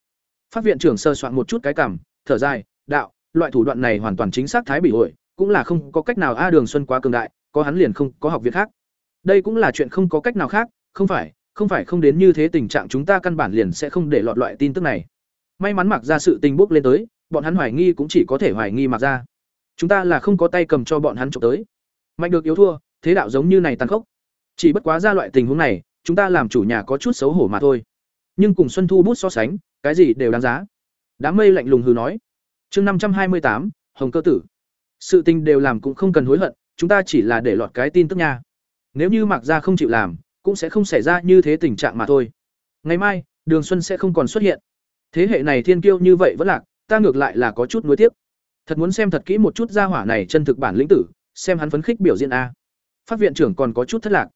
Phát viện trưởng sơ soạn một chút cái cảm, thở dài, đạo, loại thủ đoạn này hoàn toàn chính xác thái bị hội, cũng là không có cách nào a đường xuân quá cường đại, có hắn liền không có học viện khác đây cũng là chuyện không có cách nào khác, không phải không phải không đến như thế tình trạng chúng ta căn bản liền sẽ không để lọt loại tin tức này. May mắn mặc ra sự tình bốc lên tới, bọn hắn hoài nghi cũng chỉ có thể hoài nghi mặc ra chúng ta là không có tay cầm cho bọn hắn trộm tới. Mạnh được yếu thua, thế đạo giống như này tàn khốc. Chỉ bất quá ra loại tình huống này, chúng ta làm chủ nhà có chút xấu hổ mà thôi. Nhưng cùng xuân thu bút so sánh, cái gì đều đáng giá. Đám mây lạnh lùng hừ nói. Chương năm trăm hai mươi tám, hồng cơ tử. Sự tình đều làm cũng không cần hối hận, chúng ta chỉ là để lọt cái tin tức nha nếu như mặc Gia không chịu làm, cũng sẽ không xảy ra như thế tình trạng mà thôi. Ngày mai, đường xuân sẽ không còn xuất hiện. Thế hệ này thiên kiêu như vậy vẫn lạc, ta ngược lại là có chút nuối tiếc. Thật muốn xem thật kỹ một chút gia hỏa này chân thực bản lĩnh tử, xem hắn phấn khích biểu diễn a. Phát viện trưởng còn có chút thất lạc.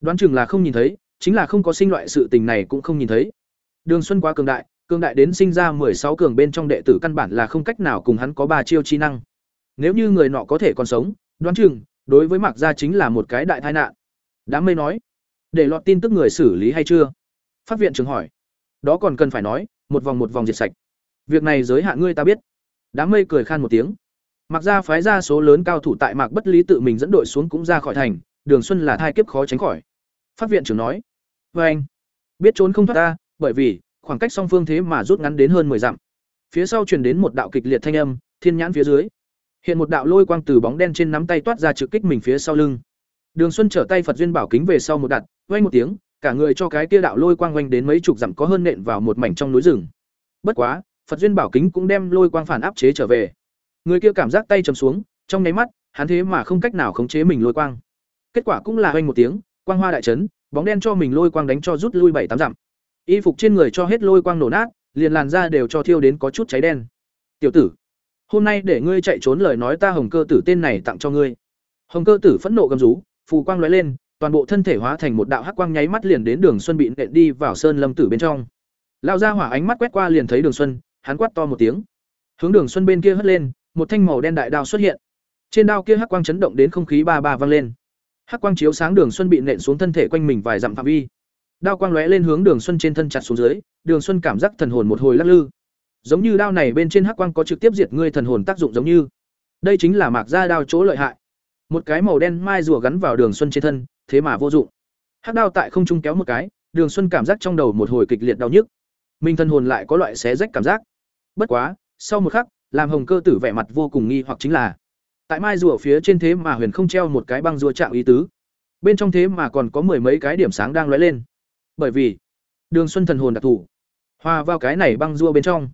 Đoán chừng là không nhìn thấy, chính là không có sinh loại sự tình này cũng không nhìn thấy. Đường xuân quá cường đại cường đại đến sinh ra sáu cường bên trong đệ tử căn bản là không cách nào cùng hắn có ba chiêu chi năng. Nếu như người nọ có thể còn sống, đoán chừng, đối với mạc gia chính là một cái đại tai nạn đám mây nói, để lọt tin tức người xử lý hay chưa? Phát viện trưởng hỏi, đó còn cần phải nói, một vòng một vòng diệt sạch. Việc này giới hạn ngươi ta biết. Đám mây cười khan một tiếng. Mặc ra phái ra số lớn cao thủ tại mạc bất lý tự mình dẫn đội xuống cũng ra khỏi thành, đường xuân là thai kiếp khó tránh khỏi. Phát viện trưởng nói vê anh, biết trốn không thoát ta, bởi vì khoảng cách song phương thế mà rút ngắn đến hơn mười dặm. Phía sau truyền đến một đạo kịch liệt thanh âm, thiên nhãn phía dưới. Hiện một đạo lôi quang từ bóng đen trên nắm tay toát ra trực kích mình phía sau lưng đường xuân trở tay phật duyên bảo kính về sau một đặt vang một tiếng cả người cho cái kia đạo lôi quang quanh đến mấy chục dặm có hơn nện vào một mảnh trong núi rừng. Bất quá phật duyên bảo kính cũng đem lôi quang phản áp chế trở về. Người kia cảm giác tay trầm xuống trong nháy mắt hắn thế mà không cách nào khống chế mình lôi quang. Kết quả cũng là vang một tiếng quang hoa đại chấn, bóng đen cho mình lôi quang đánh cho rút lui bảy tám dặm. Y phục trên người cho hết lôi quang nổ nát liền làn da đều cho thiêu đến có chút cháy đen. Tiểu tử hôm nay để ngươi chạy trốn lời nói ta hồng cơ tử tên này tặng cho ngươi. Hồng cơ tử phẫn nộ gầm rú phù quang lóe lên, toàn bộ thân thể hóa thành một đạo hắc quang nháy mắt liền đến đường xuân bị nện đi vào sơn lâm tử bên trong. Lão gia hỏa ánh mắt quét qua liền thấy đường xuân, hắn quát to một tiếng. Hướng đường xuân bên kia hất lên, một thanh màu đen đại đao xuất hiện. Trên đao kia hắc quang chấn động đến không khí ba ba vang lên. Hắc quang chiếu sáng đường xuân bị nện xuống thân thể quanh mình vài dặm phạm vi. Đao quang lóe lên hướng đường xuân trên thân chặt xuống dưới, đường xuân cảm giác thần hồn một hồi lắc lư. Giống như đao này bên trên hắc quang có trực tiếp diệt ngươi thần hồn tác dụng giống như. Đây chính là mạc gia đao chỗ lợi hại một cái màu đen mai rùa gắn vào đường xuân trên thân, thế mà vô dụng. Hắc đao tại không trung kéo một cái, đường xuân cảm giác trong đầu một hồi kịch liệt đau nhức. Minh thân hồn lại có loại xé rách cảm giác. Bất quá, sau một khắc, làm hồng cơ tử vẻ mặt vô cùng nghi hoặc chính là, tại mai rùa phía trên thế mà huyền không treo một cái băng rùa chạm ý tứ. Bên trong thế mà còn có mười mấy cái điểm sáng đang lóe lên. Bởi vì, đường xuân thần hồn đặc thù, hòa vào cái này băng rùa bên trong.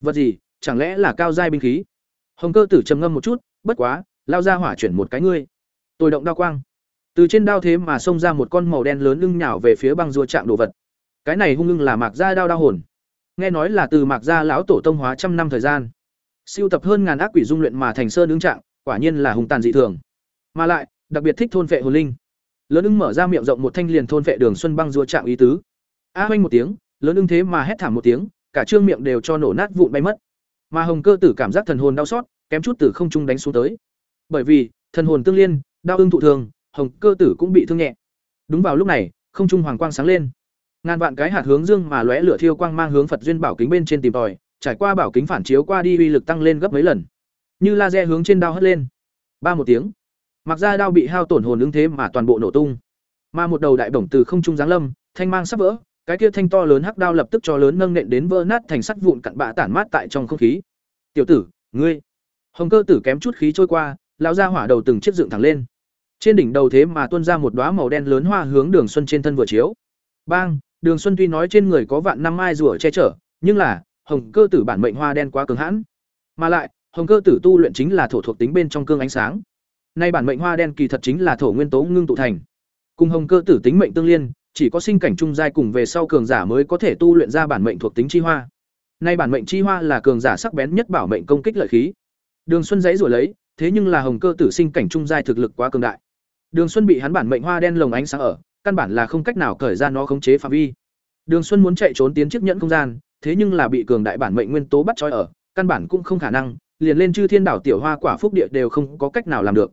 Vật gì, chẳng lẽ là cao giai binh khí? Hồng cơ tử trầm ngâm một chút, bất quá lao ra hỏa chuyển một cái ngươi. Tôi động đao quang. Từ trên đao thế mà xông ra một con màu đen lớn lưng nhào về phía băng rùa chạm đồ vật. Cái này hung lưng là mạc gia đao đao hồn. Nghe nói là từ mạc gia lão tổ tông hóa trăm năm thời gian. Siêu tập hơn ngàn ác quỷ dung luyện mà thành sơn ứng trạng quả nhiên là hùng tàn dị thường. Mà lại đặc biệt thích thôn vệ hồn linh. Lớn ưng mở ra miệng rộng một thanh liền thôn vệ đường xuân băng rùa chạm ý tứ. A à, một tiếng lớn ưng thế mà hét thảm một tiếng cả trương miệng đều cho nổ nát vụn bay mất. Mà hồng cơ tử cảm giác thần hồn đau xót kém chút từ không trung đánh xuống tới bởi vì, thần hồn tương liên, đao ưng thụ thường, hồng cơ tử cũng bị thương nhẹ. Đúng vào lúc này, không trung hoàng quang sáng lên. Ngàn vạn cái hạt hướng dương mà lóe lửa thiêu quang mang hướng phật duyên bảo kính bên trên tìm tòi, trải qua bảo kính phản chiếu qua đi uy lực tăng lên gấp mấy lần. Như laser hướng trên đao hất lên. Ba một tiếng. Mặc ra đao bị hao tổn hồn ứng thế mà toàn bộ nổ tung. Mà một đầu đại bổng từ không trung giáng lâm, thanh mang sắp vỡ, cái kia thanh to lớn hắc đao lập tức cho lớn nâng nện đến vỡ nát thành sắt vụn cặn bã tản mát tại trong không khí. Tiểu tử, ngươi. Hồng cơ tử kém chút khí trôi qua lão gia hỏa đầu từng chiếc dựng thẳng lên. Trên đỉnh đầu thế mà tuôn ra một đóa màu đen lớn hoa hướng đường xuân trên thân vừa chiếu. Bang, đường xuân tuy nói trên người có vạn năm mai rùa che chở, nhưng là, hồng cơ tử bản mệnh hoa đen quá cường hãn. Mà lại, hồng cơ tử tu luyện chính là thổ thuộc tính bên trong cương ánh sáng. Nay bản mệnh hoa đen kỳ thật chính là thổ nguyên tố ngưng tụ thành. Cùng hồng cơ tử tính mệnh tương liên, chỉ có sinh cảnh trung giai cùng về sau cường giả mới có thể tu luyện ra bản mệnh thuộc tính chi hoa. Nay bản mệnh chi hoa là cường giả sắc bén nhất bảo mệnh công kích lợi khí. Đường xuân dãy rồi lấy thế nhưng là hồng cơ tử sinh cảnh trung giai thực lực quá cường đại. Đường xuân bị hắn bản mệnh hoa đen lồng ánh sáng ở, căn bản là không cách nào cởi ra nó khống chế phạm vi. Đường xuân muốn chạy trốn tiến chiếc nhẫn không gian, thế nhưng là bị cường đại bản mệnh nguyên tố bắt trói ở, căn bản cũng không khả năng, liền lên chư thiên đảo tiểu hoa quả phúc địa đều không có cách nào làm được.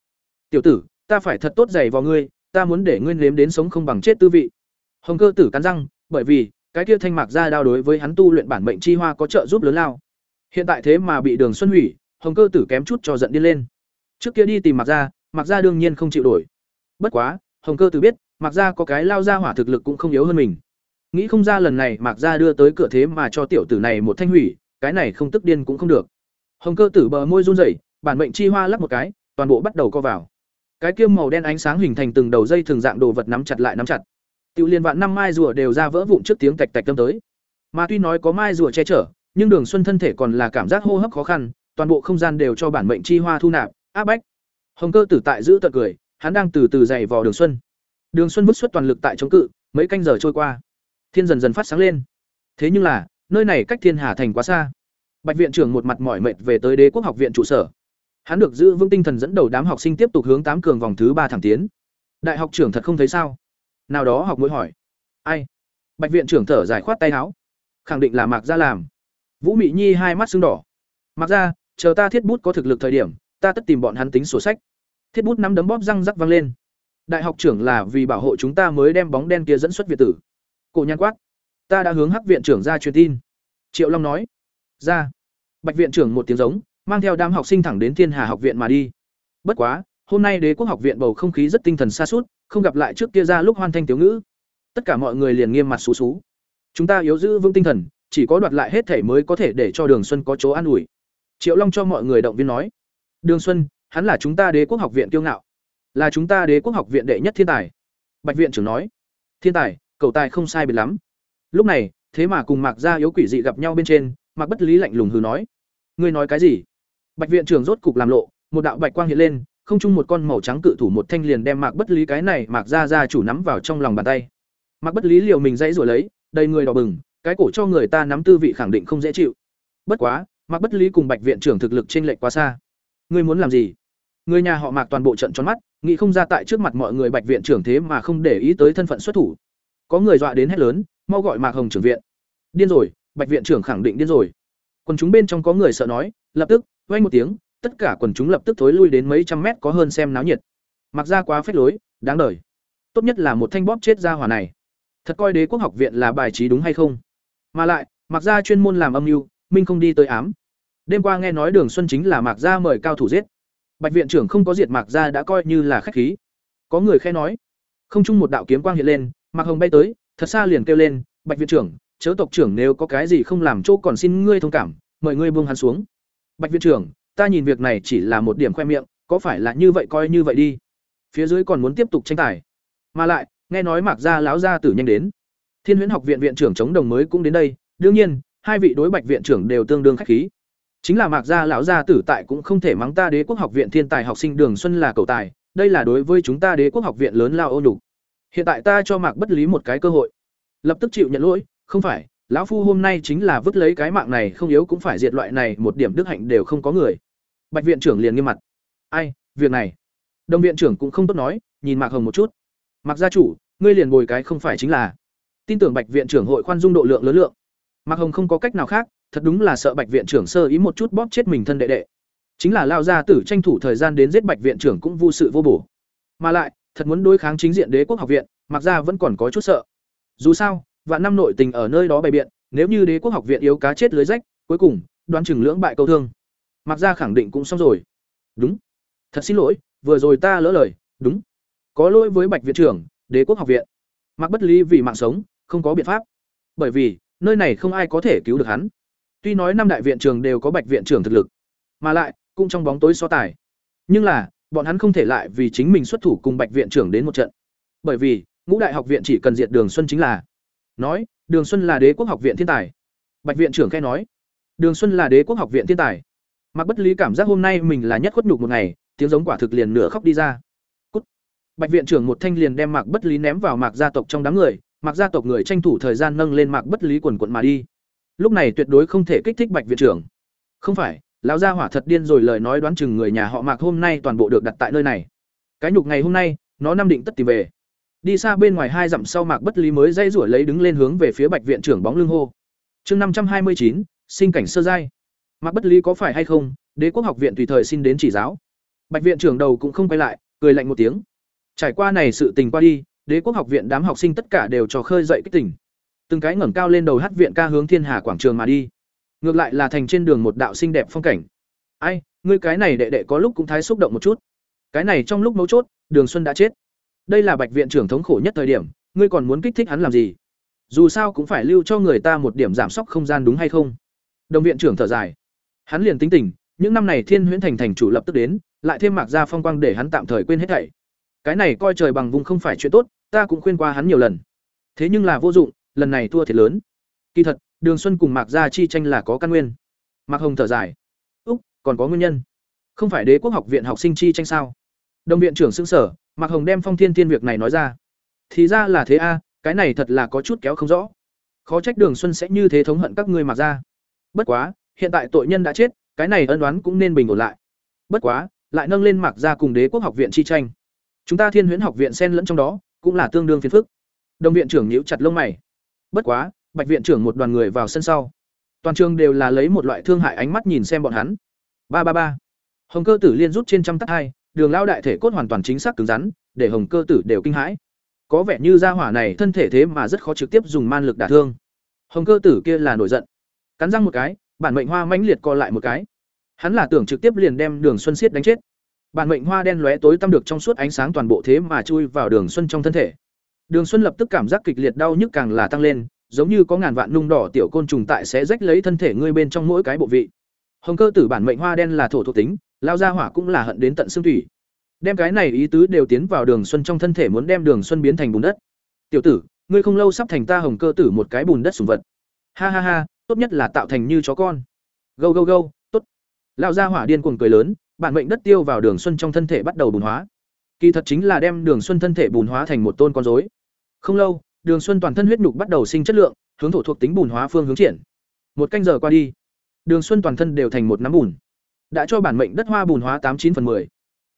Tiểu tử, ta phải thật tốt dày vào ngươi, ta muốn để ngươi nếm đến sống không bằng chết tư vị. Hồng cơ tử cắn răng, bởi vì, cái kia thanh mạc ra đao đối với hắn tu luyện bản mệnh chi hoa có trợ giúp lớn lao. Hiện tại thế mà bị đường xuân hủy, hồng cơ tử kém chút cho giận đi lên trước kia đi tìm Mặc ra Mặc ra đương nhiên không chịu đổi bất quá, hồng cơ tử biết Mặc ra có cái lao ra hỏa thực lực cũng không yếu hơn mình. Nghĩ không ra lần này mạc ra đưa tới cửa thế mà cho tiểu tử này một thanh hủy, cái này không tức điên cũng không được. Hồng cơ tử bờ môi run rẩy, bản mệnh chi hoa lắp một cái, toàn bộ bắt đầu co vào. Cái kiêm màu đen ánh sáng hình thành từng đầu dây thường dạng đồ vật nắm chặt lại nắm chặt. Tiểu liên vạn năm mai rùa đều ra vỡ vụn trước tiếng tạch tạch tâm tới. Mà tuy nói có mai rùa che chở, nhưng đường xuân thân thể còn là cảm giác hô hấp khó khăn, toàn bộ không gian đều cho bản mệnh chi hoa thu nạp áp bách. Hồng cơ tử tại giữ tận cười, hắn đang từ từ dày vò đường xuân. Đường xuân vứt xuất toàn lực tại chống cự, mấy canh giờ trôi qua. Thiên dần dần phát sáng lên. Thế nhưng là, nơi này cách thiên hà thành quá xa. Bạch viện trưởng một mặt mỏi mệt về tới đế quốc học viện trụ sở. Hắn được giữ vững tinh thần dẫn đầu đám học sinh tiếp tục hướng tám cường vòng thứ ba thẳng tiến. Đại học trưởng thật không thấy sao? Nào đó học mỗi hỏi. Ai? Bạch viện trưởng thở dài khoát tay áo. Khẳng định là mạc gia làm. Vũ mị nhi hai mắt sưng đỏ. Mặc ra chờ ta thiết bút có thực lực thời điểm ta tất tìm bọn hắn tính sổ sách. Thiết bút nắm đấm bóp răng rắc vang lên. Đại học trưởng là vì bảo hộ chúng ta mới đem bóng đen kia dẫn xuất việt tử. Cổ nhăn quát, ta đã hướng hắc viện trưởng ra truyền tin. Triệu long nói, ra. Bạch viện trưởng một tiếng giống, mang theo đám học sinh thẳng đến thiên hà học viện mà đi. Bất quá, hôm nay đế quốc học viện bầu không khí rất tinh thần xa suốt không gặp lại trước kia ra lúc hoan thanh tiểu ngữ. Tất cả mọi người liền nghiêm mặt xú xú. Chúng ta yếu giữ vững tinh thần, chỉ có đoạt lại hết thể mới có thể để cho đường xuân có chỗ an ủi. Triệu long cho mọi người động viên nói đường xuân, hắn là chúng ta đế quốc học viện kiêu ngạo. Là chúng ta đế quốc học viện đệ nhất thiên tài. Bạch viện trưởng nói. Thiên tài cầu tài không sai biệt lắm. Lúc này, thế mà cùng mạc gia yếu quỷ dị gặp nhau bên trên, mạc bất lý lạnh lùng hừ nói. Ngươi nói cái gì? Bạch viện trưởng rốt cục làm lộ, một đạo bạch quang hiện lên, không chung một con màu trắng cự thủ một thanh liền đem mạc bất lý cái này mạc gia gia chủ nắm vào trong lòng bàn tay. Mạc bất lý liều mình dãy rồi lấy, đầy người đỏ bừng, cái cổ cho người ta nắm tư vị khẳng định không dễ chịu. Bất quá, mạc bất lý cùng bạch viện trưởng thực lực trên lệch quá xa ngươi muốn làm gì? Người nhà họ mạc toàn bộ trận tròn mắt, nghĩ không ra tại trước mặt mọi người bạch viện trưởng thế mà không để ý tới thân phận xuất thủ. Có người dọa đến hét lớn, mau gọi mạc hồng trưởng viện. Điên rồi, bạch viện trưởng khẳng định điên rồi. Quần chúng bên trong có người sợ nói, lập tức vay một tiếng, tất cả quần chúng lập tức thối lui đến mấy trăm mét có hơn xem náo nhiệt. Mặc ra quá phết lối, đáng đời. Tốt nhất là một thanh bóp chết ra hỏa này. Thật coi đế quốc học viện là bài trí đúng hay không? Mà lại mặc ra chuyên môn làm âm mưu, minh không đi tới ám đêm qua nghe nói đường xuân chính là mạc gia mời cao thủ giết. Bạch viện trưởng không có diệt mạc gia đã coi như là khách khí. Có người khe nói. Không chung một đạo kiếm quang hiện lên, mạc hồng bay tới, thật xa liền kêu lên, bạch viện trưởng, chớ tộc trưởng nếu có cái gì không làm chỗ còn xin ngươi thông cảm, mời ngươi buông hắn xuống. Bạch viện trưởng, ta nhìn việc này chỉ là một điểm khoe miệng, có phải là như vậy coi như vậy đi. Phía dưới còn muốn tiếp tục tranh tài. Mà lại, nghe nói mạc gia láo gia tử nhanh đến. Thiên huyễn học viện viện trưởng chống đồng mới cũng đến đây, đương nhiên, hai vị đối bạch viện trưởng đều tương đương khách khí chính là mạc gia lão gia tử tại cũng không thể mắng ta đế quốc học viện thiên tài học sinh đường xuân là cầu tài, đây là đối với chúng ta đế quốc học viện lớn lao ô nhục. Hiện tại ta cho mạc bất lý một cái cơ hội. Lập tức chịu nhận lỗi, không phải, lão phu hôm nay chính là vứt lấy cái mạng này không yếu cũng phải diệt loại này, một điểm đức hạnh đều không có người. Bạch viện trưởng liền nghiêm mặt. Ai, việc này? Đồng viện trưởng cũng không tốt nói, nhìn mạc hồng một chút. Mặc gia chủ, ngươi liền bồi cái không phải chính là. Tin tưởng bạch viện trưởng hội khoan dung độ lượng lớn lượng. Mạc hồng không có cách nào khác thật đúng là sợ bạch viện trưởng sơ ý một chút bóp chết mình thân đệ đệ. Chính là lao gia tử tranh thủ thời gian đến giết bạch viện trưởng cũng vô sự vô bổ. Mà lại, thật muốn đối kháng chính diện đế quốc học viện, mặc ra vẫn còn có chút sợ. Dù sao, vạn năm nội tình ở nơi đó bày biện, nếu như đế quốc học viện yếu cá chết lưới rách, cuối cùng, đoán chừng lưỡng bại câu thương. Mặc ra khẳng định cũng xong rồi. Đúng. Thật xin lỗi, vừa rồi ta lỡ lời. Đúng. Có lỗi với bạch viện trưởng, đế quốc học viện. Mặc bất lý vì mạng sống, không có biện pháp. Bởi vì, nơi này không ai có thể cứu được hắn tuy nói năm đại viện trường đều có bạch viện trưởng thực lực, mà lại cũng trong bóng tối so tài. Nhưng là, bọn hắn không thể lại vì chính mình xuất thủ cùng bạch viện trưởng đến một trận. Bởi vì, ngũ đại học viện chỉ cần diệt đường xuân chính là, nói, đường xuân là đế quốc học viện thiên tài. Bạch viện trưởng khai nói, đường xuân là đế quốc học viện thiên tài. Mặc bất lý cảm giác hôm nay mình là nhất khuất nhục một ngày, tiếng giống quả thực liền nửa khóc đi ra. Cút. bạch viện trưởng một thanh liền đem mạc bất lý ném vào mạc gia tộc trong đám người. Mạc gia tộc người tranh thủ thời gian nâng lên mạc bất lý quần quận mà đi lúc này tuyệt đối không thể kích thích bạch viện trưởng. Không phải, lão gia hỏa thật điên rồi lời nói đoán chừng người nhà họ mạc hôm nay toàn bộ được đặt tại nơi này. Cái nhục ngày hôm nay, nó năm định tất tìm về. Đi xa bên ngoài hai dặm sau mạc bất lý mới dây rủi lấy đứng lên hướng về phía bạch viện trưởng bóng lưng hô. Chương năm trăm hai mươi chín, sinh cảnh sơ giai. Mạc bất lý có phải hay không, đế quốc học viện tùy thời xin đến chỉ giáo. Bạch viện trưởng đầu cũng không quay lại, cười lạnh một tiếng. Trải qua này sự tình qua đi, đế quốc học viện đám học sinh tất cả đều trò khơi dậy kích tỉnh từng cái ngẩng cao lên đầu hát viện ca hướng thiên hà quảng trường mà đi. Ngược lại là thành trên đường một đạo xinh đẹp phong cảnh. Ai, ngươi cái này đệ đệ có lúc cũng thái xúc động một chút. Cái này trong lúc mấu chốt, đường xuân đã chết. Đây là bạch viện trưởng thống khổ nhất thời điểm, ngươi còn muốn kích thích hắn làm gì? Dù sao cũng phải lưu cho người ta một điểm giảm sốc không gian đúng hay không? Đồng viện trưởng thở dài. Hắn liền tính tình, những năm này thiên huyễn thành thành chủ lập tức đến, lại thêm mạc ra phong quang để hắn tạm thời quên hết thảy. Cái này coi trời bằng vùng không phải chuyện tốt, ta cũng khuyên qua hắn nhiều lần. Thế nhưng là vô dụng lần này thua thiệt lớn. Kỳ thật, đường xuân cùng mạc gia chi tranh là có căn nguyên. Mạc hồng thở dài. Úc, còn có nguyên nhân. Không phải đế quốc học viện học sinh chi tranh sao? Đồng viện trưởng xưng sở, mạc hồng đem phong thiên tiên việc này nói ra. Thì ra là thế a, cái này thật là có chút kéo không rõ. Khó trách đường xuân sẽ như thế thống hận các ngươi mạc gia. Bất quá, hiện tại tội nhân đã chết, cái này ân đoán cũng nên bình ổn lại. Bất quá, lại nâng lên mạc gia cùng đế quốc học viện chi tranh. Chúng ta thiên huyễn học viện xen lẫn trong đó, cũng là tương đương phiền phức. Đồng viện trưởng nhíu chặt lông mày bất quá, bạch viện trưởng một đoàn người vào sân sau. Toàn trường đều là lấy một loại thương hại ánh mắt nhìn xem bọn hắn. Ba ba ba. Hồng cơ tử liên rút trên trăm tắc hai, đường lao đại thể cốt hoàn toàn chính xác cứng rắn, để hồng cơ tử đều kinh hãi. Có vẻ như gia hỏa này thân thể thế mà rất khó trực tiếp dùng man lực đả thương. Hồng cơ tử kia là nổi giận. Cắn răng một cái, bản mệnh hoa mãnh liệt co lại một cái. Hắn là tưởng trực tiếp liền đem đường xuân xiết đánh chết. Bản mệnh hoa đen lóe tối tăm được trong suốt ánh sáng toàn bộ thế mà chui vào đường xuân trong thân thể đường xuân lập tức cảm giác kịch liệt đau nhức càng là tăng lên giống như có ngàn vạn nung đỏ tiểu côn trùng tại sẽ rách lấy thân thể ngươi bên trong mỗi cái bộ vị. Hồng cơ tử bản mệnh hoa đen là thổ thuộc tính, lao ra hỏa cũng là hận đến tận xương thủy. Đem cái này ý tứ đều tiến vào Đường Xuân trong thân thể muốn đem Đường Xuân biến thành bùn đất. "Tiểu tử, ngươi không lâu sắp thành ta Hồng cơ tử một cái bùn đất sủng vật." Ha ha ha, tốt nhất là tạo thành như chó con. Gâu gâu gâu, tốt. Lão gia hỏa điên cuồng cười lớn, bản mệnh đất tiêu vào Đường Xuân trong thân thể bắt đầu bùn hóa. Kỳ thật chính là đem Đường Xuân thân thể bùn hóa thành một tôn con rối. Không lâu, Đường Xuân toàn thân huyết nhục bắt đầu sinh chất lượng, hướng thổ thuộc tính bùn hóa phương hướng triển. Một canh giờ qua đi, Đường Xuân toàn thân đều thành một nắm bùn. Đã cho bản mệnh đất hoa bùn hóa tám chín phần 10.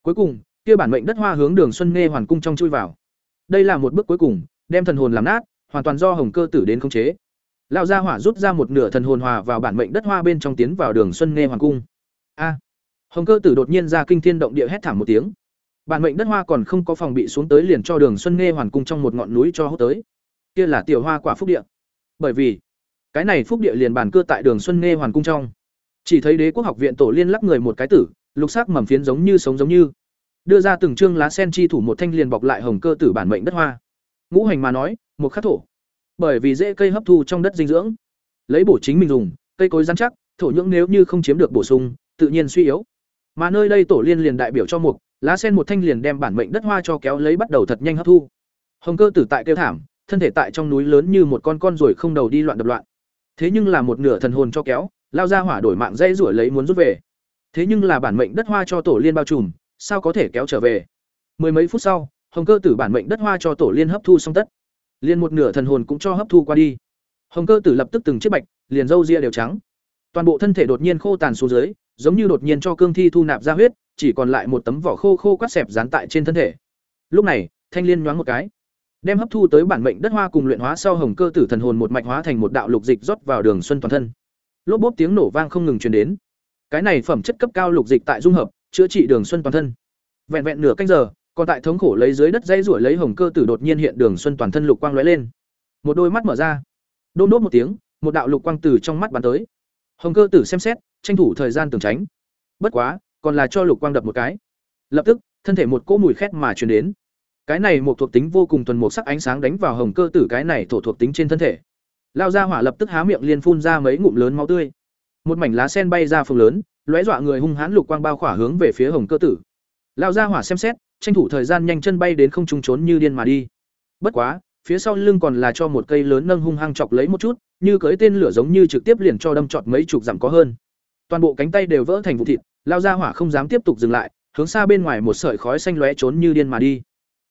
Cuối cùng, kia bản mệnh đất hoa hướng Đường Xuân nghe hoàn cung trong chui vào. Đây là một bước cuối cùng, đem thần hồn làm nát, hoàn toàn do Hồng Cơ tử đến khống chế. Lão gia hỏa rút ra một nửa thần hồn hòa vào bản mệnh đất hoa bên trong tiến vào Đường Xuân nghe hoàn cung. A! Hồng Cơ tử đột nhiên ra kinh thiên động địa hét thảm một tiếng. Bản mệnh đất hoa còn không có phòng bị xuống tới liền cho Đường Xuân nghe hoàn cung trong một ngọn núi cho hốt tới. Kia là tiểu hoa quả phúc địa. Bởi vì, cái này phúc địa liền bàn cưa tại đường xuân nghe hoàn cung trong. Chỉ thấy đế quốc học viện tổ liên lắc người một cái tử, lục sắc mầm phiến giống như sống giống như. Đưa ra từng chương lá sen chi thủ một thanh liền bọc lại hồng cơ tử bản mệnh đất hoa. Ngũ hành mà nói, một khắc thổ. Bởi vì dễ cây hấp thu trong đất dinh dưỡng. Lấy bổ chính mình dùng, cây cối rắn chắc, thổ nhưỡng nếu như không chiếm được bổ sung, tự nhiên suy yếu. Mà nơi đây tổ liên liền đại biểu cho mục lá sen một thanh liền đem bản mệnh đất hoa cho kéo lấy bắt đầu thật nhanh hấp thu. Hồng cơ tử tại kêu thảm, thân thể tại trong núi lớn như một con con ruồi không đầu đi loạn đập loạn. Thế nhưng là một nửa thần hồn cho kéo, lao ra hỏa đổi mạng dây rủi lấy muốn rút về. Thế nhưng là bản mệnh đất hoa cho tổ liên bao trùm, sao có thể kéo trở về? Mười mấy phút sau, hồng cơ tử bản mệnh đất hoa cho tổ liên hấp thu xong tất. Liền một nửa thần hồn cũng cho hấp thu qua đi. Hồng cơ tử lập tức từng chiếc bạch, liền râu ria đều trắng. Toàn bộ thân thể đột nhiên khô tàn xuống dưới giống như đột nhiên cho cương thi thu nạp ra huyết, chỉ còn lại một tấm vỏ khô khô quát xẹp dán tại trên thân thể. Lúc này, thanh liên nhoáng một cái, đem hấp thu tới bản mệnh đất hoa cùng luyện hóa sau hồng cơ tử thần hồn một mạch hóa thành một đạo lục dịch rót vào đường xuân toàn thân. Lốp bốp tiếng nổ vang không ngừng truyền đến. Cái này phẩm chất cấp cao lục dịch tại dung hợp, chữa trị đường xuân toàn thân. Vẹn vẹn nửa canh giờ, còn tại thống khổ lấy dưới đất dây ruổi lấy hồng cơ tử đột nhiên hiện đường xuân toàn thân lục quang lóe lên. Một đôi mắt mở ra. Đôn đốt một tiếng, một đạo lục quang từ trong mắt bắn tới. Hồng cơ tử xem xét tranh thủ thời gian tường tránh. Bất quá, còn là cho lục quang đập một cái. Lập tức, thân thể một cỗ mùi khét mà truyền đến. Cái này một thuộc tính vô cùng thuần một sắc ánh sáng đánh vào hồng cơ tử cái này thổ thuộc tính trên thân thể. Lao ra hỏa lập tức há miệng liên phun ra mấy ngụm lớn máu tươi. Một mảnh lá sen bay ra phương lớn, lóe dọa người hung hãn lục quang bao khỏa hướng về phía hồng cơ tử. Lao ra hỏa xem xét, tranh thủ thời gian nhanh chân bay đến không trung trốn như điên mà đi. Bất quá, phía sau lưng còn là cho một cây lớn nâng hung hăng chọc lấy một chút, như cưới tên lửa giống như trực tiếp liền cho đâm trọt mấy chục dặm có hơn toàn bộ cánh tay đều vỡ thành vụ thịt, lao ra hỏa không dám tiếp tục dừng lại, hướng xa bên ngoài một sợi khói xanh lóe trốn như điên mà đi.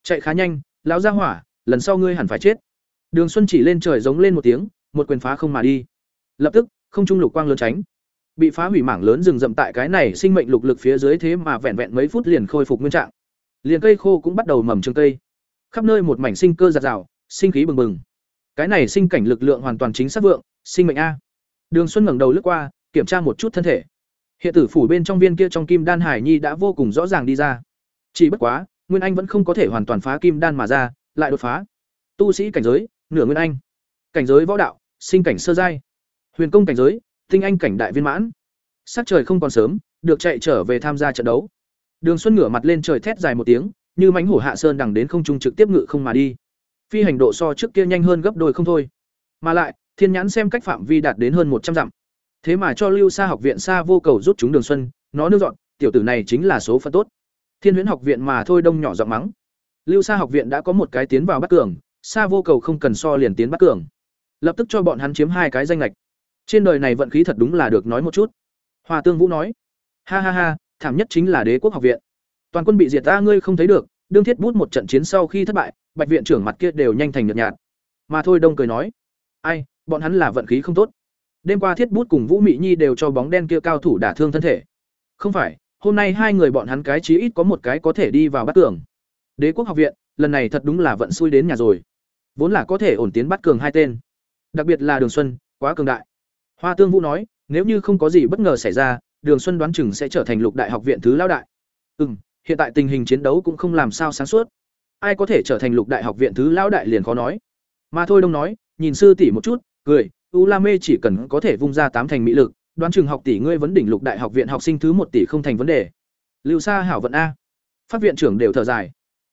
Chạy khá nhanh, lão ra hỏa, lần sau ngươi hẳn phải chết. Đường xuân chỉ lên trời giống lên một tiếng, một quyền phá không mà đi. Lập tức, không trung lục quang lớn tránh. Bị phá hủy mảng lớn rừng rậm tại cái này sinh mệnh lục lực phía dưới thế mà vẹn vẹn mấy phút liền khôi phục nguyên trạng. Liền cây khô cũng bắt đầu mầm trường cây. Khắp nơi một mảnh sinh cơ giạt rào, sinh khí bừng bừng. Cái này sinh cảnh lực lượng hoàn toàn chính xác vượng, sinh mệnh a. Đường xuân ngẩng đầu lướt qua kiểm tra một chút thân thể. Hiện tử phủ bên trong viên kia trong kim đan hải nhi đã vô cùng rõ ràng đi ra. Chỉ bất quá, nguyên anh vẫn không có thể hoàn toàn phá kim đan mà ra, lại đột phá. Tu sĩ cảnh giới, nửa nguyên anh. Cảnh giới võ đạo, sinh cảnh sơ giai. Huyền công cảnh giới, tinh anh cảnh đại viên mãn. Sắc trời không còn sớm, được chạy trở về tham gia trận đấu. Đường xuân ngửa mặt lên trời thét dài một tiếng, như mánh hổ hạ sơn đằng đến không trung trực tiếp ngự không mà đi. Phi hành độ so trước kia nhanh hơn gấp đôi không thôi. Mà lại, thiên nhãn xem cách phạm vi đạt đến hơn một trăm dặm thế mà cho lưu xa học viện xa vô cầu rút chúng đường xuân, nó nương dọn, tiểu tử này chính là số phận tốt. Thiên huyễn học viện mà thôi đông nhỏ giọng mắng. Lưu xa học viện đã có một cái tiến vào bắt cường xa vô cầu không cần so liền tiến bắt cường. Lập tức cho bọn hắn chiếm hai cái danh lệch. Trên đời này vận khí thật đúng là được nói một chút. Hòa tương vũ nói, ha ha ha, thảm nhất chính là đế quốc học viện. Toàn quân bị diệt ta, ngươi không thấy được, đương thiết bút một trận chiến sau khi thất bại, bạch viện trưởng mặt kia đều nhanh thành nhợt nhạt. Mà thôi đông cười nói, ai, bọn hắn là vận khí không tốt đêm qua thiết bút cùng vũ mị nhi đều cho bóng đen kia cao thủ đả thương thân thể. Không phải, hôm nay hai người bọn hắn cái chí ít có một cái có thể đi vào bắt cường. Đế quốc học viện, lần này thật đúng là vận xui đến nhà rồi. Vốn là có thể ổn tiến bắt cường hai tên. Đặc biệt là đường xuân, quá cường đại. Hoa tương vũ nói, nếu như không có gì bất ngờ xảy ra, đường xuân đoán chừng sẽ trở thành lục đại học viện thứ lão đại. Ừ m hiện tại tình hình chiến đấu cũng không làm sao sáng suốt. Ai có thể trở thành lục đại học viện thứ lão đại liền khó nói. Mà thôi đông nói, nhìn sư tỷ một chút, cười u la mê chỉ cần có thể vung ra tám thành mỹ lực, đoán chừng học tỷ ngươi vấn đỉnh lục đại học viện học sinh thứ một tỷ không thành vấn đề. Lưu sa hảo vận a. Phát viện trưởng đều thở dài.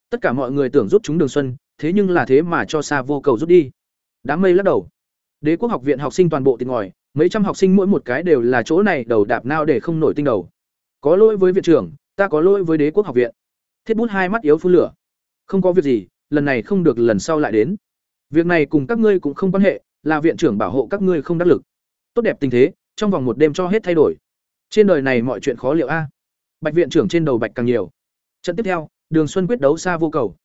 Tất cả mọi người tưởng rút chúng đường xuân, thế nhưng là thế mà cho xa vô cầu rút đi. Đám mây lắc đầu. Đế quốc học viện học sinh toàn bộ tiền ngòi, mấy trăm học sinh mỗi một cái đều là chỗ này đầu đạp nao để không nổi tinh đầu. Có lỗi với viện trưởng, ta có lỗi với đế quốc học viện. Thiết bút hai mắt yếu phun lửa. Không có việc gì, lần này không được lần sau lại đến. Việc này cùng các ngươi cũng không quan hệ là viện trưởng bảo hộ các ngươi không đắc lực. Tốt đẹp tình thế, trong vòng một đêm cho hết thay đổi. Trên đời này mọi chuyện khó liệu a. Bạch viện trưởng trên đầu bạch càng nhiều. Trận tiếp theo, đường xuân quyết đấu xa vô cầu.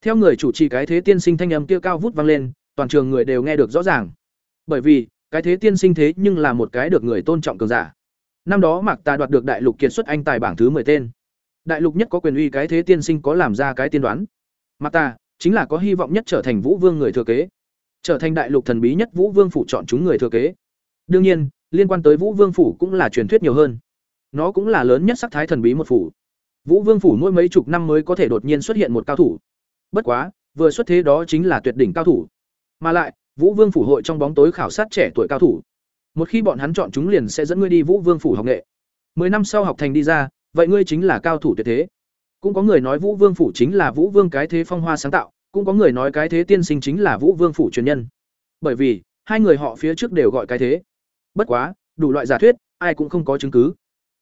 Theo người chủ trì cái thế tiên sinh thanh âm kia cao vút vang lên, toàn trường người đều nghe được rõ ràng. Bởi vì, cái thế tiên sinh thế nhưng là một cái được người tôn trọng cường giả. Năm đó mạc ta đoạt được đại lục kiệt xuất anh tài bảng thứ 10 tên. Đại lục nhất có quyền uy cái thế tiên sinh có làm ra cái tiên đoán. Mạc ta chính là có hy vọng nhất trở thành vũ vương người thừa kế trở thành đại lục thần bí nhất vũ vương phủ chọn chúng người thừa kế. Đương nhiên, liên quan tới vũ vương phủ cũng là truyền thuyết nhiều hơn. Nó cũng là lớn nhất sắc thái thần bí một phủ. Vũ vương phủ mỗi mấy chục năm mới có thể đột nhiên xuất hiện một cao thủ. Bất quá, vừa xuất thế đó chính là tuyệt đỉnh cao thủ. Mà lại, vũ vương phủ hội trong bóng tối khảo sát trẻ tuổi cao thủ. Một khi bọn hắn chọn chúng liền sẽ dẫn ngươi đi vũ vương phủ học nghệ. Mười năm sau học thành đi ra, vậy ngươi chính là cao thủ tuyệt thế. Cũng có người nói vũ vương phủ chính là vũ vương cái thế phong hoa sáng tạo cũng có người nói cái thế tiên sinh chính là vũ vương phủ truyền nhân. Bởi vì, hai người họ phía trước đều gọi cái thế. Bất quá, đủ loại giả thuyết, ai cũng không có chứng cứ.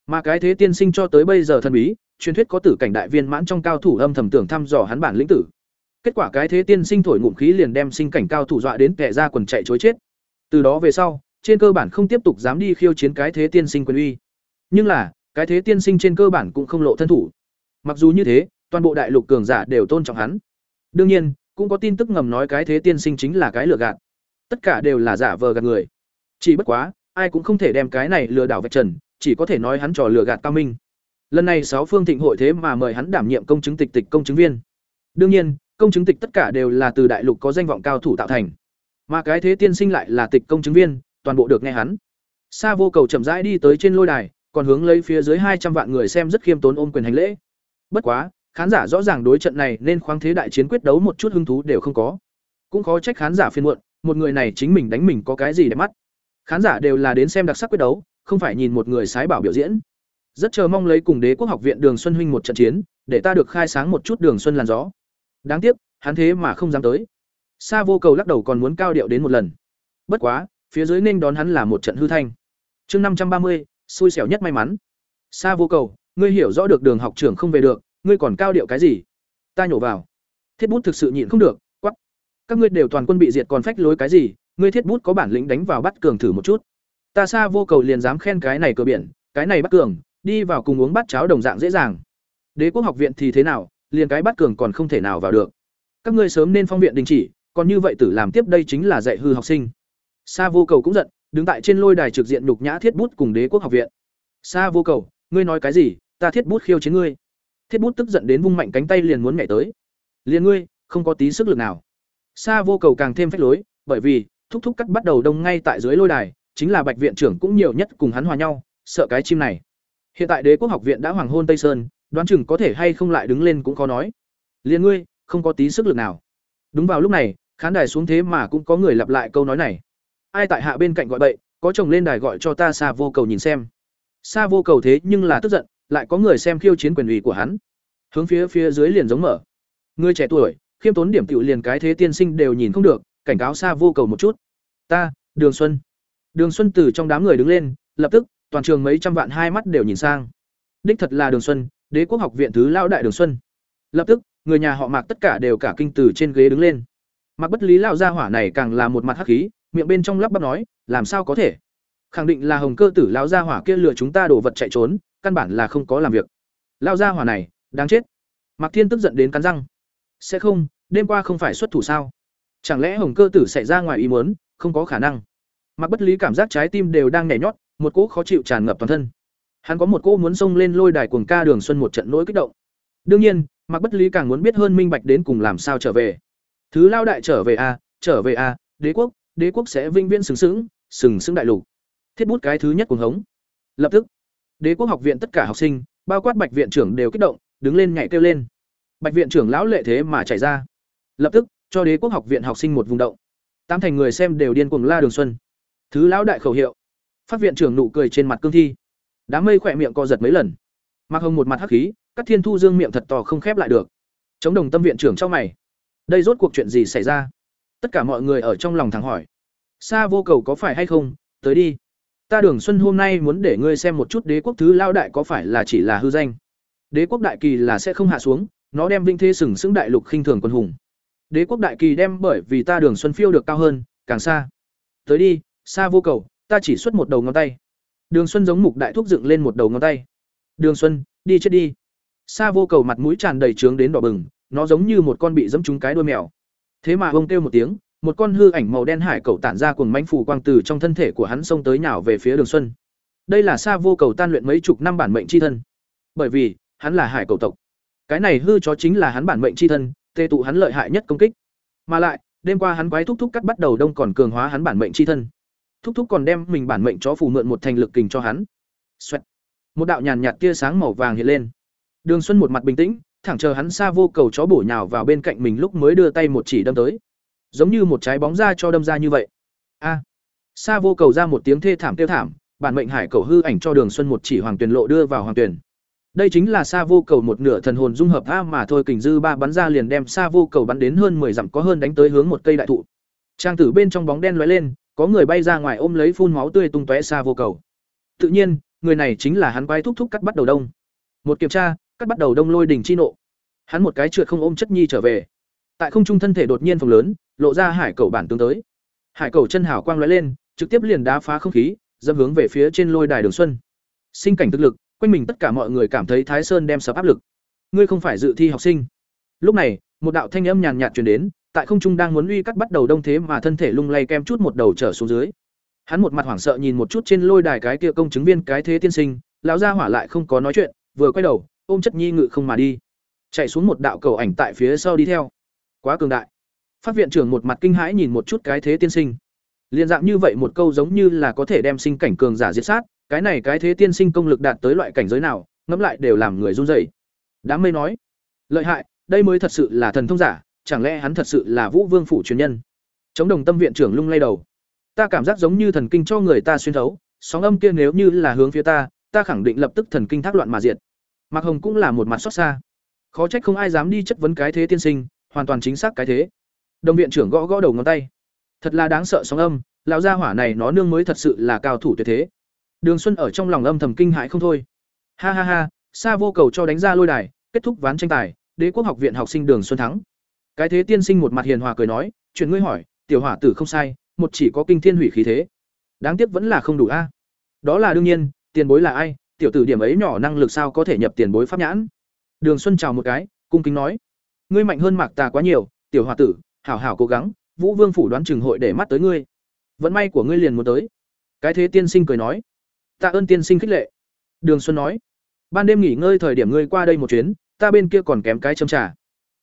Mà cái thế tiên sinh cho tới bây giờ thần bí, truyền thuyết có tử cảnh đại viên mãn trong cao thủ âm thầm tưởng thăm dò hắn bản lĩnh tử. Kết quả cái thế tiên sinh thổi ngụm khí liền đem sinh cảnh cao thủ dọa đến kẻ ra quần chạy chối chết. Từ đó về sau, trên cơ bản không tiếp tục dám đi khiêu chiến cái thế tiên sinh quyền uy. Nhưng là, cái thế tiên sinh trên cơ bản cũng không lộ thân thủ. Mặc dù như thế, toàn bộ đại lục cường giả đều tôn trọng hắn đương nhiên, cũng có tin tức ngầm nói cái thế tiên sinh chính là cái lừa gạt. Tất cả đều là giả vờ gạt người. Chỉ bất quá, ai cũng không thể đem cái này lừa đảo vạch trần, chỉ có thể nói hắn trò lừa gạt cao minh. Lần này sáu phương thịnh hội thế mà mời hắn đảm nhiệm công chứng tịch tịch công chứng viên. Đương nhiên, công chứng tịch tất cả đều là từ đại lục có danh vọng cao thủ tạo thành. Mà cái thế tiên sinh lại là tịch công chứng viên, toàn bộ được nghe hắn. Sa vô cầu chậm rãi đi tới trên lôi đài, còn hướng lấy phía dưới hai trăm vạn người xem rất khiêm tốn ôm quyền hành lễ. Bất quá khán giả rõ ràng đối trận này nên khoáng thế đại chiến quyết đấu một chút hứng thú đều không có. Cũng khó trách khán giả phiên muộn, một người này chính mình đánh mình có cái gì để mắt. Khán giả đều là đến xem đặc sắc quyết đấu, không phải nhìn một người sái bảo biểu diễn. Rất chờ mong lấy cùng đế quốc học viện đường xuân huynh một trận chiến, để ta được khai sáng một chút đường xuân làn gió. Đáng tiếc, hắn thế mà không dám tới. Sa vô cầu lắc đầu còn muốn cao điệu đến một lần. Bất quá, phía dưới nên đón hắn là một trận hư thanh. Chương năm trăm ba mươi, xui xẻo nhất may mắn. Sa vô cầu, ngươi hiểu rõ được đường học trưởng không về được ngươi còn cao điệu cái gì? Ta nhổ vào. Thiết bút thực sự nhịn không được quắp các ngươi đều toàn quân bị diệt còn phách lối cái gì? Ngươi thiết bút có bản lĩnh đánh vào bắt cường thử một chút. Ta xa vô cầu liền dám khen cái này cờ biển, cái này bắt cường, đi vào cùng uống bát cháo đồng dạng dễ dàng. Đế quốc học viện thì thế nào, liền cái bắt cường còn không thể nào vào được. Các ngươi sớm nên phong viện đình chỉ, còn như vậy tử làm tiếp đây chính là dạy hư học sinh. Sa vô cầu cũng giận, đứng tại trên lôi đài trực diện nhục nhã thiết bút cùng đế quốc học viện. Sa vô cầu, ngươi nói cái gì, ta thiết bút khiêu chiến ngươi thiết bút tức giận đến vung mạnh cánh tay liền muốn nhảy tới. Liền ngươi, không có tí sức lực nào. Sa vô cầu càng thêm phách lối, bởi vì, thúc thúc cắt bắt đầu đông ngay tại dưới lôi đài, chính là bạch viện trưởng cũng nhiều nhất cùng hắn hòa nhau, sợ cái chim này. Hiện tại đế quốc học viện đã hoàng hôn tây sơn, đoán chừng có thể hay không lại đứng lên cũng khó nói. Liền ngươi, không có tí sức lực nào. Đúng vào lúc này, khán đài xuống thế mà cũng có người lặp lại câu nói này. Ai tại hạ bên cạnh gọi bậy, có chồng lên đài gọi cho ta xa vô cầu nhìn xem. Xa vô cầu thế nhưng là tức giận lại có người xem khiêu chiến quyền ủy của hắn. Hướng phía phía dưới liền giống mở. Người trẻ tuổi, khiêm tốn điểm tiểu liền cái thế tiên sinh đều nhìn không được, cảnh cáo xa vô cầu một chút. Ta, đường xuân. Đường xuân từ trong đám người đứng lên, lập tức, toàn trường mấy trăm vạn hai mắt đều nhìn sang. Đích thật là đường xuân, đế quốc học viện thứ lao đại đường xuân. Lập tức, người nhà họ mạc tất cả đều cả kinh từ trên ghế đứng lên. Mặc bất lý lao gia hỏa này càng là một mặt hắc khí, miệng bên trong lắp bắp nói, làm sao có thể? Khẳng định là hồng cơ tử lao gia hỏa kia lừa chúng ta đổ vật chạy trốn căn bản là không có làm việc. Lao gia hỏa này đáng chết. Mạc thiên tức giận đến cắn răng. Sẽ không đêm qua không phải xuất thủ sao? Chẳng lẽ hồng cơ tử xảy ra ngoài ý muốn không có khả năng. Mặc bất lý cảm giác trái tim đều đang nhảy nhót một cỗ khó chịu tràn ngập toàn thân. Hắn có một cỗ muốn xông lên lôi đài cuồng ca đường xuân một trận nỗi kích động. Đương nhiên mặc bất lý càng muốn biết hơn minh bạch đến cùng làm sao trở về. Thứ lao đại trở về a à, trở về a à, đế quốc đế quốc sẽ vinh viễn sừng sững sừng sững đại lục. Thiết bút cái thứ nhất cuồng hống. Lập tức đế quốc học viện tất cả học sinh, bao quát bạch viện trưởng đều kích động, đứng lên nhảy kêu lên. Bạch viện trưởng lão lệ thế mà chạy ra. Lập tức, cho đế quốc học viện học sinh một vùng động. Tám thành người xem đều điên cuồng la đường xuân. Thứ lão đại khẩu hiệu. Phát viện trưởng nụ cười trên mặt cương thi. Đám mây khỏe miệng co giật mấy lần. Mạc hồng một mặt hắc khí cắt thiên thu dương miệng thật to không khép lại được. Chống đồng tâm viện trưởng trong mày. Đây rốt cuộc chuyện gì xảy ra? Tất cả mọi người ở trong lòng thẳng hỏi. Xa vô cầu có phải hay không? Tới đi ta đường xuân hôm nay muốn để ngươi xem một chút đế quốc thứ lao đại có phải là chỉ là hư danh. Đế quốc đại kỳ là sẽ không hạ xuống, nó đem vinh thê sừng sững đại lục khinh thường quân hùng. Đế quốc đại kỳ đem bởi vì ta đường xuân phiêu được cao hơn, càng xa. Tới đi, xa vô cầu, ta chỉ xuất một đầu ngón tay. Đường xuân giống mục đại thúc dựng lên một đầu ngón tay. Đường xuân, đi chết đi. Xa vô cầu mặt mũi tràn đầy trướng đến đỏ bừng, nó giống như một con bị dẫm trúng cái đuôi mèo. Thế mà ông kêu một tiếng một con hư ảnh màu đen hải cầu tản ra cuồng mánh phủ quang từ trong thân thể của hắn xông tới nhào về phía đường xuân. Đây là xa vô cầu tan luyện mấy chục năm bản mệnh c h i thân. Bởi vì, hắn là hải cầu tộc. Cái này hư chó chính là hắn bản mệnh c h i thân tê tụ hắn lợi hại nhất công kích. Mà lại, đêm qua hắn quái thúc thúc cắt bắt đầu đông còn cường hóa hắn bản mệnh c h i thân. Thúc thúc còn đem mình bản mệnh chó phù mượn một thành lực kình cho hắn. Xoẹt. một đạo nhàn nhạt tia sáng màu vàng hiện lên. Đường xuân một mặt bình tĩnh, thẳng chờ hắn xa vô cầu chó bổ nhào vào bên cạnh mình lúc mới đưa tay một chỉ đâm tới giống như một trái bóng ra cho đâm ra như vậy a à. vô cầu ra một tiếng thê thảm tiêu thảm bản mệnh hải cầu hư ảnh cho đường xuân một chỉ hoàng tuyền lộ đưa vào hoàng tuyền Đây chính là sa vô cầu một nửa thần hồn dung hợp a mà thôi kình dư ba bắn ra liền đem sa vô cầu bắn đến hơn 10 dặm có hơn đánh tới hướng một cây đại thụ. Trang tử bên trong bóng đen lóe lên, có người bay ra ngoài ôm lấy phun máu tươi tung tóe sa vô cầu. Tự nhiên, người này chính là hắn quay thúc thúc cắt bắt đầu đông. Một kiểm tra, cắt bắt đầu đông lôi đỉnh chi nộ. Hắn một cái trượt không ôm chất nhi trở về. Tại không trung thân thể đột nhiên phồng lớn, lộ ra hải cầu bản tướng tới. Hải cầu chân hào quang lóe lên, trực tiếp liền đá phá không khí, dâm hướng về phía trên lôi đài Đường Xuân. Sinh cảnh thực lực, quanh mình tất cả mọi người cảm thấy Thái Sơn đem sập áp lực. Ngươi không phải dự thi học sinh. Lúc này, một đạo thanh âm nhàn nhạt truyền đến, tại không trung đang muốn uy cắt bắt đầu đông thế mà thân thể lung lay kem chút một đầu trở xuống dưới. Hắn một mặt hoảng sợ nhìn một chút trên lôi đài cái kia công chứng viên cái thế tiên sinh, lão gia hỏa lại không có nói chuyện, vừa quay đầu, ôm chất nhi ngự không mà đi. Chạy xuống một đạo cầu ảnh tại phía sau đi theo. Quá cường đại. Phát viện trưởng một mặt kinh hãi nhìn một chút cái thế tiên sinh. Liên dạng như vậy một câu giống như là có thể đem sinh cảnh cường giả diệt sát, cái này cái thế tiên sinh công lực đạt tới loại cảnh giới nào, ngẫm lại đều làm người run rẩy. Đám mây nói, lợi hại, đây mới thật sự là thần thông giả, chẳng lẽ hắn thật sự là Vũ Vương phủ truyền nhân? Chống đồng tâm viện trưởng lung lay đầu. Ta cảm giác giống như thần kinh cho người ta xuyên thấu, sóng âm kia nếu như là hướng phía ta, ta khẳng định lập tức thần kinh thác loạn mà diệt. Mạc Hồng cũng là một mặt xót xa. Khó trách không ai dám đi chất vấn cái thế tiên sinh, hoàn toàn chính xác cái thế. Đồng viện trưởng gõ gõ đầu ngón tay. Thật là đáng sợ sóng âm, lão gia hỏa này nó nương mới thật sự là cao thủ tuyệt thế. Đường Xuân ở trong lòng âm thầm kinh hãi không thôi. Ha ha ha, xa vô cầu cho đánh ra lôi đài, kết thúc ván tranh tài, Đế quốc học viện học sinh Đường Xuân thắng. Cái thế tiên sinh một mặt hiền hòa cười nói, "Chuyện ngươi hỏi, tiểu hỏa tử không sai, một chỉ có kinh thiên hủy khí thế. Đáng tiếc vẫn là không đủ a." Đó là đương nhiên, tiền bối là ai, tiểu tử điểm ấy nhỏ năng lực sao có thể nhập tiền bối pháp nhãn. Đường Xuân chào một cái, cung kính nói, "Ngươi mạnh hơn Mạc Tà quá nhiều, tiểu hỏa tử, hảo hảo cố gắng, Vũ Vương phủ đoán chừng hội để mắt tới ngươi. Vận may của ngươi liền muốn tới." Cái thế tiên sinh cười nói, tạ ơn tiên sinh khích lệ. Đường xuân nói. Ban đêm nghỉ ngơi thời điểm ngươi qua đây một chuyến ta bên kia còn kém cái châm trà.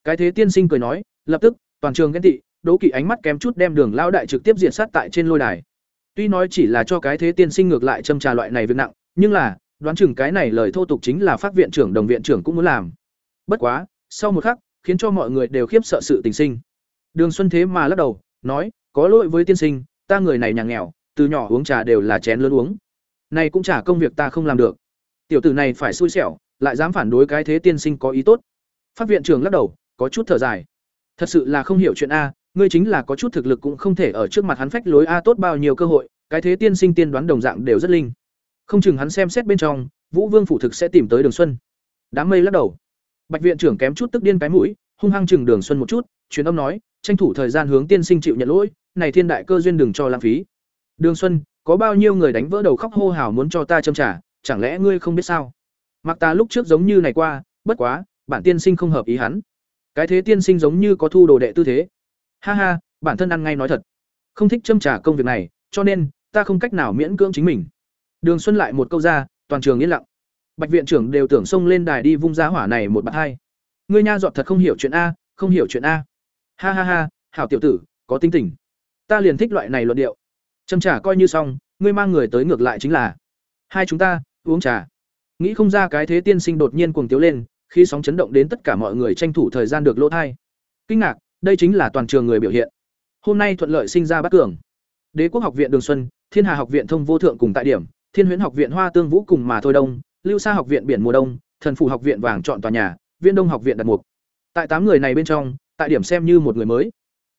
Cái thế tiên sinh cười nói lập tức toàn trường ghen tị đố kỵ ánh mắt kém chút đem đường Lão đại trực tiếp diện sát tại trên lôi đài. Tuy nói chỉ là cho cái thế tiên sinh ngược lại châm trà loại này việc nặng nhưng là đoán chừng cái này lời thô tục chính là phát viện trưởng đồng viện trưởng cũng muốn làm. Bất quá sau một khắc khiến cho mọi người đều khiếp sợ sự tình sinh đường xuân thế mà lắc đầu nói có lỗi với tiên sinh ta người này nhà nghèo từ nhỏ uống trà đều là chén lớn uống này cũng chả công việc ta không làm được. Tiểu tử này phải xui xẻo, lại dám phản đối cái thế tiên sinh có ý tốt. Phát viện trưởng lắc đầu, có chút thở dài. Thật sự là không hiểu chuyện a, ngươi chính là có chút thực lực cũng không thể ở trước mặt hắn phách lối a tốt bao nhiêu cơ hội, cái thế tiên sinh tiên đoán đồng dạng đều rất linh. Không chừng hắn xem xét bên trong, Vũ Vương phủ thực sẽ tìm tới Đường Xuân. Đám mây lắc đầu. Bạch viện trưởng kém chút tức điên cái mũi, hung hăng chừng Đường Xuân một chút, truyền âm nói, tranh thủ thời gian hướng tiên sinh chịu nhận lỗi, này thiên đại cơ duyên đừng cho lãng phí. Đường Xuân, có bao nhiêu người đánh vỡ đầu khóc hô hào muốn cho ta châm trả chẳng lẽ ngươi không biết sao? Mặc ta lúc trước giống như này qua bất quá bản tiên sinh không hợp ý hắn. Cái thế tiên sinh giống như có thu đồ đệ tư thế. Ha ha bản thân ăn ngay nói thật. Không thích châm trả công việc này cho nên ta không cách nào miễn cưỡng chính mình. Đường xuân lại một câu ra toàn trường yên lặng. Bạch viện trưởng đều tưởng xông lên đài đi vung giá hỏa này một bạt hai. Ngươi nha dọt thật không hiểu chuyện a không hiểu chuyện a ha ha ha, hảo tiểu tử, có tinh tình. Ta liền thích loại này luận điệu. Châm trà coi như xong, ngươi mang người tới ngược lại chính là. Hai chúng ta, uống trà. Nghĩ không ra cái thế tiên sinh đột nhiên cuồng tiếu lên, khi sóng chấn động đến tất cả mọi người tranh thủ thời gian được lỗ thai. Kinh ngạc, đây chính là toàn trường người biểu hiện. Hôm nay thuận lợi sinh ra bát cường. Đế quốc học viện đường xuân, thiên hà học viện thông vô thượng cùng tại điểm, thiên huyễn học viện hoa tương vũ cùng mà thôi đông, lưu sa học viện biển mùa đông, thần phủ học viện vàng chọn tòa nhà, viên đông học viện đặt mục. Tại tám người này bên trong tại điểm xem như một người mới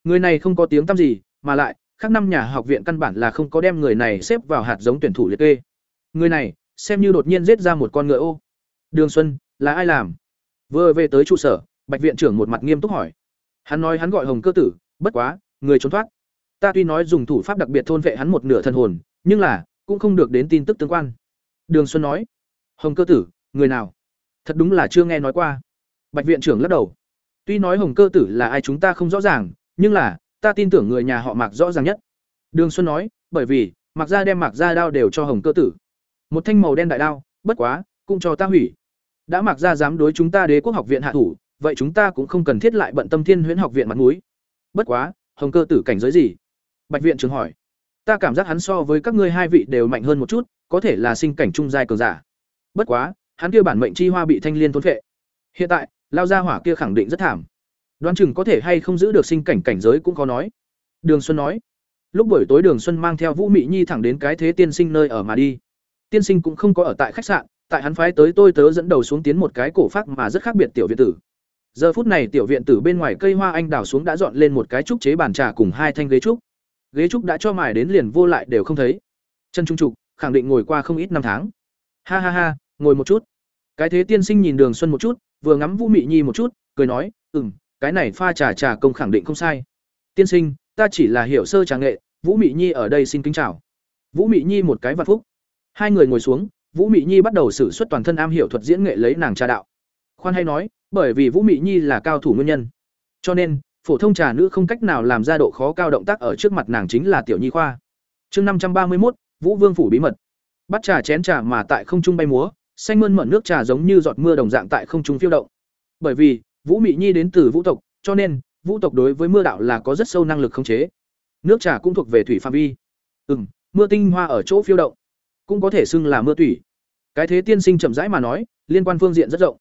người này không có tiếng tăm gì mà lại khác năm nhà học viện căn bản là không có đem người này xếp vào hạt giống tuyển thủ liệt kê. Người này, xem như đột nhiên giết ra một con ngựa ô. Đường Xuân, là ai làm? Vừa về tới trụ sở, Bạch viện trưởng một mặt nghiêm túc hỏi. Hắn nói hắn gọi Hồng Cơ tử, bất quá, người trốn thoát. Ta tuy nói dùng thủ pháp đặc biệt thôn vệ hắn một nửa thân hồn, nhưng là cũng không được đến tin tức tương quan. Đường Xuân nói. Hồng Cơ tử, người nào? Thật đúng là chưa nghe nói qua. Bạch viện trưởng lắc đầu. Tuy nói Hồng Cơ tử là ai chúng ta không rõ ràng, nhưng là ta tin tưởng người nhà họ Mạc rõ ràng nhất. Đường Xuân nói, bởi vì, Mạc gia đem Mạc gia đao đều cho Hồng Cơ tử. Một thanh màu đen đại đao, bất quá, cũng cho ta hủy. Đã Mạc gia dám đối chúng ta Đế quốc học viện hạ thủ, vậy chúng ta cũng không cần thiết lại bận tâm Thiên Huyễn học viện mặt mũi. Bất quá, Hồng Cơ tử cảnh giới gì? Bạch viện trưởng hỏi. Ta cảm giác hắn so với các ngươi hai vị đều mạnh hơn một chút, có thể là sinh cảnh trung giai cường giả. Bất quá, hắn kia bản mệnh chi hoa bị thanh liên thôn phệ. Hiện tại, lao ra hỏa kia khẳng định rất thảm. Đoán chừng có thể hay không giữ được sinh cảnh cảnh giới cũng có nói. Đường Xuân nói. Lúc buổi tối Đường Xuân mang theo Vũ Mị Nhi thẳng đến cái thế tiên sinh nơi ở mà đi. tiên sinh cũng không có ở tại khách sạn, tại hắn phái tới tôi tớ dẫn đầu xuống tiến một cái cổ phát mà rất khác biệt tiểu viện tử giờ phút này tiểu viện tử bên ngoài cây hoa anh đào xuống đã dọn lên một cái trúc chế bàn trà cùng hai thanh ghế trúc ghế trúc đã cho mài đến liền vô lại đều không thấy chân trung trục, khẳng định ngồi qua không ít năm tháng ha ha ha, ngồi một chút cái thế tiên sinh nhìn đường xuân một chút vừa ngắm vũ mị nhi một chút, cười nói ừ cái này pha trà trà công khẳng định không sai. Tiên sinh, ta chỉ là hiểu sơ trà nghệ, vũ mị nhi ở đây xin kính chào. Vũ mị nhi một cái vạn phúc. Hai người ngồi xuống, vũ mị nhi bắt đầu sử xuất toàn thân am hiểu thuật diễn nghệ lấy nàng trà đạo. Khoan hay nói, bởi vì vũ mị nhi là cao thủ nguyên nhân. Cho nên, phổ thông trà nữ không cách nào làm ra độ khó cao động tác ở trước mặt nàng chính là tiểu nhi khoa. Chương năm trăm ba mươi một vũ vương phủ bí mật. Bắt trà chén trà mà tại không trung bay múa xanh mơn mận nước trà giống như giọt mưa đồng dạng tại không trung phiêu động. Bởi vì, vũ mị nhi đến từ vũ tộc, cho nên, vũ tộc đối với mưa đạo là có rất sâu năng lực khống chế. Nước trà cũng thuộc về thủy phạm vi. Ừ mưa tinh hoa ở chỗ phiêu động, cũng có thể xưng là mưa thủy cái thế tiên sinh chậm rãi mà nói, liên quan phương diện rất rộng.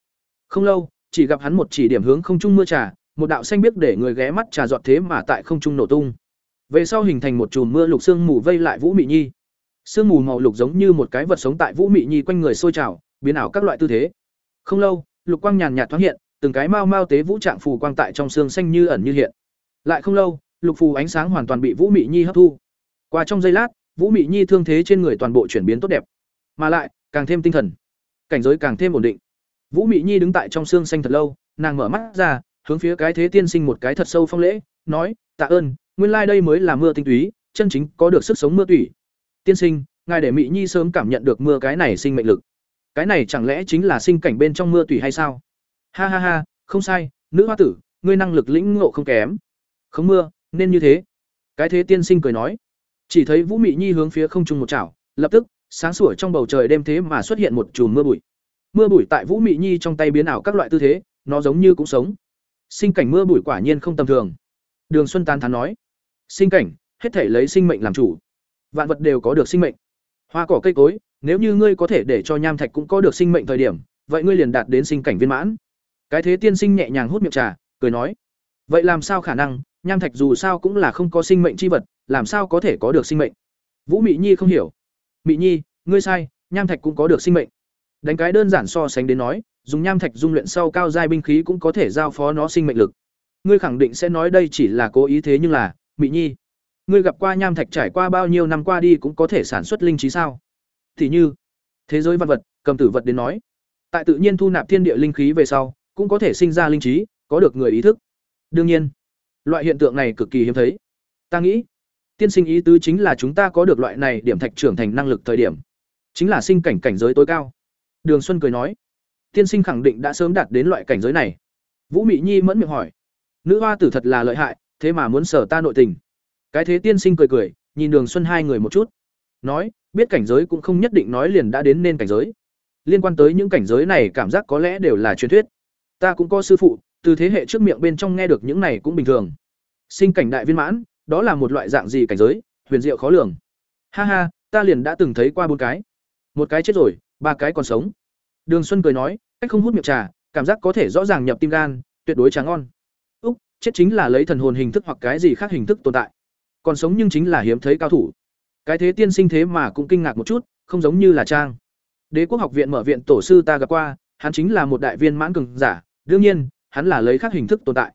Không lâu, chỉ gặp hắn một chỉ điểm hướng không trung mưa trà, một đạo xanh biết để người ghé mắt trà giọt thế mà tại không trung nổ tung. Về sau hình thành một chùm mưa lục sương mù vây lại vũ mị nhi. Sương mù màu lục giống như một cái vật sống tại vũ mị nhi quanh người sôi trào biến ảo các loại tư thế. Không lâu, lục quang nhàn nhạt thoáng hiện, từng cái mau mau tế vũ trạng phù quang tại trong xương xanh như ẩn như hiện. Lại không lâu, lục phù ánh sáng hoàn toàn bị vũ mị nhi hấp thu. Qua trong giây lát, vũ mị nhi thương thế trên người toàn bộ chuyển biến tốt đẹp. Mà lại, càng thêm tinh thần. Cảnh giới càng thêm ổn định. Vũ mị nhi đứng tại trong xương xanh thật lâu, nàng mở mắt ra, hướng phía cái thế tiên sinh một cái thật sâu phong lễ, nói, tạ ơn, nguyên lai đây mới là mưa tinh túy, chân chính có được sức sống mưa tủy. Tiên sinh, ngài để mị nhi sớm cảm nhận được mưa cái này sinh mệnh lực cái này chẳng lẽ chính là sinh cảnh bên trong mưa tủy hay sao? Ha ha ha, không sai, nữ hoa tử, ngươi năng lực lĩnh ngộ không kém. Không mưa, nên như thế. Cái thế tiên sinh cười nói. Chỉ thấy vũ mị nhi hướng phía không trung một chảo, lập tức, sáng sủa trong bầu trời đêm thế mà xuất hiện một chùm mưa bụi. Mưa bụi tại vũ mị nhi trong tay biến ảo các loại tư thế, nó giống như cũng sống. Sinh cảnh mưa bụi quả nhiên không tầm thường. Đường xuân tán thán nói. Sinh cảnh, hết thể lấy sinh mệnh làm chủ. Vạn vật đều có được sinh mệnh. Hoa cỏ cây cối nếu như ngươi có thể để cho nham thạch cũng có được sinh mệnh thời điểm, vậy ngươi liền đạt đến sinh cảnh viên mãn. Cái thế tiên sinh nhẹ nhàng hút miệng trà, cười nói, vậy làm sao khả năng? Nham thạch dù sao cũng là không có sinh mệnh c h i vật, làm sao có thể có được sinh mệnh? Vũ mị nhi không hiểu. Mị nhi, ngươi sai, nham thạch cũng có được sinh mệnh. Đánh cái đơn giản so sánh đến nói, dùng nham thạch dung luyện sau cao giai binh khí cũng có thể giao phó nó sinh mệnh lực. Ngươi khẳng định sẽ nói đây chỉ là cố ý thế nhưng là, mị nhi, ngươi gặp qua nham thạch trải qua bao nhiêu năm qua đi cũng có thể sản xuất linh trí sao? Thì như thế giới văn vật, cầm tử vật đến nói. Tại tự nhiên thu nạp thiên địa linh khí về sau, cũng có thể sinh ra linh trí, có được người ý thức. Đương nhiên, loại hiện tượng này cực kỳ hiếm thấy. Ta nghĩ, tiên sinh ý tứ chính là chúng ta có được loại này điểm thạch trưởng thành năng lực thời điểm. Chính là sinh cảnh cảnh giới tối cao. Đường xuân cười nói, tiên sinh khẳng định đã sớm đạt đến loại cảnh giới này. Vũ mị nhi mẫn miệng hỏi, nữ hoa tử thật là lợi hại, thế mà muốn sở ta nội tình. Cái thế tiên sinh cười cười, nhìn đường xuân hai người một chút. Nói biết cảnh giới cũng không nhất định nói liền đã đến nên cảnh giới. Liên quan tới những cảnh giới này cảm giác có lẽ đều là truyền thuyết. Ta cũng có sư phụ, từ thế hệ trước miệng bên trong nghe được những này cũng bình thường. Sinh cảnh đại viên mãn, đó là một loại dạng gì cảnh giới, huyền diệu khó lường. Ha ha, ta liền đã từng thấy qua bốn cái. Một cái chết rồi, ba cái còn sống. Đường xuân cười nói, cách không hút miệng trà, cảm giác có thể rõ ràng nhập tim gan, tuyệt đối trà ngon. Úc, chết chính là lấy thần hồn hình thức hoặc cái gì khác hình thức tồn tại. Còn sống nhưng chính là hiếm thấy cao thủ cái thế tiên sinh thế mà cũng kinh ngạc một chút, không giống như là trang. Đế quốc học viện mở viện tổ sư ta gặp qua, hắn chính là một đại viên mãn cường giả, đương nhiên, hắn là lấy khác hình thức tồn tại.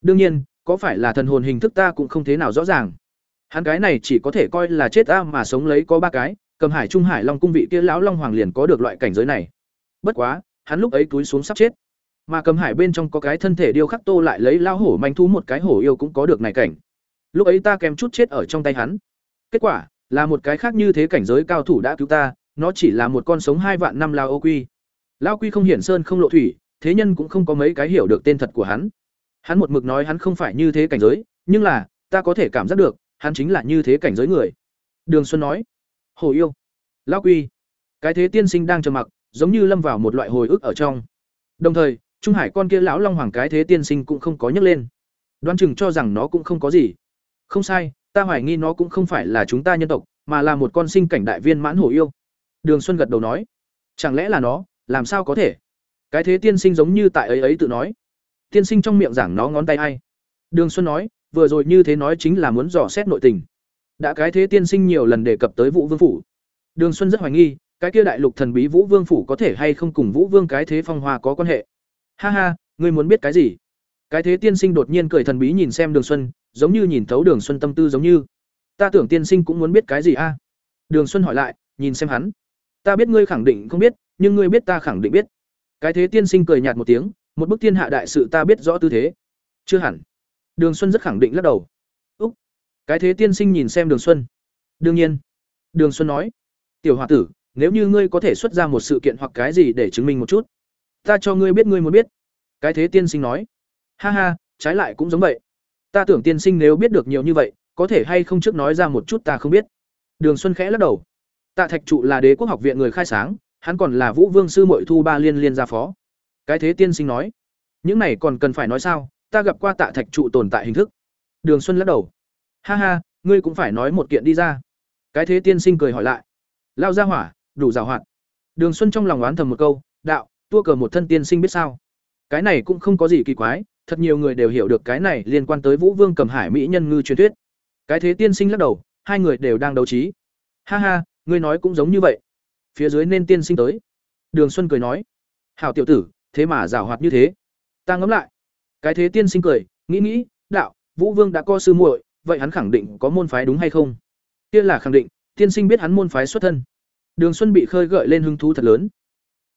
Đương nhiên, có phải là thần hồn hình thức ta cũng không thế nào rõ ràng. Hắn cái này chỉ có thể coi là chết ta mà sống lấy có ba cái, cầm hải trung hải long cung vị kia lão long hoàng liền có được loại cảnh giới này. Bất quá, hắn lúc ấy túi xuống sắp chết. Mà cầm hải bên trong có cái thân thể điêu khắc tô lại lấy lao hổ manh thú một cái hổ yêu cũng có được này cảnh. Lúc ấy ta kèm chút chết ở trong tay hắn. Kết quả là một cái khác như thế cảnh giới cao thủ đã cứu ta, nó chỉ là một con sống hai vạn năm lao ô quy. Lao quy không hiển sơn, không lộ thủy, thế nhân cũng không có mấy cái hiểu được tên thật của hắn. Hắn một mực nói hắn không phải như thế cảnh giới, nhưng là, ta có thể cảm giác được, hắn chính là như thế cảnh giới người. Đường xuân nói, hồ yêu, lao quy, cái thế tiên sinh đang trầm mặc, giống như lâm vào một loại hồi ức ở trong. Đồng thời, trung hải con kia lão long hoàng cái thế tiên sinh cũng không có nhấc lên. Đoan chừng cho rằng nó cũng không có gì. Không sai ta hoài nghi nó cũng không phải là chúng ta nhân tộc, mà là một con sinh cảnh đại viên mãn hổ yêu. Đường xuân gật đầu nói. Chẳng lẽ là nó? Làm sao có thể? Cái thế tiên sinh giống như tại ấy ấy tự nói. Tiên sinh trong miệng giảng nó ngón tay ai? Đường xuân nói, vừa rồi như thế nói chính là muốn dò xét nội tình. Đã cái thế tiên sinh nhiều lần đề cập tới vũ vương phủ. Đường xuân rất hoài nghi, cái kia đại lục thần bí vũ vương phủ có thể hay không cùng vũ vương cái thế phong hoa có quan hệ? Ha ha, ngươi muốn biết cái gì? Cái thế tiên sinh đột nhiên cười thần bí nhìn xem đường xuân giống như nhìn thấu đường xuân tâm tư giống như. Ta tưởng tiên sinh cũng muốn biết cái gì a? Đường xuân hỏi lại, nhìn xem hắn. Ta biết ngươi khẳng định không biết, nhưng ngươi biết ta khẳng định biết. Cái thế tiên sinh cười nhạt một tiếng, một bức thiên hạ đại sự ta biết rõ tư thế. Chưa hẳn. Đường xuân rất khẳng định lắc đầu. Úc. Cái thế tiên sinh nhìn xem đường xuân. Đương nhiên. Đường xuân nói. Tiểu hòa tử, nếu như ngươi có thể xuất ra một sự kiện hoặc cái gì để chứng minh một chút, ta cho ngươi biết ngươi muốn biết. Cái thế tiên sinh nói. Ha ha, trái lại cũng giống vậy ta tưởng tiên sinh nếu biết được nhiều như vậy, có thể hay không trước nói ra một chút ta không biết. Đường xuân khẽ lắc đầu. Tạ thạch trụ là đế quốc học viện người khai sáng, hắn còn là vũ vương sư mội thu ba liên liên gia phó. Cái thế tiên sinh nói, những này còn cần phải nói sao? Ta gặp qua tạ thạch trụ tồn tại hình thức. Đường xuân lắc đầu. Ha ha, ngươi cũng phải nói một kiện đi ra. Cái thế tiên sinh cười hỏi lại. Lao ra hỏa, đủ rào hoạt. Đường xuân trong lòng oán thầm một câu, đạo, tua cờ một thân tiên sinh biết sao? Cái này cũng không có gì kỳ quái thật nhiều người đều hiểu được cái này liên quan tới vũ vương cầm hải mỹ nhân ngư truyền thuyết. Cái thế tiên sinh lắc đầu, hai người đều đang đấu trí. Ha ha, ngươi nói cũng giống như vậy. Phía dưới nên tiên sinh tới. Đường xuân cười nói, hảo tiểu tử, thế mà giảo hoạt như thế. Ta ngẫm lại. Cái thế tiên sinh cười, nghĩ nghĩ, đạo, vũ vương đã có sư muội, vậy hắn khẳng định có môn phái đúng hay không? Kia là khẳng định, tiên sinh biết hắn môn phái xuất thân. Đường xuân bị khơi gợi lên hứng thú thật lớn.